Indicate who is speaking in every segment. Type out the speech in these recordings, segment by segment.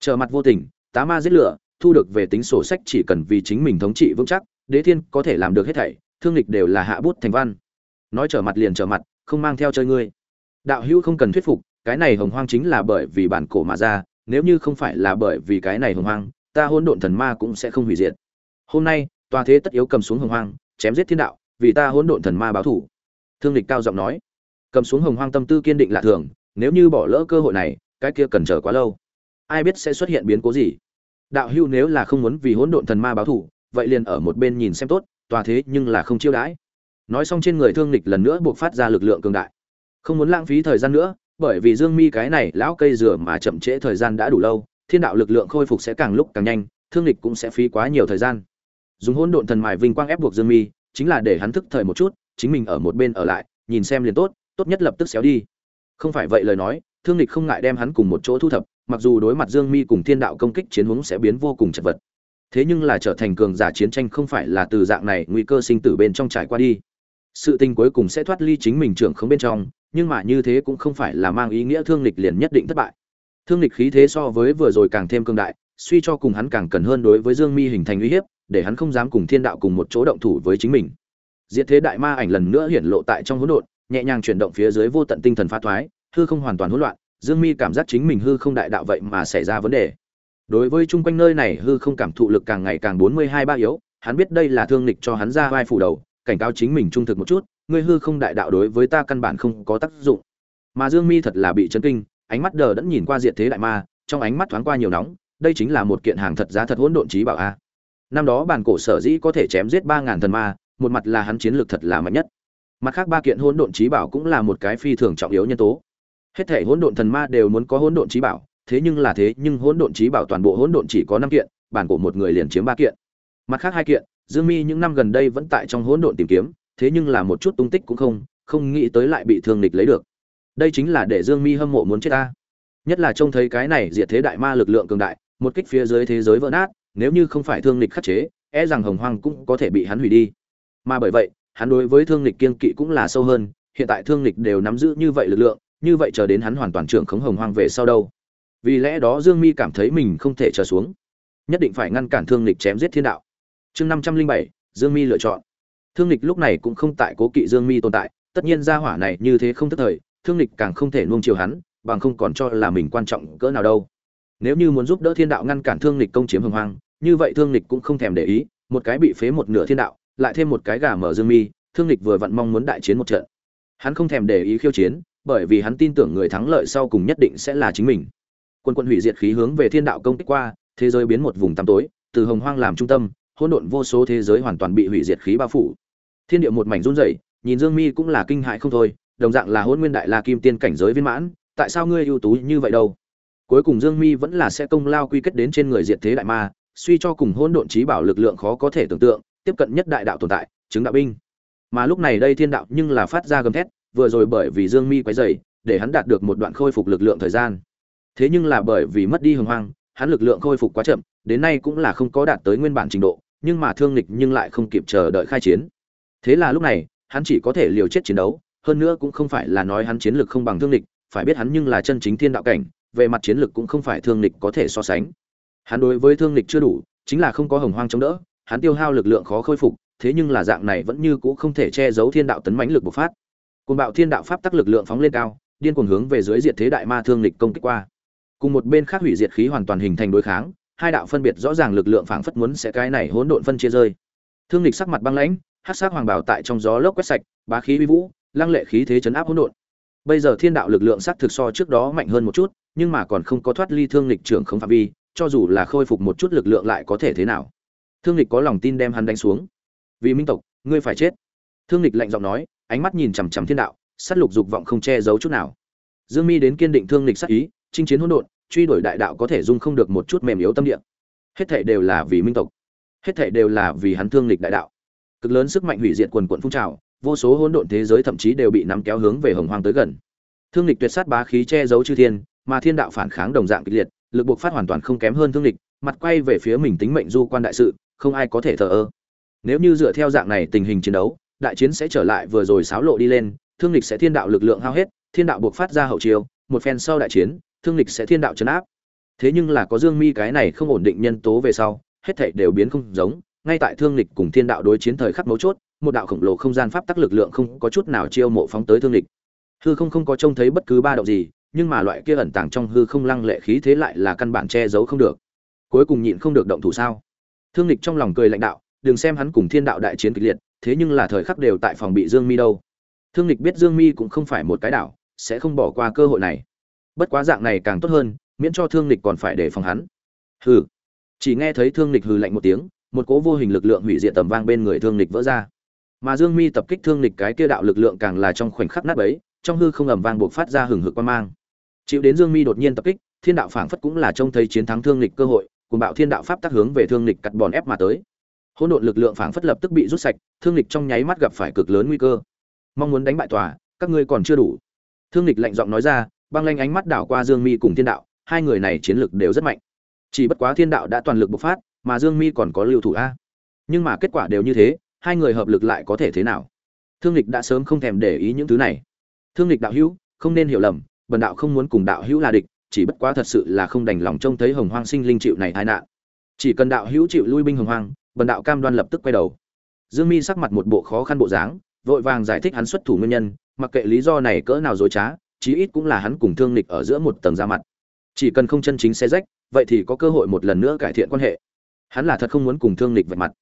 Speaker 1: trở mặt vô tình, tá ma giết lửa, thu được về tính sổ sách chỉ cần vì chính mình thống trị vững chắc, đế thiên có thể làm được hết thảy, thương lịch đều là hạ bút thành văn. Nói trở mặt liền trở mặt, không mang theo chơi ngươi. Đạo hữu không cần thuyết phục, cái này hồng hoang chính là bởi vì bản cổ mà ra, nếu như không phải là bởi vì cái này hồng hoang, ta hôn độn thần ma cũng sẽ không hủy diệt. Hôm nay, tòa thế tất yếu cầm xuống hồng hoang, chém giết thiên đạo, vì ta hôn độn thần ma báo thủ. Thương lịch cao giọng nói. Cầm xuống hồng hoang tâm tư kiên định lạ thường, nếu như bỏ lỡ cơ hội này, cái kia cần chờ quá lâu ai biết sẽ xuất hiện biến cố gì. Đạo hưu nếu là không muốn vì hỗn độn thần ma báo thủ vậy liền ở một bên nhìn xem tốt, tòa thế nhưng là không chiêu đãi. Nói xong trên người thương lịch lần nữa buộc phát ra lực lượng cường đại. Không muốn lãng phí thời gian nữa, bởi vì dương mi cái này lão cây dừa mà chậm trễ thời gian đã đủ lâu, thiên đạo lực lượng khôi phục sẽ càng lúc càng nhanh, thương lịch cũng sẽ phí quá nhiều thời gian. Dùng hỗn độn thần mài vinh quang ép buộc dương mi, chính là để hắn thức thời một chút, chính mình ở một bên ở lại, nhìn xem liền tốt tốt nhất lập tức xéo đi. Không phải vậy lời nói, thương lịch không ngại đem hắn cùng một chỗ thu thập mặc dù đối mặt dương mi cùng thiên đạo công kích chiến hướng sẽ biến vô cùng chật vật, thế nhưng là trở thành cường giả chiến tranh không phải là từ dạng này nguy cơ sinh tử bên trong trải qua đi. Sự tình cuối cùng sẽ thoát ly chính mình trưởng không bên trong, nhưng mà như thế cũng không phải là mang ý nghĩa thương lịch liền nhất định thất bại. Thương lịch khí thế so với vừa rồi càng thêm cương đại, suy cho cùng hắn càng cần hơn đối với dương mi hình thành uy hiếp, để hắn không dám cùng thiên đạo cùng một chỗ động thủ với chính mình. Diệt thế đại ma ảnh lần nữa hiển lộ tại trong hỗn độn, nhẹ nhàng chuyển động phía dưới vô tận tinh thần phá thoái, hư không hoàn toàn hỗn loạn dương mi cảm giác chính mình hư không đại đạo vậy mà xảy ra vấn đề. Đối với chung quanh nơi này hư không cảm thụ lực càng ngày càng bốn mươi hai ba yếu, hắn biết đây là thương lịch cho hắn ra vai phủ đầu, cảnh cáo chính mình trung thực một chút, ngươi hư không đại đạo đối với ta căn bản không có tác dụng. Mà dương mi thật là bị chấn kinh, ánh mắt đờ đẫn nhìn qua diệt thế đại ma, trong ánh mắt thoáng qua nhiều nóng, đây chính là một kiện hàng thật giá thật hỗn độn trí bảo a. Năm đó bản cổ sở dĩ có thể chém giết ba ngàn thần ma, một mặt là hắn chiến lược thật là mạnh nhất. Mặt khác ba kiện hỗn độn trí bảo cũng là một cái phi thường trọng yếu nhân tố hết thể hỗn độn thần ma đều muốn có hỗn độn trí bảo, thế nhưng là thế nhưng hỗn độn trí bảo toàn bộ hỗn độn chỉ có năm kiện, bản cổ một người liền chiếm ba kiện. Mặt khác hai kiện, dương mi những năm gần đây vẫn tại trong hỗn độn tìm kiếm, thế nhưng là một chút tung tích cũng không không nghĩ tới lại bị thương Nịch lấy được. Đây chính là để dương mi hâm mộ muốn chết ta. Nhất là trông thấy cái này diệt thế đại ma lực lượng cường đại, một kích phía dưới thế giới vỡ nát, nếu như không phải thương Nịch khắc chế e rằng hồng hoang cũng có thể bị hắn hủy đi. Mà bởi vậy, hắn đối với thương Nịch kiên kỵ cũng là sâu hơn, hiện tại thương Nịch đều nắm giữ như vậy lực lượng như vậy chờ đến hắn hoàn toàn trưởng khống hồng hoang về sau đâu. Vì lẽ đó dương mi cảm thấy mình không thể trở xuống. Nhất định phải ngăn cản thương lịch chém giết thiên đạo. Chương năm trăm linh bảy, dương mi lựa chọn. Thương lịch lúc này cũng không tại cố kỵ dương mi tồn tại, tất nhiên gia hỏa này như thế không tức thời, thương lịch càng không thể nuông chiều hắn, bằng không còn cho là mình quan trọng cỡ nào đâu. Nếu như muốn giúp đỡ thiên đạo ngăn cản thương lịch công chiếm hồng hoang, như vậy thương lịch cũng không thèm để ý, một cái bị phế một nửa thiên đạo, lại thêm một cái gà mở dương mi, thương lịch vừa vặn mong muốn đại chiến một trận. Hắn không thèm để ý khiêu chiến bởi vì hắn tin tưởng người thắng lợi sau cùng nhất định sẽ là chính mình. Quân quân hủy diệt khí hướng về thiên đạo công kích qua, thế giới biến một vùng tăm tối, từ hồng hoang làm trung tâm, hỗn độn vô số thế giới hoàn toàn bị hủy diệt khí bao phủ. Thiên địa một mảnh run rẩy, nhìn dương mi cũng là kinh hại không thôi, đồng dạng là hỗn nguyên đại la kim tiên cảnh giới viên mãn, tại sao ngươi ưu tú như vậy đâu? Cuối cùng dương mi vẫn là sẽ công lao quy kết đến trên người diệt thế đại ma, suy cho cùng hỗn độn trí bảo lực lượng khó có thể tưởng tượng, tiếp cận nhất đại đạo tồn tại, chứng đạo binh. Mà lúc này đây thiên đạo nhưng là phát ra gầm thét vừa rồi bởi vì Dương Mi quấy rầy, để hắn đạt được một đoạn khôi phục lực lượng thời gian. Thế nhưng là bởi vì mất đi hồng hoang, hắn lực lượng khôi phục quá chậm, đến nay cũng là không có đạt tới nguyên bản trình độ, nhưng mà thương lịch nhưng lại không kịp chờ đợi khai chiến. Thế là lúc này, hắn chỉ có thể liều chết chiến đấu, hơn nữa cũng không phải là nói hắn chiến lực không bằng thương lịch, phải biết hắn nhưng là chân chính thiên đạo cảnh, về mặt chiến lực cũng không phải thương lịch có thể so sánh. Hắn đối với thương lịch chưa đủ, chính là không có hồng hoang chống đỡ, hắn tiêu hao lực lượng khó khôi phục, thế nhưng là dạng này vẫn như cũ không thể che giấu thiên đạo tấn mãnh lực bộc phát. Cùng bạo thiên đạo pháp tắc lực lượng phóng lên cao, điên cuồng hướng về dưới diệt thế đại ma thương lịch công kích qua. Cùng một bên khác hủy diệt khí hoàn toàn hình thành đối kháng, hai đạo phân biệt rõ ràng lực lượng phảng phất muốn sẽ cái này hỗn độn phân chia rơi. Thương lịch sắc mặt băng lãnh, hắc sắc hoàng bảo tại trong gió lốc quét sạch, bá khí uy vũ, lăng lệ khí thế chấn áp hỗn độn. Bây giờ thiên đạo lực lượng sắc thực so trước đó mạnh hơn một chút, nhưng mà còn không có thoát ly thương lịch trưởng không phạm vi, cho dù là khôi phục một chút lực lượng lại có thể thế nào? Thương lịch có lòng tin đem hắn đánh xuống. Vì minh tộc, ngươi phải chết. Thương lịch lạnh giọng nói, ánh mắt nhìn chằm chằm thiên đạo, sát lục dục vọng không che giấu chút nào. Dương mi đến kiên định thương lịch sát ý, chinh chiến hỗn độn, truy đuổi đại đạo có thể dung không được một chút mềm yếu tâm địa. Hết thảy đều là vì minh tộc. Hết thảy đều là vì hắn thương lịch đại đạo. Cực lớn sức mạnh hủy diệt quần quận phun trào, vô số hỗn độn thế giới thậm chí đều bị nắm kéo hướng về hồng hoang tới gần. Thương lịch tuyệt sát bá khí che giấu chư thiên, mà thiên đạo phản kháng đồng dạng kịch liệt, lực buộc phát hoàn toàn không kém hơn thương lịch mặt quay về phía mình tính mệnh du quan đại sự, không ai có thể thờ ơ. Nếu như dựa theo dạng này tình hình chiến đấu đại chiến sẽ trở lại vừa rồi xáo lộ đi lên, thương lịch sẽ thiên đạo lực lượng hao hết, thiên đạo buộc phát ra hậu chiêu, một phen sau đại chiến, thương lịch sẽ thiên đạo chấn áp. Thế nhưng là có dương mi cái này không ổn định nhân tố về sau, hết thảy đều biến không giống, ngay tại thương lịch cùng thiên đạo đối chiến thời khắc mấu chốt, một đạo khổng lồ không gian pháp tắc lực lượng không có chút nào chiêu mộ phóng tới thương lịch. Hư không không có trông thấy bất cứ ba động gì, nhưng mà loại kia ẩn tàng trong hư không lăng lệ khí thế lại là căn bản che giấu không được. Cuối cùng nhịn không được động thủ sao? Thương lịch trong lòng cười lãnh đạo, đừng xem hắn cùng thiên đạo đại chiến kịch liệt thế nhưng là thời khắc đều tại phòng bị dương mi đâu. Thương lịch biết dương mi cũng không phải một cái đảo, sẽ không bỏ qua cơ hội này. Bất quá dạng này càng tốt hơn, miễn cho thương lịch còn phải để phòng hắn. Hừ. Chỉ nghe thấy thương lịch hừ lạnh một tiếng, một cỗ vô hình lực lượng hủy diệt tầm vang bên người thương lịch vỡ ra. Mà dương mi tập kích thương lịch cái kia đạo lực lượng càng là trong khoảnh khắc nát bấy, trong hư không ầm vang buộc phát ra hừng hực quan mang. Chịu đến dương mi đột nhiên tập kích, thiên đạo phảng phất cũng là trông thấy chiến thắng thương lịch cơ hội, cùng bạo thiên đạo pháp tác hướng về thương lịch cắt bòn ép mà tới. Hỗn độn lực lượng phảng phất lập tức bị rút sạch thương lịch trong nháy mắt gặp phải cực lớn nguy cơ. Mong muốn đánh bại tòa, các ngươi còn chưa đủ. Thương lịch lạnh giọng nói ra, băng lanh ánh mắt đảo qua dương mi cùng thiên đạo, hai người này chiến lược đều rất mạnh. Chỉ bất quá thiên đạo đã toàn lực bộc phát, mà dương mi còn có lưu thủ a. Nhưng mà kết quả đều như thế, hai người hợp lực lại có thể thế nào? Thương lịch đã sớm không thèm để ý những thứ này. Thương lịch đạo hữu, không nên hiểu lầm, bần đạo không muốn cùng đạo hữu là địch, chỉ bất quá thật sự là không đành lòng trông thấy hồng hoang sinh linh chịu này tai nạn. Chỉ cần đạo hữu chịu lui binh hồng hoang, bần đạo cam đoan lập tức quay đầu dương mi sắc mặt một bộ khó khăn bộ dáng, vội vàng giải thích hắn xuất thủ nguyên nhân, mặc kệ lý do này cỡ nào dối trá, chí ít cũng là hắn cùng thương lịch ở giữa một tầng da mặt. Chỉ cần không chân chính xe rách, vậy thì có cơ hội một lần nữa cải thiện quan hệ. Hắn là thật không muốn cùng thương lịch vạch mặt.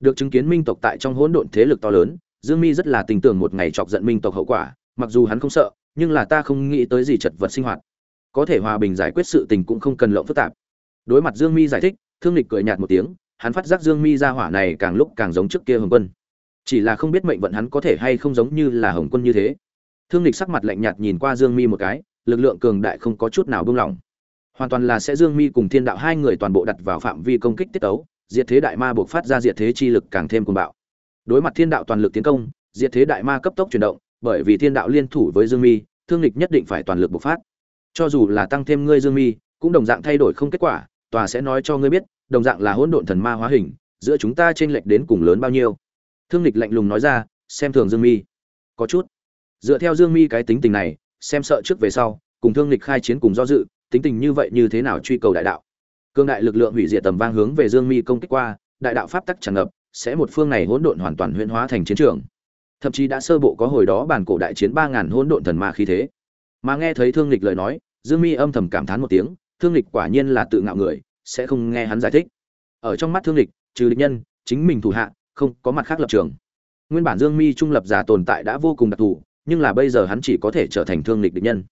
Speaker 1: Được chứng kiến minh tộc tại trong hỗn độn thế lực to lớn, dương mi rất là tình tưởng một ngày chọc giận minh tộc hậu quả, mặc dù hắn không sợ, nhưng là ta không nghĩ tới gì chật vật sinh hoạt. Có thể hòa bình giải quyết sự tình cũng không cần lộng phức tạp. Đối mặt dương mi giải thích, thương lịch cười nhạt một tiếng hắn phát giác dương mi ra hỏa này càng lúc càng giống trước kia hồng quân. Chỉ là không biết mệnh vận hắn có thể hay không giống như là hồng quân như thế. Thương lịch sắc mặt lạnh nhạt nhìn qua dương mi một cái, lực lượng cường đại không có chút nào buông lỏng hoàn toàn là sẽ dương mi cùng thiên đạo hai người toàn bộ đặt vào phạm vi công kích tiết tấu, diệt thế đại ma buộc phát ra diệt thế chi lực càng thêm cuồng bạo. Đối mặt thiên đạo toàn lực tiến công, diệt thế đại ma cấp tốc chuyển động, bởi vì thiên đạo liên thủ với dương mi, thương lịch nhất định phải toàn lực bộc phát. Cho dù là tăng thêm ngươi dương mi, cũng đồng dạng thay đổi không kết quả tòa sẽ nói cho ngươi biết, đồng dạng là hỗn độn thần ma hóa hình, giữa chúng ta chênh lệch đến cùng lớn bao nhiêu. Thương lịch lạnh lùng nói ra, xem thường dương mi. Có chút. Dựa theo dương mi cái tính tình này, xem sợ trước về sau, cùng thương lịch khai chiến cùng do dự, tính tình như vậy như thế nào truy cầu đại đạo. Cương đại lực lượng hủy diệt tầm vang hướng về dương mi công kích qua, đại đạo pháp tắc tràn ngập, sẽ một phương này hỗn độn hoàn toàn huyễn hóa thành chiến trường. Thậm chí đã sơ bộ có hồi đó bản cổ đại chiến ba ngàn hỗn độn thần ma khí thế. Mà nghe thấy thương lịch lời nói, dương mi âm thầm cảm thán một tiếng thương lịch quả nhiên là tự ngạo người, sẽ không nghe hắn giải thích. Ở trong mắt thương lịch, trừ địch nhân, chính mình thủ hạ, không có mặt khác lập trường. Nguyên bản dương mi trung lập giả tồn tại đã vô cùng đặc thù, nhưng là bây giờ hắn chỉ có thể trở thành thương lịch địch nhân.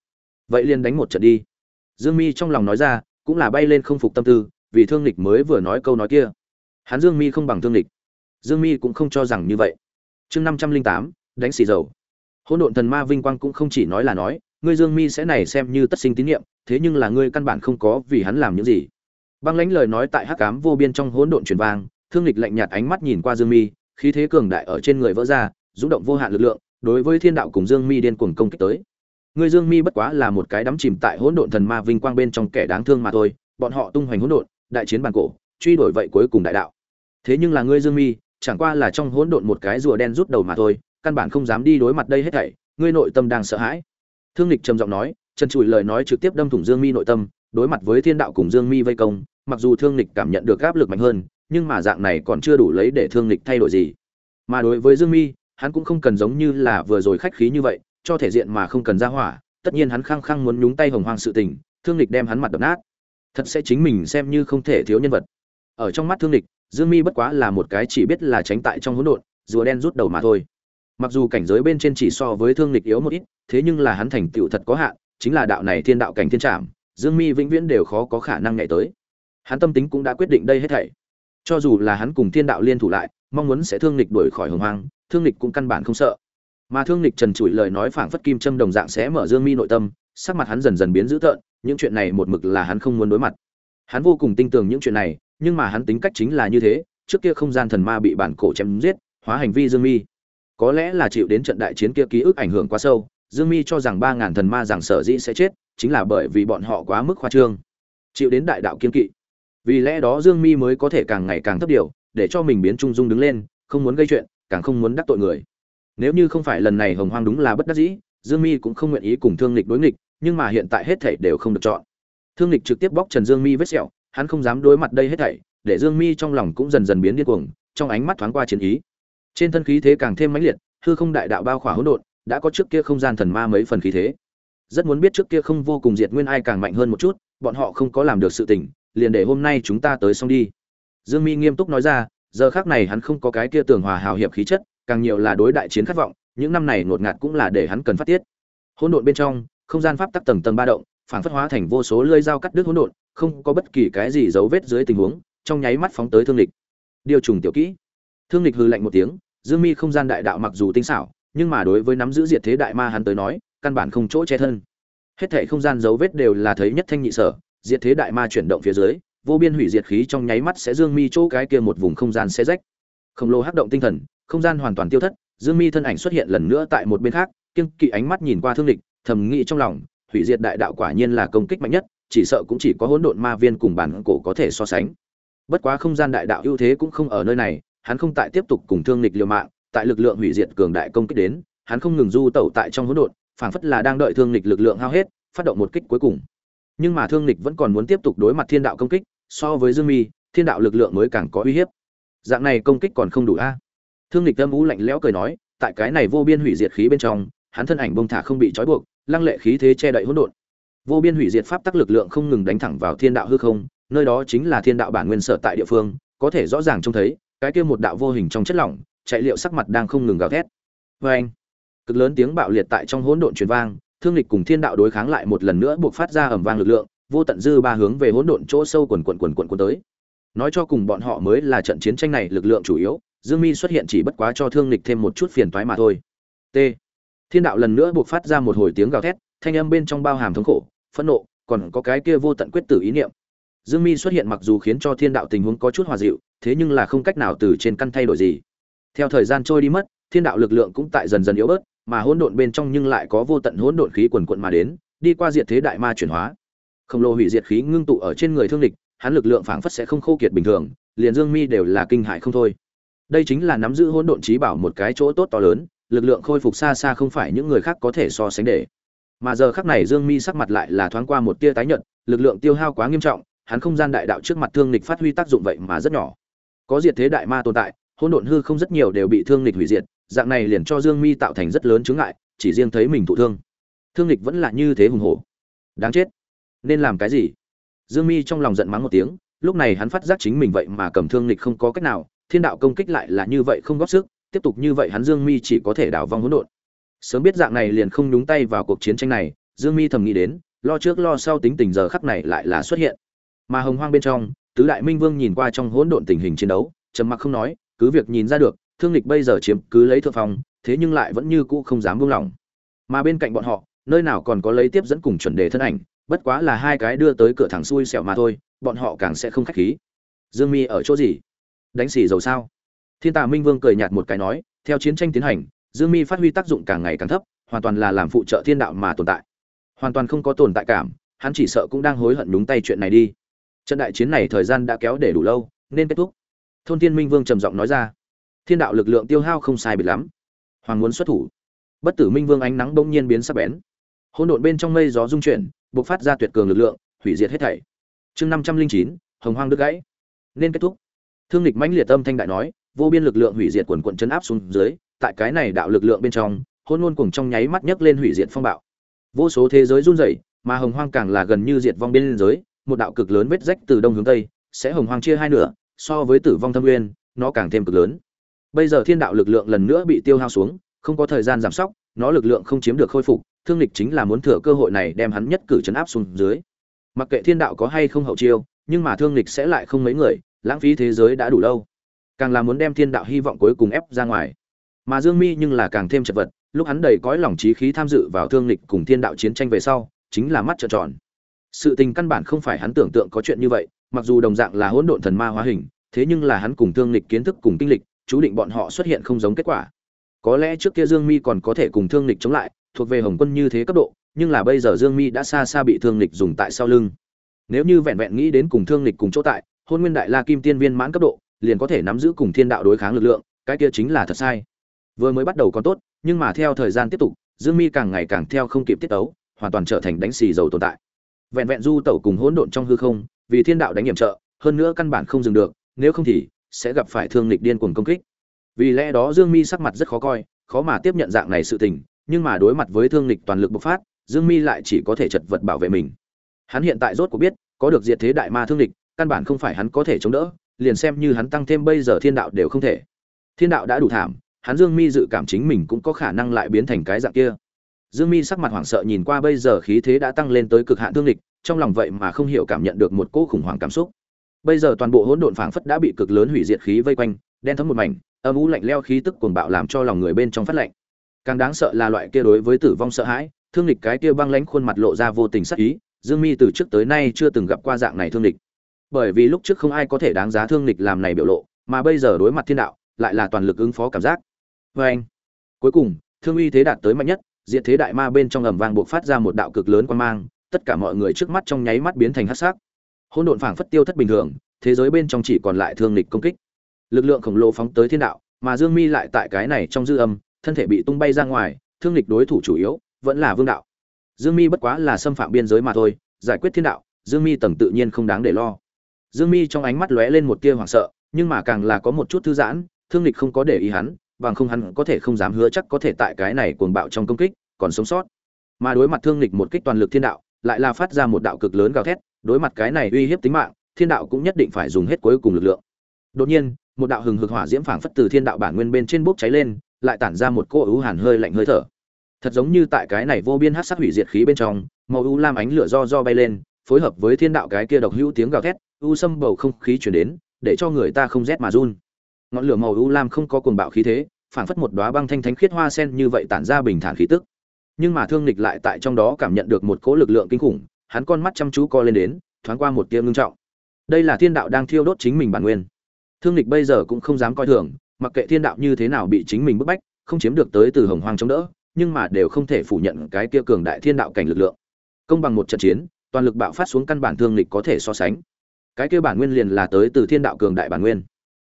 Speaker 1: Vậy liền đánh một trận đi. Dương mi trong lòng nói ra, cũng là bay lên không phục tâm tư, vì thương lịch mới vừa nói câu nói kia. Hắn dương mi không bằng thương lịch. Dương mi cũng không cho rằng như vậy. Chương năm trăm linh tám, đánh xì dầu. Hỗn độn thần ma vinh quang cũng không chỉ nói là nói, ngươi dương mi sẽ này xem như tất sinh tín nhiệm thế nhưng là ngươi căn bản không có vì hắn làm những gì. Băng lãnh lời nói tại hắc cám vô biên trong hỗn độn truyền vang, thương lịch lạnh nhạt ánh mắt nhìn qua dương mi, khí thế cường đại ở trên người vỡ ra, rung động vô hạn lực lượng, đối với thiên đạo cùng dương mi điên cuồng công kích tới. Ngươi dương mi bất quá là một cái đắm chìm tại hỗn độn thần ma vinh quang bên trong kẻ đáng thương mà thôi, bọn họ tung hoành hỗn độn, đại chiến bàn cổ, truy đuổi vậy cuối cùng đại đạo. Thế nhưng là ngươi dương mi, chẳng qua là trong hỗn độn một cái rùa đen rút đầu mà thôi, căn bản không dám đi đối mặt đây hết thảy, ngươi nội tâm đang sợ hãi. Thương lịch trầm giọng nói trần trụi lời nói trực tiếp đâm thủng dương mi nội tâm, đối mặt với thiên đạo cùng dương mi vây công, mặc dù thương lịch cảm nhận được áp lực mạnh hơn, nhưng mà dạng này còn chưa đủ lấy để thương lịch thay đổi gì. Mà đối với dương mi, hắn cũng không cần giống như là vừa rồi khách khí như vậy, cho thể diện mà không cần ra hỏa, tất nhiên hắn khăng khăng muốn nhúng tay hồng hoang sự tình, thương lịch đem hắn mặt đập nát. Thật sẽ chính mình xem như không thể thiếu nhân vật. Ở trong mắt thương lịch dương mi bất quá là một cái chỉ biết là tránh tại trong hỗn độn, rùa đen rút đầu mà thôi. Mặc dù cảnh giới bên trên chỉ so với thương lịch yếu một ít, thế nhưng là hắn thành tựu thật có hạn chính là đạo này thiên đạo cảnh thiên trảm, dương mi vĩnh viễn đều khó có khả năng nhảy tới. Hắn tâm tính cũng đã quyết định đây hết thảy. Cho dù là hắn cùng thiên đạo liên thủ lại, mong muốn sẽ thương lịch đuổi khỏi hồng hoang, thương lịch cũng căn bản không sợ. Mà thương lịch trần trụi lời nói phảng phất kim châm đồng dạng sẽ mở dương mi nội tâm, sắc mặt hắn dần dần biến dữ tợn, những chuyện này một mực là hắn không muốn đối mặt. Hắn vô cùng tin tưởng những chuyện này, nhưng mà hắn tính cách chính là như thế, trước kia không gian thần ma bị bản cổ chém giết, hóa hành vi dương mi. Có lẽ là chịu đến trận đại chiến kia ký ức ảnh hưởng quá sâu dương mi cho rằng ba ngàn thần ma rằng sở dĩ sẽ chết chính là bởi vì bọn họ quá mức khoa trương. Chịu đến đại đạo kiên kỵ. Vì lẽ đó dương mi mới có thể càng ngày càng thấp điều, để cho mình biến trung dung đứng lên, không muốn gây chuyện, càng không muốn đắc tội người. Nếu như không phải lần này hồng hoang đúng là bất đắc dĩ, dương mi cũng không nguyện ý cùng thương lịch đối nghịch, nhưng mà hiện tại hết thảy đều không được chọn. Thương lịch trực tiếp bóc trần dương mi vết sẹo, hắn không dám đối mặt đây hết thảy, để dương mi trong lòng cũng dần dần biến điên cuồng, trong ánh mắt thoáng qua chiến ý. Trên thân khí thế càng thêm mãnh liệt, hư không đại đạo bao khỏa hỗn độn đã có trước kia không gian thần ma mấy phần khí thế. Rất muốn biết trước kia không vô cùng diệt nguyên ai càng mạnh hơn một chút, bọn họ không có làm được sự tình, liền để hôm nay chúng ta tới xong đi. Dương mi nghiêm túc nói ra, giờ khác này hắn không có cái kia tường hòa hào hiệp khí chất, càng nhiều là đối đại chiến khát vọng, những năm này ngột ngạt cũng là để hắn cần phát tiết. Hỗn độn bên trong, không gian pháp tắc tầng tầng ba động, phản phất hóa thành vô số lưỡi dao cắt đứt hỗn độn, không có bất kỳ cái gì dấu vết dưới tình huống, trong nháy mắt phóng tới thương lịch điều trùng tiểu kỹ. Thương lịch hừ lạnh một tiếng, dương mi không gian đại đạo mặc dù tinh xảo nhưng mà đối với nắm giữ diệt thế đại ma hắn tới nói, căn bản không chỗ che thân. Hết thảy không gian dấu vết đều là thấy nhất thanh nhị sở, diệt thế đại ma chuyển động phía dưới, vô biên hủy diệt khí trong nháy mắt sẽ dương mi chỗ cái kia một vùng không gian xé rách. Khổng lồ hắc động tinh thần, không gian hoàn toàn tiêu thất, dương mi thân ảnh xuất hiện lần nữa tại một bên khác, kiêng kỵ ánh mắt nhìn qua thương địch, thầm nghĩ trong lòng, hủy diệt đại đạo quả nhiên là công kích mạnh nhất, chỉ sợ cũng chỉ có hỗn độn ma viên cùng bản cổ có thể so sánh. Bất quá không gian đại đạo ưu thế cũng không ở nơi này, hắn không tại tiếp tục cùng thương địch liều mạng tại lực lượng hủy diệt cường đại công kích đến, hắn không ngừng du tẩu tại trong hỗn độn, phảng phất là đang đợi thương lịch lực lượng hao hết, phát động một kích cuối cùng. Nhưng mà thương lịch vẫn còn muốn tiếp tục đối mặt thiên đạo công kích, so với dương mi, thiên đạo lực lượng mới càng có uy hiếp. Dạng này công kích còn không đủ a? Thương lịch âm u lạnh lẽo cười nói, tại cái này vô biên hủy diệt khí bên trong, hắn thân ảnh bông thả không bị trói buộc, lăng lệ khí thế che đậy hỗn độn. Vô biên hủy diệt pháp tắc lực lượng không ngừng đánh thẳng vào thiên đạo hư không, nơi đó chính là thiên đạo bản nguyên sở tại địa phương, có thể rõ ràng trông thấy, cái kia một đạo vô hình trong chất lỏng chạy liệu sắc mặt đang không ngừng gào thét. Oeng! anh, cực lớn tiếng bạo liệt tại trong hỗn độn truyền vang, thương lịch cùng thiên đạo đối kháng lại một lần nữa buộc phát ra ầm vang lực lượng, vô tận dư ba hướng về hỗn độn chỗ sâu quần quần quần quần quần tới. Nói cho cùng bọn họ mới là trận chiến tranh này lực lượng chủ yếu, dương mi xuất hiện chỉ bất quá cho thương lịch thêm một chút phiền toái mà thôi. T. Thiên đạo lần nữa buộc phát ra một hồi tiếng gào thét, thanh âm bên trong bao hàm thống khổ, phẫn nộ, còn có cái kia vô tận quyết tử ý niệm. Dương mi xuất hiện mặc dù khiến cho thiên đạo tình huống có chút hòa dịu, thế nhưng là không cách nào từ trên căn thay đổi gì theo thời gian trôi đi mất, thiên đạo lực lượng cũng tại dần dần yếu bớt, mà hỗn độn bên trong nhưng lại có vô tận hỗn độn khí quần quần mà đến, đi qua diệt thế đại ma chuyển hóa. Khổng lồ hủy diệt khí ngưng tụ ở trên người thương địch, hắn lực lượng phảng phất sẽ không khô kiệt bình thường, liền dương mi đều là kinh hãi không thôi. Đây chính là nắm giữ hỗn độn trí bảo một cái chỗ tốt to lớn, lực lượng khôi phục xa xa không phải những người khác có thể so sánh để. Mà giờ khắc này dương mi sắc mặt lại là thoáng qua một tia tái nhợt, lực lượng tiêu hao quá nghiêm trọng, hắn không gian đại đạo trước mặt thương lịch phát huy tác dụng vậy mà rất nhỏ. Có diệt thế đại ma tồn tại hỗn độn hư không rất nhiều đều bị thương lịch hủy diệt, dạng này liền cho dương mi tạo thành rất lớn chướng ngại, chỉ riêng thấy mình thụ thương. Thương lịch vẫn là như thế hùng hổ. Đáng chết. Nên làm cái gì? Dương mi trong lòng giận mắng một tiếng, lúc này hắn phát giác chính mình vậy mà cầm thương lịch không có cách nào, thiên đạo công kích lại là như vậy không góp sức, tiếp tục như vậy hắn dương mi chỉ có thể đảo vong hỗn độn. Sớm biết dạng này liền không nhúng tay vào cuộc chiến tranh này, dương mi thầm nghĩ đến, lo trước lo sau tính tình giờ khắc này lại là xuất hiện. Mà hồng hoang bên trong, tứ đại minh vương nhìn qua trong hỗn độn tình hình chiến đấu, trầm mặc không nói cứ việc nhìn ra được, thương lịch bây giờ chiếm cứ lấy thượng phong, thế nhưng lại vẫn như cũ không dám buông lỏng. Mà bên cạnh bọn họ, nơi nào còn có lấy tiếp dẫn cùng chuẩn đề thân ảnh, bất quá là hai cái đưa tới cửa thẳng xuôi xẻo mà thôi, bọn họ càng sẽ không khách khí. Dương mi ở chỗ gì? Đánh xì dầu sao? Thiên tà minh vương cười nhạt một cái nói, theo chiến tranh tiến hành, dương mi phát huy tác dụng càng ngày càng thấp, hoàn toàn là làm phụ trợ thiên đạo mà tồn tại. Hoàn toàn không có tồn tại cảm, hắn chỉ sợ cũng đang hối hận đúng tay chuyện này đi. Trận đại chiến này thời gian đã kéo để đủ lâu, nên kết thúc thôn thiên minh vương trầm giọng nói ra, thiên đạo lực lượng tiêu hao không sai biệt lắm. Hoàng muốn xuất thủ. Bất tử minh vương ánh nắng bỗng nhiên biến sắc bén. Hỗn độn bên trong mây gió rung chuyển, bộc phát ra tuyệt cường lực lượng, hủy diệt hết thảy. Chương năm trăm linh chín, hồng hoang đứt gãy. Nên kết thúc. Thương lịch mãnh liệt tâm thanh đại nói, vô biên lực lượng hủy diệt quần quận chấn áp xuống dưới, tại cái này đạo lực lượng bên trong hôn luôn cùng trong nháy mắt nhấc lên hủy diệt phong bạo. Vô số thế giới run rẩy, mà hồng hoang càng là gần như diệt vong bên giới một đạo cực lớn vết rách từ đông hướng tây, sẽ hồng hoang chia hai nửa so với tử vong thâm nguyên, nó càng thêm cực lớn. Bây giờ thiên đạo lực lượng lần nữa bị tiêu hao xuống, không có thời gian giảm sóc, nó lực lượng không chiếm được khôi phục, thương lịch chính là muốn thừa cơ hội này đem hắn nhất cử chấn áp xuống dưới. Mặc kệ thiên đạo có hay không hậu chiêu, nhưng mà thương lịch sẽ lại không mấy người, lãng phí thế giới đã đủ lâu. Càng là muốn đem thiên đạo hy vọng cuối cùng ép ra ngoài. Mà dương mi nhưng là càng thêm chật vật, lúc hắn đầy cõi lòng trí khí tham dự vào thương lịch cùng thiên đạo chiến tranh về sau, chính là mắt trợn tròn. Sự tình căn bản không phải hắn tưởng tượng có chuyện như vậy mặc dù đồng dạng là hỗn độn thần ma hóa hình, thế nhưng là hắn cùng thương lịch kiến thức cùng kinh lịch, chú định bọn họ xuất hiện không giống kết quả. Có lẽ trước kia dương mi còn có thể cùng thương lịch chống lại, thuộc về hồng quân như thế cấp độ, nhưng là bây giờ dương mi đã xa xa bị thương lịch dùng tại sau lưng. Nếu như vẹn vẹn nghĩ đến cùng thương lịch cùng chỗ tại, hôn nguyên đại la kim tiên viên mãn cấp độ, liền có thể nắm giữ cùng thiên đạo đối kháng lực lượng, cái kia chính là thật sai. Vừa mới bắt đầu còn tốt, nhưng mà theo thời gian tiếp tục, dương mi càng ngày càng theo không kịp tiết tấu, hoàn toàn trở thành đánh xì dầu tồn tại. Vẹn vẹn du tẩu cùng hỗn độn trong hư không vì thiên đạo đánh hiểm trợ, hơn nữa căn bản không dừng được, nếu không thì sẽ gặp phải thương lịch điên cuồng công kích. Vì lẽ đó dương mi sắc mặt rất khó coi, khó mà tiếp nhận dạng này sự tình, nhưng mà đối mặt với thương lịch toàn lực bộc phát, dương mi lại chỉ có thể chật vật bảo vệ mình. Hắn hiện tại rốt cuộc biết, có được diệt thế đại ma thương lịch căn bản không phải hắn có thể chống đỡ, liền xem như hắn tăng thêm bây giờ thiên đạo đều không thể. Thiên đạo đã đủ thảm, hắn dương mi dự cảm chính mình cũng có khả năng lại biến thành cái dạng kia. Dương mi sắc mặt hoảng sợ nhìn qua bây giờ khí thế đã tăng lên tới cực hạn thương lịch trong lòng vậy mà không hiểu cảm nhận được một cỗ khủng hoảng cảm xúc. Bây giờ toàn bộ hỗn độn phảng phất đã bị cực lớn hủy diệt khí vây quanh, đen thấm một mảnh, âm u lạnh leo khí tức cuồng bạo làm cho lòng người bên trong phát lạnh. Càng đáng sợ là loại kia đối với tử vong sợ hãi, thương lịch cái kia băng lãnh khuôn mặt lộ ra vô tình sắc ý, dương mi từ trước tới nay chưa từng gặp qua dạng này thương lịch bởi vì lúc trước không ai có thể đáng giá thương lịch làm này biểu lộ, mà bây giờ đối mặt thiên đạo, lại là toàn lực ứng phó cảm giác. Vê anh, cuối cùng, thương uy thế đạt tới mạnh nhất, diện thế đại ma bên trong ầm vang buộc phát ra một đạo cực lớn quan mang tất cả mọi người trước mắt trong nháy mắt biến thành hắc sắc. Hỗn độn phảng phất tiêu thất bình thường, thế giới bên trong chỉ còn lại thương lịch công kích. Lực lượng khổng lồ phóng tới thiên đạo, mà dương mi lại tại cái này trong dư âm, thân thể bị tung bay ra ngoài, thương lịch đối thủ chủ yếu vẫn là vương đạo. Dương mi bất quá là xâm phạm biên giới mà thôi, giải quyết thiên đạo, dương mi tầng tự nhiên không đáng để lo. Dương mi trong ánh mắt lóe lên một tia hoảng sợ, nhưng mà càng là có một chút thư giãn, thương lịch không có để ý hắn, bằng không hắn có thể không dám hứa chắc có thể tại cái này cuồng bạo trong công kích, còn sống sót. Mà đối mặt thương lịch một kích toàn lực thiên đạo lại là phát ra một đạo cực lớn gào thét, đối mặt cái này uy hiếp tính mạng, thiên đạo cũng nhất định phải dùng hết cuối cùng lực lượng. Đột nhiên, một đạo hừng hực hỏa diễm phảng phất từ thiên đạo bản nguyên bên trên bốc cháy lên, lại tản ra một cô ưu hàn hơi lạnh hơi thở. Thật giống như tại cái này vô biên hắc sát hủy diệt khí bên trong, màu u lam ánh lửa do do bay lên, phối hợp với thiên đạo cái kia độc hữu tiếng gào thét, u xâm bầu không khí truyền đến, để cho người ta không rét mà run. Ngọn lửa màu u lam không có cuồng bạo khí thế, phảng phất một đóa băng thanh thánh khiết hoa sen như vậy tản ra bình thản khí tức nhưng mà thương lịch lại tại trong đó cảm nhận được một cỗ lực lượng kinh khủng, hắn con mắt chăm chú co lên đến, thoáng qua một tia ngưng trọng. Đây là thiên đạo đang thiêu đốt chính mình bản nguyên. Thương lịch bây giờ cũng không dám coi thường, mặc kệ thiên đạo như thế nào bị chính mình bức bách, không chiếm được tới từ hồng hoang chống đỡ, nhưng mà đều không thể phủ nhận cái kia cường đại thiên đạo cảnh lực lượng. Công bằng một trận chiến, toàn lực bạo phát xuống căn bản thương lịch có thể so sánh. Cái kia bản nguyên liền là tới từ thiên đạo cường đại bản nguyên.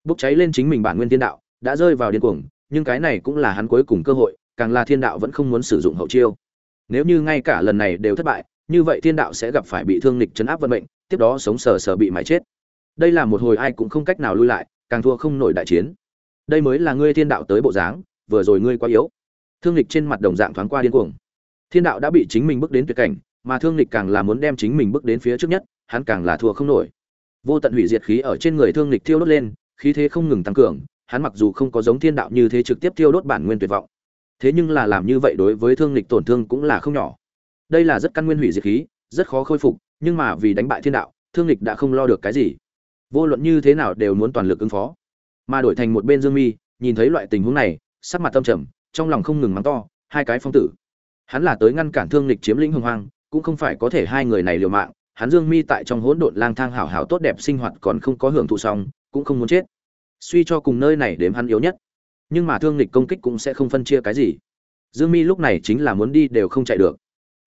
Speaker 1: Bốc cháy lên chính mình bản nguyên thiên đạo, đã rơi vào điên cuồng, nhưng cái này cũng là hắn cuối cùng cơ hội càng là thiên đạo vẫn không muốn sử dụng hậu chiêu. Nếu như ngay cả lần này đều thất bại, như vậy thiên đạo sẽ gặp phải bị thương lịch chấn áp vận mệnh, tiếp đó sống sờ sờ bị mãi chết. Đây là một hồi ai cũng không cách nào lui lại, càng thua không nổi đại chiến. Đây mới là ngươi thiên đạo tới bộ dáng, vừa rồi ngươi quá yếu. Thương lịch trên mặt đồng dạng thoáng qua điên cuồng. Thiên đạo đã bị chính mình bước đến tuyệt cảnh, mà thương lịch càng là muốn đem chính mình bước đến phía trước nhất, hắn càng là thua không nổi. Vô tận hủy diệt khí ở trên người thương lịch thiêu đốt lên, khí thế không ngừng tăng cường, hắn mặc dù không có giống thiên đạo như thế trực tiếp thiêu đốt bản nguyên tuyệt vọng thế nhưng là làm như vậy đối với thương lịch tổn thương cũng là không nhỏ. Đây là rất căn nguyên hủy diệt khí, rất khó khôi phục, nhưng mà vì đánh bại thiên đạo, thương lịch đã không lo được cái gì. Vô luận như thế nào đều muốn toàn lực ứng phó. Mà đổi thành một bên dương mi, nhìn thấy loại tình huống này, sắc mặt tâm trầm, trong lòng không ngừng mắng to, hai cái phong tử. Hắn là tới ngăn cản thương lịch chiếm lĩnh hồng hoang, cũng không phải có thể hai người này liều mạng, hắn dương mi tại trong hỗn độn lang thang hảo hảo tốt đẹp sinh hoạt còn không có hưởng thụ xong, cũng không muốn chết. Suy cho cùng nơi này đếm hắn yếu nhất nhưng mà thương lịch công kích cũng sẽ không phân chia cái gì. Dương mi lúc này chính là muốn đi đều không chạy được.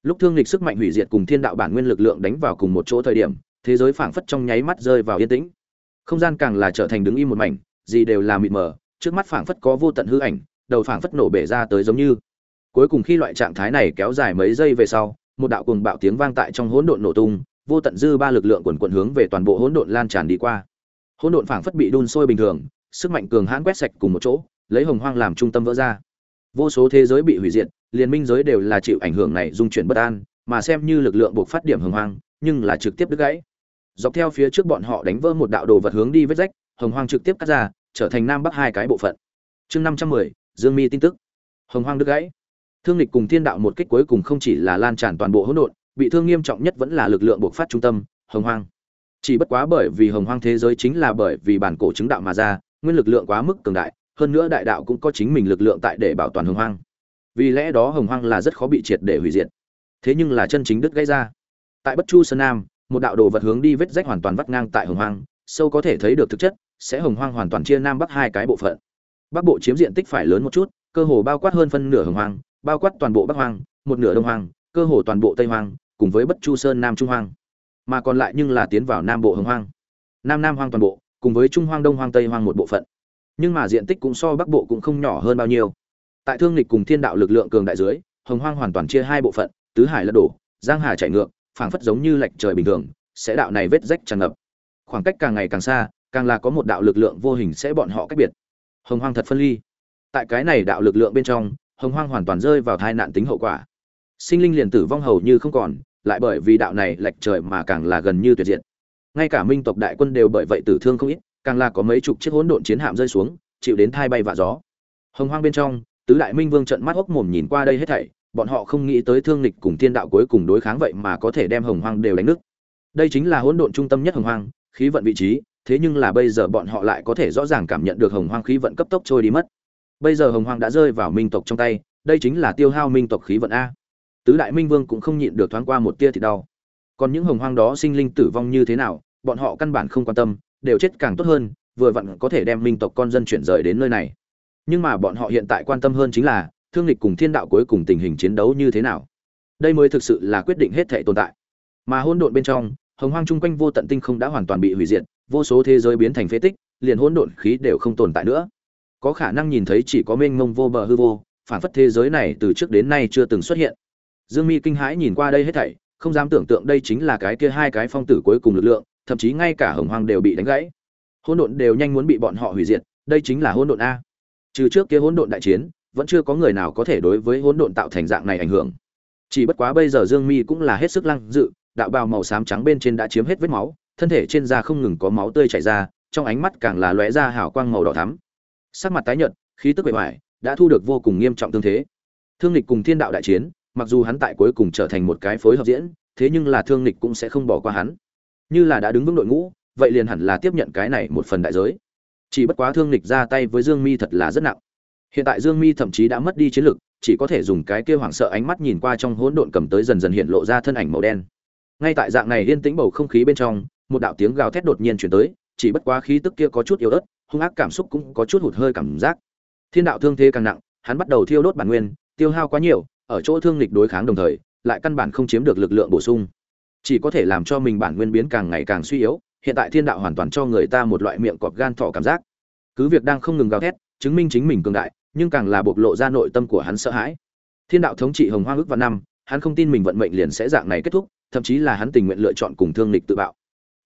Speaker 1: Lúc thương lịch sức mạnh hủy diệt cùng thiên đạo bản nguyên lực lượng đánh vào cùng một chỗ thời điểm, thế giới phảng phất trong nháy mắt rơi vào yên tĩnh. Không gian càng là trở thành đứng im một mảnh, gì đều là mịt mờ, trước mắt phảng phất có vô tận hư ảnh, đầu phảng phất nổ bể ra tới giống như. Cuối cùng khi loại trạng thái này kéo dài mấy giây về sau, một đạo cùng bạo tiếng vang tại trong hỗn độn nổ tung, vô tận dư ba lực lượng quần quần hướng về toàn bộ hỗn độn lan tràn đi qua. Hỗn độn phảng phất bị đun sôi bình thường, sức mạnh cường hãn quét sạch cùng một chỗ lấy hồng hoang làm trung tâm vỡ ra. Vô số thế giới bị hủy diệt, liên minh giới đều là chịu ảnh hưởng này dung chuyển bất an, mà xem như lực lượng buộc phát điểm hồng hoang, nhưng là trực tiếp đứt gãy. Dọc theo phía trước bọn họ đánh vỡ một đạo đồ vật hướng đi vết rách, hồng hoang trực tiếp cắt ra, trở thành nam bắc hai cái bộ phận. Chương năm trăm mười, dương mi tin tức. Hồng hoang đứt gãy. Thương lịch cùng thiên đạo một kích cuối cùng không chỉ là lan tràn toàn bộ hỗn độn, bị thương nghiêm trọng nhất vẫn là lực lượng buộc phát trung tâm, hồng hoang. Chỉ bất quá bởi vì hồng hoang thế giới chính là bởi vì bản cổ chứng đạo mà ra, nguyên lực lượng quá mức cường đại hơn nữa đại đạo cũng có chính mình lực lượng tại để bảo toàn hồng hoang. Vì lẽ đó hồng hoang là rất khó bị triệt để hủy diệt. Thế nhưng là chân chính đứt gây ra. Tại bất chu sơn nam, một đạo đồ vật hướng đi vết rách hoàn toàn vắt ngang tại hồng hoang, sâu có thể thấy được thực chất, sẽ hồng hoang hoàn toàn chia nam bắc hai cái bộ phận. Bắc bộ chiếm diện tích phải lớn một chút, cơ hồ bao quát hơn phân nửa hồng hoang, bao quát toàn bộ bắc hoang, một nửa đông hoang, cơ hồ toàn bộ tây hoang, cùng với bất chu sơn nam trung hoang. Mà còn lại nhưng là tiến vào nam bộ hồng hoang. Nam nam hoang toàn bộ, cùng với trung hoang, đông hoang, tây hoang một bộ phận nhưng mà diện tích cũng so bắc bộ cũng không nhỏ hơn bao nhiêu. Tại thương lịch cùng thiên đạo lực lượng cường đại dưới, hồng hoang hoàn toàn chia hai bộ phận, tứ hải lật đổ, giang hà chạy ngược, phảng phất giống như lệch trời bình thường, sẽ đạo này vết rách tràn ngập. Khoảng cách càng ngày càng xa, càng là có một đạo lực lượng vô hình sẽ bọn họ cách biệt. Hồng hoang thật phân ly. Tại cái này đạo lực lượng bên trong, hồng hoang hoàn toàn rơi vào tai nạn tính hậu quả. Sinh linh liền tử vong hầu như không còn, lại bởi vì đạo này lệch trời mà càng là gần như tuyệt diệt. Ngay cả minh tộc đại quân đều bởi vậy tử thương không ít càng là có mấy chục chiếc hỗn độn chiến hạm rơi xuống, chịu đến thai bay vạ gió. Hồng hoang bên trong, tứ đại minh vương trợn mắt hốc mồm nhìn qua đây hết thảy, bọn họ không nghĩ tới thương lịch cùng thiên đạo cuối cùng đối kháng vậy mà có thể đem hồng hoang đều đánh nước. đây chính là hỗn độn trung tâm nhất hồng hoang, khí vận vị trí, thế nhưng là bây giờ bọn họ lại có thể rõ ràng cảm nhận được hồng hoang khí vận cấp tốc trôi đi mất. Bây giờ hồng hoang đã rơi vào minh tộc trong tay, đây chính là tiêu hao minh tộc khí vận a. Tứ đại minh vương cũng không nhịn được thoáng qua một tia thì đau. Còn những hồng hoang đó sinh linh tử vong như thế nào, bọn họ căn bản không quan tâm đều chết càng tốt hơn, vừa vặn có thể đem minh tộc con dân chuyển rời đến nơi này. Nhưng mà bọn họ hiện tại quan tâm hơn chính là, thương lịch cùng thiên đạo cuối cùng tình hình chiến đấu như thế nào. Đây mới thực sự là quyết định hết thể tồn tại. Mà hỗn độn bên trong, hồng hoang chung quanh vô tận tinh không đã hoàn toàn bị hủy diệt, vô số thế giới biến thành phế tích, liền hỗn độn khí đều không tồn tại nữa. Có khả năng nhìn thấy chỉ có mênh mông vô bờ hư vô, phản phất thế giới này từ trước đến nay chưa từng xuất hiện. Dương mi kinh hãi nhìn qua đây hết thảy, không dám tưởng tượng đây chính là cái kia hai cái phong tử cuối cùng lực lượng thậm chí ngay cả hồng hoang đều bị đánh gãy. Hỗn độn đều nhanh muốn bị bọn họ hủy diệt, đây chính là hỗn độn a. Trừ trước kia hỗn độn đại chiến, vẫn chưa có người nào có thể đối với hỗn độn tạo thành dạng này ảnh hưởng. Chỉ bất quá bây giờ dương mi cũng là hết sức lăng dự, đạo bào màu xám trắng bên trên đã chiếm hết vết máu, thân thể trên da không ngừng có máu tươi chảy ra, trong ánh mắt càng là lóe ra hào quang màu đỏ thắm. Sắc mặt tái nhợt, khí tức bề ngoài, đã thu được vô cùng nghiêm trọng tương thế. Thương lịch cùng thiên đạo đại chiến, mặc dù hắn tại cuối cùng trở thành một cái phối hợp diễn, thế nhưng là thương lịch cũng sẽ không bỏ qua hắn như là đã đứng vững đội ngũ, vậy liền hẳn là tiếp nhận cái này một phần đại giới. Chỉ bất quá thương lịch ra tay với dương mi thật là rất nặng. Hiện tại dương mi thậm chí đã mất đi chiến lực, chỉ có thể dùng cái kia hoảng sợ ánh mắt nhìn qua trong hỗn độn cầm tới dần dần hiện lộ ra thân ảnh màu đen. Ngay tại dạng này yên tĩnh bầu không khí bên trong, một đạo tiếng gào thét đột nhiên chuyển tới, chỉ bất quá khí tức kia có chút yếu ớt, hung ác cảm xúc cũng có chút hụt hơi cảm giác. Thiên đạo thương thế càng nặng, hắn bắt đầu thiêu đốt bản nguyên, tiêu hao quá nhiều, ở chỗ thương lịch đối kháng đồng thời, lại căn bản không chiếm được lực lượng bổ sung chỉ có thể làm cho mình bản nguyên biến càng ngày càng suy yếu, hiện tại thiên đạo hoàn toàn cho người ta một loại miệng cọp gan thỏ cảm giác. Cứ việc đang không ngừng gào thét, chứng minh chính mình cường đại, nhưng càng là bộc lộ ra nội tâm của hắn sợ hãi. Thiên đạo thống trị hồng hoa ước và năm, hắn không tin mình vận mệnh liền sẽ dạng này kết thúc, thậm chí là hắn tình nguyện lựa chọn cùng thương lịch tự bạo.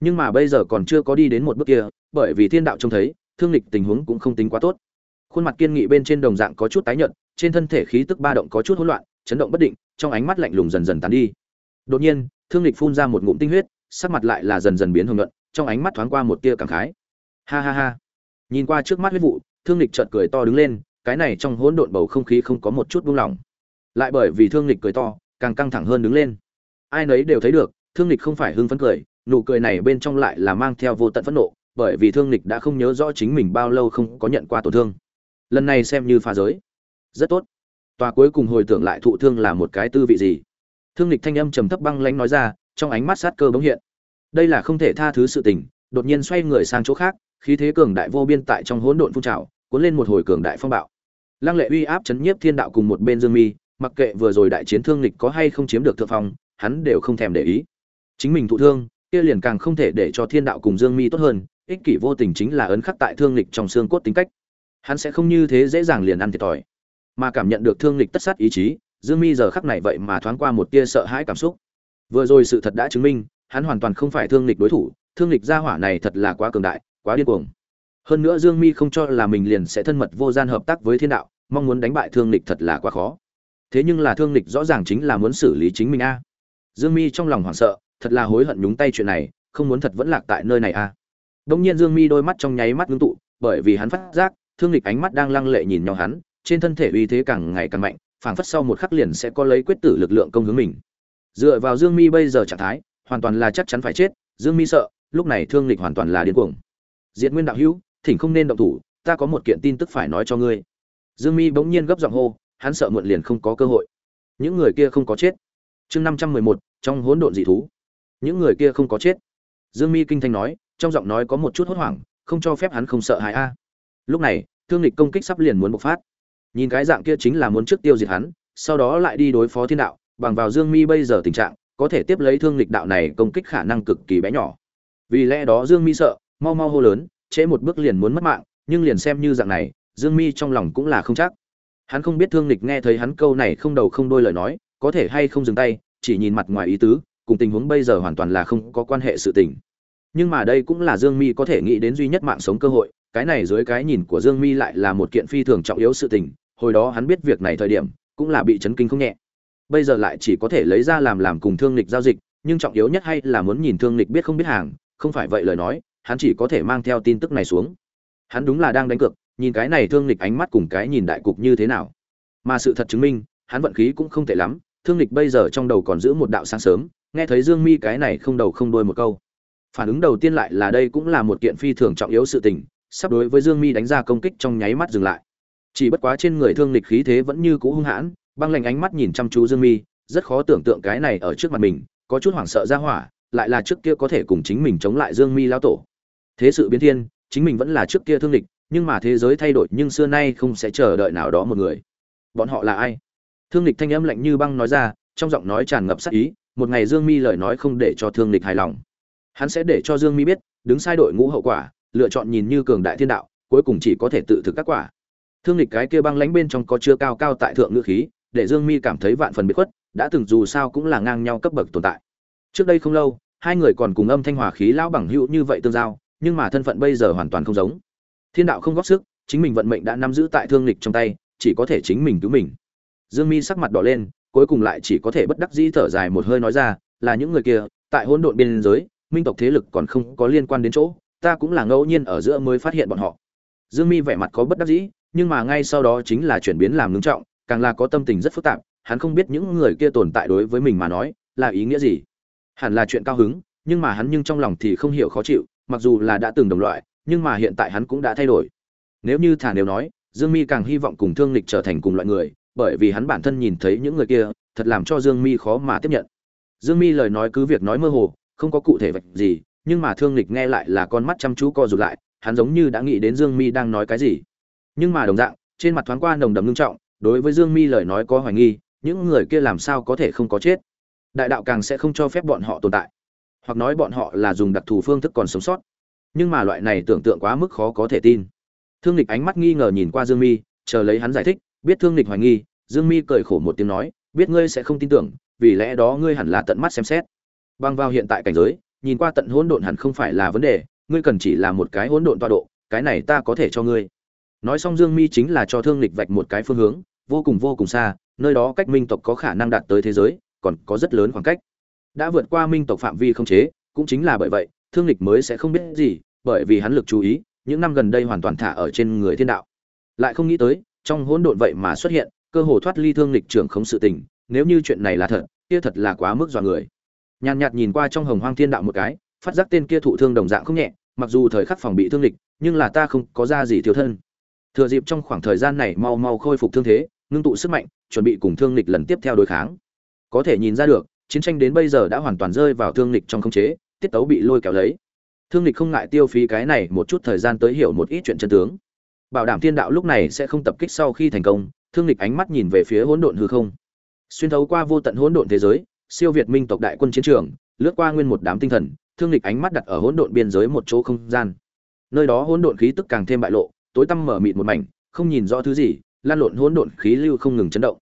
Speaker 1: Nhưng mà bây giờ còn chưa có đi đến một bước kia, bởi vì thiên đạo trông thấy, thương lịch tình huống cũng không tính quá tốt. Khuôn mặt kiên nghị bên trên đồng dạng có chút tái nhợt, trên thân thể khí tức ba động có chút hỗn loạn, chấn động bất định, trong ánh mắt lạnh lùng dần dần tán đi đột nhiên, thương lịch phun ra một ngụm tinh huyết, sắc mặt lại là dần dần biến hồng nhuận, trong ánh mắt thoáng qua một tia cảm khái. Ha ha ha. Nhìn qua trước mắt huyết vụ, thương lịch chợt cười to đứng lên, cái này trong hỗn độn bầu không khí không có một chút buông lỏng. Lại bởi vì thương lịch cười to, càng căng thẳng hơn đứng lên. Ai nấy đều thấy được, thương lịch không phải hưng phấn cười, nụ cười này bên trong lại là mang theo vô tận phẫn nộ, bởi vì thương lịch đã không nhớ rõ chính mình bao lâu không có nhận qua tổn thương. Lần này xem như phá giới. Rất tốt. Tòa cuối cùng hồi tưởng lại thụ thương là một cái tư vị gì? Thương lịch thanh âm trầm thấp băng lãnh nói ra, trong ánh mắt sát cơ bỗng hiện. Đây là không thể tha thứ sự tình, đột nhiên xoay người sang chỗ khác, khí thế cường đại vô biên tại trong hỗn độn phun trào, cuốn lên một hồi cường đại phong bạo. Lăng lệ uy áp chấn nhiếp thiên đạo cùng một bên dương mi, mặc kệ vừa rồi đại chiến thương lịch có hay không chiếm được thượng phong, hắn đều không thèm để ý. Chính mình thụ thương, kia liền càng không thể để cho thiên đạo cùng dương mi tốt hơn, ích kỷ vô tình chính là ấn khắc tại thương lịch trong xương cốt tính cách. Hắn sẽ không như thế dễ dàng liền ăn thiệt thòi. Mà cảm nhận được thương lịch tất sát ý chí dương mi giờ khắc này vậy mà thoáng qua một tia sợ hãi cảm xúc. Vừa rồi sự thật đã chứng minh, hắn hoàn toàn không phải thương lịch đối thủ, thương lịch gia hỏa này thật là quá cường đại, quá điên cuồng. Hơn nữa dương mi không cho là mình liền sẽ thân mật vô gian hợp tác với thiên đạo, mong muốn đánh bại thương lịch thật là quá khó. Thế nhưng là thương lịch rõ ràng chính là muốn xử lý chính mình a. Dương mi trong lòng hoảng sợ, thật là hối hận nhúng tay chuyện này, không muốn thật vẫn lạc tại nơi này a. À. nhiên dương mi đôi mắt trong nháy mắt ngưng tụ, bởi vì hắn phát giác, thương lịch ánh mắt đang lăng lệ nhìn nhau hắn, trên thân thể uy thế càng ngày càng mạnh phảng phất sau một khắc liền sẽ có lấy quyết tử lực lượng công hướng mình. Dựa vào dương mi bây giờ trạng thái, hoàn toàn là chắc chắn phải chết, dương mi sợ, lúc này thương lịch hoàn toàn là điên cuồng. Diệt nguyên đạo hữu, thỉnh không nên động thủ, ta có một kiện tin tức phải nói cho ngươi. Dương mi bỗng nhiên gấp giọng hô, hắn sợ muộn liền không có cơ hội. Những người kia không có chết. Chương năm trăm mười một, trong hỗn độn dị thú. Những người kia không có chết. Dương mi kinh thanh nói, trong giọng nói có một chút hốt hoảng, không cho phép hắn không sợ hãi a. Lúc này, thương lịch công kích sắp liền muốn bộc phát nhìn cái dạng kia chính là muốn trước tiêu diệt hắn, sau đó lại đi đối phó thiên đạo, bằng vào dương mi bây giờ tình trạng, có thể tiếp lấy thương lịch đạo này công kích khả năng cực kỳ bé nhỏ. Vì lẽ đó dương mi sợ, mau mau hô lớn, trễ một bước liền muốn mất mạng, nhưng liền xem như dạng này, dương mi trong lòng cũng là không chắc. Hắn không biết thương lịch nghe thấy hắn câu này không đầu không đôi lời nói, có thể hay không dừng tay, chỉ nhìn mặt ngoài ý tứ, cùng tình huống bây giờ hoàn toàn là không có quan hệ sự tình. Nhưng mà đây cũng là dương mi có thể nghĩ đến duy nhất mạng sống cơ hội, cái này dưới cái nhìn của dương mi lại là một kiện phi thường trọng yếu sự tình hồi đó hắn biết việc này thời điểm, cũng là bị chấn kinh không nhẹ. Bây giờ lại chỉ có thể lấy ra làm làm cùng thương lịch giao dịch, nhưng trọng yếu nhất hay là muốn nhìn thương lịch biết không biết hàng, không phải vậy lời nói, hắn chỉ có thể mang theo tin tức này xuống. Hắn đúng là đang đánh cược, nhìn cái này thương lịch ánh mắt cùng cái nhìn đại cục như thế nào. Mà sự thật chứng minh, hắn vận khí cũng không tệ lắm, thương lịch bây giờ trong đầu còn giữ một đạo sáng sớm, nghe thấy dương mi cái này không đầu không đuôi một câu. Phản ứng đầu tiên lại là đây cũng là một kiện phi thường trọng yếu sự tình, sắp đối với dương mi đánh ra công kích trong nháy mắt dừng lại chỉ bất quá trên người thương lịch khí thế vẫn như cũ hung hãn, băng lạnh ánh mắt nhìn chăm chú dương mi, rất khó tưởng tượng cái này ở trước mặt mình, có chút hoảng sợ ra hỏa, lại là trước kia có thể cùng chính mình chống lại dương mi lao tổ. Thế sự biến thiên, chính mình vẫn là trước kia thương lịch nhưng mà thế giới thay đổi nhưng xưa nay không sẽ chờ đợi nào đó một người. Bọn họ là ai? Thương lịch thanh âm lạnh như băng nói ra, trong giọng nói tràn ngập sắc ý, một ngày dương mi lời nói không để cho thương lịch hài lòng. Hắn sẽ để cho dương mi biết, đứng sai đội ngũ hậu quả, lựa chọn nhìn như cường đại thiên đạo, cuối cùng chỉ có thể tự thực các quả thương lịch cái kia băng lánh bên trong có chưa cao cao tại thượng ngữ khí, để dương mi cảm thấy vạn phần bị khuất, đã từng dù sao cũng là ngang nhau cấp bậc tồn tại. Trước đây không lâu, hai người còn cùng âm thanh hòa khí lão bằng hữu như vậy tương giao, nhưng mà thân phận bây giờ hoàn toàn không giống. Thiên đạo không góp sức, chính mình vận mệnh đã nắm giữ tại thương lịch trong tay, chỉ có thể chính mình cứu mình. Dương mi sắc mặt đỏ lên, cuối cùng lại chỉ có thể bất đắc dĩ thở dài một hơi nói ra, là những người kia, tại hỗn độn biên giới, minh tộc thế lực còn không có liên quan đến chỗ, ta cũng là ngẫu nhiên ở giữa mới phát hiện bọn họ. Dương mi vẻ mặt có bất đắc dĩ nhưng mà ngay sau đó chính là chuyển biến làm ngưng trọng, càng là có tâm tình rất phức tạp, hắn không biết những người kia tồn tại đối với mình mà nói là ý nghĩa gì. Hẳn là chuyện cao hứng, nhưng mà hắn nhưng trong lòng thì không hiểu khó chịu, mặc dù là đã từng đồng loại, nhưng mà hiện tại hắn cũng đã thay đổi. Nếu như thả nếu nói, dương mi càng hy vọng cùng thương lịch trở thành cùng loại người, bởi vì hắn bản thân nhìn thấy những người kia, thật làm cho dương mi khó mà tiếp nhận. Dương mi lời nói cứ việc nói mơ hồ, không có cụ thể vạch gì, nhưng mà thương lịch nghe lại là con mắt chăm chú co rụt lại, hắn giống như đã nghĩ đến dương mi đang nói cái gì nhưng mà đồng dạng, trên mặt thoáng qua nồng đầm ngưng trọng, đối với dương mi lời nói có hoài nghi, những người kia làm sao có thể không có chết? Đại đạo càng sẽ không cho phép bọn họ tồn tại. Hoặc nói bọn họ là dùng đặc thù phương thức còn sống sót. Nhưng mà loại này tưởng tượng quá mức khó có thể tin. Thương lịch ánh mắt nghi ngờ nhìn qua dương mi, chờ lấy hắn giải thích, biết thương lịch hoài nghi, dương mi cười khổ một tiếng nói, biết ngươi sẽ không tin tưởng, vì lẽ đó ngươi hẳn là tận mắt xem xét. Băng vào hiện tại cảnh giới, nhìn qua tận hỗn độn hẳn không phải là vấn đề, ngươi cần chỉ là một cái hỗn độn tọa độ, cái này ta có thể cho ngươi nói xong dương mi chính là cho thương lịch vạch một cái phương hướng, vô cùng vô cùng xa, nơi đó cách minh tộc có khả năng đạt tới thế giới, còn có rất lớn khoảng cách. Đã vượt qua minh tộc phạm vi không chế, cũng chính là bởi vậy, thương lịch mới sẽ không biết gì, bởi vì hắn lực chú ý, những năm gần đây hoàn toàn thả ở trên người thiên đạo. Lại không nghĩ tới, trong hỗn độn vậy mà xuất hiện, cơ hồ thoát ly thương lịch trưởng không sự tình, nếu như chuyện này là thật, kia thật là quá mức dọa người. Nhàn nhạt nhìn qua trong hồng hoang thiên đạo một cái, phát giác tên kia thụ thương đồng dạng không nhẹ, mặc dù thời khắc phòng bị thương lịch, nhưng là ta không có ra gì thiếu thân thừa dịp trong khoảng thời gian này mau mau khôi phục thương thế, ngưng tụ sức mạnh, chuẩn bị cùng thương lịch lần tiếp theo đối kháng. Có thể nhìn ra được, chiến tranh đến bây giờ đã hoàn toàn rơi vào thương lịch trong khống chế, tiết tấu bị lôi kéo lấy. Thương lịch không ngại tiêu phí cái này một chút thời gian tới hiểu một ít chuyện chân tướng. Bảo đảm thiên đạo lúc này sẽ không tập kích sau khi thành công, thương lịch ánh mắt nhìn về phía hỗn độn hư không. Xuyên thấu qua vô tận hỗn độn thế giới, siêu việt minh tộc đại quân chiến trường, lướt qua nguyên một đám tinh thần, thương lịch ánh mắt đặt ở hỗn độn biên giới một chỗ không gian. Nơi đó hỗn độn khí tức càng thêm bại lộ tối tăm mở mịt một mảnh, không nhìn rõ thứ gì, lan lộn hỗn độn khí lưu không ngừng chấn động.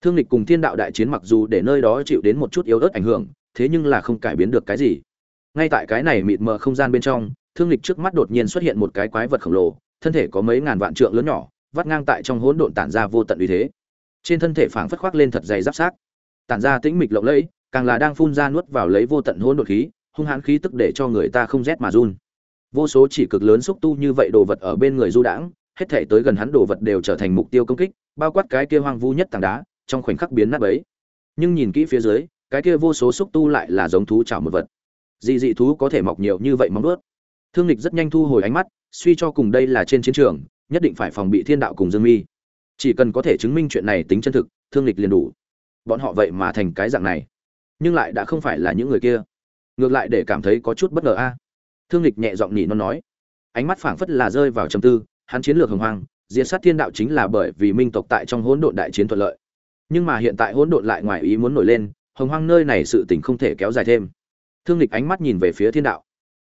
Speaker 1: Thương lịch cùng thiên đạo đại chiến mặc dù để nơi đó chịu đến một chút yếu ớt ảnh hưởng, thế nhưng là không cải biến được cái gì. Ngay tại cái này mịt mờ không gian bên trong, thương lịch trước mắt đột nhiên xuất hiện một cái quái vật khổng lồ, thân thể có mấy ngàn vạn trượng lớn nhỏ, vắt ngang tại trong hỗn độn tản ra vô tận uy thế. Trên thân thể phảng phất khoác lên thật dày giáp sát, tản ra tĩnh mịch lộng lẫy, càng là đang phun ra nuốt vào lấy vô tận hỗn độn khí, hung hãn khí tức để cho người ta không rét mà run vô số chỉ cực lớn xúc tu như vậy đồ vật ở bên người du đãng, hết thể tới gần hắn đồ vật đều trở thành mục tiêu công kích, bao quát cái kia hoang vu nhất tảng đá, trong khoảnh khắc biến nát bấy. Nhưng nhìn kỹ phía dưới, cái kia vô số xúc tu lại là giống thú chảo một vật. Dị dị thú có thể mọc nhiều như vậy móng ướt thương lịch rất nhanh thu hồi ánh mắt, suy cho cùng đây là trên chiến trường, nhất định phải phòng bị thiên đạo cùng dương mi. Chỉ cần có thể chứng minh chuyện này tính chân thực, thương lịch liền đủ. Bọn họ vậy mà thành cái dạng này. Nhưng lại đã không phải là những người kia. Ngược lại để cảm thấy có chút bất ngờ a thương lịch nhẹ giọng nhỉ nó nói. Ánh mắt phảng phất là rơi vào trầm tư, hắn chiến lược hồng hoang, diệt sát thiên đạo chính là bởi vì minh tộc tại trong hỗn độn đại chiến thuận lợi. Nhưng mà hiện tại hỗn độn lại ngoài ý muốn nổi lên, hồng hoang nơi này sự tình không thể kéo dài thêm. Thương lịch ánh mắt nhìn về phía thiên đạo.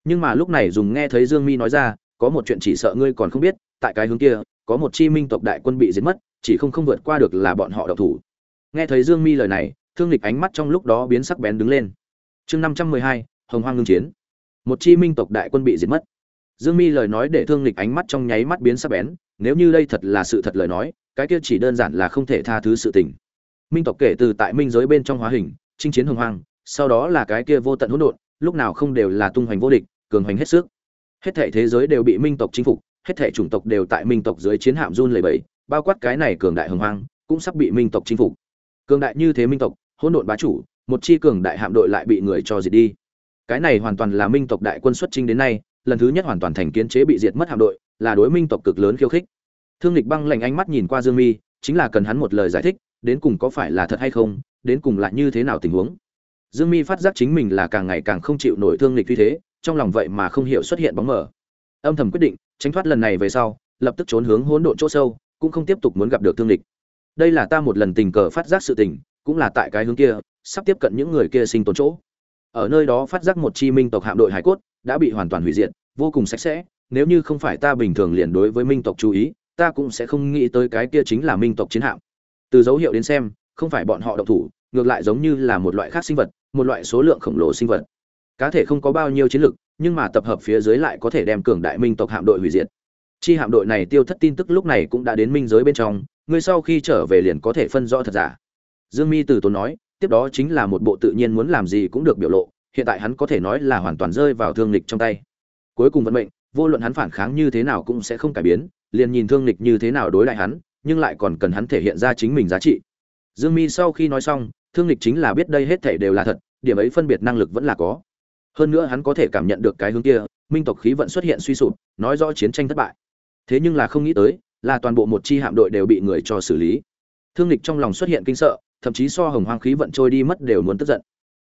Speaker 1: Nhưng mà lúc này dùng nghe thấy dương mi nói ra, có một chuyện chỉ sợ ngươi còn không biết, tại cái hướng kia, có một chi minh tộc đại quân bị giết mất, chỉ không không vượt qua được là bọn họ độc thủ. Nghe thấy dương mi lời này, thương lịch ánh mắt trong lúc đó biến sắc bén đứng lên. Chương năm trăm mười hai, hồng hoang ngưng chiến một chi minh tộc đại quân bị diệt mất. Dương mi lời nói để thương lịch ánh mắt trong nháy mắt biến sắc bén, nếu như đây thật là sự thật lời nói, cái kia chỉ đơn giản là không thể tha thứ sự tình. Minh tộc kể từ tại minh giới bên trong hóa hình, chinh chiến hồng hoang, sau đó là cái kia vô tận hỗn độn, lúc nào không đều là tung hoành vô địch, cường hoành hết sức. Hết thể thế giới đều bị minh tộc chinh phục, hết thể chủng tộc đều tại minh tộc dưới chiến hạm run lẩy bẩy, bao quát cái này cường đại hồng hoang, cũng sắp bị minh tộc chinh phục. Cường đại như thế minh tộc, hỗn độn bá chủ, một chi cường đại hạm đội lại bị người cho diệt đi cái này hoàn toàn là minh tộc đại quân xuất chinh đến nay, lần thứ nhất hoàn toàn thành kiến chế bị diệt mất hạm đội, là đối minh tộc cực lớn khiêu khích. Thương lịch băng lạnh ánh mắt nhìn qua dương mi, chính là cần hắn một lời giải thích, đến cùng có phải là thật hay không, đến cùng là như thế nào tình huống. Dương mi phát giác chính mình là càng ngày càng không chịu nổi thương lịch như thế, trong lòng vậy mà không hiểu xuất hiện bóng mờ. Âm thầm quyết định, tránh thoát lần này về sau, lập tức trốn hướng hỗn độn chỗ sâu, cũng không tiếp tục muốn gặp được thương lịch. Đây là ta một lần tình cờ phát giác sự tình, cũng là tại cái hướng kia, sắp tiếp cận những người kia sinh tồn chỗ ở nơi đó phát giác một chi minh tộc hạm đội hải cốt, đã bị hoàn toàn hủy diệt, vô cùng sạch sẽ, nếu như không phải ta bình thường liền đối với minh tộc chú ý, ta cũng sẽ không nghĩ tới cái kia chính là minh tộc chiến hạm. Từ dấu hiệu đến xem, không phải bọn họ độc thủ, ngược lại giống như là một loại khác sinh vật, một loại số lượng khổng lồ sinh vật. Cá thể không có bao nhiêu chiến lực, nhưng mà tập hợp phía dưới lại có thể đem cường đại minh tộc hạm đội hủy diệt. Chi hạm đội này tiêu thất tin tức lúc này cũng đã đến minh giới bên trong, ngươi sau khi trở về liền có thể phân rõ thật giả. Dương mi từ tốn nói tiếp đó chính là một bộ tự nhiên muốn làm gì cũng được biểu lộ, hiện tại hắn có thể nói là hoàn toàn rơi vào thương lịch trong tay. Cuối cùng vận mệnh, vô luận hắn phản kháng như thế nào cũng sẽ không cải biến, liền nhìn thương lịch như thế nào đối lại hắn, nhưng lại còn cần hắn thể hiện ra chính mình giá trị. Dương mi sau khi nói xong, thương lịch chính là biết đây hết thể đều là thật, điểm ấy phân biệt năng lực vẫn là có. Hơn nữa hắn có thể cảm nhận được cái hướng kia, minh tộc khí vận xuất hiện suy sụp, nói rõ chiến tranh thất bại. Thế nhưng là không nghĩ tới, là toàn bộ một chi hạm đội đều bị người cho xử lý. Thương lịch trong lòng xuất hiện kinh sợ thậm chí so hồng hoang khí vận trôi đi mất đều muốn tức giận.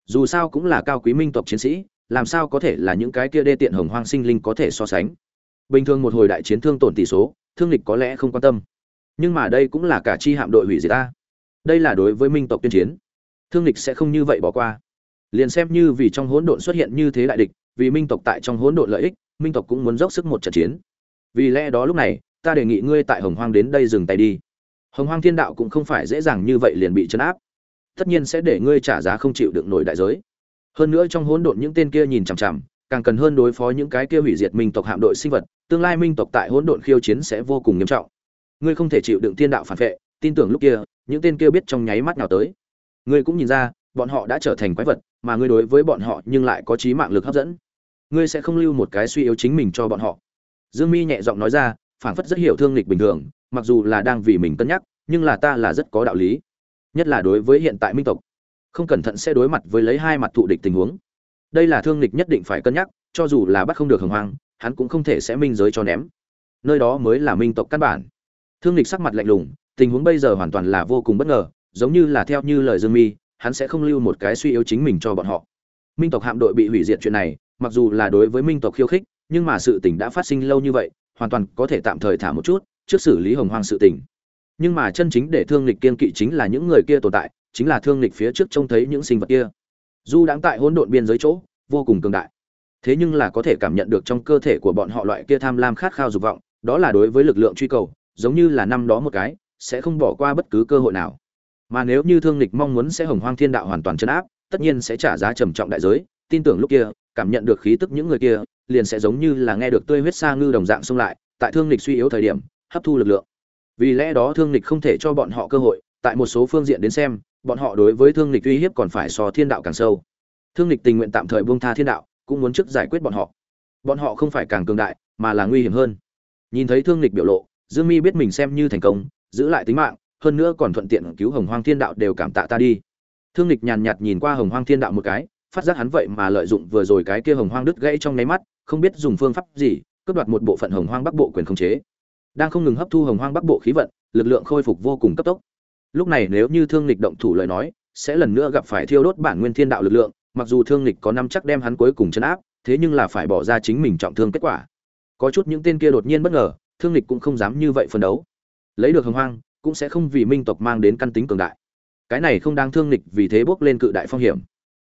Speaker 1: Dù sao cũng là cao quý minh tộc chiến sĩ, làm sao có thể là những cái kia đê tiện hồng hoang sinh linh có thể so sánh? Bình thường một hồi đại chiến thương tổn tỷ số, thương lịch có lẽ không quan tâm. Nhưng mà đây cũng là cả chi hạm đội hủy diệt ta. Đây là đối với minh tộc tuyên chiến. Thương lịch sẽ không như vậy bỏ qua. Liền xem như vì trong hỗn độn xuất hiện như thế đại địch, vì minh tộc tại trong hỗn độn lợi ích, minh tộc cũng muốn dốc sức một trận chiến. Vì lẽ đó lúc này, ta đề nghị ngươi tại hồng hoang đến đây dừng tay đi hồng hoang thiên đạo cũng không phải dễ dàng như vậy liền bị chấn áp. Tất nhiên sẽ để ngươi trả giá không chịu được nổi đại giới. Hơn nữa trong hỗn độn những tên kia nhìn chằm chằm, càng cần hơn đối phó những cái kia hủy diệt minh tộc hạm đội sinh vật, tương lai minh tộc tại hỗn độn khiêu chiến sẽ vô cùng nghiêm trọng. Ngươi không thể chịu đựng thiên đạo phản vệ, tin tưởng lúc kia, những tên kia biết trong nháy mắt nào tới. Ngươi cũng nhìn ra, bọn họ đã trở thành quái vật, mà ngươi đối với bọn họ nhưng lại có trí mạng lực hấp dẫn. Ngươi sẽ không lưu một cái suy yếu chính mình cho bọn họ. Dương mi nhẹ giọng nói ra, phảng phất rất hiểu thương lịch bình thường mặc dù là đang vì mình cân nhắc, nhưng là ta là rất có đạo lý. Nhất là đối với hiện tại minh tộc, không cẩn thận sẽ đối mặt với lấy hai mặt thụ địch tình huống. Đây là thương lịch nhất định phải cân nhắc, cho dù là bắt không được hồng hoang, hắn cũng không thể sẽ minh giới cho ném. Nơi đó mới là minh tộc căn bản. Thương lịch sắc mặt lạnh lùng, tình huống bây giờ hoàn toàn là vô cùng bất ngờ, giống như là theo như lời dương mi, hắn sẽ không lưu một cái suy yếu chính mình cho bọn họ. Minh tộc hạm đội bị hủy diệt chuyện này, mặc dù là đối với minh tộc khiêu khích, nhưng mà sự tình đã phát sinh lâu như vậy, hoàn toàn có thể tạm thời thả một chút trước xử lý hồng hoang sự tình. Nhưng mà chân chính để thương lịch kiên kỵ chính là những người kia tồn tại, chính là thương lịch phía trước trông thấy những sinh vật kia. Du đáng tại hỗn độn biên giới chỗ, vô cùng cường đại. Thế nhưng là có thể cảm nhận được trong cơ thể của bọn họ loại kia tham lam khát khao dục vọng, đó là đối với lực lượng truy cầu, giống như là năm đó một cái, sẽ không bỏ qua bất cứ cơ hội nào. Mà nếu như thương lịch mong muốn sẽ hồng hoang thiên đạo hoàn toàn chấn áp, tất nhiên sẽ trả giá trầm trọng đại giới, tin tưởng lúc kia, cảm nhận được khí tức những người kia, liền sẽ giống như là nghe được tươi huyết sa ngư đồng dạng xông lại, tại thương lịch suy yếu thời điểm hấp thu lực lượng. Vì lẽ đó thương lịch không thể cho bọn họ cơ hội, tại một số phương diện đến xem, bọn họ đối với thương lịch uy hiếp còn phải so thiên đạo càng sâu. Thương lịch tình nguyện tạm thời buông tha thiên đạo, cũng muốn trước giải quyết bọn họ. Bọn họ không phải càng cường đại, mà là nguy hiểm hơn. Nhìn thấy thương lịch biểu lộ, dương mi biết mình xem như thành công, giữ lại tính mạng, hơn nữa còn thuận tiện cứu hồng hoang thiên đạo đều cảm tạ ta đi. Thương lịch nhàn nhạt nhìn qua hồng hoang thiên đạo một cái, phát giác hắn vậy mà lợi dụng vừa rồi cái kia hồng hoang đứt gãy trong nháy mắt, không biết dùng phương pháp gì, cướp đoạt một bộ phận hồng hoang bắc bộ quyền khống chế đang không ngừng hấp thu hồng hoang bắc bộ khí vận, lực lượng khôi phục vô cùng cấp tốc. Lúc này nếu như thương lịch động thủ lời nói, sẽ lần nữa gặp phải thiêu đốt bản nguyên thiên đạo lực lượng, mặc dù thương lịch có năm chắc đem hắn cuối cùng chấn áp, thế nhưng là phải bỏ ra chính mình trọng thương kết quả. Có chút những tên kia đột nhiên bất ngờ, thương lịch cũng không dám như vậy phân đấu. Lấy được hồng hoang, cũng sẽ không vì minh tộc mang đến căn tính cường đại. Cái này không đáng thương lịch vì thế bước lên cự đại phong hiểm.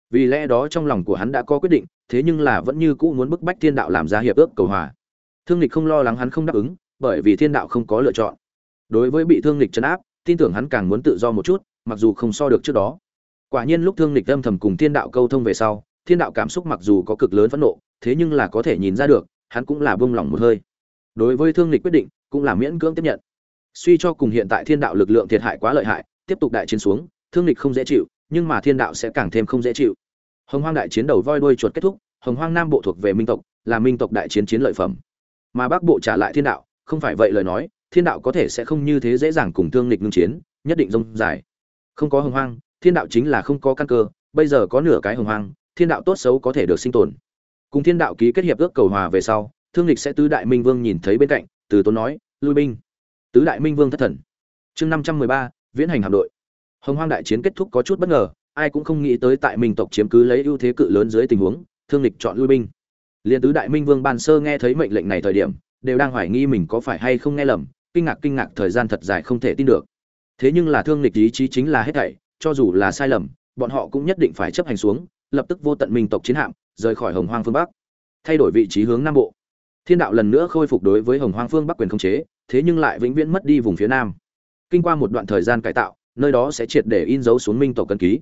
Speaker 1: Vì lẽ đó trong lòng của hắn đã có quyết định, thế nhưng là vẫn như cũ muốn bức bách thiên đạo làm ra hiệp ước cầu hòa. Thương lịch không lo lắng hắn không đáp ứng bởi vì thiên đạo không có lựa chọn. Đối với bị thương lịch chấn áp, tin tưởng hắn càng muốn tự do một chút, mặc dù không so được trước đó. Quả nhiên lúc thương lịch âm thầm cùng thiên đạo câu thông về sau, thiên đạo cảm xúc mặc dù có cực lớn phẫn nộ, thế nhưng là có thể nhìn ra được, hắn cũng là bông lỏng một hơi. Đối với thương lịch quyết định, cũng là miễn cưỡng tiếp nhận. Suy cho cùng hiện tại thiên đạo lực lượng thiệt hại quá lợi hại, tiếp tục đại chiến xuống, thương lịch không dễ chịu, nhưng mà thiên đạo sẽ càng thêm không dễ chịu. Hồng hoang đại chiến đầu voi đuôi chuột kết thúc, hồng hoang nam bộ thuộc về minh tộc, là minh tộc đại chiến chiến lợi phẩm. Mà bắc bộ trả lại thiên đạo không phải vậy lời nói, thiên đạo có thể sẽ không như thế dễ dàng cùng thương lịch ngưng chiến, nhất định rông dài. Không có hồng hoang, thiên đạo chính là không có căn cơ, bây giờ có nửa cái hồng hoang, thiên đạo tốt xấu có thể được sinh tồn. Cùng thiên đạo ký kết hiệp ước cầu hòa về sau, thương lịch sẽ tứ đại minh vương nhìn thấy bên cạnh, từ tốn nói, lui binh. Tứ đại minh vương thất thần. Chương năm trăm mười ba, viễn hành hạm đội. Hồng hoang đại chiến kết thúc có chút bất ngờ, ai cũng không nghĩ tới tại minh tộc chiếm cứ lấy ưu thế cự lớn dưới tình huống, thương lịch chọn lui binh. Liền tứ đại minh vương ban sơ nghe thấy mệnh lệnh này thời điểm đều đang hoài nghi mình có phải hay không nghe lầm, kinh ngạc kinh ngạc thời gian thật dài không thể tin được. Thế nhưng là thương lịch ý chí chính là hết thảy, cho dù là sai lầm, bọn họ cũng nhất định phải chấp hành xuống, lập tức vô tận minh tộc chiến hạm, rời khỏi hồng hoang phương bắc. Thay đổi vị trí hướng nam bộ. Thiên đạo lần nữa khôi phục đối với hồng hoang phương bắc quyền khống chế, thế nhưng lại vĩnh viễn mất đi vùng phía nam. Kinh qua một đoạn thời gian cải tạo, nơi đó sẽ triệt để in dấu xuống minh tộc cân ký.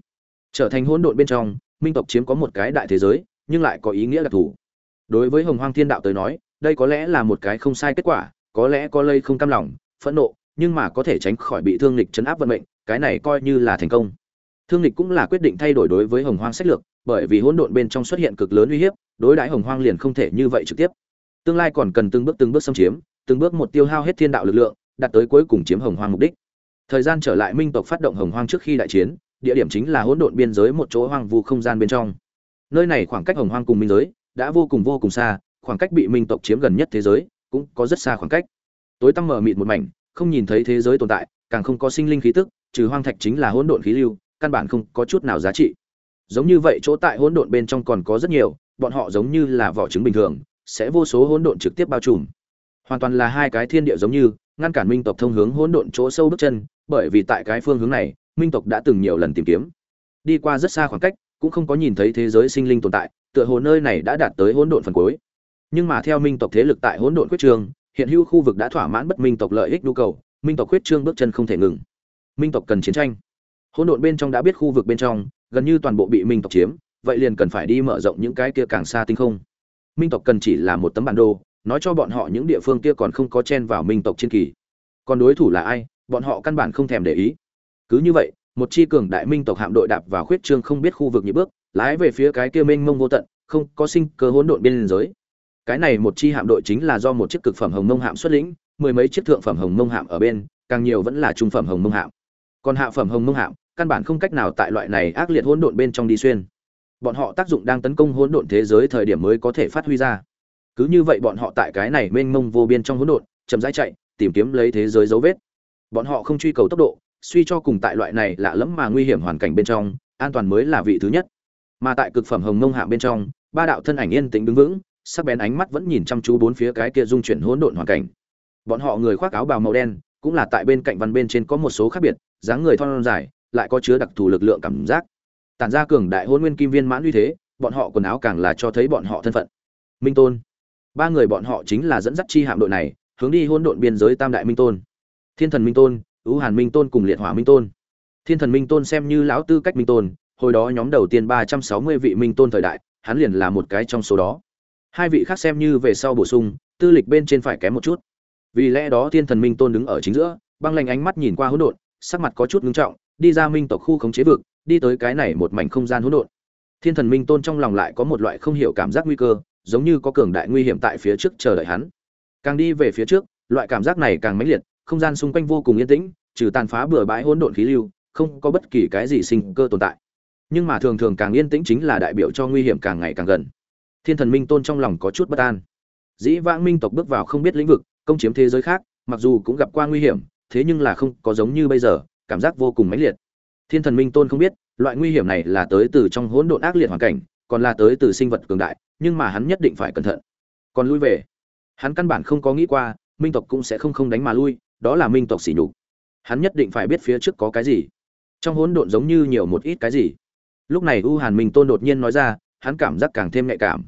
Speaker 1: Trở thành hỗn độn bên trong, minh tộc chiếm có một cái đại thế giới, nhưng lại có ý nghĩa đặc thù. Đối với hồng hoang thiên đạo tới nói đây có lẽ là một cái không sai kết quả, có lẽ có lây không cam lòng, phẫn nộ, nhưng mà có thể tránh khỏi bị thương lịch chấn áp vận mệnh, cái này coi như là thành công. Thương lịch cũng là quyết định thay đổi đối với hồng hoang sách lược, bởi vì hỗn độn bên trong xuất hiện cực lớn uy hiếp, đối đãi hồng hoang liền không thể như vậy trực tiếp. Tương lai còn cần từng bước từng bước xâm chiếm, từng bước một tiêu hao hết thiên đạo lực lượng, đạt tới cuối cùng chiếm hồng hoang mục đích. Thời gian trở lại minh tộc phát động hồng hoang trước khi đại chiến, địa điểm chính là hỗn độn biên giới một chỗ hoang vu không gian bên trong. Nơi này khoảng cách hồng hoang cùng minh giới đã vô cùng vô cùng xa khoảng cách bị minh tộc chiếm gần nhất thế giới, cũng có rất xa khoảng cách. Tối tăm mở mịt một mảnh, không nhìn thấy thế giới tồn tại, càng không có sinh linh khí tức, trừ hoang thạch chính là hỗn độn khí lưu, căn bản không có chút nào giá trị. Giống như vậy chỗ tại hỗn độn bên trong còn có rất nhiều, bọn họ giống như là vỏ trứng bình thường, sẽ vô số hỗn độn trực tiếp bao trùm. Hoàn toàn là hai cái thiên địa giống như, ngăn cản minh tộc thông hướng hỗn độn chỗ sâu bước chân, bởi vì tại cái phương hướng này, minh tộc đã từng nhiều lần tìm kiếm. Đi qua rất xa khoảng cách, cũng không có nhìn thấy thế giới sinh linh tồn tại, tựa hồ nơi này đã đạt tới hỗn độn phần cuối nhưng mà theo minh tộc thế lực tại hỗn độn quyết trường hiện hữu khu vực đã thỏa mãn bất minh tộc lợi ích nhu cầu, minh tộc quyết trương bước chân không thể ngừng. Minh tộc cần chiến tranh. Hỗn độn bên trong đã biết khu vực bên trong, gần như toàn bộ bị minh tộc chiếm, vậy liền cần phải đi mở rộng những cái kia càng xa tinh không. Minh tộc cần chỉ là một tấm bản đồ, nói cho bọn họ những địa phương kia còn không có chen vào minh tộc chiến kỳ. Còn đối thủ là ai, bọn họ căn bản không thèm để ý. Cứ như vậy, một chi cường đại minh tộc hạm đội đạp vào khuyết trương không biết khu vực nhị bước, lái về phía cái kia mênh mông vô tận, không có sinh cơ hỗn độn biên giới cái này một chi hạm đội chính là do một chiếc cực phẩm hồng mông hạm xuất lĩnh, mười mấy chiếc thượng phẩm hồng mông hạm ở bên, càng nhiều vẫn là trung phẩm hồng mông hạm. Còn hạ phẩm hồng mông hạm, căn bản không cách nào tại loại này ác liệt hỗn độn bên trong đi xuyên. Bọn họ tác dụng đang tấn công hỗn độn thế giới thời điểm mới có thể phát huy ra. Cứ như vậy bọn họ tại cái này mênh mông vô biên trong hỗn độn, chậm rãi chạy, tìm kiếm lấy thế giới dấu vết. Bọn họ không truy cầu tốc độ, suy cho cùng tại loại này lạ lẫm mà nguy hiểm hoàn cảnh bên trong, an toàn mới là vị thứ nhất. Mà tại cực phẩm hồng mông hạ bên trong, ba đạo thân ảnh yên tĩnh đứng vững sắc bén ánh mắt vẫn nhìn chăm chú bốn phía cái kia dung chuyển hỗn độn hoàn cảnh. Bọn họ người khoác áo bào màu đen, cũng là tại bên cạnh văn bên trên có một số khác biệt, dáng người thon dài, lại có chứa đặc thù lực lượng cảm giác. Tản ra cường đại hôn nguyên kim viên mãn uy thế, bọn họ quần áo càng là cho thấy bọn họ thân phận. Minh tôn. Ba người bọn họ chính là dẫn dắt chi hạm đội này, hướng đi hỗn độn biên giới tam đại minh tôn. Thiên thần minh tôn ưu hàn minh tôn cùng liệt hỏa minh tôn. Thiên thần minh tôn xem như lão tư cách minh tôn, hồi đó nhóm đầu tiên ba trăm sáu mươi vị minh tôn thời đại, hắn liền là một cái trong số đó hai vị khác xem như về sau bổ sung, tư lịch bên trên phải kém một chút. Vì lẽ đó thiên thần minh tôn đứng ở chính giữa, băng lanh ánh mắt nhìn qua hỗn độn, sắc mặt có chút ngưng trọng, đi ra minh tộc khu khống chế vực, đi tới cái này một mảnh không gian hỗn độn. Thiên thần minh tôn trong lòng lại có một loại không hiểu cảm giác nguy cơ, giống như có cường đại nguy hiểm tại phía trước chờ đợi hắn. Càng đi về phía trước, loại cảm giác này càng mãnh liệt, không gian xung quanh vô cùng yên tĩnh, trừ tàn phá bừa bãi hỗn độn khí lưu, không có bất kỳ cái gì sinh cơ tồn tại. Nhưng mà thường thường càng yên tĩnh chính là đại biểu cho nguy hiểm càng ngày càng gần thiên thần minh tôn trong lòng có chút bất an. Dĩ vãng minh tộc bước vào không biết lĩnh vực, công chiếm thế giới khác, mặc dù cũng gặp qua nguy hiểm, thế nhưng là không có giống như bây giờ, cảm giác vô cùng mãnh liệt. Thiên thần minh tôn không biết, loại nguy hiểm này là tới từ trong hỗn độn ác liệt hoàn cảnh, còn là tới từ sinh vật cường đại, nhưng mà hắn nhất định phải cẩn thận. Còn lui về. Hắn căn bản không có nghĩ qua, minh tộc cũng sẽ không không đánh mà lui, đó là minh tộc xỉ nhục. Hắn nhất định phải biết phía trước có cái gì. Trong hỗn độn giống như nhiều một ít cái gì. Lúc này u hàn minh tôn đột nhiên nói ra, hắn cảm giác càng thêm nhạy cảm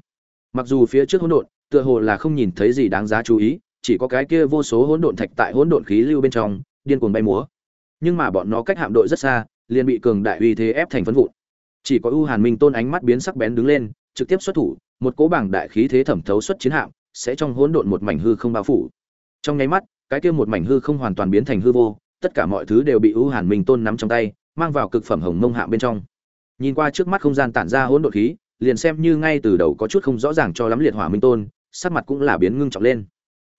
Speaker 1: mặc dù phía trước hỗn độn, tựa hồ là không nhìn thấy gì đáng giá chú ý, chỉ có cái kia vô số hỗn độn thạch tại hỗn độn khí lưu bên trong, điên cuồng bay múa. Nhưng mà bọn nó cách hạm đội rất xa, liền bị cường đại uy thế ép thành phấn vụn. Chỉ có U hàn minh tôn ánh mắt biến sắc bén đứng lên, trực tiếp xuất thủ, một cố bảng đại khí thế thẩm thấu xuất chiến hạm, sẽ trong hỗn độn một mảnh hư không bao phủ. Trong nháy mắt, cái kia một mảnh hư không hoàn toàn biến thành hư vô, tất cả mọi thứ đều bị U hàn minh tôn nắm trong tay, mang vào cực phẩm hồng mông hạm bên trong. Nhìn qua trước mắt không gian tản ra hỗn độn khí liền xem như ngay từ đầu có chút không rõ ràng cho lắm liệt hỏa minh tôn, sắc mặt cũng là biến ngưng trọng lên.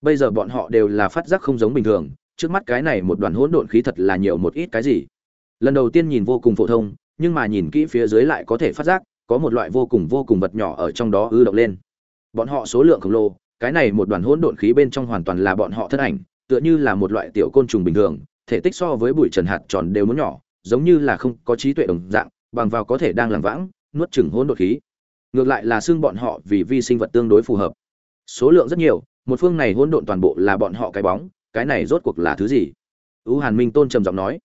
Speaker 1: Bây giờ bọn họ đều là phát giác không giống bình thường, trước mắt cái này một đoàn hỗn độn khí thật là nhiều một ít cái gì. Lần đầu tiên nhìn vô cùng phổ thông, nhưng mà nhìn kỹ phía dưới lại có thể phát giác, có một loại vô cùng vô cùng vật nhỏ ở trong đó ư động lên. Bọn họ số lượng khổng lồ, cái này một đoàn hỗn độn khí bên trong hoàn toàn là bọn họ thân ảnh, tựa như là một loại tiểu côn trùng bình thường, thể tích so với bụi trần hạt tròn đều muốn nhỏ, giống như là không có trí tuệ đồng dạng, bằng vào có thể đang làm vãng, nuốt chửng hỗn độn khí ngược lại là xương bọn họ vì vi sinh vật tương đối phù hợp. Số lượng rất nhiều, một phương này hỗn độn toàn bộ là bọn họ cái bóng, cái này rốt cuộc là thứ gì? U hàn minh tôn trầm giọng nói.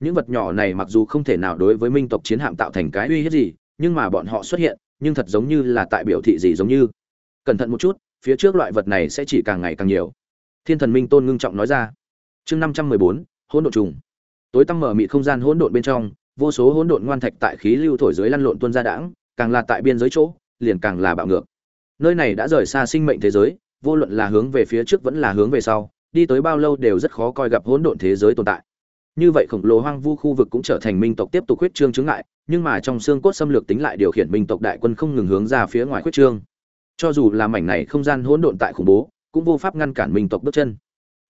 Speaker 1: Những vật nhỏ này mặc dù không thể nào đối với minh tộc chiến hạm tạo thành cái uy hiếp gì, nhưng mà bọn họ xuất hiện, nhưng thật giống như là tại biểu thị gì giống như. Cẩn thận một chút, phía trước loại vật này sẽ chỉ càng ngày càng nhiều. Thiên thần minh tôn ngưng trọng nói ra. Chương năm trăm mười bốn, hỗn độn trùng. Tối tăm mở mịt không gian hỗn độn bên trong, vô số hỗn độn ngoan thạch tại khí lưu thổi dưới lăn lộn tuôn ra đãng càng là tại biên giới chỗ, liền càng là bạo ngược. Nơi này đã rời xa sinh mệnh thế giới, vô luận là hướng về phía trước vẫn là hướng về sau, đi tới bao lâu đều rất khó coi gặp hỗn độn thế giới tồn tại. Như vậy khổng lồ hoang vu khu vực cũng trở thành minh tộc tiếp tục huyết trương chứng ngại, nhưng mà trong xương cốt xâm lược tính lại điều khiển minh tộc đại quân không ngừng hướng ra phía ngoài huyết trương. Cho dù là mảnh này không gian hỗn độn tại khủng bố, cũng vô pháp ngăn cản minh tộc bước chân.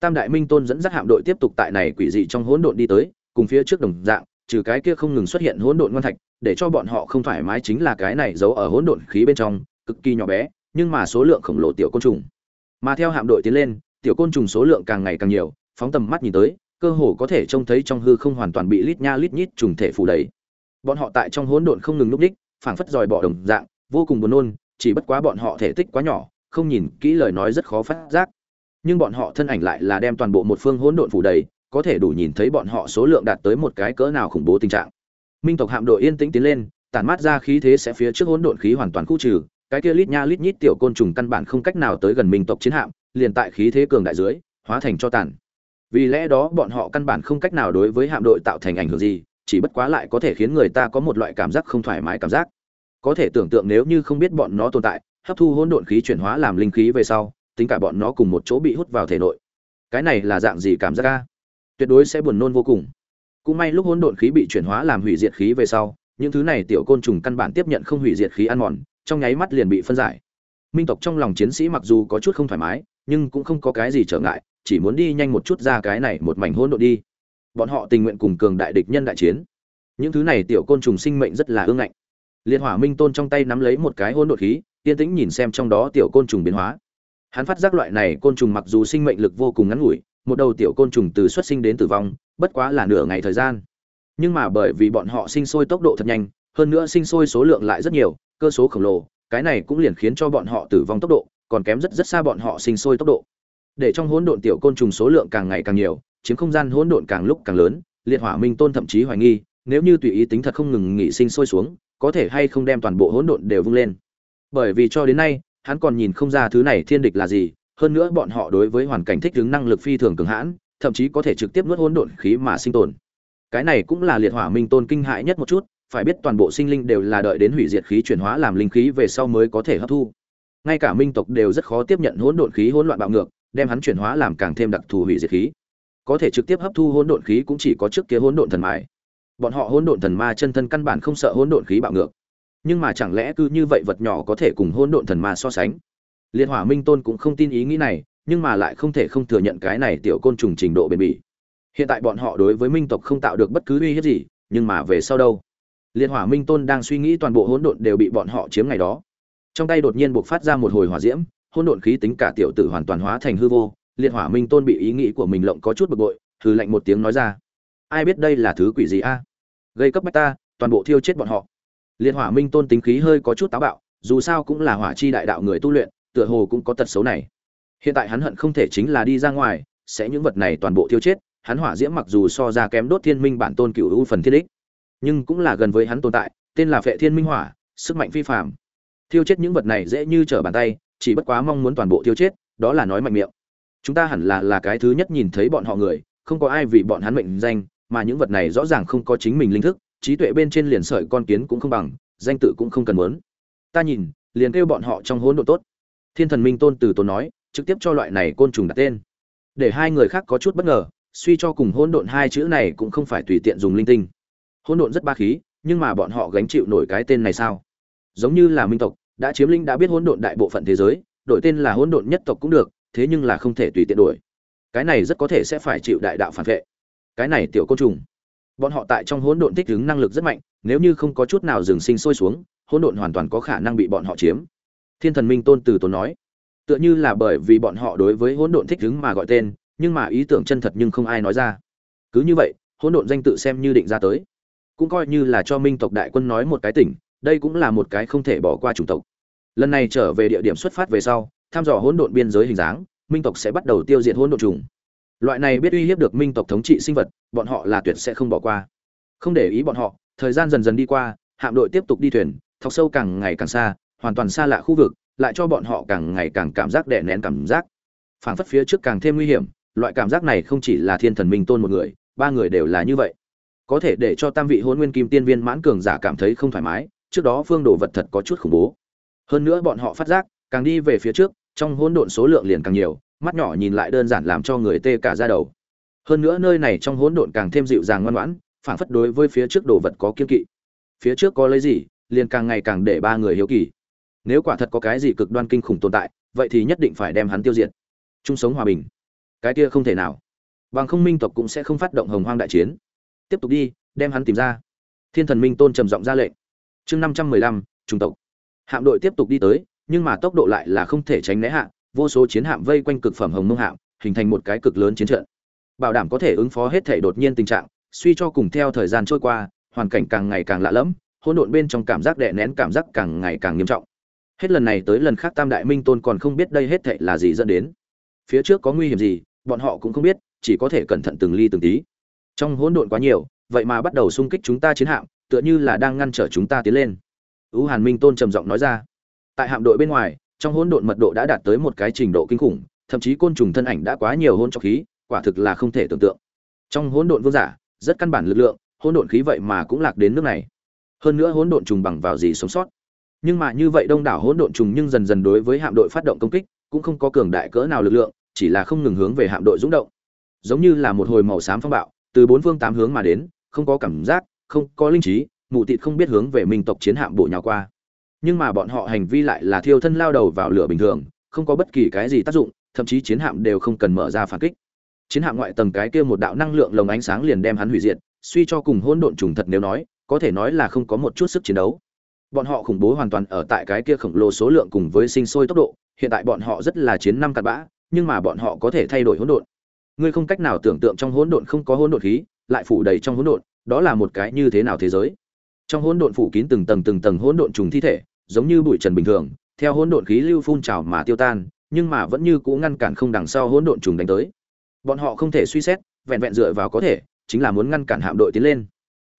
Speaker 1: Tam đại minh tôn dẫn dắt hạm đội tiếp tục tại này quỷ dị trong hỗn độn đi tới, cùng phía trước đồng dạng trừ cái kia không ngừng xuất hiện hỗn độn ngoan thạch, để cho bọn họ không thoải mái chính là cái này giấu ở hỗn độn khí bên trong, cực kỳ nhỏ bé, nhưng mà số lượng khổng lồ tiểu côn trùng. Mà theo hạm đội tiến lên, tiểu côn trùng số lượng càng ngày càng nhiều, phóng tầm mắt nhìn tới, cơ hồ có thể trông thấy trong hư không hoàn toàn bị lít nha lít nhít trùng thể phủ đầy. Bọn họ tại trong hỗn độn không ngừng lúc đích, phảng phất dòi bỏ đồng dạng, vô cùng buồn nôn, chỉ bất quá bọn họ thể tích quá nhỏ, không nhìn kỹ lời nói rất khó phát giác. Nhưng bọn họ thân ảnh lại là đem toàn bộ một phương hỗn độn phủ đầy có thể đủ nhìn thấy bọn họ số lượng đạt tới một cái cỡ nào khủng bố tình trạng. Minh tộc hạm đội yên tĩnh tiến lên, tản mát ra khí thế sẽ phía trước hỗn độn khí hoàn toàn khu trừ, cái kia lít nha lít nhít tiểu côn trùng căn bản không cách nào tới gần minh tộc chiến hạm, liền tại khí thế cường đại dưới, hóa thành cho tàn. Vì lẽ đó bọn họ căn bản không cách nào đối với hạm đội tạo thành ảnh hưởng gì, chỉ bất quá lại có thể khiến người ta có một loại cảm giác không thoải mái cảm giác. Có thể tưởng tượng nếu như không biết bọn nó tồn tại, hấp thu hỗn độn khí chuyển hóa làm linh khí về sau, tính cả bọn nó cùng một chỗ bị hút vào thể nội. Cái này là dạng gì cảm giác ca tuyệt đối sẽ buồn nôn vô cùng. Cũng may lúc hỗn độn khí bị chuyển hóa làm hủy diệt khí về sau, những thứ này tiểu côn trùng căn bản tiếp nhận không hủy diệt khí ăn mòn, trong nháy mắt liền bị phân giải. Minh tộc trong lòng chiến sĩ mặc dù có chút không thoải mái, nhưng cũng không có cái gì trở ngại, chỉ muốn đi nhanh một chút ra cái này một mảnh hỗn độn đi. Bọn họ tình nguyện cùng cường đại địch nhân đại chiến. Những thứ này tiểu côn trùng sinh mệnh rất là ương ngạnh. Liệt hỏa minh tôn trong tay nắm lấy một cái hỗn độn khí, yên tĩnh nhìn xem trong đó tiểu côn trùng biến hóa. Hắn phát giác loại này côn trùng mặc dù sinh mệnh lực vô cùng ngắn ngủi một đầu tiểu côn trùng từ xuất sinh đến tử vong, bất quá là nửa ngày thời gian. Nhưng mà bởi vì bọn họ sinh sôi tốc độ thật nhanh, hơn nữa sinh sôi số lượng lại rất nhiều, cơ số khổng lồ, cái này cũng liền khiến cho bọn họ tử vong tốc độ còn kém rất rất xa bọn họ sinh sôi tốc độ. Để trong hỗn độn tiểu côn trùng số lượng càng ngày càng nhiều, chiếm không gian hỗn độn càng lúc càng lớn, liệt hỏa minh tôn thậm chí hoài nghi, nếu như tùy ý tính thật không ngừng nghỉ sinh sôi xuống, có thể hay không đem toàn bộ hỗn độn đều vung lên. Bởi vì cho đến nay, hắn còn nhìn không ra thứ này thiên địch là gì hơn nữa bọn họ đối với hoàn cảnh thích ứng năng lực phi thường cường hãn, thậm chí có thể trực tiếp nuốt hỗn độn khí mà sinh tồn. Cái này cũng là liệt hỏa minh tôn kinh hại nhất một chút, phải biết toàn bộ sinh linh đều là đợi đến hủy diệt khí chuyển hóa làm linh khí về sau mới có thể hấp thu. Ngay cả minh tộc đều rất khó tiếp nhận hỗn độn khí hỗn loạn bạo ngược, đem hắn chuyển hóa làm càng thêm đặc thù hủy diệt khí. Có thể trực tiếp hấp thu hỗn độn khí cũng chỉ có trước kia hỗn độn thần mại bọn họ hỗn độn thần ma chân thân căn bản không sợ hỗn độn khí bạo ngược. Nhưng mà chẳng lẽ cứ như vậy vật nhỏ có thể cùng hỗn độn thần ma so sánh? Liên hỏa minh tôn cũng không tin ý nghĩ này, nhưng mà lại không thể không thừa nhận cái này tiểu côn trùng trình độ bền bỉ. Hiện tại bọn họ đối với minh tộc không tạo được bất cứ uy hiếp gì, nhưng mà về sau đâu? Liên hỏa minh tôn đang suy nghĩ toàn bộ hỗn độn đều bị bọn họ chiếm ngày đó. Trong tay đột nhiên buộc phát ra một hồi hỏa diễm, hỗn độn khí tính cả tiểu tử hoàn toàn hóa thành hư vô. Liệt hỏa minh tôn bị ý nghĩ của mình lộng có chút bực bội, hừ lạnh một tiếng nói ra. Ai biết đây là thứ quỷ gì a? Gây cấp bách ta, toàn bộ thiêu chết bọn họ. Liệt hỏa minh tôn tính khí hơi có chút táo bạo, dù sao cũng là hỏa chi đại đạo người tu luyện tựa hồ cũng có tật xấu này. Hiện tại hắn hận không thể chính là đi ra ngoài, sẽ những vật này toàn bộ tiêu chết, hắn hỏa diễm mặc dù so ra kém đốt thiên minh bản tôn cựu u phần thiên đích, nhưng cũng là gần với hắn tồn tại, tên là phệ thiên minh hỏa, sức mạnh phi phạm tiêu chết những vật này dễ như trở bàn tay, chỉ bất quá mong muốn toàn bộ tiêu chết, đó là nói mạnh miệng. Chúng ta hẳn là là cái thứ nhất nhìn thấy bọn họ người, không có ai vì bọn hắn mệnh danh, mà những vật này rõ ràng không có chính mình linh thức, trí tuệ bên trên liền sợi con kiến cũng không bằng, danh tự cũng không cần muốn. Ta nhìn, liền kêu bọn họ trong hỗn độ tốt thiên thần minh tôn từ tốn nói, trực tiếp cho loại này côn trùng đặt tên. Để hai người khác có chút bất ngờ, suy cho cùng hỗn độn hai chữ này cũng không phải tùy tiện dùng linh tinh. Hỗn độn rất ba khí, nhưng mà bọn họ gánh chịu nổi cái tên này sao? Giống như là minh tộc, đã chiếm linh đã biết hỗn độn đại bộ phận thế giới, đổi tên là hỗn độn nhất tộc cũng được, thế nhưng là không thể tùy tiện đổi. Cái này rất có thể sẽ phải chịu đại đạo phản vệ. Cái này tiểu côn trùng. Bọn họ tại trong hỗn độn thích ứng năng lực rất mạnh, nếu như không có chút nào dừng sinh sôi xuống, hỗn độn hoàn toàn có khả năng bị bọn họ chiếm thiên thần minh tôn từ tốn nói, tựa như là bởi vì bọn họ đối với hỗn độn thích ứng mà gọi tên, nhưng mà ý tưởng chân thật nhưng không ai nói ra. Cứ như vậy, hỗn độn danh tự xem như định ra tới. Cũng coi như là cho minh tộc đại quân nói một cái tỉnh, đây cũng là một cái không thể bỏ qua chủng tộc. Lần này trở về địa điểm xuất phát về sau thăm dò hỗn độn biên giới hình dáng, minh tộc sẽ bắt đầu tiêu diệt hỗn độn trùng. Loại này biết uy hiếp được minh tộc thống trị sinh vật, bọn họ là tuyệt sẽ không bỏ qua. Không để ý bọn họ, thời gian dần dần đi qua, hạm đội tiếp tục đi thuyền, thọc sâu càng ngày càng xa hoàn toàn xa lạ khu vực, lại cho bọn họ càng ngày càng cảm giác đè nén cảm giác. Phảng phất phía trước càng thêm nguy hiểm, loại cảm giác này không chỉ là thiên thần minh tôn một người, ba người đều là như vậy. Có thể để cho tam vị hôn nguyên kim tiên viên mãn cường giả cảm thấy không thoải mái, trước đó phương đồ vật thật có chút khủng bố. Hơn nữa bọn họ phát giác, càng đi về phía trước, trong hỗn độn số lượng liền càng nhiều, mắt nhỏ nhìn lại đơn giản làm cho người tê cả ra đầu. Hơn nữa nơi này trong hỗn độn càng thêm dịu dàng ngoan ngoãn, phảng phất đối với phía trước đồ vật có kiên kỵ. Phía trước có lấy gì, liền càng ngày càng để ba người hiếu kỳ nếu quả thật có cái gì cực đoan kinh khủng tồn tại, vậy thì nhất định phải đem hắn tiêu diệt. Chung sống hòa bình. Cái kia không thể nào. Bằng không minh tộc cũng sẽ không phát động hồng hoang đại chiến. Tiếp tục đi, đem hắn tìm ra. Thiên thần minh tôn trầm giọng ra lệnh. Chương năm trăm mười lăm trung tộc. Hạm đội tiếp tục đi tới, nhưng mà tốc độ lại là không thể tránh né hạ, vô số chiến hạm vây quanh cực phẩm hồng mông hạm, hình thành một cái cực lớn chiến trận. Bảo đảm có thể ứng phó hết thể đột nhiên tình trạng, suy cho cùng theo thời gian trôi qua, hoàn cảnh càng ngày càng lạ lẫm, hỗn độn bên trong cảm giác đè nén cảm giác càng ngày càng nghiêm trọng hết lần này tới lần khác tam đại minh tôn còn không biết đây hết thệ là gì dẫn đến. Phía trước có nguy hiểm gì, bọn họ cũng không biết, chỉ có thể cẩn thận từng ly từng tí. Trong hỗn độn quá nhiều, vậy mà bắt đầu xung kích chúng ta chiến hạm, tựa như là đang ngăn trở chúng ta tiến lên. Ưu hàn minh tôn trầm giọng nói ra. Tại hạm đội bên ngoài, trong hỗn độn mật độ đã đạt tới một cái trình độ kinh khủng, thậm chí côn trùng thân ảnh đã quá nhiều hỗn cho khí, quả thực là không thể tưởng tượng. Trong hỗn độn vương giả, rất căn bản lực lượng, hỗn độn khí vậy mà cũng lạc đến nước này. Hơn nữa hỗn độn trùng bằng vào gì sống sót nhưng mà như vậy đông đảo hỗn độn trùng nhưng dần dần đối với hạm đội phát động công kích, cũng không có cường đại cỡ nào lực lượng, chỉ là không ngừng hướng về hạm đội dũng động. Giống như là một hồi màu xám phong bạo, từ bốn phương tám hướng mà đến, không có cảm giác, không có linh trí mụ tịt không biết hướng về minh tộc chiến hạm bộ nhào qua. Nhưng mà bọn họ hành vi lại là thiêu thân lao đầu vào lửa bình thường, không có bất kỳ cái gì tác dụng, thậm chí chiến hạm đều không cần mở ra phản kích. Chiến hạm ngoại tầng cái kia một đạo năng lượng lồng ánh sáng liền đem hắn hủy diệt, suy cho cùng hỗn độn trùng thật nếu nói, có thể nói là không có một chút sức chiến đấu bọn họ khủng bố hoàn toàn ở tại cái kia khổng lồ số lượng cùng với sinh sôi tốc độ, hiện tại bọn họ rất là chiến năm cặn bã, nhưng mà bọn họ có thể thay đổi hỗn độn. Ngươi không cách nào tưởng tượng trong hỗn độn không có hỗn độn khí, lại phủ đầy trong hỗn độn, đó là một cái như thế nào thế giới. Trong hỗn độn phủ kín từng tầng từng tầng hỗn độn trùng thi thể, giống như bụi trần bình thường, theo hỗn độn khí lưu phun trào mà tiêu tan, nhưng mà vẫn như cũ ngăn cản không đằng sau hỗn độn trùng đánh tới. Bọn họ không thể suy xét, vẹn vẹn dựa vào có thể, chính là muốn ngăn cản hạm đội tiến lên.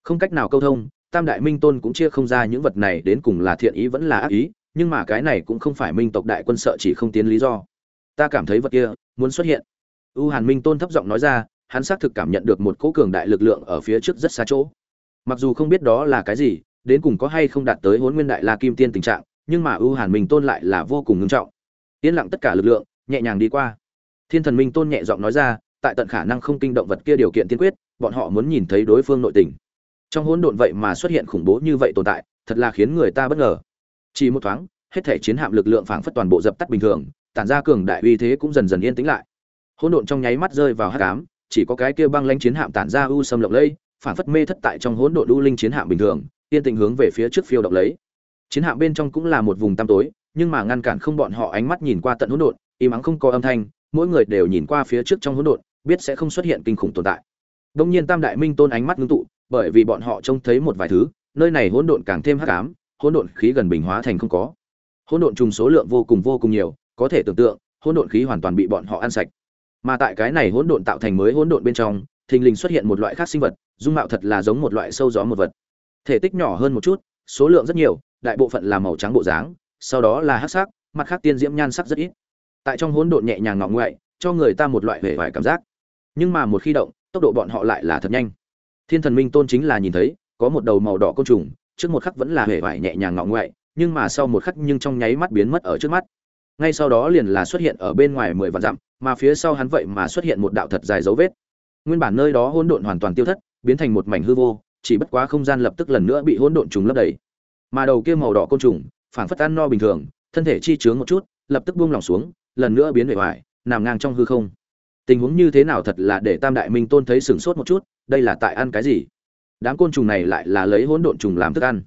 Speaker 1: Không cách nào câu thông tam đại minh tôn cũng chia không ra những vật này, đến cùng là thiện ý vẫn là ác ý, nhưng mà cái này cũng không phải minh tộc đại quân sợ chỉ không tiến lý do. Ta cảm thấy vật kia muốn xuất hiện. U hàn minh tôn thấp giọng nói ra, hắn xác thực cảm nhận được một cỗ cường đại lực lượng ở phía trước rất xa chỗ. Mặc dù không biết đó là cái gì, đến cùng có hay không đạt tới hôn nguyên đại la kim tiên tình trạng, nhưng mà u hàn minh tôn lại là vô cùng ngưng trọng. Yên lặng tất cả lực lượng, nhẹ nhàng đi qua. Thiên thần minh tôn nhẹ giọng nói ra, tại tận khả năng không kinh động vật kia điều kiện tiên quyết, bọn họ muốn nhìn thấy đối phương nội tình trong hỗn độn vậy mà xuất hiện khủng bố như vậy tồn tại, thật là khiến người ta bất ngờ. Chỉ một thoáng, hết thể chiến hạm lực lượng phảng phất toàn bộ dập tắt bình thường, tản ra cường đại uy thế cũng dần dần yên tĩnh lại. Hỗn độn trong nháy mắt rơi vào hắc ám, chỉ có cái kia băng lãnh chiến hạm tản ra u sâm lộng lây phảng phất mê thất tại trong hỗn độn u linh chiến hạm bình thường, yên tĩnh hướng về phía trước phiêu động lấy. Chiến hạm bên trong cũng là một vùng tăm tối, nhưng mà ngăn cản không bọn họ ánh mắt nhìn qua tận hỗn độn, im ắng không có âm thanh, mỗi người đều nhìn qua phía trước trong hỗn độn, biết sẽ không xuất hiện kinh khủng tồn tại. Đông nhiên tam đại minh tôn ánh mắt ngưng tụ bởi vì bọn họ trông thấy một vài thứ, nơi này hỗn độn càng thêm hắc ám, hỗn độn khí gần bình hóa thành không có. Hỗn độn trùng số lượng vô cùng vô cùng nhiều, có thể tưởng tượng, hỗn độn khí hoàn toàn bị bọn họ ăn sạch. Mà tại cái này hỗn độn tạo thành mới hỗn độn bên trong, thình lình xuất hiện một loại khác sinh vật, dung mạo thật là giống một loại sâu gió một vật. Thể tích nhỏ hơn một chút, số lượng rất nhiều, đại bộ phận là màu trắng bộ dáng, sau đó là hắc sắc, mặt khác tiên diễm nhan sắc rất ít. Tại trong hỗn độn nhẹ nhàng ngọ ngoại cho người ta một loại vẻ vải cảm giác. Nhưng mà một khi động, tốc độ bọn họ lại là thật nhanh thiên thần minh tôn chính là nhìn thấy, có một đầu màu đỏ côn trùng, trước một khắc vẫn là hề vải nhẹ nhàng ngọ ngoại, nhưng mà sau một khắc nhưng trong nháy mắt biến mất ở trước mắt. Ngay sau đó liền là xuất hiện ở bên ngoài mười vạn dặm, mà phía sau hắn vậy mà xuất hiện một đạo thật dài dấu vết. Nguyên bản nơi đó hỗn độn hoàn toàn tiêu thất, biến thành một mảnh hư vô, chỉ bất quá không gian lập tức lần nữa bị hỗn độn trùng lấp đầy. Mà đầu kia màu đỏ côn trùng, phảng phất ăn no bình thường, thân thể chi chướng một chút, lập tức buông lỏng xuống, lần nữa biến về hoài nằm ngang trong hư không. Tình huống như thế nào thật là để tam đại minh tôn thấy sửng sốt một chút đây là tại ăn cái gì? Đám côn trùng này lại là lấy hỗn độn trùng làm thức ăn.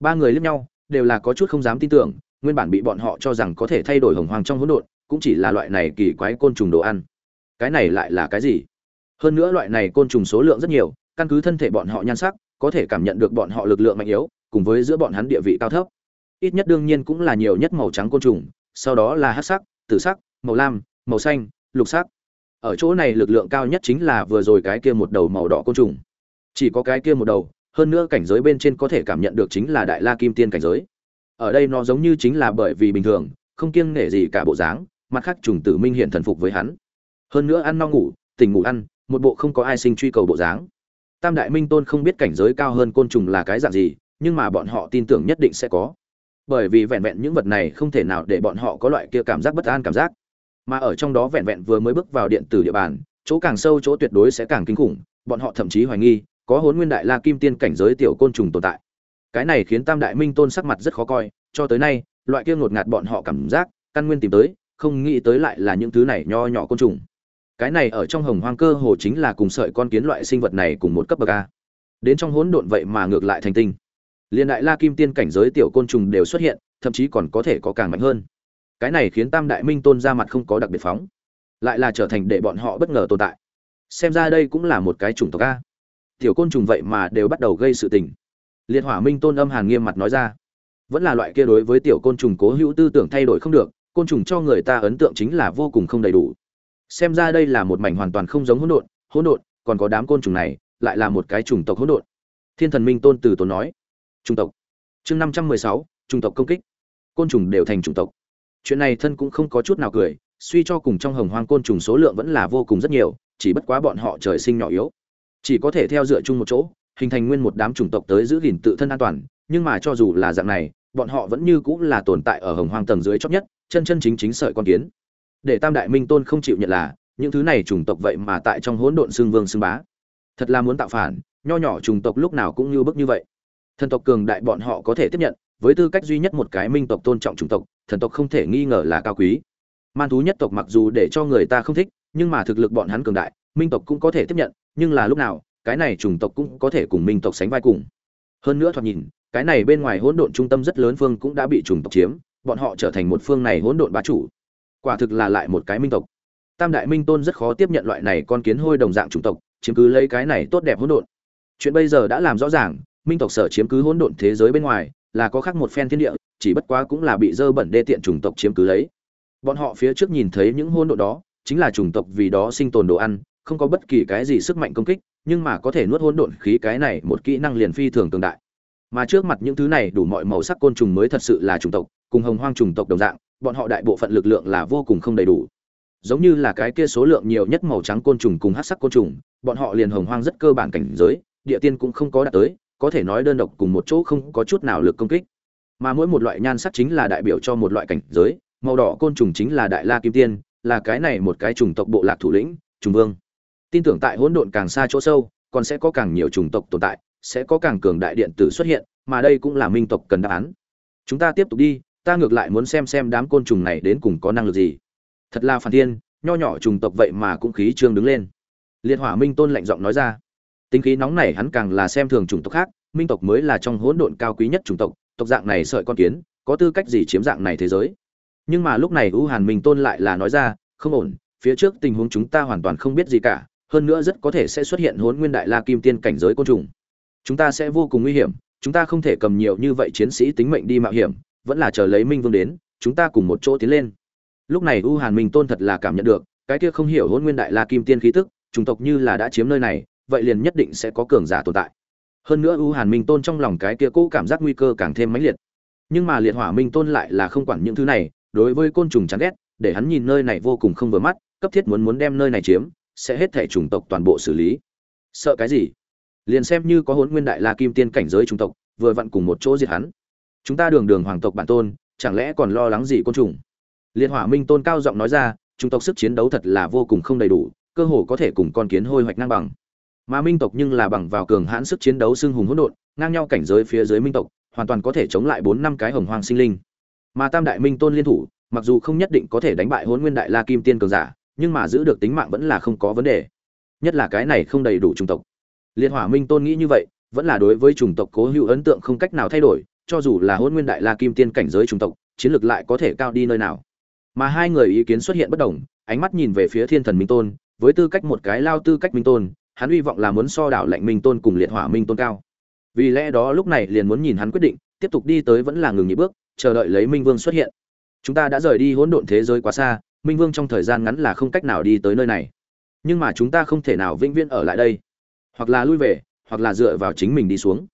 Speaker 1: Ba người liếc nhau, đều là có chút không dám tin tưởng, nguyên bản bị bọn họ cho rằng có thể thay đổi hồng hoàng trong hỗn độn, cũng chỉ là loại này kỳ quái côn trùng đồ ăn. Cái này lại là cái gì? Hơn nữa loại này côn trùng số lượng rất nhiều, căn cứ thân thể bọn họ nhan sắc, có thể cảm nhận được bọn họ lực lượng mạnh yếu, cùng với giữa bọn hắn địa vị cao thấp. Ít nhất đương nhiên cũng là nhiều nhất màu trắng côn trùng, sau đó là hát sắc, tử sắc, màu lam, màu xanh, lục sắc ở chỗ này lực lượng cao nhất chính là vừa rồi cái kia một đầu màu đỏ côn trùng. Chỉ có cái kia một đầu, hơn nữa cảnh giới bên trên có thể cảm nhận được chính là đại la kim tiên cảnh giới. Ở đây nó giống như chính là bởi vì bình thường, không kiêng nể gì cả bộ dáng, mặt khác trùng tử minh hiện thần phục với hắn. Hơn nữa ăn no ngủ, tỉnh ngủ ăn, một bộ không có ai sinh truy cầu bộ dáng. Tam đại minh tôn không biết cảnh giới cao hơn côn trùng là cái dạng gì, nhưng mà bọn họ tin tưởng nhất định sẽ có. Bởi vì vẹn vẹn những vật này không thể nào để bọn họ có loại kia cảm giác bất an cảm giác mà ở trong đó vẹn vẹn vừa mới bước vào điện tử địa bàn, chỗ càng sâu chỗ tuyệt đối sẽ càng kinh khủng, bọn họ thậm chí hoài nghi, có hốn nguyên đại la kim tiên cảnh giới tiểu côn trùng tồn tại. Cái này khiến tam đại minh tôn sắc mặt rất khó coi, cho tới nay, loại kia ngột ngạt bọn họ cảm giác, căn nguyên tìm tới, không nghĩ tới lại là những thứ này nho nhỏ côn trùng. Cái này ở trong hồng hoang cơ hồ chính là cùng sợi con kiến loại sinh vật này cùng một cấp bậc a. Đến trong hỗn độn vậy mà ngược lại thành tinh. Liên đại la kim tiên cảnh giới tiểu côn trùng đều xuất hiện, thậm chí còn có thể có càng mạnh hơn cái này khiến tam đại minh tôn ra mặt không có đặc biệt phóng, lại là trở thành để bọn họ bất ngờ tồn tại. Xem ra đây cũng là một cái chủng tộc a. Tiểu côn trùng vậy mà đều bắt đầu gây sự tình. Liệt hỏa minh tôn âm hàn nghiêm mặt nói ra, vẫn là loại kia đối với tiểu côn trùng cố hữu tư tưởng thay đổi không được, côn trùng cho người ta ấn tượng chính là vô cùng không đầy đủ. Xem ra đây là một mảnh hoàn toàn không giống hỗn độn hỗn độn, còn có đám côn trùng này, lại là một cái chủng tộc hỗn độn. Thiên thần minh tôn từ tốn nói, chủng tộc. Chương năm trăm mười sáu, chủng tộc công kích. Côn trùng đều thành chủng tộc chuyện này thân cũng không có chút nào cười, suy cho cùng trong hồng hoang côn trùng số lượng vẫn là vô cùng rất nhiều, chỉ bất quá bọn họ trời sinh nhỏ yếu. Chỉ có thể theo dựa chung một chỗ, hình thành nguyên một đám chủng tộc tới giữ gìn tự thân an toàn, nhưng mà cho dù là dạng này, bọn họ vẫn như cũng là tồn tại ở hồng hoang tầng dưới chót nhất, chân chân chính chính sợi con kiến. Để tam đại minh tôn không chịu nhận là, những thứ này chủng tộc vậy mà tại trong hỗn độn xương vương xương bá. Thật là muốn tạo phản, nho nhỏ chủng tộc lúc nào cũng như bức như vậy. Thần tộc cường đại bọn họ có thể tiếp nhận với tư cách duy nhất một cái minh tộc tôn trọng chủng tộc, thần tộc không thể nghi ngờ là cao quý. Man thú nhất tộc mặc dù để cho người ta không thích, nhưng mà thực lực bọn hắn cường đại, minh tộc cũng có thể tiếp nhận, nhưng là lúc nào, cái này chủng tộc cũng có thể cùng minh tộc sánh vai cùng. Hơn nữa thoạt nhìn, cái này bên ngoài hỗn độn trung tâm rất lớn phương cũng đã bị chủng tộc chiếm, bọn họ trở thành một phương này hỗn độn bá chủ. Quả thực là lại một cái minh tộc. Tam đại minh tôn rất khó tiếp nhận loại này con kiến hôi đồng dạng chủng tộc, chiếm cứ lấy cái này tốt đẹp hỗn độn. Chuyện bây giờ đã làm rõ ràng, minh tộc sở chiếm cứ hỗn độn thế giới bên ngoài là có khác một phen thiên địa, chỉ bất quá cũng là bị dơ bẩn đê tiện chủng tộc chiếm cứ lấy. Bọn họ phía trước nhìn thấy những hôn độ đó, chính là chủng tộc vì đó sinh tồn đồ ăn, không có bất kỳ cái gì sức mạnh công kích, nhưng mà có thể nuốt hôn độn khí cái này một kỹ năng liền phi thường tương đại. Mà trước mặt những thứ này đủ mọi màu sắc côn trùng mới thật sự là chủng tộc, cùng hồng hoang chủng tộc đồng dạng, bọn họ đại bộ phận lực lượng là vô cùng không đầy đủ. Giống như là cái kia số lượng nhiều nhất màu trắng côn trùng cùng hắc sắc côn trùng, bọn họ liền hồng hoang rất cơ bản cảnh giới, địa tiên cũng không có đạt tới có thể nói đơn độc cùng một chỗ không có chút nào lực công kích. Mà mỗi một loại nhan sắc chính là đại biểu cho một loại cảnh giới, màu đỏ côn trùng chính là đại la kim tiên, là cái này một cái chủng tộc bộ lạc thủ lĩnh trùng vương. Tin tưởng tại hỗn độn càng xa chỗ sâu, còn sẽ có càng nhiều chủng tộc tồn tại, sẽ có càng cường đại điện tử xuất hiện, mà đây cũng là minh tộc cần đáp án. Chúng ta tiếp tục đi, ta ngược lại muốn xem xem đám côn trùng này đến cùng có năng lực gì. Thật là phản thiên, nho nhỏ trùng tộc vậy mà cũng khí trương đứng lên. Liệt hỏa minh tôn lạnh giọng nói ra tính khí nóng này hắn càng là xem thường chủng tộc khác, minh tộc mới là trong hỗn độn cao quý nhất chủng tộc tộc dạng này sợi con kiến, có tư cách gì chiếm dạng này thế giới? Nhưng mà lúc này u hàn minh tôn lại là nói ra, không ổn, phía trước tình huống chúng ta hoàn toàn không biết gì cả, hơn nữa rất có thể sẽ xuất hiện hỗn nguyên đại la kim tiên cảnh giới côn trùng. Chúng ta sẽ vô cùng nguy hiểm, chúng ta không thể cầm nhiều như vậy chiến sĩ tính mệnh đi mạo hiểm, vẫn là chờ lấy minh vương đến, chúng ta cùng một chỗ tiến lên. Lúc này u hàn minh tôn thật là cảm nhận được, cái kia không hiểu hôn nguyên đại la kim tiên khí tức, chủng tộc như là đã chiếm nơi này vậy liền nhất định sẽ có cường giả tồn tại. Hơn nữa u hàn minh tôn trong lòng cái kia cũ cảm giác nguy cơ càng thêm mãnh liệt. Nhưng mà liệt hỏa minh tôn lại là không quản những thứ này, đối với côn trùng chán ghét, để hắn nhìn nơi này vô cùng không vừa mắt, cấp thiết muốn muốn đem nơi này chiếm, sẽ hết thể chủng tộc toàn bộ xử lý. Sợ cái gì? Liền xem như có hôn nguyên đại la kim tiên cảnh giới chủng tộc, vừa vặn cùng một chỗ diệt hắn. Chúng ta đường đường hoàng tộc bản tôn, chẳng lẽ còn lo lắng gì côn trùng? Liệt hỏa minh tôn cao giọng nói ra, chủng tộc sức chiến đấu thật là vô cùng không đầy đủ, cơ hồ có thể cùng con kiến hôi hoạch ngang bằng mà minh tộc nhưng là bằng vào cường hãn sức chiến đấu xưng hùng hỗn độn, ngang nhau cảnh giới phía dưới minh tộc, hoàn toàn có thể chống lại bốn năm cái hồng hoang sinh linh. Mà tam đại minh tôn liên thủ, mặc dù không nhất định có thể đánh bại hôn nguyên đại la kim tiên cường giả, nhưng mà giữ được tính mạng vẫn là không có vấn đề. Nhất là cái này không đầy đủ chủng tộc. Liên hỏa minh tôn nghĩ như vậy, vẫn là đối với chủng tộc cố hữu ấn tượng không cách nào thay đổi, cho dù là hôn nguyên đại la kim tiên cảnh giới chủng tộc, chiến lược lại có thể cao đi nơi nào. Mà hai người ý kiến xuất hiện bất đồng, ánh mắt nhìn về phía thiên thần minh tôn, với tư cách một cái lao tư cách minh tôn hắn hy vọng là muốn so đảo lệnh minh tôn cùng liệt hỏa minh tôn cao. Vì lẽ đó lúc này liền muốn nhìn hắn quyết định, tiếp tục đi tới vẫn là ngừng nhị bước, chờ đợi lấy minh vương xuất hiện. Chúng ta đã rời đi hỗn độn thế giới quá xa, minh vương trong thời gian ngắn là không cách nào đi tới nơi này. Nhưng mà chúng ta không thể nào vĩnh viễn ở lại đây. Hoặc là lui về, hoặc là dựa vào chính mình đi xuống.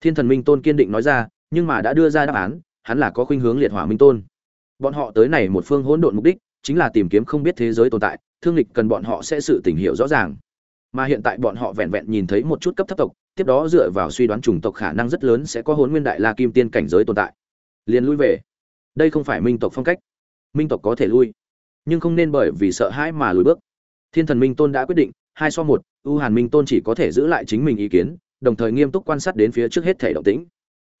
Speaker 1: Thiên thần minh tôn kiên định nói ra, nhưng mà đã đưa ra đáp án, hắn là có khuynh hướng liệt hỏa minh tôn. Bọn họ tới này một phương hỗn độn mục đích, chính là tìm kiếm không biết thế giới tồn tại, thương lịch cần bọn họ sẽ sự tìm hiểu rõ ràng mà hiện tại bọn họ vẹn vẹn nhìn thấy một chút cấp thấp tộc, tiếp đó dựa vào suy đoán chủng tộc khả năng rất lớn sẽ có hồn nguyên đại la kim tiên cảnh giới tồn tại. Liền lui về. Đây không phải minh tộc phong cách. Minh tộc có thể lui, nhưng không nên bởi vì sợ hãi mà lùi bước. Thiên thần minh tôn đã quyết định, hai so một, ưu hàn minh tôn chỉ có thể giữ lại chính mình ý kiến, đồng thời nghiêm túc quan sát đến phía trước hết thể động tĩnh.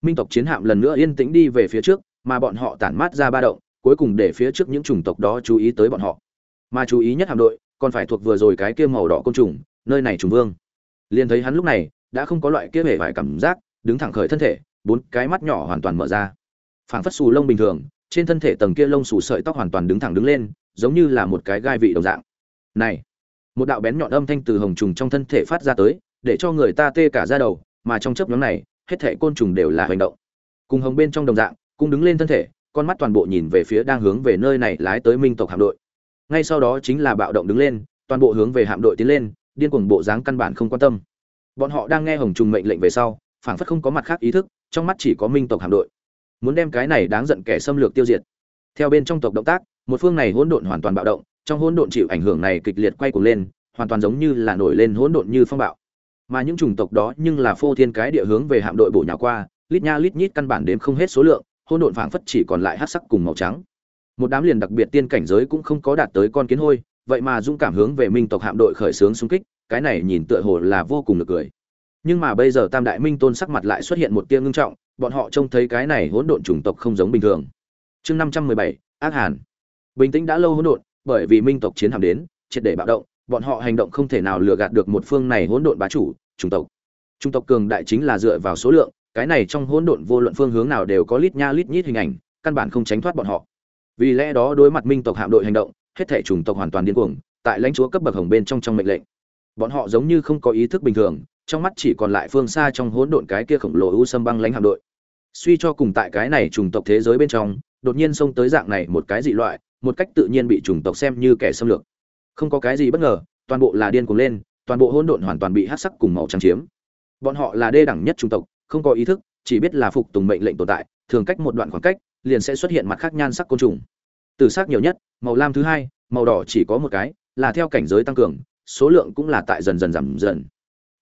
Speaker 1: Minh tộc chiến hạm lần nữa yên tĩnh đi về phía trước, mà bọn họ tản mát ra ba động, cuối cùng để phía trước những chủng tộc đó chú ý tới bọn họ. Mà chú ý nhất hạm đội, còn phải thuộc vừa rồi cái kia màu đỏ côn trùng nơi này trùng vương. Liền thấy hắn lúc này, đã không có loại kia hề vải cảm giác, đứng thẳng khởi thân thể, bốn cái mắt nhỏ hoàn toàn mở ra. Phảng phất xù lông bình thường, trên thân thể tầng kia lông xù sợi tóc hoàn toàn đứng thẳng đứng lên, giống như là một cái gai vị đồng dạng. Này, một đạo bén nhọn âm thanh từ hồng trùng trong thân thể phát ra tới, để cho người ta tê cả ra đầu, mà trong chớp nhóm này, hết thể côn trùng đều là hành động. Cùng hồng bên trong đồng dạng, cũng đứng lên thân thể, con mắt toàn bộ nhìn về phía đang hướng về nơi này lái tới minh tộc hạm đội. Ngay sau đó chính là bạo động đứng lên, toàn bộ hướng về hạm đội tiến lên điên cuồng bộ dáng căn bản không quan tâm. Bọn họ đang nghe hồng trùng mệnh lệnh về sau, phảng phất không có mặt khác ý thức, trong mắt chỉ có minh tộc hạm đội. Muốn đem cái này đáng giận kẻ xâm lược tiêu diệt. Theo bên trong tộc động tác, một phương này hỗn độn hoàn toàn bạo động, trong hỗn độn chịu ảnh hưởng này kịch liệt quay cuồng lên, hoàn toàn giống như là nổi lên hỗn độn như phong bạo. Mà những chủng tộc đó nhưng là phô thiên cái địa hướng về hạm đội bổ nhào qua, lít nha lít nhít căn bản đếm không hết số lượng, hỗn độn phảng phất chỉ còn lại hắc sắc cùng màu trắng. Một đám liền đặc biệt tiên cảnh giới cũng không có đạt tới con kiến hôi, vậy mà dũng cảm hướng về minh tộc hạm đội khởi xướng xung kích cái này nhìn tựa hồ là vô cùng được cười. Nhưng mà bây giờ tam đại minh tôn sắc mặt lại xuất hiện một tia ngưng trọng, bọn họ trông thấy cái này hỗn độn chủng tộc không giống bình thường. Chương năm trăm mười bảy, ác hàn. Bình tĩnh đã lâu hỗn độn, bởi vì minh tộc chiến hạm đến, triệt để bạo động, bọn họ hành động không thể nào lừa gạt được một phương này hỗn độn bá chủ, chủng tộc. Chủng tộc cường đại chính là dựa vào số lượng, cái này trong hỗn độn vô luận phương hướng nào đều có lít nha lít nhít hình ảnh, căn bản không tránh thoát bọn họ. Vì lẽ đó đối mặt minh tộc hạm đội hành động, hết thể chủng tộc hoàn toàn điên cuồng, tại lãnh chúa cấp bậc hồng bên trong trong mệnh lệnh bọn họ giống như không có ý thức bình thường, trong mắt chỉ còn lại phương xa trong hỗn độn cái kia khổng lồ u sâm băng lãnh hạm đội. Suy cho cùng tại cái này chủng tộc thế giới bên trong, đột nhiên xông tới dạng này một cái dị loại, một cách tự nhiên bị chủng tộc xem như kẻ xâm lược. Không có cái gì bất ngờ, toàn bộ là điên cuồng lên, toàn bộ hỗn độn hoàn toàn bị hắc sắc cùng màu trắng chiếm. Bọn họ là đê đẳng nhất chủng tộc, không có ý thức, chỉ biết là phục tùng mệnh lệnh tồn tại, thường cách một đoạn khoảng cách, liền sẽ xuất hiện mặt khác nhan sắc côn trùng. Từ sắc nhiều nhất, màu lam thứ hai, màu đỏ chỉ có một cái, là theo cảnh giới tăng cường số lượng cũng là tại dần dần giảm dần.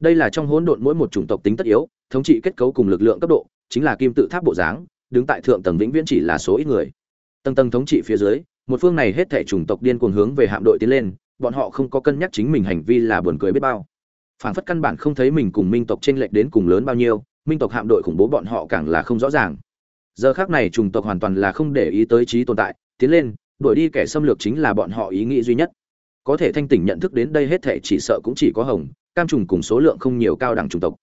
Speaker 1: Đây là trong hỗn độn mỗi một chủng tộc tính tất yếu, thống trị kết cấu cùng lực lượng cấp độ, chính là kim tự tháp bộ dáng, đứng tại thượng tầng vĩnh viễn chỉ là số ít người. Tầng tầng thống trị phía dưới, một phương này hết thể chủng tộc điên cuồng hướng về hạm đội tiến lên, bọn họ không có cân nhắc chính mình hành vi là buồn cười biết bao. Phản phất căn bản không thấy mình cùng minh tộc chênh lệch đến cùng lớn bao nhiêu, minh tộc hạm đội khủng bố bọn họ càng là không rõ ràng. Giờ khác này chủng tộc hoàn toàn là không để ý tới trí tồn tại, tiến lên, đuổi đi kẻ xâm lược chính là bọn họ ý nghĩ duy nhất có thể thanh tỉnh nhận thức đến đây hết thể chỉ sợ cũng chỉ có hồng, cam trùng cùng số lượng không nhiều cao đẳng chủng tộc.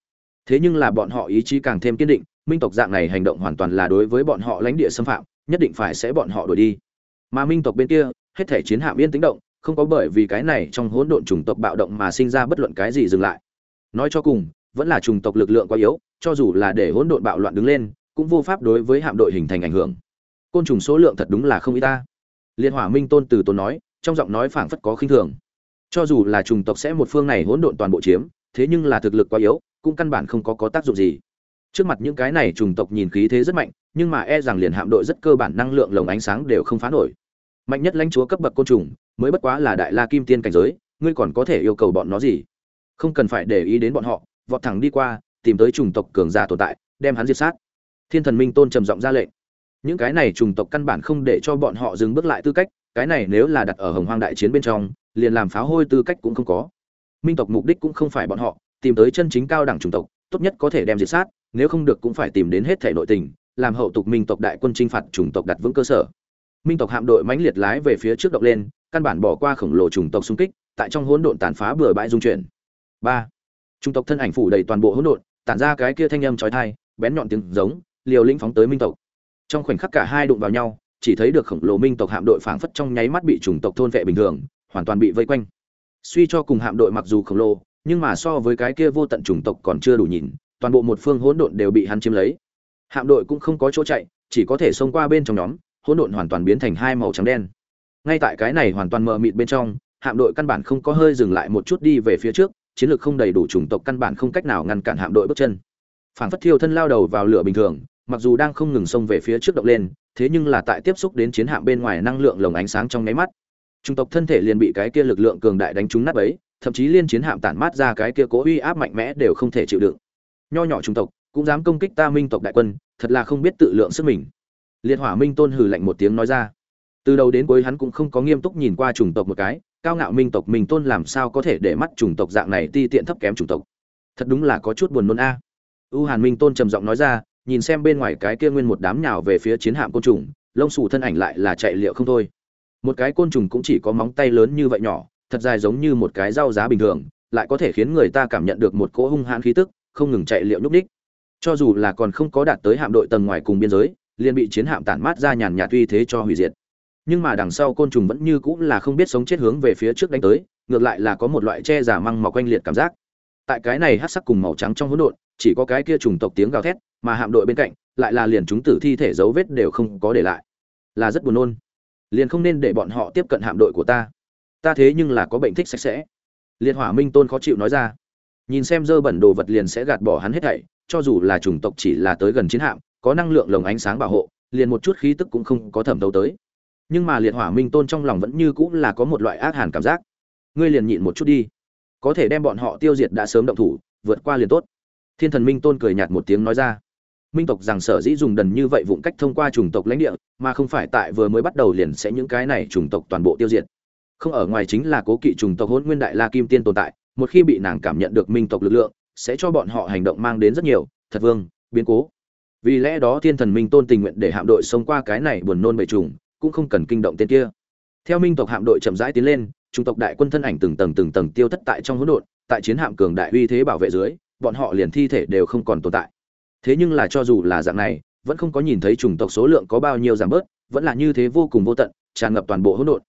Speaker 1: Thế nhưng là bọn họ ý chí càng thêm kiên định, minh tộc dạng này hành động hoàn toàn là đối với bọn họ lãnh địa xâm phạm, nhất định phải sẽ bọn họ đuổi đi. Mà minh tộc bên kia, hết thể chiến hạm yên tĩnh động, không có bởi vì cái này trong hỗn độn chủng tộc bạo động mà sinh ra bất luận cái gì dừng lại. Nói cho cùng, vẫn là chủng tộc lực lượng quá yếu, cho dù là để hỗn độn bạo loạn đứng lên, cũng vô pháp đối với hạm đội hình thành ảnh hưởng. Côn trùng số lượng thật đúng là không ít ta. Liên hỏa minh tôn từ tôn nói trong giọng nói phảng phất có khinh thường. Cho dù là chủng tộc sẽ một phương này hỗn độn toàn bộ chiếm, thế nhưng là thực lực quá yếu, cũng căn bản không có có tác dụng gì. Trước mặt những cái này chủng tộc nhìn khí thế rất mạnh, nhưng mà e rằng liền hạm đội rất cơ bản năng lượng lồng ánh sáng đều không phá nổi. Mạnh nhất lãnh chúa cấp bậc côn trùng, mới bất quá là đại la kim tiên cảnh giới, ngươi còn có thể yêu cầu bọn nó gì? Không cần phải để ý đến bọn họ, vọt thẳng đi qua, tìm tới chủng tộc cường giả tồn tại, đem hắn diệt sát. Thiên thần minh tôn trầm giọng ra lệnh. Những cái này chủng tộc căn bản không để cho bọn họ dừng bước lại tư cách cái này nếu là đặt ở hồng hoang đại chiến bên trong, liền làm pháo hôi tư cách cũng không có. Minh tộc mục đích cũng không phải bọn họ, tìm tới chân chính cao đẳng chủng tộc, tốt nhất có thể đem diệt sát, nếu không được cũng phải tìm đến hết thể nội tình, làm hậu tục minh tộc đại quân chinh phạt chủng tộc đặt vững cơ sở. Minh tộc hạm đội mãnh liệt lái về phía trước động lên, căn bản bỏ qua khổng lồ chủng tộc xung kích, tại trong hỗn độn tàn phá bừa bãi dung chuyển. Ba, chủng tộc thân ảnh phủ đầy toàn bộ hỗn độn, tản ra cái kia thanh âm chói tai, bén nhọn tiếng giống, liều lĩnh phóng tới minh tộc. Trong khoảnh khắc cả hai đụng vào nhau chỉ thấy được khổng lồ minh tộc hạm đội phảng phất trong nháy mắt bị chủng tộc thôn vệ bình thường, hoàn toàn bị vây quanh. Suy cho cùng hạm đội mặc dù khổng lồ, nhưng mà so với cái kia vô tận chủng tộc còn chưa đủ nhìn, toàn bộ một phương hỗn độn đều bị hắn chiếm lấy. Hạm đội cũng không có chỗ chạy, chỉ có thể xông qua bên trong nhóm, hỗn độn hoàn toàn biến thành hai màu trắng đen. Ngay tại cái này hoàn toàn mờ mịt bên trong, hạm đội căn bản không có hơi dừng lại một chút đi về phía trước, chiến lược không đầy đủ chủng tộc căn bản không cách nào ngăn cản hạm đội bước chân. Phảng phất thiêu thân lao đầu vào lửa bình thường, mặc dù đang không ngừng xông về phía trước động lên thế nhưng là tại tiếp xúc đến chiến hạm bên ngoài năng lượng lồng ánh sáng trong nháy mắt. Chủng tộc thân thể liền bị cái kia lực lượng cường đại đánh trúng nát ấy thậm chí liên chiến hạm tản mát ra cái kia cố uy áp mạnh mẽ đều không thể chịu đựng. Nho nhỏ chủng tộc, cũng dám công kích ta minh tộc đại quân, thật là không biết tự lượng sức mình. Liệt hỏa minh tôn hừ lạnh một tiếng nói ra. Từ đầu đến cuối hắn cũng không có nghiêm túc nhìn qua chủng tộc một cái, cao ngạo minh tộc mình tôn làm sao có thể để mắt chủng tộc dạng này ti tiện thấp kém chủng tộc. Thật đúng là có chút buồn nôn a. À. u hàn minh tôn trầm giọng nói ra nhìn xem bên ngoài cái kia nguyên một đám nhào về phía chiến hạm côn trùng, lông xù thân ảnh lại là chạy liệu không thôi. Một cái côn trùng cũng chỉ có móng tay lớn như vậy nhỏ, thật dài giống như một cái rau giá bình thường, lại có thể khiến người ta cảm nhận được một cỗ hung hãn khí tức, không ngừng chạy liệu nhúc đích. cho dù là còn không có đạt tới hạm đội tầng ngoài cùng biên giới, liền bị chiến hạm tản mát ra nhàn nhạt uy thế cho hủy diệt. Nhưng mà đằng sau côn trùng vẫn như cũng là không biết sống chết hướng về phía trước đánh tới, ngược lại là có một loại che giả măng mọc quanh liệt cảm giác. Tại cái này hát sắc cùng màu trắng trong hỗn độn, chỉ có cái kia trùng tộc tiếng gào thét mà hạm đội bên cạnh lại là liền chúng tử thi thể dấu vết đều không có để lại. Là rất buồn nôn. Liền không nên để bọn họ tiếp cận hạm đội của ta. Ta thế nhưng là có bệnh thích sạch sẽ. Liệt hỏa minh tôn khó chịu nói ra. Nhìn xem dơ bẩn đồ vật liền sẽ gạt bỏ hắn hết thảy, cho dù là chủng tộc chỉ là tới gần chiến hạm, có năng lượng lồng ánh sáng bảo hộ, liền một chút khí tức cũng không có thẩm thấu tới. Nhưng mà liệt hỏa minh tôn trong lòng vẫn như cũng là có một loại ác hàn cảm giác. Ngươi liền nhịn một chút đi. Có thể đem bọn họ tiêu diệt đã sớm động thủ, vượt qua liền tốt. Thiên thần minh tôn cười nhạt một tiếng nói ra minh tộc rằng sở dĩ dùng đần như vậy vụng cách thông qua chủng tộc lãnh địa, mà không phải tại vừa mới bắt đầu liền sẽ những cái này chủng tộc toàn bộ tiêu diệt. Không ở ngoài chính là cố kỵ chủng tộc hôn nguyên đại la kim tiên tồn tại, một khi bị nàng cảm nhận được minh tộc lực lượng, sẽ cho bọn họ hành động mang đến rất nhiều, thật vương, biến cố. Vì lẽ đó thiên thần minh tôn tình nguyện để hạm đội xông qua cái này buồn nôn bầy trùng, cũng không cần kinh động tên kia. Theo minh tộc hạm đội chậm rãi tiến lên, chủng tộc đại quân thân ảnh từng tầng từng tầng tiêu thất tại trong hỗn độn, tại chiến hạm cường đại uy thế bảo vệ dưới, bọn họ liền thi thể đều không còn tồn tại thế nhưng là cho dù là dạng này, vẫn không có nhìn thấy chủng tộc số lượng có bao nhiêu giảm bớt, vẫn là như thế vô cùng vô tận, tràn ngập toàn bộ hỗn độn.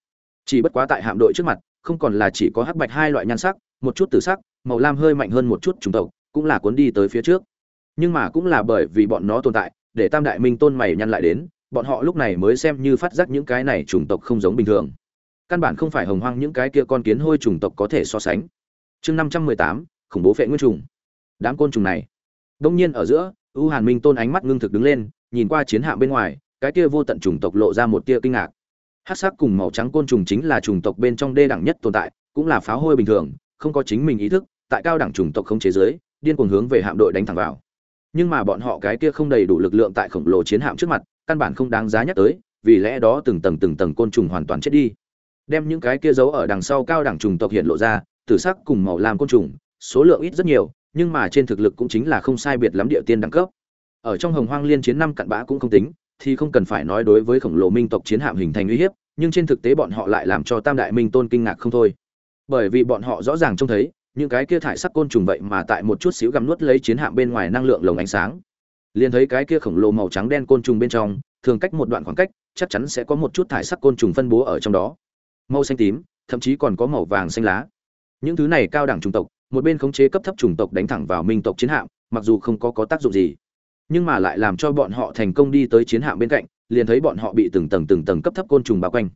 Speaker 1: Chỉ bất quá tại hạm đội trước mặt, không còn là chỉ có hắc bạch hai loại nhan sắc, một chút tử sắc, màu lam hơi mạnh hơn một chút chủng tộc, cũng là cuốn đi tới phía trước. Nhưng mà cũng là bởi vì bọn nó tồn tại, để tam đại minh tôn mày nhăn lại đến, bọn họ lúc này mới xem như phát giác những cái này chủng tộc không giống bình thường. Căn bản không phải hồng hoang những cái kia con kiến hôi chủng tộc có thể so sánh. Chương năm trăm mười tám, khủng bố phệ nguyên trùng. Đám côn trùng này. Đông nhiên ở giữa u hàn minh tôn ánh mắt ngưng thực đứng lên, nhìn qua chiến hạm bên ngoài, cái kia vô tận chủng tộc lộ ra một tia kinh ngạc. Hắc sắc cùng màu trắng côn trùng chính là chủng tộc bên trong đê đẳng nhất tồn tại, cũng là pháo hôi bình thường, không có chính mình ý thức, tại cao đẳng chủng tộc không chế giới điên cuồng hướng về hạm đội đánh thẳng vào. Nhưng mà bọn họ cái kia không đầy đủ lực lượng tại khổng lồ chiến hạm trước mặt, căn bản không đáng giá nhắc tới, vì lẽ đó từng tầng từng tầng côn trùng hoàn toàn chết đi. Đem những cái kia giấu ở đằng sau cao đẳng trùng tộc hiện lộ ra, tử sắc cùng màu lam côn trùng, số lượng ít rất nhiều nhưng mà trên thực lực cũng chính là không sai biệt lắm địa tiên đẳng cấp. Ở trong hồng hoang liên chiến năm cặn bã cũng không tính, thì không cần phải nói đối với khổng lồ minh tộc chiến hạm hình thành uy hiếp, nhưng trên thực tế bọn họ lại làm cho tam đại minh tôn kinh ngạc không thôi. Bởi vì bọn họ rõ ràng trông thấy, những cái kia thải sắc côn trùng vậy mà tại một chút xíu gặm nuốt lấy chiến hạm bên ngoài năng lượng lồng ánh sáng. Liền thấy cái kia khổng lồ màu trắng đen côn trùng bên trong, thường cách một đoạn khoảng cách, chắc chắn sẽ có một chút thải sắc côn trùng phân bố ở trong đó. Màu xanh tím, thậm chí còn có màu vàng xanh lá. Những thứ này cao đẳng trùng tộc một bên khống chế cấp thấp chủng tộc đánh thẳng vào minh tộc chiến hạm, mặc dù không có có tác dụng gì. Nhưng mà lại làm cho bọn họ thành công đi tới chiến hạm bên cạnh, liền thấy bọn họ bị từng tầng từng tầng cấp thấp côn trùng bao quanh.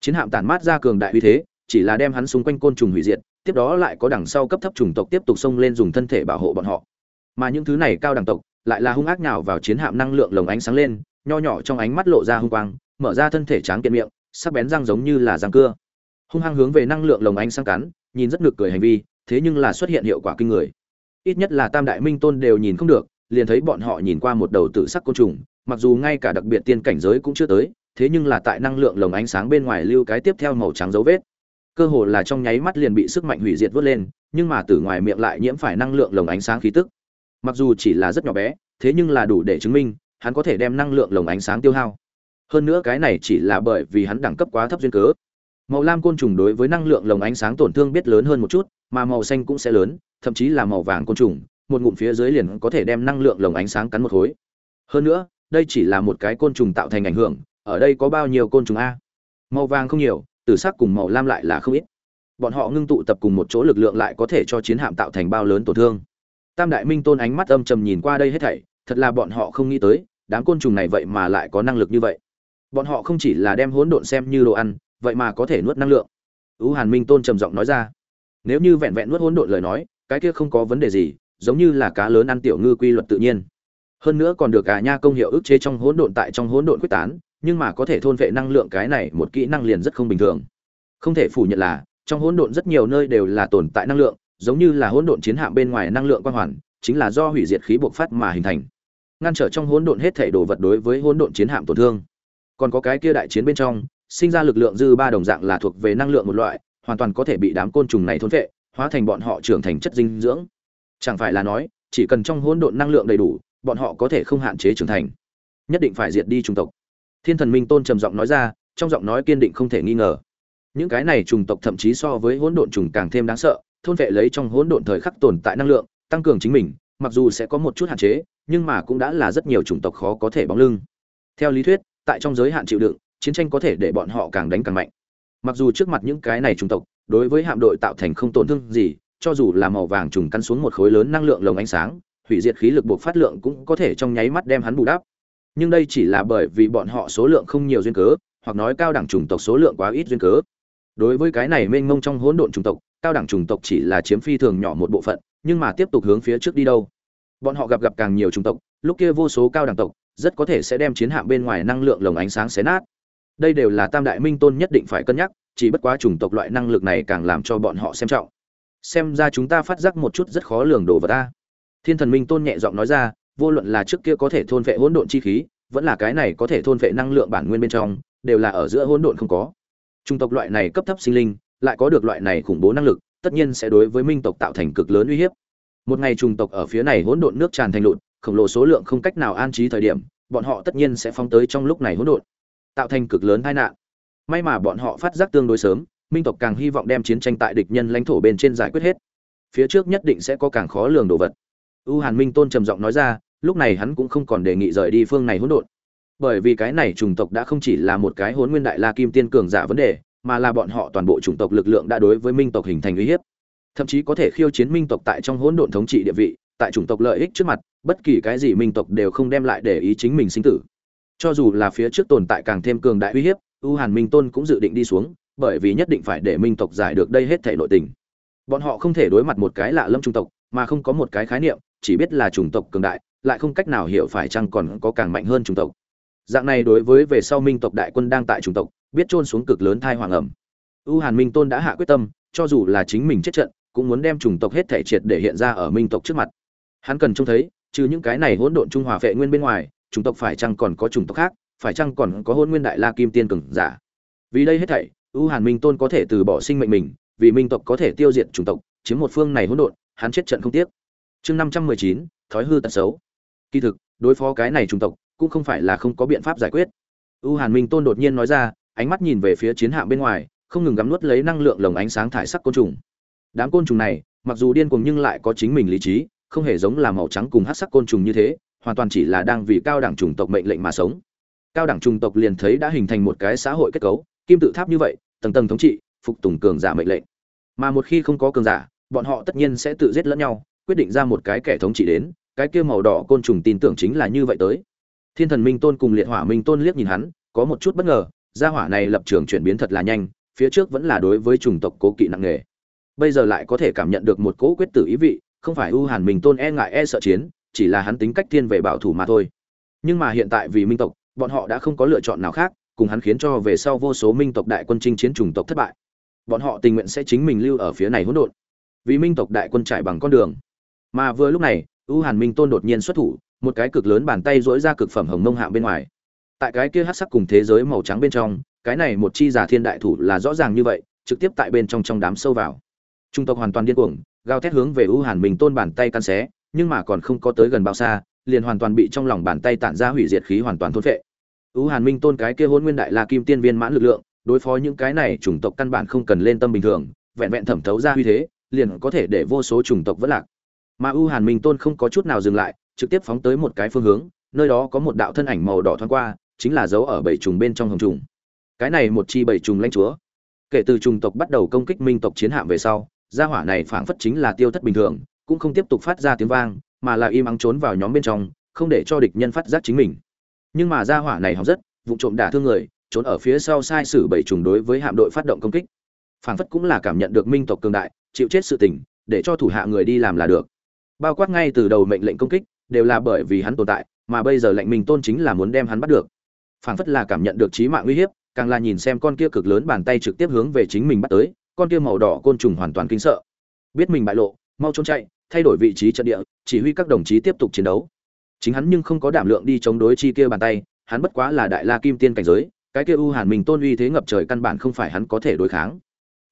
Speaker 1: Chiến hạm tản mát ra cường đại uy thế, chỉ là đem hắn xung quanh côn trùng hủy diệt, tiếp đó lại có đằng sau cấp thấp chủng tộc tiếp tục xông lên dùng thân thể bảo hộ bọn họ. Mà những thứ này cao đẳng tộc, lại là hung ác nào vào chiến hạm năng lượng lồng ánh sáng lên, nho nhỏ trong ánh mắt lộ ra hung quang, mở ra thân thể tráng kiện miệng, sắc bén răng giống như là răng cưa. Hung hăng hướng về năng lượng lồng ánh sáng cắn, nhìn rất ngược cười hành vi thế nhưng là xuất hiện hiệu quả kinh người. Ít nhất là tam đại minh tôn đều nhìn không được, liền thấy bọn họ nhìn qua một đầu tự sắc côn trùng, mặc dù ngay cả đặc biệt tiên cảnh giới cũng chưa tới, thế nhưng là tại năng lượng lồng ánh sáng bên ngoài lưu cái tiếp theo màu trắng dấu vết. Cơ hồ là trong nháy mắt liền bị sức mạnh hủy diệt vớt lên, nhưng mà từ ngoài miệng lại nhiễm phải năng lượng lồng ánh sáng khí tức. Mặc dù chỉ là rất nhỏ bé, thế nhưng là đủ để chứng minh, hắn có thể đem năng lượng lồng ánh sáng tiêu hao. Hơn nữa cái này chỉ là bởi vì hắn đẳng cấp quá thấp duyên cớ. Màu lam côn trùng đối với năng lượng lồng ánh sáng tổn thương biết lớn hơn một chút mà màu xanh cũng sẽ lớn, thậm chí là màu vàng côn trùng, một ngụm phía dưới liền có thể đem năng lượng lồng ánh sáng cắn một khối. Hơn nữa, đây chỉ là một cái côn trùng tạo thành ảnh hưởng, ở đây có bao nhiêu côn trùng a? Màu vàng không nhiều, tử sắc cùng màu lam lại là không ít. Bọn họ ngưng tụ tập cùng một chỗ lực lượng lại có thể cho chiến hạm tạo thành bao lớn tổn thương. Tam đại minh tôn ánh mắt âm trầm nhìn qua đây hết thảy, thật là bọn họ không nghĩ tới, đám côn trùng này vậy mà lại có năng lực như vậy. Bọn họ không chỉ là đem hỗn độn xem như đồ ăn, vậy mà có thể nuốt năng lượng. U hàn minh tôn trầm giọng nói ra nếu như vẹn vẹn nuốt hỗn độn lời nói, cái kia không có vấn đề gì, giống như là cá lớn ăn tiểu ngư quy luật tự nhiên. Hơn nữa còn được cả nha công hiệu ức chế trong hỗn độn tại trong hỗn độn quyết tán, nhưng mà có thể thôn vệ năng lượng cái này một kỹ năng liền rất không bình thường. Không thể phủ nhận là, trong hỗn độn rất nhiều nơi đều là tồn tại năng lượng, giống như là hỗn độn chiến hạm bên ngoài năng lượng quang hoàn, chính là do hủy diệt khí bộc phát mà hình thành. Ngăn trở trong hỗn độn hết thể đồ vật đối với hỗn độn chiến hạm tổn thương. Còn có cái kia đại chiến bên trong, sinh ra lực lượng dư ba đồng dạng là thuộc về năng lượng một loại hoàn toàn có thể bị đám côn trùng này thôn vệ, hóa thành bọn họ trưởng thành chất dinh dưỡng. Chẳng phải là nói, chỉ cần trong hỗn độn năng lượng đầy đủ, bọn họ có thể không hạn chế trưởng thành. Nhất định phải diệt đi chủng tộc. Thiên thần minh tôn trầm giọng nói ra, trong giọng nói kiên định không thể nghi ngờ. Những cái này chủng tộc thậm chí so với hỗn độn trùng càng thêm đáng sợ, thôn vệ lấy trong hỗn độn thời khắc tồn tại năng lượng, tăng cường chính mình, mặc dù sẽ có một chút hạn chế, nhưng mà cũng đã là rất nhiều chủng tộc khó có thể bóng lưng. Theo lý thuyết, tại trong giới hạn chịu đựng, chiến tranh có thể để bọn họ càng đánh càng mạnh mặc dù trước mặt những cái này trùng tộc, đối với hạm đội tạo thành không tổn thương gì, cho dù là màu vàng trùng căn xuống một khối lớn năng lượng lồng ánh sáng, hủy diệt khí lực buộc phát lượng cũng có thể trong nháy mắt đem hắn bù đắp. Nhưng đây chỉ là bởi vì bọn họ số lượng không nhiều duyên cớ, hoặc nói cao đẳng trùng tộc số lượng quá ít duyên cớ. Đối với cái này mênh mông trong hỗn độn trùng tộc, cao đẳng trùng tộc chỉ là chiếm phi thường nhỏ một bộ phận, nhưng mà tiếp tục hướng phía trước đi đâu? Bọn họ gặp gặp càng nhiều trùng tộc, lúc kia vô số cao đẳng tộc rất có thể sẽ đem chiến hạm bên ngoài năng lượng lồng ánh sáng xé nát đây đều là tam đại minh tôn nhất định phải cân nhắc, chỉ bất quá chủng tộc loại năng lực này càng làm cho bọn họ xem trọng. Xem ra chúng ta phát giác một chút rất khó lường đồ vào ta. Thiên thần minh tôn nhẹ giọng nói ra, vô luận là trước kia có thể thôn vệ hỗn độn chi khí, vẫn là cái này có thể thôn vệ năng lượng bản nguyên bên trong, đều là ở giữa hỗn độn không có. Chủng tộc loại này cấp thấp sinh linh, lại có được loại này khủng bố năng lực, tất nhiên sẽ đối với minh tộc tạo thành cực lớn uy hiếp. Một ngày chủng tộc ở phía này hỗn độn nước tràn thành lụt, khổng lồ số lượng không cách nào an trí thời điểm, bọn họ tất nhiên sẽ phóng tới trong lúc này hỗn độn tạo thành cực lớn tai nạn. May mà bọn họ phát giác tương đối sớm, minh tộc càng hy vọng đem chiến tranh tại địch nhân lãnh thổ bên trên giải quyết hết. Phía trước nhất định sẽ có càng khó lường đồ vật. U hàn minh tôn trầm giọng nói ra, lúc này hắn cũng không còn đề nghị rời đi phương này hỗn độn. Bởi vì cái này chủng tộc đã không chỉ là một cái hỗn nguyên đại la kim tiên cường giả vấn đề, mà là bọn họ toàn bộ chủng tộc lực lượng đã đối với minh tộc hình thành uy hiếp. Thậm chí có thể khiêu chiến minh tộc tại trong hỗn độn thống trị địa vị, tại chủng tộc lợi ích trước mặt, bất kỳ cái gì minh tộc đều không đem lại để ý chính mình sinh tử cho dù là phía trước tồn tại càng thêm cường đại uy hiếp, u hàn minh tôn cũng dự định đi xuống, bởi vì nhất định phải để minh tộc giải được đây hết thể nội tình. Bọn họ không thể đối mặt một cái lạ lâm trung tộc, mà không có một cái khái niệm, chỉ biết là chủng tộc cường đại, lại không cách nào hiểu phải chăng còn có càng mạnh hơn chủng tộc. Dạng này đối với về sau minh tộc đại quân đang tại chủng tộc, biết trôn xuống cực lớn thai hoàng ẩm. U hàn minh tôn đã hạ quyết tâm, cho dù là chính mình chết trận, cũng muốn đem chủng tộc hết thể triệt để hiện ra ở minh tộc trước mặt. Hắn cần trông thấy, trừ những cái này hỗn độn trung hòa vệ nguyên bên ngoài chủng tộc phải chăng còn có chủng tộc khác, phải chăng còn có hôn nguyên đại la kim tiên cường giả? Vì đây hết thảy, U hàn minh tôn có thể từ bỏ sinh mệnh mình, vì minh tộc có thể tiêu diệt chủng tộc, chiếm một phương này hỗn độn, hắn chết trận không tiếc. Chương năm trăm mười chín, thói hư tật xấu. Kỳ thực, đối phó cái này chủng tộc cũng không phải là không có biện pháp giải quyết. U hàn minh tôn đột nhiên nói ra, ánh mắt nhìn về phía chiến hạm bên ngoài, không ngừng gắm nuốt lấy năng lượng lồng ánh sáng thải sắc côn trùng. Đám côn trùng này, mặc dù điên cuồng nhưng lại có chính mình lý trí, không hề giống là màu trắng cùng hắc sắc côn trùng như thế hoàn toàn chỉ là đang vì cao đẳng chủng tộc mệnh lệnh mà sống. Cao đẳng chủng tộc liền thấy đã hình thành một cái xã hội kết cấu, kim tự tháp như vậy, tầng tầng thống trị, phục tùng cường giả mệnh lệnh. Mà một khi không có cường giả, bọn họ tất nhiên sẽ tự giết lẫn nhau, quyết định ra một cái kẻ thống trị đến, cái kia màu đỏ côn trùng tin tưởng chính là như vậy tới. Thiên thần minh tôn cùng liệt hỏa minh tôn liếc nhìn hắn, có một chút bất ngờ, gia hỏa này lập trường chuyển biến thật là nhanh, phía trước vẫn là đối với chủng tộc cố kỵ nặng nề. Bây giờ lại có thể cảm nhận được một cỗ quyết tử ý vị, không phải ưu hàn minh tôn e ngại e sợ chiến chỉ là hắn tính cách thiên về bảo thủ mà thôi. Nhưng mà hiện tại vì minh tộc, bọn họ đã không có lựa chọn nào khác, cùng hắn khiến cho về sau vô số minh tộc đại quân chinh chiến chủng tộc thất bại. Bọn họ tình nguyện sẽ chính mình lưu ở phía này hỗn độn. Vì minh tộc đại quân trải bằng con đường. Mà vừa lúc này, u hàn minh tôn đột nhiên xuất thủ, một cái cực lớn bàn tay dỗi ra cực phẩm hồng mông hạ bên ngoài. Tại cái kia hắc sắc cùng thế giới màu trắng bên trong, cái này một chi giả thiên đại thủ là rõ ràng như vậy, trực tiếp tại bên trong trong đám sâu vào. Trung tộc hoàn toàn điên cuồng, gào thét hướng về u hàn minh tôn bàn tay căn xé nhưng mà còn không có tới gần bao xa, liền hoàn toàn bị trong lòng bàn tay tản ra hủy diệt khí hoàn toàn thôn phệ. U hàn minh tôn cái kia hôn nguyên đại la kim tiên viên mãn lực lượng, đối phó những cái này chủng tộc căn bản không cần lên tâm bình thường, vẹn vẹn thẩm thấu ra uy thế, liền có thể để vô số chủng tộc vỡ lạc. Mà u hàn minh tôn không có chút nào dừng lại, trực tiếp phóng tới một cái phương hướng, nơi đó có một đạo thân ảnh màu đỏ thoáng qua, chính là dấu ở bảy trùng bên trong hồng trùng cái này một chi bảy trùng lãnh chúa. Kể từ trùng tộc bắt đầu công kích minh tộc chiến hạm về sau, gia hỏa này phảng phất chính là tiêu thất bình thường cũng không tiếp tục phát ra tiếng vang, mà là im ắng trốn vào nhóm bên trong, không để cho địch nhân phát giác chính mình. Nhưng mà gia hỏa này hỏng rất, vụ trộm đả thương người, trốn ở phía sau sai sử bảy trùng đối với hạm đội phát động công kích. Phảng phất cũng là cảm nhận được minh tộc cường đại, chịu chết sự tình, để cho thủ hạ người đi làm là được. Bao quát ngay từ đầu mệnh lệnh công kích, đều là bởi vì hắn tồn tại, mà bây giờ lệnh mình tôn chính là muốn đem hắn bắt được. Phảng phất là cảm nhận được trí mạng uy hiếp, càng là nhìn xem con kia cực lớn bàn tay trực tiếp hướng về chính mình bắt tới, con kia màu đỏ côn trùng hoàn toàn kinh sợ. Biết mình bại lộ, mau trốn chạy thay đổi vị trí trận địa, chỉ huy các đồng chí tiếp tục chiến đấu. Chính hắn nhưng không có đảm lượng đi chống đối chi kia bàn tay, hắn bất quá là đại la kim tiên cảnh giới, cái kia u hàn mình tôn uy thế ngập trời căn bản không phải hắn có thể đối kháng.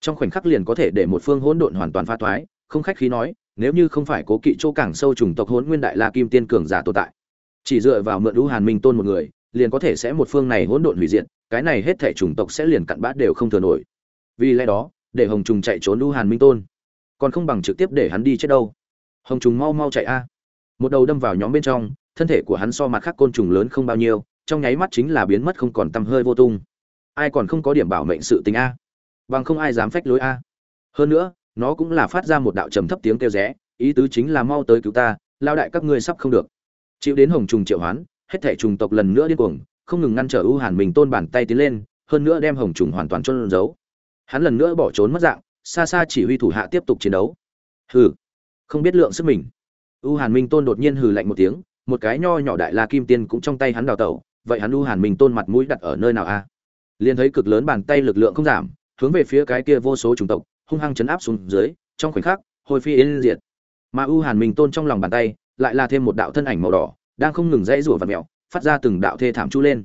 Speaker 1: Trong khoảnh khắc liền có thể để một phương hỗn độn hoàn toàn pha thoái, không khách khí nói, nếu như không phải cố kỵ chỗ cảng sâu trùng tộc hỗn nguyên đại la kim tiên cường giả tồn tại, chỉ dựa vào mượn u hàn minh tôn một người, liền có thể sẽ một phương này hỗn độn hủy diệt, cái này hết thể chủng tộc sẽ liền cặn bát đều không thừa nổi. Vì lẽ đó, để hồng trùng chạy trốn u hàn minh tôn, còn không bằng trực tiếp để hắn đi chết đâu hồng trùng mau mau chạy a. Một đầu đâm vào nhóm bên trong, thân thể của hắn so mặt khác côn trùng lớn không bao nhiêu, trong nháy mắt chính là biến mất không còn tăm hơi vô tung. Ai còn không có điểm bảo mệnh sự tình a? Bằng không ai dám phách lối a. Hơn nữa, nó cũng là phát ra một đạo trầm thấp tiếng kêu rẽ, ý tứ chính là mau tới cứu ta lao đại các ngươi sắp không được. Chịu đến hồng trùng triệu hoán, hết thể trùng tộc lần nữa điên cuồng, không ngừng ngăn trở ưu hàn mình tôn bàn tay tiến lên, hơn nữa đem hồng trùng hoàn toàn trôn giấu. Hắn lần nữa bỏ trốn mất dạng, xa xa chỉ huy thủ hạ tiếp tục chiến đấu. Hừ không biết lượng sức mình. U hàn minh tôn đột nhiên hừ lạnh một tiếng một cái nho nhỏ đại la kim tiên cũng trong tay hắn đào tẩu vậy hắn U hàn minh tôn mặt mũi đặt ở nơi nào a? Liền thấy cực lớn bàn tay lực lượng không giảm hướng về phía cái kia vô số chủng tộc hung hăng chấn áp xuống dưới trong khoảnh khắc hồi phi yên diệt. Mà U hàn minh tôn trong lòng bàn tay lại là thêm một đạo thân ảnh màu đỏ đang không ngừng dãy rủa và mèo phát ra từng đạo thê thảm chu lên.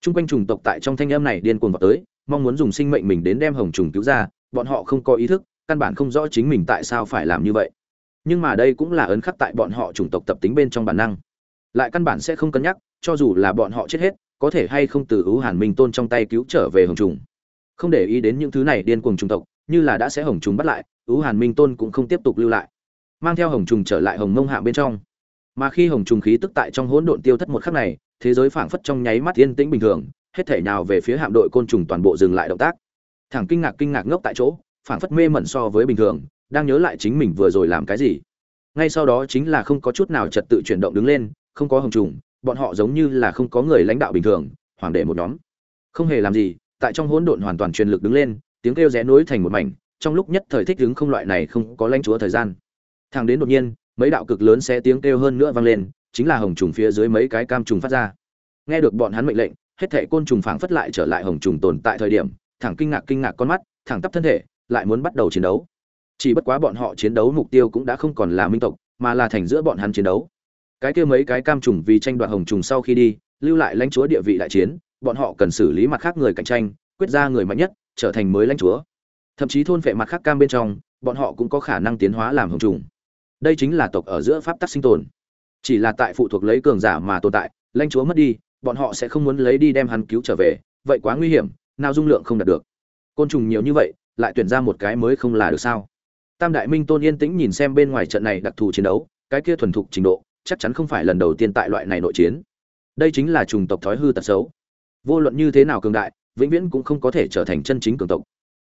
Speaker 1: Trung quanh chủng tộc tại trong thanh âm này điên cuồng vào tới, mong muốn dùng sinh mệnh mình đến đem hồng trùng cứu ra, bọn họ không có ý thức, căn bản không rõ chính mình tại sao phải làm như vậy. Nhưng mà đây cũng là ấn khắc tại bọn họ chủng tộc tập tính bên trong bản năng. Lại căn bản sẽ không cân nhắc, cho dù là bọn họ chết hết, có thể hay không từ ưu Hàn Minh Tôn trong tay cứu trở về hồng trùng. Không để ý đến những thứ này điên cuồng chủng tộc, như là đã sẽ hồng trùng bắt lại, ưu Hàn Minh Tôn cũng không tiếp tục lưu lại. Mang theo hồng trùng trở lại hồng mông hạ bên trong. Mà khi hồng trùng khí tức tại trong hỗn độn tiêu thất một khắc này, thế giới phảng phất trong nháy mắt yên tĩnh bình thường, hết thể nào về phía hạm đội côn trùng toàn bộ dừng lại động tác. Thẳng kinh ngạc kinh ngạc ngốc tại chỗ, phảng phất mê mẩn so với bình thường, đang nhớ lại chính mình vừa rồi làm cái gì. Ngay sau đó chính là không có chút nào trật tự chuyển động đứng lên, không có hồng trùng, bọn họ giống như là không có người lãnh đạo bình thường, hoàng đệ một nhóm. Không hề làm gì, tại trong hỗn độn hoàn toàn truyền lực đứng lên, tiếng kêu rẽ nối thành một mảnh, trong lúc nhất thời thích đứng không loại này không có lãnh chúa thời gian. Thẳng đến đột nhiên, mấy đạo cực lớn sẽ tiếng kêu hơn nữa vang lên, chính là hồng trùng phía dưới mấy cái cam trùng phát ra nghe được bọn hắn mệnh lệnh hết thảy côn trùng phảng phất lại trở lại hồng trùng tồn tại thời điểm thẳng kinh ngạc kinh ngạc con mắt thẳng tắp thân thể lại muốn bắt đầu chiến đấu chỉ bất quá bọn họ chiến đấu mục tiêu cũng đã không còn là minh tộc, mà là thành giữa bọn hắn chiến đấu. Cái kia mấy cái cam trùng vì tranh đoạt hồng trùng sau khi đi, lưu lại lãnh chúa địa vị đại chiến, bọn họ cần xử lý mặt khác người cạnh tranh, quyết ra người mạnh nhất, trở thành mới lãnh chúa. Thậm chí thôn vệ mặt khác cam bên trong, bọn họ cũng có khả năng tiến hóa làm hồng trùng. Đây chính là tộc ở giữa pháp tắc sinh tồn. Chỉ là tại phụ thuộc lấy cường giả mà tồn tại, lãnh chúa mất đi, bọn họ sẽ không muốn lấy đi đem hắn cứu trở về, vậy quá nguy hiểm, nào dung lượng không đạt được. Côn trùng nhiều như vậy, lại tuyển ra một cái mới không là được sao? Tam đại minh tôn yên tĩnh nhìn xem bên ngoài trận này đặc thù chiến đấu, cái kia thuần thục trình độ, chắc chắn không phải lần đầu tiên tại loại này nội chiến. Đây chính là chủng tộc thói hư tật xấu. Vô luận như thế nào cường đại, vĩnh viễn cũng không có thể trở thành chân chính cường tộc.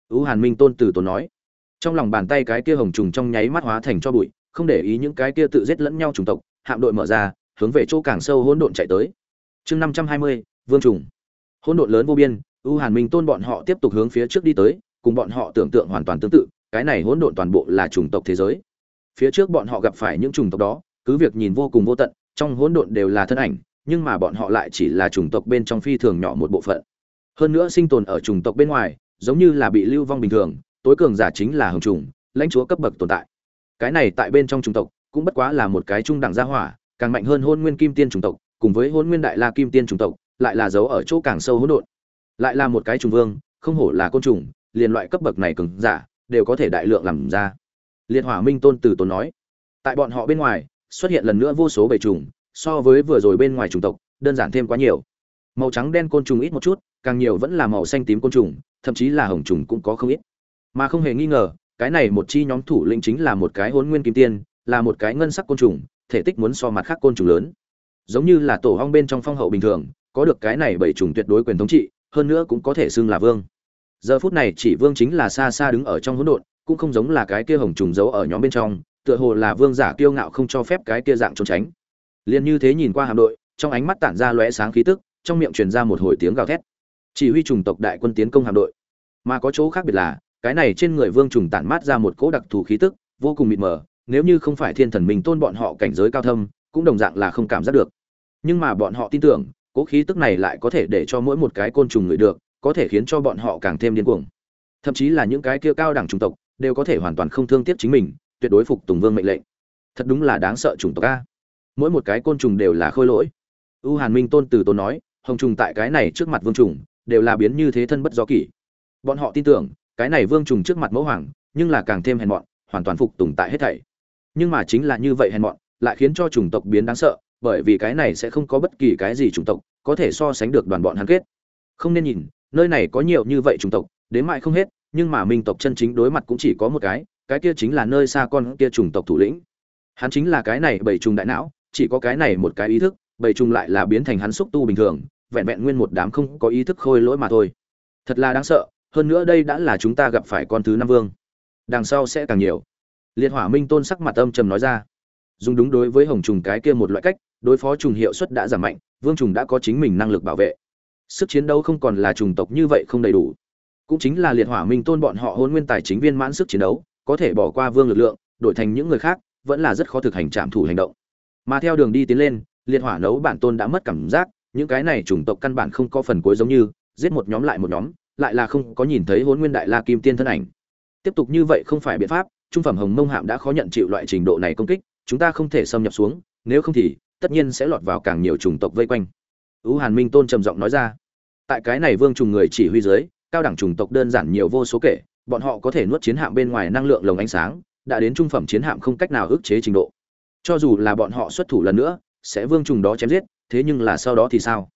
Speaker 1: Ưu hàn minh tôn từ tốn nói. Trong lòng bàn tay cái kia hồng trùng trong nháy mắt hóa thành cho bụi, không để ý những cái kia tự giết lẫn nhau chủng tộc, hạm đội mở ra, hướng về chỗ càng sâu hỗn độn chạy tới. Chương năm trăm hai mươi, vương trùng. Hỗn độn lớn vô biên u hàn minh tôn bọn họ tiếp tục hướng phía trước đi tới, cùng bọn họ tưởng tượng hoàn toàn tương tự cái này hỗn độn toàn bộ là chủng tộc thế giới. Phía trước bọn họ gặp phải những chủng tộc đó, cứ việc nhìn vô cùng vô tận, trong hỗn độn đều là thân ảnh, nhưng mà bọn họ lại chỉ là chủng tộc bên trong phi thường nhỏ một bộ phận. Hơn nữa sinh tồn ở chủng tộc bên ngoài, giống như là bị lưu vong bình thường, tối cường giả chính là hồng trùng lãnh chúa cấp bậc tồn tại. Cái này tại bên trong chủng tộc, cũng bất quá là một cái trung đẳng gia hỏa, càng mạnh hơn hôn nguyên kim tiên chủng tộc, cùng với hôn nguyên đại la kim tiên chủng tộc, lại là giấu ở chỗ càng sâu hỗn độn. Lại là một cái trùng vương, không hổ là côn trùng, liền loại cấp bậc này cường giả đều có thể đại lượng làm ra. Liệt hỏa minh tôn từ tốn nói, tại bọn họ bên ngoài, xuất hiện lần nữa vô số bầy trùng, so với vừa rồi bên ngoài chủng tộc, đơn giản thêm quá nhiều. Màu trắng đen côn trùng ít một chút, càng nhiều vẫn là màu xanh tím côn trùng, thậm chí là hồng trùng cũng có không ít. Mà không hề nghi ngờ, cái này một chi nhóm thủ lĩnh chính là một cái hôn nguyên kim tiên, là một cái ngân sắc côn trùng, thể tích muốn so mặt khác côn trùng lớn. Giống như là tổ hong bên trong phong hậu bình thường, có được cái này bảy trùng tuyệt đối quyền thống trị, hơn nữa cũng có thể xưng là vương giờ phút này chỉ vương chính là xa xa đứng ở trong hỗn độn, cũng không giống là cái kia hồng trùng giấu ở nhóm bên trong, tựa hồ là vương giả kiêu ngạo không cho phép cái kia dạng trốn tránh. Liền như thế nhìn qua hạm đội, trong ánh mắt tản ra lóe sáng khí tức, trong miệng truyền ra một hồi tiếng gào thét. Chỉ huy trùng tộc đại quân tiến công hạm đội. Mà có chỗ khác biệt là, cái này trên người vương trùng tản mát ra một cỗ đặc thù khí tức, vô cùng mịt mờ, nếu như không phải thiên thần mình tôn bọn họ cảnh giới cao thâm, cũng đồng dạng là không cảm giác được. Nhưng mà bọn họ tin tưởng, cỗ khí tức này lại có thể để cho mỗi một cái côn trùng người được có thể khiến cho bọn họ càng thêm điên cuồng. Thậm chí là những cái kia cao đẳng chủng tộc đều có thể hoàn toàn không thương tiếc chính mình, tuyệt đối phục tùng vương mệnh lệnh. Thật đúng là đáng sợ chủng tộc a. Mỗi một cái côn trùng đều là khôi lỗi. U hàn minh tôn từ tôn nói, hồng trùng tại cái này trước mặt vương trùng đều là biến như thế thân bất do kỷ. Bọn họ tin tưởng, cái này vương trùng trước mặt mẫu hoàng, nhưng là càng thêm hèn mọn, hoàn toàn phục tùng tại hết thảy. Nhưng mà chính là như vậy hèn mọn, lại khiến cho chủng tộc biến đáng sợ, bởi vì cái này sẽ không có bất kỳ cái gì chủng tộc có thể so sánh được đoàn bọn hắn kết. Không nên nhìn nơi này có nhiều như vậy chủng tộc, đến mãi không hết, nhưng mà minh tộc chân chính đối mặt cũng chỉ có một cái cái kia chính là nơi xa con kia chủng tộc thủ lĩnh. Hắn chính là cái này bảy trùng đại não, chỉ có cái này một cái ý thức, bảy trùng lại là biến thành hắn xúc tu bình thường, vẹn vẹn nguyên một đám không có ý thức khôi lỗi mà thôi. Thật là đáng sợ, hơn nữa đây đã là chúng ta gặp phải con thứ năm vương. Đằng sau sẽ càng nhiều. Liệt hỏa minh tôn sắc mặt âm trầm nói ra. Dùng đúng đối với hồng trùng cái kia một loại cách, đối phó trùng hiệu suất đã giảm mạnh, vương trùng đã có chính mình năng lực bảo vệ sức chiến đấu không còn là trùng tộc như vậy không đầy đủ. Cũng chính là liệt hỏa minh tôn bọn họ hôn nguyên tài chính viên mãn sức chiến đấu, có thể bỏ qua vương lực lượng, đổi thành những người khác, vẫn là rất khó thực hành trạm thủ hành động. Mà theo đường đi tiến lên, liệt hỏa nấu bản tôn đã mất cảm giác, những cái này chủng tộc căn bản không có phần cuối giống như, giết một nhóm lại một nhóm, lại là không có nhìn thấy hôn nguyên đại la kim tiên thân ảnh. Tiếp tục như vậy không phải biện pháp, trung phẩm hồng mông hạm đã khó nhận chịu loại trình độ này công kích, chúng ta không thể xâm nhập xuống, nếu không thì, tất nhiên sẽ lọt vào càng nhiều chủng tộc vây quanh. Ưu hàn minh tôn trầm giọng nói ra tại cái này vương trùng người chỉ huy dưới, cao đẳng trùng tộc đơn giản nhiều vô số kể, bọn họ có thể nuốt chiến hạm bên ngoài năng lượng lồng ánh sáng, đã đến trung phẩm chiến hạm không cách nào ức chế trình độ. Cho dù là bọn họ xuất thủ lần nữa, sẽ vương trùng đó chém giết, thế nhưng là sau đó thì sao?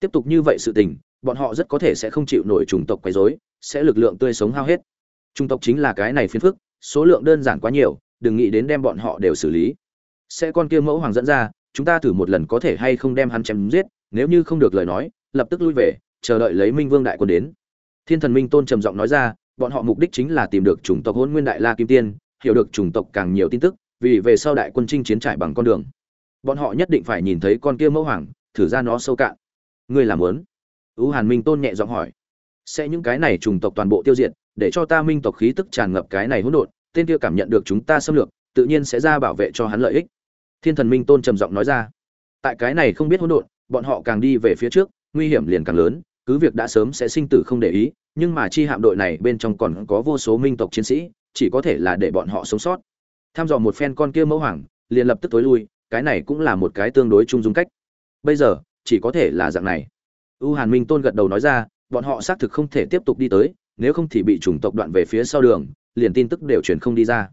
Speaker 1: Tiếp tục như vậy sự tình, bọn họ rất có thể sẽ không chịu nổi trùng tộc quấy rối, sẽ lực lượng tươi sống hao hết. Trùng tộc chính là cái này phiền phức, số lượng đơn giản quá nhiều, đừng nghĩ đến đem bọn họ đều xử lý. Sẽ con kia mẫu hoàng dẫn ra, chúng ta thử một lần có thể hay không đem hắn chém giết, nếu như không được lời nói, lập tức lui về chờ đợi lấy minh vương đại quân đến. Thiên thần minh tôn trầm giọng nói ra, bọn họ mục đích chính là tìm được chủng tộc hôn nguyên đại la kim tiên, hiểu được chủng tộc càng nhiều tin tức, vì về sau đại quân chinh chiến trải bằng con đường. Bọn họ nhất định phải nhìn thấy con kia mẫu hoàng, thử ra nó sâu cạn. Ngươi làm muốn? Ưu hàn minh tôn nhẹ giọng hỏi. Sẽ những cái này chủng tộc toàn bộ tiêu diệt, để cho ta minh tộc khí tức tràn ngập cái này hỗn độn, tên kia cảm nhận được chúng ta xâm lược, tự nhiên sẽ ra bảo vệ cho hắn lợi ích. Thiên thần minh tôn trầm giọng nói ra. Tại cái này không biết hỗn độn, bọn họ càng đi về phía trước, nguy hiểm liền càng lớn cứ việc đã sớm sẽ sinh tử không để ý, nhưng mà chi hạm đội này bên trong còn có vô số minh tộc chiến sĩ, chỉ có thể là để bọn họ sống sót. Tham dò một phen con kia mẫu hoàng, liền lập tức tối lui, cái này cũng là một cái tương đối chung dung cách. Bây giờ, chỉ có thể là dạng này. U hàn minh tôn gật đầu nói ra, bọn họ xác thực không thể tiếp tục đi tới, nếu không thì bị chủng tộc đoạn về phía sau đường, liền tin tức đều truyền không đi ra.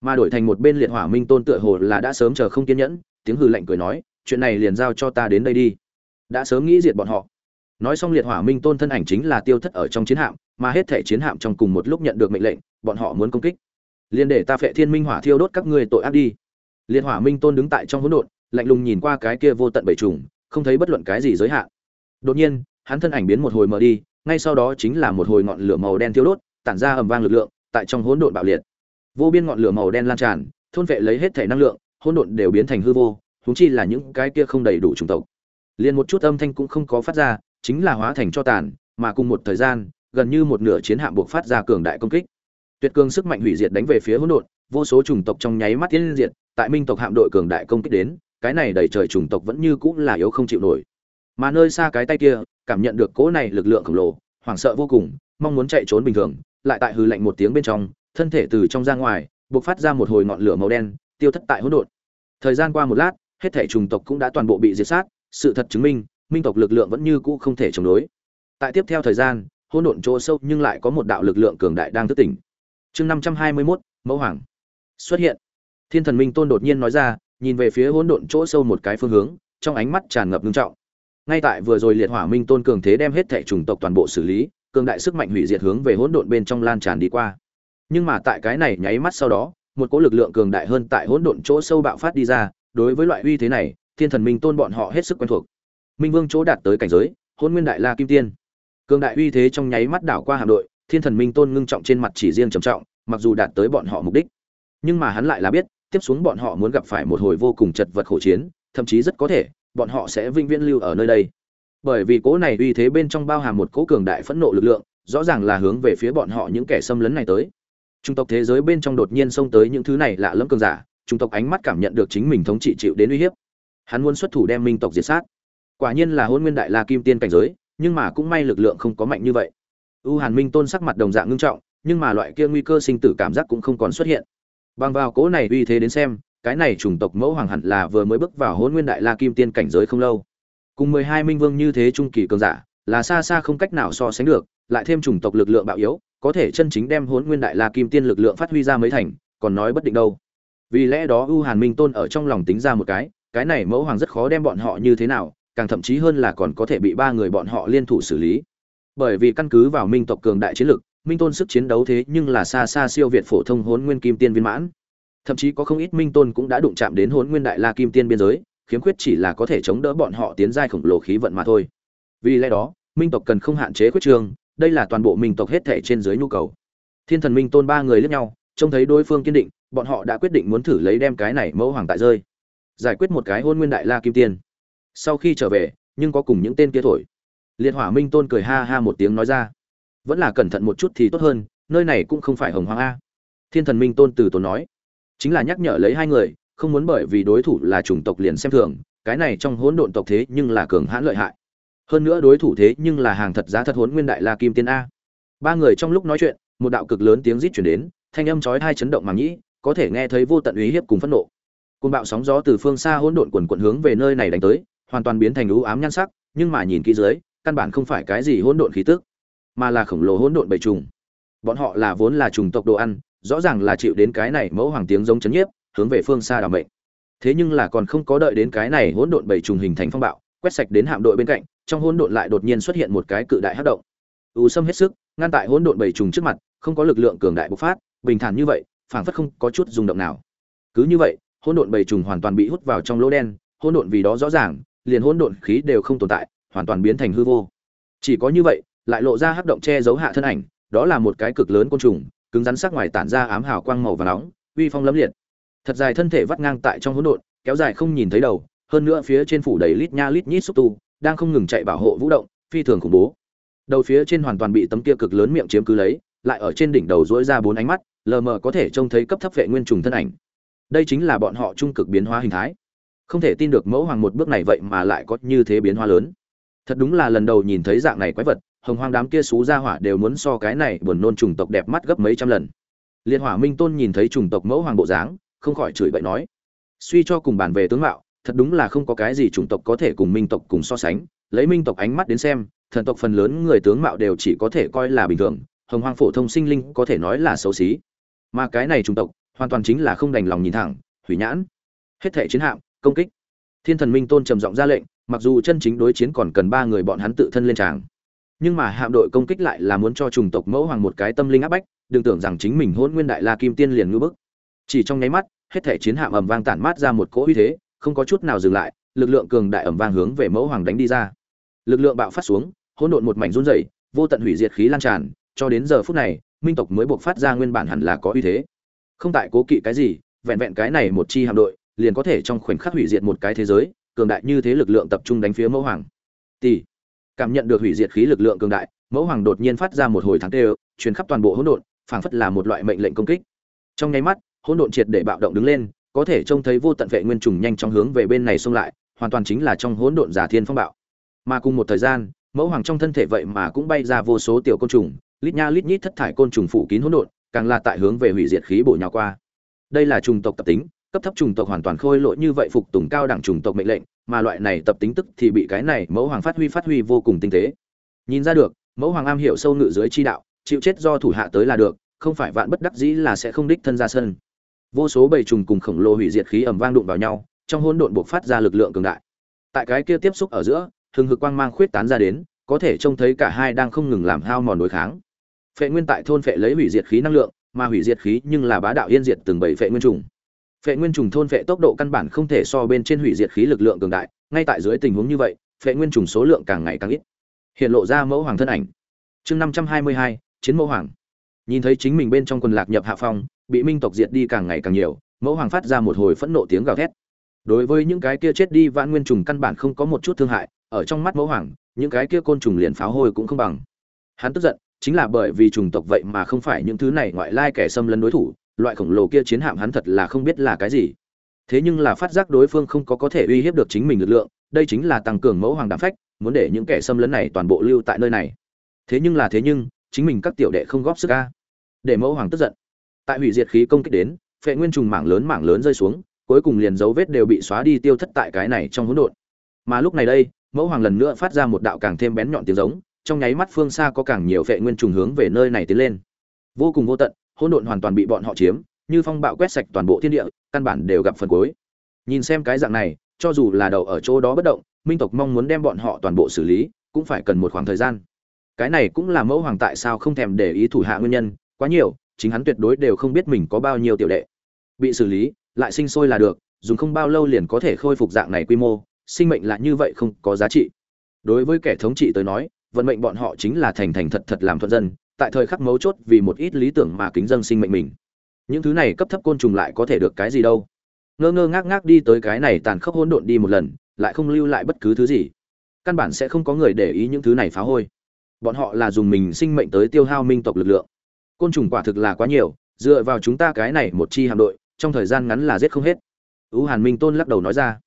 Speaker 1: Mà đổi thành một bên liệt hỏa minh tôn tựa hồ là đã sớm chờ không kiên nhẫn, tiếng hư lạnh cười nói, chuyện này liền giao cho ta đến đây đi. Đã sớm nghĩ diệt bọn họ nói xong liệt hỏa minh tôn thân ảnh chính là tiêu thất ở trong chiến hạm, mà hết thể chiến hạm trong cùng một lúc nhận được mệnh lệnh, bọn họ muốn công kích. Liền để ta phệ thiên minh hỏa thiêu đốt các ngươi tội ác đi. Liệt hỏa minh tôn đứng tại trong hỗn độn, lạnh lùng nhìn qua cái kia vô tận bảy trùng, không thấy bất luận cái gì giới hạn. Đột nhiên, hắn thân ảnh biến một hồi mờ đi, ngay sau đó chính là một hồi ngọn lửa màu đen thiêu đốt, tản ra ầm vang lực lượng, tại trong hỗn độn bạo liệt. Vô biên ngọn lửa màu đen lan tràn, thôn vệ lấy hết thể năng lượng, hỗn độn đều biến thành hư vô húng chi là những cái kia không đầy đủ chủng tộc. Liền một chút âm thanh cũng không có phát ra chính là hóa thành cho tàn, mà cùng một thời gian, gần như một nửa chiến hạm buộc phát ra cường đại công kích. Tuyệt cường sức mạnh hủy diệt đánh về phía hỗn độn, vô số chủng tộc trong nháy mắt tiến diệt, tại minh tộc hạm đội cường đại công kích đến, cái này đầy trời chủng tộc vẫn như cũng là yếu không chịu nổi. Mà nơi xa cái tay kia, cảm nhận được cỗ này lực lượng khổng lồ, hoảng sợ vô cùng, mong muốn chạy trốn bình thường, lại tại hừ lạnh một tiếng bên trong, thân thể từ trong ra ngoài bộc phát ra một hồi ngọn lửa màu đen, tiêu thất tại hỗn độn. Thời gian qua một lát, hết thảy chủng tộc cũng đã toàn bộ bị diệt sát, sự thật chứng minh minh tộc lực lượng vẫn như cũ không thể chống đối. Tại tiếp theo thời gian, hỗn độn chỗ sâu nhưng lại có một đạo lực lượng cường đại đang thức tỉnh. Chương năm trăm hai mươi mốt, mẫu hoàng. Xuất hiện. Thiên thần minh tôn đột nhiên nói ra, nhìn về phía hỗn độn chỗ sâu một cái phương hướng, trong ánh mắt tràn ngập ngưng trọng. Ngay tại vừa rồi liệt hỏa minh tôn cường thế đem hết thệ chủng tộc toàn bộ xử lý, cường đại sức mạnh hủy diệt hướng về hỗn độn bên trong lan tràn đi qua. Nhưng mà tại cái này nháy mắt sau đó, một cỗ lực lượng cường đại hơn tại hỗn độn chỗ sâu bạo phát đi ra, đối với loại uy thế này, thiên thần minh tôn bọn họ hết sức quen thuộc minh vương chỗ đạt tới cảnh giới hôn nguyên đại la kim tiên. Cường đại uy thế trong nháy mắt đảo qua hạm đội, thiên thần minh tôn ngưng trọng trên mặt chỉ riêng trầm trọng, mặc dù đạt tới bọn họ mục đích. Nhưng mà hắn lại là biết, tiếp xuống bọn họ muốn gặp phải một hồi vô cùng chật vật khổ chiến, thậm chí rất có thể, bọn họ sẽ vinh viễn lưu ở nơi đây. Bởi vì cố này uy thế bên trong bao hàm một cố cường đại phẫn nộ lực lượng, rõ ràng là hướng về phía bọn họ những kẻ xâm lấn này tới. Trung tộc thế giới bên trong đột nhiên xông tới những thứ này lạ lẫm cường giả, trung tộc ánh mắt cảm nhận được chính mình thống trị chịu đến uy hiếp. Hắn muốn xuất thủ đem minh tộc diệt sát quả nhiên là hôn nguyên đại la kim tiên cảnh giới, nhưng mà cũng may lực lượng không có mạnh như vậy. U hàn minh tôn sắc mặt đồng dạng ngưng trọng, nhưng mà loại kia nguy cơ sinh tử cảm giác cũng không còn xuất hiện. Bằng vào cỗ này uy thế đến xem, cái này chủng tộc mẫu hoàng hẳn là vừa mới bước vào hôn nguyên đại la kim tiên cảnh giới không lâu. Cùng mười hai minh vương như thế trung kỳ cường giả, là xa xa không cách nào so sánh được, lại thêm chủng tộc lực lượng bạo yếu, có thể chân chính đem hôn nguyên đại la kim tiên lực lượng phát huy ra mấy thành, còn nói bất định đâu. Vì lẽ đó u hàn minh tôn ở trong lòng tính ra một cái cái này mẫu hoàng rất khó đem bọn họ như thế nào càng thậm chí hơn là còn có thể bị ba người bọn họ liên thủ xử lý. Bởi vì căn cứ vào minh tộc cường đại chiến lực, minh tôn sức chiến đấu thế nhưng là xa xa siêu việt phổ thông hốn nguyên kim tiên viên mãn. Thậm chí có không ít minh tôn cũng đã đụng chạm đến hốn nguyên đại la kim tiên biên giới, khiếm khuyết chỉ là có thể chống đỡ bọn họ tiến giai khổng lồ khí vận mà thôi. Vì lẽ đó, minh tộc cần không hạn chế khuyết trường đây là toàn bộ minh tộc hết thể trên dưới nhu cầu. Thiên thần minh tôn ba người lướt nhau, trông thấy đối phương kiên định, bọn họ đã quyết định muốn thử lấy đem cái này mẫu hoàng tại rơi. Giải quyết một cái hôn nguyên đại la kim tiên sau khi trở về, nhưng có cùng những tên kia thổi. Liệt hỏa minh tôn cười ha ha một tiếng nói ra, vẫn là cẩn thận một chút thì tốt hơn, nơi này cũng không phải hồng hoang a. Thiên thần minh tôn từ tốn nói, chính là nhắc nhở lấy hai người, không muốn bởi vì đối thủ là chủng tộc liền xem thường, cái này trong hỗn độn tộc thế nhưng là cường hãn lợi hại. Hơn nữa đối thủ thế nhưng là hàng thật giá thật hốn nguyên đại la kim tiên a. Ba người trong lúc nói chuyện, một đạo cực lớn tiếng rít chuyển đến, thanh âm chói hai chấn động màng nhĩ, có thể nghe thấy vô tận uy hiếp cùng phẫn nộ. Côn bạo sóng gió từ phương xa hỗn độn quần quận hướng về nơi này đánh tới hoàn toàn biến thành u ám nhan sắc, nhưng mà nhìn kỹ dưới, căn bản không phải cái gì hỗn độn khí tức, mà là khổng lồ hỗn độn bầy trùng. Bọn họ là vốn là trùng tộc đồ ăn, rõ ràng là chịu đến cái này mẫu hoàng tiếng giống chấn nhiếp, hướng về phương xa đảo mệnh. Thế nhưng là còn không có đợi đến cái này hỗn độn bầy trùng hình thành phong bạo, quét sạch đến hạm đội bên cạnh, trong hỗn độn lại đột nhiên xuất hiện một cái cự đại hắc động. U xâm hết sức, ngăn tại hỗn độn bầy trùng trước mặt, không có lực lượng cường đại bộc phát, bình thản như vậy, phảng phất không có chút rung động nào. Cứ như vậy, hỗn độn bầy trùng hoàn toàn bị hút vào trong lỗ đen, hỗn độn vì đó rõ ràng liền hỗn độn khí đều không tồn tại, hoàn toàn biến thành hư vô. Chỉ có như vậy, lại lộ ra hắc động che giấu hạ thân ảnh, đó là một cái cực lớn côn trùng, cứng rắn sắc ngoài tản ra ám hào quang màu và nóng, uy phong lẫm liệt. Thật dài thân thể vắt ngang tại trong hỗn độn, kéo dài không nhìn thấy đầu, hơn nữa phía trên phủ đầy lít nha lít nhít xúc tu, đang không ngừng chạy bảo hộ vũ động, phi thường khủng bố. Đầu phía trên hoàn toàn bị tấm kia cực lớn miệng chiếm cứ lấy, lại ở trên đỉnh đầu duỗi ra bốn ánh mắt, lờ mờ có thể trông thấy cấp thấp vệ nguyên trùng thân ảnh. Đây chính là bọn họ trung cực biến hóa hình thái không thể tin được mẫu hoàng một bước này vậy mà lại có như thế biến hoa lớn. Thật đúng là lần đầu nhìn thấy dạng này quái vật, hồng hoang đám kia xú ra hỏa đều muốn so cái này buồn nôn trùng tộc đẹp mắt gấp mấy trăm lần. Liên hỏa minh tôn nhìn thấy trùng tộc mẫu hoàng bộ dáng, không khỏi chửi bậy nói, suy cho cùng bàn về tướng mạo, thật đúng là không có cái gì chủng tộc có thể cùng minh tộc cùng so sánh, lấy minh tộc ánh mắt đến xem, thần tộc phần lớn người tướng mạo đều chỉ có thể coi là bình thường, hồng hoang phổ thông sinh linh có thể nói là xấu xí. Mà cái này chủng tộc, hoàn toàn chính là không đành lòng nhìn thẳng, hủy nhãn. Hết thể chiến hạm công kích. Thiên thần minh tôn trầm giọng ra lệnh, mặc dù chân chính đối chiến còn cần ba người bọn hắn tự thân lên tràng. Nhưng mà hạm đội công kích lại là muốn cho chủng tộc mẫu hoàng một cái tâm linh áp bách, đừng tưởng rằng chính mình hôn nguyên đại la kim tiên liền ngưỡng bức. Chỉ trong nháy mắt, hết thể chiến hạm ầm vang tản mát ra một cỗ uy thế, không có chút nào dừng lại, lực lượng cường đại ầm vang hướng về mẫu hoàng đánh đi ra. Lực lượng bạo phát xuống, hỗn độn một mảnh run rẩy, vô tận hủy diệt khí lan tràn, cho đến giờ phút này, minh tộc mới buộc phát ra nguyên bản hẳn là có uy thế. Không tại cố kỵ cái gì, vẹn vẹn cái này một chi hạm đội liền có thể trong khoảnh khắc hủy diệt một cái thế giới, cường đại như thế lực lượng tập trung đánh phía mẫu hoàng. Tỷ cảm nhận được hủy diệt khí lực lượng cường đại, mẫu hoàng đột nhiên phát ra một hồi thắng tê, truyền khắp toàn bộ hỗn độn, phảng phất là một loại mệnh lệnh công kích. Trong nháy mắt, hỗn độn triệt để bạo động đứng lên, có thể trông thấy vô tận vệ nguyên trùng nhanh chóng hướng về bên này xông lại, hoàn toàn chính là trong hỗn độn giả thiên phong bạo. Mà cùng một thời gian, mẫu hoàng trong thân thể vậy mà cũng bay ra vô số tiểu côn trùng, lít nha lít nhít thất thải côn trùng phủ kín hỗn độn, càng là tại hướng về hủy diệt khí bổ nhào qua. Đây là trùng tộc tập tính cấp thấp chủng tộc hoàn toàn khôi lỗi như vậy phục tùng cao đẳng chủng tộc mệnh lệnh, mà loại này tập tính tức thì bị cái này mẫu hoàng phát huy phát huy vô cùng tinh tế. Nhìn ra được, mẫu hoàng am hiểu sâu ngự dưới chi đạo, chịu chết do thủ hạ tới là được, không phải vạn bất đắc dĩ là sẽ không đích thân ra sân. Vô số bầy trùng cùng khổng lồ hủy diệt khí ẩm vang đụng vào nhau, trong hỗn độn buộc phát ra lực lượng cường đại. Tại cái kia tiếp xúc ở giữa, hừng hực quang mang khuyết tán ra đến, có thể trông thấy cả hai đang không ngừng làm hao mòn đối kháng. Phệ nguyên tại thôn phệ lấy hủy diệt khí năng lượng, mà hủy diệt khí nhưng là bá đạo yên diệt từng bảy phệ nguyên trùng phệ nguyên trùng thôn phệ tốc độ căn bản không thể so bên trên hủy diệt khí lực lượng cường đại, ngay tại dưới tình huống như vậy, phệ nguyên trùng số lượng càng ngày càng ít. Hiện lộ ra mẫu hoàng thân ảnh. Chương năm trăm hai mươi hai, chiến mẫu hoàng. Nhìn thấy chính mình bên trong quần lạc nhập hạ phong, bị minh tộc diệt đi càng ngày càng nhiều, mẫu hoàng phát ra một hồi phẫn nộ tiếng gào thét. Đối với những cái kia chết đi vãn nguyên trùng căn bản không có một chút thương hại, ở trong mắt mẫu hoàng, những cái kia côn trùng liền pháo hôi cũng không bằng. Hắn tức giận, chính là bởi vì trùng tộc vậy mà không phải những thứ này ngoại lai kẻ xâm lấn đối thủ loại khổng lồ kia chiến hạm hắn thật là không biết là cái gì. Thế nhưng là phát giác đối phương không có có thể uy hiếp được chính mình lực lượng, đây chính là tăng cường mẫu hoàng đạm phách, muốn để những kẻ xâm lấn này toàn bộ lưu tại nơi này. Thế nhưng là thế nhưng, chính mình các tiểu đệ không góp sức ca để mẫu hoàng tức giận. Tại hủy diệt khí công kích đến, phệ nguyên trùng mảng lớn mảng lớn rơi xuống, cuối cùng liền dấu vết đều bị xóa đi tiêu thất tại cái này trong hỗn độn. Mà lúc này đây, mẫu hoàng lần nữa phát ra một đạo càng thêm bén nhọn tiếng giống, trong nháy mắt phương xa có càng nhiều phệ nguyên trùng hướng về nơi này tiến lên. Vô cùng vô tận hỗn độn hoàn toàn bị bọn họ chiếm, như phong bạo quét sạch toàn bộ thiên địa, căn bản đều gặp phần cuối. Nhìn xem cái dạng này, cho dù là đầu ở chỗ đó bất động, minh tộc mong muốn đem bọn họ toàn bộ xử lý, cũng phải cần một khoảng thời gian. Cái này cũng là mẫu hoàng tại sao không thèm để ý thủ hạ nguyên nhân, quá nhiều, chính hắn tuyệt đối đều không biết mình có bao nhiêu tiểu đệ. Bị xử lý, lại sinh sôi là được, dùng không bao lâu liền có thể khôi phục dạng này quy mô, sinh mệnh là như vậy không có giá trị. Đối với kẻ thống trị tới nói, vận mệnh bọn họ chính là thành thành thật thật làm thuận dân tại thời khắc mấu chốt vì một ít lý tưởng mà kính dân sinh mệnh mình. Những thứ này cấp thấp côn trùng lại có thể được cái gì đâu? Ngơ ngơ ngác ngác đi tới cái này tàn khốc hỗn độn đi một lần, lại không lưu lại bất cứ thứ gì. Căn bản sẽ không có người để ý những thứ này phá hôi. Bọn họ là dùng mình sinh mệnh tới tiêu hao minh tộc lực lượng. Côn trùng quả thực là quá nhiều, dựa vào chúng ta cái này một chi hạm đội, trong thời gian ngắn là giết không hết. Ưu hàn minh tôn lắc đầu nói ra.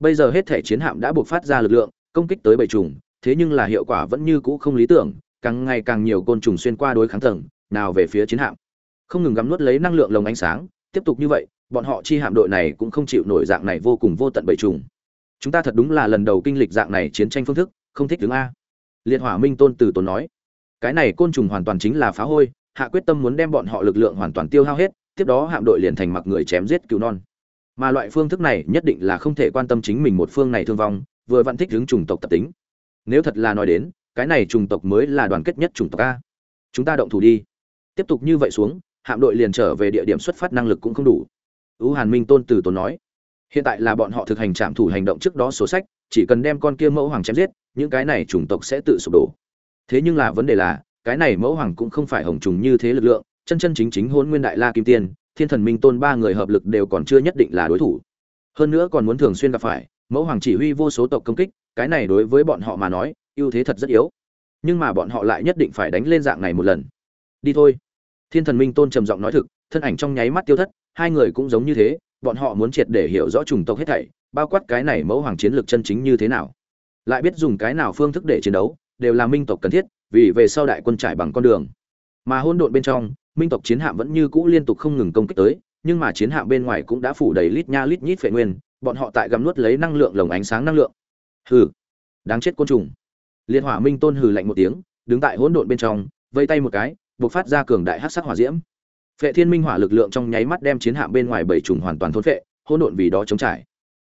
Speaker 1: Bây giờ hết thể chiến hạm đã buộc phát ra lực lượng, công kích tới bầy trùng thế nhưng là hiệu quả vẫn như cũ không lý tưởng càng ngày càng nhiều côn trùng xuyên qua đối kháng tầng, nào về phía chiến hạm. Không ngừng gắm nuốt lấy năng lượng lồng ánh sáng, tiếp tục như vậy, bọn họ chi hạm đội này cũng không chịu nổi dạng này vô cùng vô tận bầy trùng. Chúng ta thật đúng là lần đầu kinh lịch dạng này chiến tranh phương thức, không thích đứng a. Liệt hỏa minh tôn từ tốn nói, cái này côn trùng hoàn toàn chính là phá hôi, hạ quyết tâm muốn đem bọn họ lực lượng hoàn toàn tiêu hao hết, tiếp đó hạm đội liền thành mặc người chém giết cứu non. Mà loại phương thức này nhất định là không thể quan tâm chính mình một phương này thương vong, vừa vẫn thích hướng chủng tộc tập tính. Nếu thật là nói đến cái này chủng tộc mới là đoàn kết nhất chủng tộc a. Chúng ta động thủ đi. Tiếp tục như vậy xuống, hạm đội liền trở về địa điểm xuất phát năng lực cũng không đủ. Ưu hàn minh tôn từ tốn nói, hiện tại là bọn họ thực hành trạm thủ hành động trước đó số sách, chỉ cần đem con kia mẫu hoàng chém giết, những cái này chủng tộc sẽ tự sụp đổ. Thế nhưng là vấn đề là, cái này mẫu hoàng cũng không phải hồng trùng như thế lực lượng, chân chân chính chính hôn nguyên đại la kim tiên, thiên thần minh tôn ba người hợp lực đều còn chưa nhất định là đối thủ. Hơn nữa còn muốn thường xuyên gặp phải, mẫu hoàng chỉ huy vô số tộc công kích, cái này đối với bọn họ mà nói ưu thế thật rất yếu. Nhưng mà bọn họ lại nhất định phải đánh lên dạng này một lần. Đi thôi. Thiên thần minh tôn trầm giọng nói thực, thân ảnh trong nháy mắt tiêu thất, hai người cũng giống như thế, bọn họ muốn triệt để hiểu rõ chủng tộc hết thảy, bao quát cái này mẫu hoàng chiến lược chân chính như thế nào. Lại biết dùng cái nào phương thức để chiến đấu, đều là minh tộc cần thiết, vì về sau đại quân trải bằng con đường. Mà hỗn độn bên trong, minh tộc chiến hạm vẫn như cũ liên tục không ngừng công kích tới, nhưng mà chiến hạm bên ngoài cũng đã phủ đầy lít nha lít nhít phệ nguyên, bọn họ tại gầm nuốt lấy năng lượng lồng ánh sáng năng lượng. Hừ, đáng chết côn trùng liệt hỏa minh tôn hừ lạnh một tiếng, đứng tại hỗn độn bên trong, vây tay một cái, bộc phát ra cường đại hát sắc hỏa diễm. Phệ thiên minh hỏa lực lượng trong nháy mắt đem chiến hạm bên ngoài bảy trùng hoàn toàn thôn phệ, hỗn độn vì đó chống trải.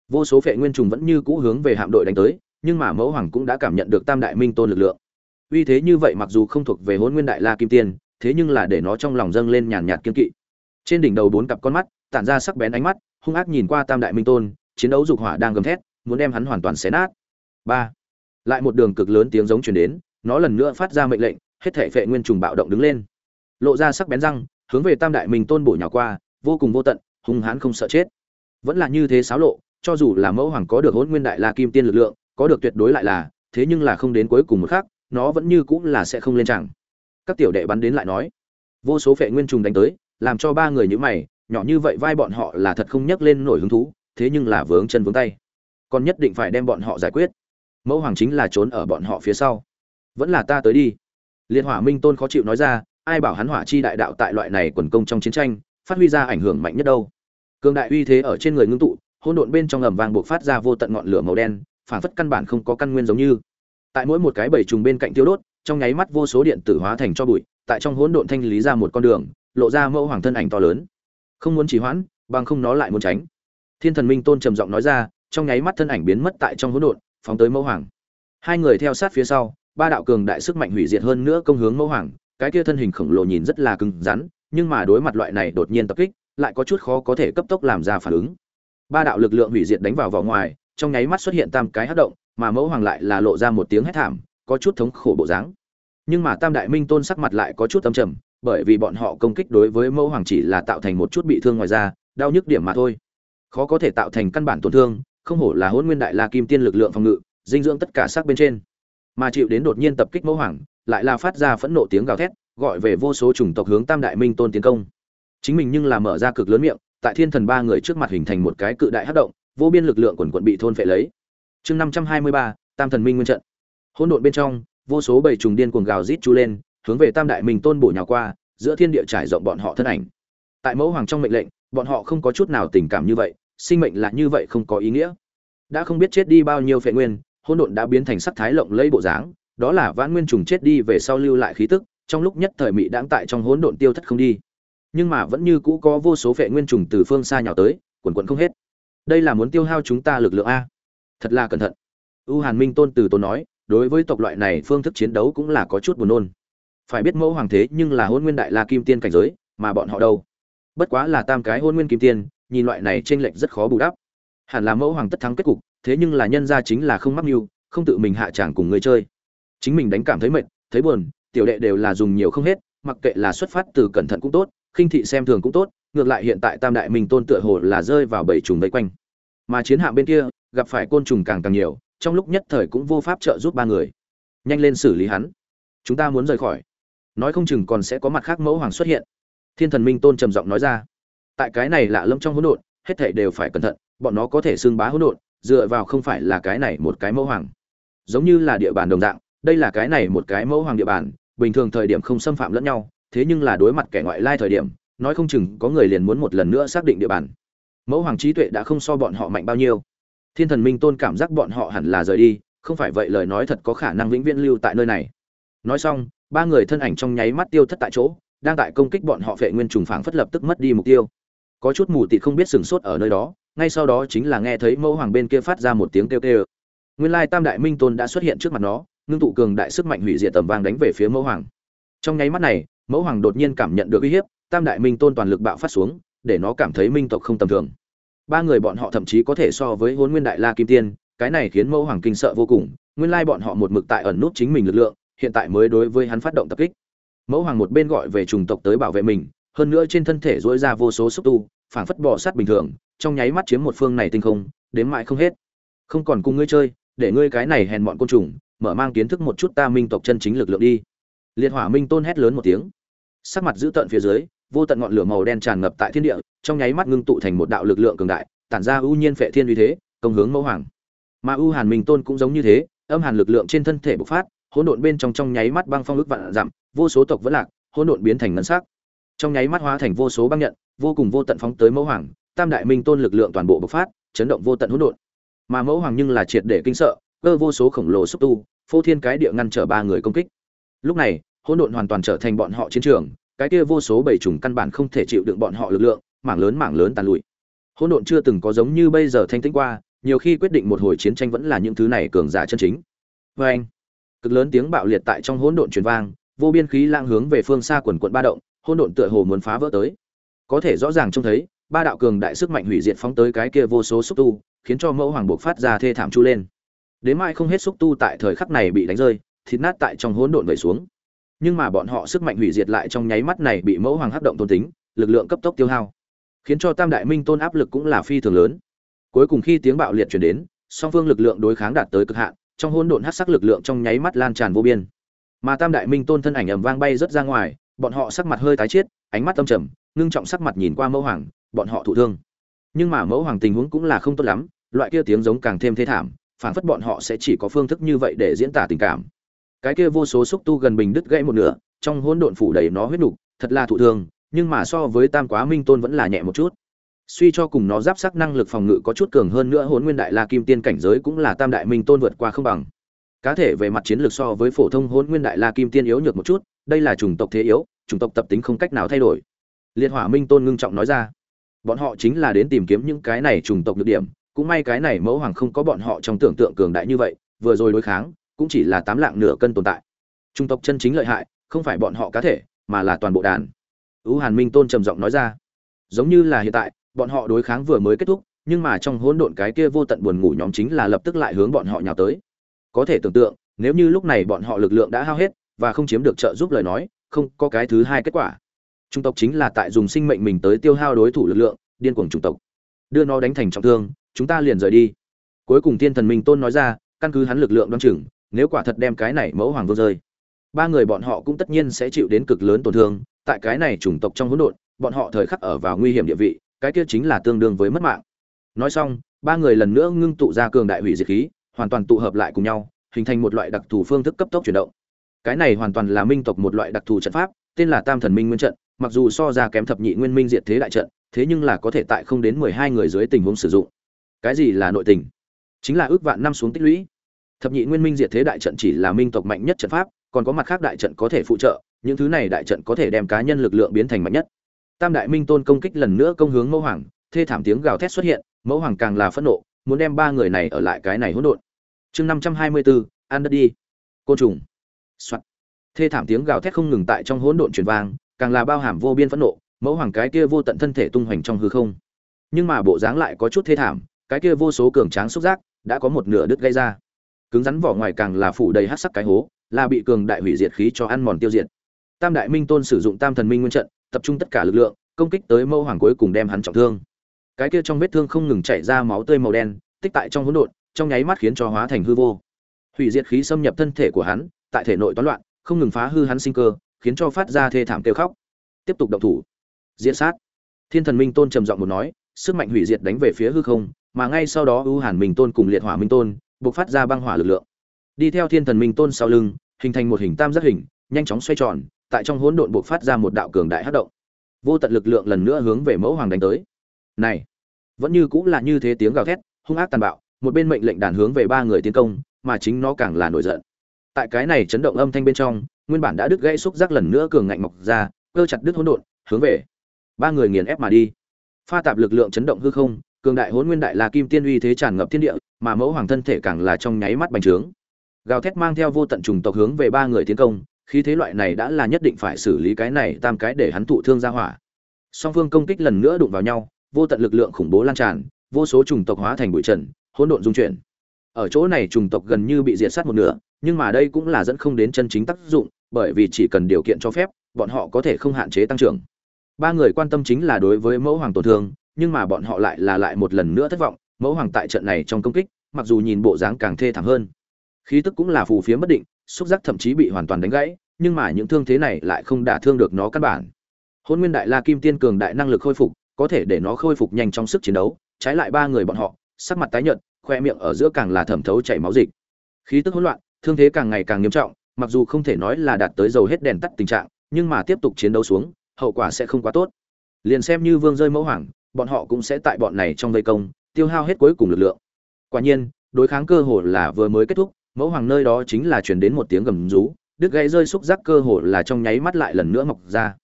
Speaker 1: Vô số phệ nguyên trùng vẫn như cũ hướng về hạm đội đánh tới, nhưng mà mẫu hoàng cũng đã cảm nhận được tam đại minh tôn lực lượng. Uy thế như vậy mặc dù không thuộc về hôn nguyên đại la kim tiên, thế nhưng là để nó trong lòng dâng lên nhàn nhạt kiên kỵ. Trên đỉnh đầu bốn cặp con mắt, tản ra sắc bén ánh mắt, hung ác nhìn qua tam đại minh tôn, chiến đấu dục hỏa đang gầm thét, muốn đem hắn hoàn toàn xé nát. Ba lại một đường cực lớn tiếng giống truyền đến, nó lần nữa phát ra mệnh lệnh, hết thể phệ nguyên trùng bạo động đứng lên. Lộ ra sắc bén răng, hướng về tam đại minh tôn bổ nhào qua, vô cùng vô tận, hung hãn không sợ chết. Vẫn là như thế xáo lộ, cho dù là mẫu hoàng có được hôn nguyên đại la kim tiên lực lượng, có được tuyệt đối lại là, thế nhưng là không đến cuối cùng một khắc, nó vẫn như cũng là sẽ không lên chẳng các tiểu đệ bắn đến lại nói, vô số phệ nguyên trùng đánh tới, làm cho ba người nhữ mày, nhỏ như vậy vai bọn họ là thật không nhấc lên nổi hứng thú, thế nhưng là vướng chân vướng tay. Còn nhất định phải đem bọn họ giải quyết mẫu hoàng chính là trốn ở bọn họ phía sau. Vẫn là ta tới đi. Liệt hỏa minh tôn khó chịu nói ra, ai bảo hắn hỏa chi đại đạo tại loại này quần công trong chiến tranh, phát huy ra ảnh hưởng mạnh nhất đâu. Cường đại uy thế ở trên người ngưng tụ, hỗn độn bên trong ầm vàng buộc phát ra vô tận ngọn lửa màu đen, phản phất căn bản không có căn nguyên giống như. Tại mỗi một cái bầy trùng bên cạnh tiêu đốt, trong nháy mắt vô số điện tử hóa thành cho bụi, tại trong hỗn độn thanh lý ra một con đường, lộ ra mẫu hoàng thân ảnh to lớn. Không muốn trì hoãn, bằng không nó lại muốn tránh. Thiên thần minh tôn trầm giọng nói ra, trong nháy mắt thân ảnh biến mất tại trong hỗn độn phóng tới mẫu hoàng. Hai người theo sát phía sau, ba đạo cường đại sức mạnh hủy diệt hơn nữa công hướng mẫu hoàng, cái kia thân hình khổng lồ nhìn rất là cứng rắn, nhưng mà đối mặt loại này đột nhiên tập kích, lại có chút khó có thể cấp tốc làm ra phản ứng. Ba đạo lực lượng hủy diệt đánh vào vỏ ngoài, trong nháy mắt xuất hiện tam cái hất động, mà mẫu hoàng lại là lộ ra một tiếng hét thảm, có chút thống khổ bộ dáng. Nhưng mà tam đại minh tôn sắc mặt lại có chút âm trầm, bởi vì bọn họ công kích đối với mẫu hoàng chỉ là tạo thành một chút bị thương ngoài ra đau nhức điểm mà thôi. Khó có thể tạo thành căn bản tổn thương không hổ là hôn nguyên đại la kim tiên lực lượng phòng ngự, dinh dưỡng tất cả sắc bên trên. Mà chịu đến đột nhiên tập kích mẫu hoàng, lại là phát ra phẫn nộ tiếng gào thét, gọi về vô số chủng tộc hướng tam đại minh tôn tiến công. Chính mình nhưng là mở ra cực lớn miệng, tại thiên thần ba người trước mặt hình thành một cái cự đại hất động, vô biên lực lượng quần quận bị thôn phệ lấy. Chương năm trăm hai mươi ba, tam thần minh nguyên trận. Hỗn độn bên trong, vô số bầy trùng điên cuồng gào rít chú lên, hướng về tam đại minh tôn bổ nhào qua, giữa thiên địa trải rộng bọn họ thân ảnh. Tại mẫu hoàng trong mệnh lệnh, bọn họ không có chút nào tình cảm như vậy sinh mệnh là như vậy không có ý nghĩa. Đã không biết chết đi bao nhiêu phệ nguyên, hỗn độn đã biến thành sắc thái lộng lẫy bộ dáng, đó là vãn nguyên trùng chết đi về sau lưu lại khí tức, trong lúc nhất thời mị đãng tại trong hỗn độn tiêu thất không đi. Nhưng mà vẫn như cũ có vô số phệ nguyên trùng từ phương xa nhào tới, quần quần không hết. Đây là muốn tiêu hao chúng ta lực lượng a. Thật là cẩn thận. U hàn minh tôn từ tôn nói, đối với tộc loại này phương thức chiến đấu cũng là có chút buồn nôn. Phải biết mẫu hoàng thế nhưng là hôn nguyên đại la kim tiên cảnh giới, mà bọn họ đâu? Bất quá là tam cái hôn nguyên kim tiên nhìn loại này trên lệnh rất khó bù đắp. Hẳn là mẫu hoàng tất thắng kết cục, thế nhưng là nhân ra chính là không mắc mưu, không tự mình hạ tràng cùng người chơi. Chính mình đánh cảm thấy mệt, thấy buồn, tiểu đệ đều là dùng nhiều không hết, mặc kệ là xuất phát từ cẩn thận cũng tốt, khinh thị xem thường cũng tốt, ngược lại hiện tại tam đại minh tôn tựa hồ là rơi vào bảy trùng vây quanh. Mà chiến hạm bên kia, gặp phải côn trùng càng càng nhiều, trong lúc nhất thời cũng vô pháp trợ giúp ba người. Nhanh lên xử lý hắn. Chúng ta muốn rời khỏi. Nói không chừng còn sẽ có mặt khác mẫu hoàng xuất hiện. Thiên thần minh tôn trầm giọng nói ra tại cái này lạ lẫm trong hỗn độn, hết thảy đều phải cẩn thận, bọn nó có thể xưng bá hỗn độn, dựa vào không phải là cái này một cái mẫu hoàng. Giống như là địa bàn đồng dạng, đây là cái này một cái mẫu hoàng địa bàn, bình thường thời điểm không xâm phạm lẫn nhau, thế nhưng là đối mặt kẻ ngoại lai thời điểm, nói không chừng có người liền muốn một lần nữa xác định địa bàn. Mẫu hoàng trí tuệ đã không so bọn họ mạnh bao nhiêu. Thiên thần minh tôn cảm giác bọn họ hẳn là rời đi, không phải vậy lời nói thật có khả năng vĩnh viễn lưu tại nơi này. Nói xong, ba người thân ảnh trong nháy mắt tiêu thất tại chỗ, đang tại công kích bọn họ vệ nguyên trùng phảng phất lập tức mất đi mục tiêu có chút mù tịt không biết sừng sốt ở nơi đó, ngay sau đó chính là nghe thấy mẫu hoàng bên kia phát ra một tiếng kêu kêu. Nguyên lai tam đại minh tôn đã xuất hiện trước mặt nó, ngưng tụ cường đại sức mạnh hủy diệt tầm vang đánh về phía mẫu hoàng. Trong nháy mắt này, mẫu hoàng đột nhiên cảm nhận được uy hiếp, tam đại minh tôn toàn lực bạo phát xuống, để nó cảm thấy minh tộc không tầm thường. Ba người bọn họ thậm chí có thể so với hôn nguyên đại la kim tiên, cái này khiến mẫu hoàng kinh sợ vô cùng, nguyên lai bọn họ một mực tại ẩn nút chính mình lực lượng, hiện tại mới đối với hắn phát động tập kích. Mẫu hoàng một bên gọi về trùng tộc tới bảo vệ mình hơn nữa trên thân thể dỗi ra vô số xúc tu, phảng phất bỏ sát bình thường, trong nháy mắt chiếm một phương này tinh không, đến mãi không hết. Không còn cùng ngươi chơi, để ngươi cái này hèn mọn côn trùng, mở mang kiến thức một chút ta minh tộc chân chính lực lượng đi. Liệt hỏa minh tôn hét lớn một tiếng. Sắc mặt giữ tận phía dưới, vô tận ngọn lửa màu đen tràn ngập tại thiên địa, trong nháy mắt ngưng tụ thành một đạo lực lượng cường đại, tản ra ưu nhiên phệ thiên uy thế, công hướng mẫu hoàng. Mà ưu hàn minh tôn cũng giống như thế, âm hàn lực lượng trên thân thể bộc phát, hỗn độn bên trong trong nháy mắt băng phong ức vạn dặm, vô số tộc vẫn lạc, hỗn độn biến thành ngân sắc trong nháy mắt hóa thành vô số băng nhận, vô cùng vô tận phóng tới mẫu hoàng, tam đại minh tôn lực lượng toàn bộ bộc phát, chấn động vô tận hỗn độn. Mà mẫu hoàng nhưng là triệt để kinh sợ, cơ vô số khổng lồ xúc tu, phô thiên cái địa ngăn trở ba người công kích. Lúc này, hỗn độn hoàn toàn trở thành bọn họ chiến trường, cái kia vô số bảy trùng căn bản không thể chịu đựng bọn họ lực lượng, mảng lớn mảng lớn tàn lụi. Hỗn độn chưa từng có giống như bây giờ thanh tĩnh qua, nhiều khi quyết định một hồi chiến tranh vẫn là những thứ này cường giả chân chính. Vê anh cực lớn tiếng bạo liệt tại trong hỗn độn truyền vang, vô biên khí lang hướng về phương xa quần quận ba động hỗn độn tựa hồ muốn phá vỡ tới. Có thể rõ ràng trông thấy, ba đạo cường đại sức mạnh hủy diệt phóng tới cái kia vô số xúc tu, khiến cho mẫu hoàng buộc phát ra thê thảm chu lên. Đến mai không hết xúc tu tại thời khắc này bị đánh rơi, thịt nát tại trong hỗn độn vẩy xuống. Nhưng mà bọn họ sức mạnh hủy diệt lại trong nháy mắt này bị mẫu hoàng hấp động tôn tính, lực lượng cấp tốc tiêu hao. Khiến cho tam đại minh tôn áp lực cũng là phi thường lớn. Cuối cùng khi tiếng bạo liệt chuyển đến, song phương lực lượng đối kháng đạt tới cực hạn, trong hỗn độn hắc sắc lực lượng trong nháy mắt lan tràn vô biên. Mà tam đại minh tôn thân ảnh ầm vang bay rất ra ngoài bọn họ sắc mặt hơi tái chiết, ánh mắt âm trầm, ngưng trọng sắc mặt nhìn qua mẫu hoàng, bọn họ thụ thương. Nhưng mà mẫu hoàng tình huống cũng là không tốt lắm, loại kia tiếng giống càng thêm thế thảm, phản phất bọn họ sẽ chỉ có phương thức như vậy để diễn tả tình cảm. Cái kia vô số xúc tu gần bình đứt gãy một nửa, trong hỗn độn phủ đầy nó huyết nục, thật là thụ thương, nhưng mà so với tam quá minh tôn vẫn là nhẹ một chút. Suy cho cùng nó giáp sắc năng lực phòng ngự có chút cường hơn nữa hôn nguyên đại la kim tiên cảnh giới cũng là tam đại minh tôn vượt qua không bằng. Cá thể về mặt chiến lược so với phổ thông hôn nguyên đại la kim tiên yếu nhược một chút đây là chủng tộc thế yếu, chủng tộc tập tính không cách nào thay đổi. Liệt hỏa minh tôn ngưng trọng nói ra, bọn họ chính là đến tìm kiếm những cái này chủng tộc nhược điểm, cũng may cái này mẫu hoàng không có bọn họ trong tưởng tượng cường đại như vậy, vừa rồi đối kháng, cũng chỉ là tám lạng nửa cân tồn tại. Chủng tộc chân chính lợi hại, không phải bọn họ cá thể, mà là toàn bộ đàn. Ưu hàn minh tôn trầm giọng nói ra, giống như là hiện tại, bọn họ đối kháng vừa mới kết thúc, nhưng mà trong hỗn độn cái kia vô tận buồn ngủ nhóm chính là lập tức lại hướng bọn họ nhào tới. Có thể tưởng tượng, nếu như lúc này bọn họ lực lượng đã hao hết và không chiếm được trợ giúp lời nói, không có cái thứ hai kết quả. Trung tộc chính là tại dùng sinh mệnh mình tới tiêu hao đối thủ lực lượng, điên cuồng chủng tộc. Đưa nó đánh thành trọng thương, chúng ta liền rời đi. Cuối cùng thiên thần minh tôn nói ra, căn cứ hắn lực lượng đoan chừng, nếu quả thật đem cái này mẫu hoàng vô rơi, ba người bọn họ cũng tất nhiên sẽ chịu đến cực lớn tổn thương, tại cái này chủng tộc trong hỗn độn, bọn họ thời khắc ở vào nguy hiểm địa vị, cái kia chính là tương đương với mất mạng. Nói xong, ba người lần nữa ngưng tụ ra cường đại hủy diệt khí, hoàn toàn tụ hợp lại cùng nhau, hình thành một loại đặc thù phương thức cấp tốc chuyển động cái này hoàn toàn là minh tộc một loại đặc thù trận pháp, tên là tam thần minh nguyên trận, mặc dù so ra kém thập nhị nguyên minh diệt thế đại trận, thế nhưng là có thể tại không đến mười hai người dưới tình huống sử dụng. Cái gì là nội tình? Chính là ước vạn năm xuống tích lũy. Thập nhị nguyên minh diệt thế đại trận chỉ là minh tộc mạnh nhất trận pháp, còn có mặt khác đại trận có thể phụ trợ, những thứ này đại trận có thể đem cá nhân lực lượng biến thành mạnh nhất. Tam đại minh tôn công kích lần nữa công hướng mẫu hoàng, thê thảm tiếng gào thét xuất hiện, mẫu hoàng càng là phẫn nộ, muốn đem ba người này ở lại cái này hỗn độn. Chương năm trăm hai mươi bốn, ăn đất đi. Côn trùng soạt. Thê thảm tiếng gào thét không ngừng tại trong hỗn độn truyền vang, càng là bao hàm vô biên phẫn nộ, mẫu hoàng cái kia vô tận thân thể tung hoành trong hư không. Nhưng mà bộ dáng lại có chút thê thảm, cái kia vô số cường tráng xúc giác đã có một nửa đứt gây ra. Cứng rắn vỏ ngoài càng là phủ đầy hắc sắc cái hố, là bị cường đại hủy diệt khí cho ăn mòn tiêu diệt. Tam đại minh tôn sử dụng tam thần minh nguyên trận, tập trung tất cả lực lượng, công kích tới mẫu hoàng cuối cùng đem hắn trọng thương. Cái kia trong vết thương không ngừng chảy ra máu tươi màu đen, tích tại trong hỗn độn, trong nháy mắt khiến cho hóa thành hư vô. Hủy diệt khí xâm nhập thân thể của hắn tại thể nội toán loạn, không ngừng phá hư hắn sinh cơ, khiến cho phát ra thê thảm kêu khóc. Tiếp tục động thủ. Diễn sát. Thiên thần minh tôn trầm giọng một nói, sức mạnh hủy diệt đánh về phía hư không, mà ngay sau đó ưu hàn minh tôn cùng liệt hỏa minh tôn buộc phát ra băng hỏa lực lượng. Đi theo thiên thần minh tôn sau lưng, hình thành một hình tam giác hình, nhanh chóng xoay tròn, tại trong hỗn độn buộc phát ra một đạo cường đại hất động. Vô tận lực lượng lần nữa hướng về mẫu hoàng đánh tới. Này, vẫn như cũng là như thế tiếng gào thét, hung ác tàn bạo, một bên mệnh lệnh đàn hướng về ba người tiến công, mà chính nó càng là nổi giận tại cái này chấn động âm thanh bên trong, nguyên bản đã đứt gãy xúc giác lần nữa cường ngạnh mọc ra, cơ chặt đứt hỗn độn, hướng về ba người nghiền ép mà đi. Pha tạp lực lượng chấn động hư không, cường đại hỗn nguyên đại là kim tiên uy thế tràn ngập thiên địa, mà mẫu hoàng thân thể càng là trong nháy mắt bành trướng. Gào thét mang theo vô tận trùng tộc hướng về ba người tiến công khi thế loại này đã là nhất định phải xử lý cái này tam cái để hắn thụ thương ra hỏa. Song phương công kích lần nữa đụng vào nhau, vô tận lực lượng khủng bố lan tràn, vô số trùng tộc hóa thành bụi trần, hỗn độn dung chuyển ở chỗ này chủng tộc gần như bị diệt sát một nửa, nhưng mà đây cũng là dẫn không đến chân chính tác dụng, bởi vì chỉ cần điều kiện cho phép, bọn họ có thể không hạn chế tăng trưởng. Ba người quan tâm chính là đối với mẫu hoàng tổn thương, nhưng mà bọn họ lại là lại một lần nữa thất vọng, mẫu hoàng tại trận này trong công kích, mặc dù nhìn bộ dáng càng thê thảm hơn. Khí tức cũng là phù phiếm bất định, xúc giác thậm chí bị hoàn toàn đánh gãy, nhưng mà những thương thế này lại không đả thương được nó căn bản. Hôn nguyên đại la kim tiên cường đại năng lực khôi phục, có thể để nó khôi phục nhanh trong sức chiến đấu, trái lại ba người bọn họ, sắc mặt tái nhợt khoe miệng ở giữa càng là thẩm thấu chảy máu dịch. Khí tức hỗn loạn, thương thế càng ngày càng nghiêm trọng, mặc dù không thể nói là đạt tới dầu hết đèn tắt tình trạng, nhưng mà tiếp tục chiến đấu xuống, hậu quả sẽ không quá tốt. Liền xem như vương rơi mẫu hoàng, bọn họ cũng sẽ tại bọn này trong vây công, tiêu hao hết cuối cùng lực lượng. Quả nhiên, đối kháng cơ hồ là vừa mới kết thúc, mẫu hoàng nơi đó chính là chuyển đến một tiếng gầm rú, đứt gãy rơi xúc giác cơ hồ là trong nháy mắt lại lần nữa mọc ra.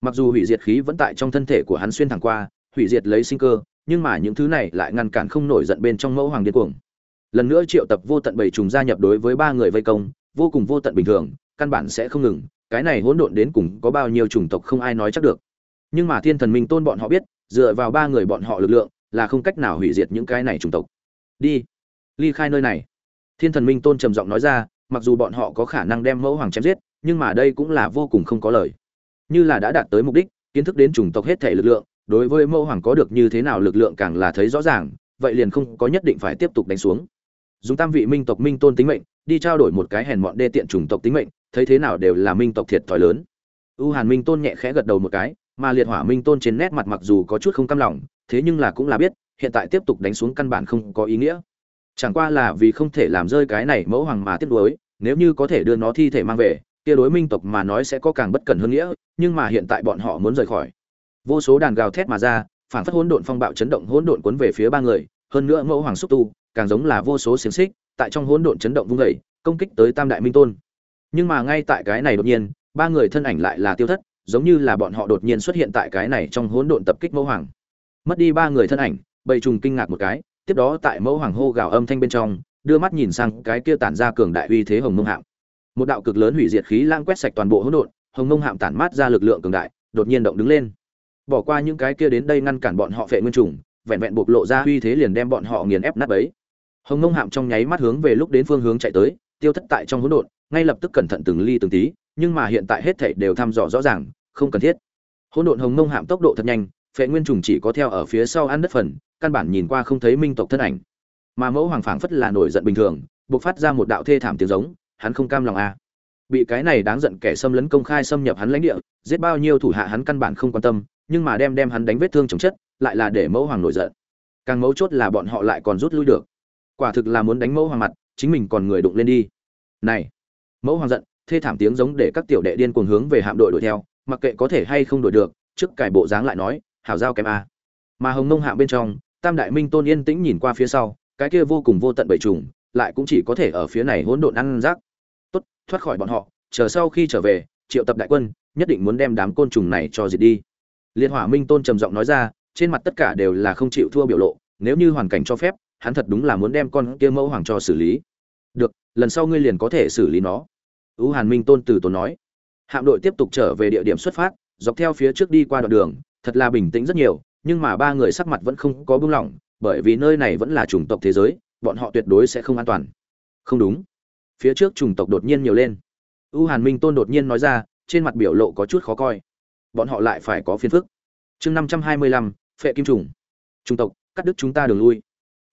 Speaker 1: Mặc dù hủy diệt khí vẫn tại trong thân thể của hắn xuyên thẳng qua, hủy diệt lấy sinh cơ nhưng mà những thứ này lại ngăn cản không nổi giận bên trong mẫu hoàng điên cuồng. Lần nữa triệu tập vô tận bảy trùng gia nhập đối với ba người vây công, vô cùng vô tận bình thường, căn bản sẽ không ngừng, cái này hỗn độn đến cùng có bao nhiêu chủng tộc không ai nói chắc được. Nhưng mà thiên thần minh tôn bọn họ biết, dựa vào ba người bọn họ lực lượng, là không cách nào hủy diệt những cái này chủng tộc. Đi, ly khai nơi này. Thiên thần minh tôn trầm giọng nói ra, mặc dù bọn họ có khả năng đem mẫu hoàng chém giết, nhưng mà đây cũng là vô cùng không có lời. Như là đã đạt tới mục đích, kiến thức đến chủng tộc hết thể lực lượng đối với mẫu hoàng có được như thế nào lực lượng càng là thấy rõ ràng, vậy liền không có nhất định phải tiếp tục đánh xuống. Dùng tam vị minh tộc minh tôn tính mệnh, đi trao đổi một cái hèn mọn đê tiện chủng tộc tính mệnh, thấy thế nào đều là minh tộc thiệt thòi lớn. U hàn minh tôn nhẹ khẽ gật đầu một cái, mà liệt hỏa minh tôn trên nét mặt mặc dù có chút không cam lòng, thế nhưng là cũng là biết, hiện tại tiếp tục đánh xuống căn bản không có ý nghĩa. Chẳng qua là vì không thể làm rơi cái này mẫu hoàng mà tiếp đối nếu như có thể đưa nó thi thể mang về, kia đối minh tộc mà nói sẽ có càng bất cần hơn nghĩa, nhưng mà hiện tại bọn họ muốn rời khỏi vô số đàn gào thét mà ra phản phất hỗn độn phong bạo chấn động hỗn độn cuốn về phía ba người, hơn nữa mẫu hoàng xúc tu, càng giống là vô số xiềng xích, tại trong hỗn độn chấn động vung vẩy công kích tới tam đại minh tôn. Nhưng mà ngay tại cái này đột nhiên, ba người thân ảnh lại là tiêu thất, giống như là bọn họ đột nhiên xuất hiện tại cái này trong hỗn độn tập kích mẫu hoàng. Mất đi ba người thân ảnh, bầy trùng kinh ngạc một cái, tiếp đó tại mẫu hoàng hô gào âm thanh bên trong, đưa mắt nhìn sang cái kia tản ra cường đại uy thế hồng mông hạm. Một đạo cực lớn hủy diệt khí lãng quét sạch toàn bộ hỗn độn, hồng mông hạm tản mát ra lực lượng cường đại, đột nhiên động đứng lên bỏ qua những cái kia đến đây ngăn cản bọn họ vệ nguyên trùng, vẹn vẹn bộc lộ ra uy thế liền đem bọn họ nghiền ép nát bấy. Hồng ngông hạm trong nháy mắt hướng về lúc đến phương hướng chạy tới, tiêu thất tại trong hỗn độn, ngay lập tức cẩn thận từng ly từng tí, nhưng mà hiện tại hết thảy đều thăm dò rõ ràng, không cần thiết. Hỗn độn hồng ngông hạm tốc độ thật nhanh, phệ nguyên trùng chỉ có theo ở phía sau ăn đất phần, căn bản nhìn qua không thấy minh tộc thân ảnh. Mà mẫu hoàng phảng phất là nổi giận bình thường buộc phát ra một đạo thê thảm tiếng giống, hắn không cam lòng a à. bị cái này đáng giận kẻ xâm lấn công khai xâm nhập hắn lãnh địa, giết bao nhiêu thủ hạ hắn căn bản không quan tâm nhưng mà đem đem hắn đánh vết thương chồng chất, lại là để mẫu hoàng nổi giận. Càng mấu chốt là bọn họ lại còn rút lui được. Quả thực là muốn đánh mẫu hoàng mặt, chính mình còn người đụng lên đi. Này, mẫu hoàng giận, thê thảm tiếng giống để các tiểu đệ điên cuồng hướng về hạm đội đuổi theo, mặc kệ có thể hay không đuổi được, trước cải bộ dáng lại nói, hảo giao kém a. Mà hồng nông hạm bên trong, tam đại minh tôn yên tĩnh nhìn qua phía sau, cái kia vô cùng vô tận bầy trùng, lại cũng chỉ có thể ở phía này hỗn độn ăn rác. Tốt, thoát khỏi bọn họ, chờ sau khi trở về, triệu tập đại quân, nhất định muốn đem đám côn trùng này cho diệt đi liên hỏa minh tôn trầm giọng nói ra, trên mặt tất cả đều là không chịu thua biểu lộ, nếu như hoàn cảnh cho phép, hắn thật đúng là muốn đem con kia mẫu hoàng cho xử lý. Được, lần sau ngươi liền có thể xử lý nó. Ú hàn minh tôn từ tốn nói. Hạm đội tiếp tục trở về địa điểm xuất phát, dọc theo phía trước đi qua đoạn đường, thật là bình tĩnh rất nhiều, nhưng mà ba người sắc mặt vẫn không có buông lỏng, bởi vì nơi này vẫn là chủng tộc thế giới, bọn họ tuyệt đối sẽ không an toàn. Không đúng. Phía trước chủng tộc đột nhiên nhiều lên. U hàn minh tôn đột nhiên nói ra, trên mặt biểu lộ có chút khó coi bọn họ lại phải có phiền phức. Chương năm trăm hai mươi lăm, phệ kim trùng. Trung tộc, cắt đứt chúng ta đường lui.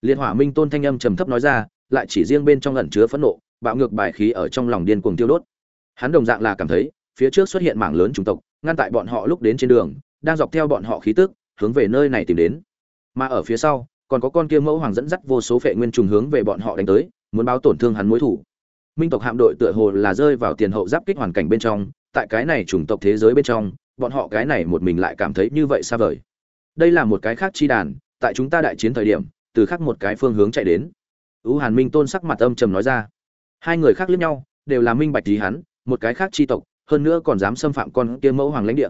Speaker 1: Liệt hỏa minh tôn thanh âm trầm thấp nói ra, lại chỉ riêng bên trong ẩn chứa phẫn nộ, bạo ngược bài khí ở trong lòng điên cuồng tiêu đốt. Hắn đồng dạng là cảm thấy, phía trước xuất hiện mảng lớn chủng tộc, ngăn tại bọn họ lúc đến trên đường, đang dọc theo bọn họ khí tức, hướng về nơi này tìm đến. Mà ở phía sau, còn có con kia mẫu hoàng dẫn dắt vô số phệ nguyên trùng hướng về bọn họ đánh tới, muốn báo tổn thương hắn mối thủ. Minh tộc hạm đội tựa hồ là rơi vào tiền hậu giáp kích hoàn cảnh bên trong, tại cái này chủng tộc thế giới bên trong bọn họ cái này một mình lại cảm thấy như vậy xa vời. Đây là một cái khác chi đàn, tại chúng ta đại chiến thời điểm, từ khác một cái phương hướng chạy đến. Ưu hàn minh tôn sắc mặt âm trầm nói ra. Hai người khác liếc nhau, đều là minh bạch tí hắn, một cái khác chi tộc, hơn nữa còn dám xâm phạm con kia mẫu hoàng lãnh địa.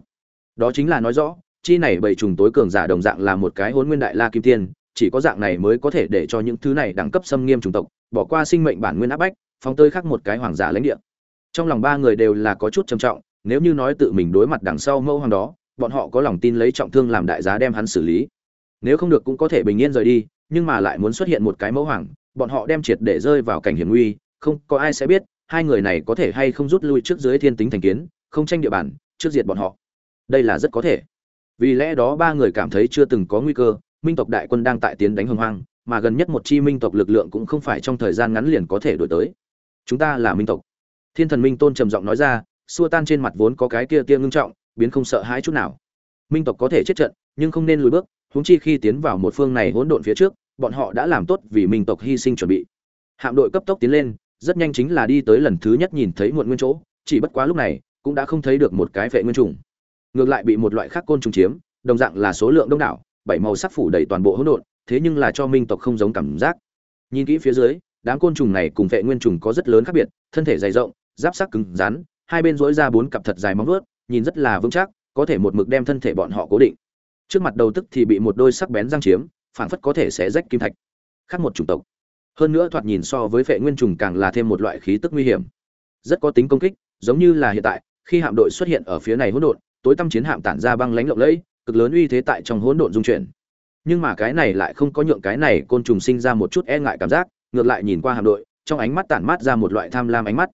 Speaker 1: Đó chính là nói rõ, chi này bảy trùng tối cường giả đồng dạng là một cái hôn nguyên đại la kim tiên, chỉ có dạng này mới có thể để cho những thứ này đẳng cấp xâm nghiêm chủng tộc, bỏ qua sinh mệnh bản nguyên áp bách, phóng tơi khác một cái hoàng giả lãnh địa. Trong lòng ba người đều là có chút trầm trọng nếu như nói tự mình đối mặt đằng sau mẫu hoàng đó, bọn họ có lòng tin lấy trọng thương làm đại giá đem hắn xử lý. Nếu không được cũng có thể bình yên rời đi, nhưng mà lại muốn xuất hiện một cái mẫu hoàng bọn họ đem triệt để rơi vào cảnh hiểm nguy, không có ai sẽ biết hai người này có thể hay không rút lui trước dưới thiên tính thành kiến, không tranh địa bàn, trước diệt bọn họ. Đây là rất có thể. Vì lẽ đó ba người cảm thấy chưa từng có nguy cơ, minh tộc đại quân đang tại tiến đánh hồng hoang, mà gần nhất một chi minh tộc lực lượng cũng không phải trong thời gian ngắn liền có thể đổi tới. Chúng ta là minh tộc. Thiên thần minh tôn trầm giọng nói ra xua tan trên mặt vốn có cái kia kia ngưng trọng, biến không sợ hãi chút nào. Minh tộc có thể chết trận, nhưng không nên lùi bước, huống chi khi tiến vào một phương này hỗn độn phía trước, bọn họ đã làm tốt vì minh tộc hy sinh chuẩn bị. Hạm đội cấp tốc tiến lên, rất nhanh chính là đi tới lần thứ nhất nhìn thấy muộn nguyên chỗ, chỉ bất quá lúc này, cũng đã không thấy được một cái vệ nguyên trùng. Ngược lại bị một loại khác côn trùng chiếm, đồng dạng là số lượng đông đảo, bảy màu sắc phủ đầy toàn bộ hỗn độn, thế nhưng là cho minh tộc không giống cảm giác. Nhìn kỹ phía dưới, đám côn trùng này cùng vệ nguyên trùng có rất lớn khác biệt, thân thể dày rộng, giáp sắc cứng rắn hai bên dỗi ra bốn cặp thật dài móng vuốt, nhìn rất là vững chắc, có thể một mực đem thân thể bọn họ cố định. Trước mặt đầu tức thì bị một đôi sắc bén răng chiếm, phảng phất có thể sẽ rách kim thạch. Khác một chủng tộc. Hơn nữa thoạt nhìn so với phệ nguyên trùng càng là thêm một loại khí tức nguy hiểm. Rất có tính công kích, giống như là hiện tại, khi hạm đội xuất hiện ở phía này hỗn độn, tối tâm chiến hạm tản ra băng lãnh lộng lẫy, cực lớn uy thế tại trong hỗn độn dung chuyển. Nhưng mà cái này lại không có nhượng cái này côn trùng sinh ra một chút e ngại cảm giác, ngược lại nhìn qua hạm đội, trong ánh mắt tản mát ra một loại tham lam ánh mắt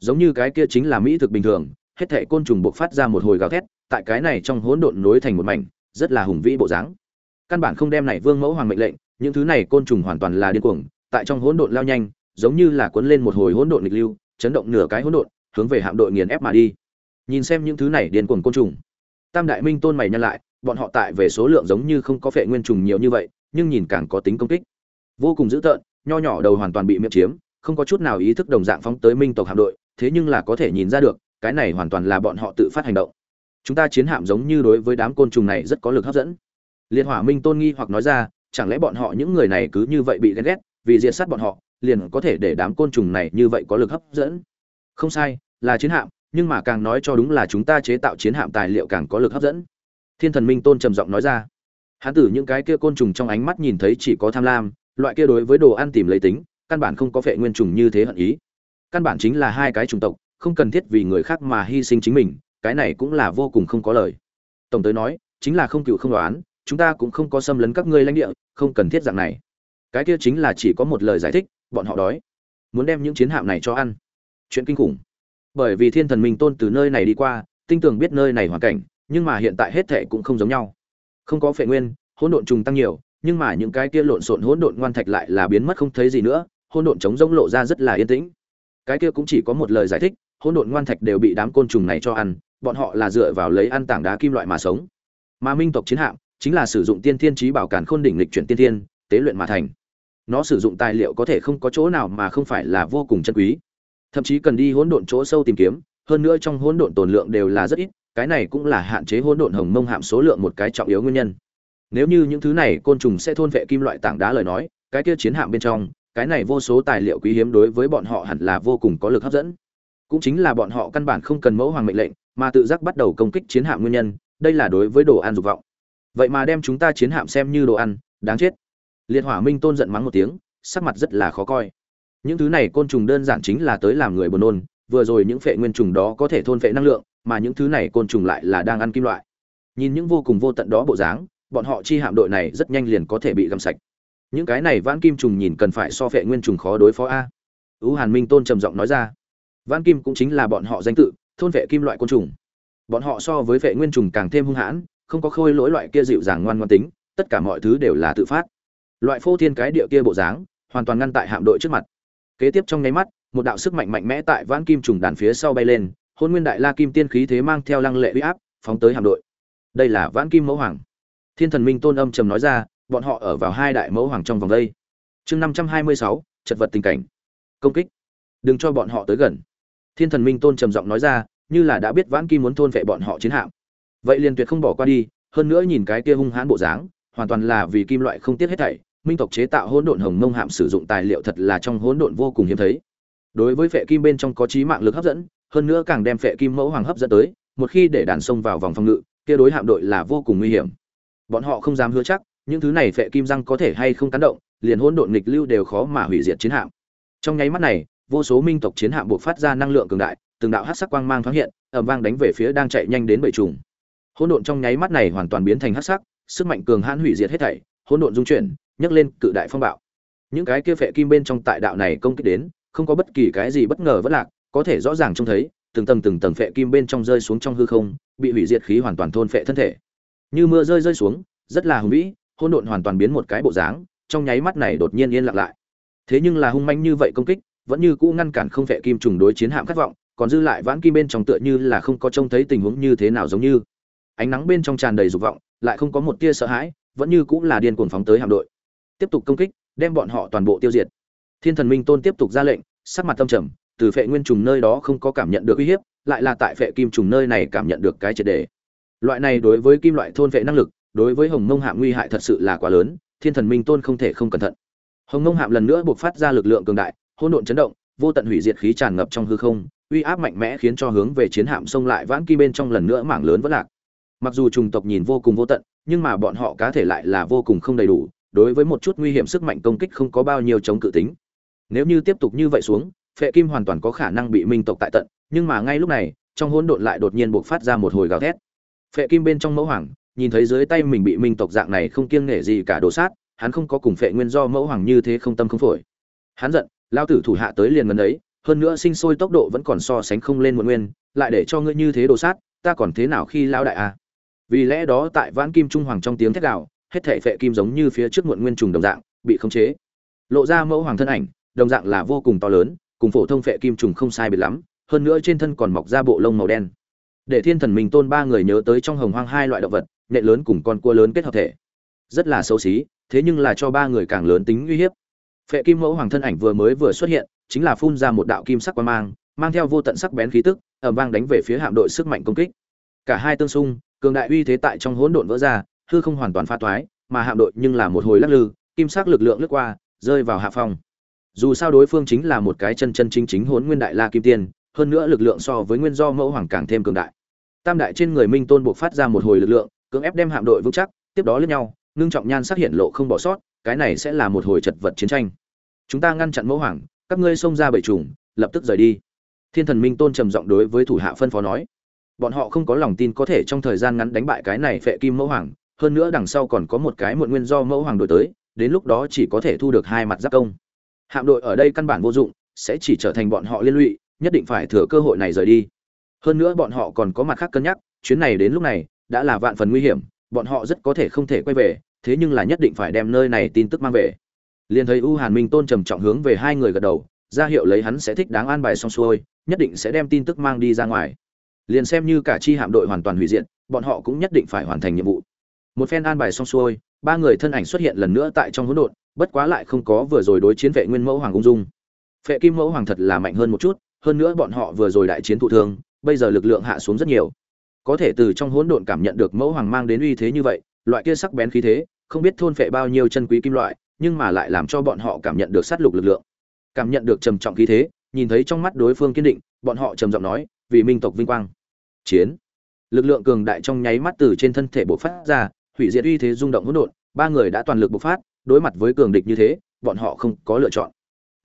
Speaker 1: giống như cái kia chính là mỹ thực bình thường, hết thảy côn trùng buộc phát ra một hồi gào thét, tại cái này trong hỗn độn nối thành một mảnh, rất là hùng vĩ bộ dáng. Căn bản không đem này vương mẫu hoàng mệnh lệnh, những thứ này côn trùng hoàn toàn là điên cuồng, tại trong hỗn độn lao nhanh, giống như là cuốn lên một hồi hỗn độn nghịch lưu, chấn động nửa cái hỗn độn, hướng về hạm đội nghiền ép mà đi. Nhìn xem những thứ này điên cuồng côn trùng, tam đại minh tôn mày nhăn lại, bọn họ tại về số lượng giống như không có phệ nguyên trùng nhiều như vậy, nhưng nhìn càng có tính công kích. Vô cùng dữ tợn, nho nhỏ đầu hoàn toàn bị miệng chiếm, không có chút nào ý thức đồng dạng phóng tới minh tộc hạm đội thế nhưng là có thể nhìn ra được, cái này hoàn toàn là bọn họ tự phát hành động. Chúng ta chiến hạm giống như đối với đám côn trùng này rất có lực hấp dẫn. Liệt hỏa minh tôn nghi hoặc nói ra, chẳng lẽ bọn họ những người này cứ như vậy bị ghen ghét, vì diệt sát bọn họ, liền có thể để đám côn trùng này như vậy có lực hấp dẫn? Không sai, là chiến hạm, nhưng mà càng nói cho đúng là chúng ta chế tạo chiến hạm tài liệu càng có lực hấp dẫn. Thiên thần minh tôn trầm giọng nói ra. Hắn tử những cái kia côn trùng trong ánh mắt nhìn thấy chỉ có tham lam, loại kia đối với đồ ăn tìm lấy tính, căn bản không có vẻ nguyên trùng như thế hận ý căn bản chính là hai cái chủng tộc, không cần thiết vì người khác mà hy sinh chính mình, cái này cũng là vô cùng không có lời. Tổng tới nói, chính là không cựu không đoán, chúng ta cũng không có xâm lấn các ngươi lãnh địa, không cần thiết dạng này. Cái kia chính là chỉ có một lời giải thích, bọn họ đói. Muốn đem những chiến hạm này cho ăn. Chuyện kinh khủng. Bởi vì thiên thần minh tôn từ nơi này đi qua, tinh tường biết nơi này hoàn cảnh, nhưng mà hiện tại hết thệ cũng không giống nhau. Không có phệ nguyên, hỗn độn trùng tăng nhiều, nhưng mà những cái kia lộn xộn hỗn độn ngoan thạch lại là biến mất không thấy gì nữa, hỗn độn trống rỗng lộ ra rất là yên tĩnh cái kia cũng chỉ có một lời giải thích, hỗn độn ngoan thạch đều bị đám côn trùng này cho ăn, bọn họ là dựa vào lấy ăn tảng đá kim loại mà sống. Mà minh tộc chiến hạm chính là sử dụng tiên thiên trí bảo cản khôn đỉnh lịch chuyển tiên thiên, tế luyện mà thành. Nó sử dụng tài liệu có thể không có chỗ nào mà không phải là vô cùng chân quý. Thậm chí cần đi hỗn độn chỗ sâu tìm kiếm, hơn nữa trong hỗn độn tồn lượng đều là rất ít, cái này cũng là hạn chế hỗn độn hồng mông hạm số lượng một cái trọng yếu nguyên nhân. Nếu như những thứ này côn trùng sẽ thôn vệ kim loại tảng đá lời nói, cái kia chiến hạm bên trong cái này vô số tài liệu quý hiếm đối với bọn họ hẳn là vô cùng có lực hấp dẫn. Cũng chính là bọn họ căn bản không cần mẫu hoàng mệnh lệnh, mà tự giác bắt đầu công kích chiến hạm nguyên nhân, đây là đối với đồ ăn dục vọng. Vậy mà đem chúng ta chiến hạm xem như đồ ăn, đáng chết. Liệt hỏa minh tôn giận mắng một tiếng, sắc mặt rất là khó coi. Những thứ này côn trùng đơn giản chính là tới làm người buồn nôn, vừa rồi những phệ nguyên trùng đó có thể thôn phệ năng lượng, mà những thứ này côn trùng lại là đang ăn kim loại. Nhìn những vô cùng vô tận đó bộ dáng, bọn họ chi hạm đội này rất nhanh liền có thể bị găm sạch những cái này vãn kim trùng nhìn cần phải so phệ nguyên trùng khó đối phó a. U hàn minh tôn trầm giọng nói ra. Vãn kim cũng chính là bọn họ danh tự, thôn vệ kim loại côn trùng. Bọn họ so với vệ nguyên trùng càng thêm hung hãn, không có khôi lỗi loại kia dịu dàng ngoan ngoan tính, tất cả mọi thứ đều là tự phát. Loại phô thiên cái địa kia bộ dáng, hoàn toàn ngăn tại hạm đội trước mặt. Kế tiếp trong nháy mắt, một đạo sức mạnh mạnh mẽ tại vãn kim trùng đàn phía sau bay lên, hôn nguyên đại la kim tiên khí thế mang theo lăng lệ uy áp, phóng tới hạm đội. Đây là vãn kim mẫu hoàng. Thiên thần minh tôn âm trầm nói ra bọn họ ở vào hai đại mẫu hoàng trong vòng đây. Chương năm trăm hai mươi sáu, chật vật tình cảnh. Công kích. Đừng cho bọn họ tới gần. Thiên thần minh tôn trầm giọng nói ra, như là đã biết vãn kim muốn thôn vệ bọn họ chiến hạm. Vậy liền tuyệt không bỏ qua đi, hơn nữa nhìn cái kia hung hãn bộ dáng, hoàn toàn là vì kim loại không tiết hết thảy, minh tộc chế tạo hỗn độn hồng mông hạm sử dụng tài liệu thật là trong hỗn độn vô cùng hiếm thấy. Đối với phệ kim bên trong có trí mạng lực hấp dẫn, hơn nữa càng đem phệ kim mẫu hoàng hấp dẫn tới, một khi để đàn sông vào vòng phòng ngự, kia đối hạm đội là vô cùng nguy hiểm. Bọn họ không dám hứa chắc những thứ này phệ kim răng có thể hay không tán động, liền hỗn độn nghịch lưu đều khó mà hủy diệt chiến hạm. Trong nháy mắt này, vô số minh tộc chiến hạm buộc phát ra năng lượng cường đại, từng đạo hắc sắc quang mang thoáng hiện, ầm vang đánh về phía đang chạy nhanh đến bầy trùng. Hỗn độn trong nháy mắt này hoàn toàn biến thành hắc sắc, sức mạnh cường hãn hủy diệt hết thảy, hỗn độn dung chuyển, nhấc lên cự đại phong bạo. Những cái kia phệ kim bên trong tại đạo này công kích đến, không có bất kỳ cái gì bất ngờ vất lạc, có thể rõ ràng trông thấy, từng tầng từng tầng phệ kim bên trong rơi xuống trong hư không, bị hủy diệt khí hoàn toàn thôn phệ thân thể. Như mưa rơi rơi xuống, rất là hùng vĩ hỗn độn hoàn toàn biến một cái bộ dáng, trong nháy mắt này đột nhiên yên lặng lại. Thế nhưng là hung manh như vậy công kích, vẫn như cũ ngăn cản không phệ kim trùng đối chiến hạm khát vọng, còn dư lại vãn kim bên trong tựa như là không có trông thấy tình huống như thế nào giống như. Ánh nắng bên trong tràn đầy dục vọng, lại không có một tia sợ hãi, vẫn như cũng là điên cuồng phóng tới hạm đội. Tiếp tục công kích, đem bọn họ toàn bộ tiêu diệt. Thiên thần minh tôn tiếp tục ra lệnh, sắc mặt tâm trầm, từ phệ nguyên trùng nơi đó không có cảm nhận được uy hiếp, lại là tại phệ kim trùng nơi này cảm nhận được cái triệt đề. Loại này đối với kim loại thôn phệ năng lực đối với hồng mông hạm nguy hại thật sự là quá lớn, thiên thần minh tôn không thể không cẩn thận. Hồng mông hạm lần nữa buộc phát ra lực lượng cường đại, hỗn độn chấn động, vô tận hủy diệt khí tràn ngập trong hư không, uy áp mạnh mẽ khiến cho hướng về chiến hạm xông lại vãn kim bên trong lần nữa mảng lớn vẫn lạc. Mặc dù trùng tộc nhìn vô cùng vô tận, nhưng mà bọn họ cá thể lại là vô cùng không đầy đủ, đối với một chút nguy hiểm sức mạnh công kích không có bao nhiêu chống cự tính. Nếu như tiếp tục như vậy xuống, phệ kim hoàn toàn có khả năng bị minh tộc tại tận, nhưng mà ngay lúc này, trong hỗn độn lại đột nhiên buộc phát ra một hồi gào thét. Phệ kim bên trong mẫu hoàng nhìn thấy dưới tay mình bị minh tộc dạng này không kiêng nể gì cả đồ sát, hắn không có cùng phệ nguyên do mẫu hoàng như thế không tâm không phổi. Hắn giận, lao tử thủ hạ tới liền gần ấy, hơn nữa sinh sôi tốc độ vẫn còn so sánh không lên một nguyên, lại để cho ngươi như thế đồ sát, ta còn thế nào khi lao đại a vì lẽ đó tại vãn kim trung hoàng trong tiếng thét gào, hết thể phệ kim giống như phía trước muộn nguyên trùng đồng dạng, bị khống chế. Lộ ra mẫu hoàng thân ảnh, đồng dạng là vô cùng to lớn, cùng phổ thông phệ kim trùng không sai biệt lắm, hơn nữa trên thân còn mọc ra bộ lông màu đen. Để thiên thần mình tôn ba người nhớ tới trong hồng hoang hai loại động vật nhẹ lớn cùng con cua lớn kết hợp thể. Rất là xấu xí, thế nhưng là cho ba người càng lớn tính uy hiếp. Phệ kim mẫu hoàng thân ảnh vừa mới vừa xuất hiện, chính là phun ra một đạo kim sắc quan mang mang theo vô tận sắc bén khí tức ẩm vang đánh về phía hạm đội sức mạnh công kích. Cả hai tương xung, cường đại uy thế tại trong hỗn độn vỡ ra, hư không hoàn toàn pha toái, mà hạm đội nhưng là một hồi lắc lư, kim sắc lực lượng lướt qua, rơi vào hạ phong. Dù sao đối phương chính là một cái chân chân chính chính hốn nguyên đại la kim tiên, hơn nữa lực lượng so với nguyên do mẫu hoàng càng thêm cường đại. Tam đại trên người minh tôn buộc phát ra một hồi lực lượng cưỡng ép đem hạm đội vững chắc, tiếp đó lẫn nhau, ngưng trọng nhan sắc hiện lộ không bỏ sót, cái này sẽ là một hồi chật vật chiến tranh. Chúng ta ngăn chặn mẫu hoàng, các ngươi xông ra bầy trùng, lập tức rời đi. Thiên thần minh tôn trầm giọng đối với thủ hạ phân phó nói. Bọn họ không có lòng tin có thể trong thời gian ngắn đánh bại cái này phệ kim mẫu hoàng, hơn nữa đằng sau còn có một cái muộn nguyên do mẫu hoàng đổi tới, đến lúc đó chỉ có thể thu được hai mặt giáp công. Hạm đội ở đây căn bản vô dụng, sẽ chỉ trở thành bọn họ liên lụy, nhất định phải thừa cơ hội này rời đi. Hơn nữa bọn họ còn có mặt khác cân nhắc, chuyến này đến lúc này đã là vạn phần nguy hiểm, bọn họ rất có thể không thể quay về, thế nhưng là nhất định phải đem nơi này tin tức mang về. Liền thấy u hàn minh tôn trầm trọng hướng về hai người gật đầu, ra hiệu lấy hắn sẽ thích đáng an bài xong xuôi, nhất định sẽ đem tin tức mang đi ra ngoài. Liền xem như cả chi hạm đội hoàn toàn hủy diệt, bọn họ cũng nhất định phải hoàn thành nhiệm vụ. Một phen an bài xong xuôi, ba người thân ảnh xuất hiện lần nữa tại trong hỗn độn, bất quá lại không có vừa rồi đối chiến vệ nguyên mẫu hoàng ung dung. Phệ kim mẫu hoàng thật là mạnh hơn một chút, hơn nữa bọn họ vừa rồi đại chiến thụ thương, bây giờ lực lượng hạ xuống rất nhiều có thể từ trong hỗn độn cảm nhận được mẫu hoàng mang đến uy thế như vậy, loại kia sắc bén khí thế, không biết thôn phệ bao nhiêu chân quý kim loại, nhưng mà lại làm cho bọn họ cảm nhận được sát lục lực lượng. Cảm nhận được trầm trọng khí thế, nhìn thấy trong mắt đối phương kiên định, bọn họ trầm giọng nói, vì minh tộc vinh quang. Chiến. Lực lượng cường đại trong nháy mắt từ trên thân thể bộc phát ra, hủy diệt uy thế rung động hỗn độn, ba người đã toàn lực bộc phát, đối mặt với cường địch như thế, bọn họ không có lựa chọn.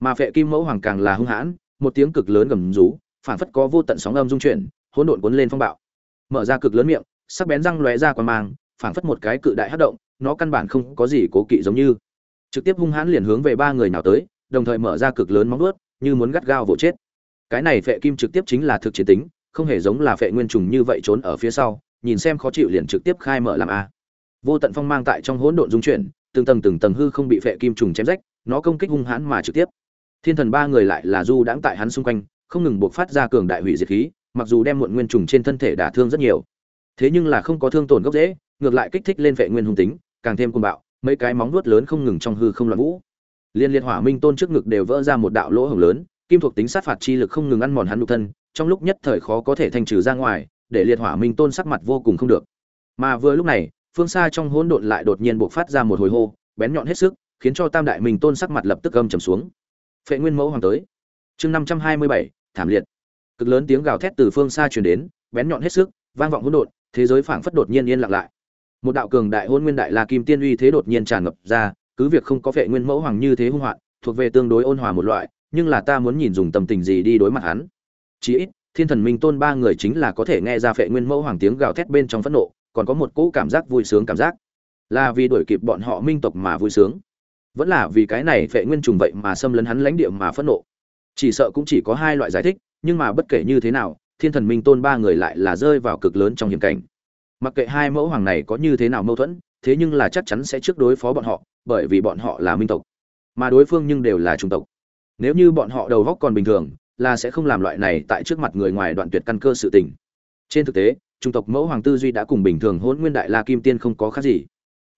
Speaker 1: Mà phệ kim mẫu hoàng càng là hung hãn, một tiếng cực lớn gầm rú, phản phất có vô tận sóng âm dung chuyển, hỗn độn cuốn lên phong bạo mở ra cực lớn miệng, sắc bén răng lóe ra qua mang phản phất một cái cự đại hất động, nó căn bản không có gì cố kỵ giống như. Trực tiếp hung hãn liền hướng về ba người nào tới, đồng thời mở ra cực lớn móng vuốt, như muốn gắt gao vỗ chết. Cái này phệ kim trực tiếp chính là thực chiến tính, không hề giống là phệ nguyên trùng như vậy trốn ở phía sau, nhìn xem khó chịu liền trực tiếp khai mở làm a. Vô tận phong mang tại trong hỗn độn dung chuyển, từng tầng từng tầng hư không bị phệ kim trùng chém rách, nó công kích hung hãn mà trực tiếp. Thiên thần ba người lại là du đãng tại hắn xung quanh, không ngừng buộc phát ra cường đại hủy diệt khí mặc dù đem muộn nguyên trùng trên thân thể đả thương rất nhiều, thế nhưng là không có thương tổn gốc dễ ngược lại kích thích lên phệ nguyên hung tính, càng thêm cuồng bạo, mấy cái móng vuốt lớn không ngừng trong hư không loạn vũ. Liên liên hỏa minh tôn trước ngực đều vỡ ra một đạo lỗ hổng lớn, kim thuộc tính sát phạt chi lực không ngừng ăn mòn hắn nhục thân, trong lúc nhất thời khó có thể thanh trừ ra ngoài, để liệt hỏa minh tôn sắc mặt vô cùng không được. Mà vừa lúc này, phương xa trong hỗn độn lại đột nhiên bộc phát ra một hồi hô, bén nhọn hết sức, khiến cho tam đại minh tôn sắc mặt lập tức gầm trầm xuống. Phệ nguyên mẫu hoàng tới. Chương năm trăm hai mươi bảy, thảm liệt cực lớn tiếng gào thét từ phương xa truyền đến, bén nhọn hết sức, vang vọng hỗn độn, thế giới phảng phất đột nhiên yên lặng lại. Một đạo cường đại hôn nguyên đại la kim tiên uy thế đột nhiên tràn ngập ra, cứ việc không có phệ nguyên mẫu hoàng như thế hung hoạn, thuộc về tương đối ôn hòa một loại, nhưng là ta muốn nhìn dùng tâm tình gì đi đối mặt hắn. Chí ít, thiên thần minh tôn ba người chính là có thể nghe ra phệ nguyên mẫu hoàng tiếng gào thét bên trong phẫn nộ, còn có một cỗ cảm giác vui sướng cảm giác. Là vì đuổi kịp bọn họ minh tộc mà vui sướng. Vẫn là vì cái này phệ nguyên trùng vậy mà xâm lấn hắn lãnh địa mà phẫn nộ. Chỉ sợ cũng chỉ có hai loại giải thích nhưng mà bất kể như thế nào, thiên thần minh tôn ba người lại là rơi vào cực lớn trong hiểm cảnh. Mặc kệ hai mẫu hoàng này có như thế nào mâu thuẫn, thế nhưng là chắc chắn sẽ trước đối phó bọn họ, bởi vì bọn họ là minh tộc. Mà đối phương nhưng đều là trung tộc. Nếu như bọn họ đầu góc còn bình thường, là sẽ không làm loại này tại trước mặt người ngoài đoạn tuyệt căn cơ sự tình. Trên thực tế trung tộc mẫu hoàng tư duy đã cùng bình thường hôn nguyên đại la kim tiên không có khác gì.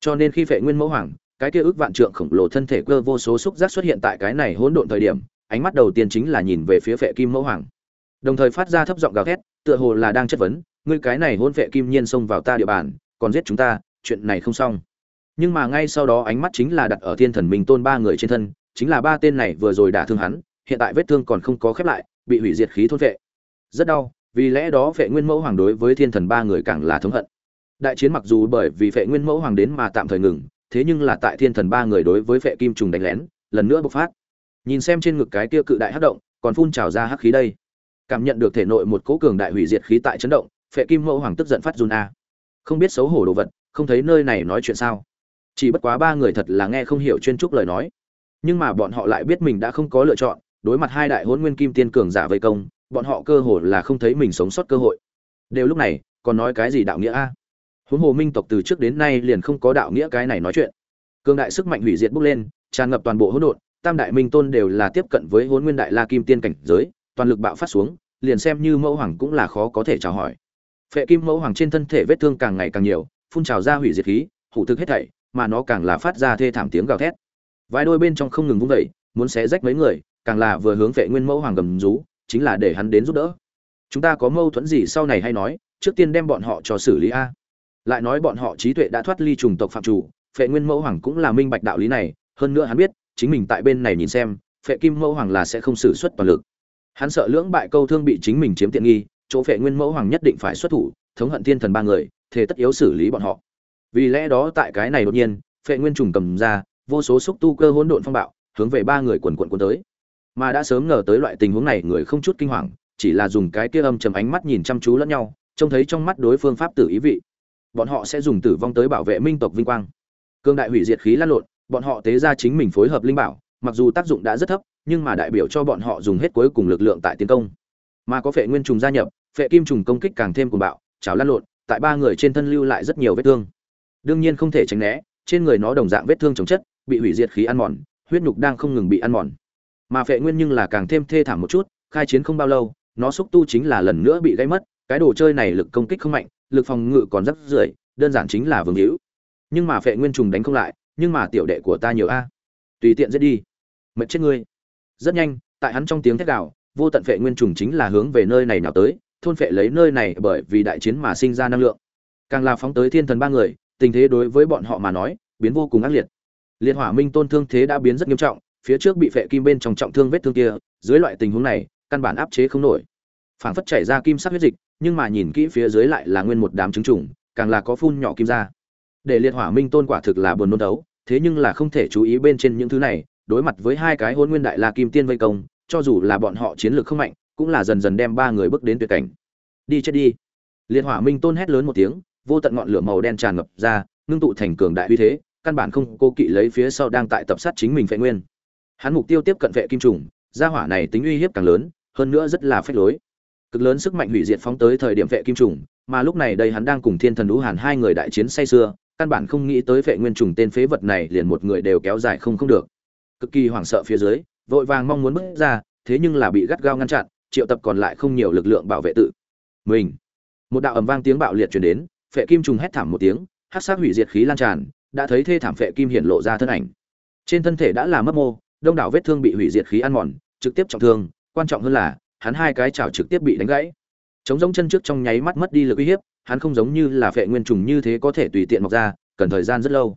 Speaker 1: Cho nên khi phệ nguyên mẫu hoàng, cái kia ước vạn trượng khổng lồ thân thể cơ vô số xúc giác xuất hiện tại cái này hỗn độn thời điểm, ánh mắt đầu tiên chính là nhìn về phía phệ kim mẫu hoàng đồng thời phát ra thấp giọng gào thét, tựa hồ là đang chất vấn, ngươi cái này hôn vệ kim nhiên xông vào ta địa bàn, còn giết chúng ta, chuyện này không xong. Nhưng mà ngay sau đó ánh mắt chính là đặt ở thiên thần minh tôn ba người trên thân, chính là ba tên này vừa rồi đả thương hắn, hiện tại vết thương còn không có khép lại, bị hủy diệt khí thôn vệ rất đau, vì lẽ đó vệ nguyên mẫu hoàng đối với thiên thần ba người càng là thống hận. Đại chiến mặc dù bởi vì vệ nguyên mẫu hoàng đến mà tạm thời ngừng, thế nhưng là tại thiên thần ba người đối với vệ kim trùng đánh lén, lần nữa bộc phát. Nhìn xem trên ngực cái kia cự đại hắc động, còn phun trào ra hắc khí đây cảm nhận được thể nội một cỗ cường đại hủy diệt khí tại chấn động, phệ kim mẫu hoàng tức giận phát run a. Không biết xấu hổ đồ vật, không thấy nơi này nói chuyện sao? Chỉ bất quá ba người thật là nghe không hiểu chuyên trúc lời nói. Nhưng mà bọn họ lại biết mình đã không có lựa chọn, đối mặt hai đại hôn nguyên kim tiên cường giả vây công, bọn họ cơ hồ là không thấy mình sống sót cơ hội. Đều lúc này, còn nói cái gì đạo nghĩa a? Huống hồ minh tộc từ trước đến nay liền không có đạo nghĩa cái này nói chuyện. Cường đại sức mạnh hủy diệt bốc lên, tràn ngập toàn bộ hỗn độn, tam đại minh tôn đều là tiếp cận với hôn nguyên đại la kim tiên cảnh giới, toàn lực bạo phát xuống liền xem như mẫu hoàng cũng là khó có thể chào hỏi. Phệ kim mẫu hoàng trên thân thể vết thương càng ngày càng nhiều, phun trào ra hủy diệt khí, hủ thực hết thảy, mà nó càng là phát ra thê thảm tiếng gào thét. Vài đôi bên trong không ngừng vung vẩy muốn xé rách mấy người, càng là vừa hướng phệ nguyên mẫu hoàng gầm rú, chính là để hắn đến giúp đỡ. Chúng ta có mâu thuẫn gì sau này hay nói, trước tiên đem bọn họ cho xử lý a. Lại nói bọn họ trí tuệ đã thoát ly trùng tộc phạm chủ, phệ nguyên mẫu hoàng cũng là minh bạch đạo lý này, hơn nữa hắn biết, chính mình tại bên này nhìn xem, phệ kim mẫu hoàng là sẽ không xử suất toàn lực hắn sợ lưỡng bại câu thương bị chính mình chiếm tiện nghi, chỗ phệ nguyên mẫu hoàng nhất định phải xuất thủ, thống hận thiên thần ba người thế tất yếu xử lý bọn họ. Vì lẽ đó tại cái này đột nhiên, phệ nguyên trùng cầm ra, vô số xúc tu cơ hỗn độn phong bạo, hướng về ba người quần quận quần tới. Mà đã sớm ngờ tới loại tình huống này, người không chút kinh hoàng, chỉ là dùng cái kia âm trầm ánh mắt nhìn chăm chú lẫn nhau, trông thấy trong mắt đối phương pháp tử ý vị. Bọn họ sẽ dùng tử vong tới bảo vệ minh tộc vinh quang. Cương đại hủy diệt khí lan lộn, bọn họ tế ra chính mình phối hợp linh bảo, mặc dù tác dụng đã rất thấp nhưng mà đại biểu cho bọn họ dùng hết cuối cùng lực lượng tại tiến công. Mà có phệ nguyên trùng gia nhập, phệ kim trùng công kích càng thêm cuồng bạo chảo lăn lộn, tại ba người trên thân lưu lại rất nhiều vết thương. Đương nhiên không thể tránh né, trên người nó đồng dạng vết thương chống chất, bị hủy diệt khí ăn mòn, huyết nhục đang không ngừng bị ăn mòn. Mà phệ nguyên nhưng là càng thêm thê thảm một chút, khai chiến không bao lâu, nó xúc tu chính là lần nữa bị gãy mất, cái đồ chơi này lực công kích không mạnh, lực phòng ngự còn rất rưỡi, đơn giản chính là vương hữu. Nhưng mà phệ nguyên trùng đánh không lại, nhưng mà tiểu đệ của ta nhiều a. Tùy tiện giết đi. Mệt chết ngươi rất nhanh, tại hắn trong tiếng thét đạo vô tận phệ nguyên trùng chính là hướng về nơi này nào tới, thôn phệ lấy nơi này bởi vì đại chiến mà sinh ra năng lượng. Càng là phóng tới thiên thần ba người, tình thế đối với bọn họ mà nói, biến vô cùng ác liệt. Liệt hỏa minh tôn thương thế đã biến rất nghiêm trọng, phía trước bị phệ kim bên trong trọng thương vết thương kia, dưới loại tình huống này, căn bản áp chế không nổi. Phảng phất chảy ra kim sắc huyết dịch, nhưng mà nhìn kỹ phía dưới lại là nguyên một đám trứng trùng, càng là có phun nhỏ kim ra. Để liệt hỏa minh tôn quả thực là buồn nôn đấu, thế nhưng là không thể chú ý bên trên những thứ này đối mặt với hai cái hôn nguyên đại la kim tiên vây công, cho dù là bọn họ chiến lược không mạnh, cũng là dần dần đem ba người bước đến tuyệt cảnh. Đi chết đi. Liệt hỏa minh tôn hét lớn một tiếng, vô tận ngọn lửa màu đen tràn ngập ra, ngưng tụ thành cường đại uy thế, căn bản không cô kỵ lấy phía sau đang tại tập sát chính mình phệ nguyên. Hắn mục tiêu tiếp cận vệ kim trùng, gia hỏa này tính uy hiếp càng lớn, hơn nữa rất là phách lối. Cực lớn sức mạnh hủy diệt phóng tới thời điểm vệ kim trùng, mà lúc này đây hắn đang cùng thiên thần đũ hàn hai người đại chiến say xưa căn bản không nghĩ tới vệ nguyên trùng tên phế vật này liền một người đều kéo dài không không được cực kỳ hoảng sợ phía dưới, vội vàng mong muốn bước ra, thế nhưng là bị gắt gao ngăn chặn, triệu tập còn lại không nhiều lực lượng bảo vệ tự. Mình. Một đạo ầm vang tiếng bạo liệt truyền đến, phệ kim trùng hét thảm một tiếng hát sát hủy diệt khí lan tràn, đã thấy thê thảm phệ kim hiện lộ ra thân ảnh. Trên thân thể đã là mất mô, đông đảo vết thương bị hủy diệt khí ăn mòn, trực tiếp trọng thương, quan trọng hơn là, hắn hai cái chảo trực tiếp bị đánh gãy. Chống giống chân trước trong nháy mắt mất đi lực uy hiếp, hắn không giống như là phệ nguyên trùng như thế có thể tùy tiện mọc ra, cần thời gian rất lâu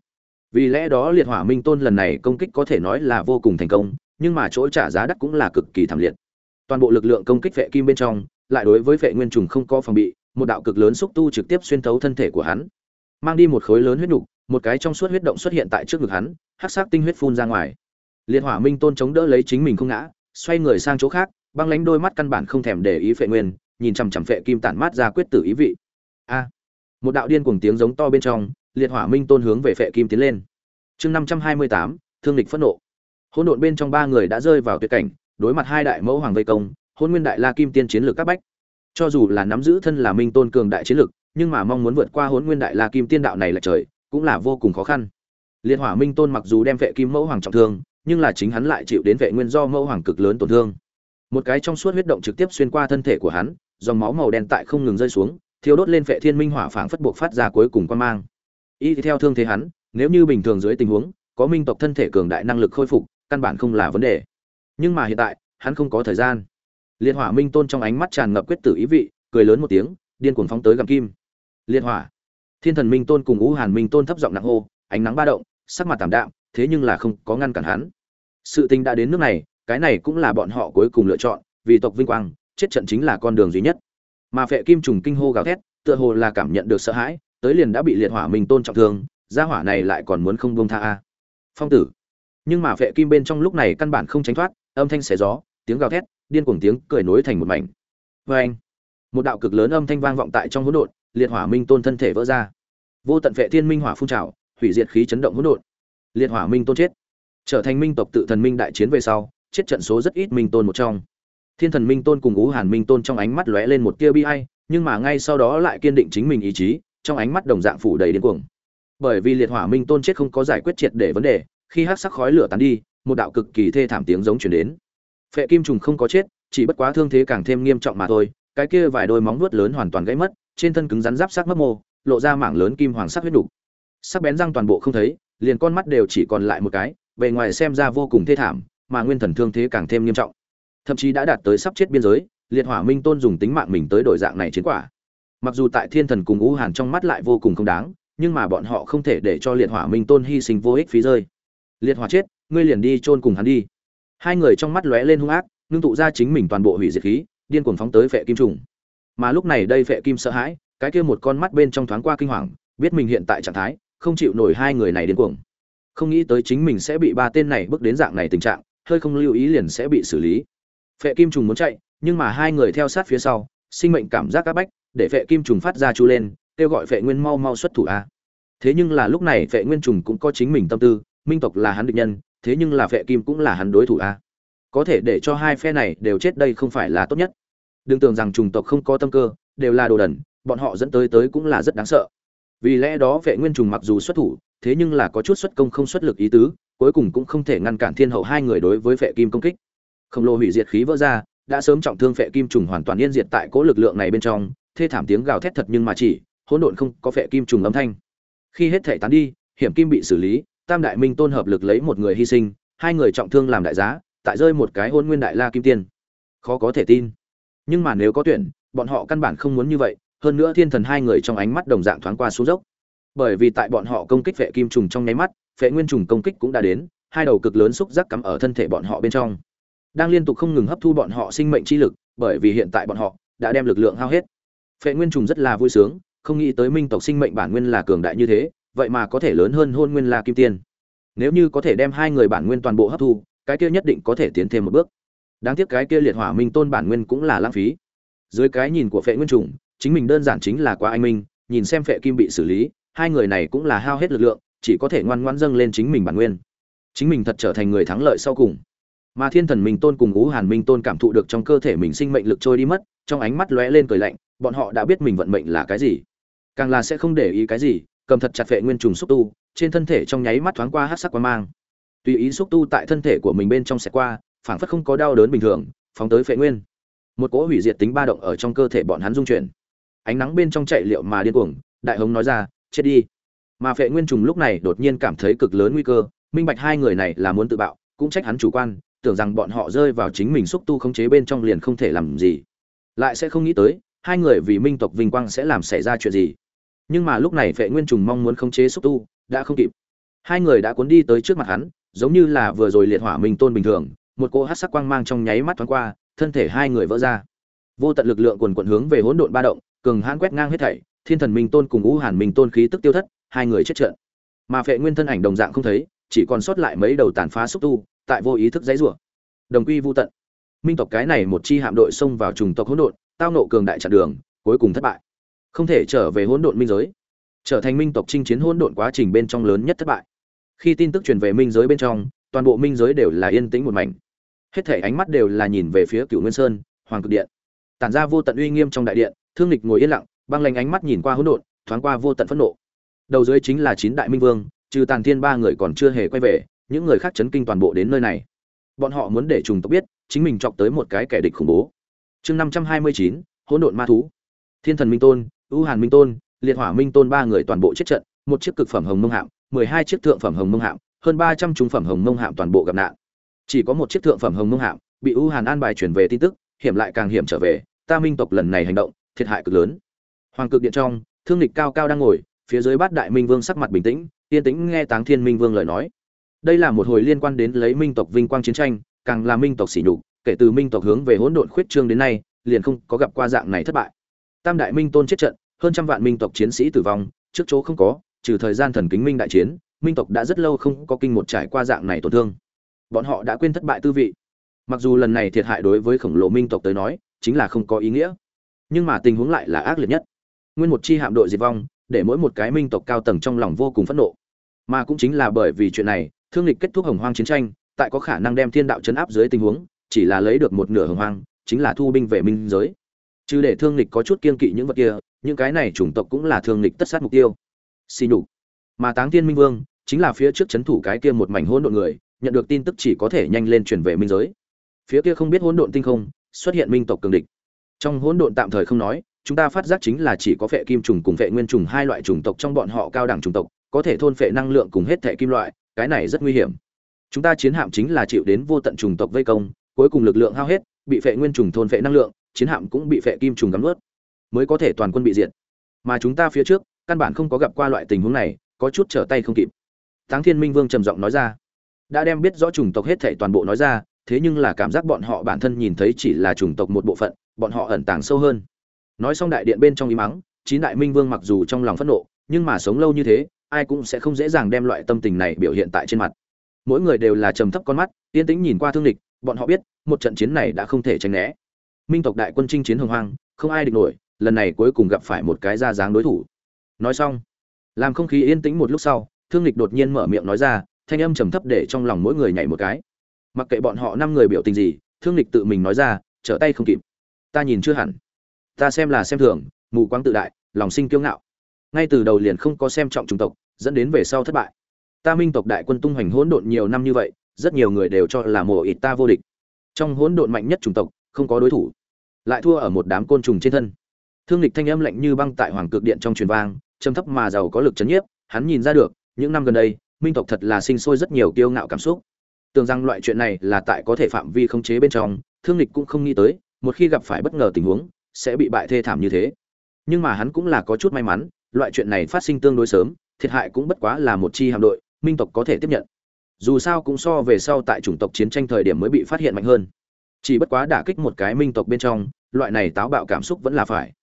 Speaker 1: vì lẽ đó liệt hỏa minh tôn lần này công kích có thể nói là vô cùng thành công, nhưng mà chỗ trả giá đắt cũng là cực kỳ thảm liệt. Toàn bộ lực lượng công kích vệ kim bên trong, lại đối với vệ nguyên trùng không có phòng bị, một đạo cực lớn xúc tu trực tiếp xuyên thấu thân thể của hắn. Mang đi một khối lớn huyết nục, một cái trong suốt huyết động xuất hiện tại trước ngực hắn, hắc sắc tinh huyết phun ra ngoài. Liệt hỏa minh tôn chống đỡ lấy chính mình không ngã, xoay người sang chỗ khác, băng lánh đôi mắt căn bản không thèm để ý phệ nguyên, nhìn chằm chằm phệ kim tản mát ra quyết tử ý vị. A! Một đạo điên cuồng tiếng giống to bên trong liệt hỏa minh tôn hướng về phệ kim tiến lên. Chương năm trăm hai mươi tám, thương lịch phẫn nộ. Hỗn độn bên trong ba người đã rơi vào tuyệt cảnh, đối mặt hai đại mẫu hoàng vây công hôn nguyên đại la kim tiên chiến lược các bách. Cho dù là nắm giữ thân là minh tôn cường đại chiến lược, nhưng mà mong muốn vượt qua hôn nguyên đại la kim tiên đạo này là trời, cũng là vô cùng khó khăn. Liệt hỏa minh tôn mặc dù đem vệ kim mẫu hoàng trọng thương, nhưng là chính hắn lại chịu đến vệ nguyên do mẫu hoàng cực lớn tổn thương. Một cái trong suốt huyết động trực tiếp xuyên qua thân thể của hắn, dòng máu màu đen tại không ngừng rơi xuống, thiêu đốt lên vệ thiên minh hỏa phảng phất buộc phát ra cuối cùng quan mang y theo thương thế hắn, nếu như bình thường dưới tình huống, có minh tộc thân thể cường đại năng lực khôi phục, căn bản không là vấn đề. Nhưng mà hiện tại, hắn không có thời gian. Liệt hỏa minh tôn trong ánh mắt tràn ngập quyết tử ý vị, cười lớn một tiếng, điên cuồng phóng tới gầm kim. Liệt hỏa. Thiên thần minh tôn cùng ngũ hàn minh tôn thấp giọng nặng hô, ánh nắng ba động, sắc mặt tảm đạm, thế nhưng là không có ngăn cản hắn. Sự tình đã đến nước này, cái này cũng là bọn họ cuối cùng lựa chọn, vì tộc vinh quang, chết trận chính là con đường duy nhất. Mà phệ kim trùng kinh hô gào thét, tựa hồ là cảm nhận được sợ hãi tới liền đã bị liệt hỏa minh tôn trọng thương, gia hỏa này lại còn muốn không buông tha a. Phong tử. Nhưng mà vệ kim bên trong lúc này căn bản không tránh thoát, âm thanh xé gió, tiếng gào thét, điên cuồng tiếng cười nối thành một mảnh. Vê anh, một đạo cực lớn âm thanh vang vọng tại trong hỗn độn, liệt hỏa minh tôn thân thể vỡ ra. Vô tận vệ thiên minh hỏa phun trào, hủy diệt khí chấn động hỗn độn. Liệt hỏa minh tôn chết. Trở thành minh tộc tự thần minh đại chiến về sau, chết trận số rất ít minh tôn một trong. Thiên thần minh tôn cùng ú hàn minh tôn trong ánh mắt lóe lên một tia bi ai, nhưng mà ngay sau đó lại kiên định chính mình ý chí trong ánh mắt đồng dạng phủ đầy điên cuồng. Bởi vì liệt hỏa minh tôn chết không có giải quyết triệt để vấn đề, khi hắc sắc khói lửa tán đi, một đạo cực kỳ thê thảm tiếng giống chuyển đến. Phệ kim trùng không có chết, chỉ bất quá thương thế càng thêm nghiêm trọng mà thôi, cái kia vài đôi móng vuốt lớn hoàn toàn gãy mất, trên thân cứng rắn giáp sắc mất mô, lộ ra mảng lớn kim hoàng sắc huyết đục sắc bén răng toàn bộ không thấy, liền con mắt đều chỉ còn lại một cái, bề ngoài xem ra vô cùng thê thảm, mà nguyên thần thương thế càng thêm nghiêm trọng. Thậm chí đã đạt tới sắp chết biên giới, liệt hỏa minh tôn dùng tính mạng mình tới đổi dạng này chiến quả mặc dù tại thiên thần cùng U hàn trong mắt lại vô cùng không đáng, nhưng mà bọn họ không thể để cho liệt hỏa minh tôn hy sinh vô ích phí rơi. Liệt hỏa chết, ngươi liền đi chôn cùng hắn đi. Hai người trong mắt lóe lên hung ác, ngưng tụ ra chính mình toàn bộ hủy diệt khí, điên cuồng phóng tới phệ kim trùng. Mà lúc này đây phệ kim sợ hãi, cái kia một con mắt bên trong thoáng qua kinh hoàng, biết mình hiện tại trạng thái, không chịu nổi hai người này điên cuồng. Không nghĩ tới chính mình sẽ bị ba tên này bước đến dạng này tình trạng, hơi không lưu ý liền sẽ bị xử lý. Phệ kim trùng muốn chạy, nhưng mà hai người theo sát phía sau, sinh mệnh cảm giác áp bách để phệ kim trùng phát ra chu lên, kêu gọi phệ nguyên mau mau xuất thủ a. Thế nhưng là lúc này phệ nguyên trùng cũng có chính mình tâm tư, minh tộc là hắn địch nhân, thế nhưng là phệ kim cũng là hắn đối thủ a. Có thể để cho hai phe này đều chết đây không phải là tốt nhất. Đừng tưởng rằng trùng tộc không có tâm cơ, đều là đồ đần, bọn họ dẫn tới tới cũng là rất đáng sợ. Vì lẽ đó vệ nguyên trùng mặc dù xuất thủ, thế nhưng là có chút xuất công không xuất lực ý tứ, cuối cùng cũng không thể ngăn cản thiên hậu hai người đối với vệ kim công kích. Khổng lồ hủy diệt khí vỡ ra, đã sớm trọng thương vệ kim trùng hoàn toàn yên diệt tại cỗ lực lượng này bên trong thê thảm tiếng gào thét thật nhưng mà chỉ, hỗn độn không có vẻ kim trùng âm thanh. Khi hết thể tán đi, hiểm kim bị xử lý, tam đại minh tôn hợp lực lấy một người hy sinh, hai người trọng thương làm đại giá, tại rơi một cái hôn nguyên đại la kim tiên. Khó có thể tin. Nhưng mà nếu có tuyển, bọn họ căn bản không muốn như vậy, hơn nữa thiên thần hai người trong ánh mắt đồng dạng thoáng qua xuống dốc. Bởi vì tại bọn họ công kích vệ kim trùng trong nháy mắt vệ nguyên trùng công kích cũng đã đến, hai đầu cực lớn xúc giác cắm ở thân thể bọn họ bên trong. Đang liên tục không ngừng hấp thu bọn họ sinh mệnh chi lực, bởi vì hiện tại bọn họ đã đem lực lượng hao hết. Phệ nguyên trùng rất là vui sướng, không nghĩ tới minh tộc sinh mệnh bản nguyên là cường đại như thế, vậy mà có thể lớn hơn hôn nguyên La kim tiên. Nếu như có thể đem hai người bản nguyên toàn bộ hấp thu, cái kia nhất định có thể tiến thêm một bước. Đáng tiếc cái kia liệt hỏa minh tôn bản nguyên cũng là lãng phí. Dưới cái nhìn của phệ nguyên trùng, chính mình đơn giản chính là quá anh minh, nhìn xem phệ kim bị xử lý, hai người này cũng là hao hết lực lượng, chỉ có thể ngoan ngoãn dâng lên chính mình bản nguyên. Chính mình thật trở thành người thắng lợi sau cùng. Mà thiên thần minh tôn cùng ngũ hàn minh tôn cảm thụ được trong cơ thể mình sinh mệnh lực trôi đi mất, trong ánh mắt lóe lên cười lạnh bọn họ đã biết mình vận mệnh là cái gì. Càng là sẽ không để ý cái gì, cầm thật chặt phệ nguyên trùng xúc tu, trên thân thể trong nháy mắt thoáng qua hát sắc quang mang. Tùy ý xúc tu tại thân thể của mình bên trong sẽ qua, phảng phất không có đau đớn bình thường, phóng tới phệ nguyên. Một cỗ hủy diệt tính ba động ở trong cơ thể bọn hắn dung chuyển. Ánh nắng bên trong chạy liệu mà điên cuồng, đại hống nói ra, chết đi. Mà phệ nguyên trùng lúc này đột nhiên cảm thấy cực lớn nguy cơ, minh bạch hai người này là muốn tự bạo, cũng trách hắn chủ quan, tưởng rằng bọn họ rơi vào chính mình xúc tu khống chế bên trong liền không thể làm gì. Lại sẽ không nghĩ tới hai người vì minh tộc vinh quang sẽ làm xảy ra chuyện gì. Nhưng mà lúc này vệ nguyên trùng mong muốn khống chế xúc tu, đã không kịp. Hai người đã cuốn đi tới trước mặt hắn, giống như là vừa rồi liệt hỏa minh tôn bình thường, một cỗ hát sắc quang mang trong nháy mắt thoáng qua, thân thể hai người vỡ ra. Vô tận lực lượng quần quận hướng về hỗn độn ba động, cường hãn quét ngang hết thảy, thiên thần minh tôn cùng ngũ hàn minh tôn khí tức tiêu thất, hai người chết trận mà vệ nguyên thân ảnh đồng dạng không thấy, chỉ còn sót lại mấy đầu tàn phá xúc tu, tại vô ý thức dãy rủa. Đồng quy vô tận. Minh tộc cái này một chi hạm đội xông vào trùng tộc hỗn độn tao nộ cường đại chặn đường, cuối cùng thất bại. Không thể trở về hỗn độn minh giới. Trở thành minh tộc chinh chiến hỗn độn quá trình bên trong lớn nhất thất bại. Khi tin tức truyền về minh giới bên trong, toàn bộ minh giới đều là yên tĩnh một mảnh. Hết thể ánh mắt đều là nhìn về phía cựu nguyên sơn, hoàng cực điện. Tản ra vô tận uy nghiêm trong đại điện, thương lịch ngồi yên lặng, băng lanh ánh mắt nhìn qua hỗn độn, thoáng qua vô tận phẫn nộ. Đầu dưới chính là chín đại minh vương, trừ tàn thiên ba người còn chưa hề quay về, những người khác chấn kinh toàn bộ đến nơi này. Bọn họ muốn để trùng tộc biết, chính mình chọc tới một cái kẻ địch khủng bố chương năm trăm hai mươi chín, hỗn độn ma thú. Thiên thần minh tôn ưu hàn minh tôn, liệt hỏa minh tôn ba người toàn bộ chết trận, một chiếc cực phẩm hồng mông hạm, mười hai chiếc thượng phẩm hồng mông hạm, hơn ba trăm trung phẩm hồng mông hạm toàn bộ gặp nạn. Chỉ có một chiếc thượng phẩm hồng mông hạm bị ưu hàn an bài chuyển về tin tức, hiểm lại càng hiểm trở về, ta minh tộc lần này hành động, thiệt hại cực lớn. Hoàng cực điện trong, thương lịch cao cao đang ngồi, phía dưới bát đại minh vương sắc mặt bình tĩnh, yên tĩnh nghe táng thiên minh vương lời nói. Đây là một hồi liên quan đến lấy minh tộc vinh quang chiến tranh, càng là minh tộc sỉ nhục kể từ minh tộc hướng về hỗn độn khuyết trương đến nay, liền không có gặp qua dạng này thất bại. Tam đại minh tôn chết trận, hơn trăm vạn minh tộc chiến sĩ tử vong, trước chỗ không có, trừ thời gian thần kính minh đại chiến, minh tộc đã rất lâu không có kinh một trải qua dạng này tổn thương. Bọn họ đã quên thất bại tư vị. Mặc dù lần này thiệt hại đối với khổng lồ minh tộc tới nói, chính là không có ý nghĩa, nhưng mà tình huống lại là ác liệt nhất. Nguyên một chi hạm đội diệt vong, để mỗi một cái minh tộc cao tầng trong lòng vô cùng phẫn nộ. Mà cũng chính là bởi vì chuyện này, thương lịch kết thúc hồng hoang chiến tranh, tại có khả năng đem thiên đạo chấn áp dưới tình huống chỉ là lấy được một nửa hồng hoang, chính là thu binh về minh giới. Chứ để thương lịch có chút kiên kỵ những vật kia, những cái này chủng tộc cũng là thương lịch tất sát mục tiêu. Xì nhục. Mà táng thiên minh vương chính là phía trước chấn thủ cái kia một mảnh hỗn độn người, nhận được tin tức chỉ có thể nhanh lên chuyển về minh giới. Phía kia không biết hỗn độn tinh không, xuất hiện minh tộc cường địch. Trong hỗn độn tạm thời không nói, chúng ta phát giác chính là chỉ có phệ kim trùng cùng phệ nguyên trùng hai loại chủng tộc trong bọn họ cao đẳng chủng tộc, có thể thôn phệ năng lượng cùng hết thẻ kim loại, cái này rất nguy hiểm. Chúng ta chiến hạm chính là chịu đến vô tận chủng tộc vây công cuối cùng lực lượng hao hết, bị phệ nguyên trùng thôn phệ năng lượng, chiến hạm cũng bị phệ kim trùng gắm nuốt, mới có thể toàn quân bị diệt. Mà chúng ta phía trước, căn bản không có gặp qua loại tình huống này, có chút trở tay không kịp. Táng thiên minh vương trầm giọng nói ra. Đã đem biết rõ chủng tộc hết thảy toàn bộ nói ra, thế nhưng là cảm giác bọn họ bản thân nhìn thấy chỉ là chủng tộc một bộ phận, bọn họ ẩn tàng sâu hơn. Nói xong đại điện bên trong ý mắng chín đại minh vương mặc dù trong lòng phẫn nộ, nhưng mà sống lâu như thế, ai cũng sẽ không dễ dàng đem loại tâm tình này biểu hiện tại trên mặt. Mỗi người đều là trầm thấp con mắt, yên tĩnh nhìn qua thương địch bọn họ biết, một trận chiến này đã không thể tránh né. Minh tộc đại quân chinh chiến hồng hoang, không ai địch nổi, lần này cuối cùng gặp phải một cái ra dáng đối thủ. Nói xong, làm không khí yên tĩnh một lúc sau, thương lịch đột nhiên mở miệng nói ra, thanh âm trầm thấp để trong lòng mỗi người nhảy một cái. Mặc kệ bọn họ năm người biểu tình gì, thương lịch tự mình nói ra, trở tay không kịp. Ta nhìn chưa hẳn. Ta xem là xem thường, mù quáng tự đại, lòng sinh kiêu ngạo. Ngay từ đầu liền không có xem trọng chủng tộc, dẫn đến về sau thất bại. Ta minh tộc đại quân tung hoành hỗn độn nhiều năm như vậy rất nhiều người đều cho là mồ ít ta vô địch. Trong hỗn độn mạnh nhất chủng tộc, không có đối thủ. Lại thua ở một đám côn trùng trên thân. Thương lịch thanh âm lạnh như băng tại hoàng cực điện trong truyền vang, trầm thấp mà giàu có lực chấn nhiếp, hắn nhìn ra được, những năm gần đây, minh tộc thật là sinh sôi rất nhiều kiêu ngạo cảm xúc. Tưởng rằng loại chuyện này là tại có thể phạm vi khống chế bên trong, thương lịch cũng không nghĩ tới, một khi gặp phải bất ngờ tình huống, sẽ bị bại thê thảm như thế. Nhưng mà hắn cũng là có chút may mắn, loại chuyện này phát sinh tương đối sớm, thiệt hại cũng bất quá là một chi hạm đội, minh tộc có thể tiếp nhận dù sao cũng so về sau tại chủng tộc chiến tranh thời điểm mới bị phát hiện mạnh hơn. Chỉ bất quá đả kích một cái minh tộc bên trong, loại này táo bạo cảm xúc vẫn là phải.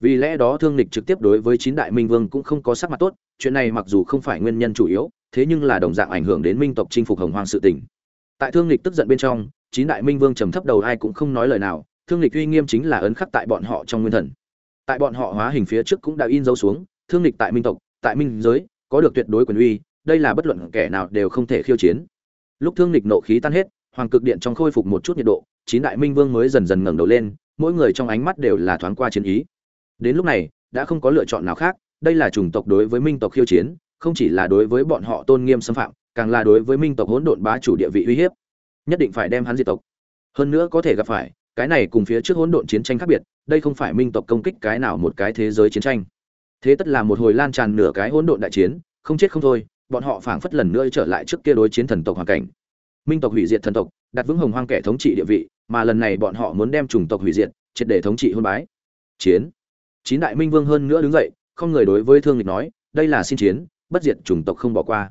Speaker 1: Vì lẽ đó thương lịch trực tiếp đối với chín đại minh vương cũng không có sắc mặt tốt, chuyện này mặc dù không phải nguyên nhân chủ yếu, thế nhưng là đồng dạng ảnh hưởng đến minh tộc chinh phục hồng hoàng sự tình. Tại thương lịch tức giận bên trong, chín đại minh vương trầm thấp đầu ai cũng không nói lời nào, thương lịch uy nghiêm chính là ấn khắc tại bọn họ trong nguyên thần. Tại bọn họ hóa hình phía trước cũng đã in dấu xuống, thương lịch tại minh tộc, tại minh giới, có được tuyệt đối quyền uy đây là bất luận kẻ nào đều không thể khiêu chiến. Lúc thương lịch nộ khí tan hết, hoàng cực điện trong khôi phục một chút nhiệt độ, chín đại minh vương mới dần dần ngẩng đầu lên, mỗi người trong ánh mắt đều là thoáng qua chiến ý. Đến lúc này, đã không có lựa chọn nào khác, đây là chủng tộc đối với minh tộc khiêu chiến, không chỉ là đối với bọn họ tôn nghiêm xâm phạm, càng là đối với minh tộc hỗn độn bá chủ địa vị uy hiếp. Nhất định phải đem hắn diệt tộc. Hơn nữa có thể gặp phải, cái này cùng phía trước hỗn độn chiến tranh khác biệt, đây không phải minh tộc công kích cái nào một cái thế giới chiến tranh. Thế tất là một hồi lan tràn nửa cái hỗn độn đại chiến, không chết không thôi bọn họ phảng phất lần nữa trở lại trước kia đối chiến thần tộc hoàn cảnh. Minh tộc hủy diệt thần tộc, đặt vững hồng hoang kẻ thống trị địa vị, mà lần này bọn họ muốn đem chủng tộc hủy diệt, triệt để thống trị hôn bái. Chiến. Chín đại minh vương hơn nữa đứng dậy, không người đối với thương lịch nói, đây là xin chiến, bất diệt chủng tộc không bỏ qua.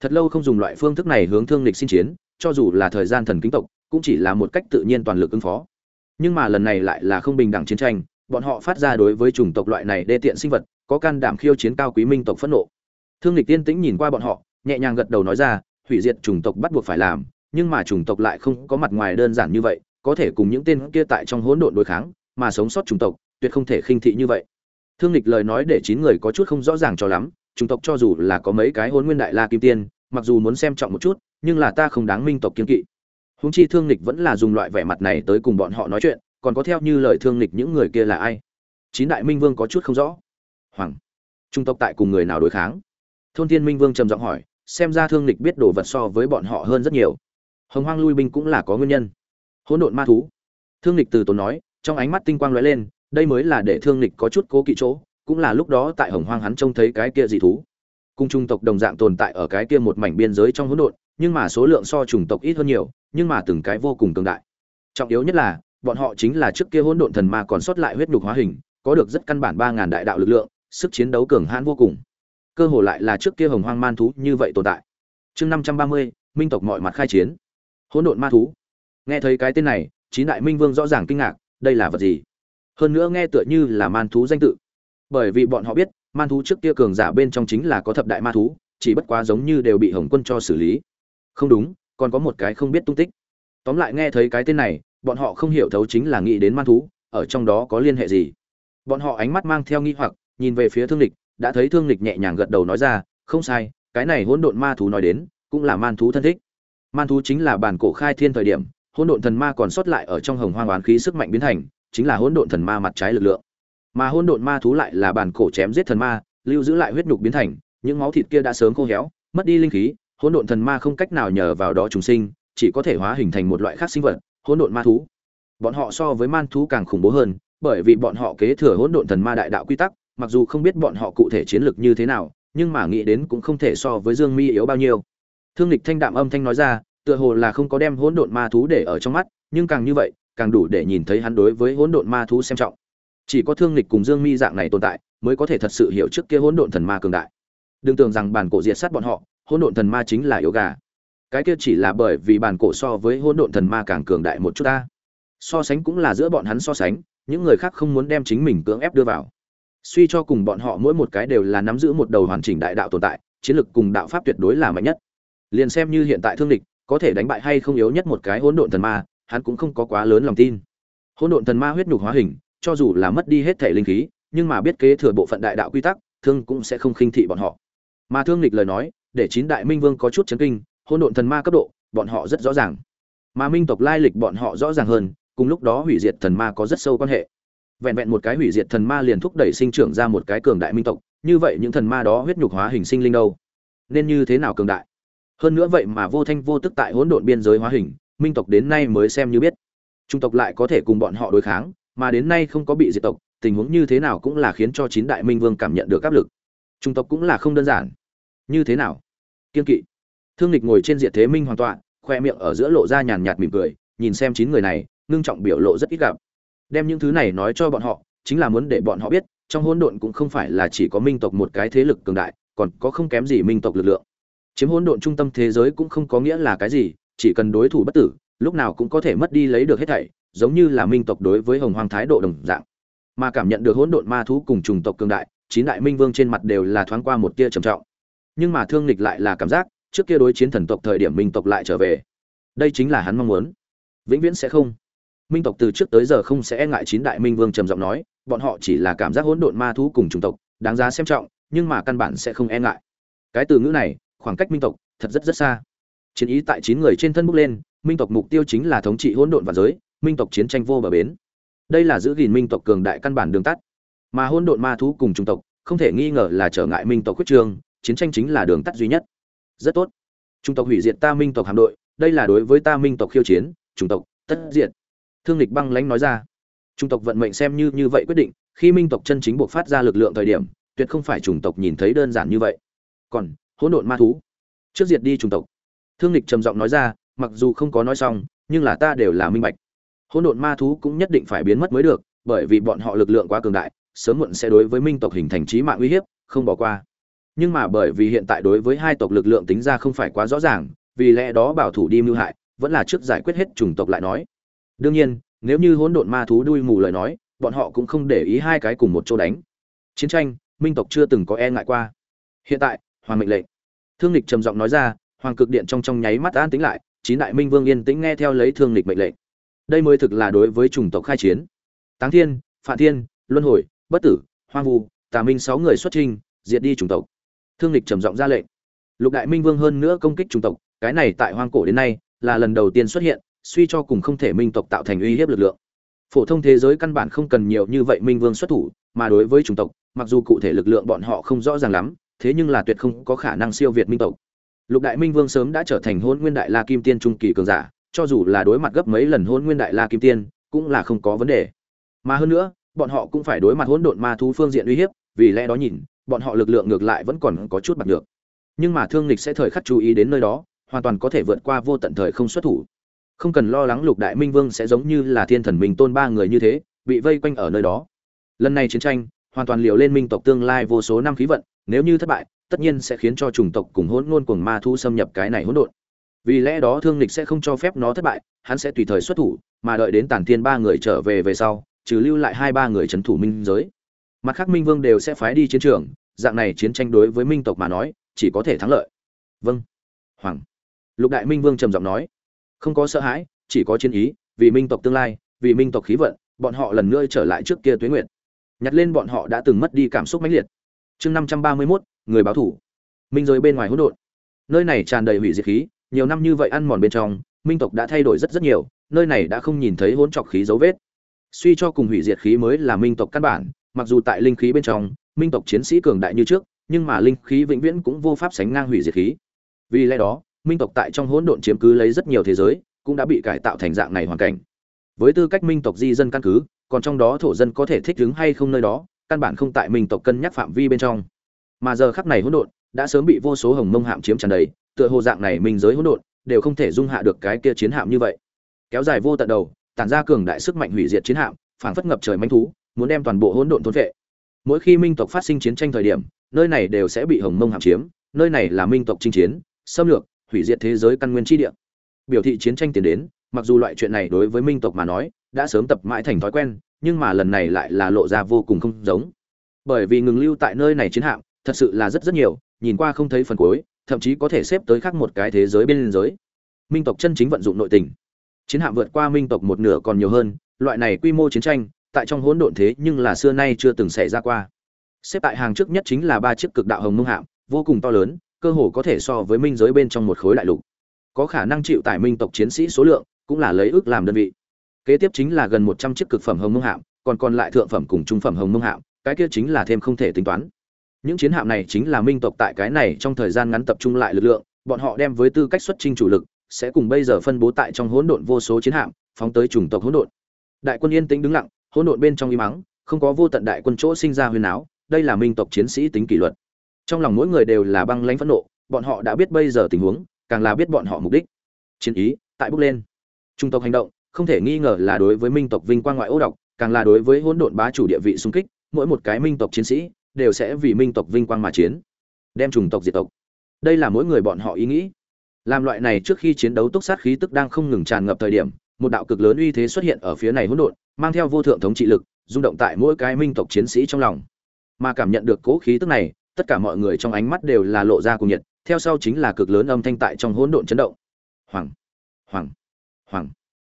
Speaker 1: Thật lâu không dùng loại phương thức này hướng thương lịch xin chiến, cho dù là thời gian thần kính tộc, cũng chỉ là một cách tự nhiên toàn lực ứng phó. Nhưng mà lần này lại là không bình đẳng chiến tranh, bọn họ phát ra đối với chủng tộc loại này đê tiện sinh vật, có can đảm khiêu chiến cao quý minh tộc phẫn nộ thương lịch tiên tĩnh nhìn qua bọn họ, nhẹ nhàng gật đầu nói ra, hủy diệt chủng tộc bắt buộc phải làm, nhưng mà chủng tộc lại không có mặt ngoài đơn giản như vậy, có thể cùng những tên kia tại trong hỗn độn đối kháng, mà sống sót chủng tộc tuyệt không thể khinh thị như vậy. Thương lịch lời nói để chín người có chút không rõ ràng cho lắm, chủng tộc cho dù là có mấy cái hôn nguyên đại la kim tiên, mặc dù muốn xem trọng một chút, nhưng là ta không đáng minh tộc kiên kỵ. Húng chi thương lịch vẫn là dùng loại vẻ mặt này tới cùng bọn họ nói chuyện, còn có theo như lời thương lịch những người kia là ai? Chín đại minh vương có chút không rõ. Hoàng trung tộc tại cùng người nào đối kháng? Thôn thiên minh vương trầm giọng hỏi, xem ra thương lịch biết đồ vật so với bọn họ hơn rất nhiều. Hồng hoang lui binh cũng là có nguyên nhân. Hỗn độn ma thú. Thương lịch từ tốn nói, trong ánh mắt tinh quang lóe lên, đây mới là để thương lịch có chút cố kỵ chỗ, cũng là lúc đó tại hồng hoang hắn trông thấy cái kia dị thú. Cung trung tộc đồng dạng tồn tại ở cái kia một mảnh biên giới trong hỗn độn, nhưng mà số lượng so chủng tộc ít hơn nhiều, nhưng mà từng cái vô cùng cường đại. Trọng yếu nhất là, bọn họ chính là trước kia hỗn độn thần ma còn sót lại huyết nhục hóa hình, có được rất căn bản ba ngàn đại đạo lực lượng, sức chiến đấu cường hãn vô cùng cơ hồ lại là trước kia hồng hoang man thú như vậy tồn tại. Chương năm trăm ba mươi, minh tộc mọi mặt khai chiến. Hỗn độn ma thú. Nghe thấy cái tên này, chín đại minh vương rõ ràng kinh ngạc, đây là vật gì? Hơn nữa nghe tựa như là man thú danh tự. Bởi vì bọn họ biết, man thú trước kia cường giả bên trong chính là có thập đại ma thú, chỉ bất quá giống như đều bị hồng quân cho xử lý. Không đúng, còn có một cái không biết tung tích. Tóm lại nghe thấy cái tên này, bọn họ không hiểu thấu chính là nghĩ đến man thú, ở trong đó có liên hệ gì. Bọn họ ánh mắt mang theo nghi hoặc, nhìn về phía thương lịch đã thấy thương lịch nhẹ nhàng gật đầu nói ra, không sai, cái này hỗn độn ma thú nói đến, cũng là man thú thân thích. Man thú chính là bản cổ khai thiên thời điểm, hỗn độn thần ma còn sót lại ở trong hồng hoang oán khí sức mạnh biến thành, chính là hỗn độn thần ma mặt trái lực lượng. Mà hỗn độn ma thú lại là bản cổ chém giết thần ma, lưu giữ lại huyết nhục biến thành, những máu thịt kia đã sớm khô héo, mất đi linh khí, hỗn độn thần ma không cách nào nhờ vào đó trùng sinh, chỉ có thể hóa hình thành một loại khác sinh vật, hỗn độn ma thú. Bọn họ so với man thú càng khủng bố hơn, bởi vì bọn họ kế thừa hỗn độn thần ma đại đạo quy tắc mặc dù không biết bọn họ cụ thể chiến lược như thế nào, nhưng mà nghĩ đến cũng không thể so với dương mi yếu bao nhiêu. Thương lịch thanh đạm âm thanh nói ra, tựa hồ là không có đem hỗn độn ma thú để ở trong mắt, nhưng càng như vậy, càng đủ để nhìn thấy hắn đối với hỗn độn ma thú xem trọng. Chỉ có thương lịch cùng dương mi dạng này tồn tại, mới có thể thật sự hiểu trước kia hỗn độn thần ma cường đại. Đừng tưởng rằng bản cổ diệt sát bọn họ, hỗn độn thần ma chính là yếu gà. Cái kia chỉ là bởi vì bản cổ so với hỗn độn thần ma càng cường đại một chút ta. So sánh cũng là giữa bọn hắn so sánh, những người khác không muốn đem chính mình cưỡng ép đưa vào suy cho cùng bọn họ mỗi một cái đều là nắm giữ một đầu hoàn chỉnh đại đạo tồn tại, chiến lực cùng đạo pháp tuyệt đối là mạnh nhất. Liền xem như hiện tại thương địch, có thể đánh bại hay không yếu nhất một cái hỗn độn thần ma, hắn cũng không có quá lớn lòng tin. Hỗn độn thần ma huyết nhục hóa hình, cho dù là mất đi hết thể linh khí, nhưng mà biết kế thừa bộ phận đại đạo quy tắc, thương cũng sẽ không khinh thị bọn họ. Mà thương lịch lời nói, để chín đại minh vương có chút chấn kinh, hỗn độn thần ma cấp độ, bọn họ rất rõ ràng. Mà minh tộc lai lịch bọn họ rõ ràng hơn, cùng lúc đó hủy diệt thần ma có rất sâu quan hệ vẹn vẹn một cái hủy diệt thần ma liền thúc đẩy sinh trưởng ra một cái cường đại minh tộc, như vậy những thần ma đó huyết nhục hóa hình sinh linh đâu? Nên như thế nào cường đại? Hơn nữa vậy mà vô thanh vô tức tại hỗn độn biên giới hóa hình, minh tộc đến nay mới xem như biết. Trung tộc lại có thể cùng bọn họ đối kháng, mà đến nay không có bị diệt tộc, tình huống như thế nào cũng là khiến cho chín đại minh vương cảm nhận được áp lực. Trung tộc cũng là không đơn giản. Như thế nào? Kiên kỵ. Thương lịch ngồi trên diện thế minh hoàn toàn khoe miệng ở giữa lộ ra nhàn nhạt mỉm cười, nhìn xem chín người này, ngưng trọng biểu lộ rất ít gặp đem những thứ này nói cho bọn họ, chính là muốn để bọn họ biết, trong hỗn độn cũng không phải là chỉ có minh tộc một cái thế lực cường đại, còn có không kém gì minh tộc lực lượng. Chiếm hỗn độn trung tâm thế giới cũng không có nghĩa là cái gì, chỉ cần đối thủ bất tử, lúc nào cũng có thể mất đi lấy được hết thảy, giống như là minh tộc đối với hồng hoàng thái độ đồng dạng. Mà cảm nhận được hỗn độn ma thú cùng trùng tộc cường đại, chín đại minh vương trên mặt đều là thoáng qua một tia trầm trọng. Nhưng mà thương lịch lại là cảm giác, trước kia đối chiến thần tộc thời điểm minh tộc lại trở về. Đây chính là hắn mong muốn. Vĩnh viễn sẽ không minh tộc từ trước tới giờ không sẽ e ngại chín đại minh vương trầm giọng nói, bọn họ chỉ là cảm giác hỗn độn ma thú cùng chủng tộc, đáng giá xem trọng, nhưng mà căn bản sẽ không e ngại. Cái từ ngữ này, khoảng cách minh tộc, thật rất rất xa. Chiến ý tại chín người trên thân bước lên, minh tộc mục tiêu chính là thống trị hỗn độn và giới, minh tộc chiến tranh vô bờ bến. Đây là giữ gìn minh tộc cường đại căn bản đường tắt. Mà hỗn độn ma thú cùng chủng tộc, không thể nghi ngờ là trở ngại minh tộc quyết trường, chiến tranh chính là đường tắt duy nhất. Rất tốt. Chủng tộc hủy diệt ta minh tộc hạm đội, đây là đối với ta minh tộc khiêu chiến, chủng tộc tất diệt thương lịch băng lãnh nói ra. Chủng tộc vận mệnh xem như như vậy quyết định, khi minh tộc chân chính buộc phát ra lực lượng thời điểm, tuyệt không phải chủng tộc nhìn thấy đơn giản như vậy. Còn, hỗn độn ma thú. Trước diệt đi chủng tộc. Thương lịch trầm giọng nói ra, mặc dù không có nói xong, nhưng là ta đều là minh bạch. Hỗn độn ma thú cũng nhất định phải biến mất mới được, bởi vì bọn họ lực lượng quá cường đại, sớm muộn sẽ đối với minh tộc hình thành trí mạng uy hiếp, không bỏ qua. Nhưng mà bởi vì hiện tại đối với hai tộc lực lượng tính ra không phải quá rõ ràng, vì lẽ đó bảo thủ đi mưu hại, vẫn là trước giải quyết hết chủng tộc lại nói đương nhiên, nếu như hỗn độn ma thú đuôi mù lời nói, bọn họ cũng không để ý hai cái cùng một chỗ đánh. Chiến tranh, minh tộc chưa từng có e ngại qua. Hiện tại, hoàng mệnh lệnh. Thương lịch trầm giọng nói ra, hoàng cực điện trong trong nháy mắt an tính lại, chín đại minh vương yên tĩnh nghe theo lấy thương lịch mệnh lệnh. Đây mới thực là đối với chủng tộc khai chiến. Táng thiên phạm thiên, luân hồi, bất tử, hoang vu, tà minh sáu người xuất trình diệt đi chủng tộc. Thương lịch trầm giọng ra lệnh. Lục đại minh vương hơn nữa công kích chủng tộc, cái này tại hoang cổ đến nay là lần đầu tiên xuất hiện suy cho cùng không thể minh tộc tạo thành uy hiếp lực lượng. Phổ thông thế giới căn bản không cần nhiều như vậy minh vương xuất thủ, mà đối với chủng tộc, mặc dù cụ thể lực lượng bọn họ không rõ ràng lắm, thế nhưng là tuyệt không có khả năng siêu việt minh tộc. Lục đại minh vương sớm đã trở thành hôn nguyên đại la kim tiên trung kỳ cường giả, cho dù là đối mặt gấp mấy lần hôn nguyên đại la kim tiên, cũng là không có vấn đề. Mà hơn nữa, bọn họ cũng phải đối mặt hỗn độn ma thú phương diện uy hiếp, vì lẽ đó nhìn, bọn họ lực lượng ngược lại vẫn còn có chút bạc được nhưng mà thương lịch sẽ thời khắc chú ý đến nơi đó, hoàn toàn có thể vượt qua vô tận thời không xuất thủ không cần lo lắng lục đại minh vương sẽ giống như là thiên thần minh tôn ba người như thế, bị vây quanh ở nơi đó. Lần này chiến tranh, hoàn toàn liều lên minh tộc tương lai vô số năm khí vận, nếu như thất bại, tất nhiên sẽ khiến cho chủng tộc cùng hỗn ngôn cùng ma thu xâm nhập cái này hỗn độn. Vì lẽ đó thương lịch sẽ không cho phép nó thất bại, hắn sẽ tùy thời xuất thủ, mà đợi đến tản thiên ba người trở về về sau, trừ lưu lại hai ba người trấn thủ minh giới. Mặt khác minh vương đều sẽ phái đi chiến trường, dạng này chiến tranh đối với minh tộc mà nói, chỉ có thể thắng lợi. Vâng. Hoàng. Lục đại minh vương trầm giọng nói không có sợ hãi, chỉ có chiến ý, vì minh tộc tương lai, vì minh tộc khí vận, bọn họ lần nữa trở lại trước kia tuế nguyện nhặt lên bọn họ đã từng mất đi cảm xúc mãnh liệt. Chương năm trăm ba mươi mốt, người báo thủ. Minh giới bên ngoài hỗn độn. Nơi này tràn đầy hủy diệt khí, nhiều năm như vậy ăn mòn bên trong, minh tộc đã thay đổi rất rất nhiều, nơi này đã không nhìn thấy hỗn trọc khí dấu vết. Suy cho cùng hủy diệt khí mới là minh tộc căn bản, mặc dù tại linh khí bên trong, minh tộc chiến sĩ cường đại như trước, nhưng mà linh khí vĩnh viễn cũng vô pháp sánh ngang hủy diệt khí. Vì lẽ đó minh tộc tại trong hỗn độn chiếm cứ lấy rất nhiều thế giới, cũng đã bị cải tạo thành dạng này hoàn cảnh. Với tư cách minh tộc di dân căn cứ, còn trong đó thổ dân có thể thích ứng hay không nơi đó, căn bản không tại minh tộc cân nhắc phạm vi bên trong. Mà giờ khắc này hỗn độn đã sớm bị vô số hồng mông hạm chiếm tràn đầy, tựa hồ dạng này minh giới hỗn độn đều không thể dung hạ được cái kia chiến hạm như vậy. Kéo dài vô tận đầu, tản ra cường đại sức mạnh hủy diệt chiến hạm, phảng phất ngập trời manh thú, muốn đem toàn bộ hỗn độn thôn vệ. Mỗi khi minh tộc phát sinh chiến tranh thời điểm, nơi này đều sẽ bị hồng mông hạm chiếm, nơi này là minh tộc chinh chiến, xâm lược hủy diệt thế giới căn nguyên tri địa. Biểu thị chiến tranh tiến đến, mặc dù loại chuyện này đối với minh tộc mà nói, đã sớm tập mãi thành thói quen, nhưng mà lần này lại là lộ ra vô cùng không giống. Bởi vì ngừng lưu tại nơi này chiến hạm, thật sự là rất rất nhiều, nhìn qua không thấy phần cuối, thậm chí có thể xếp tới khác một cái thế giới bên giới minh tộc chân chính vận dụng nội tình. Chiến hạm vượt qua minh tộc một nửa còn nhiều hơn, loại này quy mô chiến tranh, tại trong hỗn độn thế nhưng là xưa nay chưa từng xảy ra qua. Xếp tại hàng trước nhất chính là ba chiếc cực đạo hồng mông hạm, vô cùng to lớn cơ hồ có thể so với minh giới bên trong một khối đại lục. Có khả năng chịu tải minh tộc chiến sĩ số lượng, cũng là lấy ước làm đơn vị. Kế tiếp chính là gần một trăm chiếc cực phẩm hồng mông hạm, còn còn lại thượng phẩm cùng trung phẩm hồng mông hạm, cái kia chính là thêm không thể tính toán. Những chiến hạm này chính là minh tộc tại cái này trong thời gian ngắn tập trung lại lực lượng, bọn họ đem với tư cách xuất trình chủ lực, sẽ cùng bây giờ phân bố tại trong hỗn độn vô số chiến hạm, phóng tới chủng tộc hỗn độn. Đại quân yên tĩnh đứng lặng, hỗn độn bên trong im mắng không có vô tận đại quân chỗ sinh ra huyền áo, đây là minh tộc chiến sĩ tính kỷ luật trong lòng mỗi người đều là băng lãnh phẫn nộ, bọn họ đã biết bây giờ tình huống, càng là biết bọn họ mục đích. Chiến ý tại bước lên. Trung tộc hành động, không thể nghi ngờ là đối với minh tộc vinh quang ngoại ô độc, càng là đối với hỗn độn bá chủ địa vị xung kích, mỗi một cái minh tộc chiến sĩ đều sẽ vì minh tộc vinh quang mà chiến. Đem trùng tộc diệt tộc. Đây là mỗi người bọn họ ý nghĩ. Làm loại này trước khi chiến đấu túc sát khí tức đang không ngừng tràn ngập thời điểm, một đạo cực lớn uy thế xuất hiện ở phía này hỗn độn, mang theo vô thượng thống trị lực, rung động tại mỗi cái minh tộc chiến sĩ trong lòng. Mà cảm nhận được cố khí tức này tất cả mọi người trong ánh mắt đều là lộ ra cùng nhiệt, theo sau chính là cực lớn âm thanh tại trong hỗn độn chấn động. Hoàng hoàng hoàng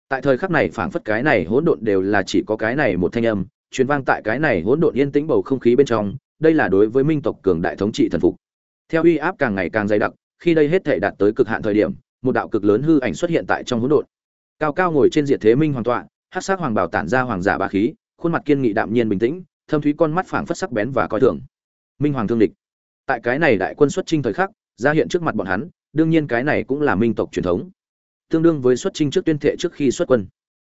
Speaker 1: tại thời khắc này phảng phất cái này hỗn độn đều là chỉ có cái này một thanh âm, truyền vang tại cái này hỗn độn yên tĩnh bầu không khí bên trong, đây là đối với minh tộc cường đại thống trị thần phục. Theo uy áp càng ngày càng dày đặc, khi đây hết thể đạt tới cực hạn thời điểm, một đạo cực lớn hư ảnh xuất hiện tại trong hỗn độn. Cao cao ngồi trên diệt thế minh hoàng tọa hát sát hoàng bảo tản ra hoàng giả bá khí, khuôn mặt kiên nghị đạm nhiên bình tĩnh, thâm thúy con mắt phảng phất sắc bén và coi thường. Minh hoàng thương địch tại cái này đại quân xuất trinh thời khắc, ra hiện trước mặt bọn hắn, đương nhiên cái này cũng là minh tộc truyền thống. Tương đương với xuất trinh trước tuyên thệ trước khi xuất quân.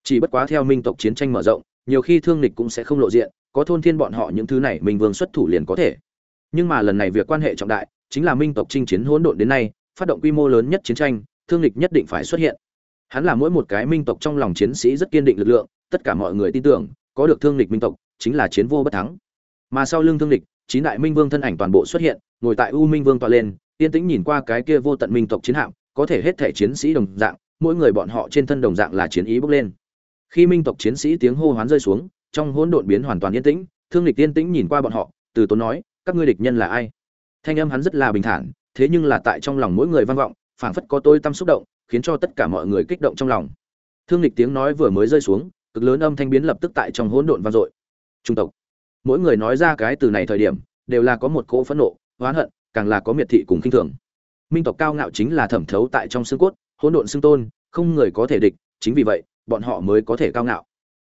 Speaker 1: Chỉ bất quá theo minh tộc chiến tranh mở rộng, nhiều khi thương địch cũng sẽ không lộ diện, có thôn thiên bọn họ những thứ này minh vương xuất thủ liền có thể. Nhưng mà lần này việc quan hệ trọng đại, chính là minh tộc chinh chiến hỗn độn đến nay, phát động quy mô lớn nhất chiến tranh, thương địch nhất định phải xuất hiện. Hắn là mỗi một cái minh tộc trong lòng chiến sĩ rất kiên định lực lượng, tất cả mọi người tin tưởng, có được thương địch minh tộc, chính là chiến vô bất thắng. Mà sau lưng thương địch chín đại minh vương thân ảnh toàn bộ xuất hiện, ngồi tại u minh vương tọa lên, yên tĩnh nhìn qua cái kia vô tận minh tộc chiến hạm, có thể hết thể chiến sĩ đồng dạng, mỗi người bọn họ trên thân đồng dạng là chiến ý bốc lên. Khi minh tộc chiến sĩ tiếng hô hoán rơi xuống, trong hỗn độn biến hoàn toàn yên tĩnh, thương địch yên tĩnh nhìn qua bọn họ, từ tốn nói, các ngươi địch nhân là ai? Thanh âm hắn rất là bình thản, thế nhưng là tại trong lòng mỗi người vang vọng, phảng phất có tôi tâm xúc động, khiến cho tất cả mọi người kích động trong lòng. Thương địch tiếng nói vừa mới rơi xuống, cực lớn âm thanh biến lập tức tại trong hỗn độn vang dội. Trung tộc mỗi người nói ra cái từ này thời điểm, đều là có một cỗ phẫn nộ, oán hận, càng là có miệt thị cùng khinh thường. Minh tộc cao ngạo chính là thẩm thấu tại trong xương cốt, hỗn độn xương tôn, không người có thể địch, chính vì vậy, bọn họ mới có thể cao ngạo.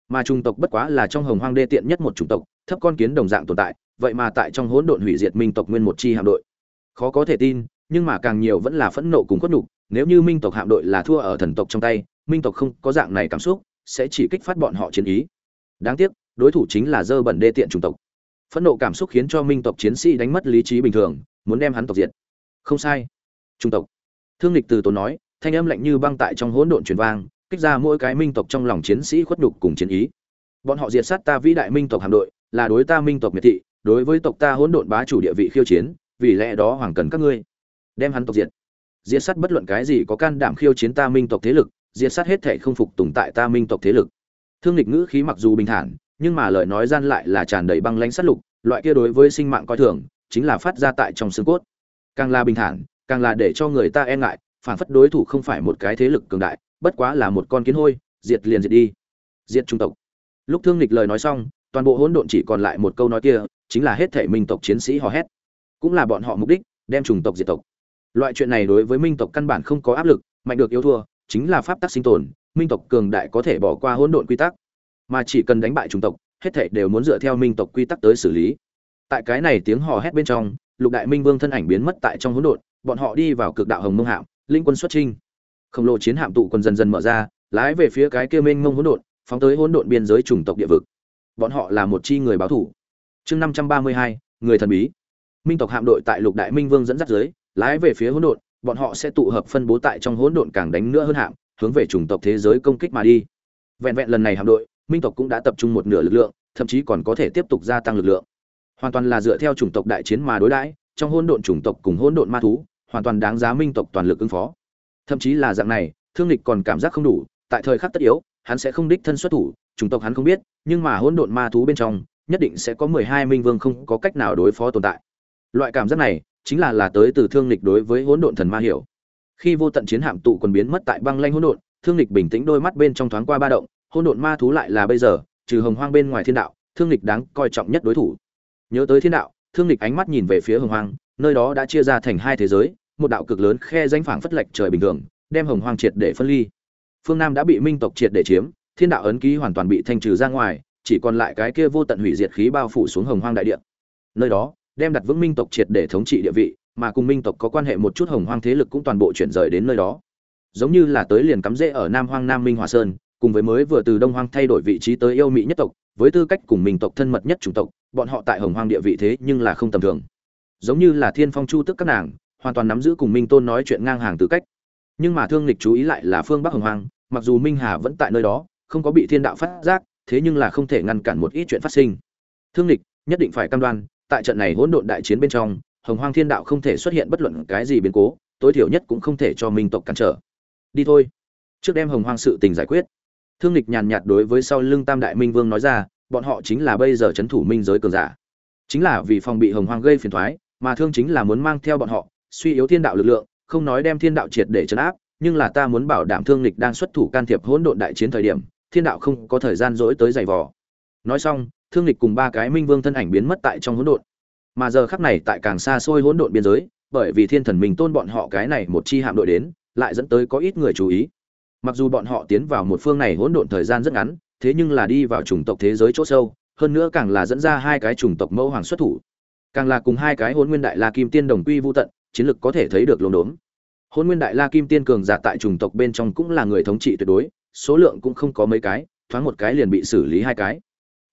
Speaker 1: Mà trung tộc bất quá là trong hồng hoang đê tiện nhất một chủng tộc, thấp con kiến đồng dạng tồn tại, vậy mà tại trong hỗn độn hủy diệt minh tộc nguyên một chi hạm đội. Khó có thể tin, nhưng mà càng nhiều vẫn là phẫn nộ cùng khuất nhục, nếu như minh tộc hạm đội là thua ở thần tộc trong tay, minh tộc không có dạng này cảm xúc, sẽ chỉ kích phát bọn họ chiến ý. Đáng tiếc đối thủ chính là dơ bẩn đê tiện chủng tộc. Phẫn nộ cảm xúc khiến cho minh tộc chiến sĩ đánh mất lý trí bình thường, muốn đem hắn tộc diệt. Không sai. Trung tộc. Thương lịch từ tốn nói, thanh âm lạnh như băng tại trong hỗn độn truyền vang, kích ra mỗi cái minh tộc trong lòng chiến sĩ khuất nhục cùng chiến ý. Bọn họ diệt sát ta vĩ đại minh tộc hạm đội, là đối ta minh tộc miệt thị, đối với tộc ta hỗn độn bá chủ địa vị khiêu chiến, vì lẽ đó hoàng cần các ngươi đem hắn tộc diệt. Diệt sát bất luận cái gì có can đảm khiêu chiến ta minh tộc thế lực, diệt sát hết thể không phục tùng tại ta minh tộc thế lực. Thương lịch ngữ khí mặc dù bình thản nhưng mà lời nói gian lại là tràn đầy băng lãnh sát lục, loại kia đối với sinh mạng coi thường, chính là phát ra tại trong xương cốt. Càng là bình thản, càng là để cho người ta e ngại, phản phất đối thủ không phải một cái thế lực cường đại, bất quá là một con kiến hôi, diệt liền diệt đi. Diệt trung tộc. Lúc thương lịch lời nói xong, toàn bộ hỗn độn chỉ còn lại một câu nói kia, chính là hết thể minh tộc chiến sĩ hò hét. Cũng là bọn họ mục đích, đem chủng tộc diệt tộc. Loại chuyện này đối với minh tộc căn bản không có áp lực, mạnh được yếu thua, chính là pháp tắc sinh tồn, minh tộc cường đại có thể bỏ qua hỗn độn quy tắc mà chỉ cần đánh bại chủng tộc, hết thảy đều muốn dựa theo minh tộc quy tắc tới xử lý. Tại cái này tiếng hò hét bên trong, lục đại minh vương thân ảnh biến mất tại trong hỗn độn, bọn họ đi vào cực đạo hồng mông hạm, linh quân xuất trinh khổng lồ chiến hạm tụ quân dần dần mở ra, lái về phía cái kia mênh mông hỗn độn, phóng tới hỗn độn biên giới chủng tộc địa vực. Bọn họ là một chi người báo thủ. Chương năm trăm ba mươi hai, người thần bí. Minh tộc hạm đội tại lục đại minh vương dẫn dắt dưới, lái về phía hỗn độn, bọn họ sẽ tụ hợp phân bố tại trong hỗn độn càng đánh nữa hơn hạm, hướng về chủng tộc thế giới công kích mà đi. Vẹn vẹn lần này hạm đội minh tộc cũng đã tập trung một nửa lực lượng, thậm chí còn có thể tiếp tục gia tăng lực lượng. Hoàn toàn là dựa theo chủng tộc đại chiến mà đối đãi, trong hỗn độn chủng tộc cùng hỗn độn ma thú, hoàn toàn đáng giá minh tộc toàn lực ứng phó. Thậm chí là dạng này, thương lịch còn cảm giác không đủ, tại thời khắc tất yếu, hắn sẽ không đích thân xuất thủ, chủng tộc hắn không biết, nhưng mà hỗn độn ma thú bên trong, nhất định sẽ có mười hai minh vương không có cách nào đối phó tồn tại. Loại cảm giác này, chính là là tới từ thương lịch đối với hỗn độn thần ma hiểu. Khi vô tận chiến hạm tụ quần biến mất tại băng lanh hỗn độn, thương lịch bình tĩnh đôi mắt bên trong thoáng qua ba động hỗn độn ma thú lại là bây giờ, trừ hồng hoang bên ngoài thiên đạo, thương lịch đáng coi trọng nhất đối thủ. Nhớ tới thiên đạo, thương lịch ánh mắt nhìn về phía hồng hoang, nơi đó đã chia ra thành hai thế giới, một đạo cực lớn khe danh phảng phất lệch trời bình thường, đem hồng hoang triệt để phân ly. Phương nam đã bị minh tộc triệt để chiếm, thiên đạo ấn ký hoàn toàn bị thanh trừ ra ngoài, chỉ còn lại cái kia vô tận hủy diệt khí bao phủ xuống hồng hoang đại địa. Nơi đó, đem đặt vững minh tộc triệt để thống trị địa vị, mà cùng minh tộc có quan hệ một chút hồng hoang thế lực cũng toàn bộ chuyển rời đến nơi đó. Giống như là tới liền cắm rễ ở nam hoang nam minh hòa sơn cùng với mới vừa từ đông hoang thay đổi vị trí tới yêu mỹ nhất tộc, với tư cách cùng minh tộc thân mật nhất chủng tộc, bọn họ tại hồng hoang địa vị thế nhưng là không tầm thường. Giống như là thiên phong chu tức các nàng, hoàn toàn nắm giữ cùng minh tôn nói chuyện ngang hàng tư cách. Nhưng mà thương lịch chú ý lại là phương bắc hồng hoang, mặc dù minh hà vẫn tại nơi đó, không có bị thiên đạo phát giác, thế nhưng là không thể ngăn cản một ít chuyện phát sinh. Thương lịch nhất định phải cam đoan, tại trận này hỗn độn đại chiến bên trong, hồng hoang thiên đạo không thể xuất hiện bất luận cái gì biến cố, tối thiểu nhất cũng không thể cho minh tộc cản trở. Đi thôi. Trước đem hồng hoang sự tình giải quyết thương lịch nhàn nhạt đối với sau lưng tam đại minh vương nói ra bọn họ chính là bây giờ chấn thủ minh giới cường giả. Chính là vì phòng bị hồng hoang gây phiền toái, mà thương chính là muốn mang theo bọn họ suy yếu thiên đạo lực lượng không nói đem thiên đạo triệt để chấn áp nhưng là ta muốn bảo đảm thương lịch đang xuất thủ can thiệp hỗn độn đại chiến thời điểm thiên đạo không có thời gian dỗi tới giày vò. Nói xong thương lịch cùng ba cái minh vương thân ảnh biến mất tại trong hỗn độn. Mà giờ khắc này tại càng xa xôi hỗn độn biên giới bởi vì thiên thần mình tôn bọn họ cái này một chi hạm đội đến lại dẫn tới có ít người chú ý mặc dù bọn họ tiến vào một phương này hỗn độn thời gian rất ngắn, thế nhưng là đi vào chủng tộc thế giới chỗ sâu, hơn nữa càng là dẫn ra hai cái chủng tộc mẫu hoàng xuất thủ. Càng là cùng hai cái hôn nguyên đại la kim tiên đồng quy vô tận, chiến lực có thể thấy được lồn đốn hôn nguyên đại la kim tiên cường giả tại chủng tộc bên trong cũng là người thống trị tuyệt đối, số lượng cũng không có mấy cái, thoáng một cái liền bị xử lý hai cái.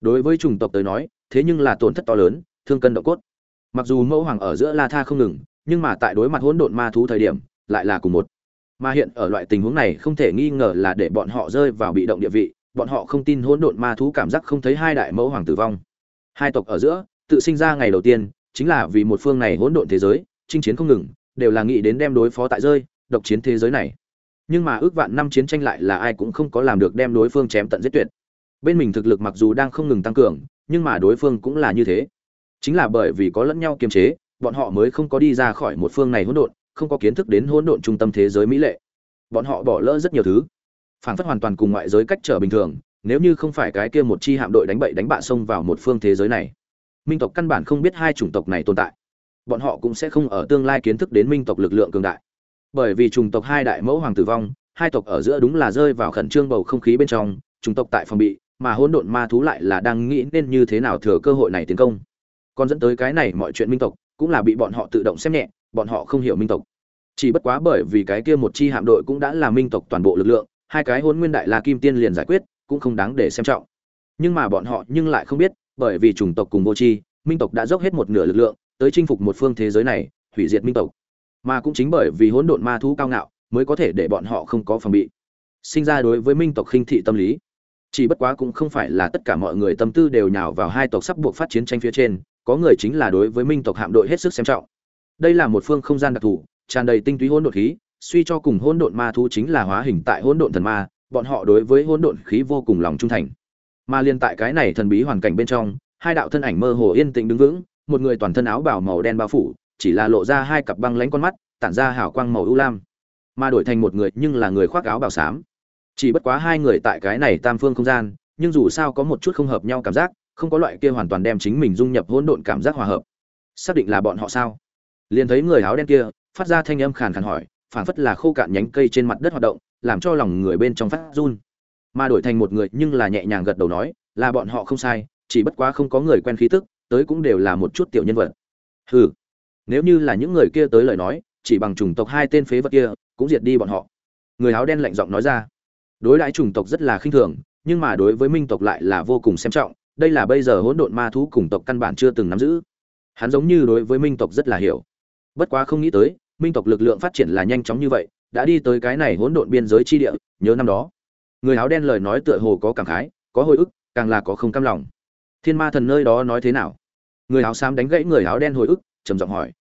Speaker 1: Đối với chủng tộc tới nói, thế nhưng là tổn thất to lớn, thương cân độ cốt. Mặc dù mẫu hoàng ở giữa la tha không ngừng, nhưng mà tại đối mặt hỗn độn ma thú thời điểm, lại là cùng một mà hiện ở loại tình huống này không thể nghi ngờ là để bọn họ rơi vào bị động địa vị, bọn họ không tin hỗn độn ma thú cảm giác không thấy hai đại mẫu hoàng tử vong. Hai tộc ở giữa, tự sinh ra ngày đầu tiên, chính là vì một phương này hỗn độn thế giới, chinh chiến không ngừng, đều là nghĩ đến đem đối phó tại rơi, độc chiến thế giới này. Nhưng mà ước vạn năm chiến tranh lại là ai cũng không có làm được đem đối phương chém tận giết tuyệt. Bên mình thực lực mặc dù đang không ngừng tăng cường, nhưng mà đối phương cũng là như thế. Chính là bởi vì có lẫn nhau kiềm chế, bọn họ mới không có đi ra khỏi một phương này hỗn độn không có kiến thức đến hỗn độn trung tâm thế giới mỹ lệ. Bọn họ bỏ lỡ rất nhiều thứ. Phản phất hoàn toàn cùng ngoại giới cách trở bình thường, nếu như không phải cái kia một chi hạm đội đánh bậy đánh bạ xông vào một phương thế giới này, minh tộc căn bản không biết hai chủng tộc này tồn tại. Bọn họ cũng sẽ không ở tương lai kiến thức đến minh tộc lực lượng cường đại. Bởi vì chủng tộc hai đại mẫu hoàng tử vong, hai tộc ở giữa đúng là rơi vào khẩn trương bầu không khí bên trong, chủng tộc tại phòng bị, mà hỗn độn ma thú lại là đang nghĩ nên như thế nào thừa cơ hội này tiến công. Còn dẫn tới cái này mọi chuyện minh tộc cũng là bị bọn họ tự động xem nhẹ bọn họ không hiểu minh tộc. Chỉ bất quá bởi vì cái kia một chi hạm đội cũng đã là minh tộc toàn bộ lực lượng, hai cái hôn nguyên đại la kim tiên liền giải quyết, cũng không đáng để xem trọng. Nhưng mà bọn họ nhưng lại không biết, bởi vì chủng tộc cùng vô chi minh tộc đã dốc hết một nửa lực lượng, tới chinh phục một phương thế giới này, hủy diệt minh tộc. Mà cũng chính bởi vì hỗn độn ma thú cao ngạo, mới có thể để bọn họ không có phòng bị, sinh ra đối với minh tộc khinh thị tâm lý. Chỉ bất quá cũng không phải là tất cả mọi người tâm tư đều nhào vào hai tộc sắp buộc phát chiến tranh phía trên, có người chính là đối với minh tộc hạm đội hết sức xem trọng đây là một phương không gian đặc thù, tràn đầy tinh túy hỗn độn khí, suy cho cùng hỗn độn ma thú chính là hóa hình tại hỗn độn thần ma, bọn họ đối với hỗn độn khí vô cùng lòng trung thành. Mà liên tại cái này thần bí hoàn cảnh bên trong, hai đạo thân ảnh mơ hồ yên tĩnh đứng vững, một người toàn thân áo bào màu đen bao phủ, chỉ là lộ ra hai cặp băng lánh con mắt, tản ra hào quang màu ưu lam. Mà đổi thành một người nhưng là người khoác áo bào xám. Chỉ bất quá hai người tại cái này tam phương không gian, nhưng dù sao có một chút không hợp nhau cảm giác, không có loại kia hoàn toàn đem chính mình dung nhập hỗn độn cảm giác hòa hợp. Xác định là bọn họ sao? Liền thấy người áo đen kia, phát ra thanh âm khàn khàn hỏi, phảng phất là khô cạn nhánh cây trên mặt đất hoạt động, làm cho lòng người bên trong phát run. Mà đổi thành một người nhưng là nhẹ nhàng gật đầu nói, là bọn họ không sai, chỉ bất quá không có người quen khí tức, tới cũng đều là một chút tiểu nhân vật. Hừ, nếu như là những người kia tới lời nói, chỉ bằng chủng tộc hai tên phế vật kia, cũng diệt đi bọn họ. Người áo đen lạnh giọng nói ra. Đối đãi chủng tộc rất là khinh thường, nhưng mà đối với minh tộc lại là vô cùng xem trọng, đây là bây giờ hỗn độn ma thú cùng tộc căn bản chưa từng nắm giữ. Hắn giống như đối với minh tộc rất là hiểu bất quá không nghĩ tới, minh tộc lực lượng phát triển là nhanh chóng như vậy, đã đi tới cái này hỗn độn biên giới chi địa, nhớ năm đó. Người áo đen lời nói tựa hồ có cảm khái, có hồi ức, càng là có không cam lòng. Thiên ma thần nơi đó nói thế nào? Người áo xám đánh gãy người áo đen hồi ức, trầm giọng hỏi.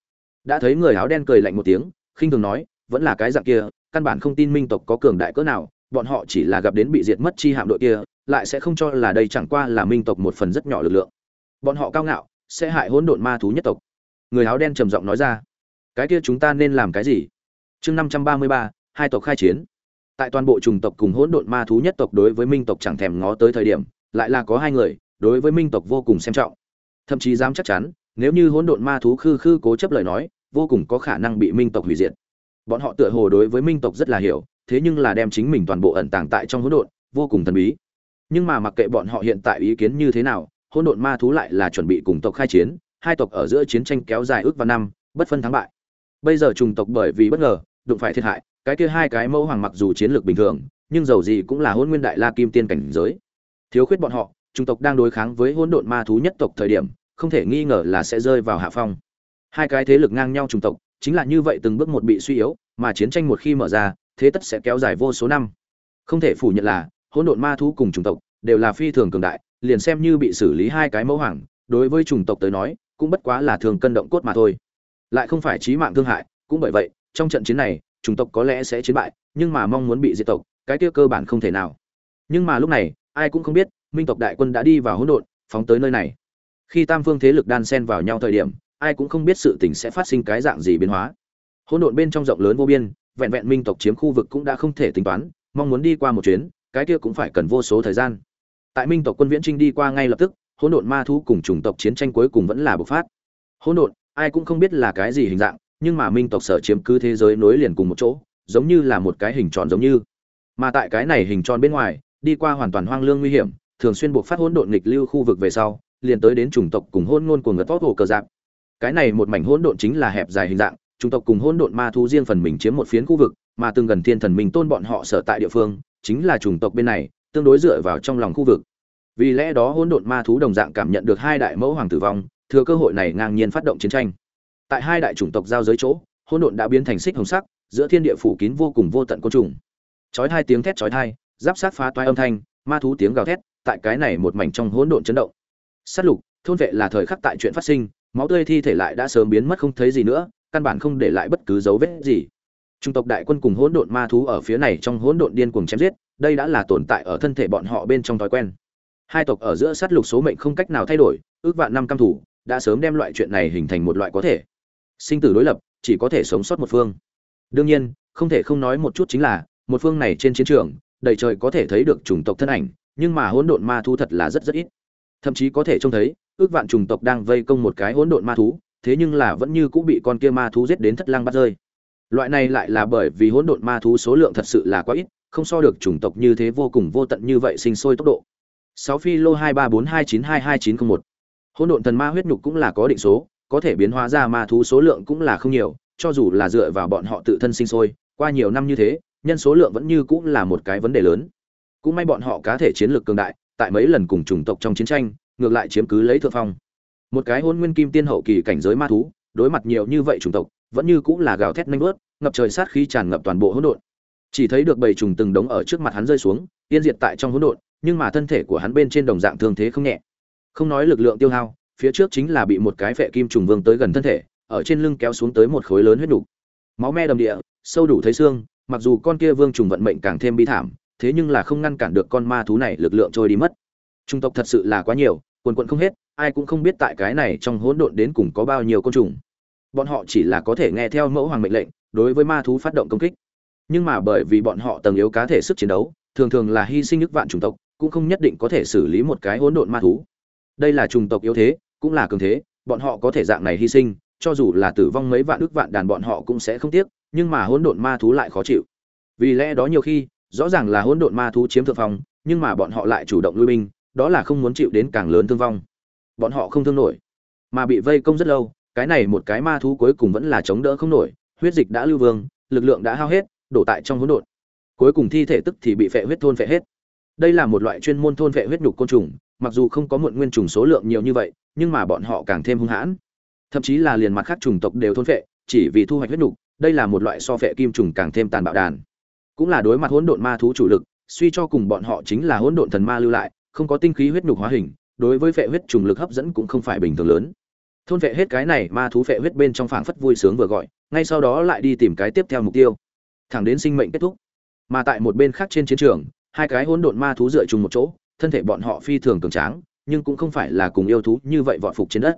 Speaker 1: Đã thấy người áo đen cười lạnh một tiếng, khinh thường nói, vẫn là cái dạng kia, căn bản không tin minh tộc có cường đại cỡ nào, bọn họ chỉ là gặp đến bị diệt mất chi hạm đội kia, lại sẽ không cho là đây chẳng qua là minh tộc một phần rất nhỏ lực lượng. Bọn họ cao ngạo, sẽ hại hỗn độn ma thú nhất tộc. Người áo đen trầm giọng nói ra cái kia chúng ta nên làm cái gì? Chương năm trăm ba mươi ba, hai tộc khai chiến. Tại toàn bộ chủng tộc cùng hỗn độn ma thú nhất tộc đối với minh tộc chẳng thèm ngó tới thời điểm, lại là có hai người, đối với minh tộc vô cùng xem trọng. Thậm chí dám chắc chắn, nếu như hỗn độn ma thú khư khư cố chấp lời nói, vô cùng có khả năng bị minh tộc hủy diệt. Bọn họ tựa hồ đối với minh tộc rất là hiểu, thế nhưng là đem chính mình toàn bộ ẩn tàng tại trong hỗn độn, vô cùng thần bí. Nhưng mà mặc kệ bọn họ hiện tại ý kiến như thế nào, hỗn độn ma thú lại là chuẩn bị cùng tộc khai chiến, hai tộc ở giữa chiến tranh kéo dài ước và năm, bất phân thắng bại bây giờ trùng tộc bởi vì bất ngờ, đụng phải thiệt hại, cái kia hai cái mẫu hoàng mặc dù chiến lược bình thường, nhưng dầu gì cũng là hôn nguyên đại la kim tiên cảnh giới. Thiếu khuyết bọn họ, trùng tộc đang đối kháng với hỗn độn ma thú nhất tộc thời điểm, không thể nghi ngờ là sẽ rơi vào hạ phong. Hai cái thế lực ngang nhau trùng tộc, chính là như vậy từng bước một bị suy yếu, mà chiến tranh một khi mở ra, thế tất sẽ kéo dài vô số năm. Không thể phủ nhận là, hỗn độn ma thú cùng trùng tộc đều là phi thường cường đại, liền xem như bị xử lý hai cái mẫu hoàng, đối với trùng tộc tới nói, cũng bất quá là thường cân động cốt mà thôi lại không phải chí mạng thương hại, cũng bởi vậy, trong trận chiến này, chủng tộc có lẽ sẽ chiến bại, nhưng mà mong muốn bị diệt tộc, cái kia cơ bản không thể nào. Nhưng mà lúc này, ai cũng không biết, minh tộc đại quân đã đi vào hỗn độn, phóng tới nơi này. Khi tam phương thế lực đan xen vào nhau thời điểm, ai cũng không biết sự tình sẽ phát sinh cái dạng gì biến hóa. Hỗn độn bên trong rộng lớn vô biên, vẹn vẹn minh tộc chiếm khu vực cũng đã không thể tính toán, mong muốn đi qua một chuyến, cái kia cũng phải cần vô số thời gian. Tại minh tộc quân viễn trinh đi qua ngay lập tức, hỗn độn ma thú cùng chủng tộc chiến tranh cuối cùng vẫn là bộc phát. Hỗn độn ai cũng không biết là cái gì hình dạng, nhưng mà minh tộc sở chiếm cứ thế giới nối liền cùng một chỗ, giống như là một cái hình tròn giống như mà tại cái này hình tròn bên ngoài, đi qua hoàn toàn hoang lương nguy hiểm, thường xuyên buộc phát hỗn độn nghịch lưu khu vực về sau, liền tới đến chủng tộc cùng hôn ngôn của ngật tốt hồ cờ dạng. cái này một mảnh hỗn độn chính là hẹp dài hình dạng, chủng tộc cùng hỗn độn ma thú riêng phần mình chiếm một phiến khu vực, mà từng gần thiên thần mình tôn bọn họ sở tại địa phương, chính là chủng tộc bên này, tương đối dựa vào trong lòng khu vực vì lẽ đó hỗn độn ma thú đồng dạng cảm nhận được hai đại mẫu hoàng tử vong thừa cơ hội này ngang nhiên phát động chiến tranh. Tại hai đại chủng tộc giao giới chỗ, hỗn độn đã biến thành xích hồng sắc, giữa thiên địa phủ kín vô cùng vô tận côn trùng. Chói hai tiếng thét chói tai, giáp sát phá toái âm thanh, ma thú tiếng gào thét, tại cái này một mảnh trong hỗn độn chấn động. Sát lục, thôn vệ là thời khắc tại chuyện phát sinh, máu tươi thi thể lại đã sớm biến mất không thấy gì nữa, căn bản không để lại bất cứ dấu vết gì. Trung tộc đại quân cùng hỗn độn ma thú ở phía này trong hỗn độn điên cuồng chém giết, đây đã là tồn tại ở thân thể bọn họ bên trong thói quen. Hai tộc ở giữa sát lục số mệnh không cách nào thay đổi, ước vạn năm cam thủ đã sớm đem loại chuyện này hình thành một loại có thể. Sinh tử đối lập, chỉ có thể sống sót một phương. Đương nhiên, không thể không nói một chút chính là, một phương này trên chiến trường, đầy trời có thể thấy được chủng tộc thân ảnh, nhưng mà hỗn độn ma thú thật là rất rất ít. Thậm chí có thể trông thấy, ước vạn chủng tộc đang vây công một cái hỗn độn ma thú, thế nhưng là vẫn như cũng bị con kia ma thú giết đến thất lang bắt rơi. Loại này lại là bởi vì hỗn độn ma thú số lượng thật sự là quá ít, không so được chủng tộc như thế vô cùng vô tận như vậy sinh sôi tốc độ. 6 phi lô 2342922901 hỗn độn thần ma huyết nhục cũng là có định số, có thể biến hóa ra ma thú số lượng cũng là không nhiều, cho dù là dựa vào bọn họ tự thân sinh sôi, qua nhiều năm như thế, nhân số lượng vẫn như cũng là một cái vấn đề lớn. Cũng may bọn họ cá thể chiến lược cường đại, tại mấy lần cùng chủng tộc trong chiến tranh, ngược lại chiếm cứ lấy thượng phong. Một cái hôn nguyên kim tiên hậu kỳ cảnh giới ma thú, đối mặt nhiều như vậy chủng tộc, vẫn như cũng là gào thét nanh bớt ngập trời sát khí tràn ngập toàn bộ hỗn độn. Chỉ thấy được bầy trùng từng đống ở trước mặt hắn rơi xuống, yên diệt tại trong hỗn độn, nhưng mà thân thể của hắn bên trên đồng dạng thương thế không nhẹ không nói lực lượng tiêu hao, phía trước chính là bị một cái phệ kim trùng vương tới gần thân thể, ở trên lưng kéo xuống tới một khối lớn huyết đủ. máu me đầm địa, sâu đủ thấy xương, mặc dù con kia vương trùng vận mệnh càng thêm bi thảm, thế nhưng là không ngăn cản được con ma thú này lực lượng trôi đi mất. Trung tộc thật sự là quá nhiều, quần quận không hết, ai cũng không biết tại cái này trong hỗn độn đến cùng có bao nhiêu côn trùng. Bọn họ chỉ là có thể nghe theo mẫu hoàng mệnh lệnh, đối với ma thú phát động công kích. Nhưng mà bởi vì bọn họ tầng yếu cá thể sức chiến đấu, thường thường là hy sinh nước vạn chủng tộc, cũng không nhất định có thể xử lý một cái hỗn độn ma thú đây là chủng tộc yếu thế, cũng là cường thế, bọn họ có thể dạng này hy sinh, cho dù là tử vong mấy vạn ước vạn đàn bọn họ cũng sẽ không tiếc, nhưng mà hỗn độn ma thú lại khó chịu. Vì lẽ đó nhiều khi, rõ ràng là hỗn độn ma thú chiếm thượng phong, nhưng mà bọn họ lại chủ động lui binh, đó là không muốn chịu đến càng lớn thương vong. Bọn họ không thương nổi, mà bị vây công rất lâu, cái này một cái ma thú cuối cùng vẫn là chống đỡ không nổi, huyết dịch đã lưu vương, lực lượng đã hao hết, đổ tại trong hỗn độn. Cuối cùng thi thể tức thì bị phệ huyết thôn phệ hết. Đây là một loại chuyên môn thôn phệ huyết nhục côn trùng mặc dù không có muộn nguyên trùng số lượng nhiều như vậy, nhưng mà bọn họ càng thêm hung hãn. Thậm chí là liền mặt khác trùng tộc đều thôn phệ, chỉ vì thu hoạch huyết nhục, đây là một loại so phệ kim trùng càng thêm tàn bạo đàn. Cũng là đối mặt hỗn độn ma thú chủ lực, suy cho cùng bọn họ chính là hỗn độn thần ma lưu lại, không có tinh khí huyết nhục hóa hình, đối với phệ huyết trùng lực hấp dẫn cũng không phải bình thường lớn. Thôn vệ hết cái này, ma thú phệ huyết bên trong phảng phất vui sướng vừa gọi, ngay sau đó lại đi tìm cái tiếp theo mục tiêu. Thẳng đến sinh mệnh kết thúc. Mà tại một bên khác trên chiến trường, hai cái hỗn độn ma thú dựa chung một chỗ thân thể bọn họ phi thường cường tráng, nhưng cũng không phải là cùng yêu thú như vậy vọt phục trên đất.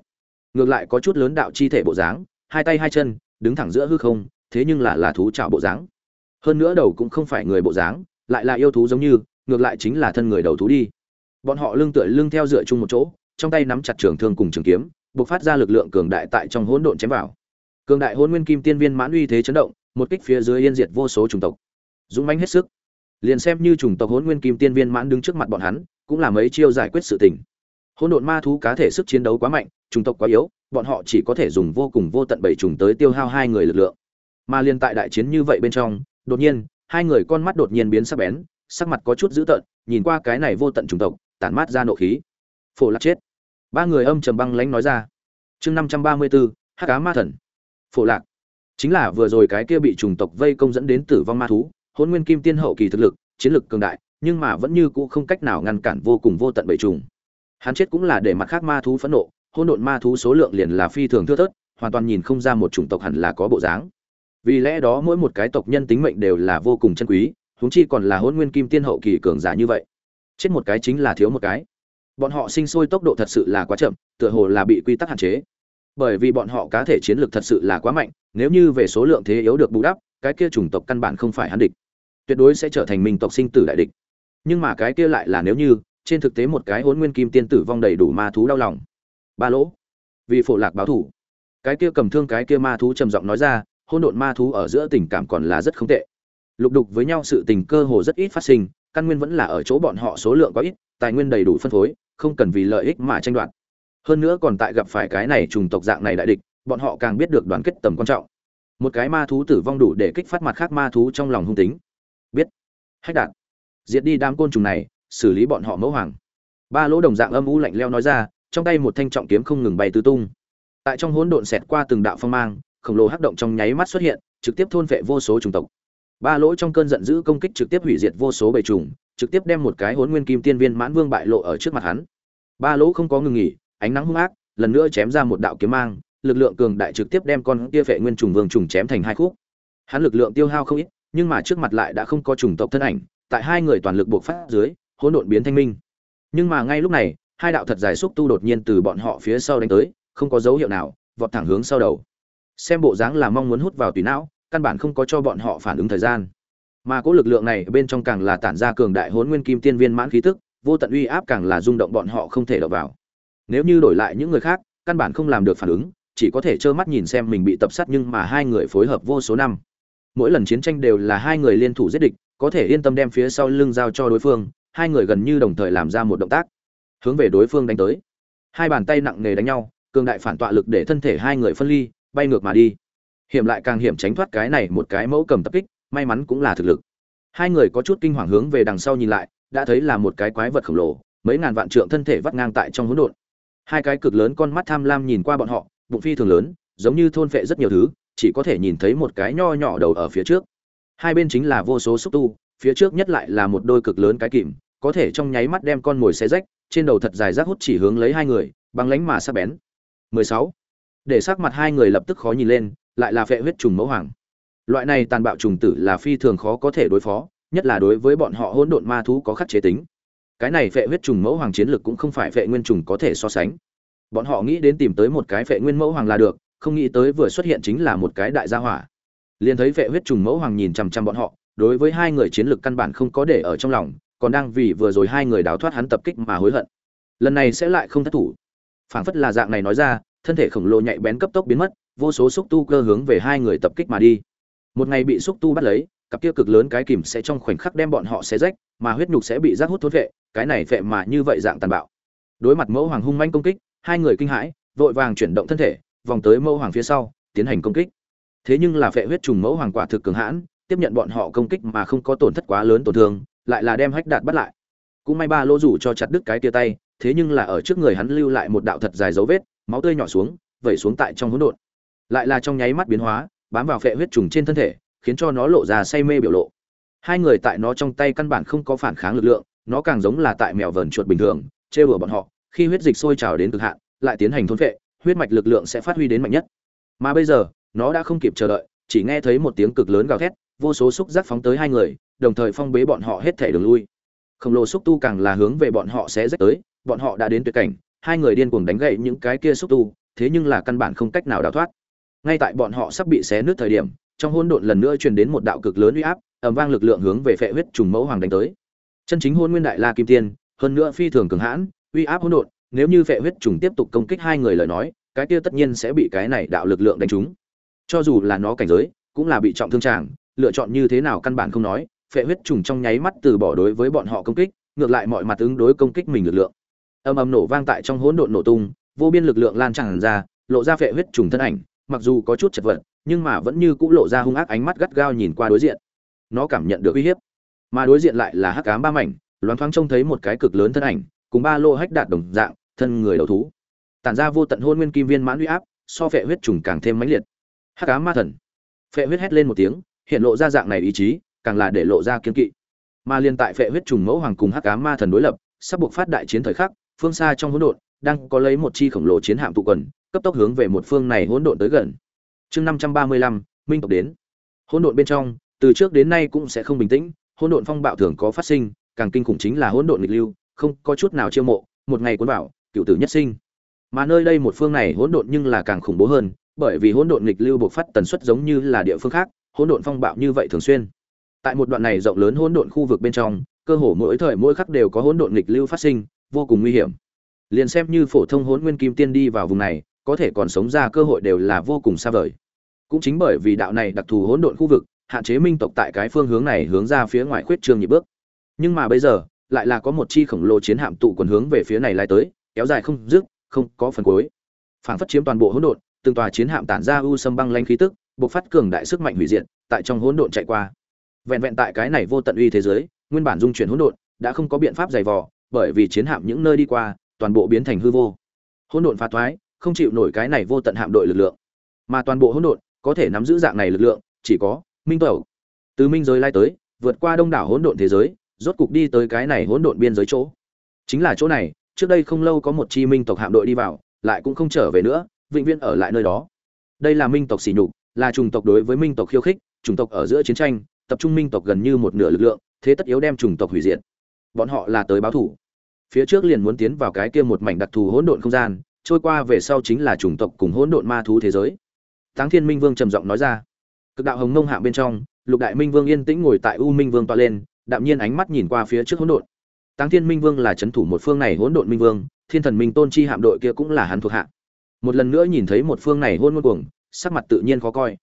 Speaker 1: Ngược lại có chút lớn đạo chi thể bộ dáng, hai tay hai chân, đứng thẳng giữa hư không, thế nhưng là là thú trảo bộ dáng. Hơn nữa đầu cũng không phải người bộ dáng, lại là yêu thú giống như, ngược lại chính là thân người đầu thú đi. Bọn họ lưng tựa lưng theo dựa chung một chỗ, trong tay nắm chặt trường thương cùng trường kiếm buộc phát ra lực lượng cường đại tại trong hỗn độn chém vào. Cường đại hôn nguyên kim tiên viên mãn uy thế chấn động, một kích phía dưới yên diệt vô số chủng tộc. Dũng mãnh hết sức liền xem như chủng tộc hỗn nguyên kim tiên viên mãn đứng trước mặt bọn hắn, cũng là mấy chiêu giải quyết sự tình. Hỗn độn ma thú cá thể sức chiến đấu quá mạnh, chủng tộc quá yếu, bọn họ chỉ có thể dùng vô cùng vô tận bảy trùng tới tiêu hao hai người lực lượng. Mà liên tại đại chiến như vậy bên trong, đột nhiên, hai người con mắt đột nhiên biến sắc bén, sắc mặt có chút dữ tợn, nhìn qua cái này vô tận chủng tộc, tản mát ra nộ khí. Phổ lạc chết. Ba người âm trầm băng lãnh nói ra. Chương năm trăm ba mươi bốn hắc cá ma thần. Phổ lạc. Chính là vừa rồi cái kia bị chủng tộc vây công dẫn đến tử vong ma thú hôn nguyên kim tiên hậu kỳ thực lực, chiến lực cường đại, nhưng mà vẫn như cũ không cách nào ngăn cản vô cùng vô tận bầy trùng. Hắn chết cũng là để mặt khác ma thú phẫn nộ hôn độn ma thú số lượng liền là phi thường thưa thớt, hoàn toàn nhìn không ra một chủng tộc hẳn là có bộ dáng. Vì lẽ đó mỗi một cái tộc nhân tính mệnh đều là vô cùng chân quý, huống chi còn là hôn nguyên kim tiên hậu kỳ cường giả như vậy. Chết một cái chính là thiếu một cái. Bọn họ sinh sôi tốc độ thật sự là quá chậm, tựa hồ là bị quy tắc hạn chế. Bởi vì bọn họ cá thể chiến lược thật sự là quá mạnh, nếu như về số lượng thế yếu được bù đắp cái kia chủng tộc căn bản không phải hắn địch. Tuyệt đối sẽ trở thành minh tộc sinh tử đại địch. Nhưng mà cái kia lại là nếu như, trên thực tế một cái hôn nguyên kim tiên tử vong đầy đủ ma thú đau lòng. Ba lỗ. Vì phổ lạc báo thủ. Cái kia cầm thương cái kia ma thú trầm giọng nói ra hôn độn ma thú ở giữa tình cảm còn là rất không tệ. Lục đục với nhau sự tình cơ hồ rất ít phát sinh, căn nguyên vẫn là ở chỗ bọn họ số lượng có ít, tài nguyên đầy đủ phân phối, không cần vì lợi ích mà tranh đoạt. Hơn nữa còn tại gặp phải cái này trùng tộc dạng này đại địch, bọn họ càng biết được đoàn kết tầm quan trọng một cái ma thú tử vong đủ để kích phát mặt khác ma thú trong lòng hung tính. Biết. Hách đạt. Diệt đi đám côn trùng này, xử lý bọn họ mẫu hoàng. Ba lỗ đồng dạng âm u lạnh leo nói ra, trong tay một thanh trọng kiếm không ngừng bay tứ tung. Tại trong hỗn độn xẹt qua từng đạo phong mang, khổng lồ hắc động trong nháy mắt xuất hiện, trực tiếp thôn vệ vô số chủng tộc. Ba lỗ trong cơn giận dữ công kích trực tiếp hủy diệt vô số bầy trùng, trực tiếp đem một cái hỗn nguyên kim tiên viên mãn vương bại lộ ở trước mặt hắn. Ba lỗ không có ngừng nghỉ, ánh nắng hung ác, lần nữa chém ra một đạo kiếm mang lực lượng cường đại trực tiếp đem con kia vệ nguyên trùng vương trùng chém thành hai khúc. Hắn lực lượng tiêu hao không ít, nhưng mà trước mặt lại đã không có trùng tộc thân ảnh, tại hai người toàn lực buộc phát dưới, hỗn độn biến thanh minh. Nhưng mà ngay lúc này, hai đạo thật dài xúc tu đột nhiên từ bọn họ phía sau đánh tới, không có dấu hiệu nào, vọt thẳng hướng sau đầu. Xem bộ dáng là mong muốn hút vào tùy não, căn bản không có cho bọn họ phản ứng thời gian. Mà cỗ lực lượng này bên trong càng là tản ra cường đại hỗn nguyên kim tiên viên mãn khí tức, vô tận uy áp càng là rung động bọn họ không thể đọc vào. Nếu như đổi lại những người khác, căn bản không làm được phản ứng chỉ có thể trơ mắt nhìn xem mình bị tập sát nhưng mà hai người phối hợp vô số năm. Mỗi lần chiến tranh đều là hai người liên thủ giết địch, có thể yên tâm đem phía sau lưng giao cho đối phương, hai người gần như đồng thời làm ra một động tác, hướng về đối phương đánh tới. Hai bàn tay nặng nề đánh nhau, cường đại phản tọa lực để thân thể hai người phân ly, bay ngược mà đi. Hiểm lại càng hiểm tránh thoát cái này một cái mẫu cầm tập kích, may mắn cũng là thực lực. Hai người có chút kinh hoàng hướng về đằng sau nhìn lại, đã thấy là một cái quái vật khổng lồ, mấy ngàn vạn trượng thân thể vắt ngang tại trong hỗn độn. Hai cái cực lớn con mắt tham lam nhìn qua bọn họ bụng phi thường lớn, giống như thôn phệ rất nhiều thứ, chỉ có thể nhìn thấy một cái nho nhỏ đầu ở phía trước. Hai bên chính là vô số xúc tu, phía trước nhất lại là một đôi cực lớn cái kìm, có thể trong nháy mắt đem con mồi xé rách, trên đầu thật dài rác hút chỉ hướng lấy hai người bằng lánh mà sắc bén. 16. để sắc mặt hai người lập tức khó nhìn lên, lại là phệ huyết trùng mẫu hoàng. Loại này tàn bạo trùng tử là phi thường khó có thể đối phó, nhất là đối với bọn họ hỗn độn ma thú có khắc chế tính. Cái này phệ huyết trùng mẫu hoàng chiến lực cũng không phải phệ nguyên trùng có thể so sánh bọn họ nghĩ đến tìm tới một cái phệ nguyên mẫu hoàng là được, không nghĩ tới vừa xuất hiện chính là một cái đại gia hỏa. Liền thấy phệ huyết trùng mẫu hoàng nhìn chằm chằm bọn họ, đối với hai người chiến lực căn bản không có để ở trong lòng, còn đang vì vừa rồi hai người đào thoát hắn tập kích mà hối hận. Lần này sẽ lại không thất thủ. Phảng phất là dạng này nói ra, thân thể khổng lồ nhạy bén cấp tốc biến mất, vô số xúc tu cơ hướng về hai người tập kích mà đi. Một ngày bị xúc tu bắt lấy, cặp kia cực lớn cái kìm sẽ trong khoảnh khắc đem bọn họ xé rách, mà huyết nhục sẽ bị rác hút thốt vệ, cái này vệ mà như vậy dạng tàn bạo. Đối mặt mẫu hoàng hung manh công kích hai người kinh hãi, vội vàng chuyển động thân thể, vòng tới mẫu hoàng phía sau, tiến hành công kích. Thế nhưng là phệ huyết trùng mẫu hoàng quả thực cường hãn, tiếp nhận bọn họ công kích mà không có tổn thất quá lớn tổn thương, lại là đem hách đạt bắt lại. Cũng may ba lỗ rủ cho chặt đứt cái tia tay, thế nhưng là ở trước người hắn lưu lại một đạo thật dài dấu vết, máu tươi nhỏ xuống, vẩy xuống tại trong hỗn độn. Lại là trong nháy mắt biến hóa, bám vào phệ huyết trùng trên thân thể, khiến cho nó lộ ra say mê biểu lộ. Hai người tại nó trong tay căn bản không có phản kháng lực lượng, nó càng giống là tại mèo vờn chuột bình thường chê bừa bọn họ khi huyết dịch sôi trào đến cực hạn, lại tiến hành thôn phệ, huyết mạch lực lượng sẽ phát huy đến mạnh nhất. Mà bây giờ, nó đã không kịp chờ đợi, chỉ nghe thấy một tiếng cực lớn gào thét, vô số xúc giác phóng tới hai người, đồng thời phong bế bọn họ hết thể đường lui. Khổng lồ xúc tu càng là hướng về bọn họ sẽ rách tới, bọn họ đã đến tuyệt cảnh, hai người điên cuồng đánh gậy những cái kia xúc tu, thế nhưng là căn bản không cách nào đào thoát. Ngay tại bọn họ sắp bị xé nứt thời điểm, trong hỗn độn lần nữa truyền đến một đạo cực lớn uy áp, ầm vang lực lượng hướng về phệ huyết trùng mẫu hoàng đánh tới. Chân chính hôn nguyên đại la kim tiên, hơn nữa phi thường cường hãn uy áp hỗn độn, nếu như phệ huyết trùng tiếp tục công kích hai người lời nói, cái kia tất nhiên sẽ bị cái này đạo lực lượng đánh trúng. Cho dù là nó cảnh giới, cũng là bị trọng thương tràng lựa chọn như thế nào căn bản không nói, phệ huyết trùng trong nháy mắt từ bỏ đối với bọn họ công kích, ngược lại mọi mặt ứng đối công kích mình lực lượng. Ầm ầm nổ vang tại trong hỗn độn nổ tung, vô biên lực lượng lan tràn ra, lộ ra phệ huyết trùng thân ảnh, mặc dù có chút chật vật, nhưng mà vẫn như cũ lộ ra hung ác ánh mắt gắt gao nhìn qua đối diện. Nó cảm nhận được uy hiếp, mà đối diện lại là hắc ám ba mảnh, loáng thoáng trông thấy một cái cực lớn thân ảnh cùng ba lô hách đạt đồng dạng, thân người đầu thú. Tản ra vô tận hôn nguyên kim viên mãn uy áp, so phệ huyết trùng càng thêm mãnh liệt. Hắc ám ma thần. Phệ huyết hét lên một tiếng, hiện lộ ra dạng này ý chí, càng là để lộ ra kiên kỵ. Mà liên tại phệ huyết trùng mẫu hoàng cùng hắc ám ma thần đối lập, sắp buộc phát đại chiến thời khắc, phương xa trong hỗn độn, đang có lấy một chi khổng lồ chiến hạm tụ quần, cấp tốc hướng về một phương này hỗn độn tới gần. Chương năm trăm ba mươi lăm, minh tộc đến. Hỗn độn bên trong, từ trước đến nay cũng sẽ không bình tĩnh, hỗn độn phong bạo thường có phát sinh, càng kinh khủng chính là hỗn độn nghịch lưu không có chút nào chiêu mộ, một ngày cuốn vào, cựu tử nhất sinh. Mà nơi đây một phương này hỗn độn nhưng là càng khủng bố hơn, bởi vì hỗn độn nghịch lưu bộc phát tần suất giống như là địa phương khác, hỗn độn phong bạo như vậy thường xuyên. Tại một đoạn này rộng lớn hỗn độn khu vực bên trong, cơ hồ mỗi thời mỗi khắc đều có hỗn độn nghịch lưu phát sinh, vô cùng nguy hiểm. Liền xem như phổ thông hỗn nguyên kim tiên đi vào vùng này, có thể còn sống ra cơ hội đều là vô cùng xa vời. Cũng chính bởi vì đạo này đặc thù hỗn độn khu vực, hạn chế minh tộc tại cái phương hướng này hướng ra phía ngoài khuyết trương nhị bước. Nhưng mà bây giờ lại là có một chi khổng lồ chiến hạm tụ quần hướng về phía này lai tới, kéo dài không dứt, không có phần cuối. Phảng phất chiếm toàn bộ hỗn độn, từng tòa chiến hạm tản ra u sâm băng lanh khí tức, bộc phát cường đại sức mạnh hủy diệt, tại trong hỗn độn chạy qua. Vẹn vẹn tại cái này vô tận uy thế giới, nguyên bản dung chuyển hỗn độn, đã không có biện pháp dày vò, bởi vì chiến hạm những nơi đi qua, toàn bộ biến thành hư vô. Hỗn độn phá thoái, không chịu nổi cái này vô tận hạm đội lực lượng. Mà toàn bộ hỗn độn, có thể nắm giữ dạng này lực lượng, chỉ có minh tẩu. Từ minh giới lai tới, vượt qua đông đảo hỗn độn thế giới rốt cục đi tới cái này hỗn độn biên giới chỗ. Chính là chỗ này, trước đây không lâu có một chi minh tộc hạm đội đi vào, lại cũng không trở về nữa, vĩnh viễn ở lại nơi đó. Đây là minh tộc sỉ nhục, là chủng tộc đối với minh tộc khiêu khích, chủng tộc ở giữa chiến tranh, tập trung minh tộc gần như một nửa lực lượng, thế tất yếu đem chủng tộc hủy diệt. Bọn họ là tới báo thủ. Phía trước liền muốn tiến vào cái kia một mảnh đặc thù hỗn độn không gian, trôi qua về sau chính là chủng tộc cùng hỗn độn ma thú thế giới. Táng thiên minh vương trầm giọng nói ra. Cực đạo hồng nông hạ bên trong, lục đại minh vương yên tĩnh ngồi tại u minh vương tọa lên đạm nhiên ánh mắt nhìn qua phía trước hỗn độn. Táng thiên minh vương là trấn thủ một phương này hỗn độn minh vương, thiên thần minh tôn chi hạm đội kia cũng là hắn thuộc hạ. Một lần nữa nhìn thấy một phương này hỗn ngôn cuồng, sắc mặt tự nhiên khó coi.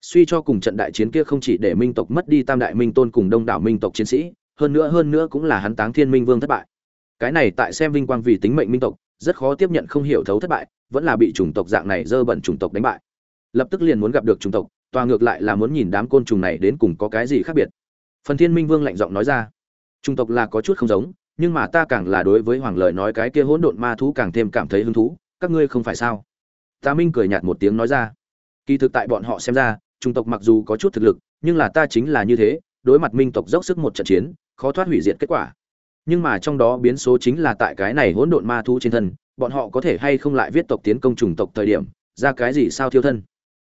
Speaker 1: Suy cho cùng trận đại chiến kia không chỉ để minh tộc mất đi tam đại minh tôn cùng đông đảo minh tộc chiến sĩ, hơn nữa hơn nữa cũng là hắn táng thiên minh vương thất bại. Cái này tại xem vinh quang vì tính mệnh minh tộc, rất khó tiếp nhận không hiểu thấu thất bại, vẫn là bị chủng tộc dạng này dơ bẩn chủng tộc đánh bại. Lập tức liền muốn gặp được chủng tộc toa ngược lại là muốn nhìn đám côn trùng này đến cùng có cái gì khác biệt phần thiên minh vương lạnh giọng nói ra. Trung tộc là có chút không giống, nhưng mà ta càng là đối với hoàng lợi nói cái kia hỗn độn ma thú càng thêm cảm thấy hứng thú, các ngươi không phải sao? Ta minh cười nhạt một tiếng nói ra. Kỳ thực tại bọn họ xem ra Trung tộc mặc dù có chút thực lực, nhưng là ta chính là như thế, đối mặt minh tộc dốc sức một trận chiến, khó thoát hủy diệt kết quả. Nhưng mà trong đó biến số chính là tại cái này hỗn độn ma thú trên thân, bọn họ có thể hay không lại viết tộc tiến công trùng tộc thời điểm, ra cái gì sao thiêu thân?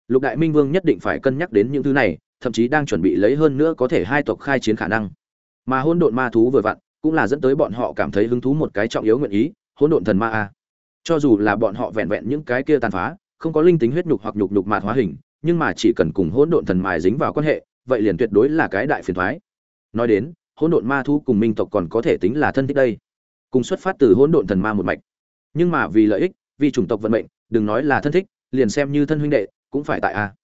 Speaker 1: Lục đại minh vương nhất định phải cân nhắc đến những thứ này thậm chí đang chuẩn bị lấy hơn nữa có thể hai tộc khai chiến khả năng. Mà hỗn độn ma thú vừa vặn, cũng là dẫn tới bọn họ cảm thấy hứng thú một cái trọng yếu nguyện ý, hỗn độn thần ma a. Cho dù là bọn họ vẹn vẹn những cái kia tàn phá, không có linh tính huyết nhục hoặc nhục nhục mạt hóa hình, nhưng mà chỉ cần cùng hỗn độn thần mài dính vào quan hệ, vậy liền tuyệt đối là cái đại phiền thoái. Nói đến, hỗn độn ma thú cùng minh tộc còn có thể tính là thân thích đây. Cùng xuất phát từ hỗn độn thần ma một mạch. Nhưng mà vì lợi ích, vì chủng tộc vận mệnh, đừng nói là thân thích, liền xem như thân huynh đệ, cũng phải tại a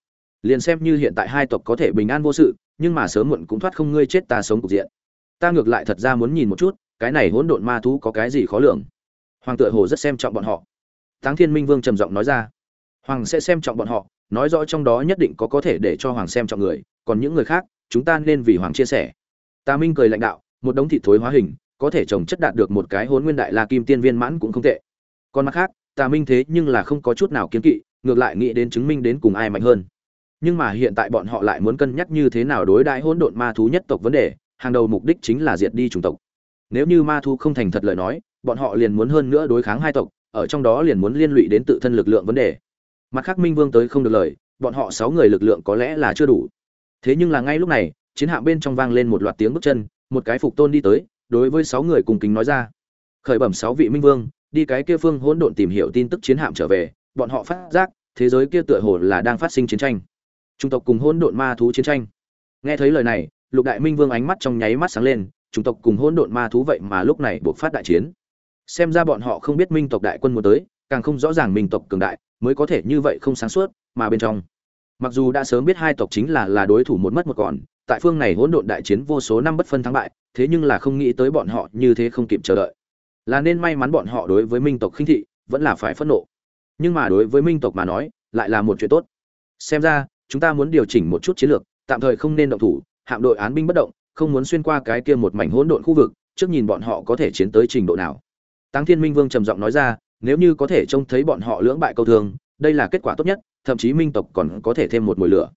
Speaker 1: liền xem như hiện tại hai tộc có thể bình an vô sự, nhưng mà sớm muộn cũng thoát không ngươi chết ta sống cục diện. Ta ngược lại thật ra muốn nhìn một chút, cái này hỗn độn ma thú có cái gì khó lường. Hoàng tựa hồ rất xem trọng bọn họ. Táng thiên minh vương trầm giọng nói ra. Hoàng sẽ xem trọng bọn họ, nói rõ trong đó nhất định có có thể để cho hoàng xem trọng người, còn những người khác, chúng ta nên vì hoàng chia sẻ. Ta minh cười lãnh đạo, một đống thị thối hóa hình, có thể trồng chất đạt được một cái hôn nguyên đại la kim tiên viên mãn cũng không tệ. Còn mặt khác, ta minh thế nhưng là không có chút nào kiến kỵ, ngược lại nghĩ đến chứng minh đến cùng ai mạnh hơn nhưng mà hiện tại bọn họ lại muốn cân nhắc như thế nào đối đãi hỗn độn ma thú nhất tộc vấn đề, hàng đầu mục đích chính là diệt đi chủng tộc. Nếu như ma thú không thành thật lời nói, bọn họ liền muốn hơn nữa đối kháng hai tộc, ở trong đó liền muốn liên lụy đến tự thân lực lượng vấn đề. Mặt khác minh vương tới không được lời, bọn họ sáu người lực lượng có lẽ là chưa đủ. Thế nhưng là ngay lúc này, chiến hạm bên trong vang lên một loạt tiếng bước chân, một cái phục tôn đi tới, đối với sáu người cùng kính nói ra. Khởi bẩm sáu vị minh vương, đi cái kia phương hỗn độn tìm hiểu tin tức chiến hạm trở về, bọn họ phát giác, thế giới kia tựa hồ là đang phát sinh chiến tranh trung tộc cùng hỗn độn ma thú chiến tranh. Nghe thấy lời này, lục đại minh vương ánh mắt trong nháy mắt sáng lên, chủng tộc cùng hỗn độn ma thú vậy mà lúc này buộc phát đại chiến. Xem ra bọn họ không biết minh tộc đại quân muốn tới, càng không rõ ràng minh tộc cường đại, mới có thể như vậy không sáng suốt, mà bên trong. Mặc dù đã sớm biết hai tộc chính là là đối thủ một mất một còn, tại phương này hỗn độn đại chiến vô số năm bất phân thắng bại, thế nhưng là không nghĩ tới bọn họ như thế không kịp chờ đợi. Là nên may mắn bọn họ đối với minh tộc khinh thị, vẫn là phải phẫn nộ. Nhưng mà đối với minh tộc mà nói, lại là một chuyện tốt. Xem ra chúng ta muốn điều chỉnh một chút chiến lược, tạm thời không nên động thủ, hạm đội án binh bất động, không muốn xuyên qua cái kia một mảnh hỗn độn khu vực, trước nhìn bọn họ có thể chiến tới trình độ nào. Tăng thiên minh vương trầm giọng nói ra, nếu như có thể trông thấy bọn họ lưỡng bại câu thương, đây là kết quả tốt nhất, thậm chí minh tộc còn có thể thêm một mùi lửa.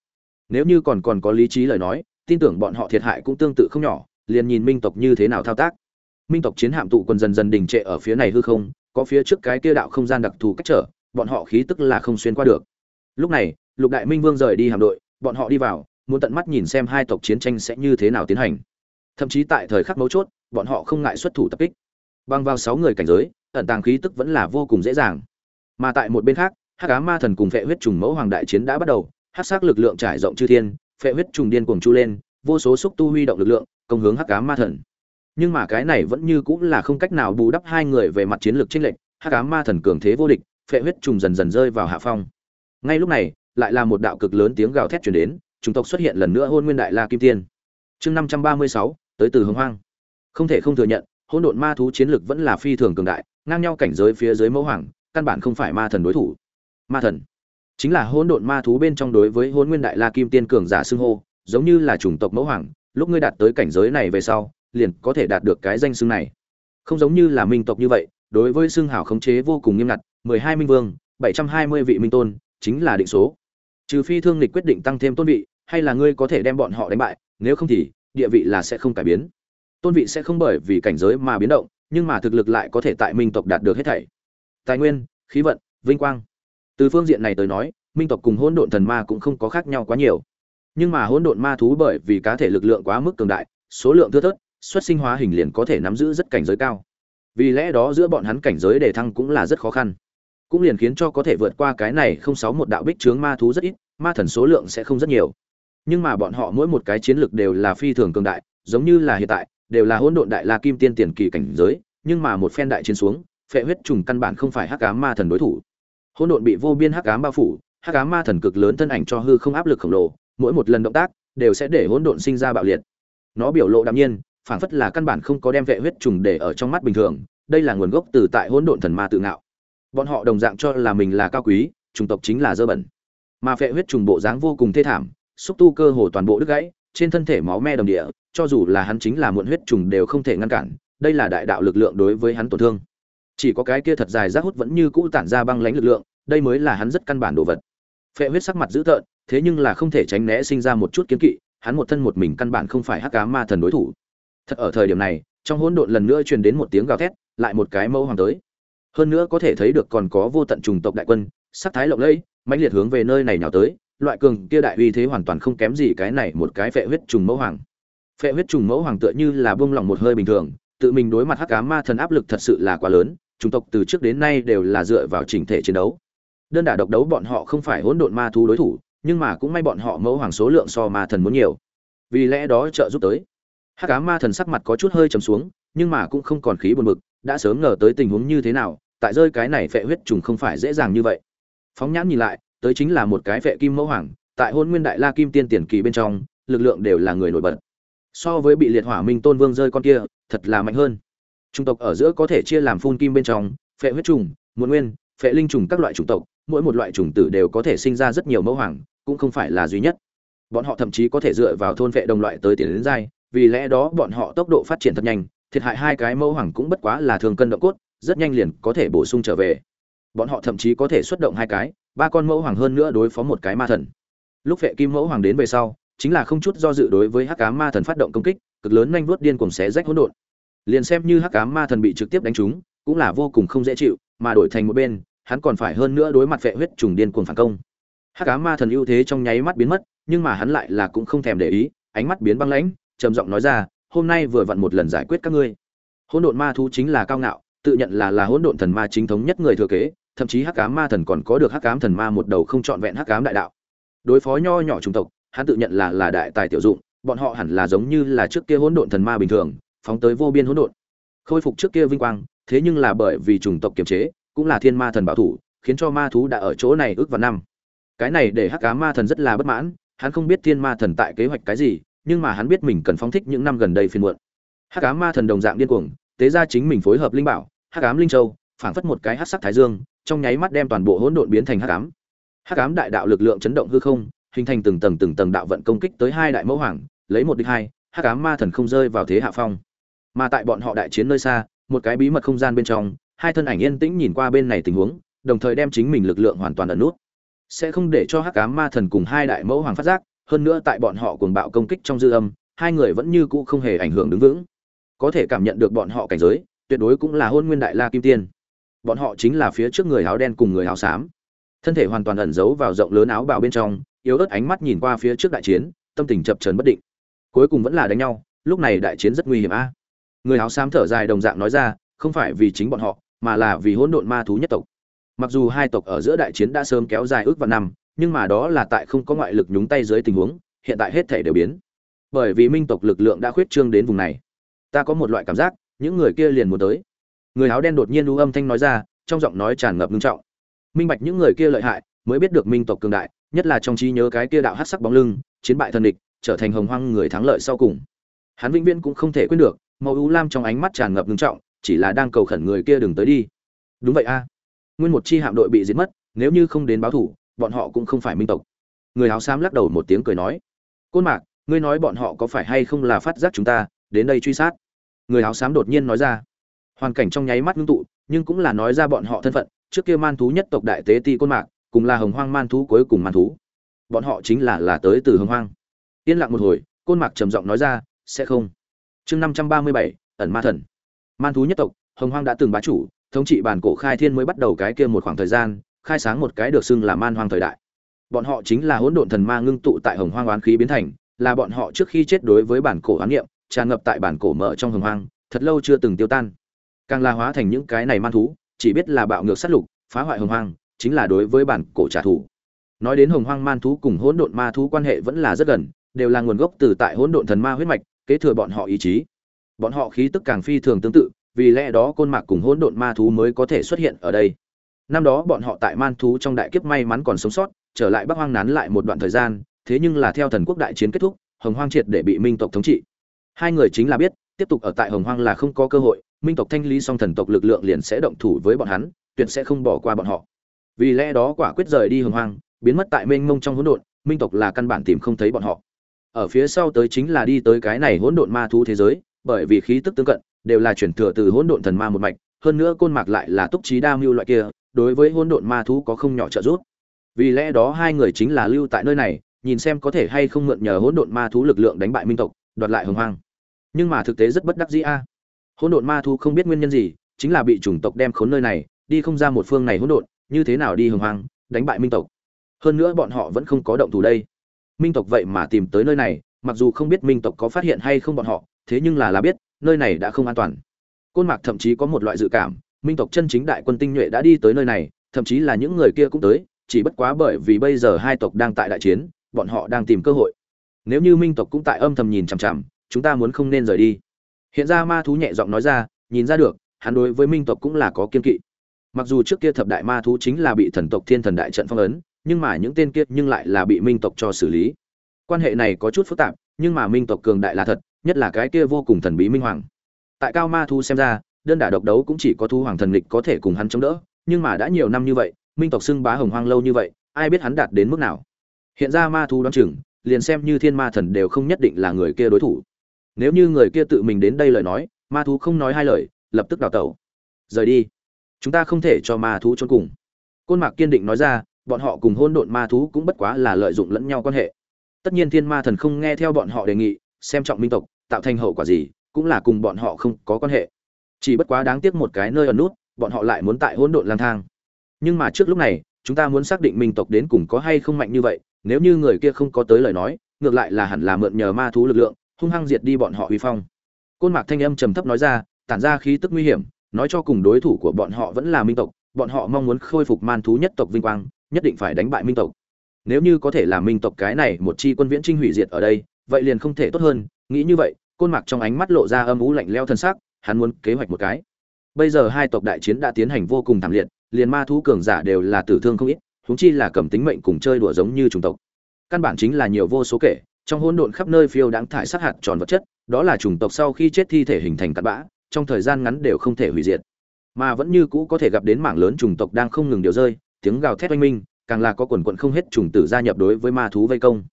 Speaker 1: Nếu như còn còn có lý trí lời nói, tin tưởng bọn họ thiệt hại cũng tương tự không nhỏ, liền nhìn minh tộc như thế nào thao tác. Minh tộc chiến hạm tụ quần dần dần đình trệ ở phía này hư không, có phía trước cái kia đạo không gian đặc thù cách trở, bọn họ khí tức là không xuyên qua được. Lúc này lục đại minh vương rời đi hạm đội, bọn họ đi vào, muốn tận mắt nhìn xem hai tộc chiến tranh sẽ như thế nào tiến hành. Thậm chí tại thời khắc mấu chốt, bọn họ không ngại xuất thủ tập kích. Bằng vào sáu người cảnh giới, ẩn tàng khí tức vẫn là vô cùng dễ dàng. Mà tại một bên khác, hắc cá ma thần cùng phệ huyết trùng mẫu hoàng đại chiến đã bắt đầu, hắc sắc lực lượng trải rộng chư thiên, phệ huyết trùng điên cuồng chu lên, vô số xúc tu huy động lực lượng, công hướng hắc cá ma thần. Nhưng mà cái này vẫn như cũng là không cách nào bù đắp hai người về mặt chiến lược chênh lệch, hắc cá ma thần cường thế vô địch, phệ huyết trùng dần dần rơi vào hạ phong. Ngay lúc này lại là một đạo cực lớn tiếng gào thét truyền đến, chủng tộc xuất hiện lần nữa hôn nguyên đại la kim tiên. Chương năm trăm ba mươi sáu, tới từ hướng hoang. Không thể không thừa nhận, hỗn độn ma thú chiến lực vẫn là phi thường cường đại, ngang nhau cảnh giới phía dưới mẫu hoàng, căn bản không phải ma thần đối thủ. Ma thần chính là hỗn độn ma thú bên trong đối với hỗn nguyên đại la kim tiên cường giả xưng hô, giống như là chủng tộc mẫu hoàng, lúc ngươi đạt tới cảnh giới này về sau, liền có thể đạt được cái danh xưng này. Không giống như là minh tộc như vậy, đối với xưng hào khống chế vô cùng nghiêm ngặt, mười hai minh vương, bảy trăm hai mươi vị minh tôn, chính là định số trừ phi thương lịch quyết định tăng thêm tôn vị, hay là ngươi có thể đem bọn họ đánh bại, nếu không thì, địa vị là sẽ không cải biến. Tôn vị sẽ không bởi vì cảnh giới mà biến động, nhưng mà thực lực lại có thể tại minh tộc đạt được hết thảy. Tài nguyên, khí vận, vinh quang. Từ phương diện này tới nói, minh tộc cùng hỗn độn thần ma cũng không có khác nhau quá nhiều. Nhưng mà hỗn độn ma thú bởi vì cá thể lực lượng quá mức cường đại, số lượng thưa thớt, xuất sinh hóa hình liền có thể nắm giữ rất cảnh giới cao. Vì lẽ đó giữa bọn hắn cảnh giới đề thăng cũng là rất khó khăn cũng liền khiến cho có thể vượt qua cái này không sáu một đạo bích chướng ma thú rất ít, ma thần số lượng sẽ không rất nhiều. Nhưng mà bọn họ mỗi một cái chiến lược đều là phi thường cường đại, giống như là hiện tại, đều là hỗn độn đại la kim tiên tiền kỳ cảnh giới, nhưng mà một phen đại chiến xuống, phệ huyết trùng căn bản không phải hắc ám ma thần đối thủ. Hỗn độn bị vô biên hắc ám bao phủ, hắc ám ma thần cực lớn thân ảnh cho hư không áp lực khổng lồ, mỗi một lần động tác đều sẽ để hỗn độn sinh ra bạo liệt. Nó biểu lộ đạm nhiên phản phất là căn bản không có đem vệ huyết trùng để ở trong mắt bình thường, đây là nguồn gốc từ tại hỗn độn thần ma tự ngạo bọn họ đồng dạng cho là mình là cao quý, chủng tộc chính là dơ bẩn. Mà phệ huyết trùng bộ dáng vô cùng thê thảm, xúc tu cơ hồ toàn bộ đứt gãy, trên thân thể máu me đồng địa, cho dù là hắn chính là muộn huyết trùng đều không thể ngăn cản, đây là đại đạo lực lượng đối với hắn tổn thương. Chỉ có cái kia thật dài rác hút vẫn như cũ tản ra băng lãnh lực lượng, đây mới là hắn rất căn bản đồ vật. Phệ huyết sắc mặt dữ tợn, thế nhưng là không thể tránh né sinh ra một chút kiến kỵ, hắn một thân một mình căn bản không phải hắc cá ma thần đối thủ. Thật ở thời điểm này, trong hỗn độn lần nữa truyền đến một tiếng gào thét, lại một cái mẫu hoàng tới hơn nữa có thể thấy được còn có vô tận trùng tộc đại quân, sắc thái lộng lẫy, mãnh liệt hướng về nơi này nào tới, loại cường kia đại uy thế hoàn toàn không kém gì cái này một cái phệ huyết trùng mẫu hoàng. Phệ huyết trùng mẫu hoàng tựa như là buông lỏng một hơi bình thường, tự mình đối mặt hắc cá ma thần áp lực thật sự là quá lớn, chủng tộc từ trước đến nay đều là dựa vào chỉnh thể chiến đấu. Đơn đả độc đấu bọn họ không phải hỗn độn ma thú đối thủ, nhưng mà cũng may bọn họ mẫu hoàng số lượng so ma thần muốn nhiều. Vì lẽ đó trợ giúp tới. Hắc cá ma thần sắc mặt có chút hơi trầm xuống, nhưng mà cũng không còn khí buồn bực đã sớm ngờ tới tình huống như thế nào, tại rơi cái này phệ huyết trùng không phải dễ dàng như vậy. Phóng nhãn nhìn lại, tới chính là một cái phệ kim mẫu hoàng, tại hôn nguyên đại la kim tiên tiền kỳ bên trong, lực lượng đều là người nổi bật. So với bị liệt hỏa minh tôn vương rơi con kia, thật là mạnh hơn. Chủng tộc ở giữa có thể chia làm phun kim bên trong, phệ huyết trùng, muôn nguyên, phệ linh trùng các loại chủng tộc, mỗi một loại chủng tử đều có thể sinh ra rất nhiều mẫu hoàng, cũng không phải là duy nhất. Bọn họ thậm chí có thể dựa vào thôn phệ đồng loại tới tiền đến giai, vì lẽ đó bọn họ tốc độ phát triển thật nhanh thiệt hại hai cái mẫu hoàng cũng bất quá là thường cân động cốt, rất nhanh liền có thể bổ sung trở về. Bọn họ thậm chí có thể xuất động hai cái, ba con mẫu hoàng hơn nữa đối phó một cái ma thần. Lúc vệ kim mẫu hoàng đến về sau, chính là không chút do dự đối với hắc cá ma thần phát động công kích, cực lớn nhanh vuốt điên cuồng xé rách hỗn độn. Liền xem như hắc cá ma thần bị trực tiếp đánh trúng, cũng là vô cùng không dễ chịu, mà đổi thành một bên, hắn còn phải hơn nữa đối mặt vệ huyết trùng điên cuồng phản công. Hắc ám ma thần ưu thế trong nháy mắt biến mất, nhưng mà hắn lại là cũng không thèm để ý, ánh mắt biến băng lãnh, trầm giọng nói ra hôm nay vừa vặn một lần giải quyết các ngươi. Hỗn độn ma thú chính là cao ngạo, tự nhận là là hỗn độn thần ma chính thống nhất người thừa kế, thậm chí hắc ám ma thần còn có được hắc ám thần ma một đầu không trọn vẹn hắc ám đại đạo. Đối phó nho nhỏ chủng tộc, hắn tự nhận là là đại tài tiểu dụng, bọn họ hẳn là giống như là trước kia hỗn độn thần ma bình thường, phóng tới vô biên hỗn độn. Khôi phục trước kia vinh quang, thế nhưng là bởi vì chủng tộc kiềm chế, cũng là thiên ma thần bảo thủ, khiến cho ma thú đã ở chỗ này ước vào năm. Cái này để hắc ám ma thần rất là bất mãn, hắn không biết thiên ma thần tại kế hoạch cái gì nhưng mà hắn biết mình cần phóng thích những năm gần đây phiên muộn. Hắc ám ma thần đồng dạng điên cuồng, tế ra chính mình phối hợp linh bảo, hắc ám linh châu, phảng phất một cái hắc sắc thái dương, trong nháy mắt đem toàn bộ hỗn độn biến thành hắc ám. Hắc ám đại đạo lực lượng chấn động hư không, hình thành từng tầng từng tầng đạo vận công kích tới hai đại mẫu hoàng, lấy một địch hai, hắc ám ma thần không rơi vào thế hạ phong. Mà tại bọn họ đại chiến nơi xa, một cái bí mật không gian bên trong, hai thân ảnh yên tĩnh nhìn qua bên này tình huống, đồng thời đem chính mình lực lượng hoàn toàn ẩn nút. Sẽ không để cho hắc ám ma thần cùng hai đại mẫu hoàng phát giác hơn nữa tại bọn họ cuồng bạo công kích trong dư âm, hai người vẫn như cũ không hề ảnh hưởng đứng vững. Có thể cảm nhận được bọn họ cảnh giới, tuyệt đối cũng là hôn nguyên đại la kim tiên. Bọn họ chính là phía trước người áo đen cùng người áo xám. Thân thể hoàn toàn ẩn giấu vào rộng lớn áo bào bên trong, yếu ớt ánh mắt nhìn qua phía trước đại chiến, tâm tình chập chờn bất định. Cuối cùng vẫn là đánh nhau, lúc này đại chiến rất nguy hiểm a. Người áo xám thở dài đồng dạng nói ra, không phải vì chính bọn họ, mà là vì hỗn độn ma thú nhất tộc. Mặc dù hai tộc ở giữa đại chiến đã sớm kéo dài ước vạn năm nhưng mà đó là tại không có ngoại lực nhúng tay dưới tình huống, hiện tại hết thể đều biến. Bởi vì minh tộc lực lượng đã khuyết trương đến vùng này. Ta có một loại cảm giác, những người kia liền muốn tới. Người áo đen đột nhiên u âm thanh nói ra, trong giọng nói tràn ngập ngưng trọng. Minh bạch những người kia lợi hại, mới biết được minh tộc cường đại, nhất là trong trí nhớ cái kia đạo hát sắc bóng lưng, chiến bại thần địch, trở thành hồng hoang người thắng lợi sau cùng. Hắn vĩnh viễn cũng không thể quên được, màu u lam trong ánh mắt tràn ngập ngưng trọng, chỉ là đang cầu khẩn người kia đừng tới đi. Đúng vậy a. Nguyên một chi hạm đội bị giết mất, nếu như không đến báo thủ bọn họ cũng không phải minh tộc. Người áo xám lắc đầu một tiếng cười nói, côn mạc, ngươi nói bọn họ có phải hay không là phát giác chúng ta? Đến đây truy sát. Người áo xám đột nhiên nói ra. Hoàn cảnh trong nháy mắt ngưng tụ, nhưng cũng là nói ra bọn họ thân phận. Trước kia man thú nhất tộc đại tế ti côn mạc, cùng là hồng hoang man thú cuối cùng man thú. Bọn họ chính là là tới từ hồng hoang. Yên lặng một hồi, côn mạc trầm giọng nói ra, sẽ không. Chương năm trăm ba mươi bảy, ẩn ma thần. Man thú nhất tộc, hồng hoang đã từng bá chủ, thống trị bản cổ khai thiên mới bắt đầu cái kia một khoảng thời gian khai sáng một cái được xưng là man hoang thời đại. Bọn họ chính là hỗn độn thần ma ngưng tụ tại hồng hoang oán khí biến thành, là bọn họ trước khi chết đối với bản cổ oán niệm, tràn ngập tại bản cổ mở trong hồng hoang, thật lâu chưa từng tiêu tan. Càng la hóa thành những cái này man thú, chỉ biết là bạo ngược sát lục, phá hoại hồng hoang, chính là đối với bản cổ trả thù. Nói đến hồng hoang man thú cùng hỗn độn ma thú quan hệ vẫn là rất gần, đều là nguồn gốc từ tại hỗn độn thần ma huyết mạch, kế thừa bọn họ ý chí. Bọn họ khí tức càng phi thường tương tự, vì lẽ đó côn mạc cùng hỗn độn ma thú mới có thể xuất hiện ở đây năm đó bọn họ tại man thú trong đại kiếp may mắn còn sống sót, trở lại bắc hoang nán lại một đoạn thời gian, thế nhưng là theo thần quốc đại chiến kết thúc, hồng hoang triệt để bị minh tộc thống trị. Hai người chính là biết, tiếp tục ở tại hồng hoang là không có cơ hội, minh tộc thanh lý xong thần tộc lực lượng liền sẽ động thủ với bọn hắn, tuyệt sẽ không bỏ qua bọn họ. Vì lẽ đó quả quyết rời đi hồng hoang, biến mất tại mênh mông trong hỗn độn, minh tộc là căn bản tìm không thấy bọn họ. Ở phía sau tới chính là đi tới cái này hỗn độn ma thú thế giới, bởi vì khí tức tương cận, đều là chuyển thừa từ hỗn độn thần ma một mạch, hơn nữa côn mạc lại là túc trí đa mưu loại kia đối với hỗn độn ma thú có không nhỏ trợ giúp. Vì lẽ đó hai người chính là lưu tại nơi này, nhìn xem có thể hay không mượn nhờ hỗn độn ma thú lực lượng đánh bại minh tộc, đoạt lại hồng hoang. Nhưng mà thực tế rất bất đắc dĩ a. À. Hỗn độn ma thú không biết nguyên nhân gì, chính là bị chủng tộc đem khốn nơi này, đi không ra một phương này hỗn độn, như thế nào đi hồng hoang, đánh bại minh tộc. Hơn nữa bọn họ vẫn không có động thủ đây. Minh tộc vậy mà tìm tới nơi này, mặc dù không biết minh tộc có phát hiện hay không bọn họ, thế nhưng là là biết, nơi này đã không an toàn. Côn mạc thậm chí có một loại dự cảm minh tộc chân chính đại quân tinh nhuệ đã đi tới nơi này, thậm chí là những người kia cũng tới, chỉ bất quá bởi vì bây giờ hai tộc đang tại đại chiến, bọn họ đang tìm cơ hội. Nếu như minh tộc cũng tại âm thầm nhìn chằm chằm, chúng ta muốn không nên rời đi. Hiện ra ma thú nhẹ giọng nói ra, nhìn ra được, hắn đối với minh tộc cũng là có kiên kỵ. Mặc dù trước kia thập đại ma thú chính là bị thần tộc thiên thần đại trận phong ấn, nhưng mà những tên kia nhưng lại là bị minh tộc cho xử lý. Quan hệ này có chút phức tạp, nhưng mà minh tộc cường đại là thật, nhất là cái kia vô cùng thần bí minh hoàng. Tại cao ma thú xem ra đơn đả độc đấu cũng chỉ có thu hoàng thần lịch có thể cùng hắn chống đỡ, nhưng mà đã nhiều năm như vậy, minh tộc xưng bá hồng hoang lâu như vậy, ai biết hắn đạt đến mức nào? Hiện ra ma thú đoán chừng, liền xem như thiên ma thần đều không nhất định là người kia đối thủ. Nếu như người kia tự mình đến đây lời nói, ma thú không nói hai lời, lập tức đào tẩu. Rời đi. Chúng ta không thể cho ma thú trốn cùng. Côn mạc kiên định nói ra, bọn họ cùng hôn độn ma thú cũng bất quá là lợi dụng lẫn nhau quan hệ. Tất nhiên thiên ma thần không nghe theo bọn họ đề nghị, xem trọng minh tộc, tạo thành hậu quả gì, cũng là cùng bọn họ không có quan hệ chỉ bất quá đáng tiếc một cái nơi ẩn nút, bọn họ lại muốn tại hỗn độn lang thang. Nhưng mà trước lúc này, chúng ta muốn xác định minh tộc đến cùng có hay không mạnh như vậy, nếu như người kia không có tới lời nói, ngược lại là hẳn là mượn nhờ ma thú lực lượng, hung hăng diệt đi bọn họ uy phong. Côn mạc thanh âm trầm thấp nói ra, tản ra khí tức nguy hiểm, nói cho cùng đối thủ của bọn họ vẫn là minh tộc, bọn họ mong muốn khôi phục man thú nhất tộc vinh quang, nhất định phải đánh bại minh tộc. Nếu như có thể làm minh tộc cái này một chi quân viễn trinh hủy diệt ở đây, vậy liền không thể tốt hơn, nghĩ như vậy, côn mạc trong ánh mắt lộ ra âm ú lạnh leo thân xác hắn muốn kế hoạch một cái. Bây giờ hai tộc đại chiến đã tiến hành vô cùng thảm liệt, liền ma thú cường giả đều là tử thương không ít, huống chi là cầm tính mệnh cùng chơi đùa giống như chủng tộc. Căn bản chính là nhiều vô số kể, trong hỗn độn khắp nơi phiêu đáng thải sát hạt tròn vật chất, đó là chủng tộc sau khi chết thi thể hình thành cặn bã, trong thời gian ngắn đều không thể hủy diệt. Mà vẫn như cũ có thể gặp đến mảng lớn chủng tộc đang không ngừng điều rơi, tiếng gào thét oanh minh, càng là có quần quận không hết chủng tử gia nhập đối với ma thú vây công.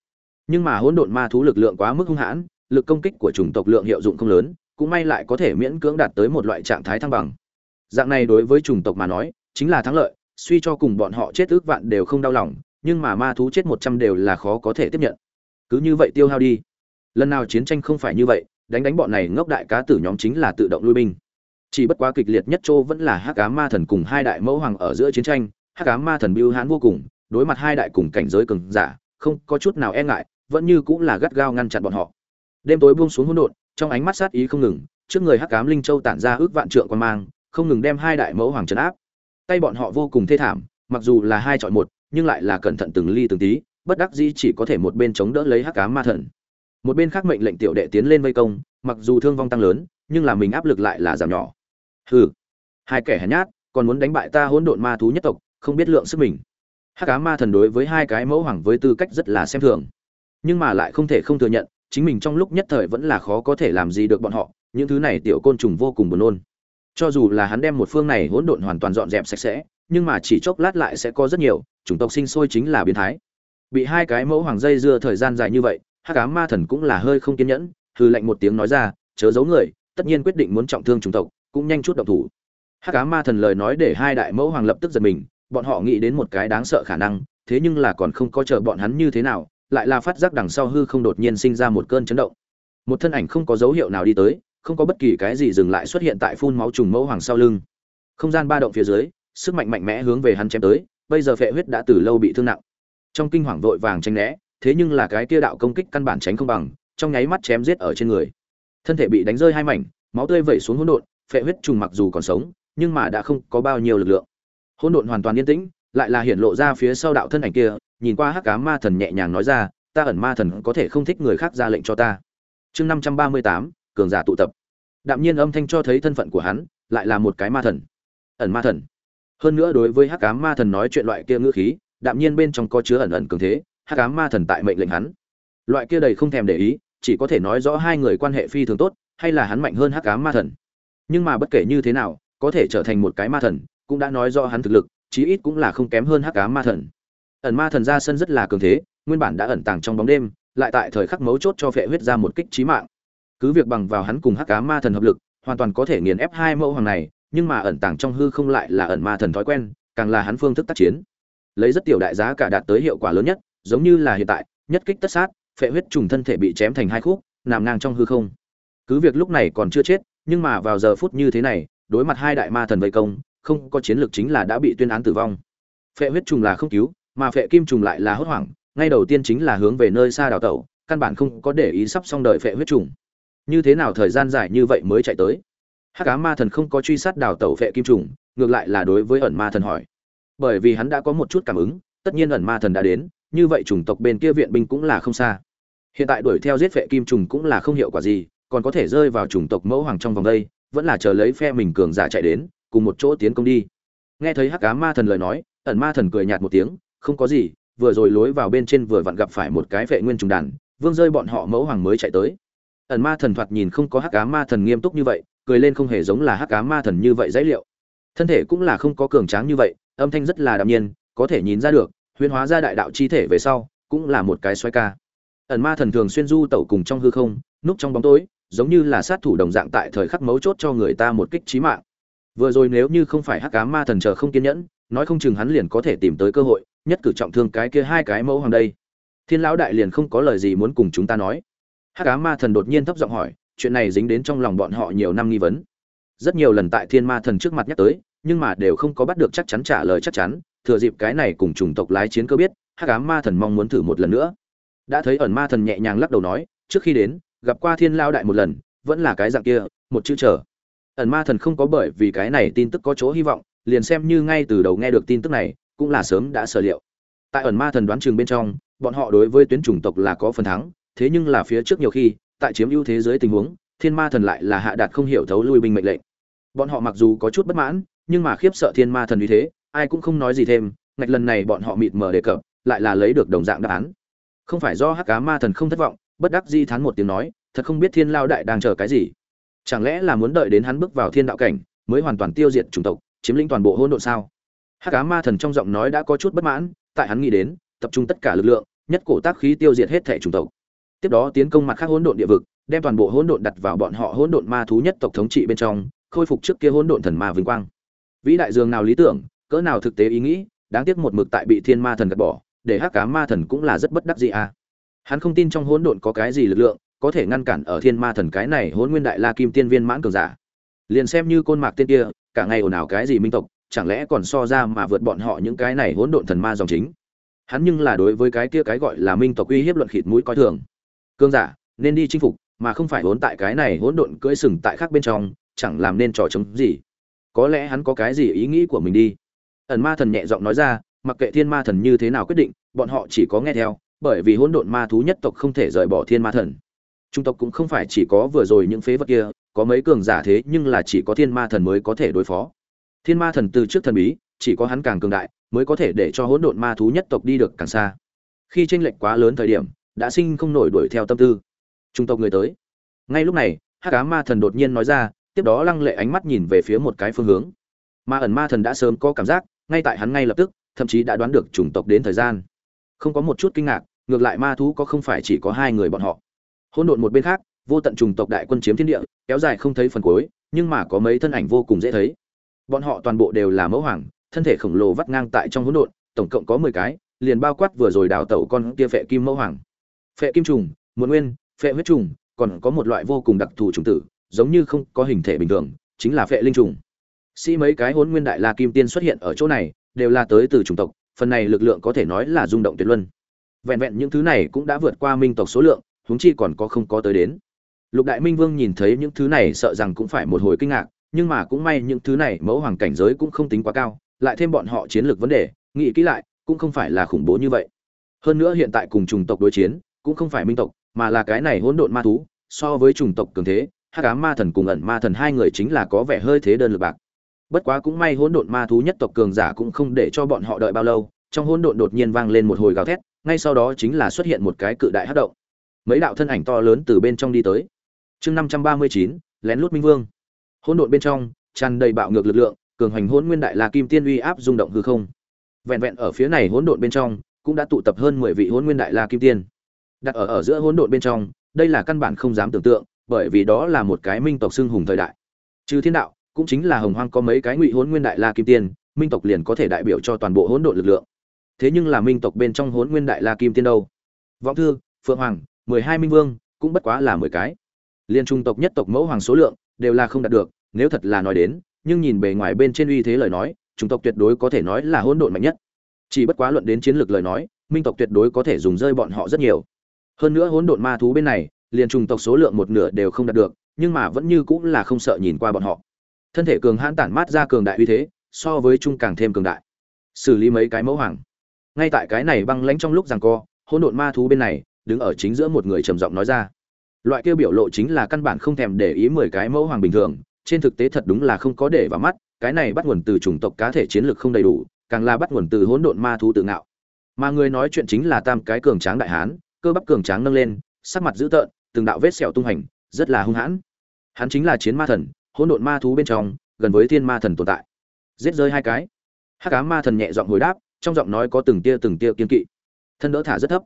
Speaker 1: Nhưng mà hỗn độn ma thú lực lượng quá mức hung hãn, lực công kích của chủng tộc lượng hiệu dụng không lớn cũng may lại có thể miễn cưỡng đạt tới một loại trạng thái thăng bằng. Dạng này đối với chủng tộc mà nói, chính là thắng lợi, suy cho cùng bọn họ chết ước vạn đều không đau lòng, nhưng mà ma thú chết một trăm đều là khó có thể tiếp nhận. Cứ như vậy tiêu hao đi. Lần nào chiến tranh không phải như vậy, đánh đánh bọn này ngốc đại cá tử nhóm chính là tự động lui binh. Chỉ bất quá kịch liệt nhất châu vẫn là hắc cá ma thần cùng hai đại mẫu hoàng ở giữa chiến tranh, hắc cá ma thần biêu hãn vô cùng, đối mặt hai đại cùng cảnh giới cường giả, không có chút nào e ngại, vẫn như cũng là gắt gao ngăn chặn bọn họ. Đêm tối buông xuống hỗn độn trong ánh mắt sát ý không ngừng, trước người hắc cám linh châu tản ra ước vạn trượng quan mang, không ngừng đem hai đại mẫu hoàng trấn áp. Tay bọn họ vô cùng thê thảm, mặc dù là hai chọn một, nhưng lại là cẩn thận từng ly từng tí, bất đắc dĩ chỉ có thể một bên chống đỡ lấy hắc cám ma thần. Một bên khác mệnh lệnh tiểu đệ tiến lên vây công, mặc dù thương vong tăng lớn, nhưng là mình áp lực lại là giảm nhỏ. Hừ, hai kẻ hèn nhát, còn muốn đánh bại ta hỗn độn ma thú nhất tộc, không biết lượng sức mình. Hắc cá ma thần đối với hai cái mẫu hoàng với tư cách rất là xem thường, nhưng mà lại không thể không thừa nhận chính mình trong lúc nhất thời vẫn là khó có thể làm gì được bọn họ, những thứ này tiểu côn trùng vô cùng buồn nôn. Cho dù là hắn đem một phương này hỗn độn hoàn toàn dọn dẹp sạch sẽ, nhưng mà chỉ chốc lát lại sẽ có rất nhiều, chủng tộc sinh sôi chính là biến thái. Bị hai cái mẫu hoàng dây dưa thời gian dài như vậy, hắc ám ma thần cũng là hơi không kiên nhẫn hư lệnh một tiếng nói ra, chớ giấu người, tất nhiên quyết định muốn trọng thương chủng tộc, cũng nhanh chút động thủ. Hắc ám ma thần lời nói để hai đại mẫu hoàng lập tức giật mình, bọn họ nghĩ đến một cái đáng sợ khả năng, thế nhưng là còn không có chờ bọn hắn như thế nào lại là phát giác đằng sau hư không đột nhiên sinh ra một cơn chấn động. Một thân ảnh không có dấu hiệu nào đi tới, không có bất kỳ cái gì dừng lại xuất hiện tại phun máu trùng mẫu hoàng sau lưng. Không gian ba động phía dưới, sức mạnh mạnh mẽ hướng về hắn chém tới, bây giờ phệ huyết đã từ lâu bị thương nặng. Trong kinh hoàng vội vàng tranh né, thế nhưng là cái kia đạo công kích căn bản tránh không bằng, trong nháy mắt chém giết ở trên người. Thân thể bị đánh rơi hai mảnh, máu tươi vẩy xuống hỗn độn, phệ huyết trùng mặc dù còn sống, nhưng mà đã không có bao nhiêu lực lượng. Hỗn độn hoàn toàn yên tĩnh, lại là hiện lộ ra phía sau đạo thân ảnh kia nhìn qua hắc cá ma thần nhẹ nhàng nói ra, ta ẩn ma thần có thể không thích người khác ra lệnh cho ta. Chương năm trăm ba mươi tám, cường giả tụ tập. Đạm nhiên âm thanh cho thấy thân phận của hắn, lại là một cái ma thần. Ẩn ma thần. Hơn nữa đối với hắc cá ma thần nói chuyện loại kia ngữ khí, đạm nhiên bên trong có chứa ẩn ẩn cường thế, hắc cá ma thần tại mệnh lệnh hắn. Loại kia đầy không thèm để ý, chỉ có thể nói rõ hai người quan hệ phi thường tốt, hay là hắn mạnh hơn hắc cá ma thần. Nhưng mà bất kể như thế nào, có thể trở thành một cái ma thần, cũng đã nói rõ hắn thực lực, chí ít cũng là không kém hơn hắc cá ma thần ẩn ma thần ra sân rất là cường thế, nguyên bản đã ẩn tàng trong bóng đêm, lại tại thời khắc mấu chốt cho phệ huyết ra một kích trí mạng. Cứ việc bằng vào hắn cùng hắc cá ma thần hợp lực, hoàn toàn có thể nghiền ép hai mẫu hoàng này, nhưng mà ẩn tàng trong hư không lại là ẩn ma thần thói quen, càng là hắn phương thức tác chiến. Lấy rất tiểu đại giá cả đạt tới hiệu quả lớn nhất, giống như là hiện tại, nhất kích tất sát, phệ huyết trùng thân thể bị chém thành hai khúc, nằm ngang trong hư không. Cứ việc lúc này còn chưa chết, nhưng mà vào giờ phút như thế này, đối mặt hai đại ma thần vây công, không có chiến lược chính là đã bị tuyên án tử vong. Phệ huyết trùng là không cứu mà phệ kim trùng lại là hốt hoảng, ngay đầu tiên chính là hướng về nơi xa đào tẩu, căn bản không có để ý sắp xong đời phệ huyết trùng. Như thế nào thời gian dài như vậy mới chạy tới? Hắc cá ma thần không có truy sát đào tẩu phệ kim trùng, ngược lại là đối với ẩn ma thần hỏi. Bởi vì hắn đã có một chút cảm ứng, tất nhiên ẩn ma thần đã đến, như vậy chủng tộc bên kia viện binh cũng là không xa. Hiện tại đuổi theo giết phệ kim trùng cũng là không hiệu quả gì, còn có thể rơi vào chủng tộc mẫu hoàng trong vòng đây, vẫn là chờ lấy phe mình cường giả chạy đến, cùng một chỗ tiến công đi. Nghe thấy hắc cá ma thần lời nói, ẩn ma thần cười nhạt một tiếng không có gì, vừa rồi lối vào bên trên vừa vặn gặp phải một cái vệ nguyên trùng đàn, vương rơi bọn họ mẫu hoàng mới chạy tới. Ẩn ma thần thoạt nhìn không có hắc cá ma thần nghiêm túc như vậy, cười lên không hề giống là hắc cá ma thần như vậy dãy liệu. Thân thể cũng là không có cường tráng như vậy, âm thanh rất là đạm nhiên, có thể nhìn ra được, huyễn hóa ra đại đạo chi thể về sau, cũng là một cái xoay ca. Ẩn ma thần thường xuyên du tẩu cùng trong hư không, núp trong bóng tối, giống như là sát thủ đồng dạng tại thời khắc mấu chốt cho người ta một kích trí mạng. Vừa rồi nếu như không phải hắc cá ma thần chờ không kiên nhẫn, nói không chừng hắn liền có thể tìm tới cơ hội nhất cử trọng thương cái kia hai cái mẫu hoàng đây. Thiên lão đại liền không có lời gì muốn cùng chúng ta nói. Hắc cá ma thần đột nhiên thấp giọng hỏi, chuyện này dính đến trong lòng bọn họ nhiều năm nghi vấn. Rất nhiều lần tại thiên ma thần trước mặt nhắc tới, nhưng mà đều không có bắt được chắc chắn trả lời chắc chắn, thừa dịp cái này cùng chủng tộc lái chiến cơ biết, hắc cá ma thần mong muốn thử một lần nữa. Đã thấy ẩn ma thần nhẹ nhàng lắc đầu nói, trước khi đến, gặp qua thiên lao đại một lần, vẫn là cái dạng kia, một chữ chờ. Ẩn ma thần không có bởi vì cái này tin tức có chỗ hy vọng, liền xem như ngay từ đầu nghe được tin tức này cũng là sớm đã sở liệu. Tại ẩn ma thần đoán chừng bên trong, bọn họ đối với tuyến chủng tộc là có phần thắng, thế nhưng là phía trước nhiều khi, tại chiếm ưu thế giới tình huống, thiên ma thần lại là hạ đạt không hiểu thấu lui binh mệnh lệnh. Bọn họ mặc dù có chút bất mãn, nhưng mà khiếp sợ thiên ma thần như thế, ai cũng không nói gì thêm, ngạch lần này bọn họ mịt mờ đề cập, lại là lấy được đồng dạng đáp án. Không phải do hắc cá ma thần không thất vọng, bất đắc di thán một tiếng nói, thật không biết thiên lao đại đang chờ cái gì. Chẳng lẽ là muốn đợi đến hắn bước vào thiên đạo cảnh, mới hoàn toàn tiêu diệt chủng tộc, chiếm lĩnh toàn bộ hỗn độn sao? Hắc cá ma thần trong giọng nói đã có chút bất mãn, tại hắn nghĩ đến, tập trung tất cả lực lượng, nhất cổ tác khí tiêu diệt hết thể chủng tộc. Tiếp đó tiến công mặt khác hỗn độn địa vực, đem toàn bộ hỗn độn đặt vào bọn họ hỗn độn ma thú nhất tộc thống trị bên trong, khôi phục trước kia hỗn độn thần ma vinh quang. Vĩ đại dương nào lý tưởng, cỡ nào thực tế ý nghĩ, đáng tiếc một mực tại bị thiên ma thần gạt bỏ, để hắc cá ma thần cũng là rất bất đắc dĩ à. Hắn không tin trong hỗn độn có cái gì lực lượng, có thể ngăn cản ở thiên ma thần cái này hỗn nguyên đại la kim tiên viên mãn cường giả. Liền xem như côn mạc tên kia, cả ngày ồn ào cái gì minh tộc chẳng lẽ còn so ra mà vượt bọn họ những cái này hỗn độn thần ma dòng chính? Hắn nhưng là đối với cái kia cái gọi là minh tộc uy hiếp luận khịt mũi coi thường. Cương giả, nên đi chinh phục, mà không phải hỗn tại cái này hỗn độn cưỡi sừng tại khác bên trong, chẳng làm nên trò chống gì. Có lẽ hắn có cái gì ý nghĩ của mình đi. Ẩn ma thần nhẹ giọng nói ra, mặc kệ thiên ma thần như thế nào quyết định, bọn họ chỉ có nghe theo, bởi vì hỗn độn ma thú nhất tộc không thể rời bỏ thiên ma thần. Trung tộc cũng không phải chỉ có vừa rồi những phế vật kia, có mấy cường giả thế nhưng là chỉ có thiên ma thần mới có thể đối phó thiên ma thần từ trước thần bí, chỉ có hắn càng cường đại, mới có thể để cho hỗn độn ma thú nhất tộc đi được càng xa. Khi tranh lệch quá lớn thời điểm, đã sinh không nổi đuổi theo tâm tư. Trung tộc người tới. Ngay lúc này, hắc cá ma thần đột nhiên nói ra, tiếp đó lăng lệ ánh mắt nhìn về phía một cái phương hướng. Ma ẩn ma thần đã sớm có cảm giác, ngay tại hắn ngay lập tức, thậm chí đã đoán được chủng tộc đến thời gian. Không có một chút kinh ngạc, ngược lại ma thú có không phải chỉ có hai người bọn họ. Hỗn độn một bên khác, vô tận chủng tộc đại quân chiếm thiên địa, kéo dài không thấy phần cuối, nhưng mà có mấy thân ảnh vô cùng dễ thấy bọn họ toàn bộ đều là mẫu hoàng, thân thể khổng lồ vắt ngang tại trong hỗn độn, tổng cộng có mười cái, liền bao quát vừa rồi đào tẩu con kia phệ kim mẫu hoàng. Phệ kim trùng, muộn nguyên, phệ huyết trùng, còn có một loại vô cùng đặc thù trùng tử, giống như không có hình thể bình thường, chính là phệ linh trùng. Sĩ mấy cái hỗn nguyên đại la kim tiên xuất hiện ở chỗ này, đều là tới từ chủng tộc, phần này lực lượng có thể nói là rung động tuyệt luân. Vẹn vẹn những thứ này cũng đã vượt qua minh tộc số lượng, huống chi còn có không có tới đến. Lục đại minh vương nhìn thấy những thứ này sợ rằng cũng phải một hồi kinh ngạc nhưng mà cũng may những thứ này mẫu hoàng cảnh giới cũng không tính quá cao, lại thêm bọn họ chiến lược vấn đề, nghĩ kỹ lại, cũng không phải là khủng bố như vậy. Hơn nữa hiện tại cùng chủng tộc đối chiến, cũng không phải minh tộc, mà là cái này hỗn độn ma thú, so với chủng tộc cường thế, hắc ám ma thần cùng ẩn ma thần hai người chính là có vẻ hơi thế đơn lực bạc. Bất quá cũng may hỗn độn ma thú nhất tộc cường giả cũng không để cho bọn họ đợi bao lâu, trong hỗn độn đột nhiên vang lên một hồi gào thét, ngay sau đó chính là xuất hiện một cái cự đại hắc động. Mấy đạo thân ảnh to lớn từ bên trong đi tới. Chương năm trăm ba mươi chín, lén lút minh vương hỗn độn bên trong, tràn đầy bạo ngược lực lượng, cường hành hỗn nguyên đại la kim tiên uy áp rung động hư không. Vẹn vẹn ở phía này hỗn độn bên trong, cũng đã tụ tập hơn mười vị hỗn nguyên đại la kim tiên. Đặt ở ở giữa hỗn độn bên trong, đây là căn bản không dám tưởng tượng, bởi vì đó là một cái minh tộc xưng hùng thời đại. Trừ thiên đạo, cũng chính là hồng hoang có mấy cái ngụy hỗn nguyên đại la kim tiên, minh tộc liền có thể đại biểu cho toàn bộ hỗn độn lực lượng. Thế nhưng là minh tộc bên trong hỗn nguyên đại la kim tiên đâu? Vọng thư, phượng hoàng, mười hai minh vương, cũng bất quá là mười cái. Liên trung tộc nhất tộc mẫu hoàng số lượng đều là không đạt được, nếu thật là nói đến, nhưng nhìn bề ngoài bên trên uy thế lời nói, chủng tộc tuyệt đối có thể nói là hỗn độn mạnh nhất. Chỉ bất quá luận đến chiến lược lời nói, minh tộc tuyệt đối có thể dùng rơi bọn họ rất nhiều. Hơn nữa hỗn độn ma thú bên này, liền chủng tộc số lượng một nửa đều không đạt được, nhưng mà vẫn như cũng là không sợ nhìn qua bọn họ. Thân thể cường hãn tản mát ra cường đại uy thế, so với trung càng thêm cường đại. Xử lý mấy cái mẫu hoàng. Ngay tại cái này băng lãnh trong lúc rằng co, hỗn độn ma thú bên này, đứng ở chính giữa một người trầm giọng nói ra loại kia biểu lộ chính là căn bản không thèm để ý mười cái mẫu hoàng bình thường, trên thực tế thật đúng là không có để vào mắt, cái này bắt nguồn từ chủng tộc cá thể chiến lược không đầy đủ, càng là bắt nguồn từ hỗn độn ma thú tự ngạo. Mà người nói chuyện chính là tam cái cường tráng đại hán, cơ bắp cường tráng nâng lên, sắc mặt dữ tợn, từng đạo vết sẹo tung hành, rất là hung hãn. Hắn chính là chiến ma thần, hỗn độn ma thú bên trong, gần với thiên ma thần tồn tại. Giết rơi hai cái. Hắc ám ma thần nhẹ giọng hồi đáp, trong giọng nói có từng tia từng tia kiên kỵ. Thân đỡ thả rất thấp.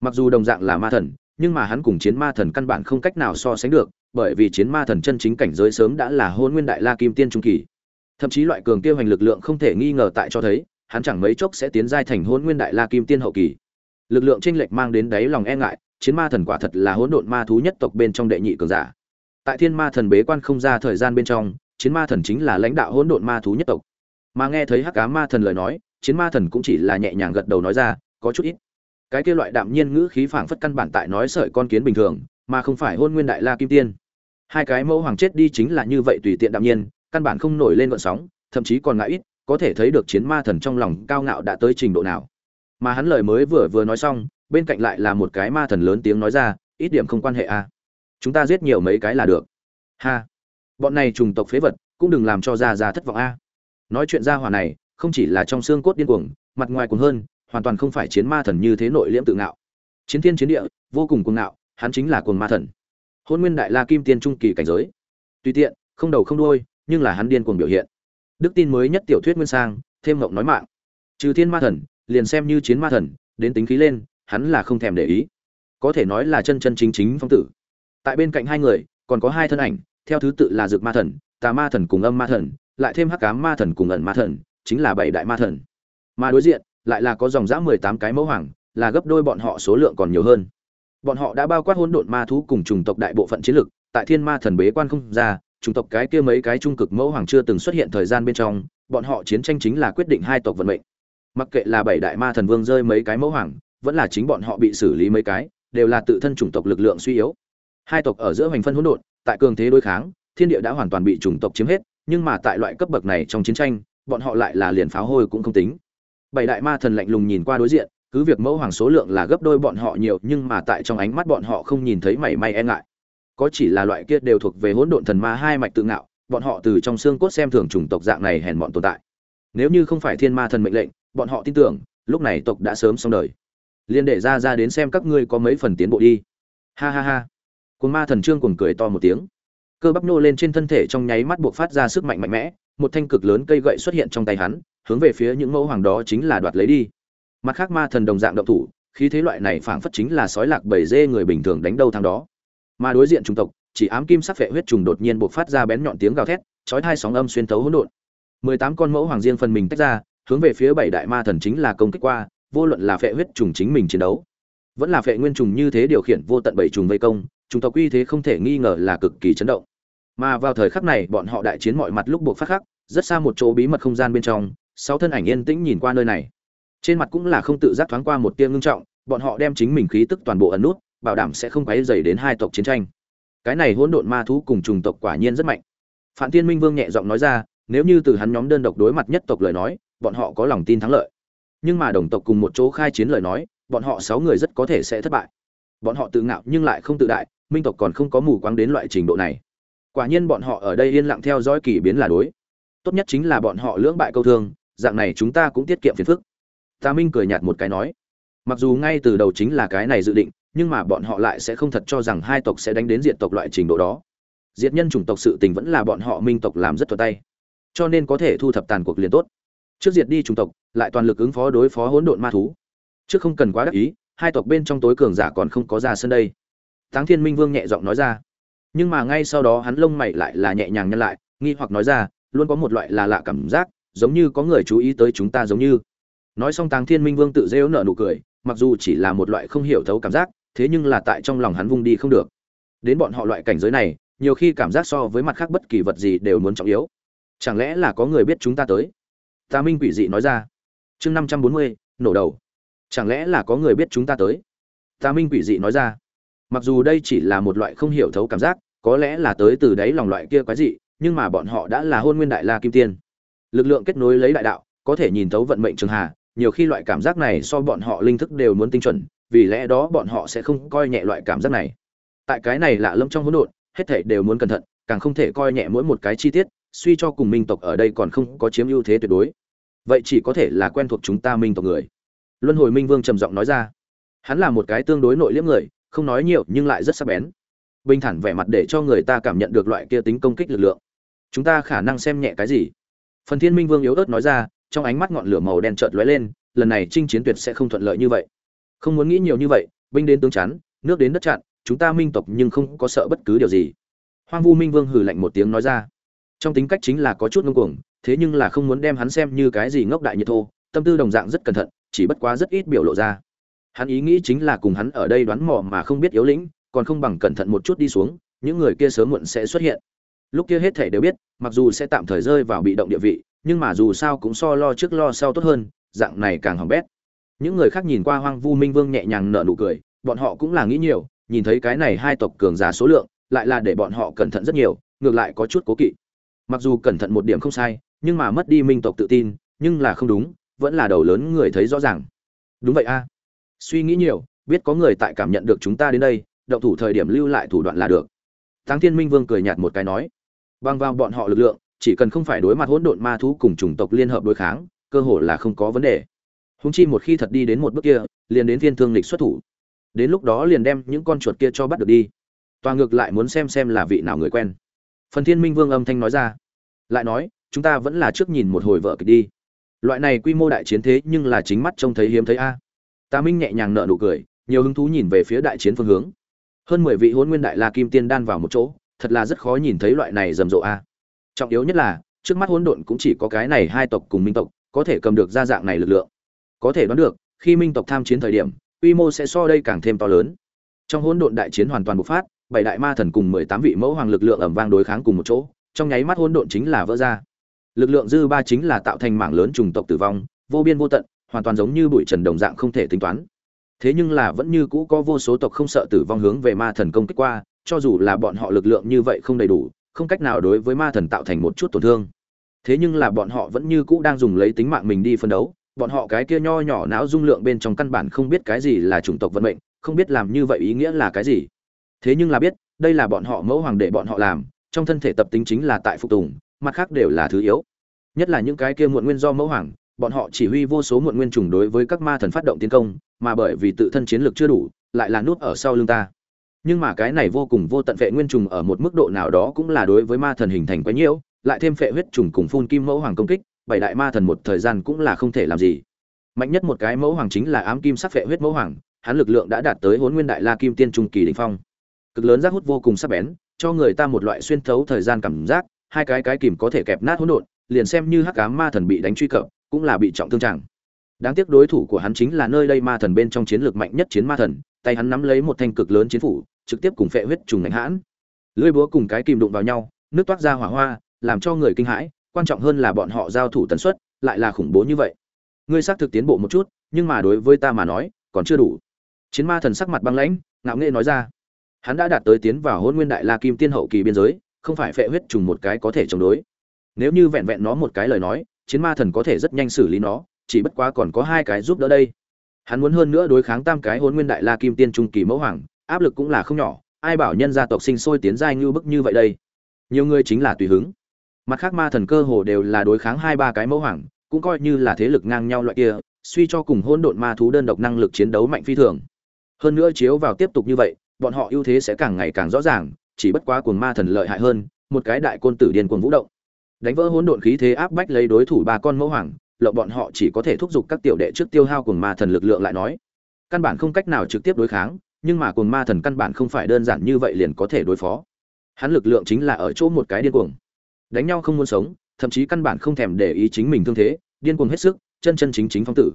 Speaker 1: Mặc dù đồng dạng là ma thần nhưng mà hắn cùng chiến ma thần căn bản không cách nào so sánh được, bởi vì chiến ma thần chân chính cảnh giới sớm đã là hôn nguyên đại la kim tiên trung kỳ. Thậm chí loại cường tiêu hành lực lượng không thể nghi ngờ tại cho thấy, hắn chẳng mấy chốc sẽ tiến giai thành hôn nguyên đại la kim tiên hậu kỳ. Lực lượng chênh lệch mang đến đáy lòng e ngại, chiến ma thần quả thật là hỗn độn ma thú nhất tộc bên trong đệ nhị cường giả. Tại thiên ma thần bế quan không ra thời gian bên trong, chiến ma thần chính là lãnh đạo hỗn độn ma thú nhất tộc. Mà nghe thấy hắc ám ma thần lời nói, chiến ma thần cũng chỉ là nhẹ nhàng gật đầu nói ra, có chút ít cái kia loại đạm nhiên ngữ khí phảng phất căn bản tại nói sợi con kiến bình thường, mà không phải hôn nguyên đại la kim tiên. Hai cái mẫu hoàng chết đi chính là như vậy tùy tiện đạm nhiên, căn bản không nổi lên gợn sóng, thậm chí còn ngã ít, có thể thấy được chiến ma thần trong lòng cao ngạo đã tới trình độ nào. Mà hắn lời mới vừa vừa nói xong, bên cạnh lại là một cái ma thần lớn tiếng nói ra, ít điểm không quan hệ a à. chúng ta giết nhiều mấy cái là được. Ha. Bọn này trùng tộc phế vật, cũng đừng làm cho ra ra thất vọng a nói chuyện ra hỏa này, không chỉ là trong xương cốt điên cuồng, mặt ngoài cuồng hơn hoàn toàn không phải chiến ma thần như thế nội liễm tự ngạo. Chiến thiên chiến địa, vô cùng cuồng ngạo, hắn chính là cuồng ma thần. Hôn nguyên đại la kim tiên trung kỳ cảnh giới. Tùy tiện, không đầu không đuôi, nhưng là hắn điên cuồng biểu hiện. Đức tin mới nhất tiểu thuyết nguyên sang, thêm ngộng nói mạng. Trừ thiên ma thần, liền xem như chiến ma thần, đến tính khí lên, hắn là không thèm để ý. Có thể nói là chân chân chính chính phong tử. Tại bên cạnh hai người, còn có hai thân ảnh, theo thứ tự là dược ma thần, tà ma thần cùng âm ma thần, lại thêm hắc cám ma thần cùng ẩn ma thần, chính là bảy đại ma thần. Mà đối diện lại là có dòng dã mười tám cái mẫu hoàng, là gấp đôi bọn họ số lượng còn nhiều hơn. Bọn họ đã bao quát hỗn độn ma thú cùng chủng tộc đại bộ phận chiến lực, tại thiên ma thần bế quan không ra, chủng tộc cái kia mấy cái trung cực mẫu hoàng chưa từng xuất hiện thời gian bên trong, bọn họ chiến tranh chính là quyết định hai tộc vận mệnh. Mặc kệ là bảy đại ma thần vương rơi mấy cái mẫu hoàng, vẫn là chính bọn họ bị xử lý mấy cái, đều là tự thân chủng tộc lực lượng suy yếu. Hai tộc ở giữa hoành phân hỗn độn, tại cường thế đối kháng, thiên địa đã hoàn toàn bị chủng tộc chiếm hết, nhưng mà tại loại cấp bậc này trong chiến tranh, bọn họ lại là liền pháo hôi cũng không tính bảy đại ma thần lạnh lùng nhìn qua đối diện, cứ việc mẫu hoàng số lượng là gấp đôi bọn họ nhiều, nhưng mà tại trong ánh mắt bọn họ không nhìn thấy mảy may e ngại. Có chỉ là loại kia đều thuộc về hỗn độn thần ma hai mạch tự ngạo, bọn họ từ trong xương cốt xem thường chủng tộc dạng này hèn bọn tồn tại. Nếu như không phải thiên ma thần mệnh lệnh, bọn họ tin tưởng, lúc này tộc đã sớm xong đời. Liên để ra ra đến xem các ngươi có mấy phần tiến bộ đi. Ha ha ha. Cồn ma thần trương cuồng cười to một tiếng. Cơ bắp nô lên trên thân thể trong nháy mắt buộc phát ra sức mạnh mạnh mẽ, một thanh cực lớn cây gậy xuất hiện trong tay hắn hướng về phía những mẫu hoàng đó chính là đoạt lấy đi. Mặt khác ma thần đồng dạng động thủ, khí thế loại này phảng phất chính là sói lạc bầy dê người bình thường đánh đâu thằng đó. Mà đối diện chủng tộc, chỉ ám kim sắc vệ huyết trùng đột nhiên buộc phát ra bén nhọn tiếng gào thét, chói hai sóng âm xuyên thấu hỗn độn. Mười tám con mẫu hoàng riêng phần mình tách ra, hướng về phía bảy đại ma thần chính là công kích qua, vô luận là phệ huyết trùng chính mình chiến đấu, vẫn là phệ nguyên trùng như thế điều khiển vô tận bảy trùng vây công chúng tộc uy thế không thể nghi ngờ là cực kỳ chấn động. Mà vào thời khắc này, bọn họ đại chiến mọi mặt lúc buộc phát khắc, rất xa một chỗ bí mật không gian bên trong sáu thân ảnh yên tĩnh nhìn qua nơi này. Trên mặt cũng là không tự giác thoáng qua một tia ngưng trọng, bọn họ đem chính mình khí tức toàn bộ ẩn nút, bảo đảm sẽ không quấy dày đến hai tộc chiến tranh. Cái này hỗn độn ma thú cùng trùng tộc quả nhiên rất mạnh. Phạm tiên minh vương nhẹ giọng nói ra, nếu như từ hắn nhóm đơn độc đối mặt nhất tộc lời nói, bọn họ có lòng tin thắng lợi. Nhưng mà đồng tộc cùng một chỗ khai chiến lời nói, bọn họ sáu người rất có thể sẽ thất bại. Bọn họ tự ngạo nhưng lại không tự đại, minh tộc còn không có mù quáng đến loại trình độ này. Quả nhiên bọn họ ở đây yên lặng theo dõi kỳ biến là đối. Tốt nhất chính là bọn họ lưỡng bại câu thương dạng này chúng ta cũng tiết kiệm phiền phức. Tà minh cười nhạt một cái nói, mặc dù ngay từ đầu chính là cái này dự định, nhưng mà bọn họ lại sẽ không thật cho rằng hai tộc sẽ đánh đến diện tộc loại trình độ đó. Diệt nhân chủng tộc sự tình vẫn là bọn họ minh tộc làm rất thuật tay, cho nên có thể thu thập tàn cuộc liền tốt. Trước diệt đi chủng tộc, lại toàn lực ứng phó đối phó hỗn độn ma thú. Trước không cần quá đắc ý, hai tộc bên trong tối cường giả còn không có ra sân đây. Táng thiên minh vương nhẹ giọng nói ra. Nhưng mà ngay sau đó hắn lông mày lại là nhẹ nhàng nhân lại, nghi hoặc nói ra, luôn có một loại là lạ cảm giác giống như có người chú ý tới chúng ta giống như. Nói xong táng thiên minh vương tự rêu nở nụ cười, mặc dù chỉ là một loại không hiểu thấu cảm giác, thế nhưng là tại trong lòng hắn vung đi không được. Đến bọn họ loại cảnh giới này, nhiều khi cảm giác so với mặt khác bất kỳ vật gì đều muốn trọng yếu. Chẳng lẽ là có người biết chúng ta tới? Tà minh quỷ dị nói ra. Chương năm trăm bốn mươi, nổ đầu. Chẳng lẽ là có người biết chúng ta tới? Tà minh quỷ dị nói ra. Mặc dù đây chỉ là một loại không hiểu thấu cảm giác, có lẽ là tới từ đáy lòng loại kia quái dị, nhưng mà bọn họ đã là hôn nguyên đại la kim tiên lực lượng kết nối lấy đại đạo, có thể nhìn thấu vận mệnh trường hà, nhiều khi loại cảm giác này so bọn họ linh thức đều muốn tinh chuẩn, vì lẽ đó bọn họ sẽ không coi nhẹ loại cảm giác này. Tại cái này lạ lâm trong hỗn độn, hết thảy đều muốn cẩn thận, càng không thể coi nhẹ mỗi một cái chi tiết, suy cho cùng minh tộc ở đây còn không có chiếm ưu thế tuyệt đối. Vậy chỉ có thể là quen thuộc chúng ta minh tộc người. Luân hồi minh vương trầm giọng nói ra. Hắn là một cái tương đối nội liễm người, không nói nhiều nhưng lại rất sắc bén. Bình thản vẻ mặt để cho người ta cảm nhận được loại kia tính công kích lực lượng. Chúng ta khả năng xem nhẹ cái gì? Phần thiên minh vương yếu ớt nói ra, trong ánh mắt ngọn lửa màu đen chợt lóe lên, lần này chinh chiến tuyệt sẽ không thuận lợi như vậy. Không muốn nghĩ nhiều như vậy, binh đến tướng chắn, nước đến đất chặn, chúng ta minh tộc nhưng không có sợ bất cứ điều gì. Hoang vu minh vương hừ lạnh một tiếng nói ra. Trong tính cách chính là có chút ngông cuồng, thế nhưng là không muốn đem hắn xem như cái gì ngốc đại nhiệt thô, tâm tư đồng dạng rất cẩn thận, chỉ bất quá rất ít biểu lộ ra. Hắn ý nghĩ chính là cùng hắn ở đây đoán mò mà không biết yếu lĩnh, còn không bằng cẩn thận một chút đi xuống, những người kia sớm muộn sẽ xuất hiện lúc kia hết thể đều biết mặc dù sẽ tạm thời rơi vào bị động địa vị nhưng mà dù sao cũng so lo trước lo sau tốt hơn dạng này càng hỏng bét. Những người khác nhìn qua hoang vu minh vương nhẹ nhàng nở nụ cười bọn họ cũng là nghĩ nhiều nhìn thấy cái này hai tộc cường giả số lượng lại là để bọn họ cẩn thận rất nhiều ngược lại có chút cố kỵ. Mặc dù cẩn thận một điểm không sai nhưng mà mất đi minh tộc tự tin nhưng là không đúng vẫn là đầu lớn người thấy rõ ràng. Đúng vậy a. Suy nghĩ nhiều biết có người tại cảm nhận được chúng ta đến đây động thủ thời điểm lưu lại thủ đoạn là được. Táng Thiên Minh Vương cười nhạt một cái nói, bằng vào bọn họ lực lượng, chỉ cần không phải đối mặt hỗn độn ma thú cùng chủng tộc liên hợp đối kháng, cơ hội là không có vấn đề. Húng chi một khi thật đi đến một bước kia, liền đến thiên thương lịch xuất thủ. Đến lúc đó liền đem những con chuột kia cho bắt được đi. Toàn ngược lại muốn xem xem là vị nào người quen. Phần Thiên Minh Vương âm thanh nói ra, lại nói, chúng ta vẫn là trước nhìn một hồi vợ kịch đi. Loại này quy mô đại chiến thế nhưng là chính mắt trông thấy hiếm thấy a. Ta Minh nhẹ nhàng nở nụ cười, nhiều hứng thú nhìn về phía đại chiến phương hướng hơn mười vị Hỗn nguyên đại la kim tiên đan vào một chỗ thật là rất khó nhìn thấy loại này rầm rộ a. Trọng yếu nhất là, trước mắt hỗn độn cũng chỉ có cái này hai tộc cùng minh tộc, có thể cầm được ra dạng này lực lượng. Có thể đoán được, khi minh tộc tham chiến thời điểm, quy mô sẽ so đây càng thêm to lớn. Trong hỗn độn đại chiến hoàn toàn bộc phát, bảy đại ma thần cùng mười tám vị mẫu hoàng lực lượng ẩm vang đối kháng cùng một chỗ, trong nháy mắt hỗn độn chính là vỡ ra. Lực lượng dư ba chính là tạo thành mảng lớn trùng tộc tử vong, vô biên vô tận, hoàn toàn giống như bụi trần đồng dạng không thể tính toán. Thế nhưng là vẫn như cũ có vô số tộc không sợ tử vong hướng về ma thần công kích qua cho dù là bọn họ lực lượng như vậy không đầy đủ không cách nào đối với ma thần tạo thành một chút tổn thương. Thế nhưng là bọn họ vẫn như cũ đang dùng lấy tính mạng mình đi phân đấu bọn họ cái kia nho nhỏ não dung lượng bên trong căn bản không biết cái gì là chủng tộc vận mệnh không biết làm như vậy ý nghĩa là cái gì. Thế nhưng là biết đây là bọn họ mẫu hoàng để bọn họ làm trong thân thể tập tính chính là tại phục tùng mặt khác đều là thứ yếu. Nhất là những cái kia muộn nguyên do mẫu hoàng bọn họ chỉ huy vô số muộn nguyên trùng đối với các ma thần phát động tiến công mà bởi vì tự thân chiến lược chưa đủ, lại là nút ở sau lưng ta. Nhưng mà cái này vô cùng vô tận vệ nguyên trùng ở một mức độ nào đó cũng là đối với ma thần hình thành quá nhiều, lại thêm phệ huyết trùng cùng phun kim mẫu hoàng công kích, bảy đại ma thần một thời gian cũng là không thể làm gì. Mạnh nhất một cái mẫu hoàng chính là ám kim sắc phệ huyết mẫu hoàng, hắn lực lượng đã đạt tới Hỗn Nguyên Đại La Kim Tiên trung kỳ đỉnh phong. Cực lớn giác hút vô cùng sắc bén, cho người ta một loại xuyên thấu thời gian cảm giác, hai cái cái kìm có thể kẹp nát hỗn độn, liền xem như hắc ám ma thần bị đánh truy cập, cũng là bị trọng thương chẳng đáng tiếc đối thủ của hắn chính là nơi đây ma thần bên trong chiến lược mạnh nhất chiến ma thần tay hắn nắm lấy một thanh cực lớn chiến phủ trực tiếp cùng phệ huyết trùng ngạnh hãn. Lưỡi búa cùng cái kìm đụng vào nhau, nước toát ra hỏa hoa, làm cho người kinh hãi, quan trọng hơn là bọn họ giao thủ tần suất, lại là khủng bố như vậy. Ngươi xác thực tiến bộ một chút, nhưng mà đối với ta mà nói, còn chưa đủ. Chiến ma thần sắc mặt băng lãnh, ngạo nghệ nói ra. Hắn đã đạt tới tiến vào hôn nguyên đại la kim tiên hậu kỳ biên giới, không phải phệ huyết trùng một cái có thể chống đối. Nếu như vẹn vẹn nó một cái lời nói, chiến ma thần có thể rất nhanh xử lý nó, chỉ bất quá còn có hai cái giúp đỡ đây. Hắn muốn hơn nữa đối kháng tam cái hôn nguyên đại la kim tiên trung kỳ mẫu hoàng áp lực cũng là không nhỏ, ai bảo nhân gia tộc sinh sôi tiến giai như bức như vậy đây? Nhiều người chính là tùy hứng. Mặt khác ma thần cơ hồ đều là đối kháng hai ba cái mẫu hoàng, cũng coi như là thế lực ngang nhau loại kia, suy cho cùng hôn độn ma thú đơn độc năng lực chiến đấu mạnh phi thường. Hơn nữa chiếu vào tiếp tục như vậy, bọn họ ưu thế sẽ càng ngày càng rõ ràng, chỉ bất quá cuồng ma thần lợi hại hơn, một cái đại côn tử điên cuồng vũ động. Đánh vỡ hỗn độn khí thế áp bách lấy đối thủ ba con mẫu hoàng lộng bọn họ chỉ có thể thúc giục các tiểu đệ trước tiêu hao cuồng ma thần lực lượng lại nói. Căn bản không cách nào trực tiếp đối kháng nhưng mà cuồng ma thần căn bản không phải đơn giản như vậy liền có thể đối phó. Hắn lực lượng chính là ở chỗ một cái điên cuồng. Đánh nhau không muốn sống, thậm chí căn bản không thèm để ý chính mình thương thế, điên cuồng hết sức, chân chân chính chính phong tử.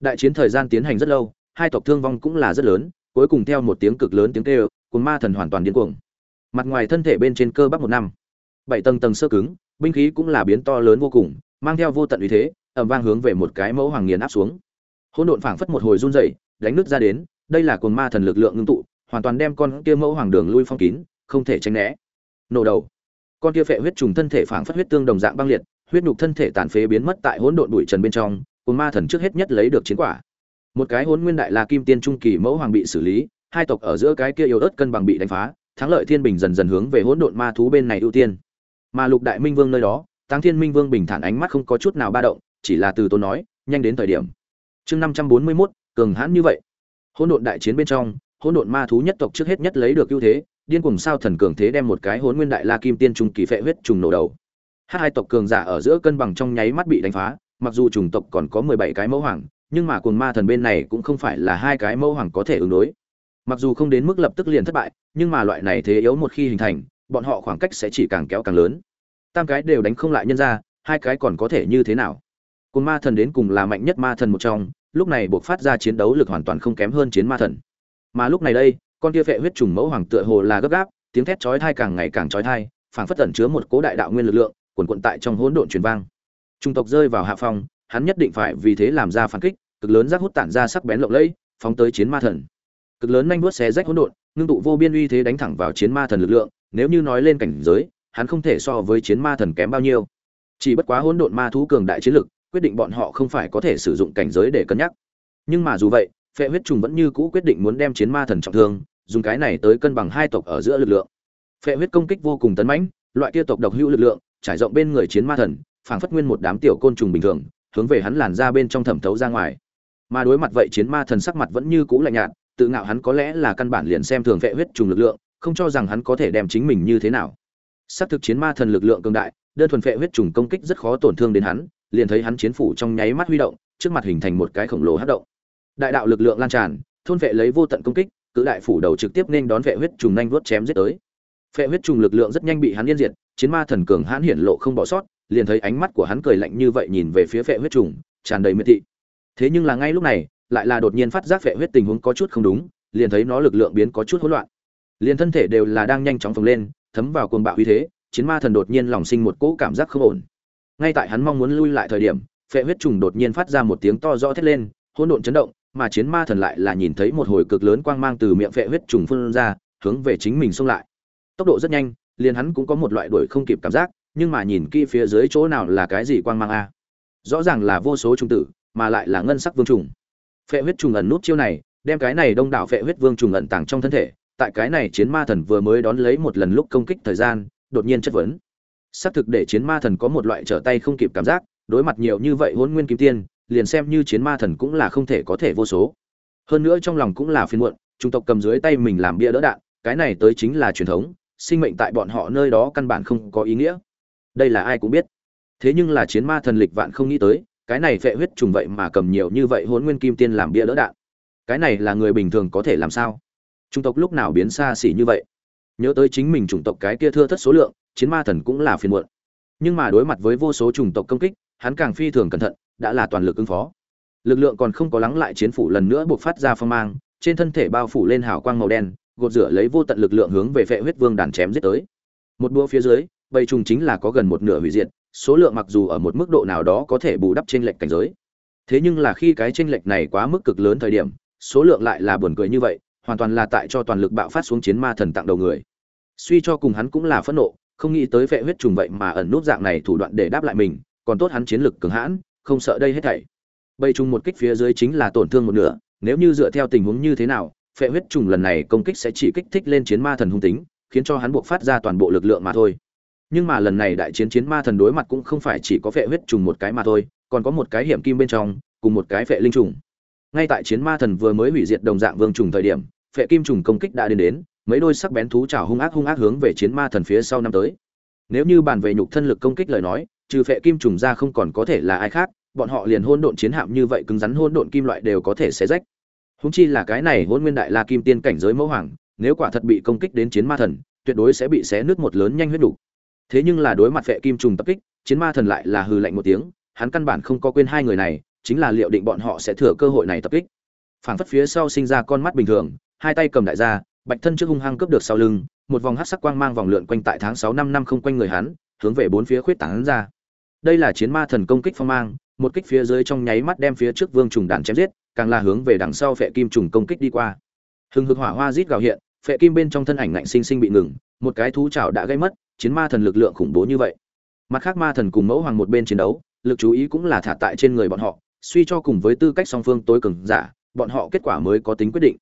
Speaker 1: Đại chiến thời gian tiến hành rất lâu, hai tộc thương vong cũng là rất lớn, cuối cùng theo một tiếng cực lớn tiếng kêu, cuồng ma thần hoàn toàn điên cuồng. Mặt ngoài thân thể bên trên cơ bắp một năm, bảy tầng tầng sơ cứng, binh khí cũng là biến to lớn vô cùng, mang theo vô tận uy thế, ầm vang hướng về một cái mẫu hoàng nghiền áp xuống. Hỗn độn phảng phất một hồi run rẩy, đánh nứt ra đến đây là cồn ma thần lực lượng ngưng tụ, hoàn toàn đem con kia mẫu hoàng đường lui phong kín, không thể tránh né. Nổ đầu. Con kia phệ huyết trùng thân thể phảng phất huyết tương đồng dạng băng liệt, huyết nhục thân thể tàn phế biến mất tại hỗn độn bụi trần bên trong cồn ma thần trước hết nhất lấy được chiến quả. Một cái hỗn nguyên đại la kim tiên trung kỳ mẫu hoàng bị xử lý, hai tộc ở giữa cái kia yếu ớt cân bằng bị đánh phá, thắng lợi thiên bình dần dần hướng về hỗn độn ma thú bên này ưu tiên. Mà lục đại minh vương nơi đó tăng thiên minh vương bình thản ánh mắt không có chút nào ba động, chỉ là từ tôi nói, nhanh đến thời điểm. Chương năm trăm bốn mươi mốt, cường hãn như vậy hỗn độn đại chiến bên trong, hỗn độn ma thú nhất tộc trước hết nhất lấy được ưu thế, điên cùng sao thần cường thế đem một cái hỗn nguyên đại la kim tiên trùng kỳ phệ huyết trùng nổ đầu. Hai tộc cường giả ở giữa cân bằng trong nháy mắt bị đánh phá, mặc dù trùng tộc còn có mười bảy cái mẫu hoàng, nhưng mà cùng ma thần bên này cũng không phải là hai cái mẫu hoàng có thể ứng đối. Mặc dù không đến mức lập tức liền thất bại, nhưng mà loại này thế yếu một khi hình thành, bọn họ khoảng cách sẽ chỉ càng kéo càng lớn. Tam cái đều đánh không lại nhân ra, hai cái còn có thể như thế nào? Cồn ma thần đến cùng là mạnh nhất ma thần một trong lúc này buộc phát ra chiến đấu lực hoàn toàn không kém hơn chiến ma thần. Mà lúc này đây, con kia vệ huyết trùng mẫu hoàng tựa hồ là gấp gáp, tiếng thét chói thai càng ngày càng chói thai phảng phất tẩn chứa một cố đại đạo nguyên lực lượng quần quận tại trong hỗn độn truyền vang. Trung tộc rơi vào hạ phong, hắn nhất định phải vì thế làm ra phản kích, cực lớn rác hút tản ra sắc bén lộng lẫy, phóng tới chiến ma thần. Cực lớn nhanh vuốt xé rách hỗn độn, ngưng tụ vô biên uy thế đánh thẳng vào chiến ma thần lực lượng, nếu như nói lên cảnh giới, hắn không thể so với chiến ma thần kém bao nhiêu. Chỉ bất quá hỗn độn ma thú cường đại chiến lực quyết định bọn họ không phải có thể sử dụng cảnh giới để cân nhắc. Nhưng mà dù vậy, phệ huyết trùng vẫn như cũ quyết định muốn đem chiến ma thần trọng thương, dùng cái này tới cân bằng hai tộc ở giữa lực lượng. Phệ huyết công kích vô cùng tấn mãnh, loại kia tộc độc hữu lực lượng, trải rộng bên người chiến ma thần, phảng phất nguyên một đám tiểu côn trùng bình thường, hướng về hắn làn ra bên trong thẩm thấu ra ngoài. Mà đối mặt vậy chiến ma thần sắc mặt vẫn như cũ lạnh nhạt, tự ngạo hắn có lẽ là căn bản liền xem thường vệ huyết trùng lực lượng, không cho rằng hắn có thể đem chính mình như thế nào. Xác thực chiến ma thần lực lượng cường đại, đơn thuần vệ huyết trùng công kích rất khó tổn thương đến hắn liền thấy hắn chiến phủ trong nháy mắt huy động, trước mặt hình thành một cái khổng lồ hất động. Đại đạo lực lượng lan tràn, thôn vệ lấy vô tận công kích, cự đại phủ đầu trực tiếp nên đón vệ huyết trùng nhanh vuốt chém giết tới. Vệ huyết trùng lực lượng rất nhanh bị hắn liên diệt, chiến ma thần cường hãn hiển lộ không bỏ sót, liền thấy ánh mắt của hắn cười lạnh như vậy nhìn về phía vệ huyết trùng, tràn đầy miệt thị. Thế nhưng là ngay lúc này, lại là đột nhiên phát giác vệ huyết tình huống có chút không đúng, liền thấy nó lực lượng biến có chút hỗn loạn. Liền thân thể đều là đang nhanh chóng phồng lên, thấm vào cuồng bạo uy thế, chiến ma thần đột nhiên lòng sinh một cỗ cảm giác không ổn ngay tại hắn mong muốn lui lại thời điểm, phệ huyết trùng đột nhiên phát ra một tiếng to rõ thét lên, hỗn độn chấn động, mà chiến ma thần lại là nhìn thấy một hồi cực lớn quang mang từ miệng phệ huyết trùng phun ra, hướng về chính mình xông lại. Tốc độ rất nhanh, liền hắn cũng có một loại đuổi không kịp cảm giác, nhưng mà nhìn kỹ phía dưới chỗ nào là cái gì quang mang a? Rõ ràng là vô số trùng tử, mà lại là ngân sắc vương trùng. Phệ huyết trùng ẩn nút chiêu này, đem cái này đông đảo phệ huyết vương trùng ẩn tàng trong thân thể, tại cái này chiến ma thần vừa mới đón lấy một lần lúc công kích thời gian, đột nhiên chất vấn xác thực để chiến ma thần có một loại trở tay không kịp cảm giác, đối mặt nhiều như vậy hôn nguyên kim tiên, liền xem như chiến ma thần cũng là không thể có thể vô số. Hơn nữa trong lòng cũng là phiên muộn trung tộc cầm dưới tay mình làm bia đỡ đạn, cái này tới chính là truyền thống, sinh mệnh tại bọn họ nơi đó căn bản không có ý nghĩa. Đây là ai cũng biết. Thế nhưng là chiến ma thần lịch vạn không nghĩ tới, cái này phệ huyết trùng vậy mà cầm nhiều như vậy hôn nguyên kim tiên làm bia đỡ đạn. Cái này là người bình thường có thể làm sao? Trung tộc lúc nào biến xa xỉ như vậy? Nhớ tới chính mình chủng tộc cái kia thưa thất số lượng, chiến ma thần cũng là phiền muộn. Nhưng mà đối mặt với vô số chủng tộc công kích, hắn càng phi thường cẩn thận, đã là toàn lực ứng phó. Lực lượng còn không có lắng lại chiến phủ lần nữa buộc phát ra phong mang, trên thân thể bao phủ lên hào quang màu đen, gột rửa lấy vô tận lực lượng hướng về phệ huyết vương đàn chém giết tới. Một đũa phía dưới, bầy trùng chính là có gần một nửa hủy diệt, số lượng mặc dù ở một mức độ nào đó có thể bù đắp trên lệch cảnh giới. Thế nhưng là khi cái chênh lệch này quá mức cực lớn thời điểm, số lượng lại là buồn cười như vậy hoàn toàn là tại cho toàn lực bạo phát xuống chiến ma thần tặng đầu người. Suy cho cùng hắn cũng là phẫn nộ, không nghĩ tới vệ huyết trùng vậy mà ẩn nút dạng này thủ đoạn để đáp lại mình, còn tốt hắn chiến lực cường hãn, không sợ đây hết thảy. Bầy trùng một kích phía dưới chính là tổn thương một nửa, nếu như dựa theo tình huống như thế nào, phệ huyết trùng lần này công kích sẽ chỉ kích thích lên chiến ma thần hung tính, khiến cho hắn buộc phát ra toàn bộ lực lượng mà thôi. Nhưng mà lần này đại chiến chiến ma thần đối mặt cũng không phải chỉ có phệ huyết trùng một cái mà thôi, còn có một cái hiểm kim bên trong, cùng một cái phệ linh trùng. Ngay tại chiến ma thần vừa mới hủy diệt đồng dạng vương trùng thời điểm phệ kim trùng công kích đã đến đến, mấy đôi sắc bén thú chảo hung ác hung ác hướng về chiến ma thần phía sau năm tới. Nếu như bàn về nhục thân lực công kích lời nói, trừ phệ kim trùng ra không còn có thể là ai khác, bọn họ liền hôn độn chiến hạm như vậy cứng rắn hôn độn kim loại đều có thể xé rách. Húng chi là cái này hôn nguyên đại la kim tiên cảnh giới mẫu hoàng, nếu quả thật bị công kích đến chiến ma thần, tuyệt đối sẽ bị xé nứt một lớn nhanh huyết đủ thế nhưng là đối mặt phệ kim trùng tập kích, chiến ma thần lại là hừ lạnh một tiếng, hắn căn bản không có quên hai người này, chính là liệu định bọn họ sẽ thừa cơ hội này tập kích. Phản phất phía sau sinh ra con mắt bình thường hai tay cầm đại gia, bạch thân trước hung hăng cướp được sau lưng, một vòng hắc sắc quang mang vòng lượn quanh tại tháng sáu năm năm không quanh người hắn, hướng về bốn phía khuyết tảng ra. Đây là chiến ma thần công kích phong mang, một kích phía dưới trong nháy mắt đem phía trước vương trùng đàn chém giết, càng là hướng về đằng sau phệ kim trùng công kích đi qua. Hừng hực hỏa hoa rít gào hiện, phệ kim bên trong thân ảnh ngạnh sinh sinh bị ngừng, một cái thú chảo đã gây mất, chiến ma thần lực lượng khủng bố như vậy. Mặt khác ma thần cùng mẫu hoàng một bên chiến đấu, lực chú ý cũng là thả tại trên người bọn họ, suy cho cùng với tư cách song phương tối cường giả, bọn họ kết quả mới có tính quyết định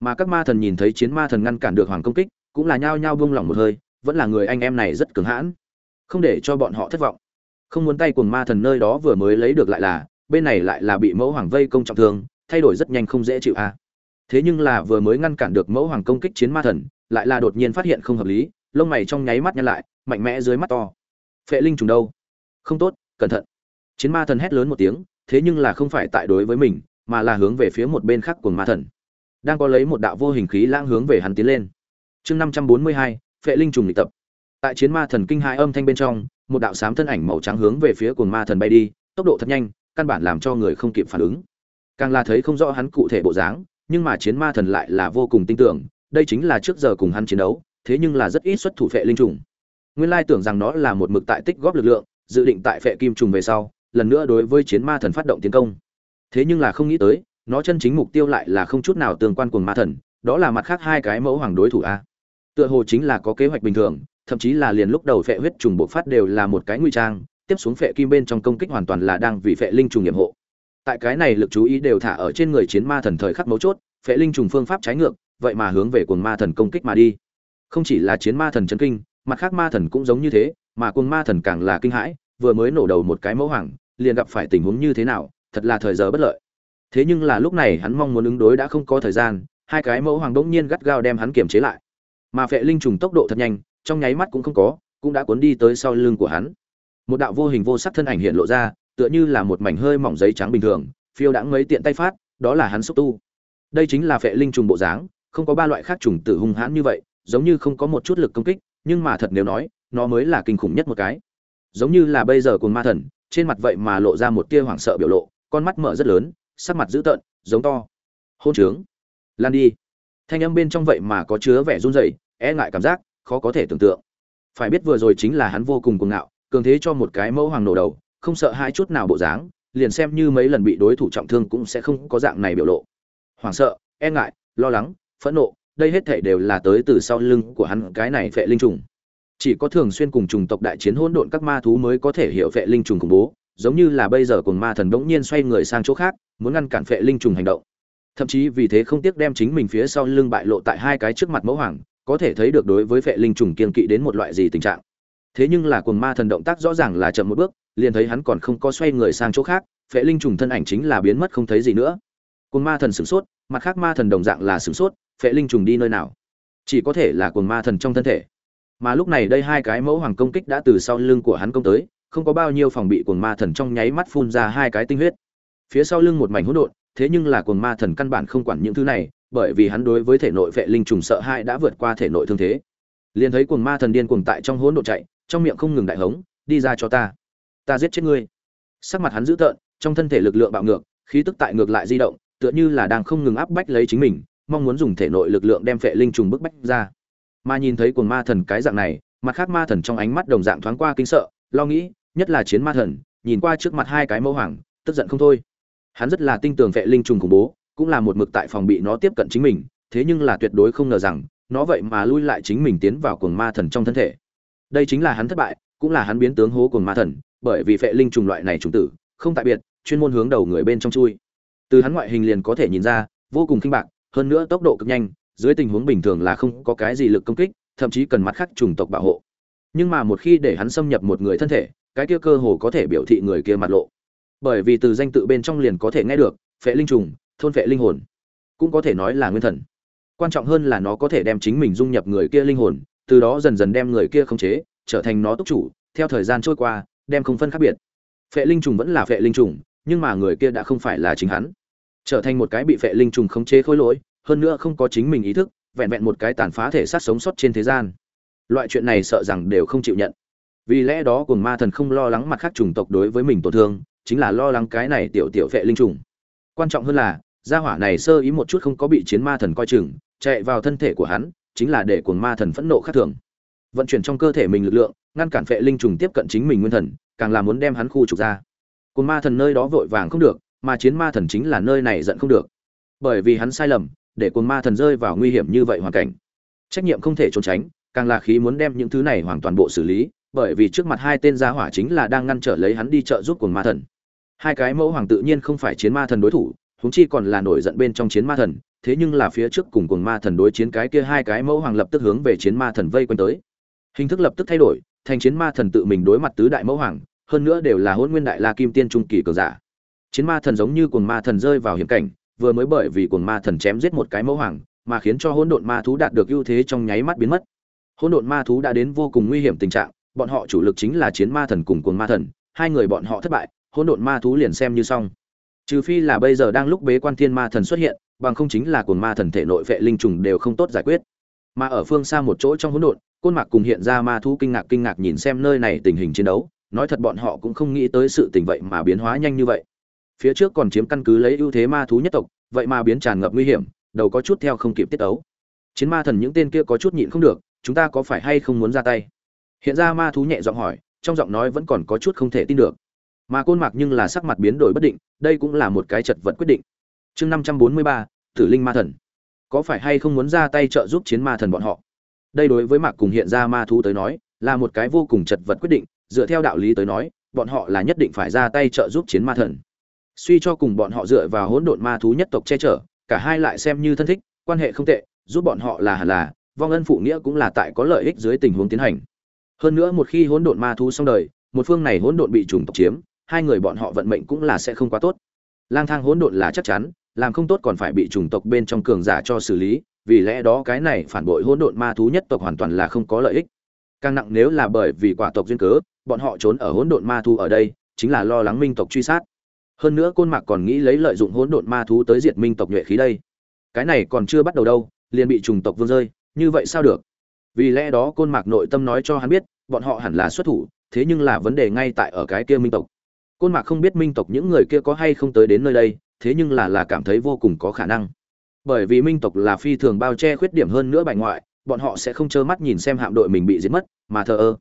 Speaker 1: mà các ma thần nhìn thấy chiến ma thần ngăn cản được hoàng công kích, cũng là nhao nhao buông lỏng một hơi, vẫn là người anh em này rất cứng hãn. Không để cho bọn họ thất vọng. Không muốn tay cùng ma thần nơi đó vừa mới lấy được lại là, bên này lại là bị mẫu hoàng vây công trọng thương, thay đổi rất nhanh không dễ chịu a thế nhưng là vừa mới ngăn cản được mẫu hoàng công kích chiến ma thần, lại là đột nhiên phát hiện không hợp lý, lông mày trong nháy mắt nhăn lại, mạnh mẽ dưới mắt to. Phệ linh trùng đâu? Không tốt, cẩn thận. Chiến ma thần hét lớn một tiếng, thế nhưng là không phải tại đối với mình, mà là hướng về phía một bên khác của ma thần đang có lấy một đạo vô hình khí lãng hướng về hắn tiến lên. Chương năm trăm bốn mươi hai, phệ linh trùng lịch tập. Tại chiến ma thần kinh hai âm thanh bên trong, một đạo sám thân ảnh màu trắng hướng về phía cuồng ma thần bay đi, tốc độ thật nhanh, căn bản làm cho người không kịp phản ứng. Càng là thấy không rõ hắn cụ thể bộ dáng, nhưng mà chiến ma thần lại là vô cùng tin tưởng, đây chính là trước giờ cùng hắn chiến đấu, thế nhưng là rất ít xuất thủ phệ linh trùng. Nguyên lai tưởng rằng nó là một mực tại tích góp lực lượng, dự định tại phệ kim trùng về sau, lần nữa đối với chiến ma thần phát động tiến công. Thế nhưng là không nghĩ tới nó chân chính mục tiêu lại là không chút nào tương quan cùng ma thần, đó là mặt khác hai cái mẫu hoàng đối thủ a. Tựa hồ chính là có kế hoạch bình thường, thậm chí là liền lúc đầu phệ huyết trùng bộc phát đều là một cái nguy trang, tiếp xuống phệ kim bên trong công kích hoàn toàn là đang vì phệ linh trùng nhiệm hộ. Tại cái này lực chú ý đều thả ở trên người chiến ma thần thời khắc mấu chốt, phệ linh trùng phương pháp trái ngược, vậy mà hướng về cuồng ma thần công kích mà đi. Không chỉ là chiến ma thần chấn kinh, mặt khác ma thần cũng giống như thế, mà cuồng ma thần càng là kinh hãi, vừa mới nổ đầu một cái mẫu hoàng, liền gặp phải tình huống như thế nào, thật là thời giờ bất lợi thế nhưng là lúc này hắn mong muốn ứng đối đã không có thời gian, hai cái mẫu hoàng bỗng nhiên gắt gao đem hắn kiềm chế lại. Mà phệ linh trùng tốc độ thật nhanh, trong nháy mắt cũng không có, cũng đã cuốn đi tới sau lưng của hắn. Một đạo vô hình vô sắc thân ảnh hiện lộ ra, tựa như là một mảnh hơi mỏng giấy trắng bình thường, phiêu đãng mấy tiện tay phát, đó là hắn xúc tu. Đây chính là phệ linh trùng bộ dáng, không có ba loại khác trùng tử hung hãn như vậy, giống như không có một chút lực công kích, nhưng mà thật nếu nói, nó mới là kinh khủng nhất một cái. Giống như là bây giờ cùng ma thần, trên mặt vậy mà lộ ra một tia hoảng sợ biểu lộ, con mắt mở rất lớn sắc mặt dữ tợn, giống to. Hôn trướng. Lan đi. Thanh âm bên trong vậy mà có chứa vẻ run rẩy e ngại cảm giác, khó có thể tưởng tượng. Phải biết vừa rồi chính là hắn vô cùng cuồng ngạo, cường thế cho một cái mẫu hoàng nổ đầu, không sợ hai chút nào bộ dáng, liền xem như mấy lần bị đối thủ trọng thương cũng sẽ không có dạng này biểu lộ. Hoảng sợ e ngại, lo lắng, phẫn nộ, đây hết thể đều là tới từ sau lưng của hắn cái này phệ linh trùng. Chỉ có thường xuyên cùng trùng tộc đại chiến hỗn độn các ma thú mới có thể hiểu phệ linh trùng khủng bố, giống như là bây giờ cùng ma thần bỗng nhiên xoay người sang chỗ khác muốn ngăn cản phệ linh trùng hành động. Thậm chí vì thế không tiếc đem chính mình phía sau lưng bại lộ tại hai cái trước mặt mẫu hoàng, có thể thấy được đối với phệ linh trùng kiên kỵ đến một loại gì tình trạng. Thế nhưng là cuồng ma thần động tác rõ ràng là chậm một bước, liền thấy hắn còn không có xoay người sang chỗ khác, phệ linh trùng thân ảnh chính là biến mất không thấy gì nữa. Cuồng ma thần sửng sốt, mặt khác ma thần đồng dạng là sửng sốt, phệ linh trùng đi nơi nào? Chỉ có thể là cuồng ma thần trong thân thể. Mà lúc này đây hai cái mẫu hoàng công kích đã từ sau lưng của hắn công tới, không có bao nhiêu phòng bị cuồng ma thần trong nháy mắt phun ra hai cái tinh huyết phía sau lưng một mảnh hỗn độn, thế nhưng là cuồng ma thần căn bản không quản những thứ này, bởi vì hắn đối với thể nội vệ linh trùng sợ hãi đã vượt qua thể nội thương thế. Liền thấy cuồng ma thần điên cuồng tại trong hỗn độn chạy, trong miệng không ngừng đại hống, đi ra cho ta ta giết chết ngươi. Sắc mặt hắn dữ tợn, trong thân thể lực lượng bạo ngược, khí tức tại ngược lại di động, tựa như là đang không ngừng áp bách lấy chính mình, mong muốn dùng thể nội lực lượng đem phệ linh trùng bức bách ra. Mà nhìn thấy cuồng ma thần cái dạng này, mặt khác ma thần trong ánh mắt đồng dạng thoáng qua kinh sợ, lo nghĩ, nhất là chiến ma thần, nhìn qua trước mặt hai cái mẫu hoàng, tức giận không thôi hắn rất là tin tưởng vệ linh trùng khủng bố, cũng là một mực tại phòng bị nó tiếp cận chính mình, thế nhưng là tuyệt đối không ngờ rằng, nó vậy mà lui lại chính mình tiến vào cuồng ma thần trong thân thể. Đây chính là hắn thất bại, cũng là hắn biến tướng hố cuồng ma thần, bởi vì vệ linh trùng loại này trùng tử, không tại biệt, chuyên môn hướng đầu người bên trong chui. Từ hắn ngoại hình liền có thể nhìn ra, vô cùng kinh bạc, hơn nữa tốc độ cực nhanh, dưới tình huống bình thường là không có cái gì lực công kích, thậm chí cần mắt khác trùng tộc bảo hộ. Nhưng mà một khi để hắn xâm nhập một người thân thể, cái kia cơ hồ có thể biểu thị người kia mặt lộ bởi vì từ danh tự bên trong liền có thể nghe được, phệ linh trùng, thôn phệ linh hồn. Cũng có thể nói là nguyên thần. Quan trọng hơn là nó có thể đem chính mình dung nhập người kia linh hồn, từ đó dần dần đem người kia khống chế, trở thành nó túc chủ, theo thời gian trôi qua, đem không phân khác biệt. Phệ linh trùng vẫn là phệ linh trùng, nhưng mà người kia đã không phải là chính hắn. Trở thành một cái bị phệ linh trùng khống chế khối lỗi, hơn nữa không có chính mình ý thức, vẹn vẹn một cái tàn phá thể sát sống sót trên thế gian. Loại chuyện này sợ rằng đều không chịu nhận. Vì lẽ đó cùng ma thần không lo lắng mặt khác chủng tộc đối với mình tổn thương chính là lo lắng cái này tiểu tiểu vệ linh trùng. Quan trọng hơn là, gia hỏa này sơ ý một chút không có bị chiến ma thần coi chừng, chạy vào thân thể của hắn, chính là để cuồng ma thần phẫn nộ khác thường. Vận chuyển trong cơ thể mình lực lượng, ngăn cản vệ linh trùng tiếp cận chính mình nguyên thần, càng là muốn đem hắn khu trục ra. Cuồng ma thần nơi đó vội vàng không được, mà chiến ma thần chính là nơi này giận không được. Bởi vì hắn sai lầm, để cuồng ma thần rơi vào nguy hiểm như vậy hoàn cảnh. Trách nhiệm không thể trốn tránh, càng là khí muốn đem những thứ này hoàn toàn bộ xử lý, bởi vì trước mặt hai tên gia hỏa chính là đang ngăn trở lấy hắn đi trợ giúp cuồng ma thần hai cái mẫu hoàng tự nhiên không phải chiến ma thần đối thủ, huống chi còn là nổi giận bên trong chiến ma thần, thế nhưng là phía trước cùng cùng ma thần đối chiến cái kia hai cái mẫu hoàng lập tức hướng về chiến ma thần vây quanh tới. Hình thức lập tức thay đổi, thành chiến ma thần tự mình đối mặt tứ đại mẫu hoàng, hơn nữa đều là hôn nguyên đại la kim tiên trung kỳ cường giả. Chiến ma thần giống như cùng ma thần rơi vào hiểm cảnh, vừa mới bởi vì cùng ma thần chém giết một cái mẫu hoàng, mà khiến cho hỗn độn ma thú đạt được ưu thế trong nháy mắt biến mất. Hỗn độn ma thú đã đến vô cùng nguy hiểm tình trạng, bọn họ chủ lực chính là chiến ma thần cùng cùng ma thần, hai người bọn họ thất bại hỗn độn ma thú liền xem như xong. Trừ phi là bây giờ đang lúc bế quan thiên ma thần xuất hiện, bằng không chính là cuồng ma thần thể nội vệ linh trùng đều không tốt giải quyết. Mà ở phương xa một chỗ trong hỗn độn, côn mạc cùng hiện ra ma thú kinh ngạc kinh ngạc nhìn xem nơi này tình hình chiến đấu, nói thật bọn họ cũng không nghĩ tới sự tình vậy mà biến hóa nhanh như vậy. Phía trước còn chiếm căn cứ lấy ưu thế ma thú nhất tộc, vậy mà biến tràn ngập nguy hiểm, đầu có chút theo không kịp tiết ấu chiến ma thần những tên kia có chút nhịn không được, chúng ta có phải hay không muốn ra tay? Hiện ra ma thú nhẹ giọng hỏi, trong giọng nói vẫn còn có chút không thể tin được mà côn mạc nhưng là sắc mặt biến đổi bất định, đây cũng là một cái chật vật quyết định. Chương năm trăm bốn mươi ba, tử linh ma thần. Có phải hay không muốn ra tay trợ giúp chiến ma thần bọn họ? Đây đối với mạc cùng hiện ra ma thú tới nói, là một cái vô cùng chật vật quyết định, dựa theo đạo lý tới nói, bọn họ là nhất định phải ra tay trợ giúp chiến ma thần. Suy cho cùng bọn họ dựa vào hỗn độn ma thú nhất tộc che chở, cả hai lại xem như thân thích, quan hệ không tệ, giúp bọn họ là hẳn là, vong ân phụ nghĩa cũng là tại có lợi ích dưới tình huống tiến hành. Hơn nữa một khi hỗn độn ma thú xong đời, một phương này hỗn độn bị trùng tộc chiếm hai người bọn họ vận mệnh cũng là sẽ không quá tốt. Lang thang hỗn độn là chắc chắn, làm không tốt còn phải bị chủng tộc bên trong cường giả cho xử lý, vì lẽ đó cái này phản bội hỗn độn ma thú nhất tộc hoàn toàn là không có lợi ích. Càng nặng nếu là bởi vì quả tộc duyên cớ, bọn họ trốn ở hỗn độn ma thú ở đây, chính là lo lắng minh tộc truy sát. Hơn nữa côn mạc còn nghĩ lấy lợi dụng hỗn độn ma thú tới diệt minh tộc nhuệ khí đây. Cái này còn chưa bắt đầu đâu, liền bị trùng tộc vương rơi, như vậy sao được? Vì lẽ đó côn mạc nội tâm nói cho hắn biết, bọn họ hẳn là xuất thủ, thế nhưng là vấn đề ngay tại ở cái kia minh tộc côn mạc không biết minh tộc những người kia có hay không tới đến nơi đây, thế nhưng là là cảm thấy vô cùng có khả năng. Bởi vì minh tộc là phi thường bao che khuyết điểm hơn nữa bài ngoại, bọn họ sẽ không trơ mắt nhìn xem hạm đội mình bị giết mất, mà thờ ơ.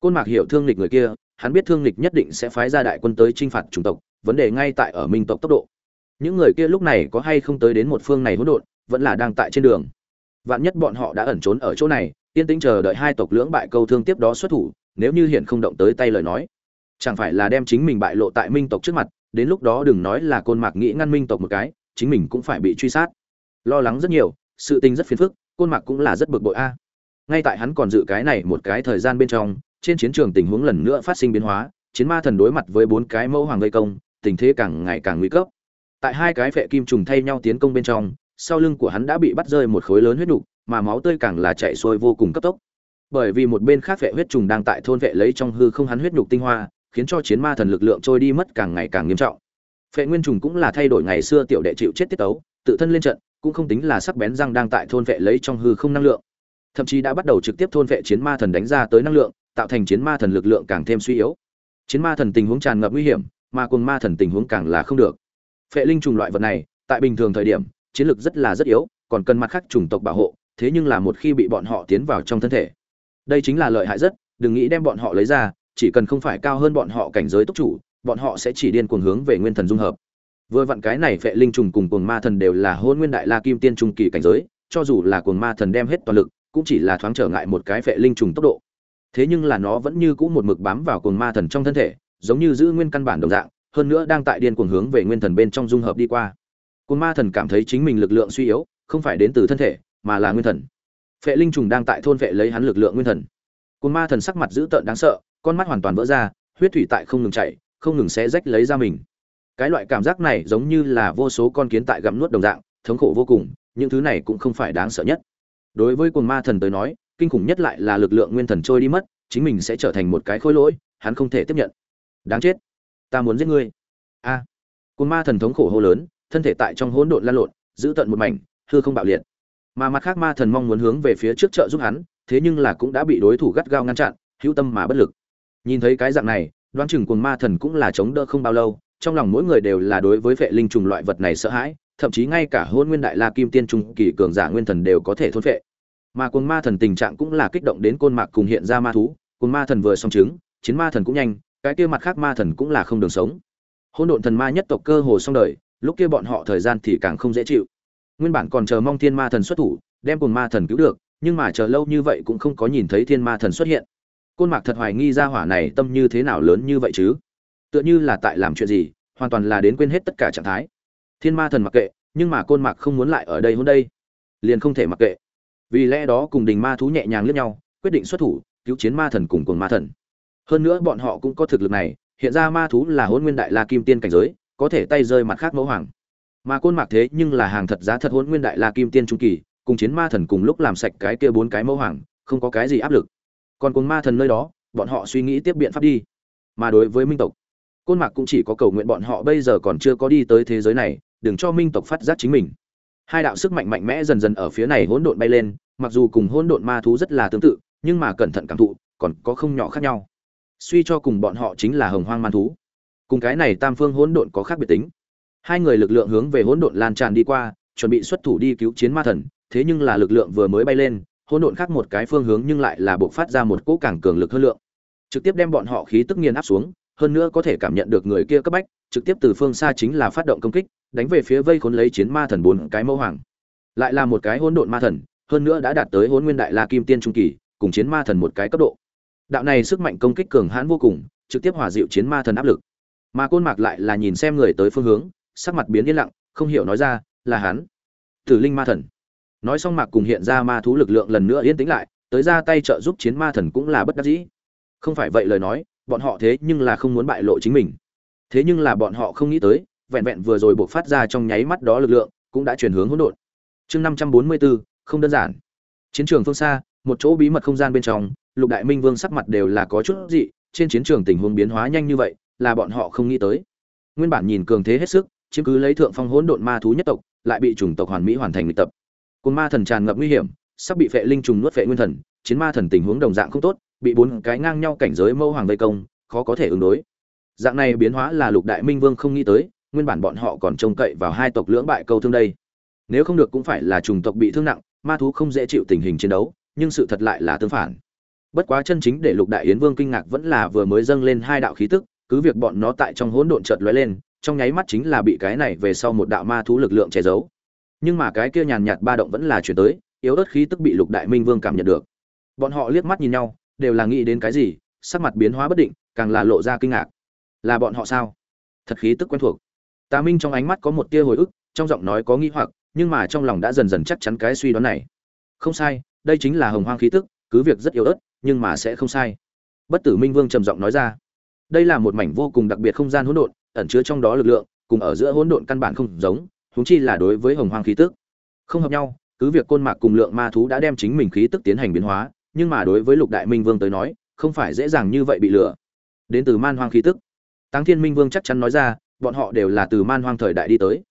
Speaker 1: Côn mạc hiểu thương lịch người kia, hắn biết thương lịch nhất định sẽ phái ra đại quân tới t r i n h phạt chủng tộc, vấn đề ngay tại ở minh tộc tốc độ. Những người kia lúc này có hay không tới đến một phương này hỗn độn, vẫn là đang tại trên đường. Vạn nhất bọn họ đã ẩn trốn ở chỗ này, yên tĩnh chờ đợi hai tộc lưỡng bại câu thương tiếp đó xuất thủ, nếu như hiện không động tới tay lời nói chẳng phải là đem chính mình bại lộ tại minh tộc trước mặt, đến lúc đó đừng nói là côn mạc nghĩ ngăn minh tộc một cái, chính mình cũng phải bị truy sát. Lo lắng rất nhiều, sự tình rất phiền phức, côn mạc cũng là rất bực bội a. Ngay tại hắn còn dự cái này một cái thời gian bên trong, trên chiến trường tình huống lần nữa phát sinh biến hóa, chiến ma thần đối mặt với bốn cái mẫu hoàng gây công, tình thế càng ngày càng nguy cấp. Tại hai cái phệ kim trùng thay nhau tiến công bên trong, sau lưng của hắn đã bị bắt rơi một khối lớn huyết nục, mà máu tươi càng là chạy xuôi vô cùng cấp tốc. Bởi vì một bên khác vệ huyết trùng đang tại thôn vệ lấy trong hư không hắn huyết nhục tinh hoa khiến cho chiến ma thần lực lượng trôi đi mất càng ngày càng nghiêm trọng. Phệ nguyên trùng cũng là thay đổi ngày xưa tiểu đệ chịu chết tiết tấu, tự thân lên trận, cũng không tính là sắc bén răng đang tại thôn vệ lấy trong hư không năng lượng. Thậm chí đã bắt đầu trực tiếp thôn vệ chiến ma thần đánh ra tới năng lượng, tạo thành chiến ma thần lực lượng càng thêm suy yếu. Chiến ma thần tình huống tràn ngập nguy hiểm, mà cùng ma thần tình huống càng là không được. Phệ linh trùng loại vật này, tại bình thường thời điểm, chiến lực rất là rất yếu, còn cần mặt khác chủng tộc bảo hộ, thế nhưng là một khi bị bọn họ tiến vào trong thân thể. Đây chính là lợi hại rất, đừng nghĩ đem bọn họ lấy ra chỉ cần không phải cao hơn bọn họ cảnh giới tốc chủ, bọn họ sẽ chỉ điên cuồng hướng về nguyên thần dung hợp. Vừa vặn cái này phệ linh trùng cùng cuồng ma thần đều là hôn nguyên đại la kim tiên trung kỳ cảnh giới, cho dù là cuồng ma thần đem hết toàn lực, cũng chỉ là thoáng trở ngại một cái phệ linh trùng tốc độ. Thế nhưng là nó vẫn như cũ một mực bám vào cuồng ma thần trong thân thể, giống như giữ nguyên căn bản đồng dạng, hơn nữa đang tại điên cuồng hướng về nguyên thần bên trong dung hợp đi qua. Cuồng ma thần cảm thấy chính mình lực lượng suy yếu, không phải đến từ thân thể, mà là nguyên thần. Phệ linh trùng đang tại thôn phệ lấy hắn lực lượng nguyên thần. Cuồng ma thần sắc mặt dữ tợn đáng sợ con mắt hoàn toàn vỡ ra, huyết thủy tại không ngừng chảy, không ngừng xé rách lấy ra mình. Cái loại cảm giác này giống như là vô số con kiến tại gặm nuốt đồng dạng, thống khổ vô cùng, những thứ này cũng không phải đáng sợ nhất. Đối với quần ma thần tới nói, kinh khủng nhất lại là lực lượng nguyên thần trôi đi mất, chính mình sẽ trở thành một cái khối lỗi, hắn không thể tiếp nhận. Đáng chết. Ta muốn giết ngươi. A. À. ma thần thống khổ hô lớn, thân thể tại trong hỗn độn lan lộn, giữ tận một mảnh, hư không bạo liệt. Mà mặt khác ma thần mong muốn hướng về phía trước trợ giúp hắn, thế nhưng là cũng đã bị đối thủ gắt gao ngăn chặn, hữu tâm mà bất lực nhìn thấy cái dạng này, đoán chừng cuồng ma thần cũng là chống đỡ không bao lâu, trong lòng mỗi người đều là đối với vệ linh trùng loại vật này sợ hãi, thậm chí ngay cả hôn nguyên đại la kim tiên trung kỳ cường giả nguyên thần đều có thể thôn phệ. Mà côn ma thần tình trạng cũng là kích động đến côn mạc cùng hiện ra ma thú côn ma thần vừa xong chứng chiến ma thần cũng nhanh, cái kia mặt khác ma thần cũng là không đường sống. Hôn độn thần ma nhất tộc cơ hồ xong đời, lúc kia bọn họ thời gian thì càng không dễ chịu. Nguyên bản còn chờ mong thiên ma thần xuất thủ, đem côn ma thần cứu được, nhưng mà chờ lâu như vậy cũng không có nhìn thấy thiên ma thần xuất hiện côn mạc thật hoài nghi ra hỏa này tâm như thế nào lớn như vậy chứ? Tựa như là tại làm chuyện gì, hoàn toàn là đến quên hết tất cả trạng thái. Thiên ma thần mặc kệ, nhưng mà côn mạc không muốn lại ở đây hôm đây. Liền không thể mặc kệ. Vì lẽ đó cùng đình ma thú nhẹ nhàng lướt nhau, quyết định xuất thủ, cứu chiến ma thần cùng cùng ma thần. Hơn nữa bọn họ cũng có thực lực này, hiện ra ma thú là hôn nguyên đại la kim tiên cảnh giới, có thể tay rơi mặt khác mẫu hoàng. Mà côn mạc thế nhưng là hàng thật giá thật hôn nguyên đại la kim tiên trung kỳ, cùng chiến ma thần cùng lúc làm sạch cái kia bốn cái mẫu hoàng, không có cái gì áp lực còn cùng ma thần nơi đó, bọn họ suy nghĩ tiếp biện pháp đi. Mà đối với minh tộc, côn mạc cũng chỉ có cầu nguyện bọn họ bây giờ còn chưa có đi tới thế giới này, đừng cho minh tộc phát giác chính mình. Hai đạo sức mạnh mạnh mẽ dần dần ở phía này hỗn độn bay lên, mặc dù cùng hỗn độn ma thú rất là tương tự, nhưng mà cẩn thận cảm thụ, còn có không nhỏ khác nhau. Suy cho cùng bọn họ chính là hồng hoang man thú. Cùng cái này tam phương hỗn độn có khác biệt tính. Hai người lực lượng hướng về hỗn độn lan tràn đi qua, chuẩn bị xuất thủ đi cứu chiến ma thần, thế nhưng là lực lượng vừa mới bay lên hỗn độn khác một cái phương hướng nhưng lại là buộc phát ra một cỗ càng cường lực hơn lượng. Trực tiếp đem bọn họ khí tức nghiền áp xuống, hơn nữa có thể cảm nhận được người kia cấp bách, trực tiếp từ phương xa chính là phát động công kích, đánh về phía vây khốn lấy chiến ma thần bốn cái mẫu hoàng. Lại là một cái hỗn độn ma thần, hơn nữa đã đạt tới hỗn nguyên đại la kim tiên trung kỳ, cùng chiến ma thần một cái cấp độ. Đạo này sức mạnh công kích cường hãn vô cùng, trực tiếp hòa dịu chiến ma thần áp lực. Mà côn mạc lại là nhìn xem người tới phương hướng, sắc mặt biến yên lặng, không hiểu nói ra, là hắn. Tử linh ma thần nói xong mạc cùng hiện ra ma thú lực lượng lần nữa yên tĩnh lại, tới ra tay trợ giúp chiến ma thần cũng là bất đắc dĩ. Không phải vậy lời nói, bọn họ thế nhưng là không muốn bại lộ chính mình. Thế nhưng là bọn họ không nghĩ tới, vẹn vẹn vừa rồi buộc phát ra trong nháy mắt đó lực lượng, cũng đã chuyển hướng hỗn độn. Chương năm trăm bốn mươi bốn, không đơn giản. Chiến trường phương xa, một chỗ bí mật không gian bên trong, lục đại minh vương sắc mặt đều là có chút dị, trên chiến trường tình huống biến hóa nhanh như vậy, là bọn họ không nghĩ tới. Nguyên bản nhìn cường thế hết sức, chiếm cứ lấy thượng phong hỗn độn ma thú nhất tộc, lại bị chủng tộc hoàn mỹ hoàn thành luyện tập côn ma thần tràn ngập nguy hiểm, sắp bị phệ linh trùng nuốt phệ nguyên thần, chiến ma thần tình huống đồng dạng không tốt, bị bốn cái ngang nhau cảnh giới mâu hoàng vây công, khó có thể ứng đối. Dạng này biến hóa là lục đại minh vương không nghĩ tới, nguyên bản bọn họ còn trông cậy vào hai tộc lưỡng bại câu thương đây. Nếu không được cũng phải là trùng tộc bị thương nặng, ma thú không dễ chịu tình hình chiến đấu, nhưng sự thật lại là tương phản. Bất quá chân chính để lục đại yến vương kinh ngạc vẫn là vừa mới dâng lên hai đạo khí tức, cứ việc bọn nó tại trong hỗn độn chợt lóe lên, trong nháy mắt chính là bị cái này về sau một đạo ma thú lực lượng che giấu nhưng mà cái kia nhàn nhạt ba động vẫn là chuyển tới, yếu ớt khí tức bị lục đại minh vương cảm nhận được. Bọn họ liếc mắt nhìn nhau, đều là nghĩ đến cái gì, sắc mặt biến hóa bất định, càng là lộ ra kinh ngạc. Là bọn họ sao? Thật khí tức quen thuộc. Tà minh trong ánh mắt có một tia hồi ức, trong giọng nói có nghĩ hoặc, nhưng mà trong lòng đã dần dần chắc chắn cái suy đoán này. Không sai, đây chính là hồng hoang khí tức, cứ việc rất yếu ớt, nhưng mà sẽ không sai. Bất tử minh vương trầm giọng nói ra. Đây là một mảnh vô cùng đặc biệt không gian hỗn độn, ẩn chứa trong đó lực lượng, cùng ở giữa hỗn độn căn bản không giống huống chi là đối với hồng hoang khí tức. Không hợp nhau, cứ việc côn mạc cùng lượng ma thú đã đem chính mình khí tức tiến hành biến hóa, nhưng mà đối với lục đại minh vương tới nói, không phải dễ dàng như vậy bị lừa. Đến từ man hoang khí tức. Táng thiên minh vương chắc chắn nói ra, bọn họ đều là từ man hoang thời đại đi tới.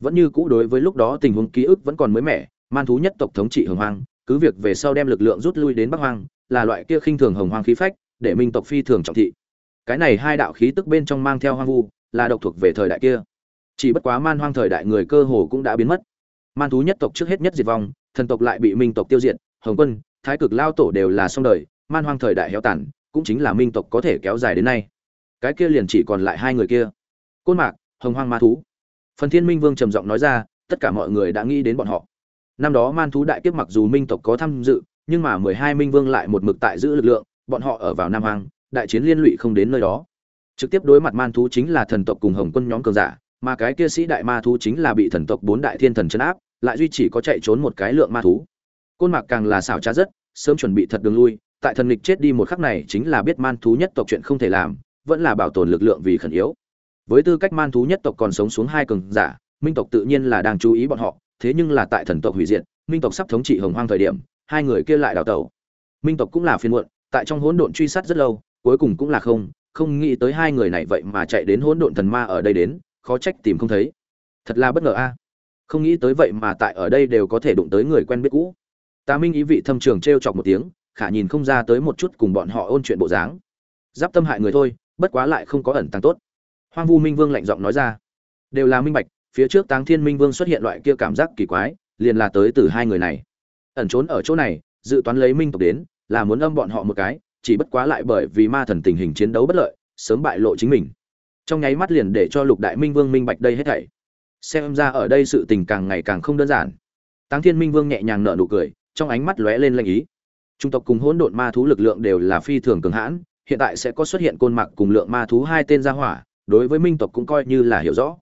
Speaker 1: Vẫn như cũ đối với lúc đó tình huống ký ức vẫn còn mới mẻ, man thú nhất tộc thống trị hồng hoang, cứ việc về sau đem lực lượng rút lui đến bắc hoang, là loại kia khinh thường hồng hoang khí phách, để minh tộc phi thường trọng thị. Cái này hai đạo khí tức bên trong mang theo hoang vu, là độc thuộc về thời đại kia chỉ bất quá man hoang thời đại người cơ hồ cũng đã biến mất. Man thú nhất tộc trước hết nhất diệt vong, thần tộc lại bị minh tộc tiêu diệt, hồng quân, thái cực lao tổ đều là xong đời, man hoang thời đại héo tàn, cũng chính là minh tộc có thể kéo dài đến nay. Cái kia liền chỉ còn lại hai người kia. Côn mạc, hồng hoang ma thú. Phần thiên minh vương trầm giọng nói ra, tất cả mọi người đã nghĩ đến bọn họ. Năm đó man thú đại kiếp mặc dù minh tộc có tham dự, nhưng mà mười hai minh vương lại một mực tại giữ lực lượng, bọn họ ở vào nam hoang, đại chiến liên lụy không đến nơi đó. Trực tiếp đối mặt man thú chính là thần tộc cùng hồng quân nhóm cường giả mà cái kia sĩ đại ma thú chính là bị thần tộc bốn đại thiên thần chấn áp, lại duy chỉ có chạy trốn một cái lượng ma thú. Côn mạc càng là xảo trá rất, sớm chuẩn bị thật đường lui, tại thần lịch chết đi một khắc này chính là biết man thú nhất tộc chuyện không thể làm, vẫn là bảo tồn lực lượng vì khẩn yếu. Với tư cách man thú nhất tộc còn sống xuống hai cường giả, minh tộc tự nhiên là đang chú ý bọn họ, thế nhưng là tại thần tộc hủy diệt, minh tộc sắp thống trị hồng hoang thời điểm, hai người kia lại đào tẩu. Minh tộc cũng là phiên muộn, tại trong hỗn độn truy sát rất lâu, cuối cùng cũng là không không nghĩ tới hai người này vậy mà chạy đến hỗn độn thần ma ở đây đến khó trách tìm không thấy. Thật là bất ngờ a. Không nghĩ tới vậy mà tại ở đây đều có thể đụng tới người quen biết cũ. Tà minh ý vị thâm trường t r e o chọc một tiếng, khả nhìn không ra tới một chút cùng bọn họ ôn chuyện bộ dáng. Giáp tâm hại người thôi, bất quá lại không có ẩn tăng tốt. Hoang vu minh vương lạnh giọng nói ra. Đều là minh bạch, phía trước táng thiên minh vương xuất hiện loại kia cảm giác kỳ quái, liền là tới từ hai người này. Ẩn trốn ở chỗ này, dự toán lấy minh tộc đến, là muốn âm bọn họ một cái, chỉ bất quá lại bởi vì ma thần tình hình chiến đấu bất lợi, sớm bại lộ chính mình trong nháy mắt liền để cho lục đại minh vương minh bạch đây hết thảy. Xem ra ở đây sự tình càng ngày càng không đơn giản. Táng thiên minh vương nhẹ nhàng nở nụ cười, trong ánh mắt lóe lên lanh ý. Trung tộc cùng hỗn độn ma thú lực lượng đều là phi thường cường hãn, hiện tại sẽ có xuất hiện côn mạc cùng lượng ma thú hai tên gia hỏa, đối với minh tộc cũng coi như là hiểu rõ.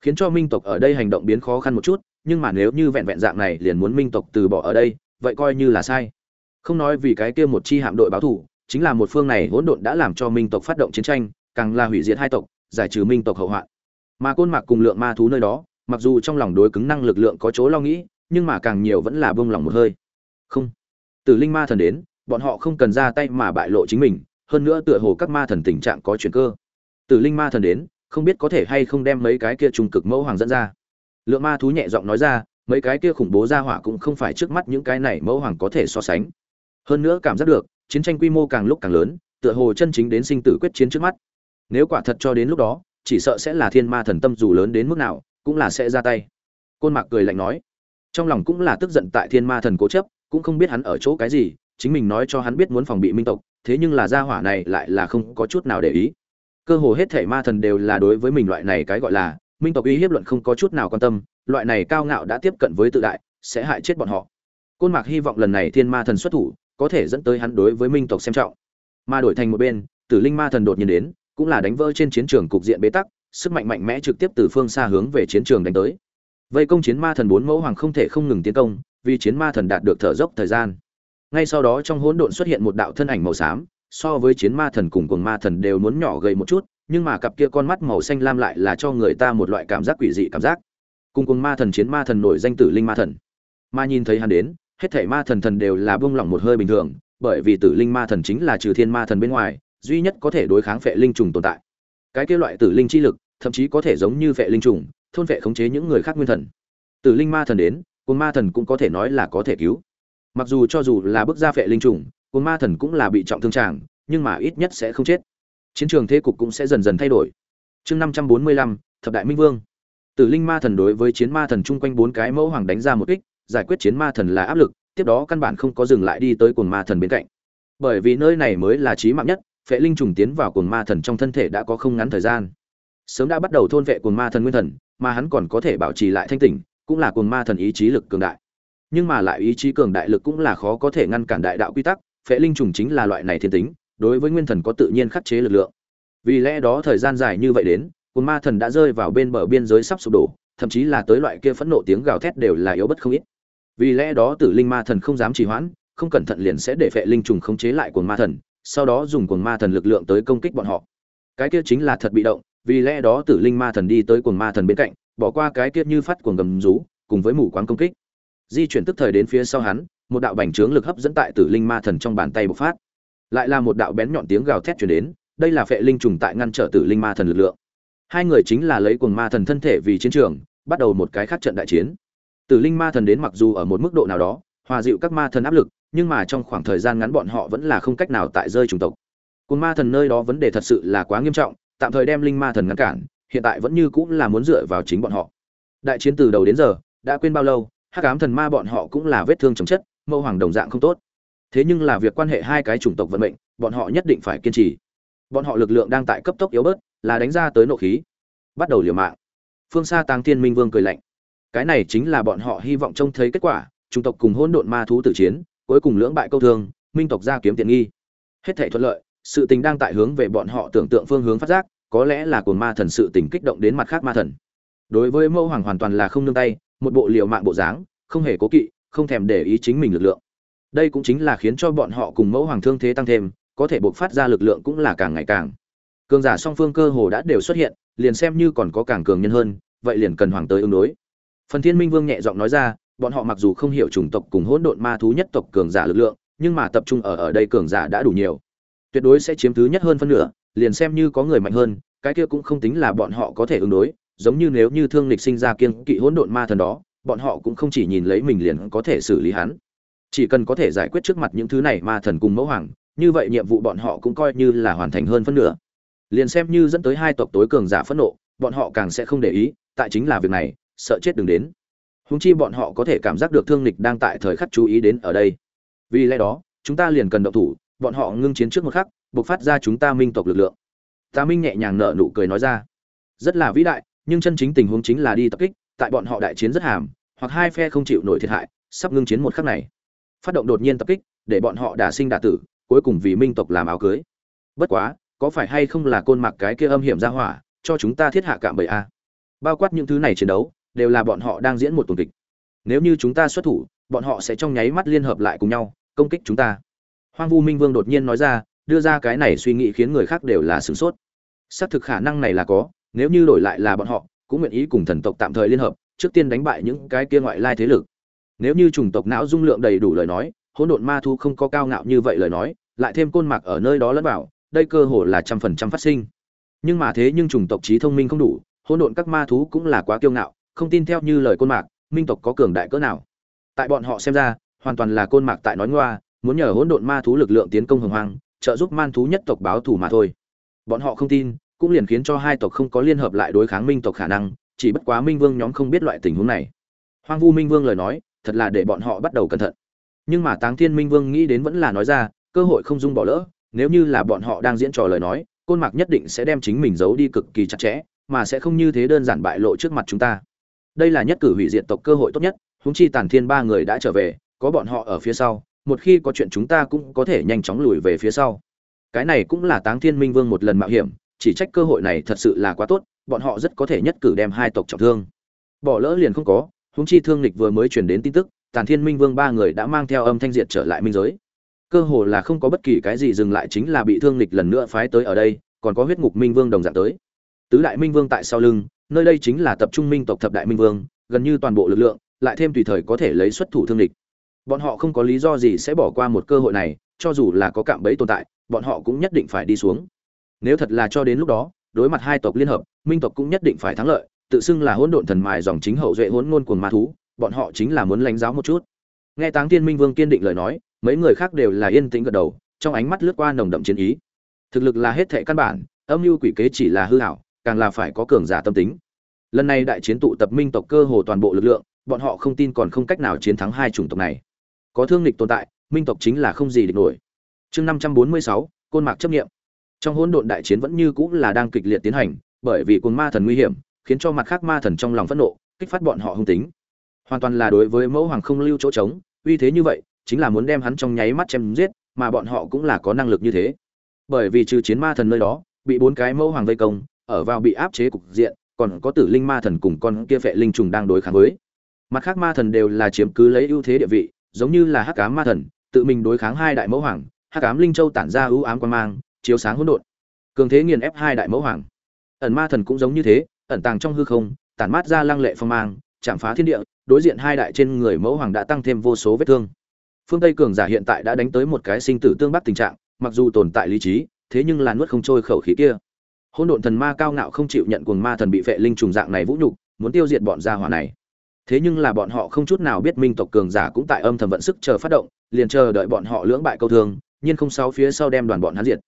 Speaker 1: Khiến cho minh tộc ở đây hành động biến khó khăn một chút, nhưng mà nếu như vẹn vẹn dạng này liền muốn minh tộc từ bỏ ở đây, vậy coi như là sai. Không nói vì cái kia một chi hạm đội báo thủ, chính là một phương này hỗn độn đã làm cho minh tộc phát động chiến tranh, càng là hủy diệt hai tộc giải trừ minh tộc hậu hoạn. Mà côn mạc cùng lượng ma thú nơi đó, mặc dù trong lòng đối cứng năng lực lượng có chỗ lo nghĩ, nhưng mà càng nhiều vẫn là bông lòng một hơi. Không. Từ linh ma thần đến, bọn họ không cần ra tay mà bại lộ chính mình, hơn nữa tựa hồ các ma thần tình trạng có chuyển cơ. Từ linh ma thần đến, không biết có thể hay không đem mấy cái kia trung cực mẫu hoàng dẫn ra. Lượng ma thú nhẹ giọng nói ra, mấy cái kia khủng bố ra hỏa cũng không phải trước mắt những cái này mẫu hoàng có thể so sánh. Hơn nữa cảm giác được, chiến tranh quy mô càng lúc càng lớn, tựa hồ chân chính đến sinh tử quyết chiến trước mắt nếu quả thật cho đến lúc đó, chỉ sợ sẽ là thiên ma thần tâm dù lớn đến mức nào, cũng là sẽ ra tay. Côn mạc cười lạnh nói. Trong lòng cũng là tức giận tại thiên ma thần cố chấp, cũng không biết hắn ở chỗ cái gì, chính mình nói cho hắn biết muốn phòng bị minh tộc, thế nhưng là gia hỏa này lại là không có chút nào để ý. Cơ hồ hết thể ma thần đều là đối với mình loại này cái gọi là, minh tộc uy hiếp luận không có chút nào quan tâm, loại này cao ngạo đã tiếp cận với tự đại, sẽ hại chết bọn họ. Côn mạc hy vọng lần này thiên ma thần xuất thủ, có thể dẫn tới hắn đối với minh tộc xem trọng. Mà đổi thành một bên, tử linh ma thần đột nhiên đến cũng là đánh vỡ trên chiến trường cục diện bế tắc, sức mạnh mạnh mẽ trực tiếp từ phương xa hướng về chiến trường đánh tới. Vây công chiến ma thần bốn mẫu hoàng không thể không ngừng tiến công, vì chiến ma thần đạt được thở dốc thời gian. Ngay sau đó trong hỗn độn xuất hiện một đạo thân ảnh màu xám, so với chiến ma thần cùng cuồng ma thần đều muốn nhỏ gầy một chút, nhưng mà cặp kia con mắt màu xanh lam lại là cho người ta một loại cảm giác quỷ dị cảm giác. Cùng cuồng ma thần chiến ma thần nổi danh tử linh ma thần. Mà nhìn thấy hắn đến, hết thảy ma thần thần đều là buông lỏng một hơi bình thường, bởi vì tử linh ma thần chính là trừ thiên ma thần bên ngoài duy nhất có thể đối kháng phệ linh trùng tồn tại. Cái kia loại tử linh chi lực, thậm chí có thể giống như phệ linh trùng, thôn phệ khống chế những người khác nguyên thần. Tử linh ma thần đến, cuồng ma thần cũng có thể nói là có thể cứu. Mặc dù cho dù là bước ra phệ linh trùng, cuồng ma thần cũng là bị trọng thương tràng, nhưng mà ít nhất sẽ không chết. Chiến trường thế cục cũng sẽ dần dần thay đổi. Chương năm trăm bốn mươi lăm, thập đại minh vương. Tử linh ma thần đối với chiến ma thần chung quanh bốn cái mẫu hoàng đánh ra một kích, giải quyết chiến ma thần là áp lực, tiếp đó căn bản không có dừng lại đi tới cuồng ma thần bên cạnh. Bởi vì nơi này mới là trí mạng nhất phệ linh trùng tiến vào cuồng ma thần trong thân thể đã có không ngắn thời gian. Sớm đã bắt đầu thôn vệ cuồng ma thần nguyên thần, mà hắn còn có thể bảo trì lại thanh tỉnh, cũng là cuồng ma thần ý chí lực cường đại. Nhưng mà lại ý chí cường đại lực cũng là khó có thể ngăn cản đại đạo quy tắc, phệ linh trùng chính là loại này thiên tính, đối với nguyên thần có tự nhiên khắc chế lực lượng. Vì lẽ đó thời gian dài như vậy đến, cuồng ma thần đã rơi vào bên bờ biên giới sắp sụp đổ, thậm chí là tới loại kia phẫn nộ tiếng gào thét đều là yếu bất không ít. Vì lẽ đó tử linh ma thần không dám trì hoãn, không cẩn thận liền sẽ để phệ linh trùng khống chế lại cuồng ma thần sau đó dùng cuồng ma thần lực lượng tới công kích bọn họ. Cái kia chính là thật bị động, vì lẽ đó tử linh ma thần đi tới cuồng ma thần bên cạnh, bỏ qua cái kia như phát cuồng gầm rú, cùng với mù quáng công kích. Di chuyển tức thời đến phía sau hắn, một đạo bành trướng lực hấp dẫn tại tử linh ma thần trong bàn tay bộc phát. Lại là một đạo bén nhọn tiếng gào thét truyền đến, đây là phệ linh trùng tại ngăn trở tử linh ma thần lực lượng. Hai người chính là lấy cuồng ma thần thân thể vì chiến trường, bắt đầu một cái khác trận đại chiến. Tử linh ma thần đến mặc dù ở một mức độ nào đó, hòa dịu các ma thần áp lực nhưng mà trong khoảng thời gian ngắn bọn họ vẫn là không cách nào tại rơi chủng tộc. Côn ma thần nơi đó vấn đề thật sự là quá nghiêm trọng, tạm thời đem linh ma thần ngăn cản, hiện tại vẫn như cũng là muốn dựa vào chính bọn họ. Đại chiến từ đầu đến giờ, đã quên bao lâu, hắc ám thần ma bọn họ cũng là vết thương chồng chất, mâu hoàng đồng dạng không tốt. Thế nhưng là việc quan hệ hai cái chủng tộc vận mệnh, bọn họ nhất định phải kiên trì. Bọn họ lực lượng đang tại cấp tốc yếu bớt, là đánh ra tới nộ khí. Bắt đầu liều mạng. Phương xa Tang thiên minh vương cười lạnh. Cái này chính là bọn họ hy vọng trông thấy kết quả, chủng tộc cùng hỗn độn ma thú tử chiến cuối cùng lưỡng bại câu thương, minh tộc ra kiếm tiện nghi. Hết thảy thuận lợi, sự tình đang tại hướng về bọn họ tưởng tượng phương hướng phát giác, có lẽ là cuồng ma thần sự tình kích động đến mặt khác ma thần. Đối với mẫu hoàng hoàn toàn là không nương tay, một bộ liều mạng bộ dáng, không hề cố kỵ, không thèm để ý chính mình lực lượng. Đây cũng chính là khiến cho bọn họ cùng mẫu hoàng thương thế tăng thêm, có thể buộc phát ra lực lượng cũng là càng ngày càng. Cường giả song phương cơ hồ đã đều xuất hiện, liền xem như còn có càng cường nhân hơn, vậy liền cần hoàng tới ứng đối. Phần thiên minh vương nhẹ giọng nói ra bọn họ mặc dù không hiểu chủng tộc cùng hỗn độn ma thú nhất tộc cường giả lực lượng, nhưng mà tập trung ở ở đây cường giả đã đủ nhiều. Tuyệt đối sẽ chiếm thứ nhất hơn phân nửa, liền xem như có người mạnh hơn, cái kia cũng không tính là bọn họ có thể ứng đối, giống như nếu như thương lịch sinh ra kiên kỵ hỗn độn ma thần đó, bọn họ cũng không chỉ nhìn lấy mình liền có thể xử lý hắn. Chỉ cần có thể giải quyết trước mặt những thứ này ma thần cùng mẫu hoàng, như vậy nhiệm vụ bọn họ cũng coi như là hoàn thành hơn phân nửa. Liền xem như dẫn tới hai tộc tối cường giả phẫn nộ, bọn họ càng sẽ không để ý, tại chính là việc này, sợ chết đừng đến húng chi bọn họ có thể cảm giác được thương lịch đang tại thời khắc chú ý đến ở đây. Vì lẽ đó, chúng ta liền cần động thủ, bọn họ ngưng chiến trước một khắc buộc phát ra chúng ta minh tộc lực lượng. Ta minh nhẹ nhàng nở nụ cười nói ra. Rất là vĩ đại, nhưng chân chính tình huống chính là đi tập kích, tại bọn họ đại chiến rất hàm, hoặc hai phe không chịu nổi thiệt hại, sắp ngưng chiến một khắc này. Phát động đột nhiên tập kích, để bọn họ đả sinh đả tử, cuối cùng vì minh tộc làm áo cưới. Bất quá, có phải hay không là côn mặc cái kia âm hiểm ra hỏa, cho chúng ta thiết hạ cạm bẫy a? Bao quát những thứ này chiến đấu đều là bọn họ đang diễn một tuần kịch. Nếu như chúng ta xuất thủ, bọn họ sẽ trong nháy mắt liên hợp lại cùng nhau, công kích chúng ta. Hoang vu minh vương đột nhiên nói ra, đưa ra cái này suy nghĩ khiến người khác đều là sửng sốt. Xác thực khả năng này là có, nếu như đổi lại là bọn họ, cũng nguyện ý cùng thần tộc tạm thời liên hợp, trước tiên đánh bại những cái kia ngoại lai thế lực. Nếu như chủng tộc não dung lượng đầy đủ lời nói, hỗn độn ma thu không có cao ngạo như vậy lời nói, lại thêm côn mạc ở nơi đó lẫn vào, đây cơ hồ là trăm phần trăm phát sinh. Nhưng mà thế nhưng chủng tộc trí thông minh không đủ, hỗn độn các ma thú cũng là quá kiêu ngạo không tin theo như lời côn mạc, minh tộc có cường đại cỡ nào. Tại bọn họ xem ra, hoàn toàn là côn mạc tại nói ngoa, muốn nhờ hỗn độn ma thú lực lượng tiến công hồng hoang, trợ giúp man thú nhất tộc báo thù mà thôi. Bọn họ không tin, cũng liền khiến cho hai tộc không có liên hợp lại đối kháng minh tộc khả năng, chỉ bất quá minh vương nhóm không biết loại tình huống này. Hoang vu minh vương lời nói, thật là để bọn họ bắt đầu cẩn thận. Nhưng mà táng thiên minh vương nghĩ đến vẫn là nói ra, cơ hội không dung bỏ lỡ, nếu như là bọn họ đang diễn trò lời nói, côn mạc nhất định sẽ đem chính mình giấu đi cực kỳ chặt chẽ, mà sẽ không như thế đơn giản bại lộ trước mặt chúng ta đây là nhất cử hủy diệt tộc cơ hội tốt nhất húng chi tàn thiên ba người đã trở về, có bọn họ ở phía sau, một khi có chuyện chúng ta cũng có thể nhanh chóng lùi về phía sau. Cái này cũng là táng thiên minh vương một lần mạo hiểm, chỉ trách cơ hội này thật sự là quá tốt, bọn họ rất có thể nhất cử đem hai tộc trọng thương. Bỏ lỡ liền không có húng chi thương lịch vừa mới truyền đến tin tức, tàn thiên minh vương ba người đã mang theo âm thanh diệt trở lại minh giới. Cơ hồ là không có bất kỳ cái gì dừng lại chính là bị thương lịch lần nữa phái tới ở đây, còn có huyết ngục minh vương đồng dạng tới. Tứ đại minh vương tại sau lưng nơi đây chính là tập trung minh tộc thập đại minh vương, gần như toàn bộ lực lượng, lại thêm tùy thời có thể lấy xuất thủ thương địch. bọn họ không có lý do gì sẽ bỏ qua một cơ hội này, cho dù là có cạm bẫy tồn tại, bọn họ cũng nhất định phải đi xuống. Nếu thật là cho đến lúc đó, đối mặt hai tộc liên hợp, minh tộc cũng nhất định phải thắng lợi, tự xưng là hỗn độn thần mài dòng chính hậu duệ hỗn ngôn cuồng ma thú, bọn họ chính là muốn lãnh giáo một chút. Nghe táng tiên minh vương kiên định lời nói, mấy người khác đều là yên tĩnh gật đầu, trong ánh mắt lướt qua nồng đậm chiến ý. Thực lực là hết thệ căn bản, âm mưu quỷ kế chỉ là hư hảo càng là phải có cường giả tâm tính. Lần này đại chiến tụ tập minh tộc cơ hồ toàn bộ lực lượng, bọn họ không tin còn không cách nào chiến thắng hai chủng tộc này. Có thương lịch tồn tại, minh tộc chính là không gì địch nổi. Chương năm trăm bốn mươi sáu, côn mạc chấp nghiệm trong hỗn độn đại chiến vẫn như cũng là đang kịch liệt tiến hành, bởi vì cồn ma thần nguy hiểm, khiến cho mặt khác ma thần trong lòng phẫn nộ, kích phát bọn họ hung tính. Hoàn toàn là đối với mẫu hoàng không lưu chỗ trống, uy thế như vậy, chính là muốn đem hắn trong nháy mắt chém giết, mà bọn họ cũng là có năng lực như thế. Bởi vì trừ chiến ma thần nơi đó, bị bốn cái mẫu hoàng vây công ở vào bị áp chế cục diện, còn có tử linh ma thần cùng con kia phệ linh trùng đang đối kháng với. Mặt khác ma thần đều là chiếm cứ lấy ưu thế địa vị, giống như là hắc ám ma thần, tự mình đối kháng hai đại mẫu hoàng, hắc ám linh châu tản ra ưu ám quan mang, chiếu sáng hỗn độn. Cường thế nghiền ép hai đại mẫu hoàng. Ẩn ma thần cũng giống như thế, ẩn tàng trong hư không, tản mát ra lăng lệ phong mang, chạm phá thiên địa, đối diện hai đại trên người mẫu hoàng đã tăng thêm vô số vết thương. Phương tây cường giả hiện tại đã đánh tới một cái sinh tử tương bắc tình trạng, mặc dù tồn tại lý trí, thế nhưng là nuốt không trôi khẩu khí kia hỗn độn thần ma cao ngạo không chịu nhận cuồng ma thần bị vệ linh trùng dạng này vũ nhục, muốn tiêu diệt bọn gia hỏa này. Thế nhưng là bọn họ không chút nào biết minh tộc cường giả cũng tại âm thầm vận sức chờ phát động, liền chờ đợi bọn họ lưỡng bại câu thương nhưng không sáu phía sau đem đoàn bọn hắn diệt.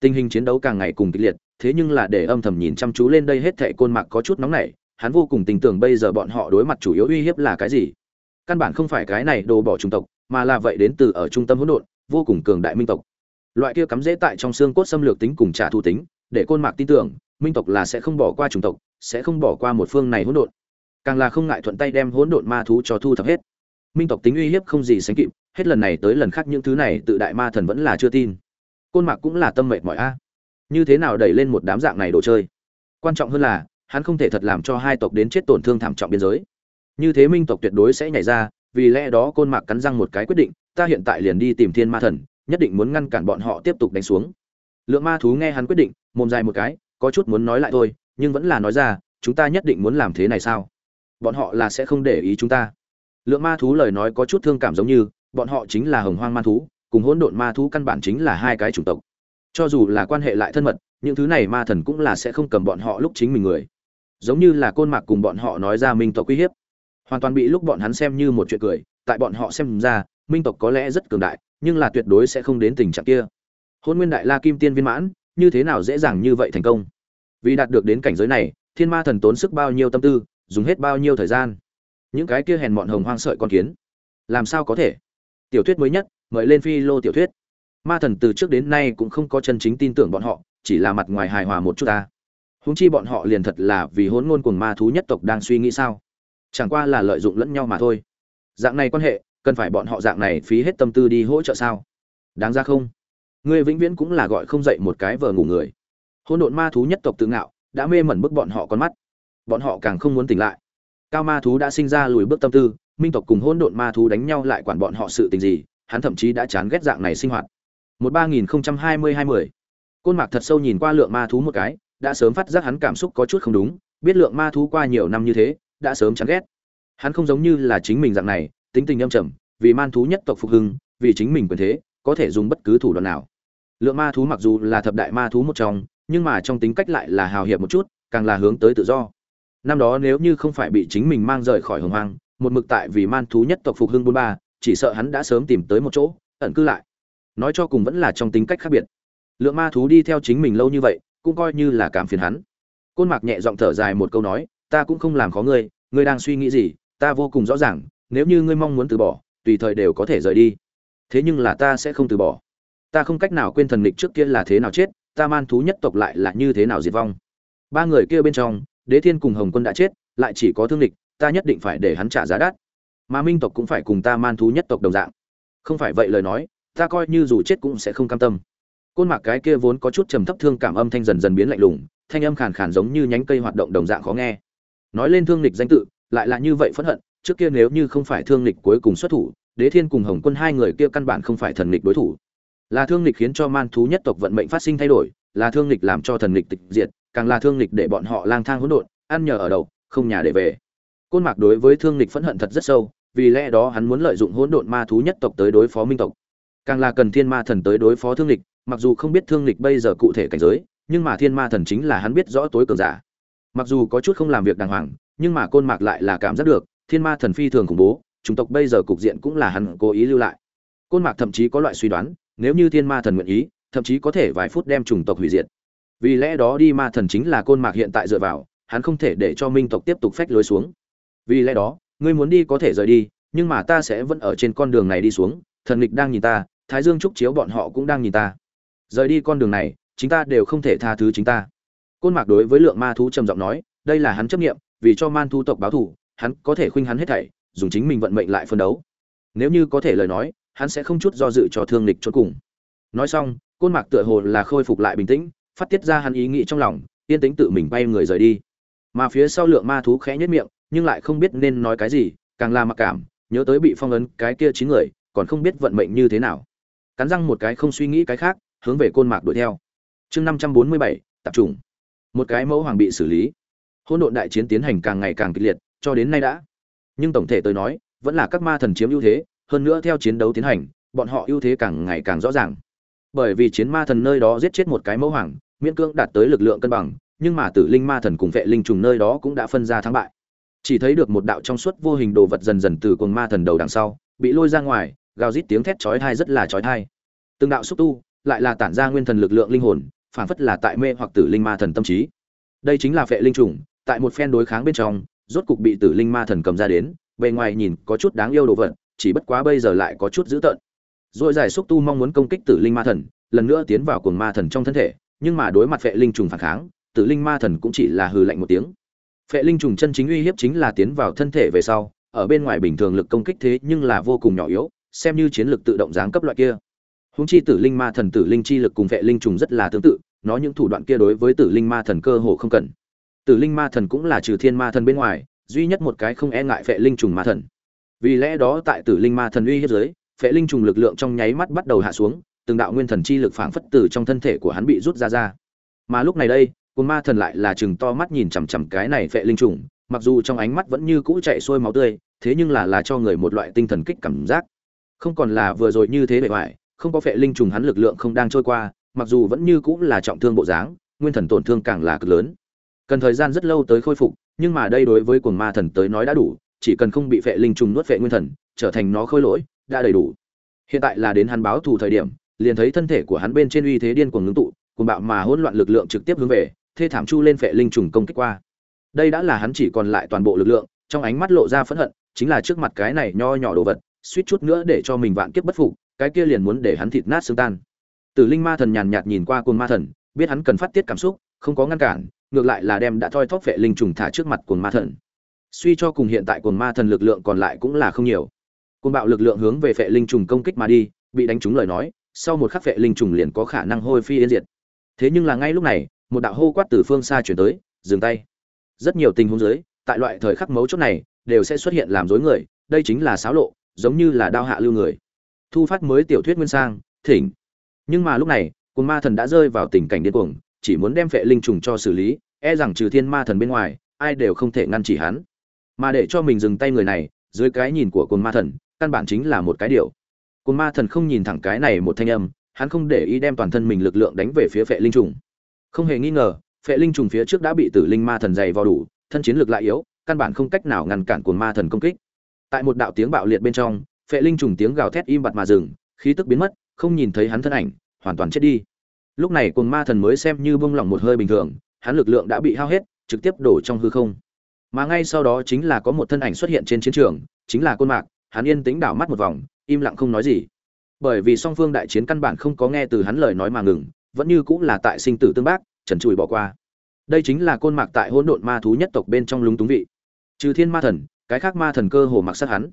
Speaker 1: Tình hình chiến đấu càng ngày cùng kịch liệt, thế nhưng là để âm thầm nhìn chăm chú lên đây hết thệ côn mạc có chút nóng nảy, hắn vô cùng tình tưởng bây giờ bọn họ đối mặt chủ yếu uy hiếp là cái gì. Căn bản không phải cái này đồ bỏ chủng tộc, mà là vậy đến từ ở trung tâm hỗn độn, vô cùng cường đại minh tộc. Loại kia cắm dễ tại trong xương cốt xâm lược tính cùng trả thù tính để côn mạc tin tưởng, minh tộc là sẽ không bỏ qua chủng tộc, sẽ không bỏ qua một phương này hỗn độn. Càng là không ngại thuận tay đem hỗn độn ma thú cho thu thập hết. Minh tộc tính uy hiếp không gì sánh kịp, hết lần này tới lần khác những thứ này tự đại ma thần vẫn là chưa tin. Côn mạc cũng là tâm mệt mỏi a. Như thế nào đẩy lên một đám dạng này đồ chơi? Quan trọng hơn là, hắn không thể thật làm cho hai tộc đến chết tổn thương thảm trọng biên giới. Như thế minh tộc tuyệt đối sẽ nhảy ra, vì lẽ đó côn mạc cắn răng một cái quyết định, ta hiện tại liền đi tìm thiên ma thần, nhất định muốn ngăn cản bọn họ tiếp tục đánh xuống. Lượng ma thú nghe hắn quyết định mồm dài một cái, có chút muốn nói lại thôi, nhưng vẫn là nói ra, chúng ta nhất định muốn làm thế này sao? Bọn họ là sẽ không để ý chúng ta. Lượng ma thú lời nói có chút thương cảm giống như, bọn họ chính là hồng hoang ma thú, cùng hỗn độn ma thú căn bản chính là hai cái chủng tộc. Cho dù là quan hệ lại thân mật, những thứ này ma thần cũng là sẽ không cầm bọn họ lúc chính mình người. Giống như là côn mạc cùng bọn họ nói ra minh tộc uy hiếp. Hoàn toàn bị lúc bọn hắn xem như một chuyện cười, tại bọn họ xem ra, minh tộc có lẽ rất cường đại, nhưng là tuyệt đối sẽ không đến tình trạng kia. Hôn nguyên đại la kim tiên viên mãn như thế nào dễ dàng như vậy thành công? Vì đạt được đến cảnh giới này, thiên ma thần tốn sức bao nhiêu tâm tư, dùng hết bao nhiêu thời gian? Những cái kia hèn mọn hồng hoang sợi con kiến, làm sao có thể? Tiểu thuyết mới nhất, mời lên phi lô tiểu thuyết. Ma thần từ trước đến nay cũng không có chân chính tin tưởng bọn họ, chỉ là mặt ngoài hài hòa một chút ta. Húng chi bọn họ liền thật là vì hỗn ngôn cùng ma thú nhất tộc đang suy nghĩ sao? Chẳng qua là lợi dụng lẫn nhau mà thôi. Dạng này quan hệ, cần phải bọn họ dạng này phí hết tâm tư đi hỗ trợ sao? Đáng ra không? Ngươi vĩnh viễn cũng là gọi không dậy một cái vờ ngủ người. Hỗn độn ma thú nhất tộc tự ngạo, đã mê mẩn bức bọn họ con mắt. Bọn họ càng không muốn tỉnh lại. Cao ma thú đã sinh ra lùi bước tâm tư, minh tộc cùng hỗn độn ma thú đánh nhau lại quản bọn họ sự tình gì, hắn thậm chí đã chán ghét dạng này sinh hoạt. Một ba nghìn không trăm hai mươi hai mươi côn mạc thật sâu nhìn qua lượng ma thú một cái, đã sớm phát giác hắn cảm xúc có chút không đúng, biết lượng ma thú qua nhiều năm như thế, đã sớm chán ghét. Hắn không giống như là chính mình dạng này, tính tình âm trầm, vì man thú nhất tộc phục hưng, vì chính mình quyền thế, có thể dùng bất cứ thủ đoạn nào lượng ma thú mặc dù là thập đại ma thú một trong, nhưng mà trong tính cách lại là hào hiệp một chút, càng là hướng tới tự do. Năm đó nếu như không phải bị chính mình mang rời khỏi hồng hoang, một mực tại vì man thú nhất tộc phục hưng bôn ba, chỉ sợ hắn đã sớm tìm tới một chỗ, ẩn cư lại. Nói cho cùng vẫn là trong tính cách khác biệt. Lượng ma thú đi theo chính mình lâu như vậy, cũng coi như là cảm phiền hắn. Côn mạc nhẹ giọng thở dài một câu nói, ta cũng không làm khó ngươi ngươi đang suy nghĩ gì, ta vô cùng rõ ràng, nếu như ngươi mong muốn từ bỏ, tùy thời đều có thể rời đi. Thế nhưng là ta sẽ không từ bỏ ta không cách nào quên thần nghịch trước kia là thế nào chết ta man thú nhất tộc lại là như thế nào diệt vong. Ba người kia bên trong đế thiên cùng hồng quân đã chết lại chỉ có thương lịch, ta nhất định phải để hắn trả giá đắt. Mà minh tộc cũng phải cùng ta man thú nhất tộc đồng dạng. Không phải vậy lời nói ta coi như dù chết cũng sẽ không cam tâm. Côn mạc cái kia vốn có chút trầm thấp thương cảm âm thanh dần dần biến lạnh lùng thanh âm khàn khàn giống như nhánh cây hoạt động đồng dạng khó nghe. Nói lên thương lịch danh tự lại là như vậy phẫn hận trước kia nếu như không phải thương lịch cuối cùng xuất thủ đế thiên cùng hồng quân hai người kia căn bản không phải thần lịch đối thủ là thương lịch khiến cho man thú nhất tộc vận mệnh phát sinh thay đổi, là thương lịch làm cho thần lịch tịch diệt, càng là thương lịch để bọn họ lang thang hỗn độn, ăn nhờ ở đậu, không nhà để về. Côn mạc đối với thương lịch phẫn hận thật rất sâu, vì lẽ đó hắn muốn lợi dụng hỗn độn ma thú nhất tộc tới đối phó minh tộc. Càng là cần thiên ma thần tới đối phó thương lịch mặc dù không biết thương lịch bây giờ cụ thể cảnh giới, nhưng mà thiên ma thần chính là hắn biết rõ tối cường giả. Mặc dù có chút không làm việc đàng hoàng, nhưng mà côn mạc lại là cảm giác được, thiên ma thần phi thường khủng bố, chủng tộc bây giờ cục diện cũng là hắn cố ý lưu lại. Côn mạc thậm chí có loại suy đoán nếu như thiên ma thần nguyện ý, thậm chí có thể vài phút đem chủng tộc hủy diệt. Vì lẽ đó đi ma thần chính là côn mạc hiện tại dựa vào, hắn không thể để cho minh tộc tiếp tục phách lối xuống. Vì lẽ đó, ngươi muốn đi có thể rời đi, nhưng mà ta sẽ vẫn ở trên con đường này đi xuống, thần nghịch đang nhìn ta, thái dương trúc chiếu bọn họ cũng đang nhìn ta. Rời đi con đường này, chính ta đều không thể tha thứ chính ta. Côn mạc đối với lượng ma thú trầm giọng nói, đây là hắn chấp nghiệm vì cho man thu tộc báo thù, hắn có thể khuynh hắn hết thảy, dùng chính mình vận mệnh lại phân đấu. Nếu như có thể lời nói hắn sẽ không chút do dự cho thương lịch chốt cùng. Nói xong, côn mạc tựa hồ là khôi phục lại bình tĩnh, phát tiết ra hắn ý nghĩ trong lòng, yên tĩnh tự mình bay người rời đi. Mà phía sau lượng ma thú khẽ nhất miệng, nhưng lại không biết nên nói cái gì, càng là mặc cảm, nhớ tới bị phong ấn cái kia chín người, còn không biết vận mệnh như thế nào. Cắn răng một cái không suy nghĩ cái khác, hướng về côn mạc đuổi theo. Chương năm trăm bốn mươi bảy, tập trung một cái mẫu hoàng bị xử lý. Hỗn độn đại chiến tiến hành càng ngày càng kịch liệt, cho đến nay đã. Nhưng tổng thể tôi nói, vẫn là các ma thần chiếm ưu thế hơn nữa theo chiến đấu tiến hành, bọn họ ưu thế càng ngày càng rõ ràng. Bởi vì chiến ma thần nơi đó giết chết một cái mẫu hoàng, miễn cưỡng đạt tới lực lượng cân bằng, nhưng mà tử linh ma thần cùng vệ linh trùng nơi đó cũng đã phân ra thắng bại. Chỉ thấy được một đạo trong suốt vô hình đồ vật dần dần từ cuồng ma thần đầu đằng sau, bị lôi ra ngoài, gào rít tiếng thét chói tai rất là chói tai. Từng đạo xúc tu, lại là tản ra nguyên thần lực lượng linh hồn, phản phất là tại mê hoặc tử linh ma thần tâm trí. Đây chính là phệ linh trùng, tại một phen đối kháng bên trong, rốt cục bị tử linh ma thần cầm ra đến, bề ngoài nhìn có chút đáng yêu đồ vật chỉ bất quá bây giờ lại có chút dữ tợn. Rồi giải xúc tu mong muốn công kích tử linh ma thần, lần nữa tiến vào cuồng ma thần trong thân thể, nhưng mà đối mặt phệ linh trùng phản kháng, tử linh ma thần cũng chỉ là hừ lạnh một tiếng. Phệ linh trùng chân chính uy hiếp chính là tiến vào thân thể về sau, ở bên ngoài bình thường lực công kích thế nhưng là vô cùng nhỏ yếu, xem như chiến lực tự động giáng cấp loại kia. Húng chi tử linh ma thần tử linh chi lực cùng vệ linh trùng rất là tương tự, nó những thủ đoạn kia đối với tử linh ma thần cơ hồ không cần. Tử linh ma thần cũng là trừ thiên ma thần bên ngoài, duy nhất một cái không e ngại vệ linh trùng ma thần vì lẽ đó tại tử linh ma thần uy hiếp giới, phệ linh trùng lực lượng trong nháy mắt bắt đầu hạ xuống, từng đạo nguyên thần chi lực phảng phất từ trong thân thể của hắn bị rút ra ra. Mà lúc này đây cồn ma thần lại là chừng to mắt nhìn chằm chằm cái này phệ linh trùng, mặc dù trong ánh mắt vẫn như cũ chạy xuôi máu tươi, thế nhưng là là cho người một loại tinh thần kích cảm giác. Không còn là vừa rồi như thế bề ngoài, không có phệ linh trùng hắn lực lượng không đang trôi qua, mặc dù vẫn như cũng là trọng thương bộ dáng, nguyên thần tổn thương càng là cực lớn. Cần thời gian rất lâu tới khôi phục, nhưng mà đây đối với cuồng ma thần tới nói đã đủ chỉ cần không bị phệ linh trùng nuốt phệ nguyên thần, trở thành nó khôi lỗi, đã đầy đủ. Hiện tại là đến hắn báo thù thời điểm, liền thấy thân thể của hắn bên trên uy thế điên cuồng ngưng tụ, cuồng bạo mà hỗn loạn lực lượng trực tiếp hướng về, thê thảm chu lên phệ linh trùng công kích qua. Đây đã là hắn chỉ còn lại toàn bộ lực lượng, trong ánh mắt lộ ra phẫn hận, chính là trước mặt cái này nho nhỏ đồ vật, suýt chút nữa để cho mình vạn kiếp bất phục, cái kia liền muốn để hắn thịt nát xương tan. Tử linh ma thần nhàn nhạt nhìn qua cuồng ma thần, biết hắn cần phát tiết cảm xúc, không có ngăn cản, ngược lại là đem đã thoi thóp vệ linh trùng thả trước mặt cuồng ma thần suy cho cùng hiện tại cồn ma thần lực lượng còn lại cũng là không nhiều. Côn bạo lực lượng hướng về vệ linh trùng công kích mà đi, bị đánh trúng lời nói, sau một khắc vệ linh trùng liền có khả năng hôi phi yên diệt. Thế nhưng là ngay lúc này, một đạo hô quát từ phương xa chuyển tới, dừng tay. Rất nhiều tình huống dưới, tại loại thời khắc mấu chốt này, đều sẽ xuất hiện làm rối người, đây chính là xáo lộ, giống như là đao hạ lưu người. Thu phát mới tiểu thuyết nguyên sang, thỉnh. Nhưng mà lúc này, cồn ma thần đã rơi vào tình cảnh điên cuồng, chỉ muốn đem phệ linh trùng cho xử lý e rằng trừ thiên ma thần bên ngoài, ai đều không thể ngăn chỉ hắn mà để cho mình dừng tay người này, dưới cái nhìn của cồn ma thần, căn bản chính là một cái điều. Cồn ma thần không nhìn thẳng cái này một thanh âm, hắn không để ý đem toàn thân mình lực lượng đánh về phía phệ linh trùng. Không hề nghi ngờ, phệ linh trùng phía trước đã bị tử linh ma thần dày vào đủ, thân chiến lực lại yếu, căn bản không cách nào ngăn cản cồn ma thần công kích. Tại một đạo tiếng bạo liệt bên trong, phệ linh trùng tiếng gào thét im bặt mà dừng, khí tức biến mất, không nhìn thấy hắn thân ảnh, hoàn toàn chết đi. Lúc này cồn ma thần mới xem như bông lỏng một hơi bình thường, hắn lực lượng đã bị hao hết, trực tiếp đổ trong hư không mà ngay sau đó chính là có một thân ảnh xuất hiện trên chiến trường, chính là côn mạc. Hắn yên tĩnh đảo mắt một vòng, im lặng không nói gì. Bởi vì song phương đại chiến căn bản không có nghe từ hắn lời nói mà ngừng, vẫn như cũng là tại sinh tử tương bác, trần trụi bỏ qua. Đây chính là côn mạc tại hỗn độn ma thú nhất tộc bên trong lúng túng vị. Trừ thiên ma thần, cái khác ma thần cơ hồ mặc sát hắn.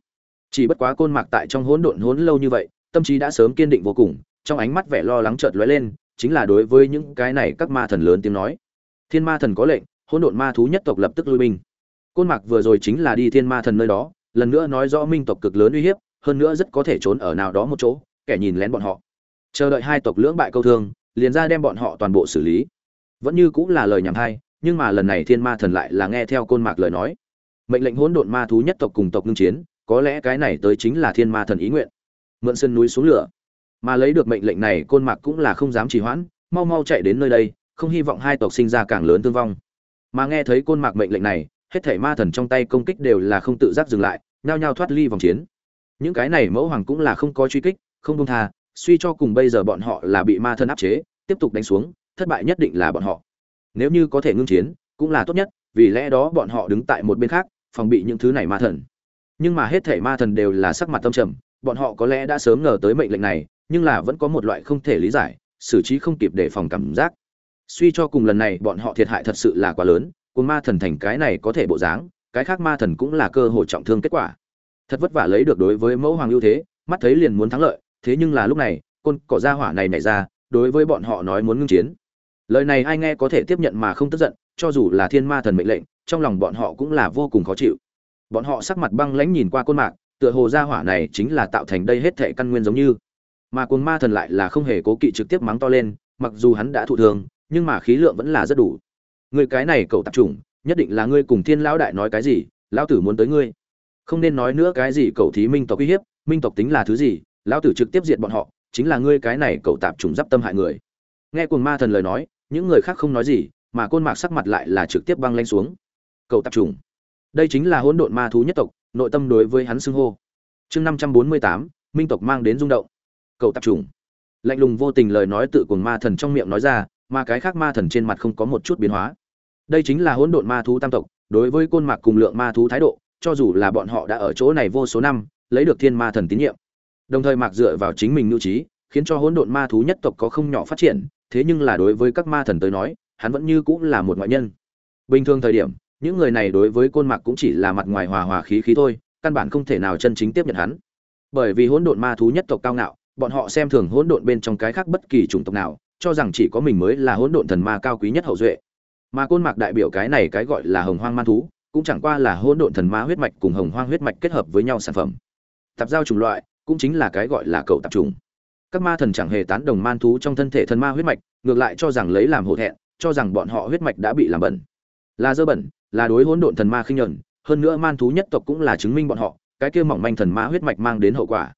Speaker 1: Chỉ bất quá côn mạc tại trong hỗn độn hỗn lâu như vậy, tâm trí đã sớm kiên định vô cùng, trong ánh mắt vẻ lo lắng chợt lóe lên, chính là đối với những cái này các ma thần lớn tiếng nói. Thiên ma thần có lệnh, hỗn độn ma thú nhất tộc lập tức lui binh côn mạc vừa rồi chính là đi thiên ma thần nơi đó, lần nữa nói rõ minh tộc cực lớn uy hiếp, hơn nữa rất có thể trốn ở nào đó một chỗ, kẻ nhìn lén bọn họ. Chờ đợi hai tộc lưỡng bại câu thương, liền ra đem bọn họ toàn bộ xử lý. Vẫn như cũng là lời nhảm hay nhưng mà lần này thiên ma thần lại là nghe theo côn mạc lời nói. Mệnh lệnh hỗn độn ma thú nhất tộc cùng tộc ngưng chiến, có lẽ cái này tới chính là thiên ma thần ý nguyện. Mượn sân núi xuống lửa. Mà lấy được mệnh lệnh này, côn mạc cũng là không dám trì hoãn, mau mau chạy đến nơi đây, không hy vọng hai tộc sinh ra càng lớn thương vong. Mà nghe thấy côn mạc mệnh lệnh này hết thảy ma thần trong tay công kích đều là không tự giác dừng lại, nhao nhao thoát ly vòng chiến. Những cái này mẫu hoàng cũng là không có truy kích, không buông tha, suy cho cùng bây giờ bọn họ là bị ma thần áp chế, tiếp tục đánh xuống, thất bại nhất định là bọn họ. Nếu như có thể ngưng chiến, cũng là tốt nhất, vì lẽ đó bọn họ đứng tại một bên khác, phòng bị những thứ này ma thần. Nhưng mà hết thảy ma thần đều là sắc mặt tâm trầm, bọn họ có lẽ đã sớm ngờ tới mệnh lệnh này, nhưng là vẫn có một loại không thể lý giải, xử trí không kịp để phòng cảm giác. Suy cho cùng lần này bọn họ thiệt hại thật sự là quá lớn cùng ma thần thành cái này có thể bộ dáng, cái khác ma thần cũng là cơ hội trọng thương kết quả. Thật vất vả lấy được đối với mẫu hoàng ưu thế, mắt thấy liền muốn thắng lợi, thế nhưng là lúc này, côn cỏ ra hỏa này nảy ra, đối với bọn họ nói muốn ngưng chiến. Lời này ai nghe có thể tiếp nhận mà không tức giận, cho dù là thiên ma thần mệnh lệnh, trong lòng bọn họ cũng là vô cùng khó chịu. Bọn họ sắc mặt băng lãnh nhìn qua côn mạc, tựa hồ ra hỏa này chính là tạo thành đây hết thệ căn nguyên giống như. Mà cuồng ma thần lại là không hề cố kỵ trực tiếp mắng to lên, mặc dù hắn đã thụ thường nhưng mà khí lượng vẫn là rất đủ người cái này cậu tạp chủng, nhất định là ngươi cùng thiên lão đại nói cái gì, lão tử muốn tới ngươi. Không nên nói nữa cái gì cậu thí minh tộc uy hiếp, minh tộc tính là thứ gì, lão tử trực tiếp diệt bọn họ, chính là ngươi cái này cậu tạp trùng d tâm hại người. Nghe cuồng ma thần lời nói, những người khác không nói gì, mà côn mạc sắc mặt lại là trực tiếp băng lanh xuống. Cậu tạp trùng đây chính là hỗn độn ma thú nhất tộc, nội tâm đối với hắn xưng hô. Chương năm trăm bốn mươi tám, minh tộc mang đến rung động. Cậu tạp trùng lạnh lùng vô tình lời nói tự cuồng ma thần trong miệng nói ra, mà cái khác ma thần trên mặt không có một chút biến hóa đây chính là hỗn độn ma thú tam tộc, đối với côn mạc cùng lượng ma thú thái độ, cho dù là bọn họ đã ở chỗ này vô số năm, lấy được thiên ma thần tín nhiệm. Đồng thời mạc dựa vào chính mình nhu trí, khiến cho hỗn độn ma thú nhất tộc có không nhỏ phát triển, thế nhưng là đối với các ma thần tới nói, hắn vẫn như cũng là một ngoại nhân. Bình thường thời điểm, những người này đối với côn mạc cũng chỉ là mặt ngoài hòa hòa khí khí thôi, căn bản không thể nào chân chính tiếp nhận hắn. Bởi vì hỗn độn ma thú nhất tộc cao ngạo, bọn họ xem thường hỗn độn bên trong cái khác bất kỳ chủng tộc nào, cho rằng chỉ có mình mới là hỗn độn thần ma cao quý nhất hậu duệ mà côn mạc đại biểu cái này cái gọi là hồng hoang man thú, cũng chẳng qua là hỗn độn thần ma huyết mạch cùng hồng hoang huyết mạch kết hợp với nhau sản phẩm. Tạp giao chủng loại cũng chính là cái gọi là cầu tạp trùng các ma thần chẳng hề tán đồng man thú trong thân thể thần ma huyết mạch, ngược lại cho rằng lấy làm hổ thẹn, cho rằng bọn họ huyết mạch đã bị làm bẩn. Là dơ bẩn, là đối hỗn độn thần ma khinh nhẫn, hơn nữa man thú nhất tộc cũng là chứng minh bọn họ, cái kia mỏng manh thần ma huyết mạch mang đến hậu quả.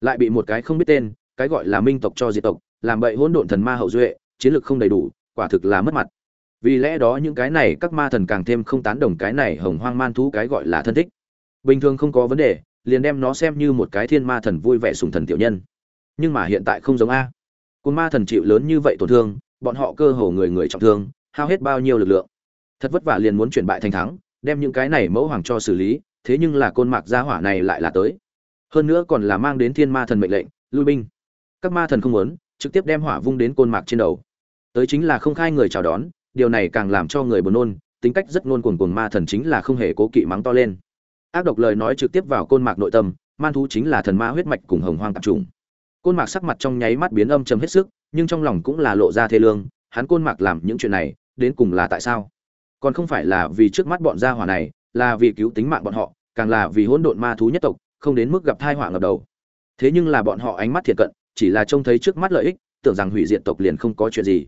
Speaker 1: Lại bị một cái không biết tên, cái gọi là minh tộc cho diệt tộc, làm bậy hỗn độn thần ma hậu duệ, chiến lược không đầy đủ, quả thực là mất mặt vì lẽ đó những cái này các ma thần càng thêm không tán đồng cái này hồng hoang man thú cái gọi là thân thích. Bình thường không có vấn đề, liền đem nó xem như một cái thiên ma thần vui vẻ sùng thần tiểu nhân. Nhưng mà hiện tại không giống a. Côn ma thần chịu lớn như vậy tổn thương, bọn họ cơ hồ người người trọng thương, hao hết bao nhiêu lực lượng. Thật vất vả liền muốn chuyển bại thành thắng, đem những cái này mẫu hoàng cho xử lý, thế nhưng là côn mạc gia hỏa này lại là tới. Hơn nữa còn là mang đến thiên ma thần mệnh lệnh, lui binh. Các ma thần không muốn, trực tiếp đem hỏa vung đến côn mạc trên đầu. Tới chính là không khai người chào đón điều này càng làm cho người buồn nôn, tính cách rất nôn cuồng cuồng ma thần chính là không hề cố kỵ mắng to lên. Ác độc lời nói trực tiếp vào côn mạc nội tâm, man thú chính là thần ma huyết mạch cùng hồng hoang tạp trùng côn mạc sắc mặt trong nháy mắt biến âm trầm hết sức, nhưng trong lòng cũng là lộ ra thê lương, hắn côn mạc làm những chuyện này, đến cùng là tại sao? Còn không phải là vì trước mắt bọn gia hỏa này, là vì cứu tính mạng bọn họ, càng là vì hỗn độn ma thú nhất tộc, không đến mức gặp thai họa ngập đầu. Thế nhưng là bọn họ ánh mắt thiệt cận, chỉ là trông thấy trước mắt lợi ích, tưởng rằng hủy diệt tộc liền không có chuyện gì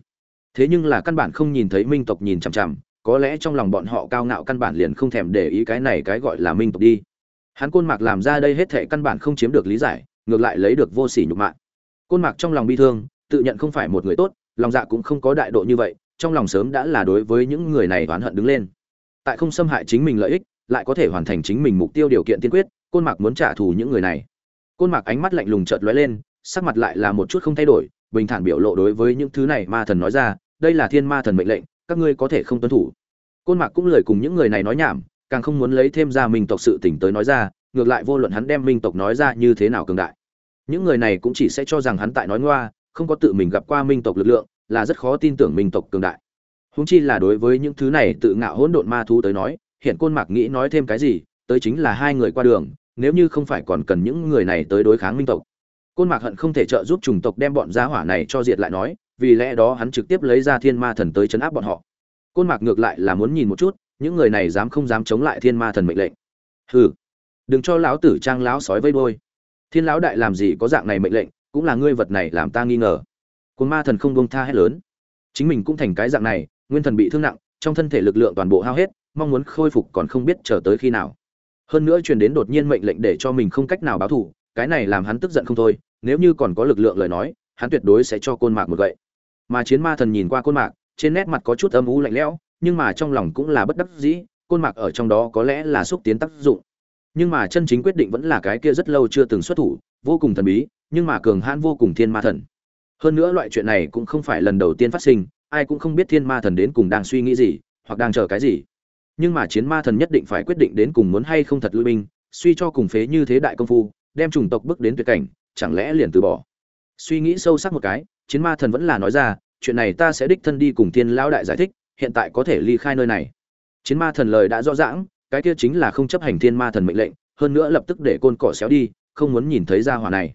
Speaker 1: thế nhưng là căn bản không nhìn thấy minh tộc nhìn chằm chằm, có lẽ trong lòng bọn họ cao ngạo căn bản liền không thèm để ý cái này cái gọi là minh tộc đi. Hắn côn mạc làm ra đây hết thệ căn bản không chiếm được lý giải, ngược lại lấy được vô sỉ nhục mạ. Côn mạc trong lòng bi thương, tự nhận không phải một người tốt, lòng dạ cũng không có đại độ như vậy, trong lòng sớm đã là đối với những người này oán hận đứng lên. Tại không xâm hại chính mình lợi ích, lại có thể hoàn thành chính mình mục tiêu điều kiện tiên quyết, côn mạc muốn trả thù những người này. Côn mạc ánh mắt lạnh lùng chợt lóe lên, sắc mặt lại là một chút không thay đổi bình thản biểu lộ đối với những thứ này ma thần nói ra, đây là thiên ma thần mệnh lệnh, các ngươi có thể không tuân thủ. Côn mạc cũng lời cùng những người này nói nhảm, càng không muốn lấy thêm ra minh tộc sự tỉnh tới nói ra, ngược lại vô luận hắn đem minh tộc nói ra như thế nào cường đại. Những người này cũng chỉ sẽ cho rằng hắn tại nói ngoa, không có tự mình gặp qua minh tộc lực lượng, là rất khó tin tưởng minh tộc cường đại. Húng chi là đối với những thứ này tự ngạo hỗn độn ma thú tới nói, hiện côn mạc nghĩ nói thêm cái gì, tới chính là hai người qua đường, nếu như không phải còn cần những người này tới đối kháng minh tộc côn mạc hận không thể trợ giúp chủng tộc đem bọn gia hỏa này cho diệt lại nói, vì lẽ đó hắn trực tiếp lấy ra thiên ma thần tới chấn áp bọn họ. Côn mạc ngược lại là muốn nhìn một chút, những người này dám không dám chống lại thiên ma thần mệnh lệnh. Hừ, đừng cho lão tử trang lão sói vây đôi thiên lão đại làm gì có dạng này mệnh lệnh, cũng là ngươi vật này làm ta nghi ngờ. Côn ma thần không bông tha hết lớn. Chính mình cũng thành cái dạng này, nguyên thần bị thương nặng, trong thân thể lực lượng toàn bộ hao hết, mong muốn khôi phục còn không biết chờ tới khi nào. Hơn nữa truyền đến đột nhiên mệnh lệnh để cho mình không cách nào báo thù, cái này làm hắn tức giận không thôi nếu như còn có lực lượng lời nói, hắn tuyệt đối sẽ cho côn mạc một gậy. Mà chiến ma thần nhìn qua côn mạc, trên nét mặt có chút âm u lạnh lẽo, nhưng mà trong lòng cũng là bất đắc dĩ, côn mạc ở trong đó có lẽ là xúc tiến tác dụng. Nhưng mà chân chính quyết định vẫn là cái kia rất lâu chưa từng xuất thủ, vô cùng thần bí, nhưng mà cường hãn vô cùng thiên ma thần. Hơn nữa loại chuyện này cũng không phải lần đầu tiên phát sinh, ai cũng không biết thiên ma thần đến cùng đang suy nghĩ gì, hoặc đang chờ cái gì. Nhưng mà chiến ma thần nhất định phải quyết định đến cùng muốn hay không thật lui binh, suy cho cùng phế như thế đại công phu, đem chủng tộc bước đến tuyệt cảnh chẳng lẽ liền từ bỏ? Suy nghĩ sâu sắc một cái, chiến ma thần vẫn là nói ra, chuyện này ta sẽ đích thân đi cùng thiên lão đại giải thích, hiện tại có thể ly khai nơi này. Chiến ma thần lời đã rõ ràng, cái kia chính là không chấp hành thiên ma thần mệnh lệnh, hơn nữa lập tức để côn cỏ xéo đi, không muốn nhìn thấy gia hỏa này.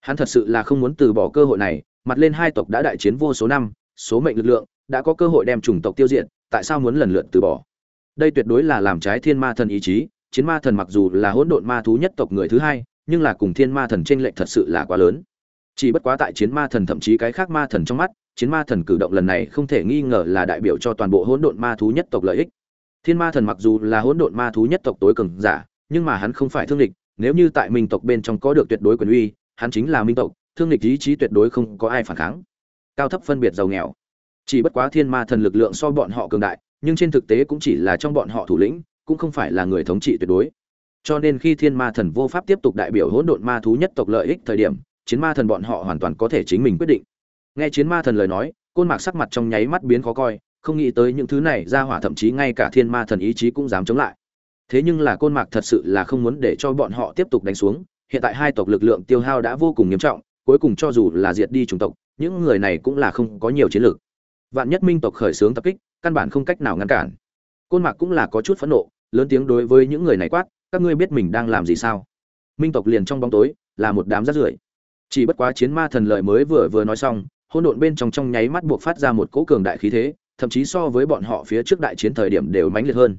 Speaker 1: Hắn thật sự là không muốn từ bỏ cơ hội này, mặt lên hai tộc đã đại chiến vô số năm, số mệnh lực lượng, đã có cơ hội đem chủng tộc tiêu diệt, tại sao muốn lần lượt từ bỏ? Đây tuyệt đối là làm trái thiên ma thần ý chí, chiến ma thần mặc dù là hỗn độn ma thú nhất tộc người thứ hai nhưng là cùng thiên ma thần tranh lệch thật sự là quá lớn. Chỉ bất quá tại chiến ma thần thậm chí cái khác ma thần trong mắt, chiến ma thần cử động lần này không thể nghi ngờ là đại biểu cho toàn bộ hỗn độn ma thú nhất tộc lợi ích. Thiên ma thần mặc dù là hỗn độn ma thú nhất tộc tối cường giả, nhưng mà hắn không phải thương địch, nếu như tại minh tộc bên trong có được tuyệt đối quyền uy, hắn chính là minh tộc, thương địch ý chí tuyệt đối không có ai phản kháng. Cao thấp phân biệt giàu nghèo. Chỉ bất quá thiên ma thần lực lượng so bọn họ cường đại, nhưng trên thực tế cũng chỉ là trong bọn họ thủ lĩnh, cũng không phải là người thống trị tuyệt đối cho nên khi thiên ma thần vô pháp tiếp tục đại biểu hỗn độn ma thú nhất tộc lợi ích thời điểm, chiến ma thần bọn họ hoàn toàn có thể chính mình quyết định. Nghe chiến ma thần lời nói, côn mạc sắc mặt trong nháy mắt biến khó coi, không nghĩ tới những thứ này ra hỏa thậm chí ngay cả thiên ma thần ý chí cũng dám chống lại. Thế nhưng là côn mạc thật sự là không muốn để cho bọn họ tiếp tục đánh xuống, hiện tại hai tộc lực lượng tiêu hao đã vô cùng nghiêm trọng, cuối cùng cho dù là diệt đi chủng tộc, những người này cũng là không có nhiều chiến lược. Vạn nhất minh tộc khởi xướng tập kích, căn bản không cách nào ngăn cản. Côn mạc cũng là có chút phẫn nộ, lớn tiếng đối với những người này quát các ngươi biết mình đang làm gì sao? Minh tộc liền trong bóng tối, là một đám rác rưởi. Chỉ bất quá chiến ma thần lợi mới vừa vừa nói xong, hỗn độn bên trong trong nháy mắt buộc phát ra một cỗ cường đại khí thế, thậm chí so với bọn họ phía trước đại chiến thời điểm đều mãnh liệt hơn.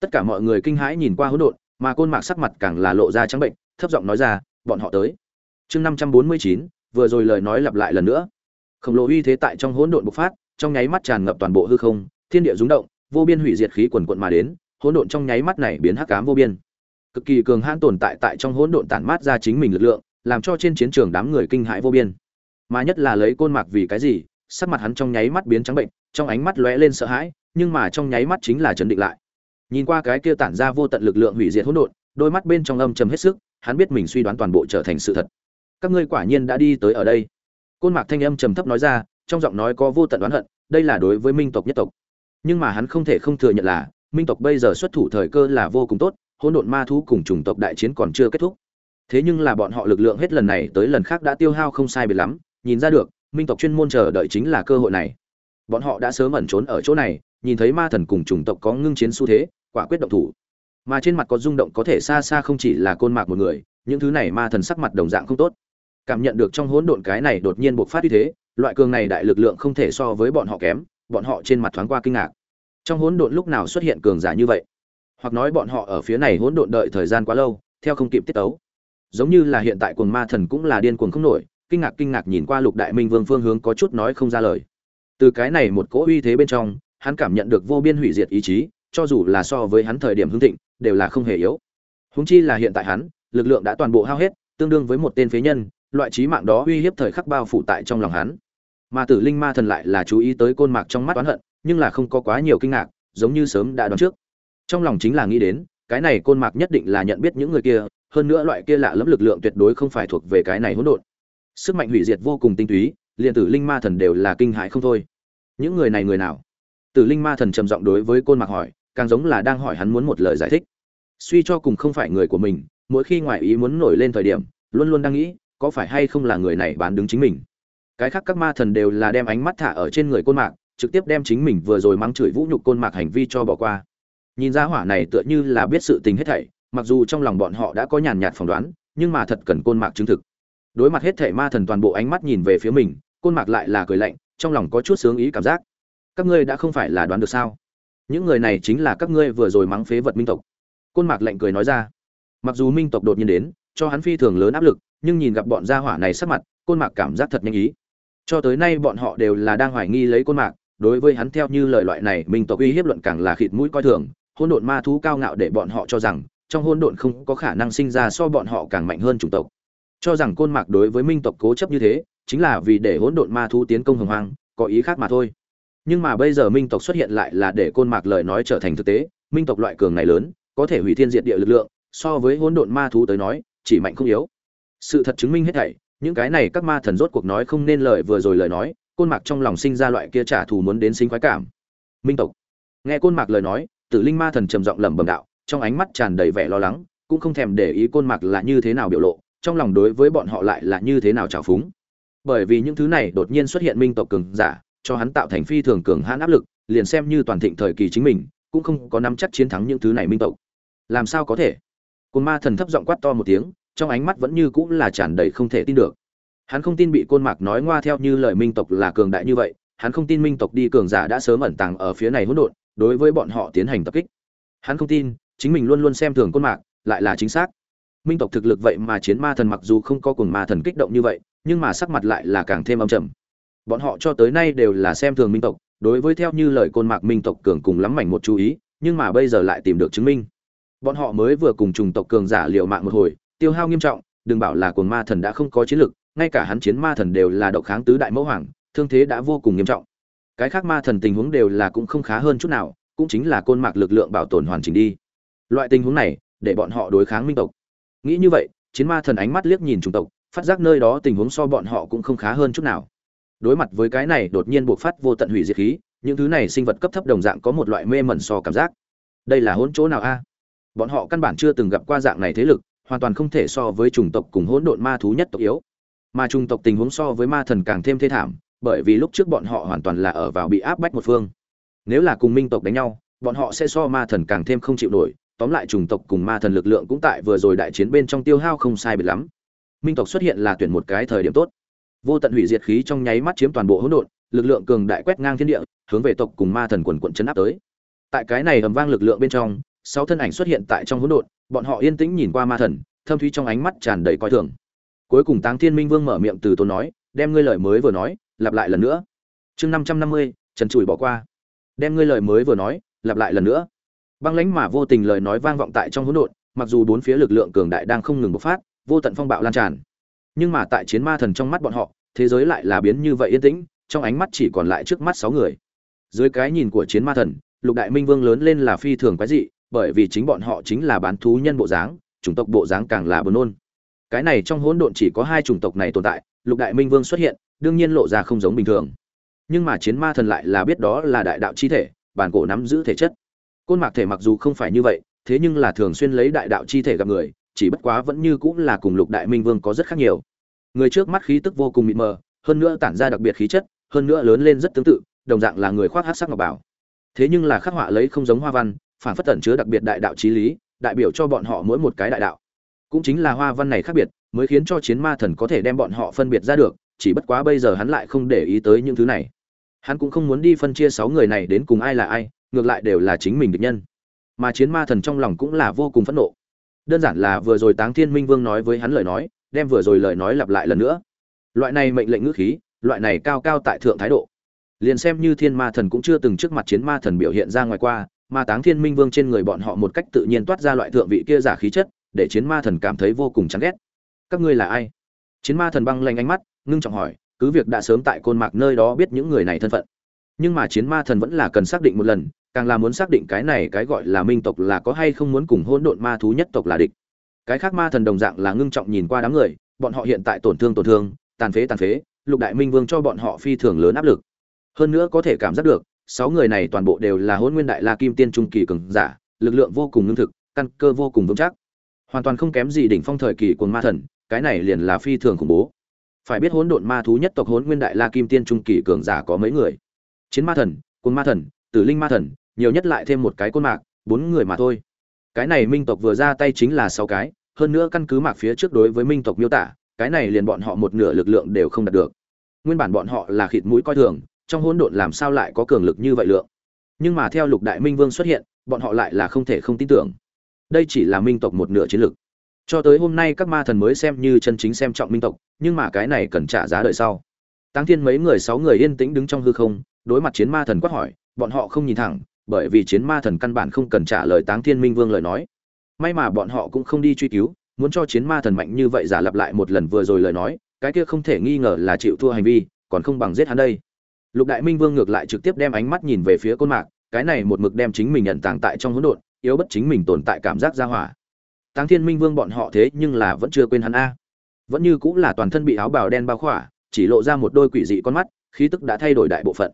Speaker 1: Tất cả mọi người kinh hãi nhìn qua hỗn độn, mà côn mạc sắc mặt càng là lộ ra trắng bệnh, thấp giọng nói ra, bọn họ tới. Chương năm trăm bốn mươi chín, vừa rồi lời nói lặp lại lần nữa. Khổng lồ uy thế tại trong hỗn độn bộc phát, trong nháy mắt tràn ngập toàn bộ hư không, thiên địa rúng động, vô biên hủy diệt khí quần quận mà đến, hỗn độn trong nháy mắt này biến hắc ám vô biên cực kỳ cường hãn tồn tại tại trong hỗn độn tản mát ra chính mình lực lượng, làm cho trên chiến trường đám người kinh hãi vô biên. Mà nhất là lấy côn mạc vì cái gì, sắc mặt hắn trong nháy mắt biến trắng bệnh, trong ánh mắt lóe lên sợ hãi, nhưng mà trong nháy mắt chính là chấn định lại. Nhìn qua cái kia tản ra vô tận lực lượng hủy diệt hỗn độn, đôi mắt bên trong âm trầm hết sức, hắn biết mình suy đoán toàn bộ trở thành sự thật. Các ngươi quả nhiên đã đi tới ở đây. Côn mạc thanh âm trầm thấp nói ra, trong giọng nói có vô tận oán hận, đây là đối với minh tộc nhất tộc. Nhưng mà hắn không thể không thừa nhận là, minh tộc bây giờ xuất thủ thời cơ là vô cùng tốt hỗn độn ma thú cùng chủng tộc đại chiến còn chưa kết thúc. Thế nhưng là bọn họ lực lượng hết lần này tới lần khác đã tiêu hao không sai biệt lắm, nhìn ra được, minh tộc chuyên môn chờ đợi chính là cơ hội này. Bọn họ đã sớm ẩn trốn ở chỗ này, nhìn thấy ma thần cùng chủng tộc có ngưng chiến xu thế, quả quyết động thủ. Mà trên mặt có rung động có thể xa xa không chỉ là côn mạc một người, những thứ này ma thần sắc mặt đồng dạng không tốt. Cảm nhận được trong hỗn độn cái này đột nhiên bộc phát uy thế, loại cường này đại lực lượng không thể so với bọn họ kém, bọn họ trên mặt thoáng qua kinh ngạc. Trong hỗn độn lúc nào xuất hiện cường giả như vậy? Hoặc nói bọn họ ở phía này hỗn độn đợi thời gian quá lâu, theo không kịp tiết tấu. Giống như là hiện tại cuồng ma thần cũng là điên cuồng không nổi, kinh ngạc kinh ngạc nhìn qua lục đại minh vương phương hướng có chút nói không ra lời. Từ cái này một cỗ uy thế bên trong, hắn cảm nhận được vô biên hủy diệt ý chí, cho dù là so với hắn thời điểm hưng thịnh, đều là không hề yếu. Húng chi là hiện tại hắn, lực lượng đã toàn bộ hao hết, tương đương với một tên phế nhân, loại trí mạng đó uy hiếp thời khắc bao phủ tại trong lòng hắn. Mà tử linh ma thần lại là chú ý tới côn mạc trong mắt oán hận, nhưng là không có quá nhiều kinh ngạc, giống như sớm đã đoán trước trong lòng chính là nghĩ đến, cái này côn mạc nhất định là nhận biết những người kia, hơn nữa loại kia lạ lẫm lực lượng tuyệt đối không phải thuộc về cái này hỗn độn. Sức mạnh hủy diệt vô cùng tinh túy, liền tử linh ma thần đều là kinh hại không thôi. Những người này người nào? Tử linh ma thần trầm giọng đối với côn mạc hỏi, càng giống là đang hỏi hắn muốn một lời giải thích. Suy cho cùng không phải người của mình, mỗi khi ngoại ý muốn nổi lên thời điểm, luôn luôn đang nghĩ, có phải hay không là người này bán đứng chính mình. Cái khác các ma thần đều là đem ánh mắt thả ở trên người côn mạc, trực tiếp đem chính mình vừa rồi mắng chửi vũ nhục côn mạc hành vi cho bỏ qua nhìn ra hỏa này tựa như là biết sự tình hết thảy, mặc dù trong lòng bọn họ đã có nhàn nhạt phỏng đoán, nhưng mà thật cần côn mạc chứng thực. Đối mặt hết thảy ma thần toàn bộ ánh mắt nhìn về phía mình, côn mạc lại là cười lạnh, trong lòng có chút sướng ý cảm giác. Các ngươi đã không phải là đoán được sao? Những người này chính là các ngươi vừa rồi mắng phế vật minh tộc. Côn mạc lạnh cười nói ra. Mặc dù minh tộc đột nhiên đến, cho hắn phi thường lớn áp lực, nhưng nhìn gặp bọn gia hỏa này sắc mặt, côn mạc cảm giác thật nhanh ý. Cho tới nay bọn họ đều là đang hoài nghi lấy côn mạc, đối với hắn theo như lời loại này, minh tộc uy hiếp luận càng là khịt mũi coi thường hôn độn ma thú cao ngạo để bọn họ cho rằng, trong hôn độn không có khả năng sinh ra so bọn họ càng mạnh hơn chủng tộc. Cho rằng côn mạc đối với minh tộc cố chấp như thế, chính là vì để hỗn độn ma thú tiến công hồng hoang, có ý khác mà thôi. Nhưng mà bây giờ minh tộc xuất hiện lại là để côn mạc lời nói trở thành thực tế, minh tộc loại cường này lớn, có thể hủy thiên diệt địa lực lượng, so với hỗn độn ma thú tới nói, chỉ mạnh không yếu. Sự thật chứng minh hết thảy, những cái này các ma thần rốt cuộc nói không nên lời vừa rồi lời nói, côn mạc trong lòng sinh ra loại kia trả thù muốn đến sinh khoái cảm. Minh tộc. Nghe côn mạc lời nói tử linh ma thần trầm giọng lẩm bẩm đạo, trong ánh mắt tràn đầy vẻ lo lắng, cũng không thèm để ý côn mạc là như thế nào biểu lộ, trong lòng đối với bọn họ lại là như thế nào trào phúng. Bởi vì những thứ này đột nhiên xuất hiện minh tộc cường giả, cho hắn tạo thành phi thường cường hãn áp lực, liền xem như toàn thịnh thời kỳ chính mình, cũng không có nắm chắc chiến thắng những thứ này minh tộc. Làm sao có thể? Côn ma thần thấp giọng quát to một tiếng, trong ánh mắt vẫn như cũng là tràn đầy không thể tin được. Hắn không tin bị côn mạc nói ngoa theo như lời minh tộc là cường đại như vậy, hắn không tin minh tộc đi cường giả đã sớm ẩn tàng ở phía này hỗn độn đối với bọn họ tiến hành tập kích. Hắn không tin, chính mình luôn luôn xem thường côn mạc, lại là chính xác. Minh tộc thực lực vậy mà chiến ma thần mặc dù không có cùng ma thần kích động như vậy, nhưng mà sắc mặt lại là càng thêm âm trầm. Bọn họ cho tới nay đều là xem thường minh tộc, đối với theo như lời côn mạc minh tộc cường cùng lắm mảnh một chú ý, nhưng mà bây giờ lại tìm được chứng minh. Bọn họ mới vừa cùng trùng tộc cường giả liệu mạng một hồi, tiêu hao nghiêm trọng, đừng bảo là cồn ma thần đã không có chiến lực, ngay cả hắn chiến ma thần đều là độc kháng tứ đại mẫu hoàng, thương thế đã vô cùng nghiêm trọng cái khác ma thần tình huống đều là cũng không khá hơn chút nào, cũng chính là côn mạc lực lượng bảo tồn hoàn chỉnh đi. Loại tình huống này, để bọn họ đối kháng minh tộc. Nghĩ như vậy, chiến ma thần ánh mắt liếc nhìn chủng tộc, phát giác nơi đó tình huống so bọn họ cũng không khá hơn chút nào. Đối mặt với cái này đột nhiên buộc phát vô tận hủy diệt khí, những thứ này sinh vật cấp thấp đồng dạng có một loại mê mẩn so cảm giác. Đây là hỗn chỗ nào a? Bọn họ căn bản chưa từng gặp qua dạng này thế lực, hoàn toàn không thể so với chủng tộc cùng hỗn độn ma thú nhất tộc yếu. Mà chủng tộc tình huống so với ma thần càng thêm thê thảm bởi vì lúc trước bọn họ hoàn toàn là ở vào bị áp bách một phương. Nếu là cùng minh tộc đánh nhau, bọn họ sẽ so ma thần càng thêm không chịu nổi, tóm lại chủng tộc cùng ma thần lực lượng cũng tại vừa rồi đại chiến bên trong tiêu hao không sai biệt lắm. Minh tộc xuất hiện là tuyển một cái thời điểm tốt. Vô tận hủy diệt khí trong nháy mắt chiếm toàn bộ hỗn độn, lực lượng cường đại quét ngang thiên địa, hướng về tộc cùng ma thần quần quận chấn áp tới. Tại cái này ầm vang lực lượng bên trong, sáu thân ảnh xuất hiện tại trong hỗn độn, bọn họ yên tĩnh nhìn qua ma thần, thâm thúy trong ánh mắt tràn đầy coi thường. Cuối cùng táng thiên minh vương mở miệng từ tốn nói, đem ngươi lời mới vừa nói lặp lại lần nữa. Chương năm trăm năm mươi, trần trụi bỏ qua. Đem ngươi lời mới vừa nói, lặp lại lần nữa. Băng lãnh mà vô tình lời nói vang vọng tại trong hỗn độn, mặc dù bốn phía lực lượng cường đại đang không ngừng bộc phát, vô tận phong bạo lan tràn. Nhưng mà tại chiến ma thần trong mắt bọn họ, thế giới lại là biến như vậy yên tĩnh, trong ánh mắt chỉ còn lại trước mắt sáu người. Dưới cái nhìn của chiến ma thần, lục đại minh vương lớn lên là phi thường quái dị, bởi vì chính bọn họ chính là bán thú nhân bộ dáng, chủng tộc bộ dáng càng là buồn nôn. Cái này trong hỗn độn chỉ có hai chủng tộc này tồn tại, lục đại minh vương xuất hiện đương nhiên lộ ra không giống bình thường. Nhưng mà chiến ma thần lại là biết đó là đại đạo chi thể, bản cổ nắm giữ thể chất. Côn mạc thể mặc dù không phải như vậy, thế nhưng là thường xuyên lấy đại đạo chi thể gặp người, chỉ bất quá vẫn như cũng là cùng lục đại minh vương có rất khác nhiều. Người trước mắt khí tức vô cùng mịt mờ, hơn nữa tản ra đặc biệt khí chất, hơn nữa lớn lên rất tương tự, đồng dạng là người khoác hát sắc ngọc bảo. Thế nhưng là khắc họa lấy không giống hoa văn, phản phất tẩn chứa đặc biệt đại đạo trí lý, đại biểu cho bọn họ mỗi một cái đại đạo. Cũng chính là hoa văn này khác biệt, mới khiến cho chiến ma thần có thể đem bọn họ phân biệt ra được chỉ bất quá bây giờ hắn lại không để ý tới những thứ này. Hắn cũng không muốn đi phân chia sáu người này đến cùng ai là ai, ngược lại đều là chính mình địch nhân. Mà chiến ma thần trong lòng cũng là vô cùng phẫn nộ. Đơn giản là vừa rồi táng thiên minh vương nói với hắn lời nói, đem vừa rồi lời nói lặp lại lần nữa. Loại này mệnh lệnh ngữ khí, loại này cao cao tại thượng thái độ. Liền xem như thiên ma thần cũng chưa từng trước mặt chiến ma thần biểu hiện ra ngoài qua, mà táng thiên minh vương trên người bọn họ một cách tự nhiên toát ra loại thượng vị kia giả khí chất, để chiến ma thần cảm thấy vô cùng chán ghét. Các ngươi là ai? Chiến ma thần băng lanh ánh mắt ngưng trọng hỏi, cứ việc đã sớm tại côn mạc nơi đó biết những người này thân phận, nhưng mà chiến ma thần vẫn là cần xác định một lần, càng là muốn xác định cái này cái gọi là minh tộc là có hay không muốn cùng hỗn độn ma thú nhất tộc là địch. Cái khác ma thần đồng dạng là ngưng trọng nhìn qua đám người, bọn họ hiện tại tổn thương tổn thương, tàn phế tàn phế, lục đại minh vương cho bọn họ phi thường lớn áp lực. Hơn nữa có thể cảm giác được, sáu người này toàn bộ đều là hôn nguyên đại la kim tiên trung kỳ cường giả, lực lượng vô cùng ngưng thực, căn cơ vô cùng vững chắc. Hoàn toàn không kém gì đỉnh phong thời kỳ của ma thần, cái này liền là phi thường khủng bố phải biết hỗn độn ma thú nhất tộc hỗn nguyên đại la kim tiên trung kỳ cường giả có mấy người? Chiến ma thần quân ma thần, tử linh ma thần, nhiều nhất lại thêm một cái côn mạc, bốn người mà thôi. Cái này minh tộc vừa ra tay chính là sáu cái, hơn nữa căn cứ mạc phía trước đối với minh tộc miêu tả, cái này liền bọn họ một nửa lực lượng đều không đạt được. Nguyên bản bọn họ là khịt mũi coi thường, trong hỗn độn làm sao lại có cường lực như vậy lượng? Nhưng mà theo lục đại minh vương xuất hiện, bọn họ lại là không thể không tin tưởng. Đây chỉ là minh tộc một nửa chiến lực. Cho tới hôm nay các ma thần mới xem như chân chính xem trọng minh tộc nhưng mà cái này cần trả giá đợi sau. Tăng thiên mấy người sáu người yên tĩnh đứng trong hư không, đối mặt chiến ma thần quát hỏi, bọn họ không nhìn thẳng, bởi vì chiến ma thần căn bản không cần trả lời táng thiên minh vương lời nói. May mà bọn họ cũng không đi truy cứu, muốn cho chiến ma thần mạnh như vậy giả lặp lại một lần vừa rồi lời nói, cái kia không thể nghi ngờ là chịu thua hành vi, còn không bằng giết hắn đây. Lục đại minh vương ngược lại trực tiếp đem ánh mắt nhìn về phía côn mạc, cái này một mực đem chính mình nhận tàng tại trong hỗn độn, yếu bất chính mình tồn tại cảm giác ra hỏa. Táng thiên minh vương bọn họ thế nhưng là vẫn chưa quên hắn a vẫn như cũng là toàn thân bị áo bào đen bao khỏa, chỉ lộ ra một đôi quỷ dị con mắt, khí tức đã thay đổi đại bộ phận.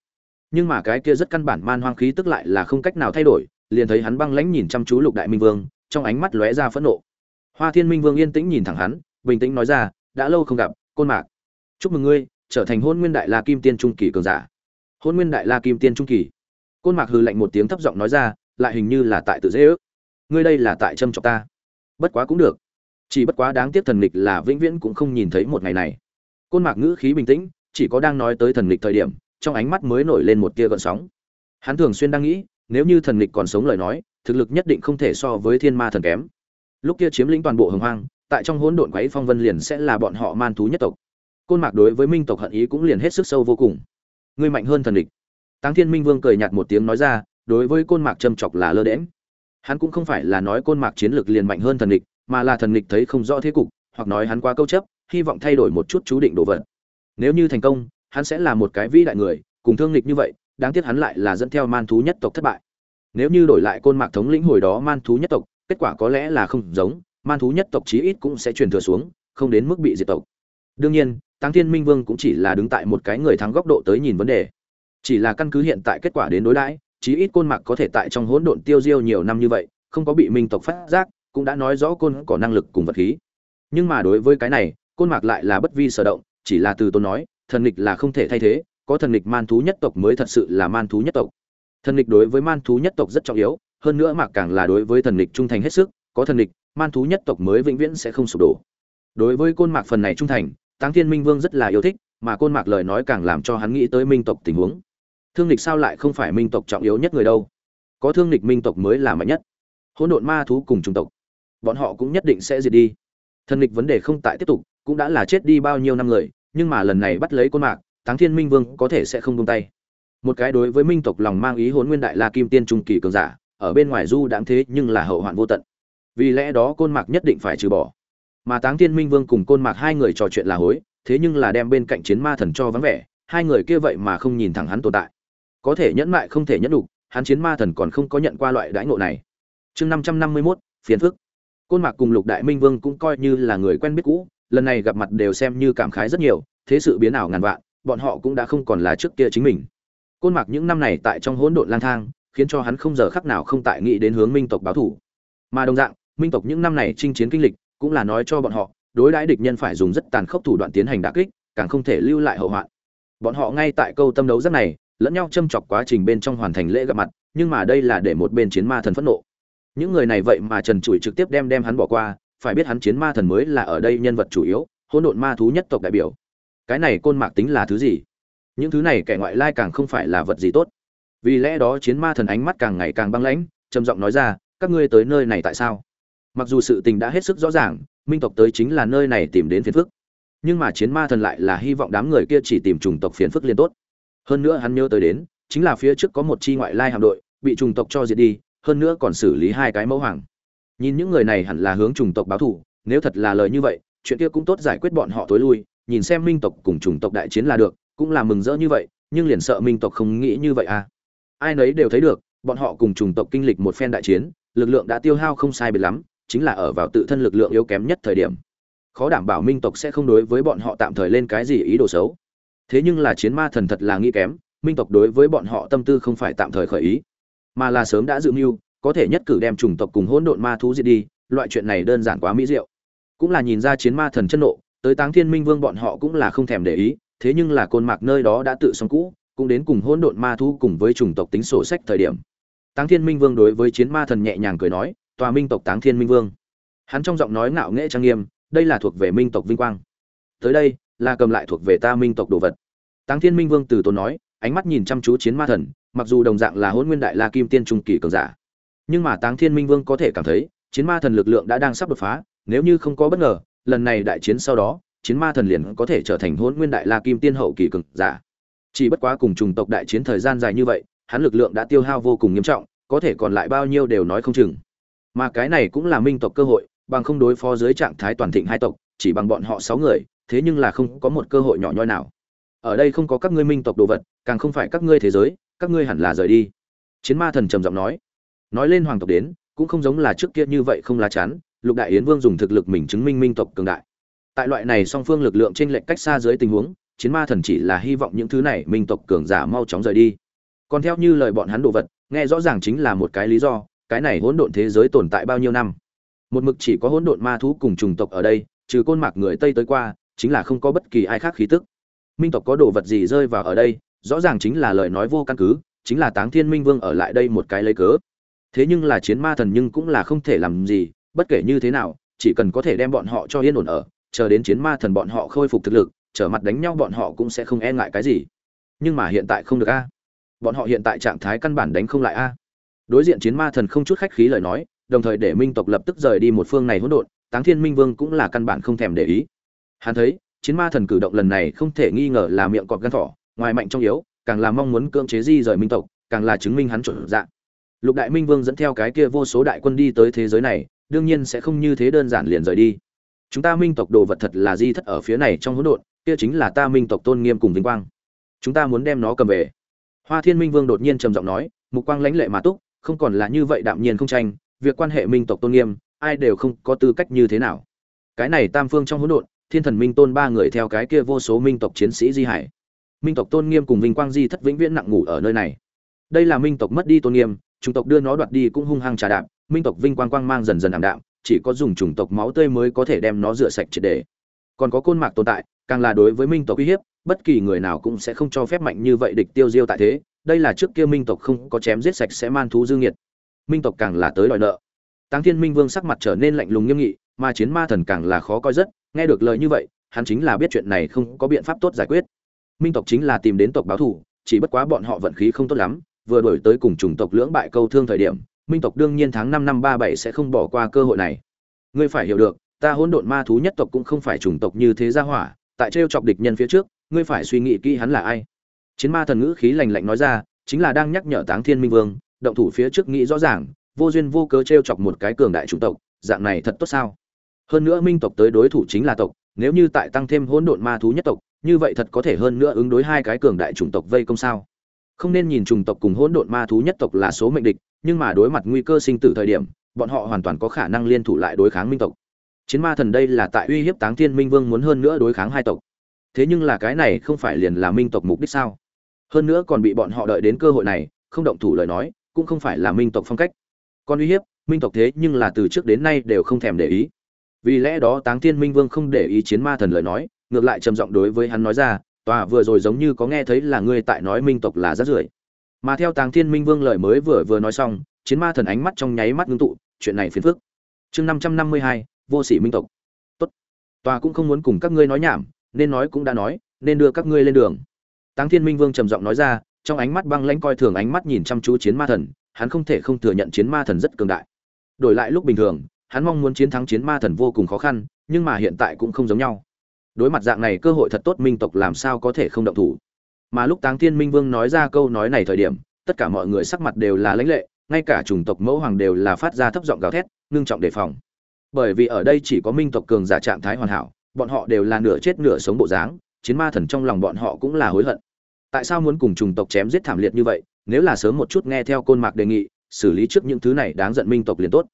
Speaker 1: Nhưng mà cái kia rất căn bản man hoang khí tức lại là không cách nào thay đổi, liền thấy hắn băng lãnh nhìn chăm chú lục đại minh vương, trong ánh mắt lóe ra phẫn nộ. Hoa thiên minh vương yên tĩnh nhìn thẳng hắn, bình tĩnh nói ra, đã lâu không gặp, côn mạc. Chúc mừng ngươi, trở thành hôn nguyên đại la kim tiên trung kỳ cường giả. Hôn nguyên đại la kim tiên trung kỳ. Côn mạc hừ lạnh một tiếng thấp giọng nói ra, lại hình như là tại tự dễ ước. Ngươi đây là tại châm chọc ta. Bất quá cũng được chỉ bất quá đáng tiếc thần lịch là vĩnh viễn cũng không nhìn thấy một ngày này. Côn mạc ngữ khí bình tĩnh, chỉ có đang nói tới thần lịch thời điểm, trong ánh mắt mới nổi lên một tia gợn sóng. Hắn thường xuyên đang nghĩ, nếu như thần lịch còn sống lời nói, thực lực nhất định không thể so với thiên ma thần kém. Lúc kia chiếm lĩnh toàn bộ hồng hoang, tại trong hỗn độn quấy phong vân liền sẽ là bọn họ man thú nhất tộc. Côn mạc đối với minh tộc hận ý cũng liền hết sức sâu vô cùng. Ngươi mạnh hơn thần địch táng thiên minh vương cười nhạt một tiếng nói ra, đối với côn mạc châm chọc là lơ đễm hắn cũng không phải là nói côn mạc chiến lược liền mạnh hơn thần địch mà là thần nghịch thấy không rõ thế cục, hoặc nói hắn quá câu chấp, hy vọng thay đổi một chút chú định đồ vật. Nếu như thành công, hắn sẽ là một cái vĩ đại người, cùng thương nghịch như vậy, đáng tiếc hắn lại là dẫn theo man thú nhất tộc thất bại. Nếu như đổi lại côn mạc thống lĩnh hồi đó man thú nhất tộc, kết quả có lẽ là không giống, man thú nhất tộc chí ít cũng sẽ truyền thừa xuống, không đến mức bị diệt tộc. Đương nhiên tăng thiên minh vương cũng chỉ là đứng tại một cái người thắng góc độ tới nhìn vấn đề. Chỉ là căn cứ hiện tại kết quả đến đối đãi, chí ít côn mạc có thể tại trong hỗn độn tiêu diêu nhiều năm như vậy, không có bị minh tộc phát giác cũng đã nói rõ côn có năng lực cùng vật khí. Nhưng mà đối với cái này, côn mạc lại là bất vi sở động, chỉ là từ tôn nói, thần nghịch là không thể thay thế, có thần nghịch man thú nhất tộc mới thật sự là man thú nhất tộc. Thần nghịch đối với man thú nhất tộc rất trọng yếu, hơn nữa mạc càng là đối với thần nghịch trung thành hết sức, có thần nghịch, man thú nhất tộc mới vĩnh viễn sẽ không sụp đổ. Đối với côn mạc phần này trung thành, táng thiên minh vương rất là yêu thích, mà côn mạc lời nói càng làm cho hắn nghĩ tới minh tộc tình huống. Thương lịch sao lại không phải minh tộc trọng yếu nhất người đâu? Có thương lịch minh tộc mới là mạnh nhất. Hỗn độn ma thú cùng trung tộc bọn họ cũng nhất định sẽ diệt đi. Thần lịch vấn đề không tại tiếp tục, cũng đã là chết đi bao nhiêu năm người, nhưng mà lần này bắt lấy côn mạc, táng thiên minh vương có thể sẽ không buông tay. Một cái đối với minh tộc lòng mang ý hỗn nguyên đại la kim tiên trung kỳ cường giả, ở bên ngoài du đáng thế nhưng là hậu hoạn vô tận. Vì lẽ đó côn mạc nhất định phải trừ bỏ. Mà táng thiên minh vương cùng côn mạc hai người trò chuyện là hối, thế nhưng là đem bên cạnh chiến ma thần cho vắng vẻ, hai người kia vậy mà không nhìn thẳng hắn tồn tại. Có thể nhẫn mại không thể nhẫn đủ hắn chiến ma thần còn không có nhận qua loại đãi ngộ này. Chương năm trăm năm mươi mốt, phiền phức côn mạc cùng lục đại minh vương cũng coi như là người quen biết cũ, lần này gặp mặt đều xem như cảm khái rất nhiều, thế sự biến ảo ngàn vạn, bọn họ cũng đã không còn là trước kia chính mình. Côn mạc những năm này tại trong hỗn độn lang thang, khiến cho hắn không giờ khắc nào không tại nghĩ đến hướng minh tộc báo thủ mà đồng dạng, minh tộc những năm này chinh chiến kinh lịch, cũng là nói cho bọn họ, đối đãi địch nhân phải dùng rất tàn khốc thủ đoạn tiến hành đả kích, càng không thể lưu lại hậu hoạn. Bọn họ ngay tại câu tâm đấu rất này, lẫn nhau châm chọc quá trình bên trong hoàn thành lễ gặp mặt, nhưng mà đây là để một bên chiến ma thần phẫn nộ những người này vậy mà trần trụi trực tiếp đem đem hắn bỏ qua, phải biết hắn chiến ma thần mới là ở đây nhân vật chủ yếu, hỗn độn ma thú nhất tộc đại biểu. Cái này côn mạc tính là thứ gì? Những thứ này kẻ ngoại lai càng không phải là vật gì tốt. Vì lẽ đó chiến ma thần ánh mắt càng ngày càng băng lãnh, trầm giọng nói ra, các ngươi tới nơi này tại sao? Mặc dù sự tình đã hết sức rõ ràng, minh tộc tới chính là nơi này tìm đến phiền phức. Nhưng mà chiến ma thần lại là hy vọng đám người kia chỉ tìm chủng tộc phiền phức liên tốt. Hơn nữa hắn nhớ tới đến, chính là phía trước có một chi ngoại lai hạm đội, bị chủng tộc cho diệt đi hơn nữa còn xử lý hai cái mẫu hoàng. Nhìn những người này hẳn là hướng chủng tộc báo thù, nếu thật là lời như vậy, chuyện kia cũng tốt giải quyết bọn họ tối lui, nhìn xem minh tộc cùng chủng tộc đại chiến là được, cũng là mừng rỡ như vậy, nhưng liền sợ minh tộc không nghĩ như vậy à. Ai nấy đều thấy được, bọn họ cùng chủng tộc kinh lịch một phen đại chiến, lực lượng đã tiêu hao không sai biệt lắm, chính là ở vào tự thân lực lượng yếu kém nhất thời điểm. Khó đảm bảo minh tộc sẽ không đối với bọn họ tạm thời lên cái gì ý đồ xấu. Thế nhưng là chiến ma thần thật là nghĩ kém, minh tộc đối với bọn họ tâm tư không phải tạm thời khởi ý mà là sớm đã dự mưu, có thể nhất cử đem chủng tộc cùng hỗn độn ma thú diệt đi, loại chuyện này đơn giản quá mỹ diệu. Cũng là nhìn ra chiến ma thần chân nộ, tới táng thiên minh vương bọn họ cũng là không thèm để ý, thế nhưng là côn mạc nơi đó đã tự xong cũ, cũng đến cùng hỗn độn ma thú cùng với chủng tộc tính sổ sách thời điểm. Táng thiên minh vương đối với chiến ma thần nhẹ nhàng cười nói, tòa minh tộc táng thiên minh vương. Hắn trong giọng nói ngạo nghễ trang nghiêm, đây là thuộc về minh tộc vinh quang. Tới đây, là cầm lại thuộc về ta minh tộc đồ vật. Táng thiên minh vương từ tốn nói, ánh mắt nhìn chăm chú chiến ma thần mặc dù đồng dạng là hôn nguyên đại la kim tiên trung kỳ cường giả, nhưng mà táng thiên minh vương có thể cảm thấy, chiến ma thần lực lượng đã đang sắp đột phá, nếu như không có bất ngờ, lần này đại chiến sau đó, chiến ma thần liền có thể trở thành hôn nguyên đại la kim tiên hậu kỳ cường giả. Chỉ bất quá cùng trùng tộc đại chiến thời gian dài như vậy, hắn lực lượng đã tiêu hao vô cùng nghiêm trọng, có thể còn lại bao nhiêu đều nói không chừng. Mà cái này cũng là minh tộc cơ hội, bằng không đối phó dưới trạng thái toàn thịnh hai tộc, chỉ bằng bọn họ sáu người, thế nhưng là không có một cơ hội nhỏ nhoi nào. Ở đây không có các ngươi minh tộc đồ vật, càng không phải các ngươi thế giới các ngươi hẳn là rời đi. Chiến ma thần trầm giọng nói. Nói lên hoàng tộc đến, cũng không giống là trước kia như vậy không lá chắn, lục đại yến vương dùng thực lực mình chứng minh minh tộc cường đại. Tại loại này song phương lực lượng trên lệch cách xa dưới tình huống, chiến ma thần chỉ là hy vọng những thứ này minh tộc cường giả mau chóng rời đi. Còn theo như lời bọn hắn đồ vật, nghe rõ ràng chính là một cái lý do, cái này hỗn độn thế giới tồn tại bao nhiêu năm. Một mực chỉ có hỗn độn ma thú cùng trùng tộc ở đây, trừ côn mạc người tây tới qua, chính là không có bất kỳ ai khác khí tức. Minh tộc có đồ vật gì rơi vào ở đây rõ ràng chính là lời nói vô căn cứ, chính là táng thiên minh vương ở lại đây một cái lấy cớ. Thế nhưng là chiến ma thần nhưng cũng là không thể làm gì, bất kể như thế nào, chỉ cần có thể đem bọn họ cho yên ổn ở, chờ đến chiến ma thần bọn họ khôi phục thực lực, trở mặt đánh nhau bọn họ cũng sẽ không e ngại cái gì. Nhưng mà hiện tại không được a. Bọn họ hiện tại trạng thái căn bản đánh không lại a. Đối diện chiến ma thần không chút khách khí lời nói, đồng thời để minh tộc lập tức rời đi một phương này hỗn độn, táng thiên minh vương cũng là căn bản không thèm để ý. Hắn thấy, chiến ma thần cử động lần này không thể nghi ngờ là miệng cọp gan thỏ ngoài mạnh trong yếu, càng là mong muốn cưỡng chế di rời minh tộc, càng là chứng minh hắn chuẩn dạng. Lục đại minh vương dẫn theo cái kia vô số đại quân đi tới thế giới này, đương nhiên sẽ không như thế đơn giản liền rời đi. Chúng ta minh tộc đồ vật thật là di thất ở phía này trong hỗn độn, kia chính là ta minh tộc tôn nghiêm cùng vinh quang. Chúng ta muốn đem nó cầm về. Hoa thiên minh vương đột nhiên trầm giọng nói, mục quang lãnh lệ mà túc, không còn là như vậy đạm nhiên không tranh, việc quan hệ minh tộc tôn nghiêm, ai đều không có tư cách như thế nào. Cái này tam phương trong hỗn độn, thiên thần minh tôn ba người theo cái kia vô số minh tộc chiến sĩ di hải minh tộc tôn nghiêm cùng vinh quang di thất vĩnh viễn nặng ngủ ở nơi này. Đây là minh tộc mất đi tôn nghiêm, chủng tộc đưa nó đoạt đi cũng hung hăng trà đạp, minh tộc vinh quang quang mang dần dần ảm đạm, chỉ có dùng chủng tộc máu tươi mới có thể đem nó rửa sạch triệt để. Còn có côn mạc tồn tại, càng là đối với minh tộc uy hiếp, bất kỳ người nào cũng sẽ không cho phép mạnh như vậy địch tiêu diêu tại thế, đây là trước kia minh tộc không có chém giết sạch sẽ man thú dương nhiệt minh tộc càng là tới đòi nợ. Tăng thiên minh vương sắc mặt trở nên lạnh lùng nghiêm nghị, mà chiến ma thần càng là khó coi rất, nghe được lời như vậy, hắn chính là biết chuyện này không có biện pháp tốt giải quyết minh tộc chính là tìm đến tộc báo thủ, chỉ bất quá bọn họ vận khí không tốt lắm vừa đổi tới cùng chủng tộc lưỡng bại câu thương thời điểm minh tộc đương nhiên tháng năm năm ba bảy sẽ không bỏ qua cơ hội này. Ngươi phải hiểu được ta hỗn độn ma thú nhất tộc cũng không phải chủng tộc như thế gia hỏa tại trêu chọc địch nhân phía trước ngươi phải suy nghĩ kỹ hắn là ai. Chiến ma thần ngữ khí lành lạnh nói ra chính là đang nhắc nhở táng thiên minh vương động thủ phía trước nghĩ rõ ràng vô duyên vô cớ trêu chọc một cái cường đại chủng tộc dạng này thật tốt sao? Hơn nữa minh tộc tới đối thủ chính là tộc nếu như tại tăng thêm hỗn độn ma thú nhất tộc như vậy thật có thể hơn nữa ứng đối hai cái cường đại chủng tộc vây công sao? Không nên nhìn chủng tộc cùng hỗn độn ma thú nhất tộc là số mệnh địch, nhưng mà đối mặt nguy cơ sinh tử thời điểm, bọn họ hoàn toàn có khả năng liên thủ lại đối kháng minh tộc. Chiến ma thần đây là tại uy hiếp táng thiên minh vương muốn hơn nữa đối kháng hai tộc. Thế nhưng là cái này không phải liền là minh tộc mục đích sao? Hơn nữa còn bị bọn họ đợi đến cơ hội này, không động thủ lời nói, cũng không phải là minh tộc phong cách. Còn uy hiếp, minh tộc thế nhưng là từ trước đến nay đều không thèm để ý. Vì lẽ đó táng thiên minh vương không để ý chiến ma thần lời nói ngược lại trầm giọng đối với hắn nói ra, tòa vừa rồi giống như có nghe thấy là ngươi tại nói minh tộc là rát rưởi. Mà theo tàng thiên minh vương lời mới vừa vừa nói xong, chiến ma thần ánh mắt trong nháy mắt ngưng tụ, chuyện này phiền phức. Chương năm trăm năm mươi hai, vô sĩ minh tộc. Tốt, tòa cũng không muốn cùng các ngươi nói nhảm, nên nói cũng đã nói, nên đưa các ngươi lên đường. Táng thiên minh vương trầm giọng nói ra, trong ánh mắt băng lãnh coi thường ánh mắt nhìn chăm chú chiến ma thần, hắn không thể không thừa nhận chiến ma thần rất cường đại. Đổi lại lúc bình thường, hắn mong muốn chiến thắng chiến ma thần vô cùng khó khăn, nhưng mà hiện tại cũng không giống nhau đối mặt dạng này cơ hội thật tốt minh tộc làm sao có thể không động thủ. Mà lúc táng thiên minh vương nói ra câu nói này thời điểm, tất cả mọi người sắc mặt đều là lãnh lệ, ngay cả chủng tộc mẫu hoàng đều là phát ra thấp giọng gào thét, ngưng trọng đề phòng. Bởi vì ở đây chỉ có minh tộc cường giả trạng thái hoàn hảo, bọn họ đều là nửa chết nửa sống bộ dáng, chiến ma thần trong lòng bọn họ cũng là hối hận. Tại sao muốn cùng chủng tộc chém giết thảm liệt như vậy, nếu là sớm một chút nghe theo côn mạc đề nghị, xử lý trước những thứ này đáng giận minh tộc liền tốt.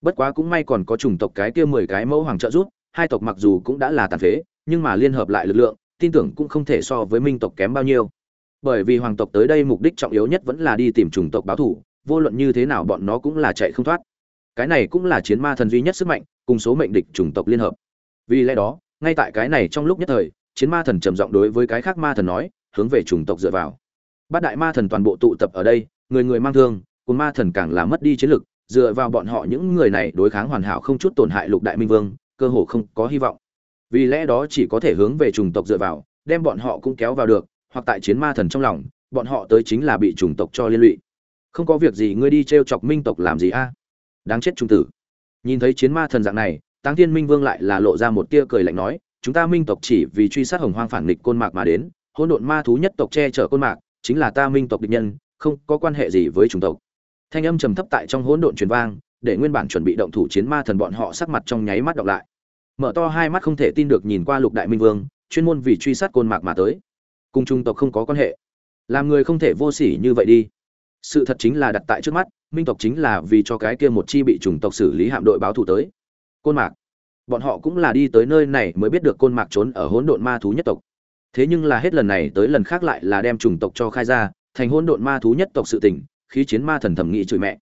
Speaker 1: Bất quá cũng may còn có chủng tộc cái kia mười cái mẫu hoàng trợ giúp, hai tộc mặc dù cũng đã là tàn phế nhưng mà liên hợp lại lực lượng, tin tưởng cũng không thể so với minh tộc kém bao nhiêu. Bởi vì hoàng tộc tới đây mục đích trọng yếu nhất vẫn là đi tìm chủng tộc báo thủ, vô luận như thế nào bọn nó cũng là chạy không thoát. Cái này cũng là chiến ma thần duy nhất sức mạnh, cùng số mệnh địch chủng tộc liên hợp. Vì lẽ đó, ngay tại cái này trong lúc nhất thời, chiến ma thần trầm giọng đối với cái khác ma thần nói, hướng về chủng tộc dựa vào. Bát đại ma thần toàn bộ tụ tập ở đây, người người mang thương, cùng ma thần càng là mất đi chiến lực, dựa vào bọn họ những người này đối kháng hoàn hảo không chút tổn hại lục đại minh vương, cơ hồ không có hy vọng vì lẽ đó chỉ có thể hướng về chủng tộc dựa vào, đem bọn họ cũng kéo vào được, hoặc tại chiến ma thần trong lòng, bọn họ tới chính là bị chủng tộc cho liên lụy. Không có việc gì, ngươi đi t r e o chọc minh tộc làm gì a? Đáng chết trung tử. Nhìn thấy chiến ma thần dạng này, táng thiên minh vương lại là lộ ra một tia cười lạnh nói, chúng ta minh tộc chỉ vì truy sát hồng hoang phản nghịch côn mạc mà đến, hỗn độn ma thú nhất tộc che chở côn mạc, chính là ta minh tộc địch nhân, không có quan hệ gì với chủng tộc. Thanh âm trầm thấp tại trong hỗn độn truyền vang, để nguyên bản chuẩn bị động thủ chiến ma thần bọn họ sắc mặt trong nháy mắt đọc lại mở to hai mắt không thể tin được nhìn qua lục đại minh vương, chuyên môn vì truy sát côn mạc mà tới. Cùng trung tộc không có quan hệ. Làm người không thể vô sỉ như vậy đi. Sự thật chính là đặt tại trước mắt, minh tộc chính là vì cho cái kia một chi bị chủng tộc xử lý hạm đội báo thù tới. Côn mạc. Bọn họ cũng là đi tới nơi này mới biết được côn mạc trốn ở hỗn độn ma thú nhất tộc. Thế nhưng là hết lần này tới lần khác lại là đem chủng tộc cho khai ra, thành hỗn độn ma thú nhất tộc sự tình, khí chiến ma thần thẩm nghị chửi mẹ.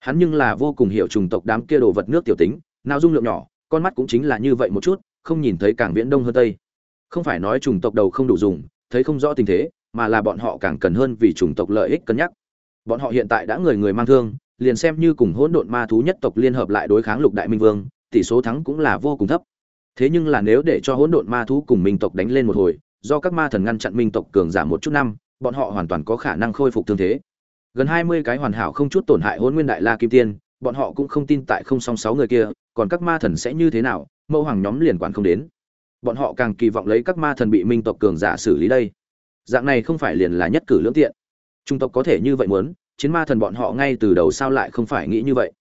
Speaker 1: Hắn nhưng là vô cùng hiểu chủng tộc đám kia đồ vật nước tiểu tính nào dung lượng nhỏ con mắt cũng chính là như vậy một chút, không nhìn thấy càng viễn đông hơn tây. Không phải nói chủng tộc đầu không đủ dùng, thấy không rõ tình thế, mà là bọn họ càng cần hơn vì chủng tộc lợi ích cân nhắc. Bọn họ hiện tại đã người người mang thương, liền xem như cùng hỗn độn ma thú nhất tộc liên hợp lại đối kháng lục đại minh vương, tỷ số thắng cũng là vô cùng thấp. Thế nhưng là nếu để cho hỗn độn ma thú cùng minh tộc đánh lên một hồi, do các ma thần ngăn chặn minh tộc cường giảm một chút năm, bọn họ hoàn toàn có khả năng khôi phục thương thế. Gần hai mươi cái hoàn hảo không chút tổn hại hỗn nguyên đại la kim tiên, bọn họ cũng không tin tại không song sáu người kia còn các ma thần sẽ như thế nào, mẫu hoàng nhóm liền quản không đến. Bọn họ càng kỳ vọng lấy các ma thần bị minh tộc cường giả xử lý đây. Dạng này không phải liền là nhất cử lưỡng tiện. Trung tộc có thể như vậy muốn, chiến ma thần bọn họ ngay từ đầu sao lại không phải nghĩ như vậy.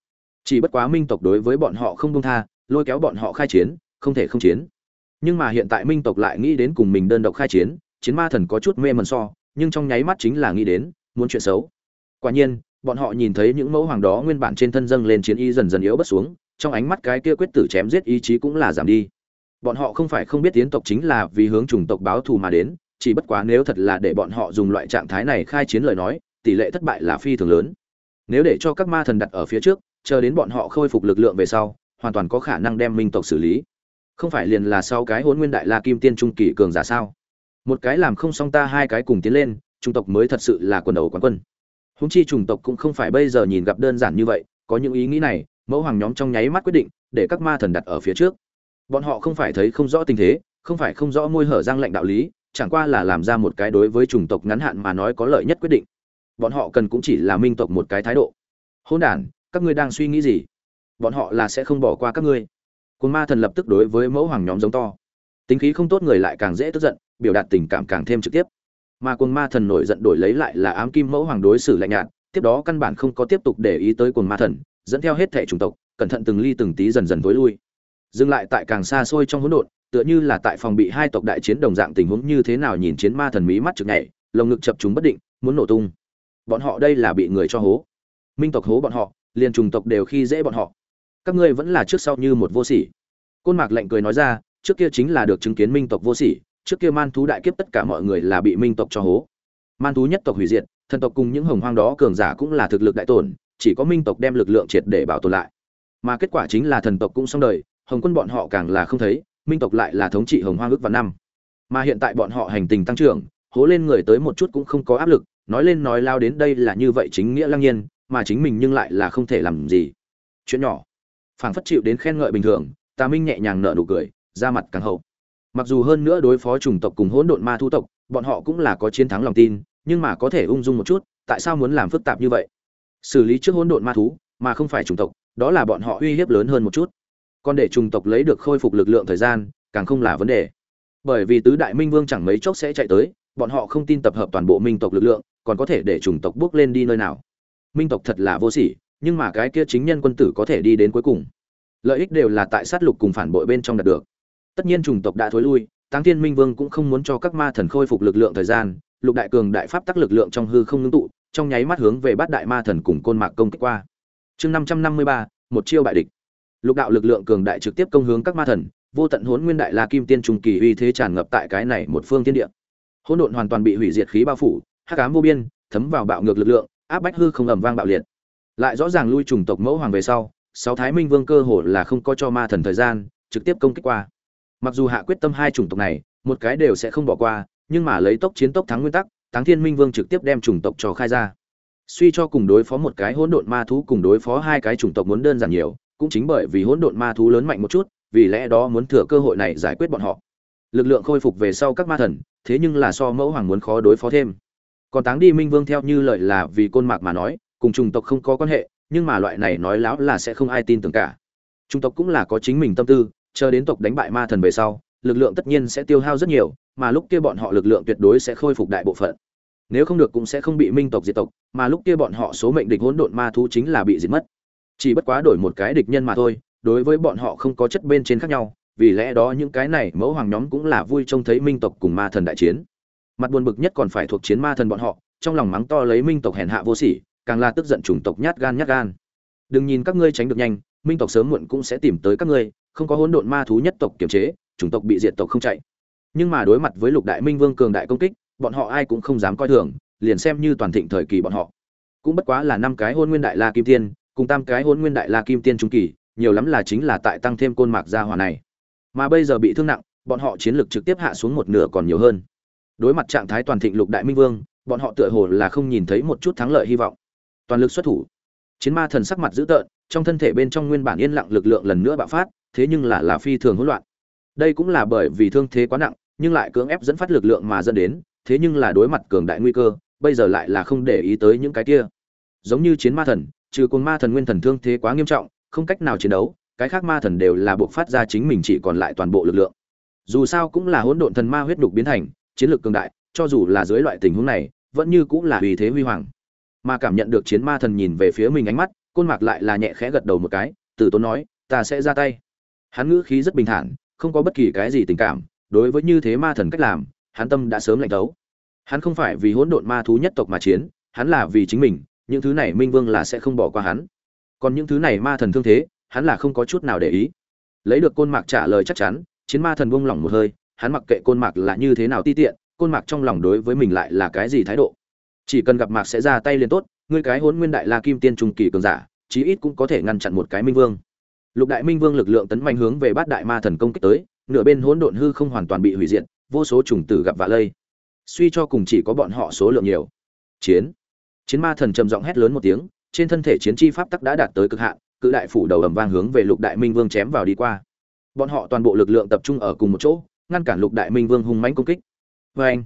Speaker 1: Chỉ bất quá minh tộc đối với bọn họ không công tha, lôi kéo bọn họ khai chiến, không thể không chiến. Nhưng mà hiện tại minh tộc lại nghĩ đến cùng mình đơn độc khai chiến chiến ma thần có chút mê mẩn so, nhưng trong nháy mắt chính là nghĩ đến, muốn chuyện xấu. Quả nhiên, bọn họ nhìn thấy những mẫu hoàng đó nguyên bản trên thân dâng lên chiến y dần dần yếu bất xuống trong ánh mắt cái kia quyết tử chém giết ý chí cũng là giảm đi. Bọn họ không phải không biết tiến tộc chính là vì hướng chủng tộc báo thù mà đến, chỉ bất quá nếu thật là để bọn họ dùng loại trạng thái này khai chiến lời nói, tỷ lệ thất bại là phi thường lớn. Nếu để cho các ma thần đặt ở phía trước, chờ đến bọn họ khôi phục lực lượng về sau, hoàn toàn có khả năng đem minh tộc xử lý. Không phải liền là sau cái hôn nguyên đại la kim tiên trung kỳ cường giả sao? Một cái làm không xong ta hai cái cùng tiến lên, chủng tộc mới thật sự là quần đầu quán quân. Húng chi chủng tộc cũng không phải bây giờ nhìn gặp đơn giản như vậy, có những ý nghĩ này mẫu hoàng nhóm trong nháy mắt quyết định để các ma thần đặt ở phía trước. Bọn họ không phải thấy không rõ tình thế, không phải không rõ môi hở giang lệnh đạo lý, chẳng qua là làm ra một cái đối với chủng tộc ngắn hạn mà nói có lợi nhất quyết định. Bọn họ cần cũng chỉ là minh tộc một cái thái độ. Hôn đản, các ngươi đang suy nghĩ gì? Bọn họ là sẽ không bỏ qua các ngươi. Côn ma thần lập tức đối với mẫu hoàng nhóm giống to. Tính khí không tốt người lại càng dễ tức giận, biểu đạt tình cảm càng thêm trực tiếp. Mà côn ma thần nổi giận đổi lấy lại là ám kim mẫu hoàng đối xử lạnh nhạt, tiếp đó căn bản không có tiếp tục để ý tới côn ma thần dẫn theo hết thẻ chủng tộc, cẩn thận từng ly từng tí dần dần tối lui. Dừng lại tại càng xa xôi trong hỗn độn, tựa như là tại phòng bị hai tộc đại chiến đồng dạng tình huống như thế nào nhìn chiến ma thần mỹ mắt trực nhảy, lồng ngực chập chúng bất định, muốn nổ tung. Bọn họ đây là bị người cho hố. Minh tộc hố bọn họ, liền trùng tộc đều khi dễ bọn họ. Các ngươi vẫn là trước sau như một vô sỉ. Côn mạc lạnh cười nói ra, trước kia chính là được chứng kiến minh tộc vô sỉ, trước kia man thú đại kiếp tất cả mọi người là bị minh tộc cho hố. Man thú nhất tộc hủy diệt, thần tộc cùng những hồng hoang đó cường giả cũng là thực lực đại tổn chỉ có minh tộc đem lực lượng triệt để bảo tồn lại. Mà kết quả chính là thần tộc cũng xong đời, hồng quân bọn họ càng là không thấy, minh tộc lại là thống trị hồng hoang ước và năm. Mà hiện tại bọn họ hành tình tăng trưởng, hố lên người tới một chút cũng không có áp lực, nói lên nói lao đến đây là như vậy chính nghĩa lăng nhiên, mà chính mình nhưng lại là không thể làm gì. Chuyện nhỏ. Phảng phất chịu đến khen ngợi bình thường, tà minh nhẹ nhàng nở nụ cười ra mặt càng hậu. Mặc dù hơn nữa đối phó chủng tộc cùng hỗn độn ma thu tộc, bọn họ cũng là có chiến thắng lòng tin, nhưng mà có thể ung dung một chút, tại sao muốn làm phức tạp như vậy? Xử lý trước hỗn độn ma thú, mà không phải chủng tộc, đó là bọn họ uy hiếp lớn hơn một chút. Còn để chủng tộc lấy được khôi phục lực lượng thời gian, càng không là vấn đề. Bởi vì tứ đại minh vương chẳng mấy chốc sẽ chạy tới, bọn họ không tin tập hợp toàn bộ minh tộc lực lượng, còn có thể để chủng tộc bước lên đi nơi nào. Minh tộc thật là vô sỉ, nhưng mà cái kia chính nhân quân tử có thể đi đến cuối cùng. Lợi ích đều là tại sát lục cùng phản bội bên trong đạt được. Tất nhiên chủng tộc đã thối lui tăng thiên minh vương cũng không muốn cho các ma thần khôi phục lực lượng thời gian, lục đại cường đại pháp tắc lực lượng trong hư không ngưng tụ trong nháy mắt hướng về bát đại ma thần cùng côn mạc công kích qua. Chương năm trăm năm mươi ba, một chiêu bại địch. Lục đạo lực lượng cường đại trực tiếp công hướng các ma thần, vô tận hốn nguyên đại la kim tiên trung kỳ uy thế tràn ngập tại cái này một phương thiên địa. Hỗn độn hoàn toàn bị hủy diệt khí bao phủ, hắc ám vô biên, thấm vào bạo ngược lực lượng, áp bách hư không ầm vang bạo liệt. Lại rõ ràng lui trùng tộc mẫu hoàng về sau, sáu thái minh vương cơ hồ là không có cho ma thần thời gian, trực tiếp công kích qua. Mặc dù hạ quyết tâm hai chủng tộc này, một cái đều sẽ không bỏ qua, nhưng mà lấy tốc chiến tốc thắng nguyên tắc táng thiên minh vương trực tiếp đem chủng tộc cho khai ra. Suy cho cùng đối phó một cái hỗn độn ma thú cùng đối phó hai cái chủng tộc muốn đơn giản nhiều, cũng chính bởi vì hỗn độn ma thú lớn mạnh một chút, vì lẽ đó muốn thừa cơ hội này giải quyết bọn họ. Lực lượng khôi phục về sau các ma thần, thế nhưng là so mẫu hoàng muốn khó đối phó thêm. Còn táng đi minh vương theo như lời là vì côn mạc mà nói, cùng chủng tộc không có quan hệ, nhưng mà loại này nói láo là sẽ không ai tin tưởng cả. Chủng tộc cũng là có chính mình tâm tư, chờ đến tộc đánh bại ma thần về sau lực lượng tất nhiên sẽ tiêu hao rất nhiều, mà lúc kia bọn họ lực lượng tuyệt đối sẽ khôi phục đại bộ phận. Nếu không được cũng sẽ không bị minh tộc diệt tộc, mà lúc kia bọn họ số mệnh địch hỗn độn ma thú chính là bị diệt mất. Chỉ bất quá đổi một cái địch nhân mà thôi, đối với bọn họ không có chất bên trên khác nhau, vì lẽ đó những cái này mẫu hoàng nhóm cũng là vui trông thấy minh tộc cùng ma thần đại chiến. Mặt buồn bực nhất còn phải thuộc chiến ma thần bọn họ, trong lòng mắng to lấy minh tộc hèn hạ vô sỉ, càng là tức giận chủng tộc nhát gan nhát gan. Đừng nhìn các ngươi tránh được nhanh, minh tộc sớm muộn cũng sẽ tìm tới các ngươi, không có hỗn độn ma thú nhất tộc kiềm chế chủng tộc bị diệt tộc không chạy. Nhưng mà đối mặt với lục đại minh vương cường đại công kích, bọn họ ai cũng không dám coi thường, liền xem như toàn thịnh thời kỳ bọn họ. Cũng bất quá là năm cái hôn nguyên đại la kim tiên, cùng tam cái hôn nguyên đại la kim tiên trung kỳ, nhiều lắm là chính là tại tăng thêm côn mạc gia hỏa này. Mà bây giờ bị thương nặng, bọn họ chiến lược trực tiếp hạ xuống một nửa còn nhiều hơn. Đối mặt trạng thái toàn thịnh lục đại minh vương, bọn họ tựa hồ là không nhìn thấy một chút thắng lợi hy vọng. Toàn lực xuất thủ. Chiến ma thần sắc mặt dữ tợn, trong thân thể bên trong nguyên bản yên lặng lực lượng lần nữa bạo phát, thế nhưng là là phi thường hỗn loạn đây cũng là bởi vì thương thế quá nặng, nhưng lại cưỡng ép dẫn phát lực lượng mà dẫn đến, thế nhưng là đối mặt cường đại nguy cơ, bây giờ lại là không để ý tới những cái kia. Giống như chiến ma thần, trừ cồn ma thần nguyên thần thương thế quá nghiêm trọng, không cách nào chiến đấu, cái khác ma thần đều là buộc phát ra chính mình chỉ còn lại toàn bộ lực lượng. Dù sao cũng là hỗn độn thần ma huyết đục biến thành, chiến lược cường đại, cho dù là dưới loại tình huống này, vẫn như cũng là uy thế huy hoàng. Mà cảm nhận được chiến ma thần nhìn về phía mình ánh mắt, côn mạc lại là nhẹ khẽ gật đầu một cái, từ tốn nói, ta sẽ ra tay. Hắn ngữ khí rất bình thản không có bất kỳ cái gì tình cảm, đối với như thế ma thần cách làm, hắn tâm đã sớm lạnh tấu hắn không phải vì hỗn độn ma thú nhất tộc mà chiến, hắn là vì chính mình, những thứ này minh vương là sẽ không bỏ qua hắn. Còn những thứ này ma thần thương thế, hắn là không có chút nào để ý. Lấy được côn mạc trả lời chắc chắn, chiến ma thần buông lỏng một hơi, hắn mặc kệ côn mạc là như thế nào ti tiện, côn mạc trong lòng đối với mình lại là cái gì thái độ. Chỉ cần gặp mạc sẽ ra tay liền tốt, ngươi cái hôn nguyên đại la kim tiên trung kỳ cường giả, chí ít cũng có thể ngăn chặn một cái minh vương lục đại minh vương lực lượng tấn mạnh hướng về bát đại ma thần công kích tới, nửa bên hỗn độn hư không hoàn toàn bị hủy diệt, vô số trùng tử gặp vạ lây. Suy cho cùng chỉ có bọn họ số lượng nhiều. Chiến. Chiến ma thần trầm giọng hét lớn một tiếng, trên thân thể chiến chi pháp tắc đã đạt tới cực hạn, cự đại phủ đầu ầm vang hướng về lục đại minh vương chém vào đi qua. Bọn họ toàn bộ lực lượng tập trung ở cùng một chỗ, ngăn cản lục đại minh vương hung mãnh công kích. Vê anh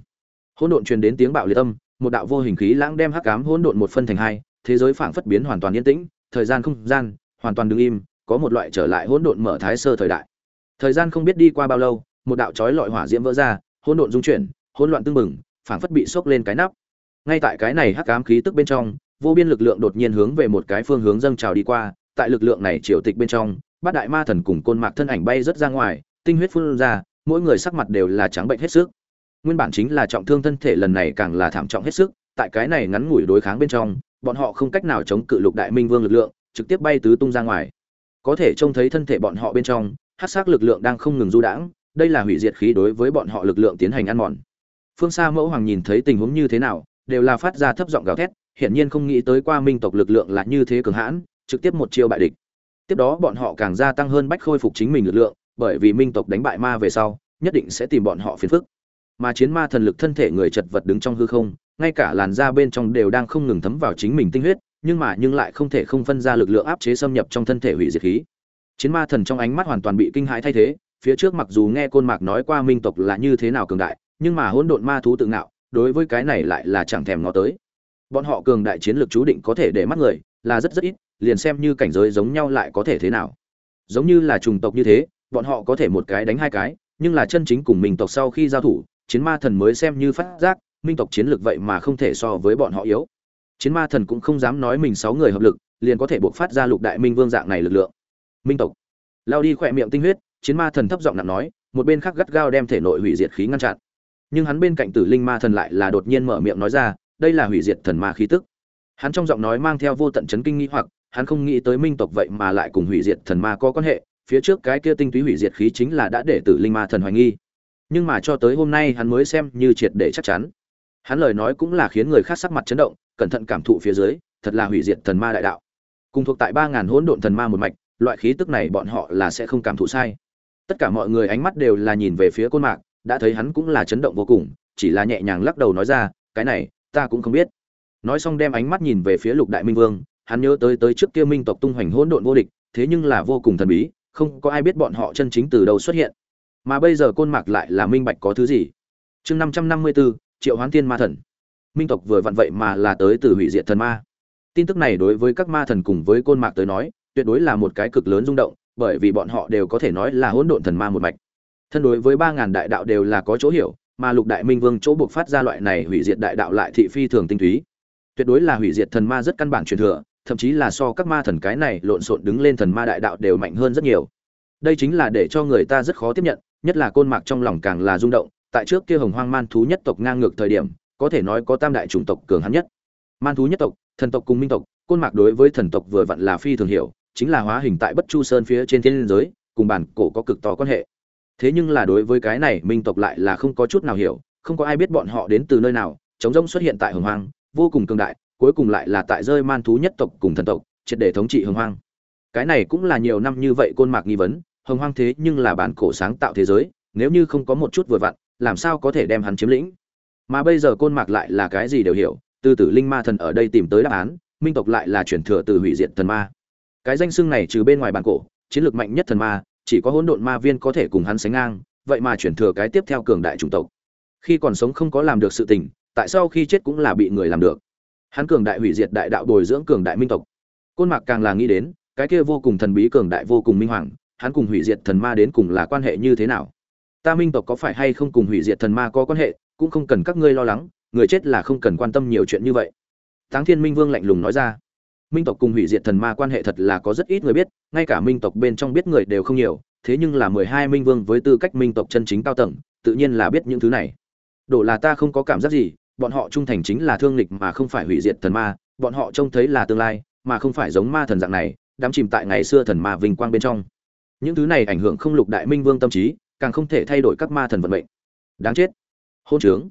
Speaker 1: hỗn độn truyền đến tiếng bạo liệt âm, một đạo vô hình khí lãng đem hắc ám hỗn độn một phân thành hai, thế giới phảng phất biến hoàn toàn yên tĩnh, thời gian không gian hoàn toàn đứng im có một loại trở lại hỗn độn mở thái sơ thời đại. Thời gian không biết đi qua bao lâu, một đạo chói lọi hỏa diễm vỡ ra, hỗn độn dung chuyển, hỗn loạn tương mừng phảng phất bị sốc lên cái nắp. Ngay tại cái này hắc ám khí tức bên trong, vô biên lực lượng đột nhiên hướng về một cái phương hướng dâng trào đi qua, tại lực lượng này triều tịch bên trong, bát đại ma thần cùng côn mạc thân ảnh bay rất ra ngoài, tinh huyết phun ra, mỗi người sắc mặt đều là trắng bệnh hết sức. Nguyên bản chính là trọng thương thân thể lần này càng là thảm trọng hết sức, tại cái này ngắn ngủi đối kháng bên trong, bọn họ không cách nào chống cự lục đại minh vương lực lượng, trực tiếp bay tứ tung ra ngoài có thể trông thấy thân thể bọn họ bên trong hát sắc lực lượng đang không ngừng du đãng, đây là hủy diệt khí đối với bọn họ lực lượng tiến hành ăn mòn. Phương xa mẫu hoàng nhìn thấy tình huống như thế nào, đều là phát ra thấp giọng gào thét, hiển nhiên không nghĩ tới qua minh tộc lực lượng là như thế cường hãn, trực tiếp một chiêu bại địch. Tiếp đó bọn họ càng gia tăng hơn bách khôi phục chính mình lực lượng, bởi vì minh tộc đánh bại ma về sau, nhất định sẽ tìm bọn họ phiền phức. Mà chiến ma thần lực thân thể người chật vật đứng trong hư không, ngay cả làn da bên trong đều đang không ngừng thấm vào chính mình tinh huyết nhưng mà nhưng lại không thể không phân ra lực lượng áp chế xâm nhập trong thân thể hủy diệt khí. Chiến ma thần trong ánh mắt hoàn toàn bị kinh hãi thay thế, phía trước mặc dù nghe côn mạc nói qua minh tộc là như thế nào cường đại, nhưng mà hỗn độn ma thú tự ngạo, đối với cái này lại là chẳng thèm ngó tới. Bọn họ cường đại chiến lược chú định có thể để mắt người, là rất rất ít, liền xem như cảnh giới giống nhau lại có thể thế nào. Giống như là trùng tộc như thế, bọn họ có thể một cái đánh hai cái, nhưng là chân chính cùng minh tộc sau khi giao thủ, chiến ma thần mới xem như phát giác, minh tộc chiến lược vậy mà không thể so với bọn họ yếu chiến ma thần cũng không dám nói mình sáu người hợp lực, liền có thể buộc phát ra lục đại minh vương dạng này lực lượng. Minh tộc. Lao đi khỏe miệng tinh huyết, chiến ma thần thấp giọng nặng nói, một bên khác gắt gao đem thể nội hủy diệt khí ngăn chặn. Nhưng hắn bên cạnh tử linh ma thần lại là đột nhiên mở miệng nói ra, đây là hủy diệt thần ma khí tức. Hắn trong giọng nói mang theo vô tận chấn kinh nghĩ hoặc, hắn không nghĩ tới minh tộc vậy mà lại cùng hủy diệt thần ma có quan hệ, phía trước cái kia tinh túy hủy diệt khí chính là đã để tử linh ma thần hoài nghi. Nhưng mà cho tới hôm nay hắn mới xem như triệt để chắc chắn. Hắn lời nói cũng là khiến người khác sắc mặt chấn động cẩn thận cảm thụ phía dưới, thật là hủy diệt thần ma đại đạo. Cùng thuộc tại ba ngàn hỗn độn thần ma một mạch, loại khí tức này bọn họ là sẽ không cảm thụ sai. Tất cả mọi người ánh mắt đều là nhìn về phía côn mạc, đã thấy hắn cũng là chấn động vô cùng, chỉ là nhẹ nhàng lắc đầu nói ra, cái này, ta cũng không biết. Nói xong đem ánh mắt nhìn về phía lục đại minh vương, hắn nhớ tới tới trước kia minh tộc tung hoành hỗn độn vô địch, thế nhưng là vô cùng thần bí, không có ai biết bọn họ chân chính từ đâu xuất hiện. Mà bây giờ côn mạc lại là minh bạch có thứ gì? Chương năm trăm năm mươi bốn triệu hoán tiên ma thần minh tộc vừa vặn vậy mà là tới từ hủy diệt thần ma. Tin tức này đối với các ma thần cùng với côn mạc tới nói, tuyệt đối là một cái cực lớn rung động, bởi vì bọn họ đều có thể nói là hỗn độn thần ma một mạch. Thân đối với ba ngàn đại đạo đều là có chỗ hiểu, mà lục đại minh vương chỗ buộc phát ra loại này hủy diệt đại đạo lại thị phi thường tinh túy. Tuyệt đối là hủy diệt thần ma rất căn bản truyền thừa, thậm chí là so các ma thần cái này lộn xộn đứng lên thần ma đại đạo đều mạnh hơn rất nhiều. Đây chính là để cho người ta rất khó tiếp nhận, nhất là côn mạc trong lòng càng là rung động, tại trước kia hồng hoang man thú nhất tộc ngang ngược thời điểm có thể nói có tam đại chủng tộc cường hắn nhất. Man thú nhất tộc, thần tộc cùng minh tộc, côn mạc đối với thần tộc vừa vặn là phi thường hiểu, chính là hóa hình tại bất chu sơn phía trên thiên giới, cùng bản cổ có cực to quan hệ. Thế nhưng là đối với cái này, minh tộc lại là không có chút nào hiểu, không có ai biết bọn họ đến từ nơi nào chống rông xuất hiện tại hồng hoang, vô cùng cường đại, cuối cùng lại là tại rơi man thú nhất tộc cùng thần tộc, triệt để thống trị hồng hoang. Cái này cũng là nhiều năm như vậy côn mạc nghi vấn, hồng hoang thế nhưng là bản cổ sáng tạo thế giới, nếu như không có một chút vừa vặn, làm sao có thể đem hắn chiếm lĩnh? Mà bây giờ côn mạc lại là cái gì đều hiểu từ tử linh ma thần ở đây tìm tới đáp án, minh tộc lại là chuyển thừa từ hủy diệt thần ma. Cái danh xưng này trừ bên ngoài bản cổ, chiến lược mạnh nhất thần ma, chỉ có hỗn độn ma viên có thể cùng hắn sánh ngang, vậy mà chuyển thừa cái tiếp theo cường đại chủng tộc. Khi còn sống không có làm được sự tình, tại sao khi chết cũng là bị người làm được? Hắn cường đại hủy diệt đại đạo bồi dưỡng cường đại minh tộc. Côn mạc càng là nghĩ đến, cái kia vô cùng thần bí cường đại vô cùng minh hoàng, hắn cùng hủy diệt thần ma đến cùng là quan hệ như thế nào? Ta minh tộc có phải hay không cùng hủy diệt thần ma có quan hệ? Cũng không cần các ngươi lo lắng, người chết là không cần quan tâm nhiều chuyện như vậy. Táng thiên minh vương lạnh lùng nói ra. Minh tộc cùng hủy diệt thần ma quan hệ thật là có rất ít người biết, ngay cả minh tộc bên trong biết người đều không nhiều, thế nhưng là mười hai minh vương với tư cách minh tộc chân chính cao tầng, tự nhiên là biết những thứ này. Đổ là ta không có cảm giác gì, bọn họ trung thành chính là thương lịch mà không phải hủy diệt thần ma, bọn họ trông thấy là tương lai, mà không phải giống ma thần dạng này, đắm chìm tại ngày xưa thần ma vinh quang bên trong. Những thứ này ảnh hưởng không lục đại minh vương tâm trí, càng không thể thay đổi các ma thần vận mệnh. Đáng chết hôn trướng.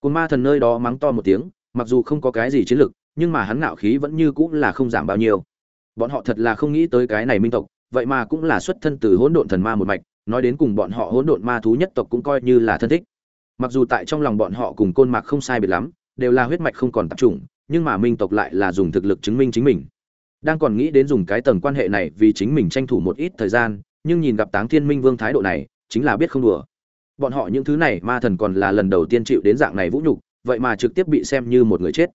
Speaker 1: Cồn ma thần nơi đó mắng to một tiếng, mặc dù không có cái gì chiến lực, nhưng mà hắn ngạo khí vẫn như cũng là không giảm bao nhiêu. Bọn họ thật là không nghĩ tới cái này minh tộc, vậy mà cũng là xuất thân từ hỗn độn thần ma một mạch, nói đến cùng bọn họ hỗn độn ma thú nhất tộc cũng coi như là thân thích. Mặc dù tại trong lòng bọn họ cùng côn mạc không sai biệt lắm, đều là huyết mạch không còn tập trung, nhưng mà minh tộc lại là dùng thực lực chứng minh chính mình. Đang còn nghĩ đến dùng cái tầng quan hệ này vì chính mình tranh thủ một ít thời gian, nhưng nhìn gặp táng thiên minh vương thái độ này, chính là biết không đùa bọn họ những thứ này ma thần còn là lần đầu tiên chịu đến dạng này vũ nhục, vậy mà trực tiếp bị xem như một người chết.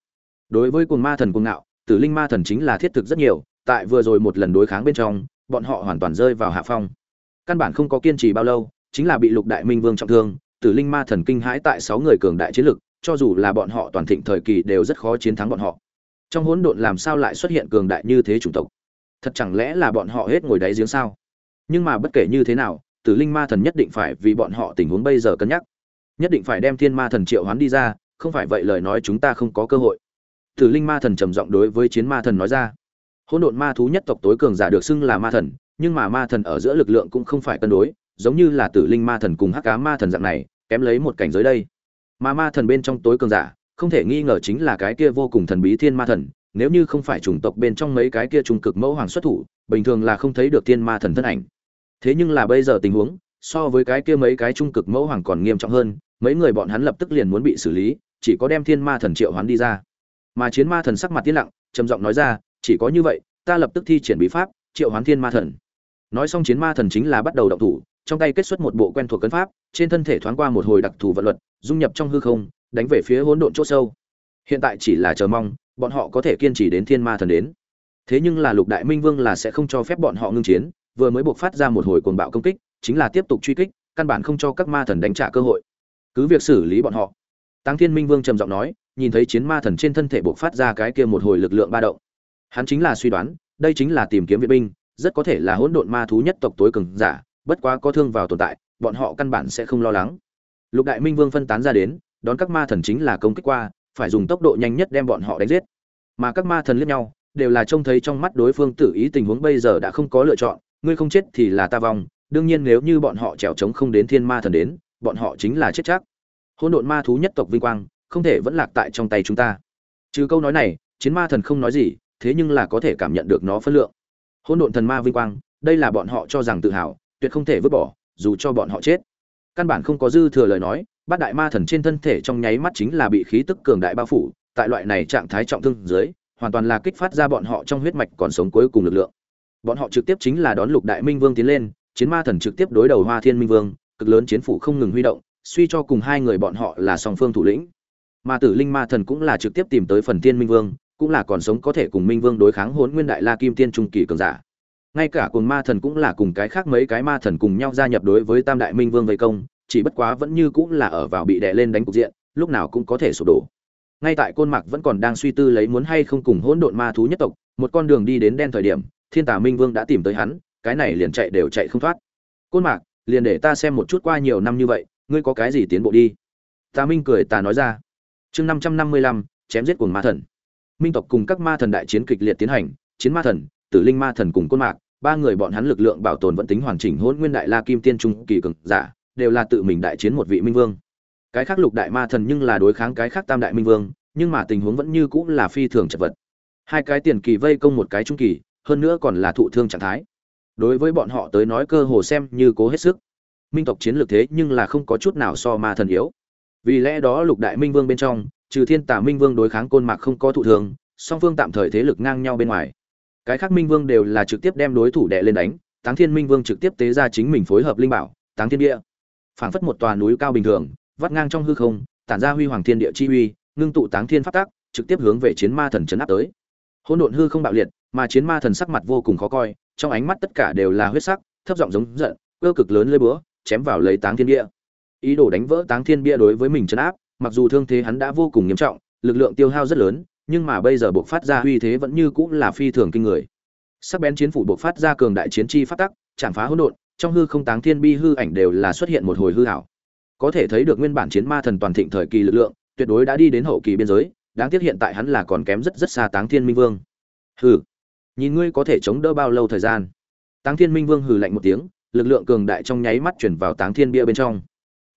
Speaker 1: Đối với cuồng ma thần cuồng ngạo, tử linh ma thần chính là thiết thực rất nhiều, tại vừa rồi một lần đối kháng bên trong, bọn họ hoàn toàn rơi vào hạ phong. Căn bản không có kiên trì bao lâu, chính là bị lục đại minh vương trọng thương, tử linh ma thần kinh hãi tại sáu người cường đại chiến lực, cho dù là bọn họ toàn thịnh thời kỳ đều rất khó chiến thắng bọn họ. Trong hỗn độn làm sao lại xuất hiện cường đại như thế chủng tộc? Thật chẳng lẽ là bọn họ hết ngồi đáy giếng sao? Nhưng mà bất kể như thế nào tử linh ma thần nhất định phải vì bọn họ tình huống bây giờ cân nhắc. Nhất định phải đem thiên ma thần triệu hoán đi ra, không phải vậy lời nói chúng ta không có cơ hội. Tử linh ma thần trầm giọng đối với chiến ma thần nói ra. Hỗn độn ma thú nhất tộc tối cường giả được xưng là ma thần, nhưng mà ma thần ở giữa lực lượng cũng không phải cân đối, giống như là tử linh ma thần cùng hắc cá ma thần dạng này, kém lấy một cảnh giới đây. Mà ma thần bên trong tối cường giả, không thể nghi ngờ chính là cái kia vô cùng thần bí thiên ma thần, nếu như không phải chủng tộc bên trong mấy cái kia trung cực mẫu hoàng xuất thủ, bình thường là không thấy được thiên ma thần thân ảnh thế nhưng là bây giờ tình huống, so với cái kia mấy cái trung cực mẫu hoàng còn nghiêm trọng hơn, mấy người bọn hắn lập tức liền muốn bị xử lý, chỉ có đem thiên ma thần triệu hoán đi ra. Mà chiến ma thần sắc mặt tiến lặng, trầm giọng nói ra, chỉ có như vậy, ta lập tức thi triển bí pháp, triệu hoán thiên ma thần. Nói xong chiến ma thần chính là bắt đầu động thủ, trong tay kết xuất một bộ quen thuộc cấn pháp, trên thân thể thoáng qua một hồi đặc thù vận luật, dung nhập trong hư không, đánh về phía hỗn độn chỗ sâu. Hiện tại chỉ là chờ mong, bọn họ có thể kiên trì đến thiên ma thần đến. Thế nhưng là lục đại minh vương là sẽ không cho phép bọn họ ngưng chiến vừa mới buộc phát ra một hồi cuồng bạo công kích, chính là tiếp tục truy kích, căn bản không cho các ma thần đánh trả cơ hội. Cứ việc xử lý bọn họ. Tăng thiên minh vương trầm giọng nói, nhìn thấy chiến ma thần trên thân thể buộc phát ra cái kia một hồi lực lượng ba động. Hắn chính là suy đoán, đây chính là tìm kiếm viện binh, rất có thể là hỗn độn ma thú nhất tộc tối cường giả, bất quá có thương vào tồn tại, bọn họ căn bản sẽ không lo lắng. Lục đại minh vương phân tán ra đến, đón các ma thần chính là công kích qua, phải dùng tốc độ nhanh nhất đem bọn họ đánh giết. Mà các ma thần liếc nhau, đều là trông thấy trong mắt đối phương tự ý tình huống bây giờ đã không có lựa chọn ngươi không chết thì là ta vong, đương nhiên nếu như bọn họ trèo trống không đến thiên ma thần đến, bọn họ chính là chết chắc. Hỗn độn ma thú nhất tộc vinh quang, không thể vẫn lạc tại trong tay chúng ta. Trừ câu nói này, chiến ma thần không nói gì, thế nhưng là có thể cảm nhận được nó phân lượng. Hỗn độn thần ma vinh quang, đây là bọn họ cho rằng tự hào, tuyệt không thể vứt bỏ, dù cho bọn họ chết. Căn bản không có dư thừa lời nói, bát đại ma thần trên thân thể trong nháy mắt chính là bị khí tức cường đại bao phủ, tại loại này trạng thái trọng thương dưới, hoàn toàn là kích phát ra bọn họ trong huyết mạch còn sống cuối cùng lực lượng bọn họ trực tiếp chính là đón lục đại minh vương tiến lên, chiến ma thần trực tiếp đối đầu hoa thiên minh vương, cực lớn chiến phủ không ngừng huy động, suy cho cùng hai người bọn họ là song phương thủ lĩnh. Ma tử linh ma thần cũng là trực tiếp tìm tới phần tiên minh vương, cũng là còn sống có thể cùng minh vương đối kháng hốn nguyên đại la kim tiên trung kỳ cường giả. Ngay cả cùng ma thần cũng là cùng cái khác mấy cái ma thần cùng nhau gia nhập đối với tam đại minh vương vây công, chỉ bất quá vẫn như cũng là ở vào bị đè lên đánh cục diện, lúc nào cũng có thể sụp đổ. Ngay tại côn mạc vẫn còn đang suy tư lấy muốn hay không cùng hỗn độn ma thú nhất tộc, một con đường đi đến đen thời điểm thiên tà minh vương đã tìm tới hắn, cái này liền chạy đều chạy không thoát. Côn mạc, liền để ta xem một chút qua nhiều năm như vậy, ngươi có cái gì tiến bộ đi? Tà minh cười tà nói ra. Chương năm trăm năm mươi lăm, chém giết cùng ma thần. Minh tộc cùng các ma thần đại chiến kịch liệt tiến hành, chiến ma thần, tử linh ma thần cùng côn mạc, ba người bọn hắn lực lượng bảo tồn vẫn tính hoàn chỉnh hỗn nguyên đại la kim tiên trung kỳ cường giả, đều là tự mình đại chiến một vị minh vương. Cái khác lục đại ma thần nhưng là đối kháng cái khác tam đại minh vương, nhưng mà tình huống vẫn như cũng là phi thường chật vật. Hai cái tiền kỳ vây công một cái trung kỳ hơn nữa còn là thụ thương trạng thái. Đối với bọn họ tới nói cơ hồ xem như cố hết sức. Minh tộc chiến lược thế nhưng là không có chút nào so ma thần yếu. Vì lẽ đó lục đại minh vương bên trong, trừ thiên tả minh vương đối kháng côn mạc không có thụ thương, song phương tạm thời thế lực ngang nhau bên ngoài. Cái khác minh vương đều là trực tiếp đem đối thủ đệ lên đánh, táng thiên minh vương trực tiếp tế ra chính mình phối hợp linh bảo, táng thiên địa. Phảng phất một tòa núi cao bình thường, vắt ngang trong hư không, tản ra huy hoàng thiên địa chi uy, ngưng tụ táng thiên phát tác trực tiếp hướng về chiến ma thần chấn áp tới. Hỗn độn hư không bạo liệt mà chiến ma thần sắc mặt vô cùng khó coi, trong ánh mắt tất cả đều là huyết sắc, thấp giọng giống giận, cơ cực lớn lơi búa, chém vào lấy táng thiên địa ý đồ đánh vỡ táng thiên bia đối với mình chấn áp, mặc dù thương thế hắn đã vô cùng nghiêm trọng, lực lượng tiêu hao rất lớn, nhưng mà bây giờ buộc phát ra uy thế vẫn như cũng là phi thường kinh người. Sắc bén chiến phủ buộc phát ra cường đại chiến chi phát tắc, chạm phá hỗn độn, trong hư không táng thiên bi hư ảnh đều là xuất hiện một hồi hư hảo có thể thấy được nguyên bản chiến ma thần toàn thịnh thời kỳ lực lượng, tuyệt đối đã đi đến hậu kỳ biên giới, đáng tiếc hiện tại hắn là còn kém rất rất xa táng thiên minh vương. Hừ nhìn ngươi có thể chống đỡ bao lâu thời gian. Táng thiên minh vương hừ lạnh một tiếng, lực lượng cường đại trong nháy mắt chuyển vào táng thiên bia bên trong.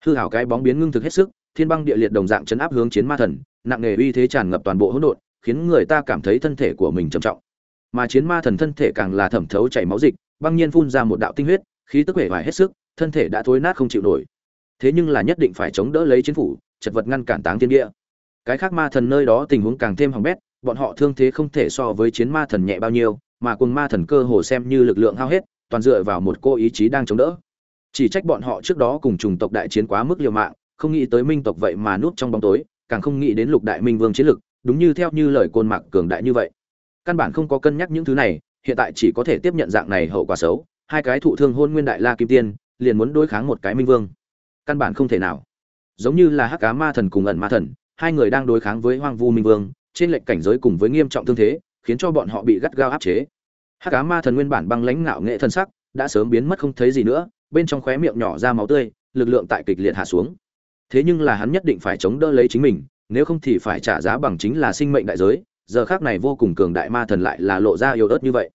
Speaker 1: Hư hảo cái bóng biến ngưng thực hết sức, thiên băng địa liệt đồng dạng chấn áp hướng chiến ma thần, nặng nề uy thế tràn ngập toàn bộ hỗn độn, khiến người ta cảm thấy thân thể của mình trầm trọng. Mà chiến ma thần thân thể càng là thẩm thấu chảy máu dịch, băng nhiên phun ra một đạo tinh huyết, khí tức vẻ vải hết sức, thân thể đã thối nát không chịu nổi. Thế nhưng là nhất định phải chống đỡ lấy chiến phủ, chật vật ngăn cản táng thiên địa cái khác ma thần nơi đó tình huống càng thêm hỏng bét bọn họ thương thế không thể so với chiến ma thần nhẹ bao nhiêu, mà cùng ma thần cơ hồ xem như lực lượng hao hết, toàn dựa vào một cô ý chí đang chống đỡ. Chỉ trách bọn họ trước đó cùng chủng tộc đại chiến quá mức liều mạng, không nghĩ tới minh tộc vậy mà núp trong bóng tối, càng không nghĩ đến lục đại minh vương chiến lực, đúng như theo như lời côn mạc cường đại như vậy. Căn bản không có cân nhắc những thứ này, hiện tại chỉ có thể tiếp nhận dạng này hậu quả xấu, hai cái thụ thương hôn nguyên đại la kim tiên, liền muốn đối kháng một cái minh vương. Căn bản không thể nào. Giống như là hắc ám ma thần cùng ẩn ma thần, hai người đang đối kháng với hoang vu minh vương trên lệch cảnh giới cùng với nghiêm trọng thương thế, khiến cho bọn họ bị gắt gao áp chế. Hắc ma thần nguyên bản băng lãnh ngạo nghệ thân sắc, đã sớm biến mất không thấy gì nữa, bên trong khóe miệng nhỏ ra máu tươi, lực lượng tại kịch liệt hạ xuống. Thế nhưng là hắn nhất định phải chống đỡ lấy chính mình, nếu không thì phải trả giá bằng chính là sinh mệnh đại giới, giờ khác này vô cùng cường đại ma thần lại là lộ ra yếu ớt như vậy.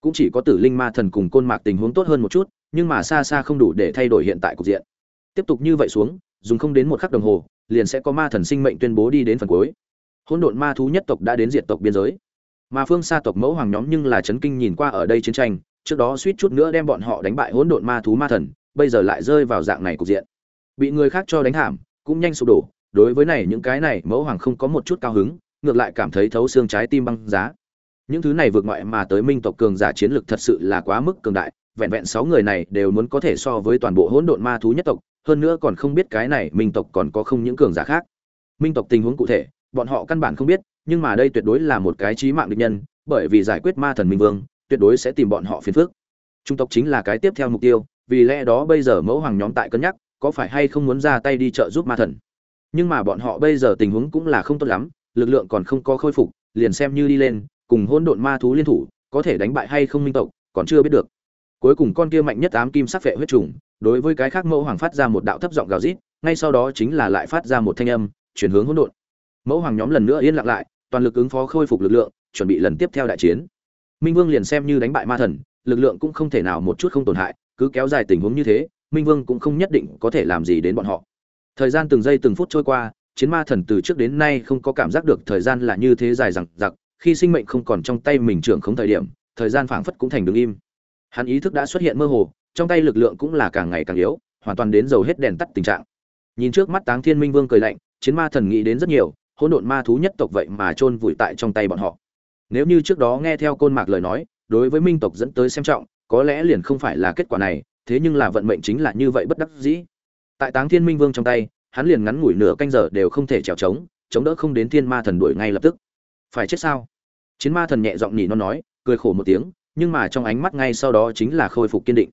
Speaker 1: Cũng chỉ có tử linh ma thần cùng côn mạc tình huống tốt hơn một chút, nhưng mà xa xa không đủ để thay đổi hiện tại cục diện. Tiếp tục như vậy xuống, dùng không đến một khắc đồng hồ, liền sẽ có ma thần sinh mệnh tuyên bố đi đến phần cuối hỗn độn ma thú nhất tộc đã đến diệt tộc biên giới. Mà phương xa tộc mẫu hoàng nhóm nhưng là chấn kinh nhìn qua ở đây chiến tranh, trước đó suýt chút nữa đem bọn họ đánh bại hỗn độn ma thú ma thần, bây giờ lại rơi vào dạng này cục diện. Bị người khác cho đánh thảm, cũng nhanh sụp đổ, đối với này những cái này mẫu hoàng không có một chút cao hứng, ngược lại cảm thấy thấu xương trái tim băng giá. Những thứ này vượt ngoại mà tới minh tộc cường giả chiến lực thật sự là quá mức cường đại, vẹn vẹn sáu người này đều muốn có thể so với toàn bộ hỗn độn ma thú nhất tộc, hơn nữa còn không biết cái này minh tộc còn có không những cường giả khác. Minh tộc tình huống cụ thể bọn họ căn bản không biết, nhưng mà đây tuyệt đối là một cái chí mạng địch nhân, bởi vì giải quyết ma thần minh vương, tuyệt đối sẽ tìm bọn họ phiền phức. Trung tộc chính là cái tiếp theo mục tiêu, vì lẽ đó bây giờ mẫu hoàng nhóm tại cân nhắc, có phải hay không muốn ra tay đi trợ giúp ma thần. Nhưng mà bọn họ bây giờ tình huống cũng là không tốt lắm, lực lượng còn không có khôi phục, liền xem như đi lên, cùng hỗn độn ma thú liên thủ, có thể đánh bại hay không minh tộc, còn chưa biết được. Cuối cùng con kia mạnh nhất ám kim sắc phệ huyết trùng, đối với cái khác mẫu hoàng phát ra một đạo thấp giọng gào rít, ngay sau đó chính là lại phát ra một thanh âm, chuyển hướng hỗn độn mẫu hoàng nhóm lần nữa yên lặng lại, toàn lực ứng phó khôi phục lực lượng, chuẩn bị lần tiếp theo đại chiến. Minh vương liền xem như đánh bại ma thần, lực lượng cũng không thể nào một chút không tổn hại, cứ kéo dài tình huống như thế, minh vương cũng không nhất định có thể làm gì đến bọn họ. Thời gian từng giây từng phút trôi qua, chiến ma thần từ trước đến nay không có cảm giác được thời gian là như thế dài rằng giặc khi sinh mệnh không còn trong tay mình trưởng không thời điểm, thời gian phảng phất cũng thành đứng im. Hắn ý thức đã xuất hiện mơ hồ, trong tay lực lượng cũng là càng ngày càng yếu, hoàn toàn đến dầu hết đèn tắt tình trạng. Nhìn trước mắt táng thiên minh vương cười lạnh, chiến ma thần nghĩ đến rất nhiều hỗn độn ma thú nhất tộc vậy mà chôn vùi tại trong tay bọn họ. Nếu như trước đó nghe theo côn mạc lời nói, đối với minh tộc dẫn tới xem trọng, có lẽ liền không phải là kết quả này, thế nhưng là vận mệnh chính là như vậy bất đắc dĩ. Tại táng thiên minh vương trong tay, hắn liền ngắn ngủi nửa canh giờ đều không thể trèo trống, chống đỡ không đến thiên ma thần đuổi ngay lập tức. Phải chết sao? Chiến ma thần nhẹ giọng nhỉ nó nói, cười khổ một tiếng, nhưng mà trong ánh mắt ngay sau đó chính là khôi phục kiên định.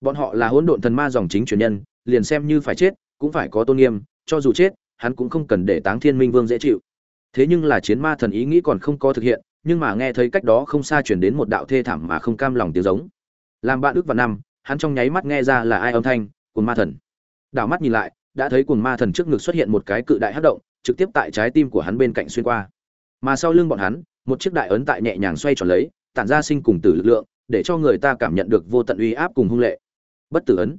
Speaker 1: Bọn họ là hỗn độn thần ma dòng chính truyền nhân, liền xem như phải chết, cũng phải có tôn nghiêm, cho dù chết hắn cũng không cần để táng thiên minh vương dễ chịu. Thế nhưng là chiến ma thần ý nghĩ còn không có thực hiện, nhưng mà nghe thấy cách đó không xa truyền đến một đạo thê thảm mà không cam lòng tiếng giống. Làm bạn ước và năm, hắn trong nháy mắt nghe ra là ai âm thanh, cuồng ma thần. Đảo mắt nhìn lại, đã thấy cuồng ma thần trước ngực xuất hiện một cái cự đại hấp động, trực tiếp tại trái tim của hắn bên cạnh xuyên qua. Mà sau lưng bọn hắn, một chiếc đại ấn tại nhẹ nhàng xoay tròn lấy, tản ra sinh cùng tử lực lượng, để cho người ta cảm nhận được vô tận uy áp cùng hung lệ. Bất tử ấn.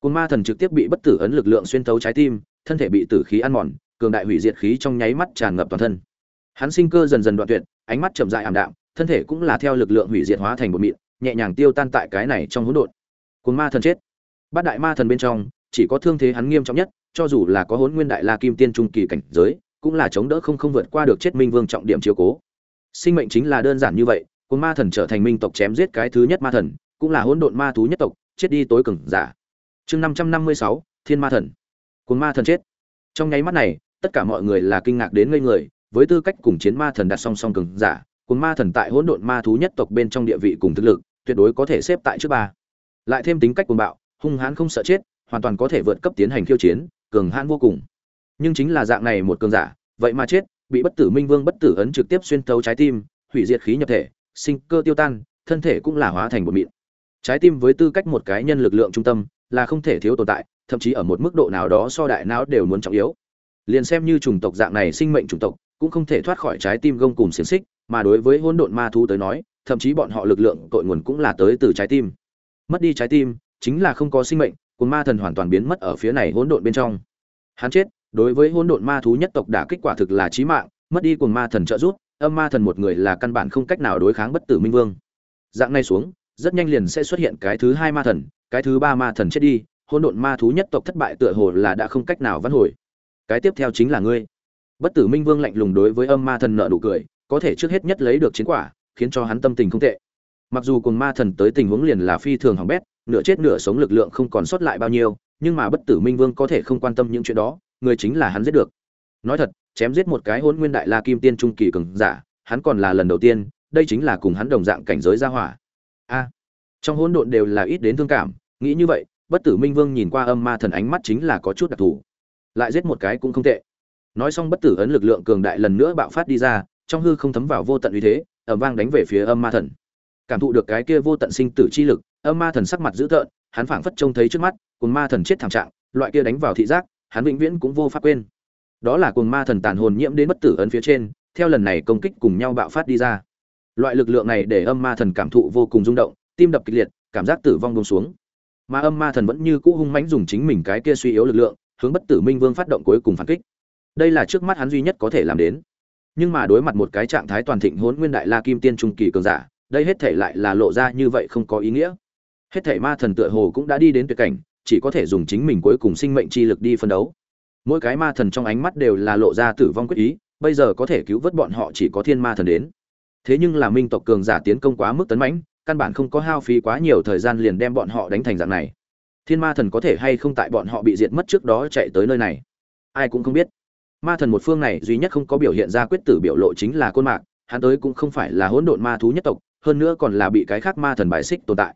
Speaker 1: Cuồng ma thần trực tiếp bị bất tử ấn lực lượng xuyên thấu trái tim thân thể bị tử khí ăn mòn, cường đại hủy diệt khí trong nháy mắt tràn ngập toàn thân. Hắn sinh cơ dần dần đoạn tuyệt, ánh mắt chậm rãi ảm đạm, thân thể cũng là theo lực lượng hủy diệt hóa thành một mịn, nhẹ nhàng tiêu tan tại cái này trong hỗn độn. Cuồng ma thần chết. Bát đại ma thần bên trong, chỉ có thương thế hắn nghiêm trọng nhất, cho dù là có hỗn nguyên đại la kim tiên trung kỳ cảnh giới, cũng là chống đỡ không không vượt qua được chết minh vương trọng điểm chiếu cố. Sinh mệnh chính là đơn giản như vậy, cuồng ma thần trở thành minh tộc chém giết cái thứ nhất ma thần, cũng là hỗn độn ma thú nhất tộc, chết đi tối cường giả. Chương năm trăm năm mươi sáu, thiên ma thần cuồng ma thần chết. Trong nháy mắt này, tất cả mọi người là kinh ngạc đến ngây người, với tư cách cùng chiến ma thần đặt song song cường giả, cuồng ma thần tại hỗn độn ma thú nhất tộc bên trong địa vị cùng thực lực, tuyệt đối có thể xếp tại trước ba. Lại thêm tính cách cuồng bạo, hung hãn không sợ chết, hoàn toàn có thể vượt cấp tiến hành khiêu chiến, cường hãn vô cùng. Nhưng chính là dạng này một cường giả, vậy mà chết, bị bất tử minh vương bất tử ấn trực tiếp xuyên thấu trái tim, hủy diệt khí nhập thể, sinh cơ tiêu tan, thân thể cũng là hóa thành một mịn. Trái tim với tư cách một cái nhân lực lượng trung tâm, là không thể thiếu tồn tại thậm chí ở một mức độ nào đó so đại não đều muốn trọng yếu. Liền xem như chủng tộc dạng này sinh mệnh chủng tộc, cũng không thể thoát khỏi trái tim gông cùng xiềng xích, mà đối với hỗn độn ma thú tới nói, thậm chí bọn họ lực lượng tội nguồn cũng là tới từ trái tim. Mất đi trái tim, chính là không có sinh mệnh cùng ma thần hoàn toàn biến mất ở phía này hỗn độn bên trong. Hắn chết, đối với hỗn độn ma thú nhất tộc đã kết quả thực là chí mạng, mất đi cùng ma thần trợ giúp, âm ma thần một người là căn bản không cách nào đối kháng bất tử minh vương. Dạng này xuống, rất nhanh liền sẽ xuất hiện cái thứ hai ma thần, cái thứ ba ma thần chết đi hỗn độn ma thú nhất tộc thất bại tựa hồ là đã không cách nào vãn hồi. Cái tiếp theo chính là ngươi. Bất tử minh vương lạnh lùng đối với âm ma thần nợ nụ cười, có thể trước hết nhất lấy được chiến quả, khiến cho hắn tâm tình không tệ. Mặc dù cùng ma thần tới tình huống liền là phi thường hỏng bét, nửa chết nửa sống lực lượng không còn sót lại bao nhiêu, nhưng mà bất tử minh vương có thể không quan tâm những chuyện đó, người chính là hắn giết được. Nói thật, chém giết một cái Hỗn nguyên đại la kim tiên trung kỳ cường giả, hắn còn là lần đầu tiên, đây chính là cùng hắn đồng dạng cảnh giới gia hỏa. A, trong hỗn độn đều là ít đến thương cảm, nghĩ như vậy bất tử minh vương nhìn qua âm ma thần ánh mắt chính là có chút đặc thù. Lại giết một cái cũng không tệ. Nói xong bất tử ấn lực lượng cường đại lần nữa bạo phát đi ra, trong hư không thấm vào vô tận uy thế ẩm vang đánh về phía âm ma thần. Cảm thụ được cái kia vô tận sinh tử chi lực, âm ma thần sắc mặt dữ tợn, hắn phảng phất trông thấy trước mắt cùng ma thần chết thảm trạng, loại kia đánh vào thị giác, hắn vĩnh viễn cũng vô pháp quên. Đó là cùng ma thần tàn hồn nhiễm đến bất tử ấn phía trên, theo lần này công kích cùng nhau bạo phát đi ra. Loại lực lượng này để âm ma thần cảm thụ vô cùng rung động, tim đập kịch liệt, cảm giác tử vong buông xuống mà âm ma thần vẫn như cũ hung mãnh dùng chính mình cái kia suy yếu lực lượng, hướng bất tử minh vương phát động cuối cùng phản kích. Đây là trước mắt hắn duy nhất có thể làm đến. Nhưng mà đối mặt một cái trạng thái toàn thịnh hỗn nguyên đại la kim tiên trung kỳ cường giả, đây hết thể lại là lộ ra như vậy không có ý nghĩa. Hết thể ma thần tựa hồ cũng đã đi đến tuyệt cảnh, chỉ có thể dùng chính mình cuối cùng sinh mệnh chi lực đi phân đấu. Mỗi cái ma thần trong ánh mắt đều là lộ ra tử vong quyết ý, bây giờ có thể cứu vớt bọn họ chỉ có thiên ma thần đến. Thế nhưng là minh tộc cường giả tiến công quá mức tấn mãnh căn bản không có hao phí quá nhiều thời gian liền đem bọn họ đánh thành dạng này. Thiên ma thần có thể hay không tại bọn họ bị diệt mất trước đó chạy tới nơi này? Ai cũng không biết. Ma thần một phương này duy nhất không có biểu hiện ra quyết tử biểu lộ chính là côn mạc, hắn tới cũng không phải là hỗn độn ma thú nhất tộc, hơn nữa còn là bị cái khác ma thần bài xích tồn tại.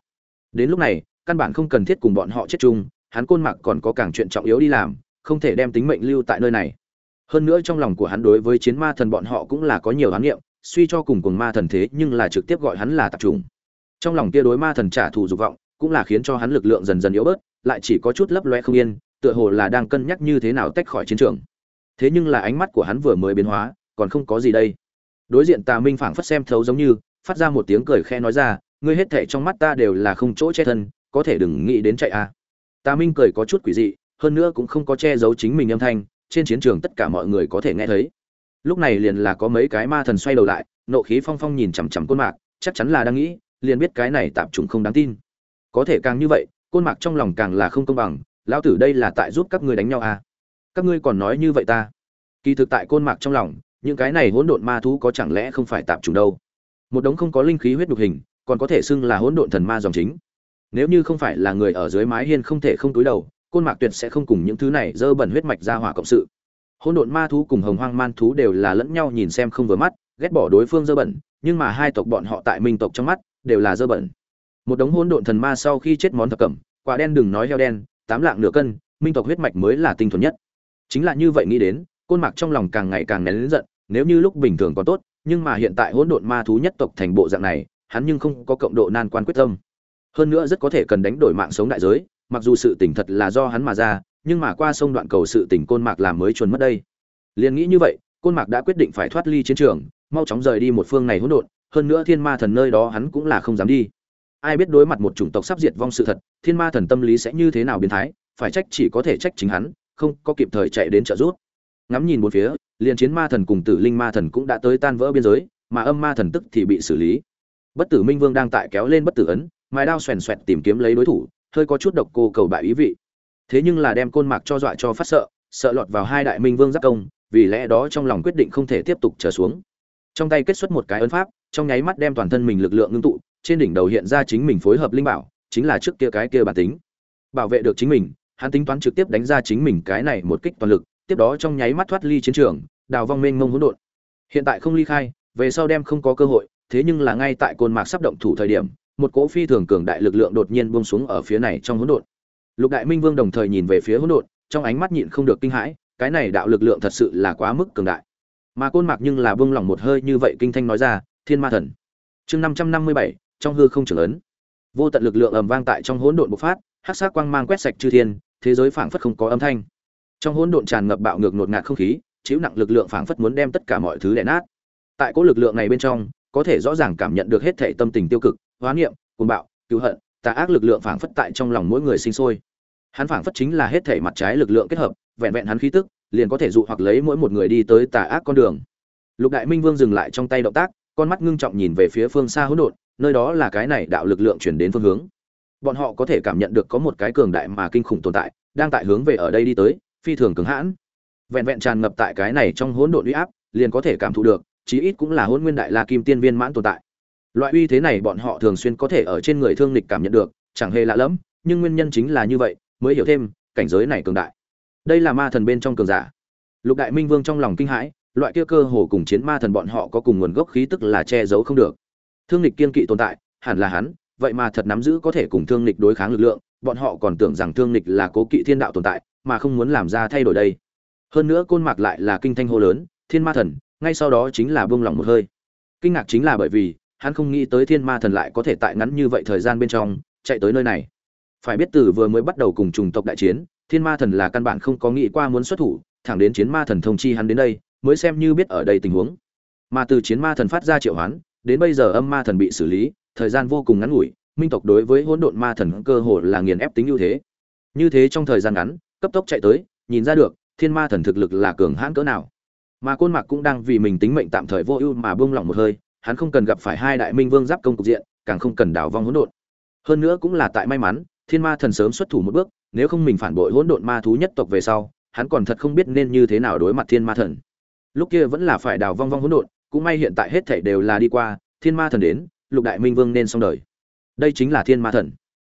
Speaker 1: Đến lúc này, căn bản không cần thiết cùng bọn họ chết chung, hắn côn mạc còn có càng chuyện trọng yếu đi làm, không thể đem tính mệnh lưu tại nơi này. Hơn nữa trong lòng của hắn đối với chiến ma thần bọn họ cũng là có nhiều hán nghiệm suy cho cùng cùng ma thần thế nhưng là trực tiếp gọi hắn là tập trùng trong lòng kia đối ma thần trả thù dục vọng, cũng là khiến cho hắn lực lượng dần dần yếu bớt, lại chỉ có chút lấp loe không yên, tựa hồ là đang cân nhắc như thế nào tách khỏi chiến trường. Thế nhưng là ánh mắt của hắn vừa mới biến hóa, còn không có gì đây. Đối diện tà minh phảng phất xem thấu giống như, phát ra một tiếng cười khe nói ra, ngươi hết thệ trong mắt ta đều là không chỗ che thân, có thể đừng nghĩ đến chạy à. tà minh cười có chút quỷ dị, hơn nữa cũng không có che giấu chính mình âm thanh, trên chiến trường tất cả mọi người có thể nghe thấy. Lúc này liền là có mấy cái ma thần xoay đầu lại, nộ khí phong phong nhìn chằm chằm côn mạc, chắc chắn là đang nghĩ liền biết cái này tạm trùng không đáng tin. Có thể càng như vậy, côn mạc trong lòng càng là không công bằng, lão tử đây là tại giúp các ngươi đánh nhau à? Các ngươi còn nói như vậy ta? Kỳ thực tại côn mạc trong lòng, những cái này hỗn độn ma thú có chẳng lẽ không phải tạp trùng đâu? Một đống không có linh khí huyết đục hình, còn có thể xưng là hỗn độn thần ma dòng chính. Nếu như không phải là người ở dưới mái hiên không thể không túi đầu, côn mạc tuyệt sẽ không cùng những thứ này dơ bẩn huyết mạch ra hỏa cộng sự. Hỗn độn ma thú cùng hồng hoang man thú đều là lẫn nhau nhìn xem không vừa mắt, ghét bỏ đối phương dơ bẩn, nhưng mà hai tộc bọn họ tại minh tộc trong mắt đều là dơ bẩn. Một đống hỗn độn thần ma sau khi chết món thập cẩm, quả đen đừng nói heo đen, tám lạng nửa cân, minh tộc huyết mạch mới là tinh thuần nhất. Chính là như vậy nghĩ đến, côn mạc trong lòng càng ngày càng nén lớn giận, nếu như lúc bình thường còn tốt, nhưng mà hiện tại hỗn độn ma thú nhất tộc thành bộ dạng này, hắn nhưng không có cộng độ nan quan quyết tâm. Hơn nữa rất có thể cần đánh đổi mạng sống đại giới, mặc dù sự tỉnh thật là do hắn mà ra, nhưng mà qua sông đoạn cầu sự tỉnh côn mạc làm mới chuồn mất đây. Liền nghĩ như vậy, côn mạc đã quyết định phải thoát ly chiến trường, mau chóng rời đi một phương này hỗn độn hơn nữa thiên ma thần nơi đó hắn cũng là không dám đi. Ai biết đối mặt một chủng tộc sắp diệt vong sự thật, thiên ma thần tâm lý sẽ như thế nào biến thái, phải trách chỉ có thể trách chính hắn, không có kịp thời chạy đến trợ giúp. Ngắm nhìn một phía, liền chiến ma thần cùng tử linh ma thần cũng đã tới tan vỡ biên giới, mà âm ma thần tức thì bị xử lý. Bất tử minh vương đang tại kéo lên bất tử ấn, mài đao xoèn xoẹt tìm kiếm lấy đối thủ, hơi có chút độc cô cầu bại ý vị. Thế nhưng là đem côn mạc cho dọa cho phát sợ sợ lọt vào hai đại minh vương giáp công, vì lẽ đó trong lòng quyết định không thể tiếp tục trở xuống. Trong tay kết xuất một cái ấn pháp trong nháy mắt đem toàn thân mình lực lượng ngưng tụ, trên đỉnh đầu hiện ra chính mình phối hợp linh bảo, chính là trước kia cái kia bản tính. Bảo vệ được chính mình, hắn tính toán trực tiếp đánh ra chính mình cái này một kích toàn lực, tiếp đó trong nháy mắt thoát ly chiến trường, đào vong mênh mông hỗn độn. Hiện tại không ly khai, về sau đem không có cơ hội, thế nhưng là ngay tại côn mạc sắp động thủ thời điểm, một cỗ phi thường cường đại lực lượng đột nhiên buông xuống ở phía này trong hỗn độn. Lục đại minh vương đồng thời nhìn về phía hỗn độn, trong ánh mắt nhịn không được kinh hãi, cái này đạo lực lượng thật sự là quá mức cường đại. Mà côn mạc nhưng là buông lỏng một hơi như vậy kinh thanh nói ra thiên ma thần. Chương năm trăm năm mươi bảy, trong hư không trưởng ấn. Vô tận lực lượng ầm vang tại trong hỗn độn bộc phát, hắc sắc quang mang quét sạch chư thiên, thế giới phảng phất không có âm thanh. Trong hỗn độn tràn ngập bạo ngược ngột ngạt không khí, chịu nặng lực lượng phảng phất muốn đem tất cả mọi thứ đè nát. Tại cỗ lực lượng này bên trong, có thể rõ ràng cảm nhận được hết thể tâm tình tiêu cực hóa niệm, cuồng bạo cứu hận, tà ác lực lượng phảng phất tại trong lòng mỗi người sinh sôi. Hắn phảng phất chính là hết thể mặt trái lực lượng kết hợp, vẹn vẹn hắn khí tức, liền có thể dụ hoặc lấy mỗi một người đi tới tà ác con đường. Lục đại minh vương dừng lại trong tay động tác con mắt ngưng trọng nhìn về phía phương xa hỗn độn, nơi đó là cái này đạo lực lượng chuyển đến phương hướng. Bọn họ có thể cảm nhận được có một cái cường đại mà kinh khủng tồn tại, đang tại hướng về ở đây đi tới, phi thường cứng hãn. Vẹn vẹn tràn ngập tại cái này trong hỗn độn uy áp, liền có thể cảm thụ được, chí ít cũng là hỗn nguyên đại la kim tiên viên mãn tồn tại. Loại uy thế này bọn họ thường xuyên có thể ở trên người thương lịch cảm nhận được, chẳng hề lạ lẫm, nhưng nguyên nhân chính là như vậy, mới hiểu thêm, cảnh giới này cường đại. Đây là ma thần bên trong cường giả. Lục đại minh vương trong lòng kinh hãi loại kia cơ hồ cùng chiến ma thần bọn họ có cùng nguồn gốc khí tức là che giấu không được. Thương lịch kiên kỵ tồn tại, hẳn là hắn, vậy mà thật nắm giữ có thể cùng thương lịch đối kháng lực lượng, bọn họ còn tưởng rằng thương lịch là cố kỵ thiên đạo tồn tại, mà không muốn làm ra thay đổi đây. Hơn nữa côn mạc lại là kinh thanh hô lớn, thiên ma thần, ngay sau đó chính là buông lỏng một hơi. Kinh ngạc chính là bởi vì, hắn không nghĩ tới thiên ma thần lại có thể tại ngắn như vậy thời gian bên trong, chạy tới nơi này. Phải biết từ vừa mới bắt đầu cùng trùng tộc đại chiến, thiên ma thần là căn bản không có nghĩ qua muốn xuất thủ, thẳng đến chiến ma thần thông chi hắn đến đây mới xem như biết ở đây tình huống. Mà từ chiến ma thần phát ra triệu hoán, đến bây giờ âm ma thần bị xử lý, thời gian vô cùng ngắn ngủi, minh tộc đối với hỗn độn ma thần cơ hồ là nghiền ép tính ưu thế. Như thế trong thời gian ngắn, cấp tốc chạy tới, nhìn ra được, thiên ma thần thực lực là cường hãn cỡ nào. Mà côn mạc cũng đang vì mình tính mệnh tạm thời vô ưu mà buông lỏng một hơi, hắn không cần gặp phải hai đại minh vương giáp công cục diện, càng không cần đảo vong hỗn độn. Hơn nữa cũng là tại may mắn, thiên ma thần sớm xuất thủ một bước, nếu không mình phản bội hỗn độn ma thú nhất tộc về sau, hắn còn thật không biết nên như thế nào đối mặt thiên ma thần lúc kia vẫn là phải đào vong vong hỗn độn, cũng may hiện tại hết thảy đều là đi qua, thiên ma thần đến, lục đại minh vương nên xong đời. Đây chính là thiên ma thần.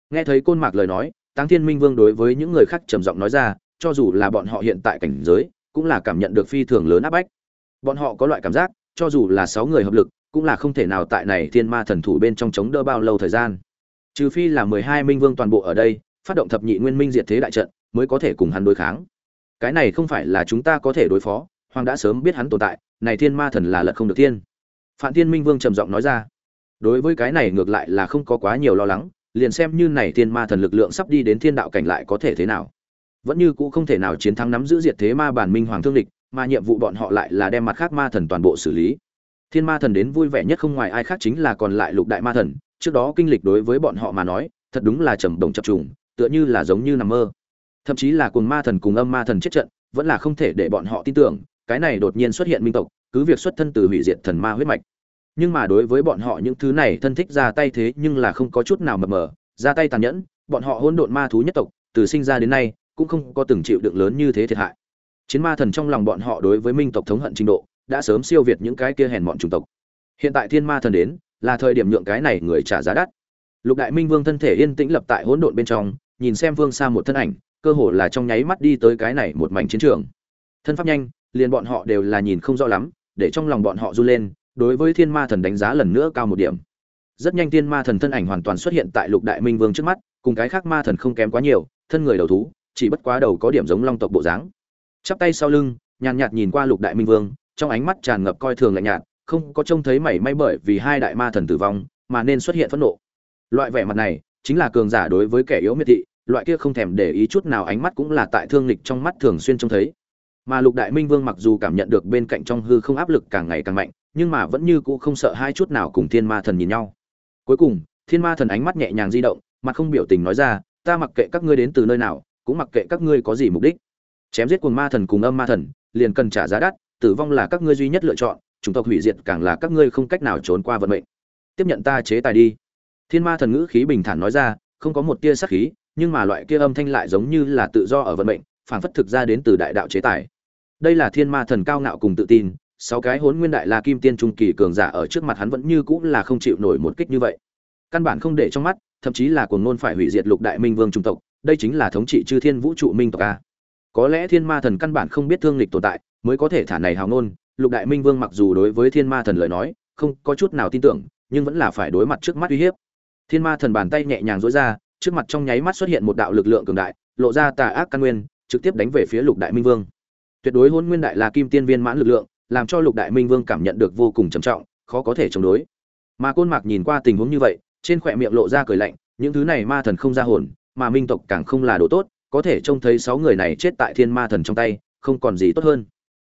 Speaker 1: Nghe thấy côn mạc lời nói, táng thiên minh vương đối với những người khác trầm giọng nói ra, cho dù là bọn họ hiện tại cảnh giới, cũng là cảm nhận được phi thường lớn áp bách. Bọn họ có loại cảm giác, cho dù là sáu người hợp lực, cũng là không thể nào tại này thiên ma thần thủ bên trong chống đỡ bao lâu thời gian. Trừ phi là mười hai minh vương toàn bộ ở đây, phát động thập nhị nguyên minh diệt thế đại trận, mới có thể cùng hắn đối kháng. Cái này không phải là chúng ta có thể đối phó hoàng đã sớm biết hắn tồn tại, này thiên ma thần là lật không được thiên. Phạm thiên minh vương trầm giọng nói ra. Đối với cái này ngược lại là không có quá nhiều lo lắng, liền xem như này thiên ma thần lực lượng sắp đi đến thiên đạo cảnh lại có thể thế nào. Vẫn như cũ không thể nào chiến thắng nắm giữ diệt thế ma bản minh hoàng thương địch, mà nhiệm vụ bọn họ lại là đem mặt khác ma thần toàn bộ xử lý. Thiên ma thần đến vui vẻ nhất không ngoài ai khác chính là còn lại lục đại ma thần, trước đó kinh lịch đối với bọn họ mà nói, thật đúng là trầm đồng chập trùng, tựa như là giống như nằm mơ. Thậm chí là cùng ma thần cùng âm ma thần chết trận, vẫn là không thể để bọn họ tin tưởng cái này đột nhiên xuất hiện minh tộc, cứ việc xuất thân từ hủy diệt thần ma huyết mạch. Nhưng mà đối với bọn họ những thứ này, thân thích ra tay thế nhưng là không có chút nào mập mờ, ra tay tàn nhẫn, bọn họ hỗn độn ma thú nhất tộc, từ sinh ra đến nay, cũng không có từng chịu đựng lớn như thế thiệt hại. Chiến ma thần trong lòng bọn họ đối với minh tộc thống hận trình độ, đã sớm siêu việt những cái kia hèn mọn chủng tộc. Hiện tại thiên ma thần đến, là thời điểm nhượng cái này người trả giá đắt. Lục đại minh vương thân thể yên tĩnh lập tại hỗn độn bên trong, nhìn xem vương xa một thân ảnh, cơ hồ là trong nháy mắt đi tới cái này một mảnh chiến trường. Thân pháp nhanh liền bọn họ đều là nhìn không rõ lắm, để trong lòng bọn họ run lên, đối với thiên ma thần đánh giá lần nữa cao một điểm. Rất nhanh thiên ma thần thân ảnh hoàn toàn xuất hiện tại lục đại minh vương trước mắt, cùng cái khác ma thần không kém quá nhiều, thân người đầu thú, chỉ bất quá đầu có điểm giống long tộc bộ dáng. Chắp tay sau lưng, nhàn nhạt nhìn qua lục đại minh vương, trong ánh mắt tràn ngập coi thường lạnh nhạt, không có trông thấy mảy may bởi vì hai đại ma thần tử vong, mà nên xuất hiện phẫn nộ. Loại vẻ mặt này, chính là cường giả đối với kẻ yếu miệt thị, loại kia không thèm để ý chút nào ánh mắt cũng là tại thương lịch trong mắt thường xuyên trông thấy mà lục đại minh vương mặc dù cảm nhận được bên cạnh trong hư không áp lực càng ngày càng mạnh, nhưng mà vẫn như cũ không sợ hai chút nào cùng thiên ma thần nhìn nhau. Cuối cùng, thiên ma thần ánh mắt nhẹ nhàng di động, mặt không biểu tình nói ra, ta mặc kệ các ngươi đến từ nơi nào, cũng mặc kệ các ngươi có gì mục đích. Chém giết cùng ma thần cùng âm ma thần, liền cần trả giá đắt, tử vong là các ngươi duy nhất lựa chọn, chủng tộc hủy diệt càng là các ngươi không cách nào trốn qua vận mệnh. Tiếp nhận ta chế tài đi. Thiên ma thần ngữ khí bình thản nói ra, không có một tia sát khí, nhưng mà loại kia âm thanh lại giống như là tự do ở vận mệnh phản phất thực ra đến từ đại đạo chế tài đây là thiên ma thần cao ngạo cùng tự tin, sáu cái hốn nguyên đại la kim tiên trung kỳ cường giả ở trước mặt hắn vẫn như cũng là không chịu nổi một kích như vậy. Căn bản không để trong mắt, thậm chí là cuồng ngôn phải hủy diệt lục đại minh vương trung tộc, đây chính là thống trị chư thiên vũ trụ minh tộc a. Có lẽ thiên ma thần căn bản không biết thương lịch tồn tại, mới có thể thả này hào ngôn, lục đại minh vương mặc dù đối với thiên ma thần lời nói, không có chút nào tin tưởng, nhưng vẫn là phải đối mặt trước mắt uy hiếp. Thiên ma thần bàn tay nhẹ nhàng dối ra, trước mặt trong nháy mắt xuất hiện một đạo lực lượng cường đại, lộ ra tà ác căn nguyên, trực tiếp đánh về phía lục đại minh vương tuyệt đối hôn nguyên đại là kim tiên viên mãn lực lượng, làm cho lục đại minh vương cảm nhận được vô cùng trầm trọng, khó có thể chống đối. Mà côn mạc nhìn qua tình huống như vậy, trên khỏe miệng lộ ra cười lạnh, những thứ này ma thần không ra hồn, mà minh tộc càng không là đồ tốt, có thể trông thấy sáu người này chết tại thiên ma thần trong tay, không còn gì tốt hơn.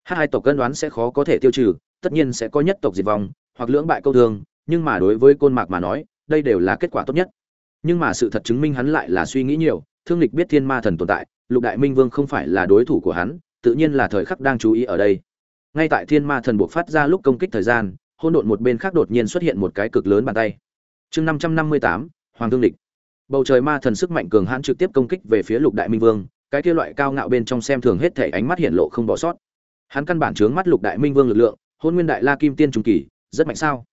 Speaker 1: Hai tộc cân đoán sẽ khó có thể tiêu trừ, tất nhiên sẽ có nhất tộc diệt vong, hoặc lưỡng bại câu thương, nhưng mà đối với côn mạc mà nói, đây đều là kết quả tốt nhất. Nhưng mà sự thật chứng minh hắn lại là suy nghĩ nhiều, thương lịch biết thiên ma thần tồn tại, lục đại minh vương không phải là đối thủ của hắn tự nhiên là thời khắc đang chú ý ở đây. Ngay tại thiên ma thần buộc phát ra lúc công kích thời gian hôn độn một bên khác đột nhiên xuất hiện một cái cực lớn bàn tay. Chương năm trăm năm mươi tám, hoàng thương địch. Bầu trời ma thần sức mạnh cường hãn trực tiếp công kích về phía lục đại minh vương, cái kia loại cao ngạo bên trong xem thường hết thể ánh mắt hiện lộ không bỏ sót. Hắn căn bản chướng mắt lục đại minh vương lực lượng, hôn nguyên đại la kim tiên trung kỳ, rất mạnh sao?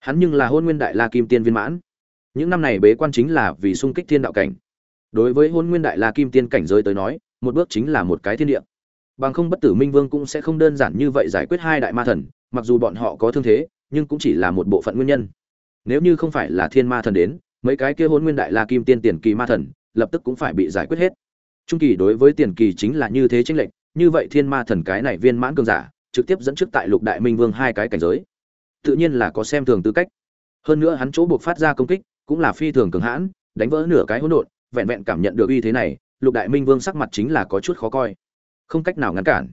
Speaker 1: Hắn nhưng là hôn nguyên đại la kim tiên viên mãn. Những năm này bế quan chính là vì sung kích thiên đạo cảnh. Đối với hôn nguyên đại la kim tiên cảnh giới tới nói, một bước chính là một cái thiên địa bằng không bất tử minh vương cũng sẽ không đơn giản như vậy giải quyết hai đại ma thần, mặc dù bọn họ có thương thế, nhưng cũng chỉ là một bộ phận nguyên nhân. Nếu như không phải là thiên ma thần đến, mấy cái kia hôn nguyên đại la kim tiên tiền kỳ ma thần, lập tức cũng phải bị giải quyết hết. Trung kỳ đối với tiền kỳ chính là như thế tranh lệch, như vậy thiên ma thần cái này viên mãn cường giả, trực tiếp dẫn trước tại lục đại minh vương hai cái cảnh giới. Tự nhiên là có xem thường tư cách. Hơn nữa hắn chỗ buộc phát ra công kích, cũng là phi thường cường hãn, đánh vỡ nửa cái hỗn độn, vẹn vẹn cảm nhận được uy thế này, lục đại minh vương sắc mặt chính là có chút khó coi không cách nào ngăn cản.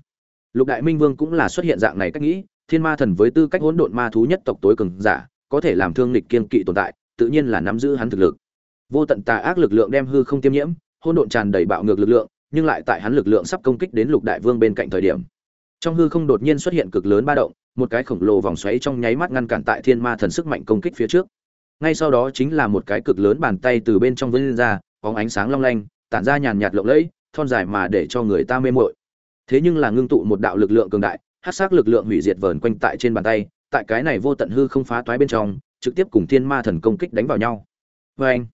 Speaker 1: Lục đại minh vương cũng là xuất hiện dạng này cách nghĩ, thiên ma thần với tư cách hỗn độn ma thú nhất tộc tối cường giả, có thể làm thương lịch kiên kỵ tồn tại, tự nhiên là nắm giữ hắn thực lực. Vô tận tà ác lực lượng đem hư không tiêm nhiễm, hỗn độn tràn đầy bạo ngược lực lượng, nhưng lại tại hắn lực lượng sắp công kích đến lục đại vương bên cạnh thời điểm. Trong hư không đột nhiên xuất hiện cực lớn ba động, một cái khổng lồ vòng xoáy trong nháy mắt ngăn cản tại thiên ma thần sức mạnh công kích phía trước. Ngay sau đó chính là một cái cực lớn bàn tay từ bên trong vươn ra, bóng ánh sáng long lanh, tản ra nhàn nhạt lộng lẫy, thon dài mà để cho người ta mê mội thế nhưng là ngưng tụ một đạo lực lượng cường đại hát sắc lực lượng hủy diệt vờn quanh tại trên bàn tay, tại cái này vô tận hư không phá toái bên trong, trực tiếp cùng thiên ma thần công kích đánh vào nhau. Vê anh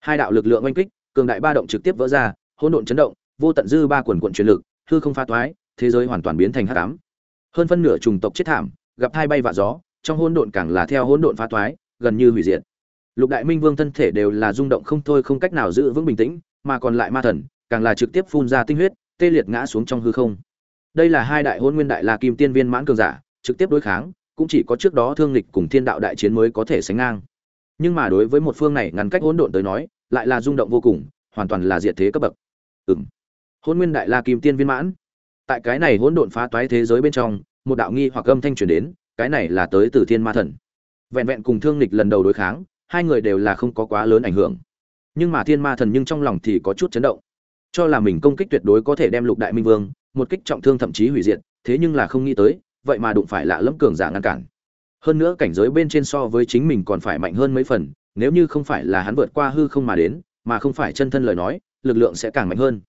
Speaker 1: hai đạo lực lượng oanh kích, cường đại ba động trực tiếp vỡ ra, hỗn độn chấn động, vô tận dư ba quần quận truyền lực, hư không phá toái, thế giới hoàn toàn biến thành hắc ám. Hơn phân nửa trùng tộc chết thảm, gặp hai bay vạ gió, trong hỗn độn càng là theo hỗn độn phá toái, gần như hủy diệt. Lục đại minh vương thân thể đều là rung động không thôi, không cách nào giữ vững bình tĩnh, mà còn lại ma thần, càng là trực tiếp phun ra tinh huyết tê liệt ngã xuống trong hư không. Đây là hai đại hôn nguyên đại la kim tiên viên mãn cường giả, trực tiếp đối kháng, cũng chỉ có trước đó thương lịch cùng thiên đạo đại chiến mới có thể sánh ngang. Nhưng mà đối với một phương này ngắn cách hỗn độn tới nói, lại là rung động vô cùng, hoàn toàn là diệt thế cấp bậc. Ừng hôn nguyên đại la kim tiên viên mãn. Tại cái này hỗn độn phá toái thế giới bên trong, một đạo nghi hoặc âm thanh truyền đến, cái này là tới từ thiên ma thần. Vẹn vẹn cùng thương lịch lần đầu đối kháng, hai người đều là không có quá lớn ảnh hưởng. Nhưng mà thiên ma thần nhưng trong lòng thì có chút chấn động cho là mình công kích tuyệt đối có thể đem lục đại minh vương, một kích trọng thương thậm chí hủy diệt, thế nhưng là không nghĩ tới, vậy mà đụng phải lạ lẫm cường giả ngăn cản. Hơn nữa cảnh giới bên trên so với chính mình còn phải mạnh hơn mấy phần, nếu như không phải là hắn vượt qua hư không mà đến, mà không phải chân thân lời nói, lực lượng sẽ càng mạnh hơn.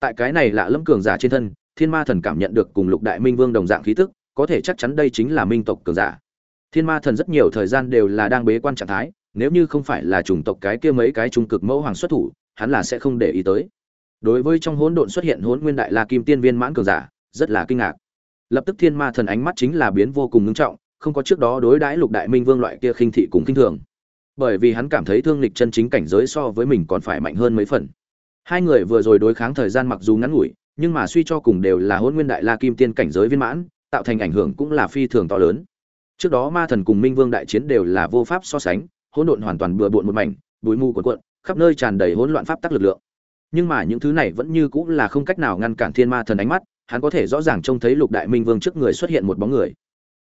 Speaker 1: Tại cái này lạ lẫm cường giả trên thân, thiên ma thần cảm nhận được cùng lục đại minh vương đồng dạng khí tức, có thể chắc chắn đây chính là minh tộc cường giả. Thiên ma thần rất nhiều thời gian đều là đang bế quan trạng thái, nếu như không phải là chủng tộc cái kia mấy cái trung cực mẫu hoàng xuất thủ, hắn là sẽ không để ý tới đối với trong hỗn độn xuất hiện hỗn nguyên đại la kim tiên viên mãn cường giả, rất là kinh ngạc. Lập tức thiên ma thần ánh mắt chính là biến vô cùng ngưng trọng, không có trước đó đối đãi lục đại minh vương loại kia khinh thị cùng kinh thường. Bởi vì hắn cảm thấy thương lịch chân chính cảnh giới so với mình còn phải mạnh hơn mấy phần. Hai người vừa rồi đối kháng thời gian mặc dù ngắn ngủi, nhưng mà suy cho cùng đều là hôn nguyên đại la kim tiên cảnh giới viên mãn, tạo thành ảnh hưởng cũng là phi thường to lớn. Trước đó ma thần cùng minh vương đại chiến đều là vô pháp so sánh, hỗn độn hoàn toàn bừa bộn một mảnh, bụi mù cuộn cuộn, khắp nơi tràn đầy hỗn loạn pháp tắc lực lượng nhưng mà những thứ này vẫn như cũng là không cách nào ngăn cản thiên ma thần ánh mắt, hắn có thể rõ ràng trông thấy lục đại minh vương trước người xuất hiện một bóng người.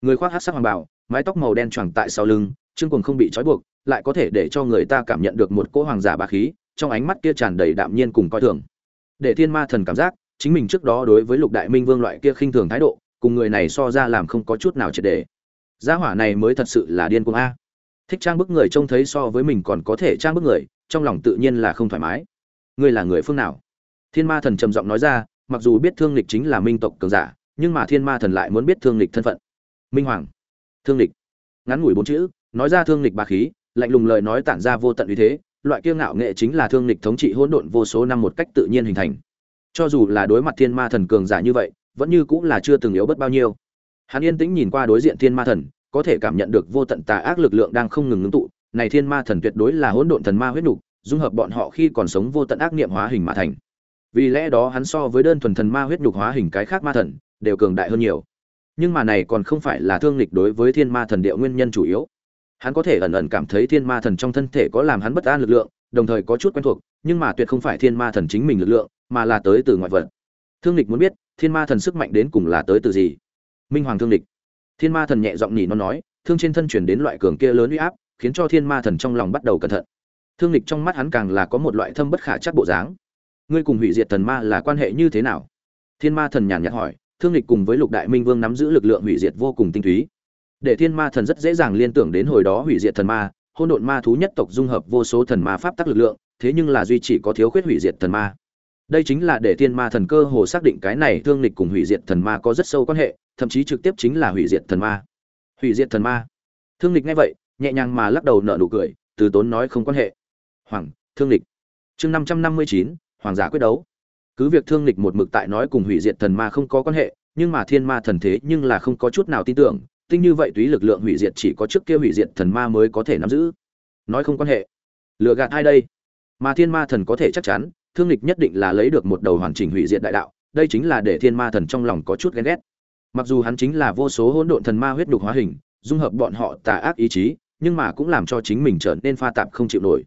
Speaker 1: Người khoác hát sắc hoàng bảo mái tóc màu đen choàng tại sau lưng chương quần không bị trói buộc, lại có thể để cho người ta cảm nhận được một cỗ hoàng giả bá khí, trong ánh mắt kia tràn đầy đạm nhiên cùng coi thường. Để thiên ma thần cảm giác, chính mình trước đó đối với lục đại minh vương loại kia khinh thường thái độ, cùng người này so ra làm không có chút nào triệt đề. Gia hỏa này mới thật sự là điên cuồng a. Thích trang bức người trông thấy so với mình còn có thể trang bức người, trong lòng tự nhiên là không thoải mái ngươi là người phương nào? Thiên ma thần trầm giọng nói ra, mặc dù biết thương lịch chính là minh tộc cường giả, nhưng mà thiên ma thần lại muốn biết thương lịch thân phận. Minh hoàng. Thương lịch. Ngắn ngủi bốn chữ, nói ra thương lịch ba khí, lạnh lùng lời nói tản ra vô tận uy thế, loại kiêu ngạo nghệ chính là thương lịch thống trị hỗn độn vô số năm một cách tự nhiên hình thành. Cho dù là đối mặt thiên ma thần cường giả như vậy, vẫn như cũng là chưa từng yếu bất bao nhiêu. Hắn yên tĩnh nhìn qua đối diện thiên ma thần, có thể cảm nhận được vô tận tà ác lực lượng đang không ngừng ngưng tụ, này thiên ma thần tuyệt đối là hỗn độn thần ma huyết nục dung hợp bọn họ khi còn sống vô tận ác niệm hóa hình mà thành. Vì lẽ đó hắn so với đơn thuần thần ma huyết nhục hóa hình cái khác ma thần, đều cường đại hơn nhiều. Nhưng mà này còn không phải là thương lịch đối với thiên ma thần điệu nguyên nhân chủ yếu. Hắn có thể ẩn ẩn cảm thấy thiên ma thần trong thân thể có làm hắn bất an lực lượng, đồng thời có chút quen thuộc, nhưng mà tuyệt không phải thiên ma thần chính mình lực lượng, mà là tới từ ngoại vật. Thương lịch muốn biết, thiên ma thần sức mạnh đến cùng là tới từ gì? Minh hoàng thương lịch thiên ma thần nhẹ giọng nhỉ nó nói, thương trên thân chuyển đến loại cường kia lớn uy áp, khiến cho thiên ma thần trong lòng bắt đầu cẩn thận thương lịch trong mắt hắn càng là có một loại thâm bất khả chắc bộ dáng. Ngươi cùng hủy diệt thần ma là quan hệ như thế nào? Thiên ma thần nhàn nhạt hỏi. Thương lịch cùng với lục đại minh vương nắm giữ lực lượng hủy diệt vô cùng tinh túy. Để thiên ma thần rất dễ dàng liên tưởng đến hồi đó hủy diệt thần ma hôn độn ma thú nhất tộc dung hợp vô số thần ma pháp tắc lực lượng, thế nhưng là duy chỉ có thiếu khuyết hủy diệt thần ma. Đây chính là để thiên ma thần cơ hồ xác định cái này thương lịch cùng hủy diệt thần ma có rất sâu quan hệ, thậm chí trực tiếp chính là hủy diệt thần ma. Hủy diệt thần ma. Thương lịch nghe vậy, nhẹ nhàng mà lắc đầu nở nụ cười, từ tốn nói không quan hệ hoàng, thương lịch. Chương năm trăm năm mươi chín, hoàng giả quyết đấu. Cứ việc thương lịch một mực tại nói cùng hủy diệt thần ma không có quan hệ, nhưng mà thiên ma thần thế nhưng là không có chút nào tin tưởng, tinh như vậy túy lực lượng hủy diệt chỉ có trước kia hủy diệt thần ma mới có thể nắm giữ. Nói không quan hệ. Lựa gạt ai đây? Mà thiên ma thần có thể chắc chắn, thương lịch nhất định là lấy được một đầu hoàn chỉnh hủy diệt đại đạo, đây chính là để thiên ma thần trong lòng có chút ghen ghét. Mặc dù hắn chính là vô số hỗn độn thần ma huyết đục hóa hình, dung hợp bọn họ tà ác ý chí, nhưng mà cũng làm cho chính mình trở nên pha tạp không chịu nổi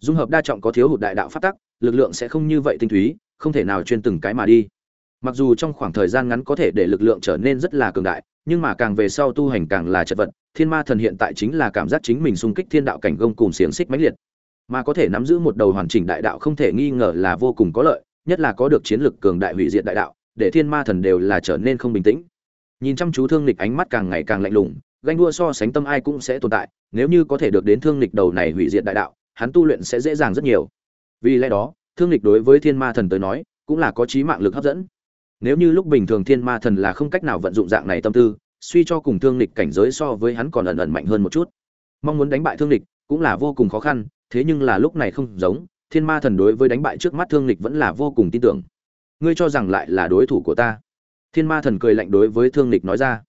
Speaker 1: dung hợp đa trọng có thiếu hụt đại đạo phát tắc, lực lượng sẽ không như vậy tinh túy, không thể nào chuyên từng cái mà đi. Mặc dù trong khoảng thời gian ngắn có thể để lực lượng trở nên rất là cường đại, nhưng mà càng về sau tu hành càng là chật vật, thiên ma thần hiện tại chính là cảm giác chính mình xung kích thiên đạo cảnh gông cùng xiềng xích mãnh liệt. Mà có thể nắm giữ một đầu hoàn chỉnh đại đạo không thể nghi ngờ là vô cùng có lợi, nhất là có được chiến lực cường đại hủy diệt đại đạo, để thiên ma thần đều là trở nên không bình tĩnh. Nhìn chăm chú thương lịch ánh mắt càng ngày càng lạnh lùng, ganh đua so sánh tâm ai cũng sẽ tồn tại, nếu như có thể được đến thương lịch đầu này hủy diệt đại đạo hắn tu luyện sẽ dễ dàng rất nhiều. Vì lẽ đó, thương lịch đối với thiên ma thần tới nói, cũng là có trí mạng lực hấp dẫn. Nếu như lúc bình thường thiên ma thần là không cách nào vận dụng dạng này tâm tư, suy cho cùng thương lịch cảnh giới so với hắn còn ẩn ẩn mạnh hơn một chút. Mong muốn đánh bại thương lịch cũng là vô cùng khó khăn, thế nhưng là lúc này không giống, thiên ma thần đối với đánh bại trước mắt thương lịch vẫn là vô cùng tin tưởng. Ngươi cho rằng lại là đối thủ của ta. Thiên ma thần cười lạnh đối với thương lịch nói ra.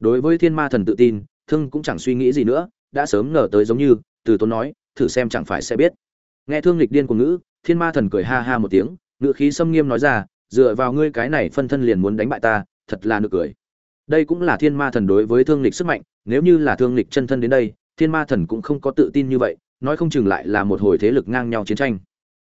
Speaker 1: Đối với thiên ma thần tự tin, thương cũng chẳng suy nghĩ gì nữa, đã sớm ngờ tới giống như, từ tốn nói thử xem chẳng phải sẽ biết. Nghe thương lịch điên của ngữ, thiên ma thần cười ha ha một tiếng, ngữ khí xâm nghiêm nói ra, dựa vào ngươi cái này phân thân liền muốn đánh bại ta, thật là nực cười. Đây cũng là thiên ma thần đối với thương lịch sức mạnh, nếu như là thương lịch chân thân đến đây, thiên ma thần cũng không có tự tin như vậy, nói không chừng lại là một hồi thế lực ngang nhau chiến tranh.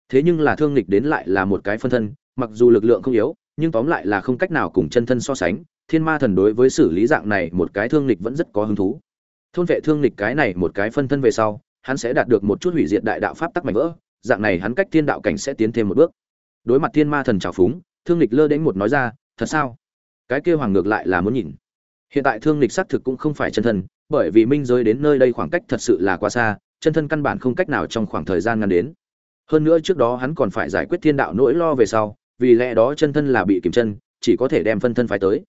Speaker 1: Thế nhưng là thương lịch đến lại là một cái phân thân, mặc dù lực lượng không yếu, nhưng tóm lại là không cách nào cùng chân thân so sánh, thiên ma thần đối với xử lý dạng này một cái thương lịch vẫn rất có hứng thú. Thôn vệ thương lịch cái này một cái phân thân về sau hắn sẽ đạt được một chút hủy diệt đại đạo pháp tắc mạnh vỡ, dạng này hắn cách thiên đạo cảnh sẽ tiến thêm một bước. Đối mặt thiên ma thần trào phúng, thương lịch lơ đến một nói ra, thật sao? Cái kia hoàng ngược lại là muốn nhìn. Hiện tại thương lịch xác thực cũng không phải chân thân, bởi vì minh giới đến nơi đây khoảng cách thật sự là quá xa, chân thân căn bản không cách nào trong khoảng thời gian ngắn đến. Hơn nữa trước đó hắn còn phải giải quyết thiên đạo nỗi lo về sau, vì lẽ đó chân thân là bị kiểm chân, chỉ có thể đem phân thân phải tới.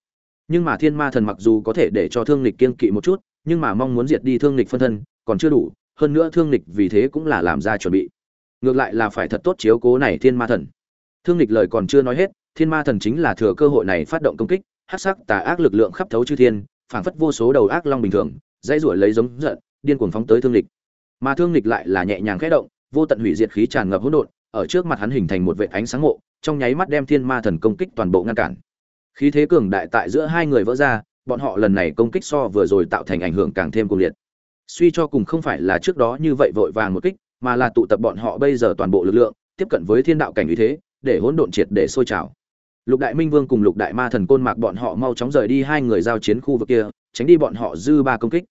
Speaker 1: Nhưng mà thiên ma thần mặc dù có thể để cho thương lịch kiên kỵ một chút, nhưng mà mong muốn diệt đi thương lịch phân thân, còn chưa đủ hơn nữa thương lịch vì thế cũng là làm ra chuẩn bị. Ngược lại là phải thật tốt chiếu cố này thiên ma thần. Thương lịch lời còn chưa nói hết, thiên ma thần chính là thừa cơ hội này phát động công kích, hắc sắc tà ác lực lượng khắp thấu chư thiên, phảng phất vô số đầu ác long bình thường, dãy ruổi lấy giống giận, điên cuồng phóng tới thương lịch mà thương lịch lại là nhẹ nhàng khẽ động, vô tận hủy diệt khí tràn ngập hỗn độn, ở trước mặt hắn hình thành một vệt ánh sáng ngộ trong nháy mắt đem thiên ma thần công kích toàn bộ ngăn cản. Khí thế cường đại tại giữa hai người vỡ ra, bọn họ lần này công kích so vừa rồi tạo thành ảnh hưởng càng thêm cuồng liệt suy cho cùng không phải là trước đó như vậy vội vàng một kích, mà là tụ tập bọn họ bây giờ toàn bộ lực lượng, tiếp cận với thiên đạo cảnh như thế, để hỗn độn triệt để sôi trào. Lục đại minh vương cùng lục đại ma thần côn mạc bọn họ mau chóng rời đi hai người giao chiến khu vực kia, tránh đi bọn họ dư ba công kích.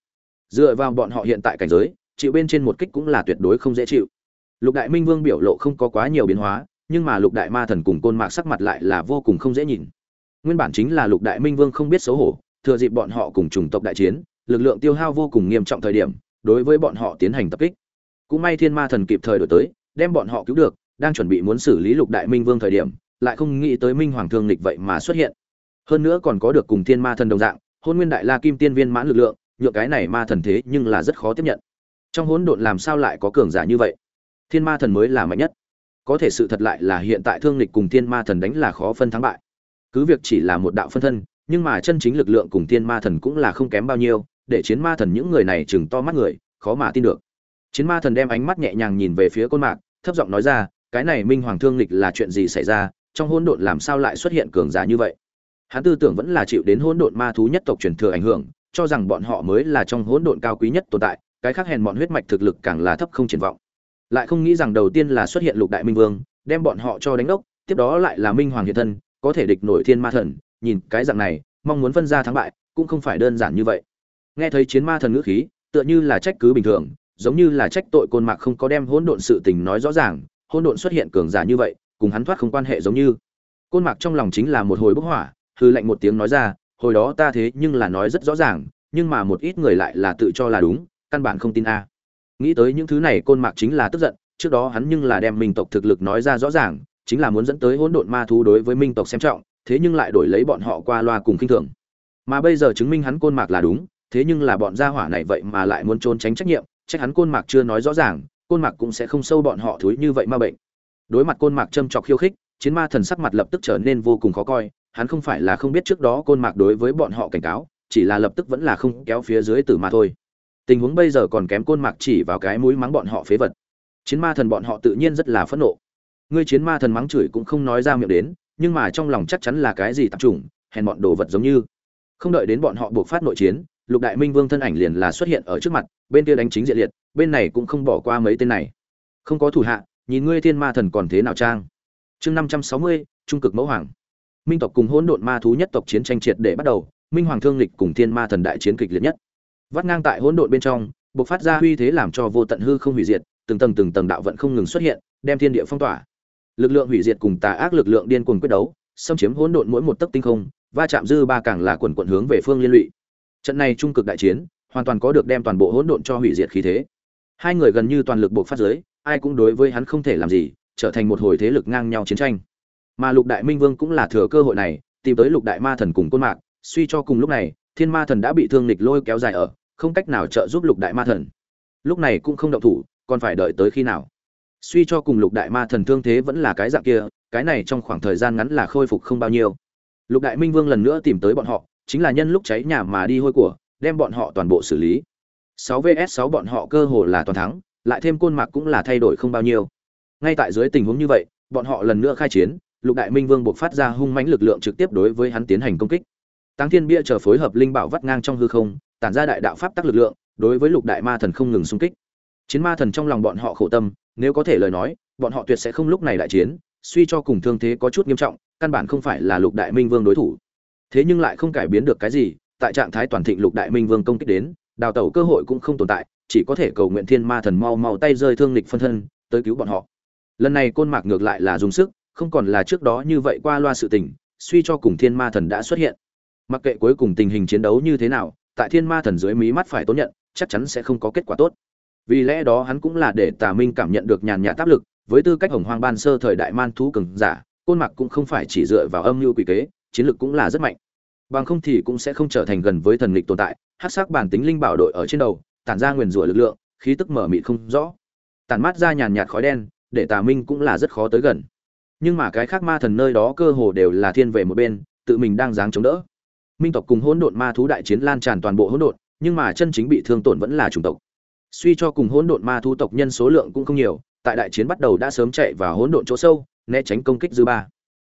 Speaker 1: Dựa vào bọn họ hiện tại cảnh giới, chịu bên trên một kích cũng là tuyệt đối không dễ chịu. Lục đại minh vương biểu lộ không có quá nhiều biến hóa, nhưng mà lục đại ma thần cùng côn mạc sắc mặt lại là vô cùng không dễ nhìn. Nguyên bản chính là lục đại minh vương không biết xấu hổ, thừa dịp bọn họ cùng chủng tộc đại chiến lực lượng tiêu hao vô cùng nghiêm trọng thời điểm, đối với bọn họ tiến hành tập kích. Cũng may thiên ma thần kịp thời đổi tới, đem bọn họ cứu được, đang chuẩn bị muốn xử lý lục đại minh vương thời điểm, lại không nghĩ tới minh hoàng thương lịch vậy mà xuất hiện. Hơn nữa còn có được cùng thiên ma thần đồng dạng, hôn nguyên đại la kim tiên viên mãn lực lượng nhựa cái này ma thần thế nhưng là rất khó tiếp nhận. Trong hỗn độn làm sao lại có cường giả như vậy? Thiên ma thần mới là mạnh nhất. Có thể sự thật lại là hiện tại thương lịch cùng thiên ma thần đánh là khó phân thắng bại. Cứ việc chỉ là một đạo phân thân, nhưng mà chân chính lực lượng cùng thiên ma thần cũng là không kém bao nhiêu để chiến ma thần những người này chừng to mắt người, khó mà tin được. Chiến ma thần đem ánh mắt nhẹ nhàng nhìn về phía côn mạc, thấp giọng nói ra, cái này minh hoàng thương lịch là chuyện gì xảy ra? Trong hỗn độn làm sao lại xuất hiện cường giả như vậy? Hắn tư tưởng vẫn là chịu đến hỗn độn ma thú nhất tộc truyền thừa ảnh hưởng, cho rằng bọn họ mới là trong hỗn độn cao quý nhất tồn tại, cái khác hèn bọn huyết mạch thực lực càng là thấp không triển vọng. Lại không nghĩ rằng đầu tiên là xuất hiện lục đại minh vương, đem bọn họ cho đánh đốc tiếp đó lại là minh hoàng hiện thân, có thể địch nổi thiên ma thần, nhìn cái dạng này, mong muốn phân ra thắng bại, cũng không phải đơn giản như vậy nghe thấy chiến ma thần ngữ khí, tựa như là trách cứ bình thường, giống như là trách tội côn mạc không có đem hỗn độn sự tình nói rõ ràng, hỗn độn xuất hiện cường giả như vậy, cùng hắn thoát không quan hệ giống như. Côn mạc trong lòng chính là một hồi bốc hỏa hư lệnh một tiếng nói ra, hồi đó ta thế nhưng là nói rất rõ ràng, nhưng mà một ít người lại là tự cho là đúng, căn bản không tin a. Nghĩ tới những thứ này, côn mạc chính là tức giận, trước đó hắn nhưng là đem minh tộc thực lực nói ra rõ ràng, chính là muốn dẫn tới hỗn độn ma thú đối với minh tộc xem trọng, thế nhưng lại đổi lấy bọn họ qua loa cùng khinh thường. Mà bây giờ chứng minh hắn côn mạc là đúng thế nhưng là bọn gia hỏa này vậy mà lại muốn trốn tránh trách nhiệm trách hắn côn mạc chưa nói rõ ràng, côn mạc cũng sẽ không sâu bọn họ thúi như vậy ma bệnh. Đối mặt côn mạc châm chọc khiêu khích, chiến ma thần sắc mặt lập tức trở nên vô cùng khó coi, hắn không phải là không biết trước đó côn mạc đối với bọn họ cảnh cáo, chỉ là lập tức vẫn là không kéo phía dưới tử mà thôi. Tình huống bây giờ còn kém côn mạc chỉ vào cái mũi mắng bọn họ phế vật. Chiến ma thần bọn họ tự nhiên rất là phẫn nộ. Ngươi chiến ma thần mắng chửi cũng không nói ra miệng đến, nhưng mà trong lòng chắc chắn là cái gì tập trung hèn bọn đồ vật giống như. Không đợi đến bọn họ buộc phát nội chiến lục đại minh vương thân ảnh liền là xuất hiện ở trước mặt, bên kia đánh chính diện liệt, bên này cũng không bỏ qua mấy tên này. Không có thủ hạ, nhìn ngươi thiên ma thần còn thế nào trang. Chương năm trăm sáu mươi, trung cực mẫu hoàng. Minh tộc cùng hỗn độn ma thú nhất tộc chiến tranh triệt để bắt đầu, minh hoàng thương lịch cùng thiên ma thần đại chiến kịch liệt nhất. Vắt ngang tại hỗn độn bên trong, bộc phát ra uy thế làm cho vô tận hư không hủy diệt, từng tầng từng tầng đạo vận không ngừng xuất hiện, đem thiên địa phong tỏa. Lực lượng hủy diệt cùng tà ác lực lượng điên cuồng quyết đấu, xâm chiếm hỗn độn mỗi một tấc tinh không, va chạm dư ba càng là quần quận hướng về phương liên lụy trận này trung cực đại chiến, hoàn toàn có được đem toàn bộ hỗn độn cho hủy diệt khí thế. Hai người gần như toàn lực buộc phát giới, ai cũng đối với hắn không thể làm gì, trở thành một hồi thế lực ngang nhau chiến tranh. Mà lục đại minh vương cũng là thừa cơ hội này, tìm tới lục đại ma thần cùng côn mạc, suy cho cùng lúc này, thiên ma thần đã bị thương nịch lôi kéo dài ở, không cách nào trợ giúp lục đại ma thần. Lúc này cũng không động thủ, còn phải đợi tới khi nào? Suy cho cùng lục đại ma thần thương thế vẫn là cái dạng kia, cái này trong khoảng thời gian ngắn là khôi phục không bao nhiêu. Lục đại minh vương lần nữa tìm tới bọn họ chính là nhân lúc cháy nhà mà đi hôi của, đem bọn họ toàn bộ xử lý. 6 vs 6 bọn họ cơ hồ là toàn thắng, lại thêm côn mạc cũng là thay đổi không bao nhiêu. Ngay tại dưới tình huống như vậy, bọn họ lần nữa khai chiến, lục đại minh vương buộc phát ra hung mãnh lực lượng trực tiếp đối với hắn tiến hành công kích. Tăng thiên bia chờ phối hợp linh bảo vắt ngang trong hư không, tản ra đại đạo pháp tắc lực lượng, đối với lục đại ma thần không ngừng xung kích. Chiến ma thần trong lòng bọn họ khổ tâm, nếu có thể lời nói, bọn họ tuyệt sẽ không lúc này đại chiến, suy cho cùng thương thế có chút nghiêm trọng, căn bản không phải là lục đại minh vương đối thủ thế nhưng lại không cải biến được cái gì, tại trạng thái toàn thịnh lục đại minh vương công kích đến, đào tẩu cơ hội cũng không tồn tại, chỉ có thể cầu nguyện thiên ma thần mau mau tay rơi thương lịch phân thân, tới cứu bọn họ. Lần này côn mạc ngược lại là dùng sức, không còn là trước đó như vậy qua loa sự tình, suy cho cùng thiên ma thần đã xuất hiện. Mặc kệ cuối cùng tình hình chiến đấu như thế nào, tại thiên ma thần dưới mí mắt phải tốn nhận, chắc chắn sẽ không có kết quả tốt. Vì lẽ đó hắn cũng là để tà minh cảm nhận được nhàn nhạt áp lực, với tư cách hồng hoang ban sơ thời đại man thú cường giả, côn mạc cũng không phải chỉ dựa vào âm mưu quỷ kế chiến lược cũng là rất mạnh. Bằng không thì cũng sẽ không trở thành gần với thần lịch tồn tại hát sắc bản tính linh bảo đội ở trên đầu, tản ra nguyền rủa lực lượng, khí tức mở mịt không rõ. Tản mát ra nhàn nhạt khói đen, để tà minh cũng là rất khó tới gần. Nhưng mà cái khác ma thần nơi đó cơ hồ đều là thiên về một bên, tự mình đang dáng chống đỡ. Minh tộc cùng hỗn độn ma thú đại chiến lan tràn toàn bộ hỗn độn, nhưng mà chân chính bị thương tổn vẫn là chủng tộc. Suy cho cùng hỗn độn ma thú tộc nhân số lượng cũng không nhiều, tại đại chiến bắt đầu đã sớm chạy vào hỗn độn chỗ sâu, né tránh công kích dư ba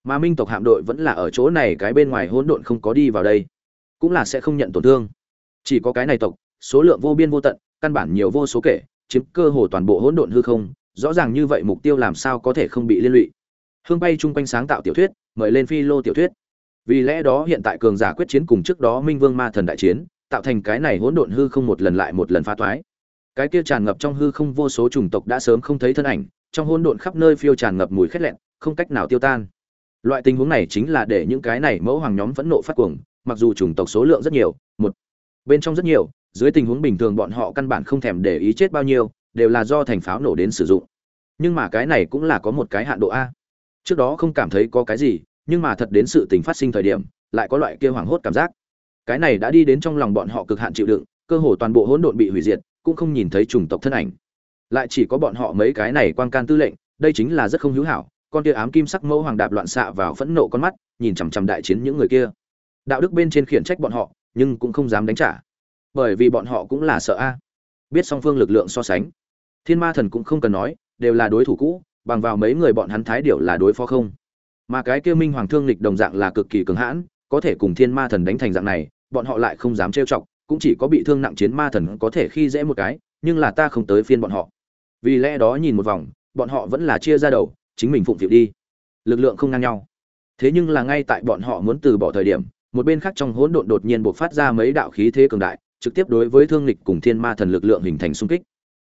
Speaker 1: mà minh tộc hạm đội vẫn là ở chỗ này, cái bên ngoài hỗn độn không có đi vào đây, cũng là sẽ không nhận tổn thương. Chỉ có cái này tộc, số lượng vô biên vô tận, căn bản nhiều vô số kể, chiếm cơ hồ toàn bộ hỗn độn hư không, rõ ràng như vậy mục tiêu làm sao có thể không bị liên lụy. Hương bay chung quanh sáng tạo tiểu thuyết, mời lên phi lô tiểu thuyết. Vì lẽ đó hiện tại cường giả quyết chiến cùng trước đó minh vương ma thần đại chiến, tạo thành cái này hỗn độn hư không một lần lại một lần phá thoái cái kia tràn ngập trong hư không vô số chủng tộc đã sớm không thấy thân ảnh, trong hỗn độn khắp nơi phiêu tràn ngập mùi khét lẹn, không cách nào tiêu tan loại tình huống này chính là để những cái này mẫu hoàng nhóm phẫn nộ phát cuồng, mặc dù chủng tộc số lượng rất nhiều, một, bên trong rất nhiều, dưới tình huống bình thường bọn họ căn bản không thèm để ý chết bao nhiêu, đều là do thành pháo nổ đến sử dụng. Nhưng mà cái này cũng là có một cái hạn độ a. Trước đó không cảm thấy có cái gì, nhưng mà thật đến sự tình phát sinh thời điểm, lại có loại kia hoảng hốt cảm giác. Cái này đã đi đến trong lòng bọn họ cực hạn chịu đựng, cơ hồ toàn bộ hỗn độn bị hủy diệt, cũng không nhìn thấy chủng tộc thân ảnh. Lại chỉ có bọn họ mấy cái này quan can tư lệnh, đây chính là rất không hữu hảo con kia ám kim sắc mẫu hoàng đạp loạn xạ vào phẫn nộ con mắt, nhìn chằm chằm đại chiến những người kia. Đạo đức bên trên khiển trách bọn họ, nhưng cũng không dám đánh trả. Bởi vì bọn họ cũng là sợ a. Biết song phương lực lượng so sánh. Thiên ma thần cũng không cần nói, đều là đối thủ cũ, bằng vào mấy người bọn hắn thái điểu là đối phó không. Mà cái kia minh hoàng thương lịch đồng dạng là cực kỳ cứng hãn, có thể cùng thiên ma thần đánh thành dạng này, bọn họ lại không dám trêu chọc, cũng chỉ có bị thương nặng chiến ma thần có thể khi dễ một cái, nhưng là ta không tới phiên bọn họ. Vì lẽ đó nhìn một vòng, bọn họ vẫn là chia ra đầu chính mình phụng phịu đi. Lực lượng không ngang nhau. Thế nhưng là ngay tại bọn họ muốn từ bỏ thời điểm, một bên khác trong hỗn độn đột nhiên buộc phát ra mấy đạo khí thế cường đại, trực tiếp đối với thương lịch cùng thiên ma thần lực lượng hình thành xung kích.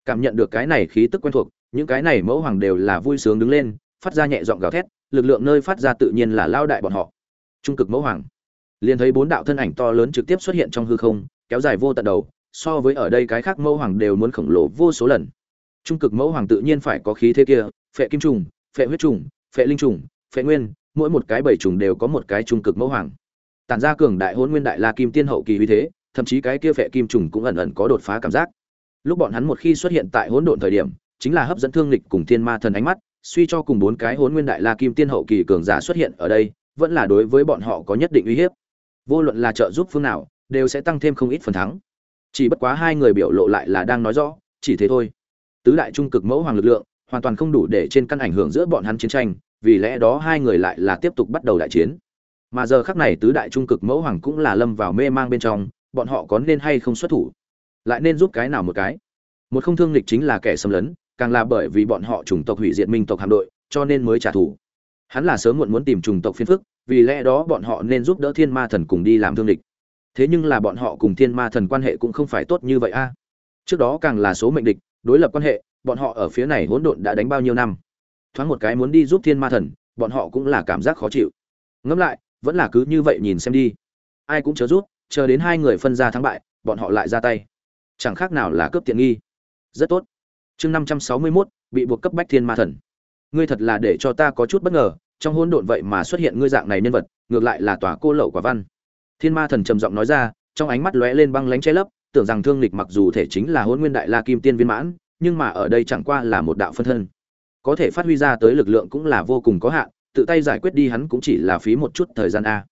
Speaker 1: Cảm nhận được cái này khí tức quen thuộc, những cái này mẫu hoàng đều là vui sướng đứng lên, phát ra nhẹ giọng gào thét, lực lượng nơi phát ra tự nhiên là lao đại bọn họ. Trung cực mẫu hoàng. Liền thấy bốn đạo thân ảnh to lớn trực tiếp xuất hiện trong hư không, kéo dài vô tận đầu, so với ở đây cái khác mẫu hoàng đều muốn khổng lồ vô số lần. Trung cực mẫu hoàng tự nhiên phải có khí thế kia, phệ kim trùng phệ huyết trùng, phệ linh trùng, phệ nguyên, mỗi một cái bảy trùng đều có một cái trung cực mẫu hoàng. Tản ra cường đại hỗn nguyên đại la kim tiên hậu kỳ uy thế, thậm chí cái kia phệ kim trùng cũng ẩn ẩn có đột phá cảm giác. Lúc bọn hắn một khi xuất hiện tại hỗn độn thời điểm, chính là hấp dẫn thương lịch cùng thiên ma thần ánh mắt, suy cho cùng bốn cái hỗn nguyên đại la kim tiên hậu kỳ cường giả xuất hiện ở đây, vẫn là đối với bọn họ có nhất định uy hiếp. Vô luận là trợ giúp phương nào, đều sẽ tăng thêm không ít phần thắng. Chỉ bất quá hai người biểu lộ lại là đang nói rõ, chỉ thế thôi. Tứ đại trung cực mẫu hoàng lực lượng hoàn toàn không đủ để trên căn ảnh hưởng giữa bọn hắn chiến tranh, vì lẽ đó hai người lại là tiếp tục bắt đầu đại chiến. Mà giờ khắc này tứ đại trung cực mẫu hoàng cũng là lâm vào mê mang bên trong, bọn họ có nên hay không xuất thủ? Lại nên giúp cái nào một cái? Một không thương lịch chính là kẻ xâm lấn, càng là bởi vì bọn họ chủng tộc hủy diệt minh tộc hạm đội, cho nên mới trả thù. Hắn là sớm muộn muốn tìm chủng tộc phiên phức, vì lẽ đó bọn họ nên giúp đỡ thiên ma thần cùng đi làm thương lịch thế nhưng là bọn họ cùng thiên ma thần quan hệ cũng không phải tốt như vậy a. Trước đó càng là số mệnh địch đối lập quan hệ, bọn họ ở phía này hỗn độn đã đánh bao nhiêu năm. Thoáng một cái muốn đi giúp thiên ma thần, bọn họ cũng là cảm giác khó chịu. Ngẫm lại, vẫn là cứ như vậy nhìn xem đi. Ai cũng chớ rút, chờ đến hai người phân ra thắng bại, bọn họ lại ra tay. Chẳng khác nào là cướp tiện nghi. Rất tốt. Chương năm trăm sáu mươi mốt, bị buộc cấp bách thiên ma thần. Ngươi thật là để cho ta có chút bất ngờ, trong hỗn độn vậy mà xuất hiện ngươi dạng này nhân vật, ngược lại là tòa cô lậu quả văn. Thiên ma thần trầm giọng nói ra, trong ánh mắt lóe lên băng lánh che lấp tưởng rằng thương lịch mặc dù thể chính là hôn nguyên đại la kim tiên viên mãn nhưng mà ở đây chẳng qua là một đạo phân thân có thể phát huy ra tới lực lượng cũng là vô cùng có hạn tự tay giải quyết đi hắn cũng chỉ là phí một chút thời gian a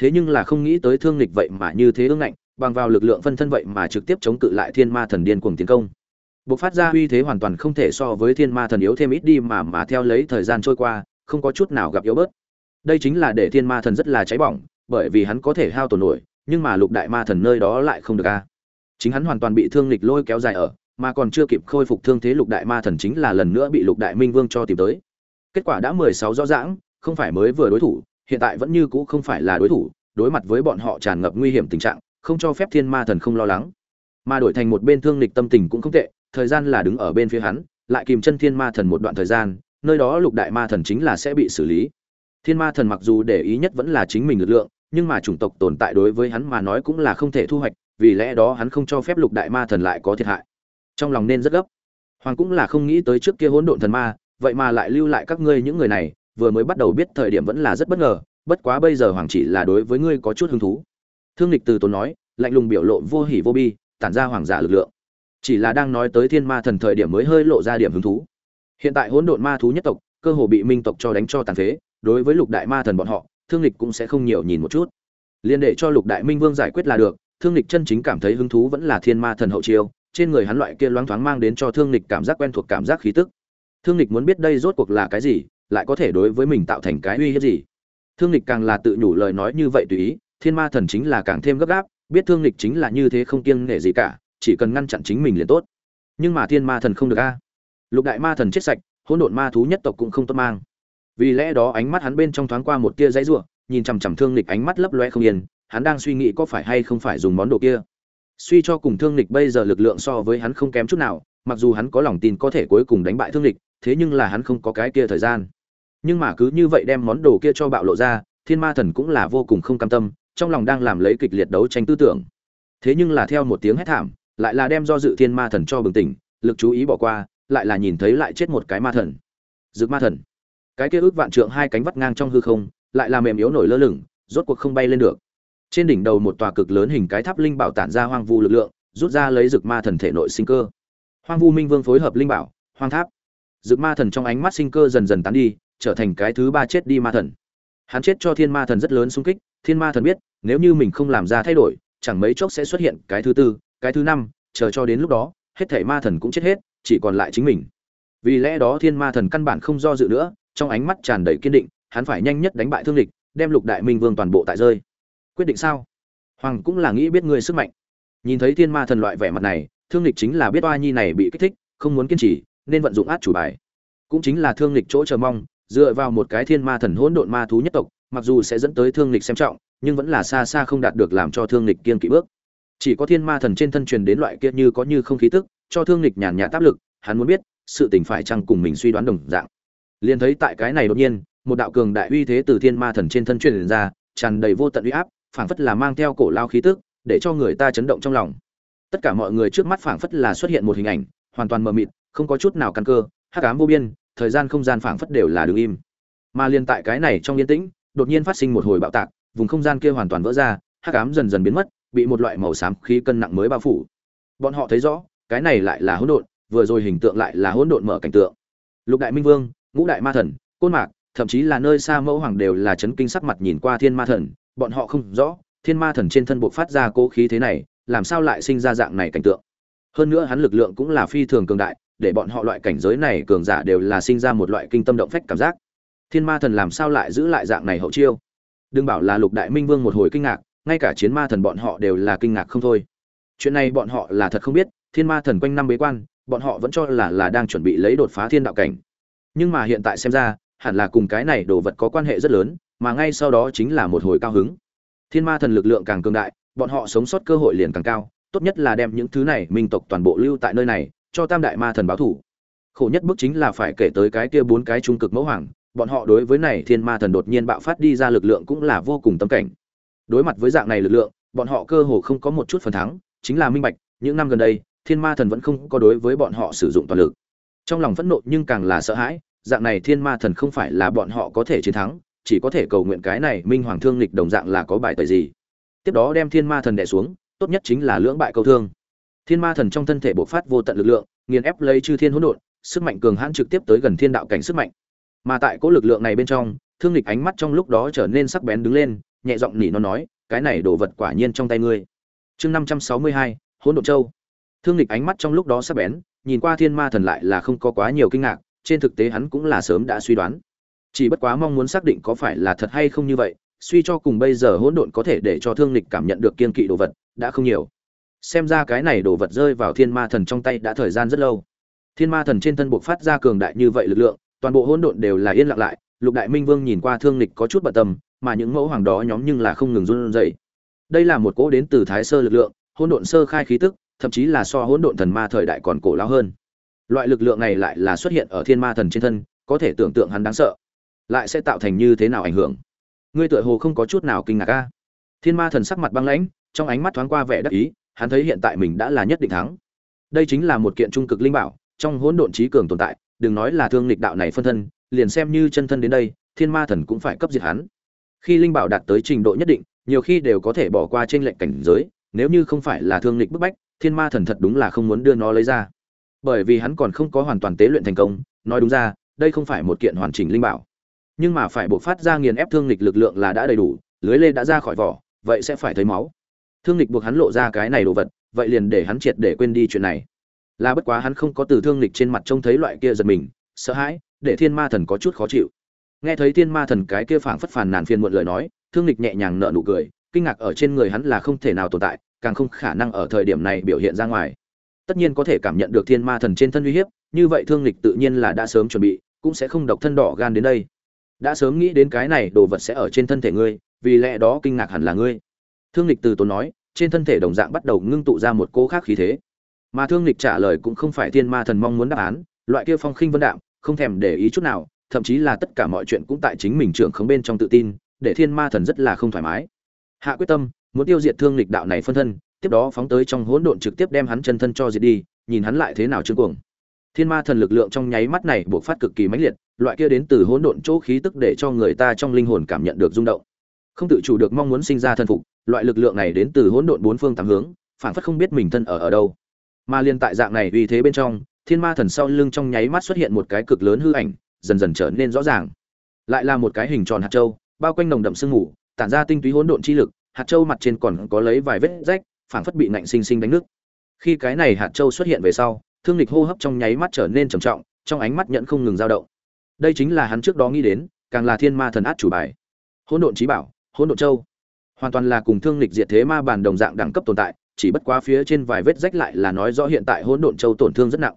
Speaker 1: thế nhưng là không nghĩ tới thương lịch vậy mà như thế ương ngạnh bằng vào lực lượng phân thân vậy mà trực tiếp chống cự lại thiên ma thần điên cuồng tiến công Bộc phát ra uy thế hoàn toàn không thể so với thiên ma thần yếu thêm ít đi mà mà theo lấy thời gian trôi qua, không có chút nào gặp yếu bớt. Đây chính là để thiên ma thần rất là cháy bỏng, bởi vì hắn có thể hao tổn nổi, nhưng mà lục đại ma thần nơi đó lại không được a. Chính hắn hoàn toàn bị thương lịch lôi kéo dài ở, mà còn chưa kịp khôi phục thương thế lục đại ma thần chính là lần nữa bị lục đại minh vương cho tìm tới. Kết quả đã mười sáu rõ ràng, không phải mới vừa đối thủ, hiện tại vẫn như cũ không phải là đối thủ, đối mặt với bọn họ tràn ngập nguy hiểm tình trạng, không cho phép thiên ma thần không lo lắng. Mà đổi thành một bên thương lịch tâm tình cũng không tệ, thời gian là đứng ở bên phía hắn, lại kìm chân thiên ma thần một đoạn thời gian, nơi đó lục đại ma thần chính là sẽ bị xử lý. Thiên ma thần mặc dù để ý nhất vẫn là chính mình lực lượng, nhưng mà chủng tộc tồn tại đối với hắn mà nói cũng là không thể thu hoạch, vì lẽ đó hắn không cho phép lục đại ma thần lại có thiệt hại. Trong lòng nên rất gấp. Hoàng cũng là không nghĩ tới trước kia hỗn độn thần ma, vậy mà lại lưu lại các ngươi những người này vừa mới bắt đầu biết thời điểm vẫn là rất bất ngờ bất quá bây giờ hoàng chỉ là đối với ngươi có chút hứng thú thương lịch từ tốn nói lạnh lùng biểu lộ vô hỉ vô bi tản ra hoàng giả lực lượng chỉ là đang nói tới thiên ma thần thời điểm mới hơi lộ ra điểm hứng thú hiện tại hỗn độn ma thú nhất tộc cơ hồ bị minh tộc cho đánh cho tàn phế đối với lục đại ma thần bọn họ thương lịch cũng sẽ không nhiều nhìn một chút liên để cho lục đại minh vương giải quyết là được thương lịch chân chính cảm thấy hứng thú vẫn là thiên ma thần hậu chiêu, trên người hắn loại kia loáng thoáng mang đến cho thương lịch cảm giác quen thuộc cảm giác khí tức. Thương lịch muốn biết đây rốt cuộc là cái gì, lại có thể đối với mình tạo thành cái uy hiếp gì? Thương lịch càng là tự nhủ lời nói như vậy tùy ý, thiên ma thần chính là càng thêm gấp gáp, biết thương lịch chính là như thế không kiêng nể gì cả, chỉ cần ngăn chặn chính mình liền tốt. Nhưng mà thiên ma thần không được a. Lục đại ma thần chết sạch, hỗn độn ma thú nhất tộc cũng không tốt mang. Vì lẽ đó ánh mắt hắn bên trong thoáng qua một tia dãy rủa, nhìn chằm chằm thương lịch ánh mắt lấp loe không yên hắn đang suy nghĩ có phải hay không phải dùng món đồ kia. Suy cho cùng thương lịch bây giờ lực lượng so với hắn không kém chút nào, mặc dù hắn có lòng tin có thể cuối cùng đánh bại thương lịch, thế nhưng là hắn không có cái kia thời gian. Nhưng mà cứ như vậy đem món đồ kia cho bạo lộ ra, thiên ma thần cũng là vô cùng không cam tâm, trong lòng đang làm lấy kịch liệt đấu tranh tư tưởng. Thế nhưng là theo một tiếng hét thảm, lại là đem do dự thiên ma thần cho bừng tỉnh, lực chú ý bỏ qua, lại là nhìn thấy lại chết một cái ma thần. Dực ma thần. Cái kia ước vạn trượng hai cánh vắt ngang trong hư không, lại là mềm yếu nổi lơ lửng, rốt cuộc không bay lên được trên đỉnh đầu một tòa cực lớn hình cái tháp linh bảo tản ra hoang vu lực lượng, rút ra lấy rực ma thần thể nội sinh cơ. Hoang vu minh vương phối hợp linh bảo, hoang tháp. Rực ma thần trong ánh mắt sinh cơ dần dần tán đi, trở thành cái thứ ba chết đi ma thần. Hắn chết cho thiên ma thần rất lớn sung kích, thiên ma thần biết, nếu như mình không làm ra thay đổi, chẳng mấy chốc sẽ xuất hiện cái thứ tư, cái thứ năm, chờ cho đến lúc đó, hết thể ma thần cũng chết hết, chỉ còn lại chính mình. Vì lẽ đó thiên ma thần căn bản không do dự nữa, trong ánh mắt tràn đầy kiên định, hắn phải nhanh nhất đánh bại thương địch, đem lục đại minh vương toàn bộ tại rơi quyết định sao? Hoàng cũng là nghĩ biết ngươi sức mạnh. Nhìn thấy thiên ma thần loại vẻ mặt này, thương Lịch chính là biết oa nhi này bị kích thích, không muốn kiên trì, nên vận dụng át chủ bài. Cũng chính là thương Lịch chỗ chờ mong, dựa vào một cái thiên ma thần hỗn độn ma thú nhất tộc, mặc dù sẽ dẫn tới thương Lịch xem trọng, nhưng vẫn là xa xa không đạt được làm cho thương Lịch kiên kỵ bước. Chỉ có thiên ma thần trên thân truyền đến loại kia như có như không khí tức, cho thương Lịch nhàn nhạt áp lực, hắn muốn biết, sự tình phải chăng cùng mình suy đoán đồng dạng. Liền thấy tại cái này đột nhiên, một đạo cường đại uy thế từ thiên ma thần trên thân truyền ra, tràn đầy vô tận uy áp phảng phất là mang theo cổ lao khí tức, để cho người ta chấn động trong lòng. Tất cả mọi người trước mắt phảng phất là xuất hiện một hình ảnh, hoàn toàn mờ mịt, không có chút nào căn cơ, hắc ám vô biên, thời gian không gian phảng phất đều là đứng im. Mà liên tại cái này trong yên tĩnh, đột nhiên phát sinh một hồi bạo tạc, vùng không gian kia hoàn toàn vỡ ra, hắc ám dần dần biến mất, bị một loại màu xám khí cân nặng mới bao phủ. Bọn họ thấy rõ, cái này lại là hỗn độn, vừa rồi hình tượng lại là hỗn độn mở cảnh tượng. Lục đại minh vương, ngũ đại ma thần, côn mạc, thậm chí là nơi xa mẫu hoàng đều là chấn kinh sắc mặt nhìn qua thiên ma thần bọn họ không rõ, thiên ma thần trên thân bộ phát ra cố khí thế này, làm sao lại sinh ra dạng này cảnh tượng? Hơn nữa hắn lực lượng cũng là phi thường cường đại, để bọn họ loại cảnh giới này cường giả đều là sinh ra một loại kinh tâm động phách cảm giác. Thiên ma thần làm sao lại giữ lại dạng này hậu chiêu? Đừng bảo là lục đại minh vương một hồi kinh ngạc, ngay cả chiến ma thần bọn họ đều là kinh ngạc không thôi. Chuyện này bọn họ là thật không biết, thiên ma thần quanh năm bế quan, bọn họ vẫn cho là là đang chuẩn bị lấy đột phá thiên đạo cảnh. Nhưng mà hiện tại xem ra, hẳn là cùng cái này đồ vật có quan hệ rất lớn mà ngay sau đó chính là một hồi cao hứng. Thiên ma thần lực lượng càng cường đại, bọn họ sống sót cơ hội liền càng cao, tốt nhất là đem những thứ này minh tộc toàn bộ lưu tại nơi này, cho tam đại ma thần báo thủ. Khổ nhất bước chính là phải kể tới cái kia bốn cái trung cực mẫu hoàng, bọn họ đối với này thiên ma thần đột nhiên bạo phát đi ra lực lượng cũng là vô cùng tâm cảnh. Đối mặt với dạng này lực lượng, bọn họ cơ hồ không có một chút phần thắng, chính là minh bạch, những năm gần đây, thiên ma thần vẫn không có đối với bọn họ sử dụng toàn lực. Trong lòng phẫn nộ nhưng càng là sợ hãi, dạng này thiên ma thần không phải là bọn họ có thể chiến thắng chỉ có thể cầu nguyện cái này minh hoàng thương lịch đồng dạng là có bài tời gì. Tiếp đó đem thiên ma thần đẻ xuống, tốt nhất chính là lưỡng bại câu thương. Thiên ma thần trong thân thể bộc phát vô tận lực lượng, nghiền ép lấy chư thiên hỗn độn, sức mạnh cường hãn trực tiếp tới gần thiên đạo cảnh sức mạnh. Mà tại cỗ lực lượng này bên trong, thương lịch ánh mắt trong lúc đó trở nên sắc bén đứng lên, nhẹ giọng nỉ nó nói, cái này đồ vật quả nhiên trong tay ngươi. Chương năm trăm sáu mươi hai, hỗn độn châu. Thương lịch ánh mắt trong lúc đó sắc bén, nhìn qua thiên ma thần lại là không có quá nhiều kinh ngạc, trên thực tế hắn cũng là sớm đã suy đoán chỉ bất quá mong muốn xác định có phải là thật hay không như vậy, suy cho cùng bây giờ hỗn độn có thể để cho thương lịch cảm nhận được kiên kỵ đồ vật, đã không nhiều. Xem ra cái này đồ vật rơi vào thiên ma thần trong tay đã thời gian rất lâu. Thiên ma thần trên thân buộc phát ra cường đại như vậy lực lượng, toàn bộ hỗn độn đều là yên lặng lại, lục đại minh vương nhìn qua thương lịch có chút bận tâm, mà những mẫu hoàng đó nhóm nhưng là không ngừng run rẩy. Đây là một cỗ đến từ thái sơ lực lượng, hỗn độn sơ khai khí tức, thậm chí là so hỗn độn thần ma thời đại còn cổ lao hơn. Loại lực lượng này lại là xuất hiện ở thiên ma thần trên thân, có thể tưởng tượng hắn đáng sợ lại sẽ tạo thành như thế nào ảnh hưởng? Ngươi tựa hồ không có chút nào kinh ngạc a. Thiên ma thần sắc mặt băng lãnh, trong ánh mắt thoáng qua vẻ đắc ý, hắn thấy hiện tại mình đã là nhất định thắng. Đây chính là một kiện trung cực linh bảo, trong hỗn độn trí cường tồn tại, đừng nói là thương lịch đạo này phân thân, liền xem như chân thân đến đây, thiên ma thần cũng phải cấp diệt hắn. Khi linh bảo đạt tới trình độ nhất định, nhiều khi đều có thể bỏ qua trên lệnh cảnh giới, nếu như không phải là thương lịch bức bách, thiên ma thần thật đúng là không muốn đưa nó lấy ra. Bởi vì hắn còn không có hoàn toàn tế luyện thành công, nói đúng ra, đây không phải một kiện hoàn chỉnh linh bảo nhưng mà phải buộc phát ra nghiền ép thương lịch lực lượng là đã đầy đủ, lưới lê đã ra khỏi vỏ, vậy sẽ phải thấy máu. Thương lịch buộc hắn lộ ra cái này đồ vật, vậy liền để hắn triệt để quên đi chuyện này. Là bất quá hắn không có từ thương lịch trên mặt trông thấy loại kia giật mình, sợ hãi, để thiên ma thần có chút khó chịu. Nghe thấy thiên ma thần cái kia phảng phất phàn nàn phiền muộn lời nói, thương lịch nhẹ nhàng nở nụ cười, kinh ngạc ở trên người hắn là không thể nào tồn tại, càng không khả năng ở thời điểm này biểu hiện ra ngoài. Tất nhiên có thể cảm nhận được thiên ma thần trên thân uy hiếp, như vậy thương lịch tự nhiên là đã sớm chuẩn bị, cũng sẽ không độc thân đỏ gan đến đây đã sớm nghĩ đến cái này đồ vật sẽ ở trên thân thể ngươi, vì lẽ đó kinh ngạc hẳn là ngươi. Thương lịch từ tốn nói, trên thân thể đồng dạng bắt đầu ngưng tụ ra một cô khác khí thế. Mà thương lịch trả lời cũng không phải thiên ma thần mong muốn đáp án, loại kia phong khinh vân đạm, không thèm để ý chút nào, thậm chí là tất cả mọi chuyện cũng tại chính mình trưởng khống bên trong tự tin, để thiên ma thần rất là không thoải mái. Hạ quyết tâm, muốn tiêu diệt thương lịch đạo này phân thân, tiếp đó phóng tới trong hỗn độn trực tiếp đem hắn chân thân cho diệt đi, nhìn hắn lại thế nào chương cuồng. Thiên ma thần lực lượng trong nháy mắt này buộc phát cực kỳ mãnh liệt loại kia đến từ hỗn độn chỗ khí tức để cho người ta trong linh hồn cảm nhận được rung động. Không tự chủ được mong muốn sinh ra thân phục, loại lực lượng này đến từ hỗn độn bốn phương tám hướng phản phất không biết mình thân ở ở đâu. Mà liên tại dạng này vì thế bên trong, thiên ma thần sau lưng trong nháy mắt xuất hiện một cái cực lớn hư ảnh, dần dần trở nên rõ ràng. Lại là một cái hình tròn hạt châu, bao quanh nồng đậm sương mù, tản ra tinh túy hỗn độn chi lực, hạt châu mặt trên còn có lấy vài vết rách, phảng phất bị nạnh sinh sinh đánh nước khi cái này hạt châu xuất hiện về sau, thương lịch hô hấp trong nháy mắt trở nên trầm trọng, trong ánh mắt nhận không ngừng dao động đây chính là hắn trước đó nghĩ đến, càng là thiên ma thần át chủ bài. Hỗn độn trí bảo, hỗn độn châu. Hoàn toàn là cùng thương lịch diệt thế ma bản đồng dạng đẳng cấp tồn tại, chỉ bất quá phía trên vài vết rách lại là nói rõ hiện tại hỗn độn châu tổn thương rất nặng.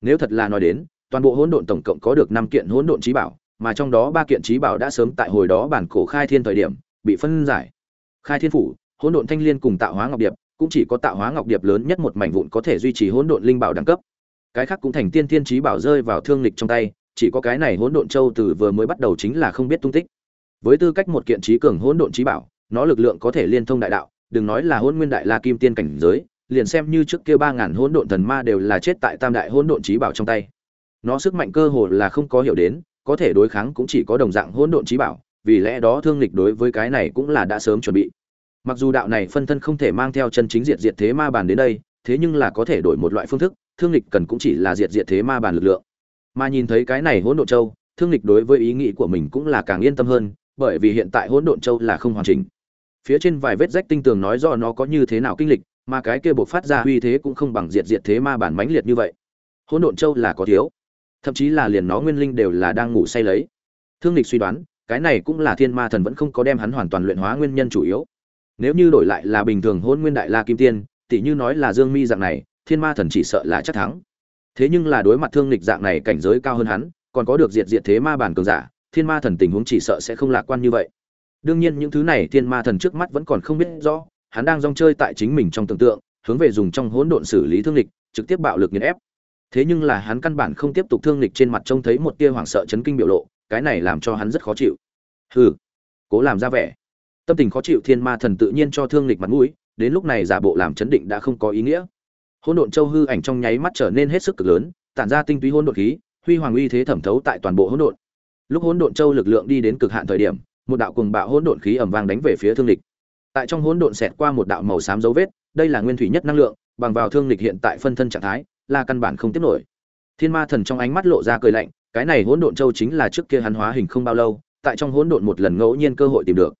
Speaker 1: Nếu thật là nói đến, toàn bộ hỗn độn tổng cộng có được năm kiện hỗn độn trí bảo, mà trong đó ba kiện trí bảo đã sớm tại hồi đó bản cổ khai thiên thời điểm, bị phân giải. Khai thiên phủ, hỗn độn thanh liên cùng tạo hóa ngọc điệp, cũng chỉ có tạo hóa ngọc điệp lớn nhất một mảnh vụn có thể duy trì hỗn độn linh bảo đẳng cấp. Cái khác cũng thành tiên thiên trí bảo rơi vào thương lịch trong tay chỉ có cái này hỗn độn châu từ vừa mới bắt đầu chính là không biết tung tích. Với tư cách một kiện trí cường hỗn độn trí bảo, nó lực lượng có thể liên thông đại đạo, đừng nói là hỗn nguyên đại la kim tiên cảnh giới, liền xem như trước kia ba ngàn hỗn độn thần ma đều là chết tại tam đại hỗn độn trí bảo trong tay. Nó sức mạnh cơ hồ là không có hiểu đến, có thể đối kháng cũng chỉ có đồng dạng hỗn độn trí bảo, vì lẽ đó thương lịch đối với cái này cũng là đã sớm chuẩn bị. Mặc dù đạo này phân thân không thể mang theo chân chính diệt diệt thế ma bàn đến đây, thế nhưng là có thể đổi một loại phương thức, thương lịch cần cũng chỉ là diệt diệt thế ma bàn lực lượng mà nhìn thấy cái này hỗn độn châu, thương lịch đối với ý nghĩ của mình cũng là càng yên tâm hơn, bởi vì hiện tại hỗn độn châu là không hoàn chỉnh. Phía trên vài vết rách tinh tường nói do nó có như thế nào kinh lịch, mà cái kia buộc phát ra uy thế cũng không bằng diệt diệt thế ma bản mãnh liệt như vậy. Hỗn độn châu là có thiếu, thậm chí là liền nó nguyên linh đều là đang ngủ say lấy. Thương lịch suy đoán, cái này cũng là thiên ma thần vẫn không có đem hắn hoàn toàn luyện hóa nguyên nhân chủ yếu. Nếu như đổi lại là bình thường hôn nguyên đại la kim tiên tỷ như nói là dương mi dạng này, thiên ma thần chỉ sợ là chắc thắng thế nhưng là đối mặt thương lịch dạng này cảnh giới cao hơn hắn, còn có được diệt diệt thế ma bản cường giả, thiên ma thần tình huống chỉ sợ sẽ không lạc quan như vậy. Đương nhiên những thứ này thiên ma thần trước mắt vẫn còn không biết rõ, hắn đang rong chơi tại chính mình trong tưởng tượng, hướng về dùng trong hỗn độn xử lý thương lịch trực tiếp bạo lực nghiền ép. Thế nhưng là hắn căn bản không tiếp tục thương lịch trên mặt trông thấy một tia hoảng sợ chấn kinh biểu lộ, cái này làm cho hắn rất khó chịu. Hừ, cố làm ra vẻ. Tâm tình khó chịu thiên ma thần tự nhiên cho thương lịch mặt mũi, đến lúc này giả bộ làm chấn định đã không có ý nghĩa hỗn độn châu hư ảnh trong nháy mắt trở nên hết sức cực lớn, tản ra tinh túy hỗn độn khí, huy hoàng uy thế thẩm thấu tại toàn bộ hỗn độn. Lúc hỗn độn châu lực lượng đi đến cực hạn thời điểm, một đạo cùng bạo hỗn độn khí ầm vang đánh về phía thương lịch tại trong hỗn độn xẹt qua một đạo màu xám dấu vết, đây là nguyên thủy nhất năng lượng, bằng vào thương lịch hiện tại phân thân trạng thái, là căn bản không tiếp nổi. Thiên ma thần trong ánh mắt lộ ra cười lạnh, cái này hỗn độn châu chính là trước kia hắn hóa hình không bao lâu, tại trong hỗn độn một lần ngẫu nhiên cơ hội tìm được.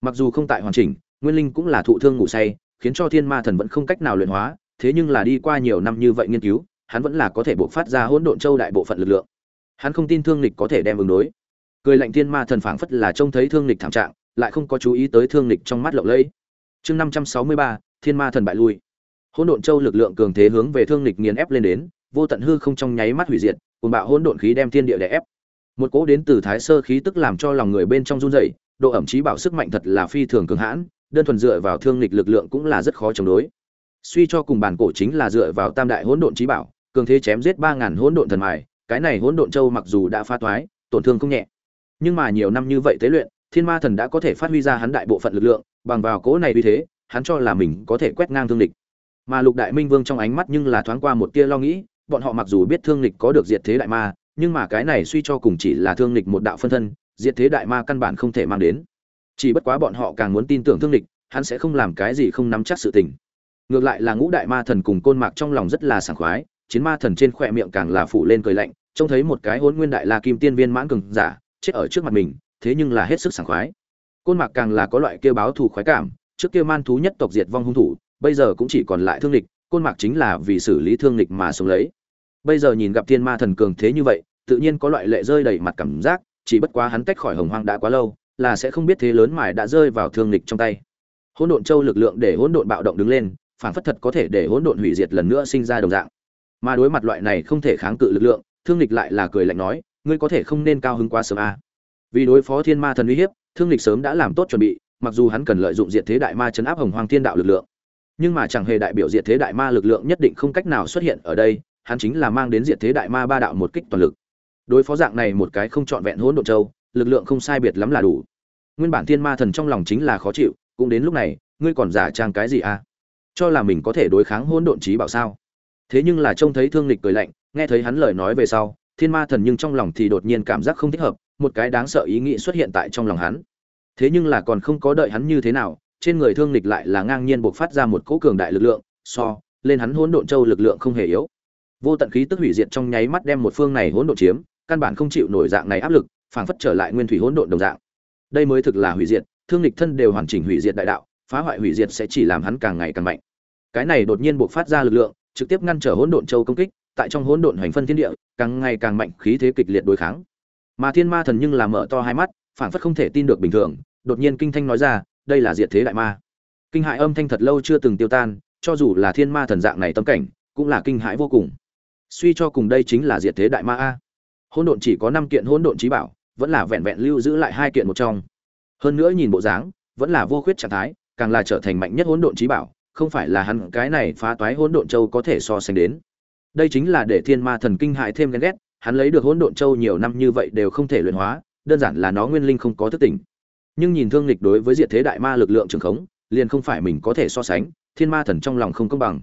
Speaker 1: Mặc dù không tại hoàn chỉnh, nguyên linh cũng là thụ thương ngủ say, khiến cho thiên ma thần vẫn không cách nào luyện hóa thế nhưng là đi qua nhiều năm như vậy nghiên cứu, hắn vẫn là có thể bộc phát ra hỗn độn châu đại bộ phận lực lượng. Hắn không tin thương lịch có thể đem ứng đối. Cười lạnh thiên ma thần phảng phất là trông thấy thương lịch thảm trạng, lại không có chú ý tới thương lịch trong mắt lộng lẫy. Chương năm trăm sáu mươi ba, thiên ma thần bại lui. Hỗn độn châu lực lượng cường thế hướng về thương lịch nghiền ép lên đến, vô tận hư không trong nháy mắt hủy diệt cùng bạo hỗn độn khí đem thiên địa đè ép. Một cỗ đến từ thái sơ khí tức làm cho lòng người bên trong run rẩy, độ ẩm trí bảo sức mạnh thật là phi thường cường hãn, đơn thuần dựa vào thương lịch lực lượng cũng là rất khó chống đối suy cho cùng bản cổ chính là dựa vào tam đại hỗn độn trí bảo, cường thế chém giết ba ngàn hỗn độn thần mài, cái này hỗn độn châu mặc dù đã phá toái, tổn thương không nhẹ. Nhưng mà nhiều năm như vậy tế luyện, thiên ma thần đã có thể phát huy ra hắn đại bộ phận lực lượng, bằng vào cỗ này uy thế, hắn cho là mình có thể quét ngang thương lịch mà lục đại minh vương trong ánh mắt nhưng là thoáng qua một tia lo nghĩ, bọn họ mặc dù biết thương lịch có được diệt thế đại ma, nhưng mà cái này suy cho cùng chỉ là thương lịch một đạo phân thân, diệt thế đại ma căn bản không thể mang đến. Chỉ bất quá bọn họ càng muốn tin tưởng thương lịch hắn sẽ không làm cái gì không nắm chắc sự tình ngược lại là ngũ đại ma thần cùng côn mạc trong lòng rất là sảng khoái, chiến ma thần trên khỏe miệng càng là phủ lên cười lạnh, trông thấy một cái hôn nguyên đại la kim tiên viên mãn cường giả, chết ở trước mặt mình, thế nhưng là hết sức sảng khoái. Côn mạc càng là có loại kêu báo thù khoái cảm, trước kia man thú nhất tộc diệt vong hung thủ, bây giờ cũng chỉ còn lại thương lịch côn mạc chính là vì xử lý thương lịch mà sống lấy. Bây giờ nhìn gặp thiên ma thần cường thế như vậy, tự nhiên có loại lệ rơi đầy mặt cảm giác, chỉ bất quá hắn tách khỏi hồng hoang đã quá lâu, là sẽ không biết thế lớn mài đã rơi vào thương lịch trong tay. Hỗn độn châu lực lượng để hỗn độn bạo động đứng lên phản phất thật có thể để hỗn độn hủy diệt lần nữa sinh ra đồng dạng. Mà đối mặt loại này không thể kháng cự lực lượng, thương lịch lại là cười lạnh nói, ngươi có thể không nên cao hứng quá sớm a. À. vì đối phó thiên ma thần uy hiếp, thương lịch sớm đã làm tốt chuẩn bị, mặc dù hắn cần lợi dụng diệt thế đại ma chấn áp hồng hoàng thiên đạo lực lượng. Nhưng mà chẳng hề đại biểu diệt thế đại ma lực lượng nhất định không cách nào xuất hiện ở đây, hắn chính là mang đến diệt thế đại ma ba đạo một kích toàn lực. Đối phó dạng này một cái không trọn vẹn hỗn độn châu, lực lượng không sai biệt lắm là đủ. Nguyên bản thiên ma thần trong lòng chính là khó chịu, cũng đến lúc này, ngươi còn giả trang cái gì à cho là mình có thể đối kháng hỗn độn trí bảo sao? Thế nhưng là trông thấy thương lịch cười lạnh, nghe thấy hắn lời nói về sau, thiên ma thần nhưng trong lòng thì đột nhiên cảm giác không thích hợp, một cái đáng sợ ý nghĩ xuất hiện tại trong lòng hắn. Thế nhưng là còn không có đợi hắn như thế nào, trên người thương lịch lại là ngang nhiên buộc phát ra một cỗ cường đại lực lượng, so, lên hắn hỗn độn châu lực lượng không hề yếu. Vô tận khí tức hủy diệt trong nháy mắt đem một phương này hỗn độn chiếm, căn bản không chịu nổi dạng này áp lực, phảng phất trở lại nguyên thủy hỗn độn đồng dạng. Đây mới thực là hủy diệt, thương lịch thân đều hoàn chỉnh hủy diệt đại đạo phá hoại hủy diệt sẽ chỉ làm hắn càng ngày càng mạnh. Cái này đột nhiên buộc phát ra lực lượng, trực tiếp ngăn trở hỗn độn châu công kích, tại trong hỗn độn hoành phân thiên địa, càng ngày càng mạnh, khí thế kịch liệt đối kháng. Mà thiên ma thần nhưng là mở to hai mắt, phảng phất không thể tin được bình thường, đột nhiên kinh thanh nói ra, đây là diệt thế đại ma. Kinh hại âm thanh thật lâu chưa từng tiêu tan, cho dù là thiên ma thần dạng này tâm cảnh, cũng là kinh hãi vô cùng. Suy cho cùng đây chính là diệt thế đại ma a. Hỗn độn chỉ có năm kiện hỗn độn trí bảo, vẫn là vẹn vẹn lưu giữ lại hai kiện một trong. Hơn nữa nhìn bộ dáng, vẫn là vô khuyết trạng thái càng là trở thành mạnh nhất hỗn độn trí bảo, không phải là hắn cái này phá toái hỗn độn châu có thể so sánh đến. Đây chính là để thiên ma thần kinh hại thêm ghen ghét, hắn lấy được hỗn độn châu nhiều năm như vậy đều không thể luyện hóa, đơn giản là nó nguyên linh không có thức tỉnh. Nhưng nhìn thương lịch đối với diệt thế đại ma lực lượng trường khống, liền không phải mình có thể so sánh, thiên ma thần trong lòng không công bằng.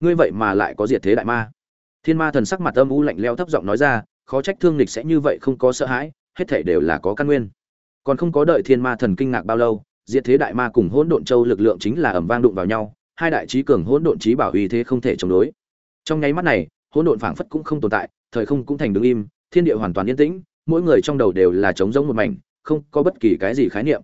Speaker 1: Ngươi vậy mà lại có diệt thế đại ma. Thiên ma thần sắc mặt âm u lạnh leo thấp giọng nói ra, khó trách thương lịch sẽ như vậy không có sợ hãi, hết thể đều là có căn nguyên. Còn không có đợi thiên ma thần kinh ngạc bao lâu diệt thế đại ma cùng hỗn độn châu lực lượng chính là ầm vang đụng vào nhau, hai đại trí cường hỗn độn trí bảo uy thế không thể chống đối. Trong nháy mắt này, hỗn độn phảng phất cũng không tồn tại, thời không cũng thành đứng im, thiên địa hoàn toàn yên tĩnh, mỗi người trong đầu đều là trống rỗng một mảnh, không có bất kỳ cái gì khái niệm.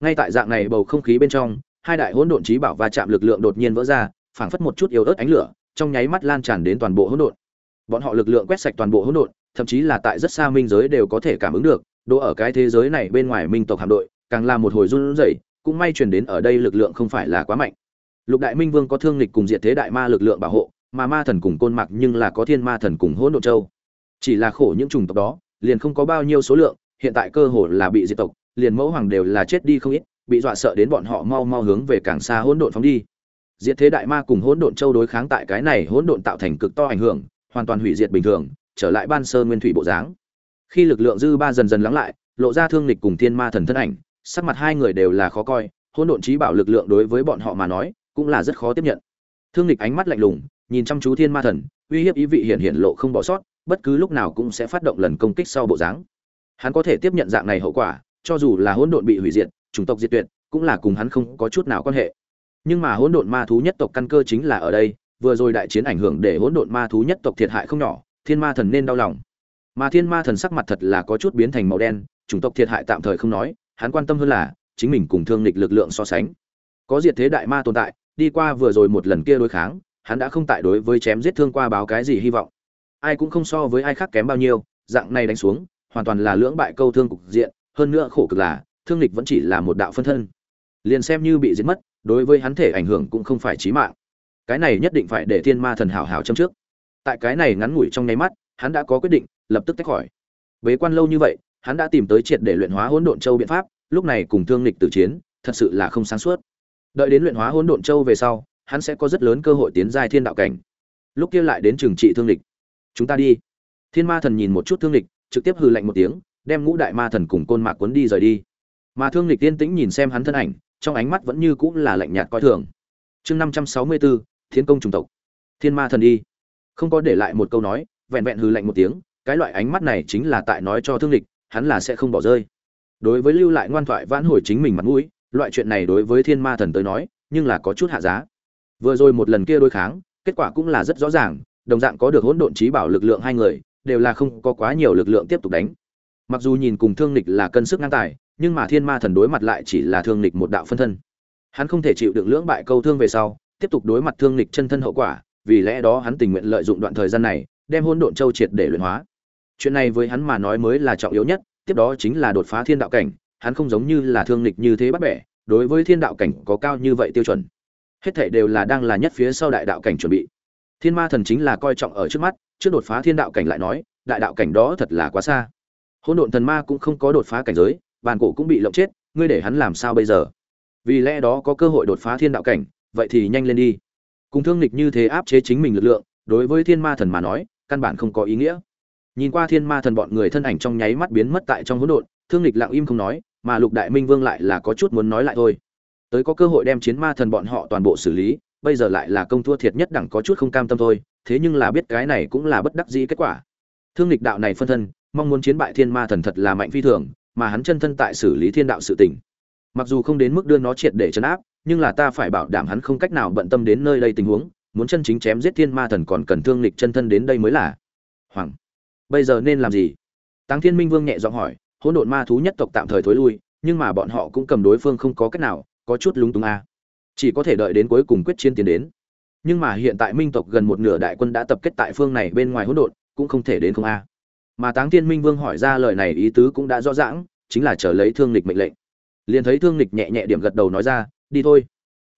Speaker 1: Ngay tại dạng này bầu không khí bên trong, hai đại hỗn độn trí bảo va chạm lực lượng đột nhiên vỡ ra, phảng phất một chút yếu ớt ánh lửa, trong nháy mắt lan tràn đến toàn bộ hỗn độn. Bọn họ lực lượng quét sạch toàn bộ hỗn độn, thậm chí là tại rất xa minh giới đều có thể cảm ứng được đỗ ở cái thế giới này bên ngoài minh tộc hạm đội càng là một hồi run rẩy, cũng may truyền đến ở đây lực lượng không phải là quá mạnh. Lục đại minh vương có thương lịch cùng diệt thế đại ma lực lượng bảo hộ, mà ma thần cùng côn mặc nhưng là có thiên ma thần cùng hỗn độn châu. Chỉ là khổ những chủng tộc đó, liền không có bao nhiêu số lượng, hiện tại cơ hồ là bị diệt tộc, liền mẫu hoàng đều là chết đi không ít, bị dọa sợ đến bọn họ mau mau hướng về càng xa hỗn độn phóng đi. Diệt thế đại ma cùng hỗn độn châu đối kháng tại cái này hỗn độn tạo thành cực to ảnh hưởng, hoàn toàn hủy diệt bình thường, trở lại ban sơ nguyên thủy bộ dáng. Khi lực lượng dư ba dần dần lắng lại, lộ ra thương lịch cùng thiên ma thần thân ảnh sắc mặt hai người đều là khó coi, hỗn độn trí bảo lực lượng đối với bọn họ mà nói cũng là rất khó tiếp nhận. Thương lịch ánh mắt lạnh lùng, nhìn chăm chú thiên ma thần, uy hiếp ý vị hiện hiện lộ không bỏ sót, bất cứ lúc nào cũng sẽ phát động lần công kích sau bộ dáng. Hắn có thể tiếp nhận dạng này hậu quả, cho dù là hỗn độn bị hủy diệt, chủng tộc diệt tuyệt, cũng là cùng hắn không có chút nào quan hệ. Nhưng mà hỗn độn ma thú nhất tộc căn cơ chính là ở đây, vừa rồi đại chiến ảnh hưởng để hỗn độn ma thú nhất tộc thiệt hại không nhỏ, thiên ma thần nên đau lòng. Mà thiên ma thần sắc mặt thật là có chút biến thành màu đen, chủng tộc thiệt hại tạm thời không nói hắn quan tâm hơn là, chính mình cùng thương lịch lực lượng so sánh. Có diệt thế đại ma tồn tại, đi qua vừa rồi một lần kia đối kháng, hắn đã không tại đối với chém giết thương qua báo cái gì hy vọng. Ai cũng không so với ai khác kém bao nhiêu, dạng này đánh xuống, hoàn toàn là lưỡng bại câu thương cục diện, hơn nữa khổ cực là, thương lịch vẫn chỉ là một đạo phân thân. Liền xem như bị giết mất, đối với hắn thể ảnh hưởng cũng không phải chí mạng. Cái này nhất định phải để thiên ma thần hảo hảo châm trước. Tại cái này ngắn ngủi trong nháy mắt, hắn đã có quyết định, lập tức tách khỏi. Bế quan lâu như vậy hắn đã tìm tới triệt để luyện hóa hỗn độn châu biện pháp, lúc này cùng thương lịch tử chiến, thật sự là không sáng suốt. Đợi đến luyện hóa hỗn độn châu về sau, hắn sẽ có rất lớn cơ hội tiến giai thiên đạo cảnh. Lúc kia lại đến trừng trị thương lịch chúng ta đi. Thiên ma thần nhìn một chút thương lịch trực tiếp hừ lạnh một tiếng, đem ngũ đại ma thần cùng côn mạc cuốn đi rời đi. Mà thương lịch tiên tĩnh nhìn xem hắn thân ảnh, trong ánh mắt vẫn như cũng là lạnh nhạt coi thường. Chương năm trăm sáu mươi bốn thiên công trùng tộc. Thiên ma thần đi. Không có để lại một câu nói, vẹn vẹn hừ lạnh một tiếng, cái loại ánh mắt này chính là tại nói cho thương lịch hắn là sẽ không bỏ rơi. Đối với lưu lại ngoan thoại vãn hồi chính mình mặt mũi, loại chuyện này đối với thiên ma thần tới nói, nhưng là có chút hạ giá. Vừa rồi một lần kia đối kháng, kết quả cũng là rất rõ ràng, đồng dạng có được hỗn độn trí bảo lực lượng hai người, đều là không có quá nhiều lực lượng tiếp tục đánh. Mặc dù nhìn cùng thương lịch là cân sức ngang tài, nhưng mà thiên ma thần đối mặt lại chỉ là thương lịch một đạo phân thân. Hắn không thể chịu đựng lưỡng bại câu thương về sau, tiếp tục đối mặt thương lịch chân thân hậu quả, vì lẽ đó hắn tình nguyện lợi dụng đoạn thời gian này, đem hỗn độn châu triệt để luyện hóa chuyện này với hắn mà nói mới là trọng yếu nhất, tiếp đó chính là đột phá thiên đạo cảnh, hắn không giống như là thương lịch như thế bắt bẻ, đối với thiên đạo cảnh có cao như vậy tiêu chuẩn. Hết thảy đều là đang là nhất phía sau đại đạo cảnh chuẩn bị. Thiên ma thần chính là coi trọng ở trước mắt, trước đột phá thiên đạo cảnh lại nói, đại đạo cảnh đó thật là quá xa. Hỗn độn thần ma cũng không có đột phá cảnh giới bàn cổ cũng bị lộng chết, ngươi để hắn làm sao bây giờ? Vì lẽ đó có cơ hội đột phá thiên đạo cảnh, vậy thì nhanh lên đi. Cùng thương lịch như thế áp chế chính mình lực lượng, đối với thiên ma thần mà nói, căn bản không có ý nghĩa nhìn qua thiên ma thần bọn người thân ảnh trong nháy mắt biến mất tại trong hỗn độn, thương lịch lặng im không nói, mà lục đại minh vương lại là có chút muốn nói lại thôi. Tới có cơ hội đem chiến ma thần bọn họ toàn bộ xử lý, bây giờ lại là công thua thiệt nhất đẳng có chút không cam tâm thôi, thế nhưng là biết cái này cũng là bất đắc dĩ kết quả. Thương lịch đạo này phân thân, mong muốn chiến bại thiên ma thần thật là mạnh phi thường, mà hắn chân thân tại xử lý thiên đạo sự tình. Mặc dù không đến mức đưa nó triệt để chấn áp, nhưng là ta phải bảo đảm hắn không cách nào bận tâm đến nơi đây tình huống, muốn chân chính chém giết thiên ma thần còn cần thương lịch chân thân đến đây mới là. Hoàng bây giờ nên làm gì? Táng thiên minh vương nhẹ giọng hỏi, hỗn độn ma thú nhất tộc tạm thời thối lui, nhưng mà bọn họ cũng cầm đối phương không có cách nào, có chút lúng túng a. Chỉ có thể đợi đến cuối cùng quyết chiến tiến đến. Nhưng mà hiện tại minh tộc gần một nửa đại quân đã tập kết tại phương này bên ngoài hỗn độn, cũng không thể đến không a. Mà táng thiên minh vương hỏi ra lời này ý tứ cũng đã rõ ràng, chính là chờ lấy thương lịch mệnh lệnh. Liền thấy thương lịch nhẹ nhẹ điểm gật đầu nói ra, đi thôi.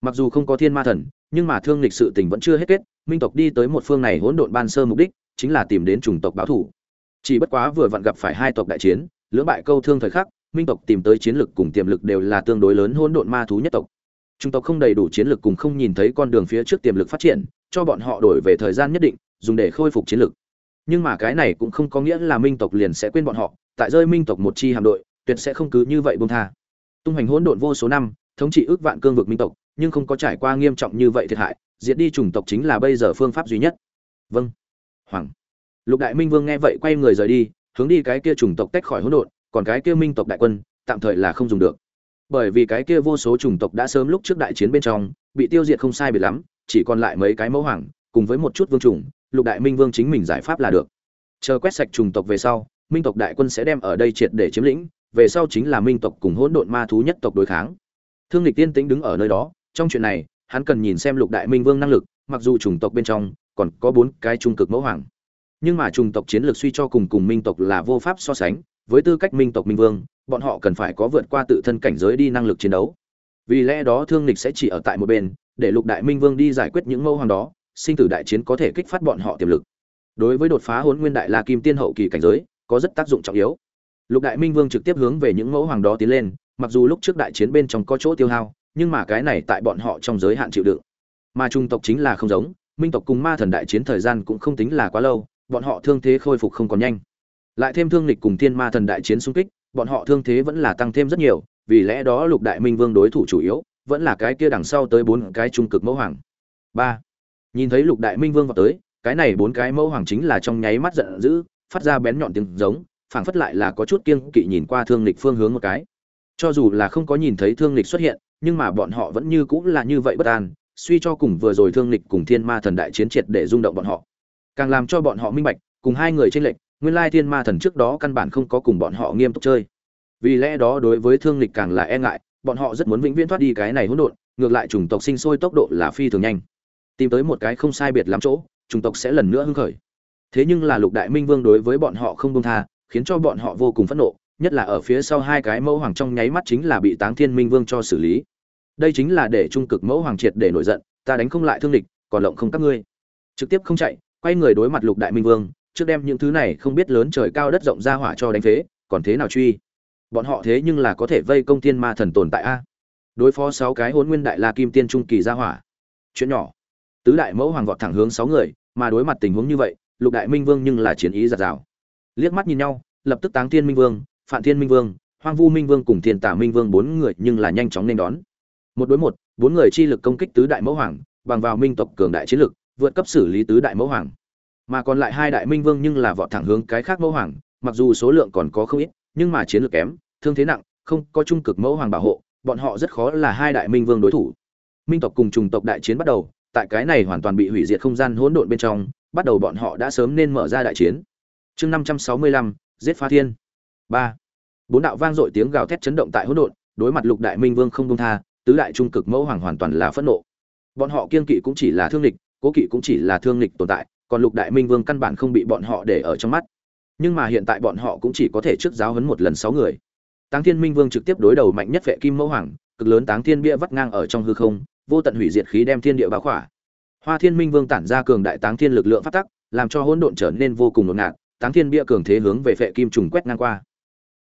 Speaker 1: Mặc dù không có thiên ma thần, nhưng mà thương lịch sự tình vẫn chưa hết kết, minh tộc đi tới một phương này hỗn độn ban sơ mục đích, chính là tìm đến chủng tộc báo thủ chỉ bất quá vừa vặn gặp phải hai tộc đại chiến, lưỡng bại câu thương thời khắc, minh tộc tìm tới chiến lực cùng tiềm lực đều là tương đối lớn hỗn độn ma thú nhất tộc. Chúng tộc không đầy đủ chiến lực cùng không nhìn thấy con đường phía trước tiềm lực phát triển, cho bọn họ đổi về thời gian nhất định, dùng để khôi phục chiến lực. Nhưng mà cái này cũng không có nghĩa là minh tộc liền sẽ quên bọn họ, tại rơi minh tộc một chi hạm đội, tuyệt sẽ không cứ như vậy buông tha. Tung hành hỗn độn vô số năm, thống trị ước vạn cương vực minh tộc, nhưng không có trải qua nghiêm trọng như vậy thiệt hại, diệt đi chủng tộc chính là bây giờ phương pháp duy nhất. Vâng. Hoàng lục đại minh vương nghe vậy quay người rời đi, hướng đi cái kia chủng tộc tách khỏi hỗn độn, còn cái kia minh tộc đại quân, tạm thời là không dùng được. Bởi vì cái kia vô số chủng tộc đã sớm lúc trước đại chiến bên trong, bị tiêu diệt không sai biệt lắm, chỉ còn lại mấy cái mẫu hoàng, cùng với một chút vương chủng, lục đại minh vương chính mình giải pháp là được. Chờ quét sạch chủng tộc về sau, minh tộc đại quân sẽ đem ở đây triệt để chiếm lĩnh, về sau chính là minh tộc cùng hỗn độn ma thú nhất tộc đối kháng. Thương lịch tiên tĩnh đứng ở nơi đó, trong chuyện này, hắn cần nhìn xem lục đại minh vương năng lực, mặc dù chủng tộc bên trong còn có bốn cái trung cực mẫu hoàng nhưng mà chủng tộc chiến lược suy cho cùng cùng minh tộc là vô pháp so sánh, với tư cách minh tộc minh vương, bọn họ cần phải có vượt qua tự thân cảnh giới đi năng lực chiến đấu. Vì lẽ đó thương lịch sẽ chỉ ở tại một bên, để lục đại minh vương đi giải quyết những mẫu hoàng đó, sinh tử đại chiến có thể kích phát bọn họ tiềm lực. Đối với đột phá huấn nguyên đại la kim tiên hậu kỳ cảnh giới, có rất tác dụng trọng yếu. Lục đại minh vương trực tiếp hướng về những mẫu hoàng đó tiến lên, mặc dù lúc trước đại chiến bên trong có chỗ tiêu hao, nhưng mà cái này tại bọn họ trong giới hạn chịu đựng. Mà trung tộc chính là không giống, minh tộc cùng ma thần đại chiến thời gian cũng không tính là quá lâu bọn họ thương thế khôi phục không còn nhanh. Lại thêm thương lịch cùng thiên ma thần đại chiến xung kích, bọn họ thương thế vẫn là tăng thêm rất nhiều, vì lẽ đó lục đại minh vương đối thủ chủ yếu vẫn là cái kia đằng sau tới bốn cái trung cực mẫu hoàng. Ba. Nhìn thấy lục đại minh vương vào tới, cái này bốn cái mẫu hoàng chính là trong nháy mắt giận dữ, phát ra bén nhọn tiếng giống, phảng phất lại là có chút kiêng kỵ nhìn qua thương lịch phương hướng một cái. Cho dù là không có nhìn thấy thương lịch xuất hiện, nhưng mà bọn họ vẫn như cũng là như vậy bất an, suy cho cùng vừa rồi thương lịch cùng thiên ma thần đại chiến triệt để rung động bọn họ càng làm cho bọn họ minh bạch, cùng hai người trên lệch, nguyên lai thiên ma thần trước đó căn bản không có cùng bọn họ nghiêm túc chơi. Vì lẽ đó đối với thương lịch càng là e ngại, bọn họ rất muốn vĩnh viễn thoát đi cái này hỗn độn, ngược lại chủng tộc sinh sôi tốc độ là phi thường nhanh. Tìm tới một cái không sai biệt lắm chỗ, chủng tộc sẽ lần nữa hưng khởi. Thế nhưng là lục đại minh vương đối với bọn họ không công tha, khiến cho bọn họ vô cùng phẫn nộ, nhất là ở phía sau hai cái mẫu hoàng trong nháy mắt chính là bị táng thiên minh vương cho xử lý. Đây chính là để trung cực mẫu hoàng triệt để nổi giận, ta đánh không lại thương địch còn lộng không các ngươi. Trực tiếp không chạy quay người đối mặt lục đại minh vương, trước đem những thứ này không biết lớn trời cao đất rộng ra hỏa cho đánh phế, còn thế nào truy? Bọn họ thế nhưng là có thể vây công tiên ma thần tồn tại a. Đối phó sáu cái hôn nguyên đại la kim tiên trung kỳ ra hỏa. Chuyện nhỏ. Tứ đại mẫu hoàng vọt thẳng hướng sáu người, mà đối mặt tình huống như vậy, lục đại minh vương nhưng là chiến ý giạt rào. Liếc mắt nhìn nhau, lập tức táng thiên minh vương phạm thiên minh vương, hoang vu minh vương cùng thiên tả minh vương bốn người nhưng là nhanh chóng nên đón. Một đối một, bốn người chi lực công kích tứ đại mẫu hoàng, bằng vào minh tộc cường đại chiến lực vượt cấp xử lý tứ đại mẫu hoàng. Mà còn lại hai đại minh vương nhưng là vọt thẳng hướng cái khác mẫu hoàng, mặc dù số lượng còn có không ít, nhưng mà chiến lược kém, thương thế nặng, không có trung cực mẫu hoàng bảo hộ, bọn họ rất khó là hai đại minh vương đối thủ. Minh tộc cùng trùng tộc đại chiến bắt đầu, tại cái này hoàn toàn bị hủy diệt không gian hỗn độn bên trong, bắt đầu bọn họ đã sớm nên mở ra đại chiến. Chương năm trăm sáu mươi lăm, giết phá thiên. Ba. Bốn đạo vang dội tiếng gào thét chấn động tại hỗn độn, đối mặt lục đại minh vương không công tha, tứ đại trung cực mẫu hoàng hoàn toàn là phẫn nộ. Bọn họ kiên kỵ cũng chỉ là thương địch cố kỵ cũng chỉ là thương lịch tồn tại, còn lục đại minh vương căn bản không bị bọn họ để ở trong mắt. Nhưng mà hiện tại bọn họ cũng chỉ có thể trước giáo hấn một lần sáu người. Táng thiên minh vương trực tiếp đối đầu mạnh nhất vệ kim mẫu hoàng, cực lớn táng thiên bia vắt ngang ở trong hư không, vô tận hủy diệt khí đem thiên địa báo khỏa. Hoa thiên minh vương tản ra cường đại táng thiên lực lượng phát tắc, làm cho hỗn độn trở nên vô cùng ngột ngạt táng thiên bia cường thế hướng về vệ kim trùng quét ngang qua.